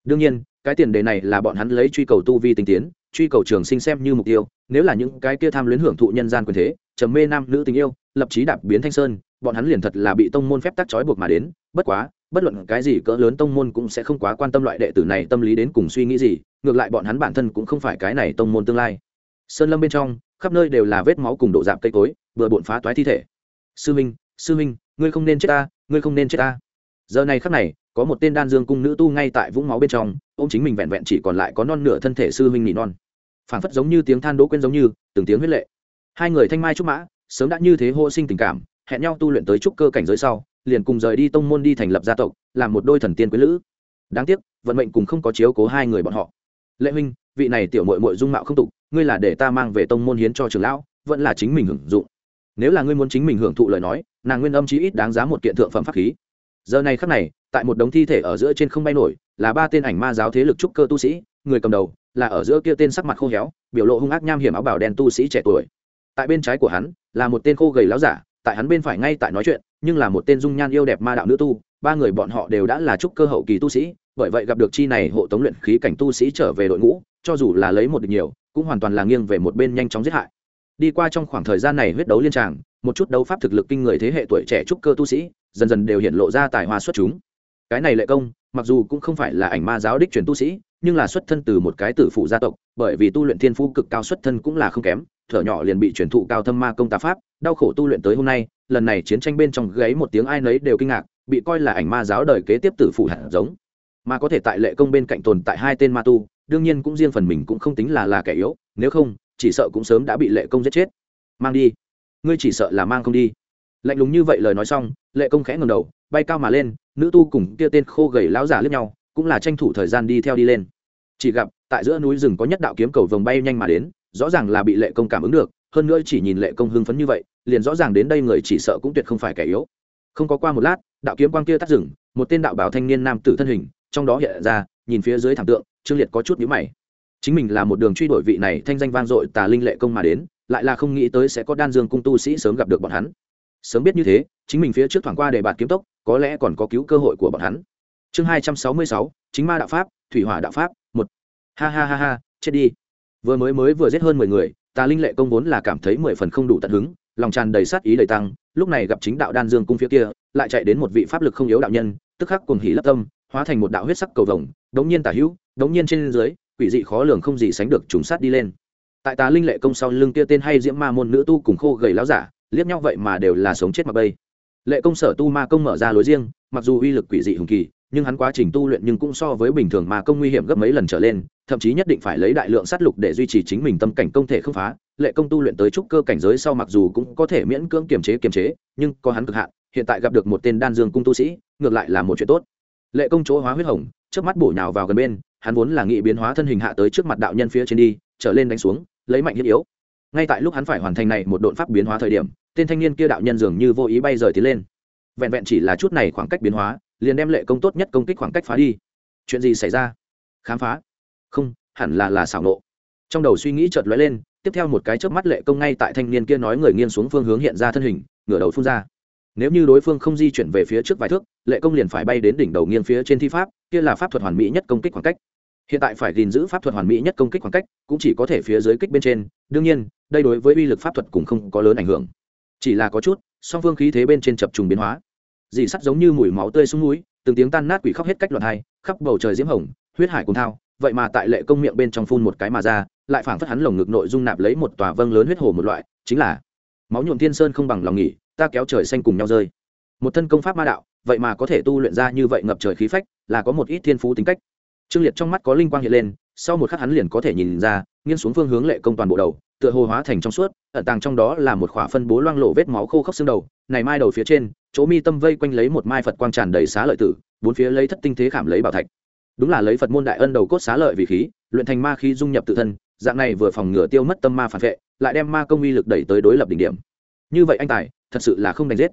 đương nhiên, cái tiền đề này là bọn hắn lấy truy cầu tu vi tinh tiến, truy cầu trường sinh xem như mục tiêu, nếu là những cái kia tham luyến hưởng thụ nhân gian quyền thế, trầm mê nam nữ tình yêu, lập chí đạp biến thanh sơn, bọn hắn liền thật là bị tông môn phép tắc trói buộc mà đến, bất quá, bất luận cái gì cỡ lớn tông môn cũng sẽ không quá quan tâm loại đệ tử này tâm lý đến cùng suy nghĩ gì, ngược lại bọn hắn bản thân cũng không phải cái này tông môn tương lai. Sơn lâm bên trong, khắp nơi đều là vết máu cùng độ dạp cây cối, vừa bộn phá toái thi thể. Sư minh sư minh, ngươi không nên chết ta, ngươi không nên chết ta. Giờ này khắc này có một tên đan dương cung nữ tu ngay tại vũng máu bên trong ô m chính mình vẹn vẹn chỉ còn lại có non nửa thân thể sư huynh nỉ non. Phảng phất giống như tiếng than đỗ quên giống như, từng tiếng huyết lệ. Hai người thanh mai trúc mã, sớm đã như thế hô sinh tình cảm, hẹn nhau tu luyện tới trúc cơ cảnh giới sau, liền cùng rời đi tông môn đi thành lập gia tộc, làm một đôi thần tiên quý lữ. Đáng tiếc, vận mệnh cùng không có chiếu cố hai người bọn họ. Lệ huynh, vị này tiểu mội mội dung mạo không tục, ngươi là để ta mang về tông môn hiến cho trường lão, vẫn là chính mình hưởng dụng. Nếu là ngươi muốn chính mình hưởng thụ lời nói, nàng nguyên âm chí ít đáng giá một kiện thượng phẩm pháp khí giờ này khắc này, tại một đống thi thể ở giữa trên không bay nổi, là ba tên ảnh ma giáo thế lực trúc cơ tu sĩ, người cầm đầu, là ở giữa kia tên sắc mặt khô héo, biểu lộ hung ác nham hiểm áo bảo đen tu sĩ trẻ tuổi. Tại bên trái của hắn, là một tên khô gầy láo giả, tại hắn bên phải ngay tại nói chuyện, nhưng là một tên dung nhan yêu đẹp ma đạo nữ tu, ba người bọn họ đều đã là trúc cơ hậu kỳ tu sĩ, bởi vậy gặp được chi này hộ tống luyện khí cảnh tu sĩ trở về đội ngũ, cho dù là lấy một được nhiều, cũng hoàn toàn là nghiêng về một bên nhanh chóng giết hại. Đi qua trong khoảng thời gian này huyết đấu liên tràng một chút đấu pháp thực lực kinh người thế hệ tuổi trẻ trúc cơ tu sĩ, dần dần đều hiện lộ ra tài hoa xuất chúng. Cái này lệ công, mặc dù cũng không phải là ảnh ma giáo đích truyền tu sĩ, nhưng là xuất thân từ một cái tử phụ gia tộc, bởi vì tu luyện thiên phú cực cao xuất thân cũng là không kém, thở nhỏ liền bị truyền thụ cao thâm ma công tà pháp, đau khổ tu luyện tới hôm nay, lần này chiến tranh bên trong gáy một tiếng ai nấy đều kinh ngạc, bị coi là ảnh ma giáo đời kế tiếp tử phụ hạt giống. Mà có thể tại lệ công bên cạnh tồn tại hai tên ma tu, đương nhiên cũng riêng phần mình cũng không tính là là kẻ yếu, nếu không, chỉ sợ cũng sớm đã bị lệ công giết chết. Mang đi ngươi chỉ sợ là mang không đi. Lạnh lùng như vậy lời nói xong, lệ công khẽ ngầm đầu, bay cao mà lên, nữ tu cùng kia tên khô gầy lão giả lướt nhau, cũng là tranh thủ thời gian đi theo đi lên. Chỉ gặp, tại giữa núi rừng có nhất đạo kiếm cầu vồng bay nhanh mà đến, rõ ràng là bị lệ công cảm ứng được, hơn nữa chỉ nhìn lệ công hưng phấn như vậy, liền rõ ràng đến đây người chỉ sợ cũng tuyệt không phải kẻ yếu. Không có qua một lát, đạo kiếm quang kia tắt rừng, một tên đạo bảo thanh niên nam tử thân hình, trong đó hiện ra, nhìn phía dưới thảm tượng, trương liệt có chút nhíu mày. Chính mình là một đường truy đuổi vị này thanh danh vang dội tà linh lệ công mà đến lại là không nghĩ tới sẽ có đan dương cung tu sĩ sớm gặp được bọn hắn. Sớm biết như thế, chính mình phía trước thoảng qua để bạt kiếm tốc, có lẽ còn có cứu cơ hội của bọn hắn. Chương hai trăm sáu mươi sáu, chính ma đạo pháp, thủy hỏa đạo pháp, một. Ha ha ha ha, chết đi. Vừa mới mới vừa giết hơn mười người ta linh lệ công vốn là cảm thấy mười phần không đủ tận hứng, lòng tràn đầy sát ý đầy tăng, lúc này gặp chính đạo đan dương cung phía kia, lại chạy đến một vị pháp lực không yếu đạo nhân, tức khắc cùng hỉ lấp tâm, hóa thành một đạo huyết sắc cầu vồng, đống nhiên tả hữu, đống nhiên trên dưới, quỷ dị khó lường không gì sánh được trùng sát đi lên tại tà linh lệ công sau lưng kia tên hay diễm ma môn nữ tu cùng khô gầy láo giả, liếc nhau vậy mà đều là sống chết mặc bây lệ công sở tu ma công mở ra lối riêng, mặc dù uy lực quỷ dị hùng kỳ, nhưng hắn quá trình tu luyện nhưng cũng so với bình thường ma công nguy hiểm gấp mấy lần trở lên, thậm chí nhất định phải lấy đại lượng sát lục để duy trì chính mình tâm cảnh công thể không phá. Lệ công tu luyện tới trúc cơ cảnh giới sau mặc dù cũng có thể miễn cưỡng kiềm chế kiềm chế, nhưng có hắn cực hạn, hiện tại gặp được một tên đan dương cung tu sĩ, ngược lại là một chuyện tốt. Lệ công chỗ hóa huyết hồng trước mắt bổ nhào vào gần bên, hắn vốn là nghị biến hóa thân hình hạ tới trước mặt đạo nhân phía trên đi, trở lên đánh xuống lấy mạnh hiếp yếu. Ngay tại lúc hắn phải hoàn thành này một độn pháp biến hóa thời điểm, tên thanh niên kia đạo nhân dường như vô ý bay rời tiến lên. Vẹn vẹn chỉ là chút này khoảng cách biến hóa, liền đem lệ công tốt nhất công kích khoảng cách phá đi. Chuyện gì xảy ra? Khám phá? Không, hẳn là là xảo nộ. Trong đầu suy nghĩ chợt lóe lên, tiếp theo một cái chớp mắt lệ công ngay tại thanh niên kia nói người nghiêng xuống phương hướng hiện ra thân hình, ngửa đầu phun ra. Nếu như đối phương không di chuyển về phía trước vài thước, lệ công liền phải bay đến đỉnh đầu nghiêng phía trên thi pháp, kia là pháp thuật hoàn mỹ nhất công kích khoảng cách hiện tại phải gìn giữ pháp thuật hoàn mỹ nhất công kích khoảng cách, cũng chỉ có thể phía dưới kích bên trên. Đương nhiên, đây đối với uy lực pháp thuật cũng không có lớn ảnh hưởng. Chỉ là có chút, song phương khí thế bên trên chập trùng biến hóa. Dì sắt giống như mùi máu tươi xuống núi, từng tiếng tan nát quỷ khóc hết cách loạn hai, khắp bầu trời diễm hồng, huyết hải cùng thao. Vậy mà tại lệ công miệng bên trong phun một cái mà ra, lại phảng phất hắn lồng ngực nội dung nạp lấy một tòa vâng lớn huyết hồ một loại, chính là máu nhuộm thiên sơn không bằng lòng nghỉ, ta kéo trời xanh cùng nhau rơi. Một thân công pháp ma đạo, vậy mà có thể tu luyện ra như vậy ngập trời khí phách, là có một ít thiên phú tính cách trương liệt trong mắt có linh quang hiện lên, sau một khắc hắn liền có thể nhìn ra, nghiêng xuống phương hướng lệ công toàn bộ đầu, tựa hồ hóa thành trong suốt, ẩn tàng trong đó là một khỏa phân bố loang lộ vết máu khô khốc xương đầu. Này mai đầu phía trên, chỗ mi tâm vây quanh lấy một mai phật quang tràn đầy xá lợi tử, bốn phía lấy thất tinh thế khảm lấy bảo thạch. Đúng là lấy phật môn đại ân đầu cốt xá lợi vì khí, luyện thành ma khí dung nhập tự thân, dạng này vừa phòng ngừa tiêu mất tâm ma phản vệ, lại đem ma công uy lực đẩy tới đối lập đỉnh điểm. Như vậy anh tài, thật sự là không đánh giết.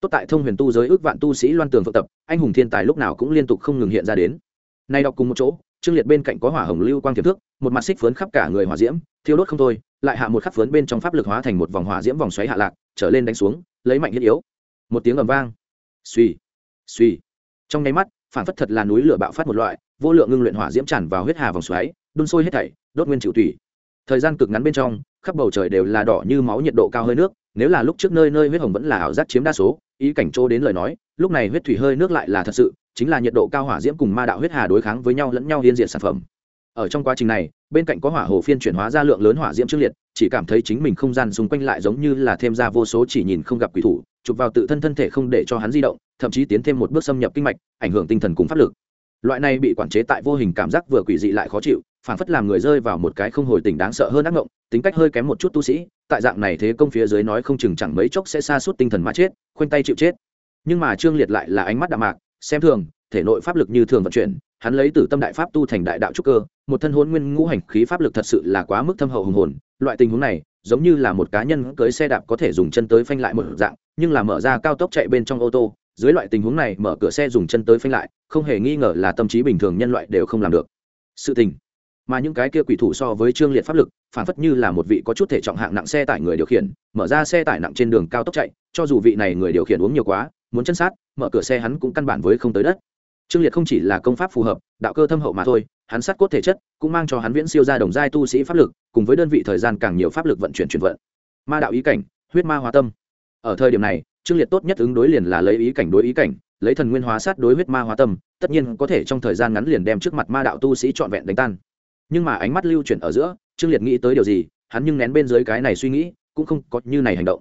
Tốt tại thông huyền tu giới ước vạn tu sĩ loan tường phượng tập, anh hùng thiên tài lúc nào cũng liên tục không ngừng hiện ra đến nay đọc cùng một chỗ trương liệt bên cạnh có hỏa hồng lưu quang tiềm thước, một mặt xích phấn khắp cả người hỏa diễm thiêu đốt không thôi lại hạ một khắc phấn bên trong pháp lực hóa thành một vòng hỏa diễm vòng xoáy hạ lạc trở lên đánh xuống lấy mạnh hiết yếu. Một tiếng ầm vang. Suy suy trong nháy mắt phản phất thật là núi lửa bạo phát một loại vô lượng ngưng luyện hỏa diễm tràn vào huyết hà vòng xoáy đun sôi hết thảy đốt nguyên chịu tủy. Thời gian cực ngắn bên trong khắp bầu trời đều là đỏ như máu nhiệt độ cao hơi nước nếu là lúc trước nơi nơi huyết hồng vẫn là ảo giác chiếm đa số ý cảnh chỗ đến lời nói, lúc này huyết thủy hơi nước lại là thật sự, chính là nhiệt độ cao hỏa diễm cùng ma đạo huyết hà đối kháng với nhau lẫn nhau liên diện sản phẩm. Ở trong quá trình này, bên cạnh có hỏa hồ phiên chuyển hóa ra lượng lớn hỏa diễm trước liệt, chỉ cảm thấy chính mình không gian xung quanh lại giống như là thêm ra vô số chỉ nhìn không gặp quỷ thủ, chụp vào tự thân thân thể không để cho hắn di động, thậm chí tiến thêm một bước xâm nhập kinh mạch, ảnh hưởng tinh thần cùng pháp lực. Loại này bị quản chế tại vô hình cảm giác vừa quỷ dị lại khó chịu phản phất làm người rơi vào một cái không hồi tỉnh đáng sợ hơn ác ngộng, tính cách hơi kém một chút tu sĩ, tại dạng này thế công phía dưới nói không chừng chẳng mấy chốc sẽ xa suốt tinh thần mà chết, khoanh tay chịu chết. Nhưng mà trương liệt lại là ánh mắt đạm mạc, xem thường, thể nội pháp lực như thường vận chuyển, hắn lấy từ tâm đại pháp tu thành đại đạo trúc cơ, một thân hôn nguyên ngũ hành khí pháp lực thật sự là quá mức thâm hậu hùng hồn, loại tình huống này, giống như là một cá nhân cưới xe đạp có thể dùng chân tới phanh lại một dạng, nhưng là mở ra cao tốc chạy bên trong ô tô, dưới loại tình huống này mở cửa xe dùng chân tới phanh lại, không hề nghi ngờ là tâm trí bình thường nhân loại đều không làm được. Sự tình mà những cái kia quỷ thủ so với trương liệt pháp lực, phản phất như là một vị có chút thể trọng hạng nặng xe tải người điều khiển, mở ra xe tải nặng trên đường cao tốc chạy, cho dù vị này người điều khiển uống nhiều quá, muốn chân sát, mở cửa xe hắn cũng căn bản với không tới đất. Trương liệt không chỉ là công pháp phù hợp, đạo cơ thâm hậu mà thôi, hắn sát cốt thể chất cũng mang cho hắn viễn siêu ra đồng giai tu sĩ pháp lực, cùng với đơn vị thời gian càng nhiều pháp lực vận chuyển chuyển vận. Ma đạo ý cảnh, huyết ma hóa tâm. Ở thời điểm này, trương liệt tốt nhất ứng đối liền là lấy ý cảnh đối ý cảnh, lấy thần nguyên hóa sát đối huyết ma hóa tâm, tất nhiên có thể trong thời gian ngắn liền đem trước mặt ma đạo tu sĩ trọn vẹn đánh tan nhưng mà ánh mắt lưu chuyển ở giữa trương liệt nghĩ tới điều gì hắn nhưng nén bên dưới cái này suy nghĩ cũng không có như này hành động.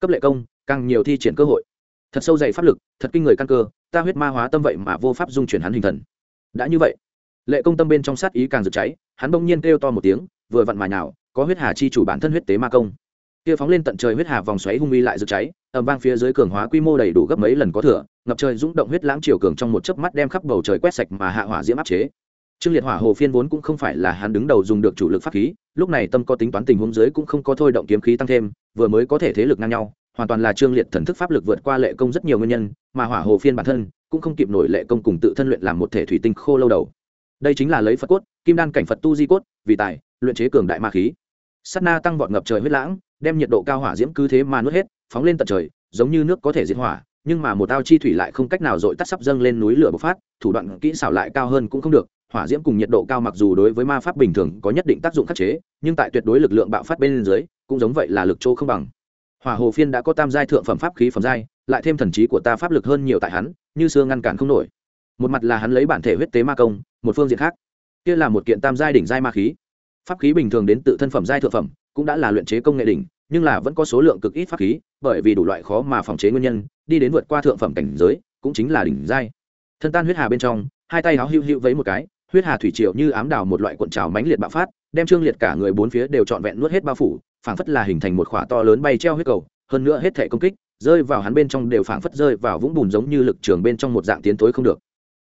Cấp lệ công càng nhiều thi triển cơ hội. Thật sâu dày pháp lực thật kinh người căn cơ ta huyết ma hóa tâm vậy mà vô pháp dung chuyển hắn hình thần. Đã như vậy lệ công tâm bên trong sát ý càng rực cháy hắn bỗng nhiên kêu to một tiếng vừa vặn mà nhào, có huyết hà chi chủ bản thân huyết tế ma công. Kia phóng lên tận trời huyết hà vòng xoáy hung uy lại rực cháy ầm vang phía dưới cường hóa quy mô đầy đủ gấp mấy lần có thừa ngập trời dũng động huyết lãng chiều cường trong một chớp mắt đem khắp bầu trời quét sạch mà hạ hỏa diễm áp chế trương liệt hỏa hồ phiên vốn cũng không phải là hắn đứng đầu dùng được chủ lực pháp khí, lúc này tâm có tính toán tình huống dưới cũng không có thôi động kiếm khí tăng thêm, vừa mới có thể thế lực ngang nhau, hoàn toàn là trương liệt thần thức pháp lực vượt qua lệ công rất nhiều nguyên nhân, mà hỏa hồ phiên bản thân cũng không kịp nổi lệ công cùng tự thân luyện làm một thể thủy tinh khô lâu đầu. Đây chính là lấy phật cốt, kim đan cảnh phật tu di cốt, vì tài, luyện chế cường đại ma khí. Sắt na tăng vọt ngập trời huyết lãng, đem nhiệt độ cao hỏa diễm cứ thế mà nuốt hết, phóng lên tận trời, giống như nước có thể diệt hỏa, nhưng mà một ao chi thủy lại không cách nào dội tắt sắp dâng lên núi lửa bộc phát, thủ đoạn kỹ xảo lại cao hơn cũng không được hỏa diễm cùng nhiệt độ cao mặc dù đối với ma pháp bình thường có nhất định tác dụng khắc chế, nhưng tại tuyệt đối lực lượng bạo phát bên dưới, cũng giống vậy là lực chỗ không bằng. Hỏa hồ phiên đã có tam giai thượng phẩm pháp khí phẩm giai, lại thêm thần trí của ta pháp lực hơn nhiều tại hắn, như xưa ngăn cản không nổi. Một mặt là hắn lấy bản thể huyết tế ma công, một phương diện khác, kia là một kiện tam giai đỉnh giai ma khí. Pháp khí bình thường đến tự thân phẩm giai thượng phẩm, cũng đã là luyện chế công nghệ đỉnh, nhưng là vẫn có số lượng cực ít pháp khí, bởi vì đủ loại khó mà phòng chế nguyên nhân, đi đến vượt qua thượng phẩm cảnh giới, cũng chính là đỉnh giai. Thân tan huyết hà bên trong, hai tay áo hữu hữu vấy một cái huyết hà thủy triều như ám đào một loại cuộn trào mãnh liệt bạo phát, đem trương liệt cả người bốn phía đều trọn vẹn nuốt hết bao phủ, phảng phất là hình thành một khỏa to lớn bay treo huyết cầu, hơn nữa hết thể công kích, rơi vào hắn bên trong đều phảng phất rơi vào vũng bùn giống như lực trường bên trong một dạng tiến tối không được.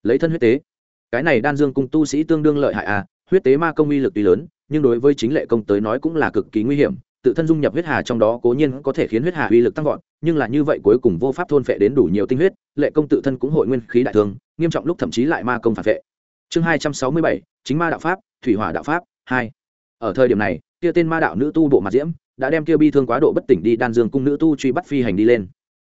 Lấy thân huyết tế, cái này đan dương cung tu sĩ tương đương lợi hại à huyết tế ma công uy lực tuy lớn, nhưng đối với chính lệ công tới nói cũng là cực kỳ nguy hiểm, tự thân dung nhập huyết hà trong đó cố nhiên có thể khiến huyết hà uy lực tăng vọt, nhưng là như vậy cuối cùng vô pháp thôn phệ đến đủ nhiều tinh huyết, lệ công tự thân cũng hội nguyên khí đại thương, nghiêm trọng lúc thậm chí lại ma công phản vệ chương hai trăm sáu mươi bảy, chính ma đạo pháp, thủy hỏa đạo pháp, hai. Ở thời điểm này, kia tên ma đạo nữ tu bộ mặt diễm, đã đem kia bi thương quá độ bất tỉnh đi đan dương cung nữ tu truy bắt phi hành đi lên.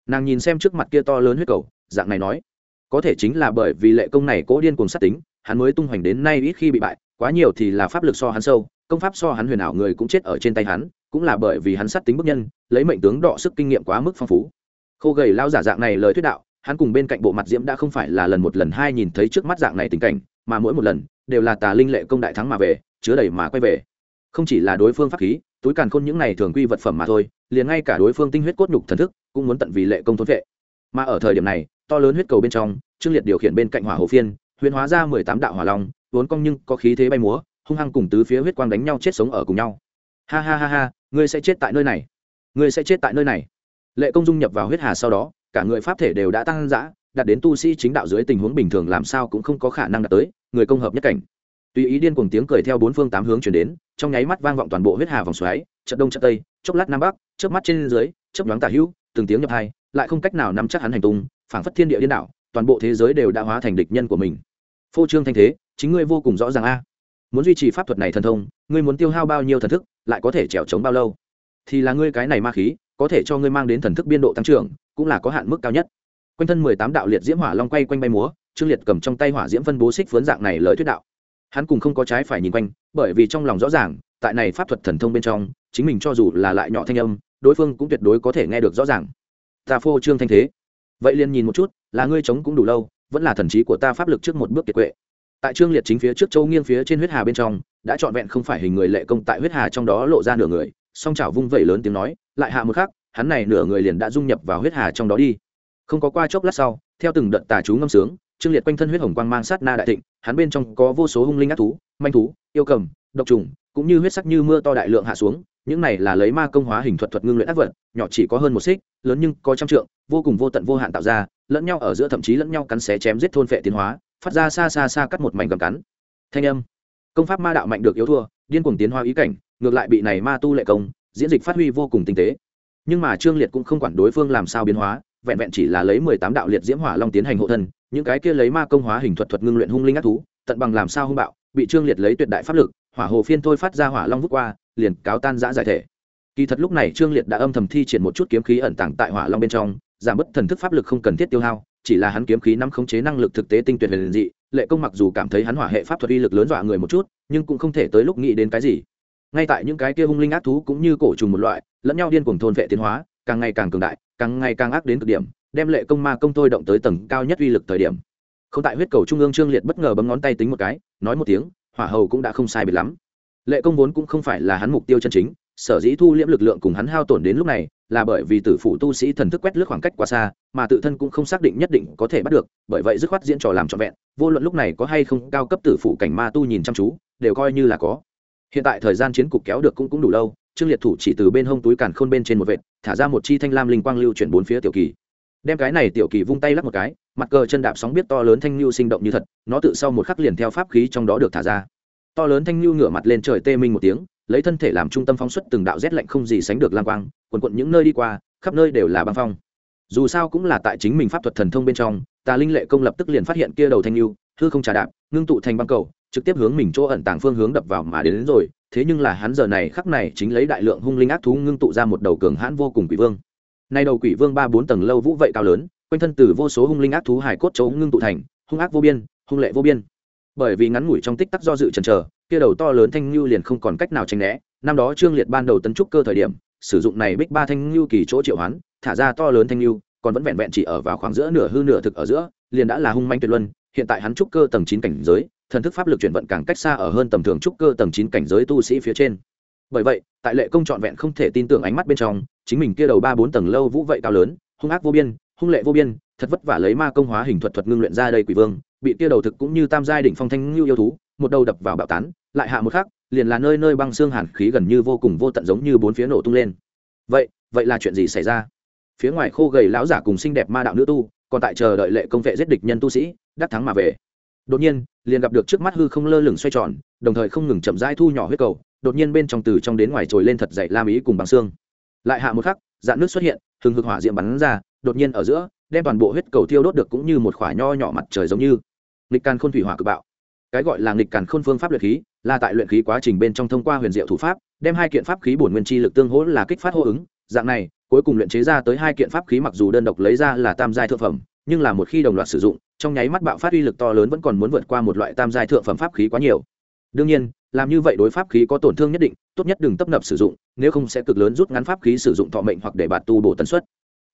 Nàng nhìn xem trước mặt kia to lớn huyết cầu, dạng này nói, có thể chính là bởi vì lệ công này cố điên cùng sát tính, hắn mới tung hoành đến nay ít khi bị bại, quá nhiều thì là pháp lực so hắn sâu, công pháp so hắn huyền ảo người cũng chết ở trên tay hắn, cũng là bởi vì hắn sát tính bức nhân, lấy mệnh tướng đọ sức kinh nghiệm quá mức phong phú. Khô gầy lao giả dạng này lời thuyết đạo hắn cùng bên cạnh bộ mặt diễm đã không phải là lần một lần hai nhìn thấy trước mắt dạng này tình cảnh, mà mỗi một lần, đều là tà linh lệ công đại thắng mà về, chứa đầy mà quay về. Không chỉ là đối phương pháp khí, túi càn khôn những này thường quy vật phẩm mà thôi, liền ngay cả đối phương tinh huyết cốt nhục thần thức, cũng muốn tận vì lệ công thốn vệ. Mà ở thời điểm này, to lớn huyết cầu bên trong, trương liệt điều khiển bên cạnh hỏa hồ phiên, huyền hóa ra mười tám đạo hỏa long vốn cong nhưng có khí thế bay múa, hung hăng cùng tứ phía huyết quang đánh nhau chết sống ở cùng nhau. Ha ha ha ha, ngươi sẽ chết tại nơi này. Ngươi sẽ chết tại nơi này. Lệ công dung nhập vào huyết hà sau đó cả người pháp thể đều đã tăng dã, đạt đến tu sĩ chính đạo dưới tình huống bình thường làm sao cũng không có khả năng đạt tới, người công hợp nhất cảnh. Tùy ý điên cùng tiếng cười theo bốn phương tám hướng chuyển đến, trong nháy mắt vang vọng toàn bộ huyết hà vòng xoáy trận đông trận tây, chốc lát nam bắc, chớp mắt trên dưới, chớp nhoáng tả hữu, từng tiếng nhập hai, lại không cách nào nắm chắc hắn hành tung, phảng phất thiên địa điên đảo, toàn bộ thế giới đều đã hóa thành địch nhân của mình. Phô trương thanh thế, chính ngươi vô cùng rõ ràng a. Muốn duy trì pháp thuật này thần thông, ngươi muốn tiêu hao bao nhiêu thần thức, lại có thể trèo trống bao lâu? Thì là ngươi cái này ma khí, có thể cho ngươi mang đến thần thức biên độ tăng trưởng cũng là có hạn mức cao nhất. Quanh thân mười tám đạo liệt diễm hỏa long quay quanh bay múa, trương liệt cầm trong tay hỏa diễm phân bố xích vướng dạng này lời thuyết đạo. Hắn cùng không có trái phải nhìn quanh, bởi vì trong lòng rõ ràng, tại này pháp thuật thần thông bên trong, chính mình cho dù là lại nhỏ thanh âm, đối phương cũng tuyệt đối có thể nghe được rõ ràng. Ta phô trương thanh thế. Vậy liền nhìn một chút, là ngươi chống cũng đủ lâu, vẫn là thần trí của ta pháp lực trước một bước kiệt quệ. Tại trương liệt chính phía trước châu nghiêng phía trên huyết hà bên trong, đã trọn vẹn không phải hình người lệ công tại huyết hà trong đó lộ ra nửa người, song chảo vung vẩy lớn tiếng nói, lại hạ một khắc hắn này nửa người liền đã dung nhập vào huyết hà trong đó đi. Không có qua chốc lát sau, theo từng đợt tà chú ngâm sướng, trương liệt quanh thân huyết hồng quang mang sát na đại thịnh, hắn bên trong có vô số hung linh ác thú, manh thú, yêu cầm, độc trùng, cũng như huyết sắc như mưa to đại lượng hạ xuống, những này là lấy ma công hóa hình thuật thuật ngưng luyện ác vật, nhỏ chỉ có hơn một xích, lớn nhưng có trăm trượng, vô cùng vô tận vô hạn tạo ra, lẫn nhau ở giữa thậm chí lẫn nhau cắn xé chém giết thôn phệ tiến hóa, phát ra xa xa xa cắt một mảnh gầm cắn. Thanh âm. Công pháp ma đạo mạnh được yếu thua, điên cuồng tiến hóa ý cảnh, ngược lại bị này ma tu lệ công, diễn dịch phát huy vô cùng tinh tế nhưng mà trương liệt cũng không quản đối phương làm sao biến hóa, vẹn vẹn chỉ là lấy mười tám đạo liệt diễm hỏa long tiến hành hộ thân, những cái kia lấy ma công hóa hình thuật thuật ngưng luyện hung linh ác thú, tận bằng làm sao hung bạo, bị trương liệt lấy tuyệt đại pháp lực, hỏa hồ phiên thôi phát ra hỏa long vút qua, liền cáo tan giã giải thể. Kỳ thật lúc này trương liệt đã âm thầm thi triển một chút kiếm khí ẩn tàng tại hỏa long bên trong, giảm bớt thần thức pháp lực không cần thiết tiêu hao, chỉ là hắn kiếm khí nắm khống chế năng lực thực tế tinh tuyệt liền dị, lệ công mặc dù cảm thấy hắn hỏa hệ pháp thuật uy lực lớn dọa người một chút, nhưng cũng không thể tới lúc nghĩ đến cái gì ngay tại những cái kia hung linh ác thú cũng như cổ trùng một loại, lẫn nhau điên cuồng thôn vệ tiến hóa, càng ngày càng cường đại, càng ngày càng ác đến cực điểm, đem lệ công ma công thôi động tới tầng cao nhất uy lực thời điểm. Không tại huyết cầu trung ương trương liệt bất ngờ bấm ngón tay tính một cái, nói một tiếng, hỏa hầu cũng đã không sai biệt lắm. Lệ công vốn cũng không phải là hắn mục tiêu chân chính, sở dĩ thu liễm lực lượng cùng hắn hao tổn đến lúc này, là bởi vì tử phụ tu sĩ thần thức quét lướt khoảng cách quá xa, mà tự thân cũng không xác định nhất định có thể bắt được, bởi vậy dứt khoát diễn trò làm trọn vẹn, vô luận lúc này có hay không cao cấp tử phụ cảnh ma tu nhìn chăm chú, đều coi như là có hiện tại thời gian chiến cục kéo được cũng cũng đủ lâu, trương liệt thủ chỉ từ bên hông túi càn khôn bên trên một vệt, thả ra một chi thanh lam linh quang lưu chuyển bốn phía tiểu kỳ. Đem cái này tiểu kỳ vung tay lắc một cái, mặt cờ chân đạp sóng biết to lớn thanh lưu sinh động như thật, nó tự sau một khắc liền theo pháp khí trong đó được thả ra. To lớn thanh lưu ngửa mặt lên trời tê minh một tiếng, lấy thân thể làm trung tâm phóng xuất từng đạo rét lạnh không gì sánh được lang quang, quần quận những nơi đi qua, khắp nơi đều là băng phong. Dù sao cũng là tại chính mình pháp thuật thần thông bên trong, tà linh lệ công lập tức liền phát hiện kia đầu thanh lưu, hư không trà đạp, ngưng tụ thành băng cầu trực tiếp hướng mình chỗ ẩn tàng phương hướng đập vào mà đến, đến rồi. Thế nhưng là hắn giờ này khắc này chính lấy đại lượng hung linh ác thú ngưng tụ ra một đầu cường hãn vô cùng quỷ vương. Nay đầu quỷ vương ba bốn tầng lâu vũ vậy cao lớn quanh thân từ vô số hung linh ác thú hải cốt chấu ngưng tụ thành hung ác vô biên hung lệ vô biên. Bởi vì ngắn ngủi trong tích tắc do dự chần chờ kia đầu to lớn thanh lưu liền không còn cách nào tránh né. Năm đó trương liệt ban đầu tấn trúc cơ thời điểm sử dụng này bích ba thanh lưu kỳ chỗ triệu hoán thả ra to lớn thanh lưu còn vẫn vẹn vẹn chỉ ở vào khoảng giữa nửa hư nửa thực ở giữa liền đã là hung manh tuyệt luân. Hiện tại hắn trúc cơ tầng chín cảnh giới thần thức pháp lực chuyển vận càng cách xa ở hơn tầm thường trúc cơ tầng chín cảnh giới tu sĩ phía trên. Bởi vậy, tại lệ công trọn vẹn không thể tin tưởng ánh mắt bên trong, chính mình kia đầu ba bốn tầng lâu vũ vậy cao lớn, hung ác vô biên, hung lệ vô biên, thật vất vả lấy ma công hóa hình thuật thuật ngưng luyện ra đây quỷ vương, bị kia đầu thực cũng như tam giai đỉnh phong thanh lưu yêu thú, một đầu đập vào bạo tán, lại hạ một khắc, liền là nơi nơi băng xương hàn khí gần như vô cùng vô tận giống như bốn phía nổ tung lên. Vậy vậy là chuyện gì xảy ra? Phía ngoài khô gầy lão giả cùng xinh đẹp ma đạo nữ tu, còn tại chờ đợi lệ công vệ giết địch nhân tu sĩ, đắc thắng mà về đột nhiên, liền gặp được trước mắt hư không lơ lửng xoay tròn, đồng thời không ngừng chậm rãi thu nhỏ huyết cầu, đột nhiên bên trong từ trong đến ngoài trồi lên thật dậy lam ý cùng bằng xương. Lại hạ một khắc, dạn nước xuất hiện, hừng hực hỏa diệm bắn ra, đột nhiên ở giữa, đem toàn bộ huyết cầu tiêu đốt được cũng như một khỏa nho nhỏ mặt trời giống như. Nghịch càn khôn thủy hỏa cực bạo. Cái gọi là nghịch càn khôn phương pháp luyện khí, là tại luyện khí quá trình bên trong thông qua huyền diệu thủ pháp, đem hai kiện pháp khí bổn nguyên chi lực tương hỗ là kích phát hô ứng. Dạng này, cuối cùng luyện chế ra tới hai kiện pháp khí mặc dù đơn độc lấy ra là tam giai thượng phẩm nhưng là một khi đồng loạt sử dụng, trong nháy mắt bạo phát uy lực to lớn vẫn còn muốn vượt qua một loại tam giai thượng phẩm pháp khí quá nhiều. Đương nhiên, làm như vậy đối pháp khí có tổn thương nhất định, tốt nhất đừng tấp nập sử dụng, nếu không sẽ cực lớn rút ngắn pháp khí sử dụng thọ mệnh hoặc để bạt tu bổ tần suất.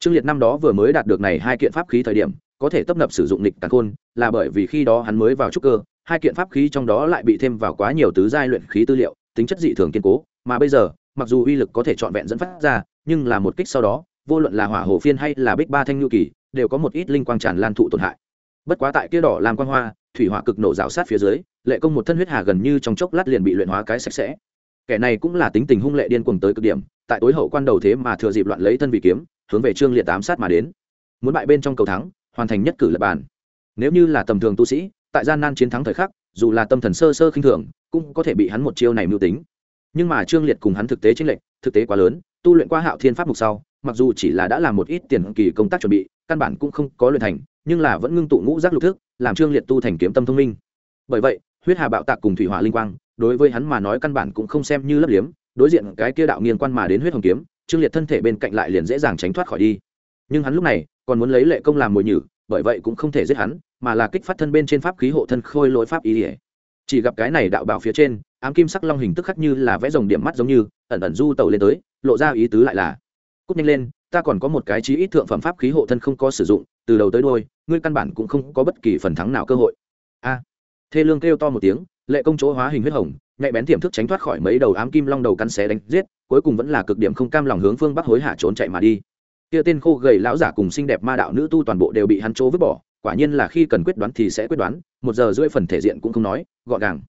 Trương liệt năm đó vừa mới đạt được này hai kiện pháp khí thời điểm, có thể tấp nập sử dụng lịch tàn khôn, là bởi vì khi đó hắn mới vào trúc cơ, hai kiện pháp khí trong đó lại bị thêm vào quá nhiều tứ giai luyện khí tư liệu, tính chất dị thường kiên cố, mà bây giờ, mặc dù uy lực có thể trọn vẹn dẫn phát ra, nhưng là một kích sau đó, vô luận là hỏa hồ phiên hay là bích ba thanh nhu kỳ đều có một ít linh quang tràn lan thụ tổn hại. Bất quá tại kia đỏ làm quang hoa, thủy hỏa cực nổ rào sát phía dưới, lệ công một thân huyết hà gần như trong chốc lát liền bị luyện hóa cái sạch sẽ. Kẻ này cũng là tính tình hung lệ điên cuồng tới cực điểm, tại tối hậu quan đầu thế mà thừa dịp loạn lấy thân vị kiếm, hướng về trương liệt tám sát mà đến. Muốn bại bên trong cầu thắng, hoàn thành nhất cử lập bàn. Nếu như là tầm thường tu sĩ, tại gian nan chiến thắng thời khắc, dù là tâm thần sơ sơ khinh thường, cũng có thể bị hắn một chiêu này mưu tính. Nhưng mà trương liệt cùng hắn thực tế chính lệnh thực tế quá lớn, tu luyện qua hạo thiên pháp mục sau, mặc dù chỉ là đã làm một ít tiền kỳ công tác chuẩn bị căn bản cũng không có luyện thành, nhưng là vẫn ngưng tụ ngũ giác lục thức, làm trương liệt tu thành kiếm tâm thông minh. Bởi vậy, huyết hà bạo tạc cùng thủy hỏa linh quang, đối với hắn mà nói căn bản cũng không xem như lấp liếm, đối diện cái kia đạo nghiền quan mà đến huyết hồng kiếm, trương liệt thân thể bên cạnh lại liền dễ dàng tránh thoát khỏi đi. Nhưng hắn lúc này còn muốn lấy lệ công làm mồi nhử, bởi vậy cũng không thể giết hắn, mà là kích phát thân bên trên pháp khí hộ thân khôi lỗi pháp ý ỉa chỉ gặp cái này đạo bảo phía trên, ám kim sắc long hình tức khắc như là vẽ rồng điểm mắt giống như, ẩn ẩn du tàu lên tới, lộ ra ý tứ lại là. Cút nhanh lên ta còn có một cái chí ít thượng phẩm pháp khí hộ thân không có sử dụng, từ đầu tới đôi ngươi căn bản cũng không có bất kỳ phần thắng nào cơ hội. A. Thê lương kêu to một tiếng, lệ công chỗ hóa hình huyết hồng, nhạy bén tiềm thức tránh thoát khỏi mấy đầu ám kim long đầu cắn xé đánh giết, cuối cùng vẫn là cực điểm không cam lòng hướng phương bắc hối hả trốn chạy mà đi. Kia tên khô gầy lão giả cùng xinh đẹp ma đạo nữ tu toàn bộ đều bị hắn chỗ vứt bỏ, quả nhiên là khi cần quyết đoán thì sẽ quyết đoán, một giờ rưỡi phần thể diện cũng không nói, gọn gàng.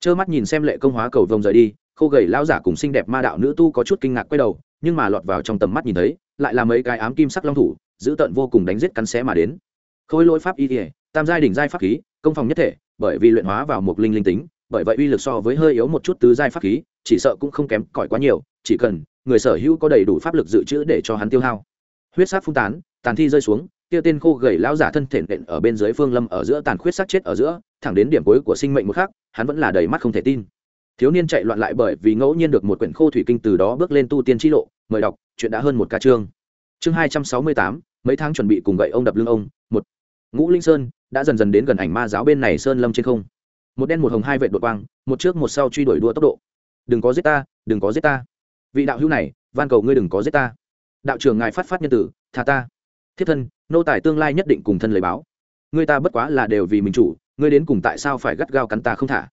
Trơ mắt nhìn xem lệ công hóa cầu vồng rời đi khô gầy lão giả cùng xinh đẹp ma đạo nữ tu có chút kinh ngạc quay đầu, nhưng mà lọt vào trong tầm mắt nhìn thấy, lại là mấy cái ám kim sắc long thủ, giữ tận vô cùng đánh giết cắn xé mà đến. Khôi lỗi pháp y kỉa tam giai đỉnh giai pháp khí, công phòng nhất thể, bởi vì luyện hóa vào một linh linh tính, bởi vậy uy lực so với hơi yếu một chút tứ giai pháp khí, chỉ sợ cũng không kém cỏi quá nhiều, chỉ cần người sở hữu có đầy đủ pháp lực dự trữ để cho hắn tiêu hao. Huyết sát phun tán, tàn thi rơi xuống, kia tên khô gầy lão giả thân thể nện ở bên dưới phương lâm ở giữa tàn khuyết sát chết ở giữa, thẳng đến điểm cuối của sinh mệnh một khắc, hắn vẫn là đầy mắt không thể tin thiếu niên chạy loạn lại bởi vì ngẫu nhiên được một quyển khô thủy kinh từ đó bước lên tu tiên t lộ, mời đọc, chuyện đã hơn một ca chương. Chương hai trăm sáu mươi tám, mấy tháng chuẩn bị cùng gậy ông đập lưng ông, một. Ngũ linh sơn, đã dần dần đến gần ảnh ma giáo bên này sơn lâm trên không. Một đen một hồng hai vệ đội quang, một trước một sau truy đuổi đua tốc độ. Đừng có giết ta, đừng có giết ta. Vị đạo hữu này, van cầu ngươi đừng có giết ta. Đạo trưởng ngài phát phát nhân tử thà ta. Thiết thân, nô tài tương lai nhất định cùng thân lấy báo. Ngươi ta bất quá là đều vì mình chủ, ngươi đến cùng tại sao phải gắt gao cắn ta không thả?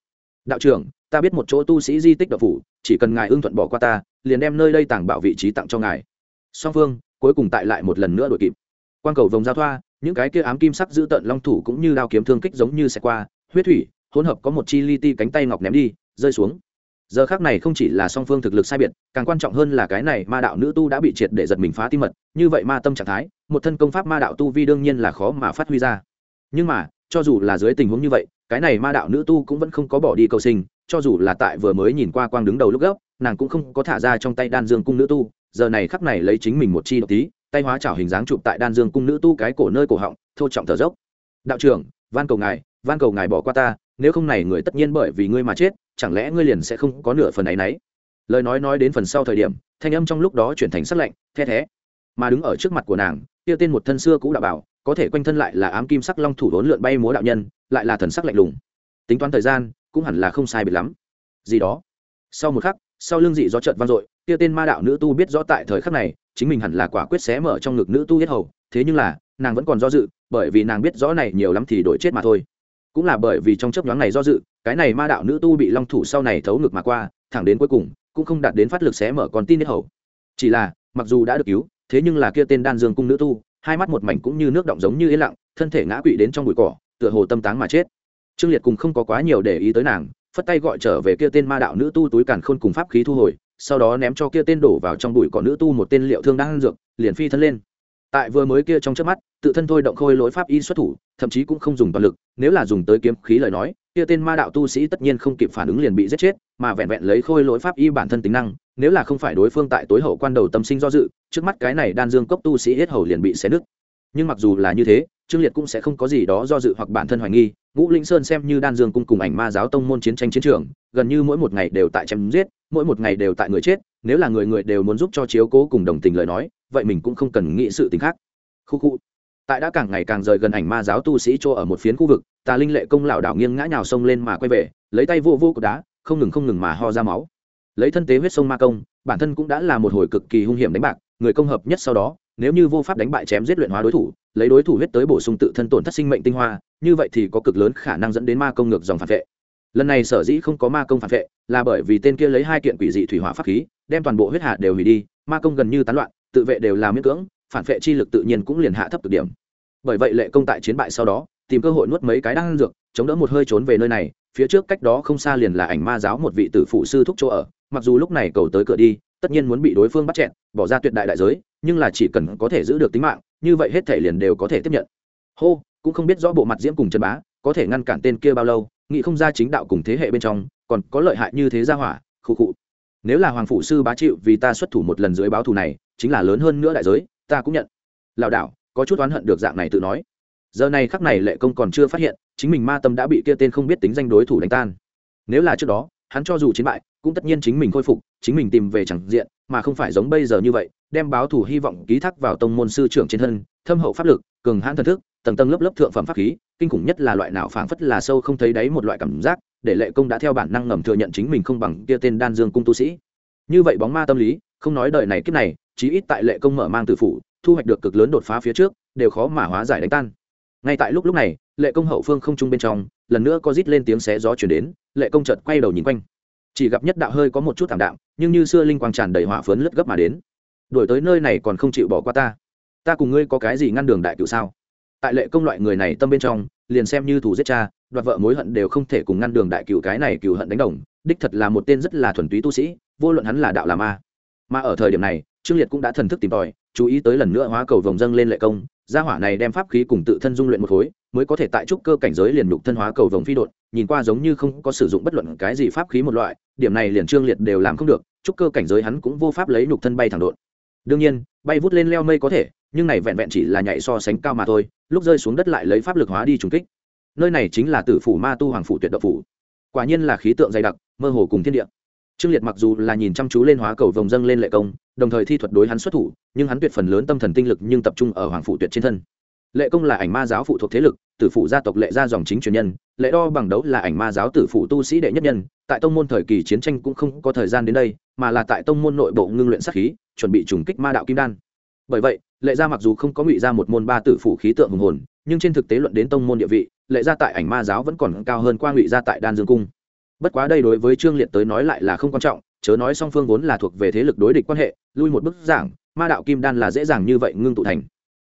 Đạo trưởng ta biết một chỗ tu sĩ di tích độc phủ, chỉ cần ngài ưng thuận bỏ qua ta, liền đem nơi đây tàng bảo vị trí tặng cho ngài. Song phương, cuối cùng tại lại một lần nữa đội kịp. Quan cầu vòng giao thoa, những cái kia ám kim sắc giữ tận long thủ cũng như đao kiếm thương kích giống như xe qua, huyết thủy, hỗn hợp có một chi li ti cánh tay ngọc ném đi, rơi xuống. Giờ khác này không chỉ là song phương thực lực sai biệt, càng quan trọng hơn là cái này ma đạo nữ tu đã bị triệt để giật mình phá tim mật, như vậy ma tâm trạng thái, một thân công pháp ma đạo tu vi đương nhiên là khó mà phát huy ra. Nhưng mà, cho dù là dưới tình huống như vậy, cái này ma đạo nữ tu cũng vẫn không có bỏ đi cầu sinh cho dù là tại vừa mới nhìn qua quang đứng đầu lúc gốc nàng cũng không có thả ra trong tay đan dương cung nữ tu, giờ này khắc này lấy chính mình một chi độc tí, tay hóa chảo hình dáng chụp tại đan dương cung nữ tu cái cổ nơi cổ họng, thô trọng thở dốc. Đạo trưởng, van cầu ngài, van cầu ngài bỏ qua ta, nếu không này người tất nhiên bởi vì ngươi mà chết, chẳng lẽ ngươi liền sẽ không có nửa phần ấy nấy lời nói nói đến phần sau thời điểm, thanh âm trong lúc đó chuyển thành sắc lạnh, the thé. Mà đứng ở trước mặt của nàng, kia tên một thân xưa cũ đạo bảo, có thể quanh thân lại là ám kim sắc long thủ đốn lượn bay múa đạo nhân, lại là thần sắc lạnh lùng. Tính toán thời gian cũng hẳn là không sai biệt lắm. Gì đó. Sau một khắc, sau lưng dị gió chợt vang dội, kia tên ma đạo nữ tu biết rõ tại thời khắc này, chính mình hẳn là quả quyết xé mở trong ngực nữ tu huyết hầu. Thế nhưng là, nàng vẫn còn do dự, bởi vì nàng biết rõ này nhiều lắm thì đổi chết mà thôi. Cũng là bởi vì trong chấp nhoáng này do dự, cái này ma đạo nữ tu bị long thủ sau này thấu ngực mà qua, thẳng đến cuối cùng, cũng không đạt đến phát lực xé mở con tin huyết hầu. Chỉ là, mặc dù đã được cứu, thế nhưng là kia tên đan dương cung nữ tu, hai mắt một mảnh cũng như nước động giống như yên lặng, thân thể ngã quỵ đến trong bụi cỏ, tựa hồ tâm táng mà chết trương liệt cùng không có quá nhiều để ý tới nàng, phất tay gọi trở về kia tên ma đạo nữ tu túi càn khôn cùng pháp khí thu hồi, sau đó ném cho kia tên đổ vào trong bụi cỏ nữ tu một tên liệu thương đang ăn dược, liền phi thân lên. Tại vừa mới kia trong trước mắt, tự thân thôi động khôi lỗi pháp y xuất thủ, thậm chí cũng không dùng toàn lực, nếu là dùng tới kiếm khí lời nói, kia tên ma đạo tu sĩ tất nhiên không kịp phản ứng liền bị giết chết, mà vẹn vẹn lấy khôi lỗi pháp y bản thân tính năng, nếu là không phải đối phương tại tối hậu quan đầu tâm sinh do dự, trước mắt cái này đan dương cốc tu sĩ hết hầu liền bị xé nứt. Nhưng mặc dù là như thế trương liệt cũng sẽ không có gì đó do dự hoặc bản thân hoài nghi, ngũ linh sơn xem như đan dương cung cùng ảnh ma giáo tông môn chiến tranh chiến trường, gần như mỗi một ngày đều tại chém giết, mỗi một ngày đều tại người chết, nếu là người người đều muốn giúp cho chiếu cố cùng đồng tình lời nói, vậy mình cũng không cần nghĩ sự tình khác. Khu khu. Tại đã càng ngày càng rời gần ảnh ma giáo tu sĩ chỗ ở một phiến khu vực, tà linh lệ công lảo đảo nghiêng ngã nhào sông lên mà quay về, lấy tay vô vô cột đá, không ngừng không ngừng mà ho ra máu. Lấy thân tế huyết sông ma công, bản thân cũng đã là một hồi cực kỳ hung hiểm đánh bạc, người công hợp nhất sau đó, nếu như vô pháp đánh bại chém giết luyện hóa đối thủ lấy đối thủ huyết tới bổ sung tự thân tổn thất sinh mệnh tinh hoa, như vậy thì có cực lớn khả năng dẫn đến ma công ngược dòng phản vệ. Lần này sở dĩ không có ma công phản vệ là bởi vì tên kia lấy hai kiện quỷ dị thủy hỏa pháp khí, đem toàn bộ huyết hạ đều hủy đi, ma công gần như tán loạn, tự vệ đều là miễn cưỡng, phản vệ chi lực tự nhiên cũng liền hạ thấp cực điểm. Bởi vậy lệ công tại chiến bại sau đó, tìm cơ hội nuốt mấy cái đang dược, chống đỡ một hơi trốn về nơi này, phía trước cách đó không xa liền là ảnh ma giáo một vị tử phụ sư thúc chỗ ở, mặc dù lúc này cầu tới cửa đi, tất nhiên muốn bị đối phương bắt chẹn bỏ ra tuyệt đại đại giới nhưng là chỉ cần có thể giữ được tính mạng, như vậy hết thể liền đều có thể tiếp nhận. Hô, cũng không biết rõ bộ mặt diễm cùng trần bá có thể ngăn cản tên kia bao lâu, nghĩ không ra chính đạo cùng thế hệ bên trong, còn có lợi hại như thế ra hỏa, khụ khụ. Nếu là hoàng phủ sư bá chịu vì ta xuất thủ một lần dưới báo thù này, chính là lớn hơn nữa đại giới, ta cũng nhận. Lảo đảo có chút oán hận được dạng này tự nói. Giờ này khắc này lệ công còn chưa phát hiện, chính mình ma tâm đã bị kia tên không biết tính danh đối thủ đánh tan. Nếu là trước đó, hắn cho dù chiến bại, cũng tất nhiên chính mình khôi phục, chính mình tìm về chẳng diện mà không phải giống bây giờ như vậy, đem báo thủ hy vọng ký thác vào tông môn sư trưởng trên thân, thâm hậu pháp lực, cường hãn thần thức, tầng tầng lớp lớp thượng phẩm pháp khí, kinh khủng nhất là loại nào phảng phất là sâu không thấy đáy một loại cảm giác, để lệ công đã theo bản năng ngầm thừa nhận chính mình không bằng kia tên đan dương cung tu sĩ. Như vậy bóng ma tâm lý, không nói đời này kiếp này, chí ít tại lệ công mở mang từ phủ, thu hoạch được cực lớn đột phá phía trước, đều khó mà hóa giải đánh tan. Ngay tại lúc lúc này, lệ công hậu phương không trung bên trong, lần nữa có rít lên tiếng xé gió chuyển đến, lệ công chợt quay đầu nhìn quanh chỉ gặp nhất đạo hơi có một chút thảm đạm, nhưng như xưa linh quang tràn đầy hỏa phớn lướt gấp mà đến. Đuổi tới nơi này còn không chịu bỏ qua ta. Ta cùng ngươi có cái gì ngăn đường đại cựu sao? Tại lệ công loại người này tâm bên trong, liền xem như thủ giết cha, đoạt vợ mối hận đều không thể cùng ngăn đường đại cựu cái này cựu hận đánh đồng. Đích thật là một tên rất là thuần túy tu sĩ, vô luận hắn là đạo là ma. Mà ở thời điểm này, trương liệt cũng đã thần thức tìm tòi chú ý tới lần nữa hóa cầu vòng dâng lên lệ công, gia hỏa này đem pháp khí cùng tự thân dung luyện một khối, mới có thể tại trúc cơ cảnh giới liền đục thân hóa cầu vòng phi đột nhìn qua giống như không có sử dụng bất luận cái gì pháp khí một loại, điểm này liền trương liệt đều làm không được, trúc cơ cảnh giới hắn cũng vô pháp lấy đục thân bay thẳng đột đương nhiên, bay vút lên leo mây có thể, nhưng này vẹn vẹn chỉ là nhảy so sánh cao mà thôi, lúc rơi xuống đất lại lấy pháp lực hóa đi trùng kích. Nơi này chính là tử phủ ma tu hoàng phủ tuyệt độc phủ. Quả nhiên là khí tượng dày đặc, mơ hồ cùng thiên địa. Trương liệt mặc dù là nhìn chăm chú lên hóa cầu vồng dâng lên lệ công đồng thời thi thuật đối hắn xuất thủ, nhưng hắn tuyệt phần lớn tâm thần tinh lực nhưng tập trung ở hoàng phủ tuyệt trên thân. Lệ công là ảnh ma giáo phụ thuộc thế lực, tử phụ gia tộc lệ gia dòng chính truyền nhân, lệ đo bằng đấu là ảnh ma giáo tử phụ tu sĩ đệ nhất nhân, tại tông môn thời kỳ chiến tranh cũng không có thời gian đến đây, mà là tại tông môn nội bộ ngưng luyện sát khí, chuẩn bị trùng kích ma đạo kim đan. Bởi vậy, lệ gia mặc dù không có ngụy ra một môn ba tử phụ khí tượng hùng hồn, nhưng trên thực tế luận đến tông môn địa vị, lệ gia tại ảnh ma giáo vẫn còn cao hơn qua ngụy gia tại đan dương cung. Bất quá đây đối với trương liệt tới nói lại là không quan trọng chớ nói song phương vốn là thuộc về thế lực đối địch quan hệ, lui một bức giảng, ma đạo kim đan là dễ dàng như vậy ngưng tụ thành.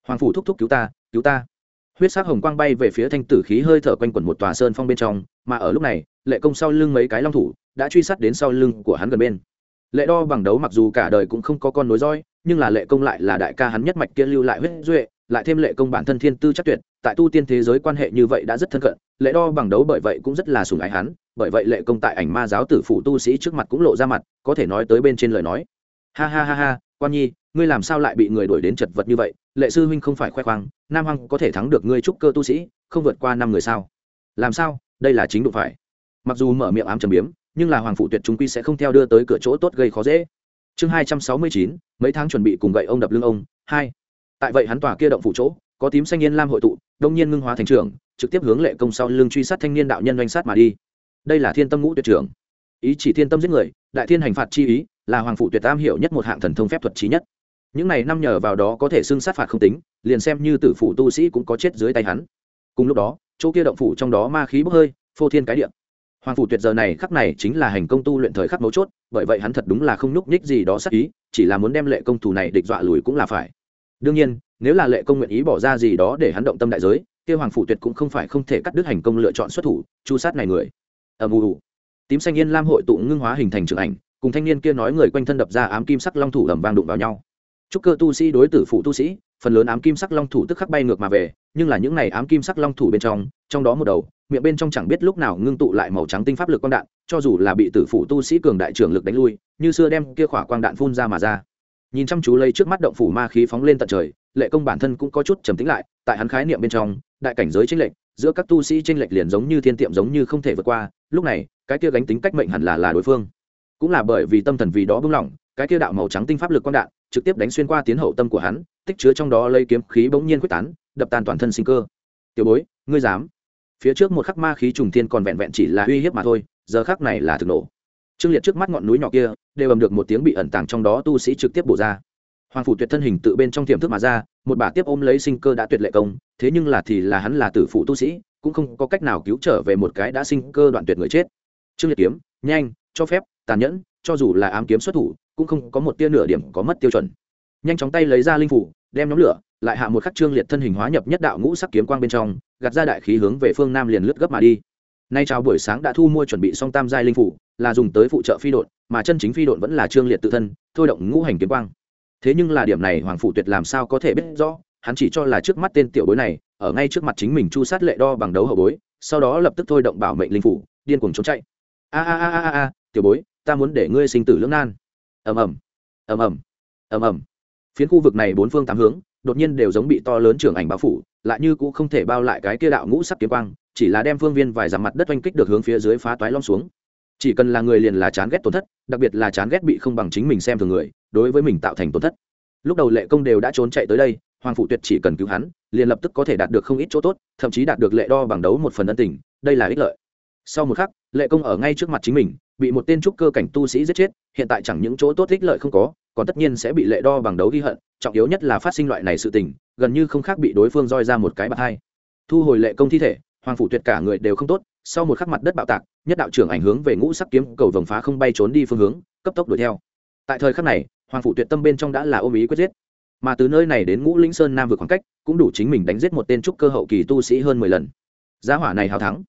Hoàng phủ thúc thúc cứu ta cứu ta. Huyết sắc hồng quang bay về phía thanh tử khí hơi thở quanh quẩn một tòa sơn phong bên trong, mà ở lúc này, lệ công sau lưng mấy cái long thủ đã truy sát đến sau lưng của hắn gần bên. Lệ đo bằng đấu mặc dù cả đời cũng không có con nối roi nhưng là lệ công lại là đại ca hắn nhất mạch kia lưu lại huyết duệ, lại thêm lệ công bản thân thiên tư chắc tuyệt tại tu tiên thế giới quan hệ như vậy đã rất thân cận, lệ đo bằng đấu bởi vậy cũng rất là sùng ái hắn, bởi vậy lệ công tại ảnh ma giáo tử phụ tu sĩ trước mặt cũng lộ ra mặt, có thể nói tới bên trên lời nói. Ha ha ha ha, quan nhi, ngươi làm sao lại bị người đuổi đến chật vật như vậy? Lệ sư huynh không phải khoe khoang, nam hăng có thể thắng được ngươi trúc cơ tu sĩ, không vượt qua năm người sao? Làm sao? Đây là chính đụng phải. Mặc dù mở miệng ám trầm biếm, nhưng là hoàng phụ tuyệt chúng quy sẽ không theo đưa tới cửa chỗ tốt gây khó dễ. Chương hai trăm sáu mươi chín, mấy tháng chuẩn bị cùng gậy ông đập lưng ông, hai. Tại vậy hắn tòa kia động phủ chỗ có tím xanh yên lam hội tụ, đông nhiên ngưng hóa thành trường, trực tiếp hướng lệ công sau lưng truy sát thanh niên đạo nhân doanh sát mà đi. Đây là thiên tâm ngũ tuyệt trưởng ý chỉ thiên tâm giết người, đại thiên hành phạt chi ý, là hoàng phụ tuyệt tam hiểu nhất một hạng thần thông phép thuật trí nhất. Những này năm nhờ vào đó có thể xưng sát phạt không tính, liền xem như tử phủ tu sĩ cũng có chết dưới tay hắn. Cùng lúc đó, chỗ kia động phủ trong đó ma khí bốc hơi, phô thiên cái điện hoàng phủ tuyệt giờ này khắc này chính là hành công tu luyện thời khắc mấu chốt, bởi vậy hắn thật đúng là không nhúc nhích gì đó sắc ý, chỉ là muốn đem lệ công thủ này địch dọa lùi cũng là phải. Đương nhiên nếu là lệ công nguyện ý bỏ ra gì đó để hắn động tâm đại giới, kia hoàng phủ tuyệt cũng không phải không thể cắt đứt hành công lựa chọn xuất thủ, chu sát này người. Ầm ù tím xanh yên lam hội tụ ngưng hóa hình thành trưởng ảnh, cùng thanh niên kia nói người quanh thân đập ra ám kim sắc long thủ ầm vang đụng vào nhau. Chúc cơ tu sĩ đối tử phụ tu sĩ, phần lớn ám kim sắc long thủ tức khắc bay ngược mà về, nhưng là những này ám kim sắc long thủ bên trong trong đó một đầu, miệng bên trong chẳng biết lúc nào ngưng tụ lại màu trắng tinh pháp lực quang đạn, cho dù là bị tử phụ tu sĩ cường đại trưởng lực đánh lui, như xưa đem kia khỏa quang đạn phun ra mà ra. Nhìn chăm chú lấy trước mắt động phủ ma khí phóng lên tận trời lệ công bản thân cũng có chút trầm tĩnh lại, tại hắn khái niệm bên trong, đại cảnh giới tranh lệch, giữa các tu sĩ tranh lệch liền giống như thiên tiệm giống như không thể vượt qua, lúc này, cái kia gánh tính cách mệnh hẳn là là đối phương. Cũng là bởi vì tâm thần vì đó bưng lỏng, cái kia đạo màu trắng tinh pháp lực quang đạn, trực tiếp đánh xuyên qua tiến hậu tâm của hắn, tích chứa trong đó lấy kiếm khí bỗng nhiên quyết tán, đập tan toàn thân sinh cơ. Tiểu bối, ngươi dám? Phía trước một khắc ma khí trùng thiên còn vẹn vẹn chỉ là uy hiếp mà thôi, giờ khắc này là thực nổ. Trương liệt trước mắt ngọn núi nhỏ kia, đều ầm được một tiếng bị ẩn tàng trong đó tu sĩ trực tiếp bổ ra hoàng phủ tuyệt thân hình tự bên trong tiềm thức mà ra, một bà tiếp ôm lấy sinh cơ đã tuyệt lệ công, thế nhưng là thì là hắn là tử phụ tu sĩ, cũng không có cách nào cứu trở về một cái đã sinh cơ đoạn tuyệt người chết. Trương liệt kiếm, nhanh, cho phép, tàn nhẫn, cho dù là ám kiếm xuất thủ, cũng không có một tia nửa điểm có mất tiêu chuẩn. Nhanh chóng tay lấy ra linh phủ, đem nhóm lửa, lại hạ một khắc trương liệt thân hình hóa nhập nhất đạo ngũ sắc kiếm quang bên trong, gạt ra đại khí hướng về phương nam liền lướt gấp mà đi. Nay chào buổi sáng đã thu mua chuẩn bị xong tam giai linh phủ, là dùng tới phụ trợ phi độn, mà chân chính phi độn vẫn là trương liệt tự thân, thôi động ngũ hành kiếm quang thế nhưng là điểm này hoàng phủ tuyệt làm sao có thể biết rõ, hắn chỉ cho là trước mắt tên tiểu bối này, ở ngay trước mặt chính mình chu sát lệ đo bằng đấu hậu bối, sau đó lập tức thôi động bảo mệnh linh phủ, điên cuồng trốn chạy. A a a a a, tiểu bối, ta muốn để ngươi sinh tử lưỡng nan. Ầm ầm ầm ầm ầm ầm. Phiến khu vực này bốn phương tám hướng, đột nhiên đều giống bị to lớn trưởng ảnh bao phủ, lại như cũng không thể bao lại cái kia đạo ngũ sắc kiếm quang, chỉ là đem phương viên vài dặm mặt đất oanh kích được hướng phía dưới phá toái lom xuống chỉ cần là người liền là chán ghét tổn thất, đặc biệt là chán ghét bị không bằng chính mình xem thường người, đối với mình tạo thành tổn thất. Lúc đầu lệ công đều đã trốn chạy tới đây, hoàng phụ tuyệt chỉ cần cứu hắn, liền lập tức có thể đạt được không ít chỗ tốt, thậm chí đạt được lệ đo bằng đấu một phần ân tình, đây là ích lợi. Sau một khắc, lệ công ở ngay trước mặt chính mình, bị một tên trúc cơ cảnh tu sĩ giết chết, hiện tại chẳng những chỗ tốt ích lợi không có, còn tất nhiên sẽ bị lệ đo bằng đấu ghi hận, trọng yếu nhất là phát sinh loại này sự tình, gần như không khác bị đối phương roi ra một cái bạc hai. Thu hồi lệ công thi thể, hoàng phủ tuyệt cả người đều không tốt sau một khắc mặt đất bạo tạc, nhất đạo trưởng ảnh hướng về ngũ sắc kiếm cầu vồng phá không bay trốn đi phương hướng, cấp tốc đuổi theo. Tại thời khắc này, hoàng phủ tuyệt tâm bên trong đã là ôm ý quyết giết. Mà từ nơi này đến ngũ linh sơn nam vượt khoảng cách, cũng đủ chính mình đánh giết một tên trúc cơ hậu kỳ tu sĩ hơn mười lần. Giá hỏa này hào thắng.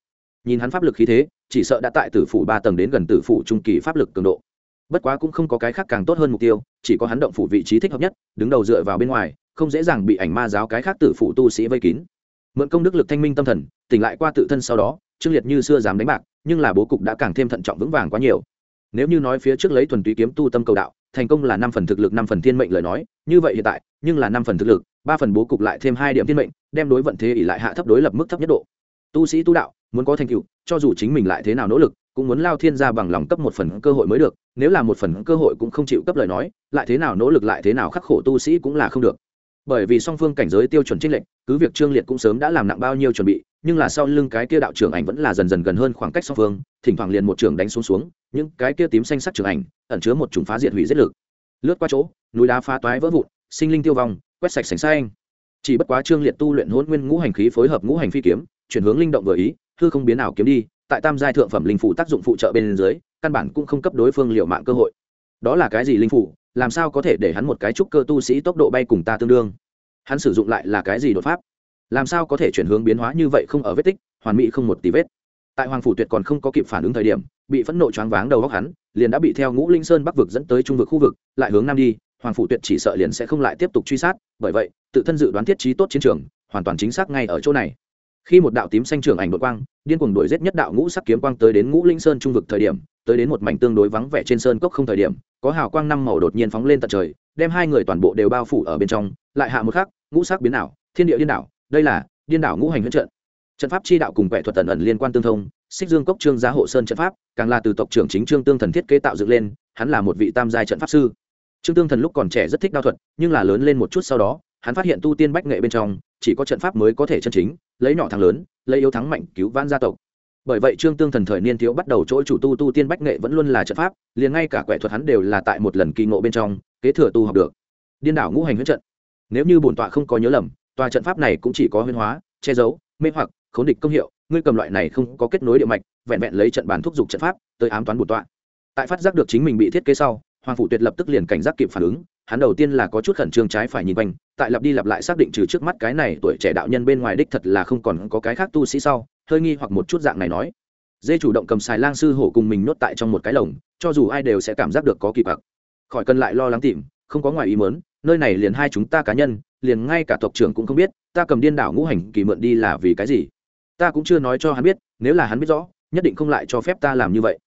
Nhìn hắn pháp lực khí thế, chỉ sợ đã tại tử phủ ba tầng đến gần tử phủ trung kỳ pháp lực cường độ. Bất quá cũng không có cái khác càng tốt hơn mục tiêu, chỉ có hắn động phủ vị trí thích hợp nhất, đứng đầu dựa vào bên ngoài, không dễ dàng bị ảnh ma giáo cái khác tử phủ tu sĩ vây kín. Mượn công đức lực thanh minh tâm thần, tỉnh lại qua tự thân sau đó trương liệt như xưa dám đánh bạc, nhưng là bố cục đã càng thêm thận trọng vững vàng quá nhiều. Nếu như nói phía trước lấy thuần túy kiếm tu tâm cầu đạo, thành công là năm phần thực lực, năm phần thiên mệnh lời nói, như vậy hiện tại, nhưng là năm phần thực lực, ba phần bố cục lại thêm hai điểm thiên mệnh, đem đối vận thế ỉ lại hạ thấp đối lập mức thấp nhất độ. Tu sĩ tu đạo, muốn có thành tựu, cho dù chính mình lại thế nào nỗ lực, cũng muốn lao thiên gia bằng lòng cấp một phần cơ hội mới được, nếu là một phần cơ hội cũng không chịu cấp lời nói, lại thế nào nỗ lực lại thế nào khắc khổ tu sĩ cũng là không được bởi vì song phương cảnh giới tiêu chuẩn trinh lệnh cứ việc trương liệt cũng sớm đã làm nặng bao nhiêu chuẩn bị, nhưng là sau lưng cái kia đạo trưởng ảnh vẫn là dần dần gần hơn khoảng cách song phương, thỉnh thoảng liền một trường đánh xuống xuống, những cái kia tím xanh sắc trưởng ảnh ẩn chứa một chủng phá diệt hủy giết lực. Lướt qua chỗ, núi đá phá toái vỡ vụn, sinh linh tiêu vong, quét sạch sành xanh. Chỉ bất quá trương liệt tu luyện hôn nguyên ngũ hành khí phối hợp ngũ hành phi kiếm, chuyển hướng linh động vừa ý, hư không biến ảo kiếm đi, tại tam giai thượng phẩm linh phủ tác dụng phụ trợ bên dưới, căn bản cũng không cấp đối phương liệu mạng cơ hội. Đó là cái gì linh phủ? Làm sao có thể để hắn một cái trúc cơ tu sĩ tốc độ bay cùng ta tương đương? Hắn sử dụng lại là cái gì đột pháp? Làm sao có thể chuyển hướng biến hóa như vậy không ở vết tích, hoàn mỹ không một tí vết? Tại hoàng phủ tuyệt còn không có kịp phản ứng thời điểm, bị phẫn nộ choáng váng đầu góc hắn, liền đã bị theo ngũ linh sơn bắc vực dẫn tới trung vực khu vực, lại hướng nam đi, hoàng phủ tuyệt chỉ sợ liền sẽ không lại tiếp tục truy sát, bởi vậy, tự thân dự đoán thiết trí tốt chiến trường, hoàn toàn chính xác ngay ở chỗ này. Khi một đạo tím xanh trường ảnh đội quang, điên cuồng đuổi giết nhất đạo ngũ sắc kiếm quang tới đến ngũ linh sơn trung vực thời điểm tới đến một mảnh tương đối vắng vẻ trên sơn cốc không thời điểm, có hào quang năm màu đột nhiên phóng lên tận trời, đem hai người toàn bộ đều bao phủ ở bên trong, lại hạ một khắc, ngũ sắc biến ảo, thiên địa điên đảo, đây là điên đảo ngũ hành huyễn trận. Trận pháp chi đạo cùng quẻ thuật tần ẩn liên quan tương thông, xích dương cốc trương giá hộ sơn trận pháp, càng là từ tộc trưởng chính trương tương thần thiết kế tạo dựng lên, hắn là một vị tam giai trận pháp sư. Trương tương thần lúc còn trẻ rất thích đao thuật, nhưng là lớn lên một chút sau đó, hắn phát hiện tu tiên bách nghệ bên trong, chỉ có trận pháp mới có thể chân chính, lấy nhỏ thắng lớn, lấy yếu thắng mạnh cứu vãn gia tộc bởi vậy trương tương thần thời niên thiếu bắt đầu chỗ chủ tu tu tiên bách nghệ vẫn luôn là trận pháp, liền ngay cả quẻ thuật hắn đều là tại một lần kỳ ngộ bên trong, kế thừa tu học được. Điên đảo ngũ hành huyết trận. Nếu như bổn tọa không có nhớ lầm, tòa trận pháp này cũng chỉ có huyên hóa, che giấu, mê hoặc, khốn địch công hiệu, ngươi cầm loại này không có kết nối địa mạch, vẹn vẹn lấy trận bàn thúc giục trận pháp, tới ám toán bổn tọa. Tại phát giác được chính mình bị thiết kế sau, hoàng phủ tuyệt lập tức liền cảnh giác kịp phản ứng, hắn đầu tiên là có chút khẩn trương trái phải nhìn quanh, tại lặp đi lặp lại xác định trừ trước mắt cái này tuổi trẻ đạo nhân bên ngoài đích thật là không còn có cái khác tu sĩ sau hơi nghi hoặc một chút dạng này nói. Dê chủ động cầm xài lang sư hổ cùng mình nhốt tại trong một cái lồng, cho dù ai đều sẽ cảm giác được có kỳ bạc khỏi cần lại lo lắng tìm, không có ngoài ý mớn nơi này liền hai chúng ta cá nhân, liền ngay cả tộc trưởng cũng không biết, ta cầm điên đảo ngũ hành kỳ mượn đi là vì cái gì? Ta cũng chưa nói cho hắn biết, nếu là hắn biết rõ, nhất định không lại cho phép ta làm như vậy.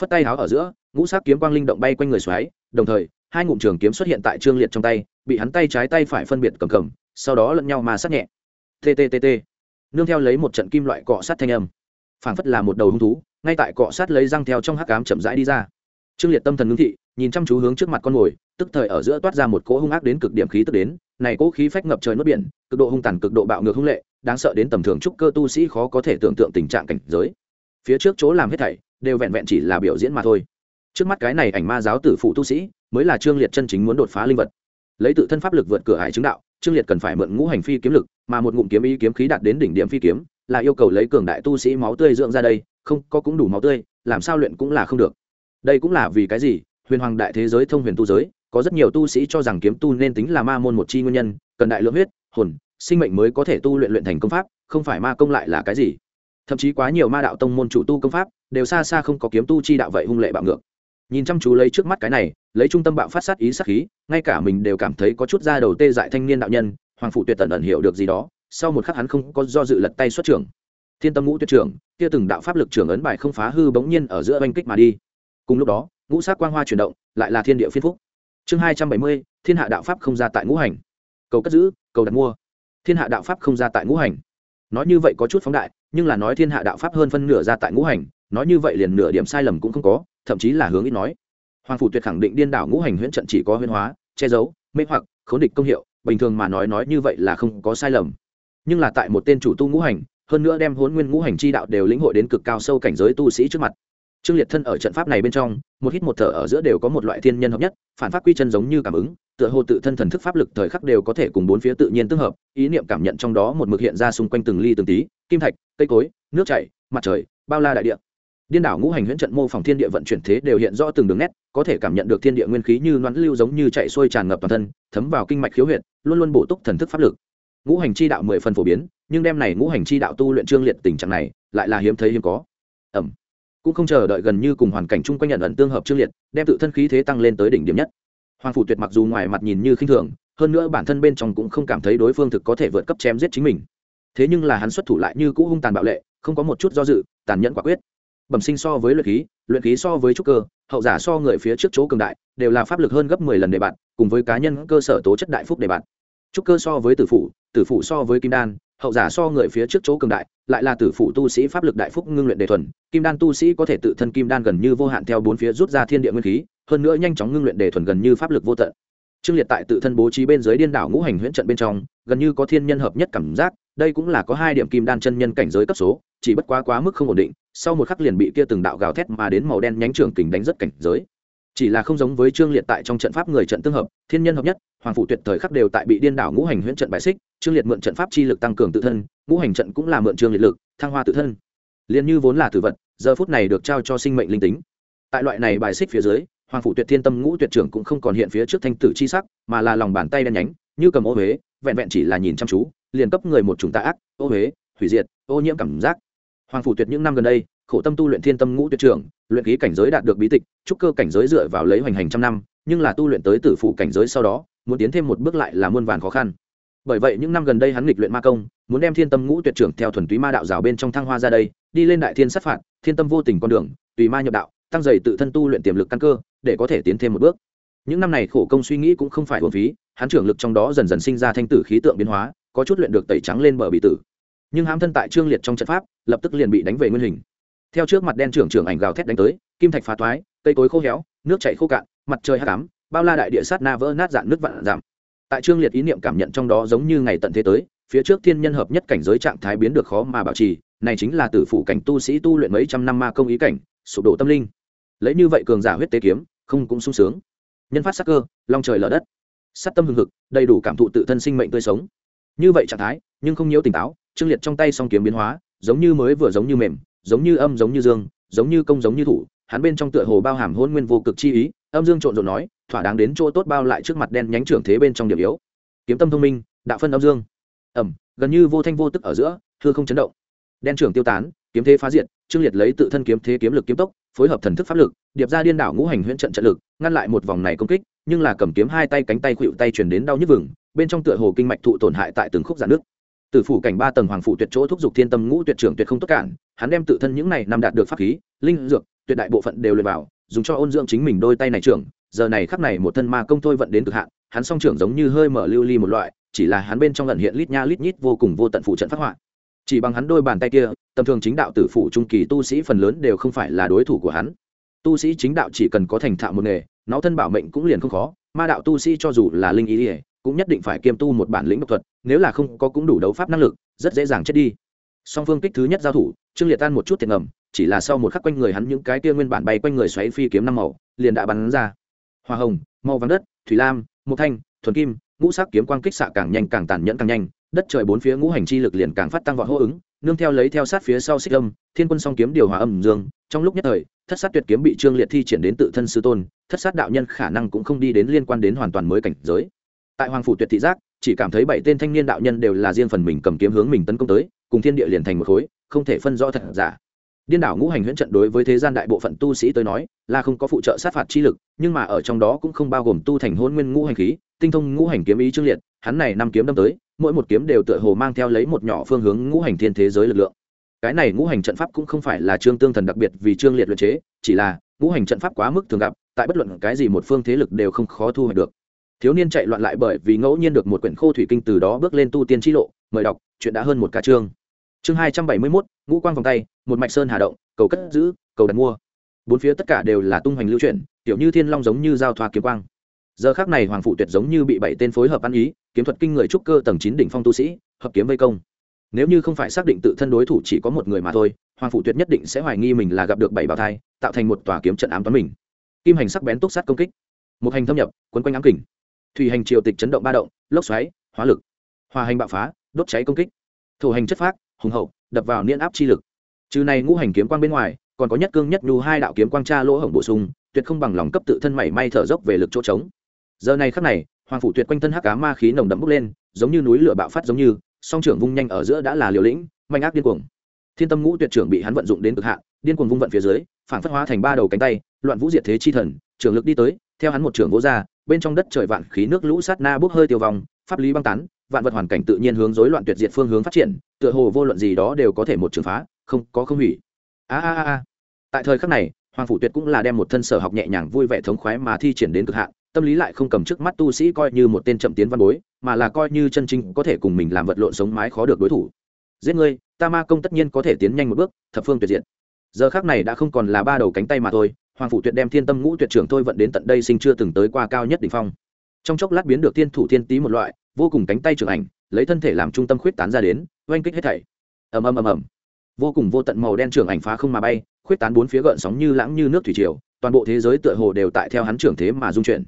Phất tay háo ở giữa, ngũ sắc kiếm quang linh động bay quanh người xoáy, đồng thời, hai ngụm trường kiếm xuất hiện tại trương liệt trong tay, bị hắn tay trái tay phải phân biệt cầm cầm, sau đó lẫn nhau mà sát nhẹ. Tttt nương theo lấy một trận kim loại cọ sát thanh âm. Phảng phất là một đầu hung thú, ngay tại cọ sát lấy răng theo trong hắc cám chậm rãi đi ra. Trương liệt tâm thần ngưng thị, nhìn chăm chú hướng trước mặt con mồi tức thời ở giữa toát ra một cỗ hung ác đến cực điểm khí tức đến, này cỗ khí phách ngập trời nuốt biển, cực độ hung tàn, cực độ bạo ngược hung lệ, đáng sợ đến tầm thường trúc cơ tu sĩ khó có thể tưởng tượng tình trạng cảnh giới. Phía trước chỗ làm hết thảy, đều vẹn vẹn chỉ là biểu diễn mà thôi. Trước mắt cái này ảnh ma giáo tử phụ tu sĩ, mới là trương liệt chân chính muốn đột phá linh vật lấy tự thân pháp lực vượt cửa hải chứng đạo, trương liệt cần phải mượn ngũ hành phi kiếm lực, mà một ngụm kiếm ý kiếm khí đạt đến đỉnh điểm phi kiếm, là yêu cầu lấy cường đại tu sĩ máu tươi dưỡng ra đây, không có cũng đủ máu tươi, làm sao luyện cũng là không được. Đây cũng là vì cái gì? Huyền hoàng đại thế giới thông huyền tu giới, có rất nhiều tu sĩ cho rằng kiếm tu nên tính là ma môn một chi nguyên nhân, cần đại lượng huyết, hồn, sinh mệnh mới có thể tu luyện luyện thành công pháp, không phải ma công lại là cái gì? Thậm chí quá nhiều ma đạo tông môn chủ tu công pháp, đều xa xa không có kiếm tu chi đạo vậy hung lệ bạo ngược. Nhìn chăm chú lấy trước mắt cái này lấy trung tâm bạo phát sát ý sát khí, ngay cả mình đều cảm thấy có chút da đầu tê dại thanh niên đạo nhân, hoàng phụ tuyệt tần ẩn hiểu được gì đó, sau một khắc hắn không có do dự lật tay xuất trưởng. Thiên tâm ngũ tuyệt trưởng, kia từng đạo pháp lực trưởng ấn bài không phá hư bỗng nhiên ở giữa oanh kích mà đi. Cùng lúc đó, ngũ sắc quang hoa chuyển động, lại là thiên địa phiên phúc. Chương hai trăm bảy mươi, thiên hạ đạo pháp không ra tại ngũ hành. Cầu cất giữ, cầu đặt mua. Thiên hạ đạo pháp không ra tại ngũ hành. Nói như vậy có chút phóng đại, nhưng là nói thiên hạ đạo pháp hơn phân nửa ra tại ngũ hành, nói như vậy liền nửa điểm sai lầm cũng không có, thậm chí là hướng ít nói hoàng phủ tuyệt khẳng định điên đảo ngũ hành huyễn trận chỉ có huyễn hóa, che giấu, mê hoặc, khốn địch công hiệu, bình thường mà nói nói như vậy là không có sai lầm. Nhưng là tại một tên chủ tu ngũ hành, hơn nữa đem huấn nguyên ngũ hành chi đạo đều lĩnh hội đến cực cao sâu cảnh giới tu sĩ trước mặt. Trương liệt thân ở trận pháp này bên trong, một hít một thở ở giữa đều có một loại thiên nhân hợp nhất, phản pháp quy chân giống như cảm ứng, tựa hồ tự thân thần thức pháp lực thời khắc đều có thể cùng bốn phía tự nhiên tương hợp, ý niệm cảm nhận trong đó một mực hiện ra xung quanh từng ly từng tí, kim thạch, cây cối, nước chảy, mặt trời, bao la đại địa điên đảo ngũ hành huyễn trận mô phỏng thiên địa vận chuyển thế đều hiện rõ từng đường nét, có thể cảm nhận được thiên địa nguyên khí như loãn lưu giống như chạy xuôi tràn ngập toàn thân, thấm vào kinh mạch khiếu huyệt, luôn luôn bổ túc thần thức pháp lực. Ngũ hành chi đạo mười phần phổ biến, nhưng đem này ngũ hành chi đạo tu luyện trương liệt tình trạng này, lại là hiếm thấy hiếm có. Ẩm. Cũng không chờ đợi gần như cùng hoàn cảnh chung quanh nhận ẩn tương hợp trương liệt, đem tự thân khí thế tăng lên tới đỉnh điểm nhất. Hoàng phủ tuyệt mặc dù ngoài mặt nhìn như khinh thường, hơn nữa bản thân bên trong cũng không cảm thấy đối phương thực có thể vượt cấp chém giết chính mình. Thế nhưng là hắn xuất thủ lại như cũ hung tàn bạo lệ, không có một chút do dự, tàn nhẫn quả quyết bẩm sinh so với luyện khí luyện khí so với trúc cơ, hậu giả so người phía trước chỗ cường đại, đều là pháp lực hơn gấp mười lần đề bạn, cùng với cá nhân cơ sở tố chất đại phúc đề bạn. Trúc cơ so với tử phụ tử phụ so với kim đan, hậu giả so người phía trước chỗ cường đại, lại là tử phụ tu sĩ pháp lực đại phúc ngưng luyện đề thuần, kim đan tu sĩ có thể tự thân kim đan gần như vô hạn theo bốn phía rút ra thiên địa nguyên khí, hơn nữa nhanh chóng ngưng luyện đề thuần gần như pháp lực vô tận trương liệt tại tự thân bố trí bên dưới điên đảo ngũ hành huyễn trận bên trong, gần như có thiên nhân hợp nhất cảm giác, đây cũng là có hai điểm kim đan chân nhân cảnh giới cấp số, chỉ bất quá quá mức không ổn định, sau một khắc liền bị kia từng đạo gào thét mà đến màu đen nhánh trường kình đánh rất cảnh giới. Chỉ là không giống với trương liệt tại trong trận pháp người trận tương hợp, thiên nhân hợp nhất, hoàng phụ tuyệt thời khắc đều tại bị điên đảo ngũ hành huyễn trận bại xích, trương liệt mượn trận pháp chi lực tăng cường tự thân, ngũ hành trận cũng là mượn trương liệt lực, thăng hoa tự thân. Liền như vốn là tử vật, giờ phút này được trao cho sinh mệnh linh tính. Tại loại này bài xích phía dưới hoàng phụ tuyệt thiên tâm ngũ tuyệt trưởng cũng không còn hiện phía trước thanh tử chi sắc, mà là lòng bàn tay đen nhánh, như cầm ô huế, vẹn vẹn chỉ là nhìn chăm chú, liền cấp người một chúng ta ác, ô huế, hủy diệt, ô nhiễm cảm giác. Hoàng phụ tuyệt những năm gần đây, khổ tâm tu luyện thiên tâm ngũ tuyệt trưởng, luyện khí cảnh giới đạt được bí tịch, trúc cơ cảnh giới dựa vào lấy hoành hành trăm năm, nhưng là tu luyện tới tử phụ cảnh giới sau đó, muốn tiến thêm một bước lại là muôn vàn khó khăn. Bởi vậy những năm gần đây hắn nghịch luyện ma công, muốn đem thiên tâm ngũ tuyệt trưởng theo thuần túy ma đạo rào bên trong thăng hoa ra đây, đi lên đại thiên sát phạt, thiên tâm vô tình con đường, tùy ma nhập đạo tăng dày tự thân tu luyện tiềm lực căn cơ, để có thể tiến thêm một bước. Những năm này khổ công suy nghĩ cũng không phải hồn phí, hắn trưởng lực trong đó dần dần sinh ra thanh tử khí tượng biến hóa, có chút luyện được tẩy trắng lên bờ bị tử. Nhưng hám thân tại trương liệt trong trận pháp, lập tức liền bị đánh về nguyên hình. Theo trước mặt đen trưởng trưởng ảnh gào thét đánh tới, kim thạch phá toái, cây cối khô héo, nước chảy khô cạn, mặt trời hắc ám, bao la đại địa sát na vỡ nát dạn nước vạn giảm. Tại trương liệt ý niệm cảm nhận trong đó giống như ngày tận thế tới, phía trước thiên nhân hợp nhất cảnh giới trạng thái biến được khó mà bảo trì, này chính là tử phụ cảnh tu sĩ tu luyện mấy trăm năm ma công ý cảnh, sụp đổ tâm linh lấy như vậy cường giả huyết tế kiếm, không cũng sung sướng. Nhân phát sắc cơ, long trời lở đất. Sát tâm hừng hực, đầy đủ cảm thụ tự thân sinh mệnh tươi sống. Như vậy trạng thái, nhưng không nhiễu tỉnh táo, trương liệt trong tay song kiếm biến hóa, giống như mới vừa giống như mềm, giống như âm, giống như dương, giống như công, giống như thủ. Hắn bên trong tựa hồ bao hàm hôn nguyên vô cực chi ý, âm dương trộn rộn nói, thỏa đáng đến chỗ tốt bao lại trước mặt đen nhánh trưởng thế bên trong điểm yếu. Kiếm tâm thông minh, đạo phân âm dương. Ẩm, gần như vô thanh vô tức ở giữa thưa không chấn động. Đen trưởng tiêu tán, kiếm thế phá diệt, trương liệt lấy tự thân kiếm thế kiếm lực kiếm tốc phối hợp thần thức pháp lực, điệp ra điên đảo ngũ hành huyễn trận trận lực, ngăn lại một vòng này công kích, nhưng là cầm kiếm hai tay cánh tay khuỵu tay chuyển đến đau nhức vừng, bên trong tựa hồ kinh mạch thụ tổn hại tại từng khúc giãn nước. Từ phủ cảnh ba tầng hoàng phụ tuyệt chỗ thúc giục thiên tâm ngũ tuyệt trưởng tuyệt không tốt cản, hắn đem tự thân những này nằm đạt được pháp khí, linh, dược, tuyệt đại bộ phận đều luyện vào, dùng cho ôn dưỡng chính mình đôi tay này trưởng, giờ này khắc này một thân ma công thôi vận đến cực hạn, hắn song trưởng giống như hơi mở lưu ly một loại, chỉ là hắn bên trong lần hiện lít nha lít nhít vô cùng vô tận phụ trận phát họa chỉ bằng hắn đôi bàn tay kia, tầm thường chính đạo tử phụ trung kỳ tu sĩ phần lớn đều không phải là đối thủ của hắn. Tu sĩ chính đạo chỉ cần có thành thạo một nghề, nó thân bảo mệnh cũng liền không khó, ma đạo tu sĩ cho dù là linh ý ỉa cũng nhất định phải kiêm tu một bản lĩnh độc thuật, nếu là không có cũng đủ đấu pháp năng lực, rất dễ dàng chết đi. Song phương kích thứ nhất giao thủ, trương liệt tan một chút tiền ngầm, chỉ là sau một khắc quanh người hắn những cái kia nguyên bản bay quanh người xoáy phi kiếm năm màu, liền đã bắn ra. Hoa hồng, màu vàng đất, thủy lam, mộc thanh, thuần kim, ngũ sắc kiếm quang kích xạ càng nhanh càng tàn nhẫn càng nhanh đất trời bốn phía ngũ hành chi lực liền càng phát tăng vọt hô ứng, nương theo lấy theo sát phía sau xích âm, thiên quân song kiếm điều hòa âm dương, trong lúc nhất thời, thất sát tuyệt kiếm bị trương liệt thi triển đến tự thân sư tôn, thất sát đạo nhân khả năng cũng không đi đến liên quan đến hoàn toàn mới cảnh giới. Tại hoàng phủ tuyệt thị giác, chỉ cảm thấy bảy tên thanh niên đạo nhân đều là riêng phần mình cầm kiếm hướng mình tấn công tới, cùng thiên địa liền thành một khối, không thể phân rõ thật giả. Điên đảo ngũ hành huyễn trận đối với thế gian đại bộ phận tu sĩ tới nói, là không có phụ trợ sát phạt chi lực, nhưng mà ở trong đó cũng không bao gồm tu thành hôn nguyên ngũ hành khí, tinh thông ngũ hành kiếm ý trương liệt, hắn này năm kiếm đâm tới mỗi một kiếm đều tựa hồ mang theo lấy một nhỏ phương hướng ngũ hành thiên thế giới lực lượng. Cái này ngũ hành trận pháp cũng không phải là trương tương thần đặc biệt vì trương liệt luyện chế, chỉ là, ngũ hành trận pháp quá mức thường gặp, tại bất luận cái gì một phương thế lực đều không khó thu hoạch được. Thiếu niên chạy loạn lại bởi vì ngẫu nhiên được một quyển khô thủy kinh từ đó bước lên tu tiên t lộ, mời đọc, chuyện đã hơn một ca chương. Chương hai trăm bảy mươi mốt, ngũ quang vòng tay, một mạch sơn hà động, cầu cất giữ, cầu đặt mua. Bốn phía tất cả đều là tung hoành lưu chuyển kiểu như thiên long giống như giao thoa kiếm quang giờ khác này hoàng phụ tuyệt giống như bị bảy tên phối hợp ăn ý, kiếm thuật kinh người trúc cơ tầng chín đỉnh phong tu sĩ, hợp kiếm vây công. Nếu như không phải xác định tự thân đối thủ chỉ có một người mà thôi, hoàng phụ tuyệt nhất định sẽ hoài nghi mình là gặp được bảy bảo thai, tạo thành một tòa kiếm trận ám toán mình. Kim hành sắc bén túc sát công kích. Một hành thâm nhập, quấn quanh ám kình. Thủy hành triều tịch chấn động ba động, lốc xoáy, hóa lực. Hòa hành bạo phá, đốt cháy công kích. Thổ hành chất phác, hùng hậu, đập vào niên áp chi lực. Trừ này ngũ hành kiếm quang bên ngoài, còn có nhất cương nhất nhu hai đạo kiếm quang tra lỗ hổng bổ sung, tuyệt không bằng lòng cấp tự thân mảy may thở dốc về lực chỗ trống giờ này khắc này, hoàng phủ tuyệt quanh thân hắc cá ma khí nồng đậm bốc lên, giống như núi lửa bạo phát giống như, song trưởng vung nhanh ở giữa đã là liều lĩnh, manh ác điên cuồng. Thiên tâm ngũ tuyệt trưởng bị hắn vận dụng đến cực hạn, điên cuồng vung vận phía dưới, phản phất hóa thành ba đầu cánh tay, loạn vũ diệt thế chi thần, trường lực đi tới, theo hắn một trưởng vỗ ra, bên trong đất trời vạn khí nước lũ sát na bốc hơi tiêu vong, pháp lý băng tán, vạn vật hoàn cảnh tự nhiên hướng rối loạn tuyệt diệt phương hướng phát triển, tựa hồ vô luận gì đó đều có thể một trường phá, không, có không hủy. A a a. Tại thời khắc này, hoàng phủ tuyệt cũng là đem một thân sở học nhẹ nhàng vui vẻ thống khoái mà thi triển đến cực hạn tâm lý lại không cầm trước mắt tu sĩ coi như một tên chậm tiến văn bối, mà là coi như chân chính có thể cùng mình làm vật lộn sống mái khó được đối thủ. Giết ngươi, ta ma công tất nhiên có thể tiến nhanh một bước, thập phương tuyệt diện giờ khác này đã không còn là ba đầu cánh tay mà thôi, hoàng phủ tuyệt đem thiên tâm ngũ tuyệt trưởng thôi vận đến tận đây sinh chưa từng tới qua cao nhất đ ỉ n h phong. Trong chốc lát biến được thiên thủ thiên tý một loại, vô cùng cánh tay trưởng ảnh, lấy thân thể làm trung tâm khuyết tán ra đến, oanh kích hết thảy. Ầm ầm ầm ầm. Vô cùng vô tận màu đen trưởng ảnh phá không mà bay, khuyết tán bốn phía gợn sóng như lãng như nước thủy triều, toàn bộ thế giới tựa hồ đều tại theo hắn trưởng thế mà dung chuyển.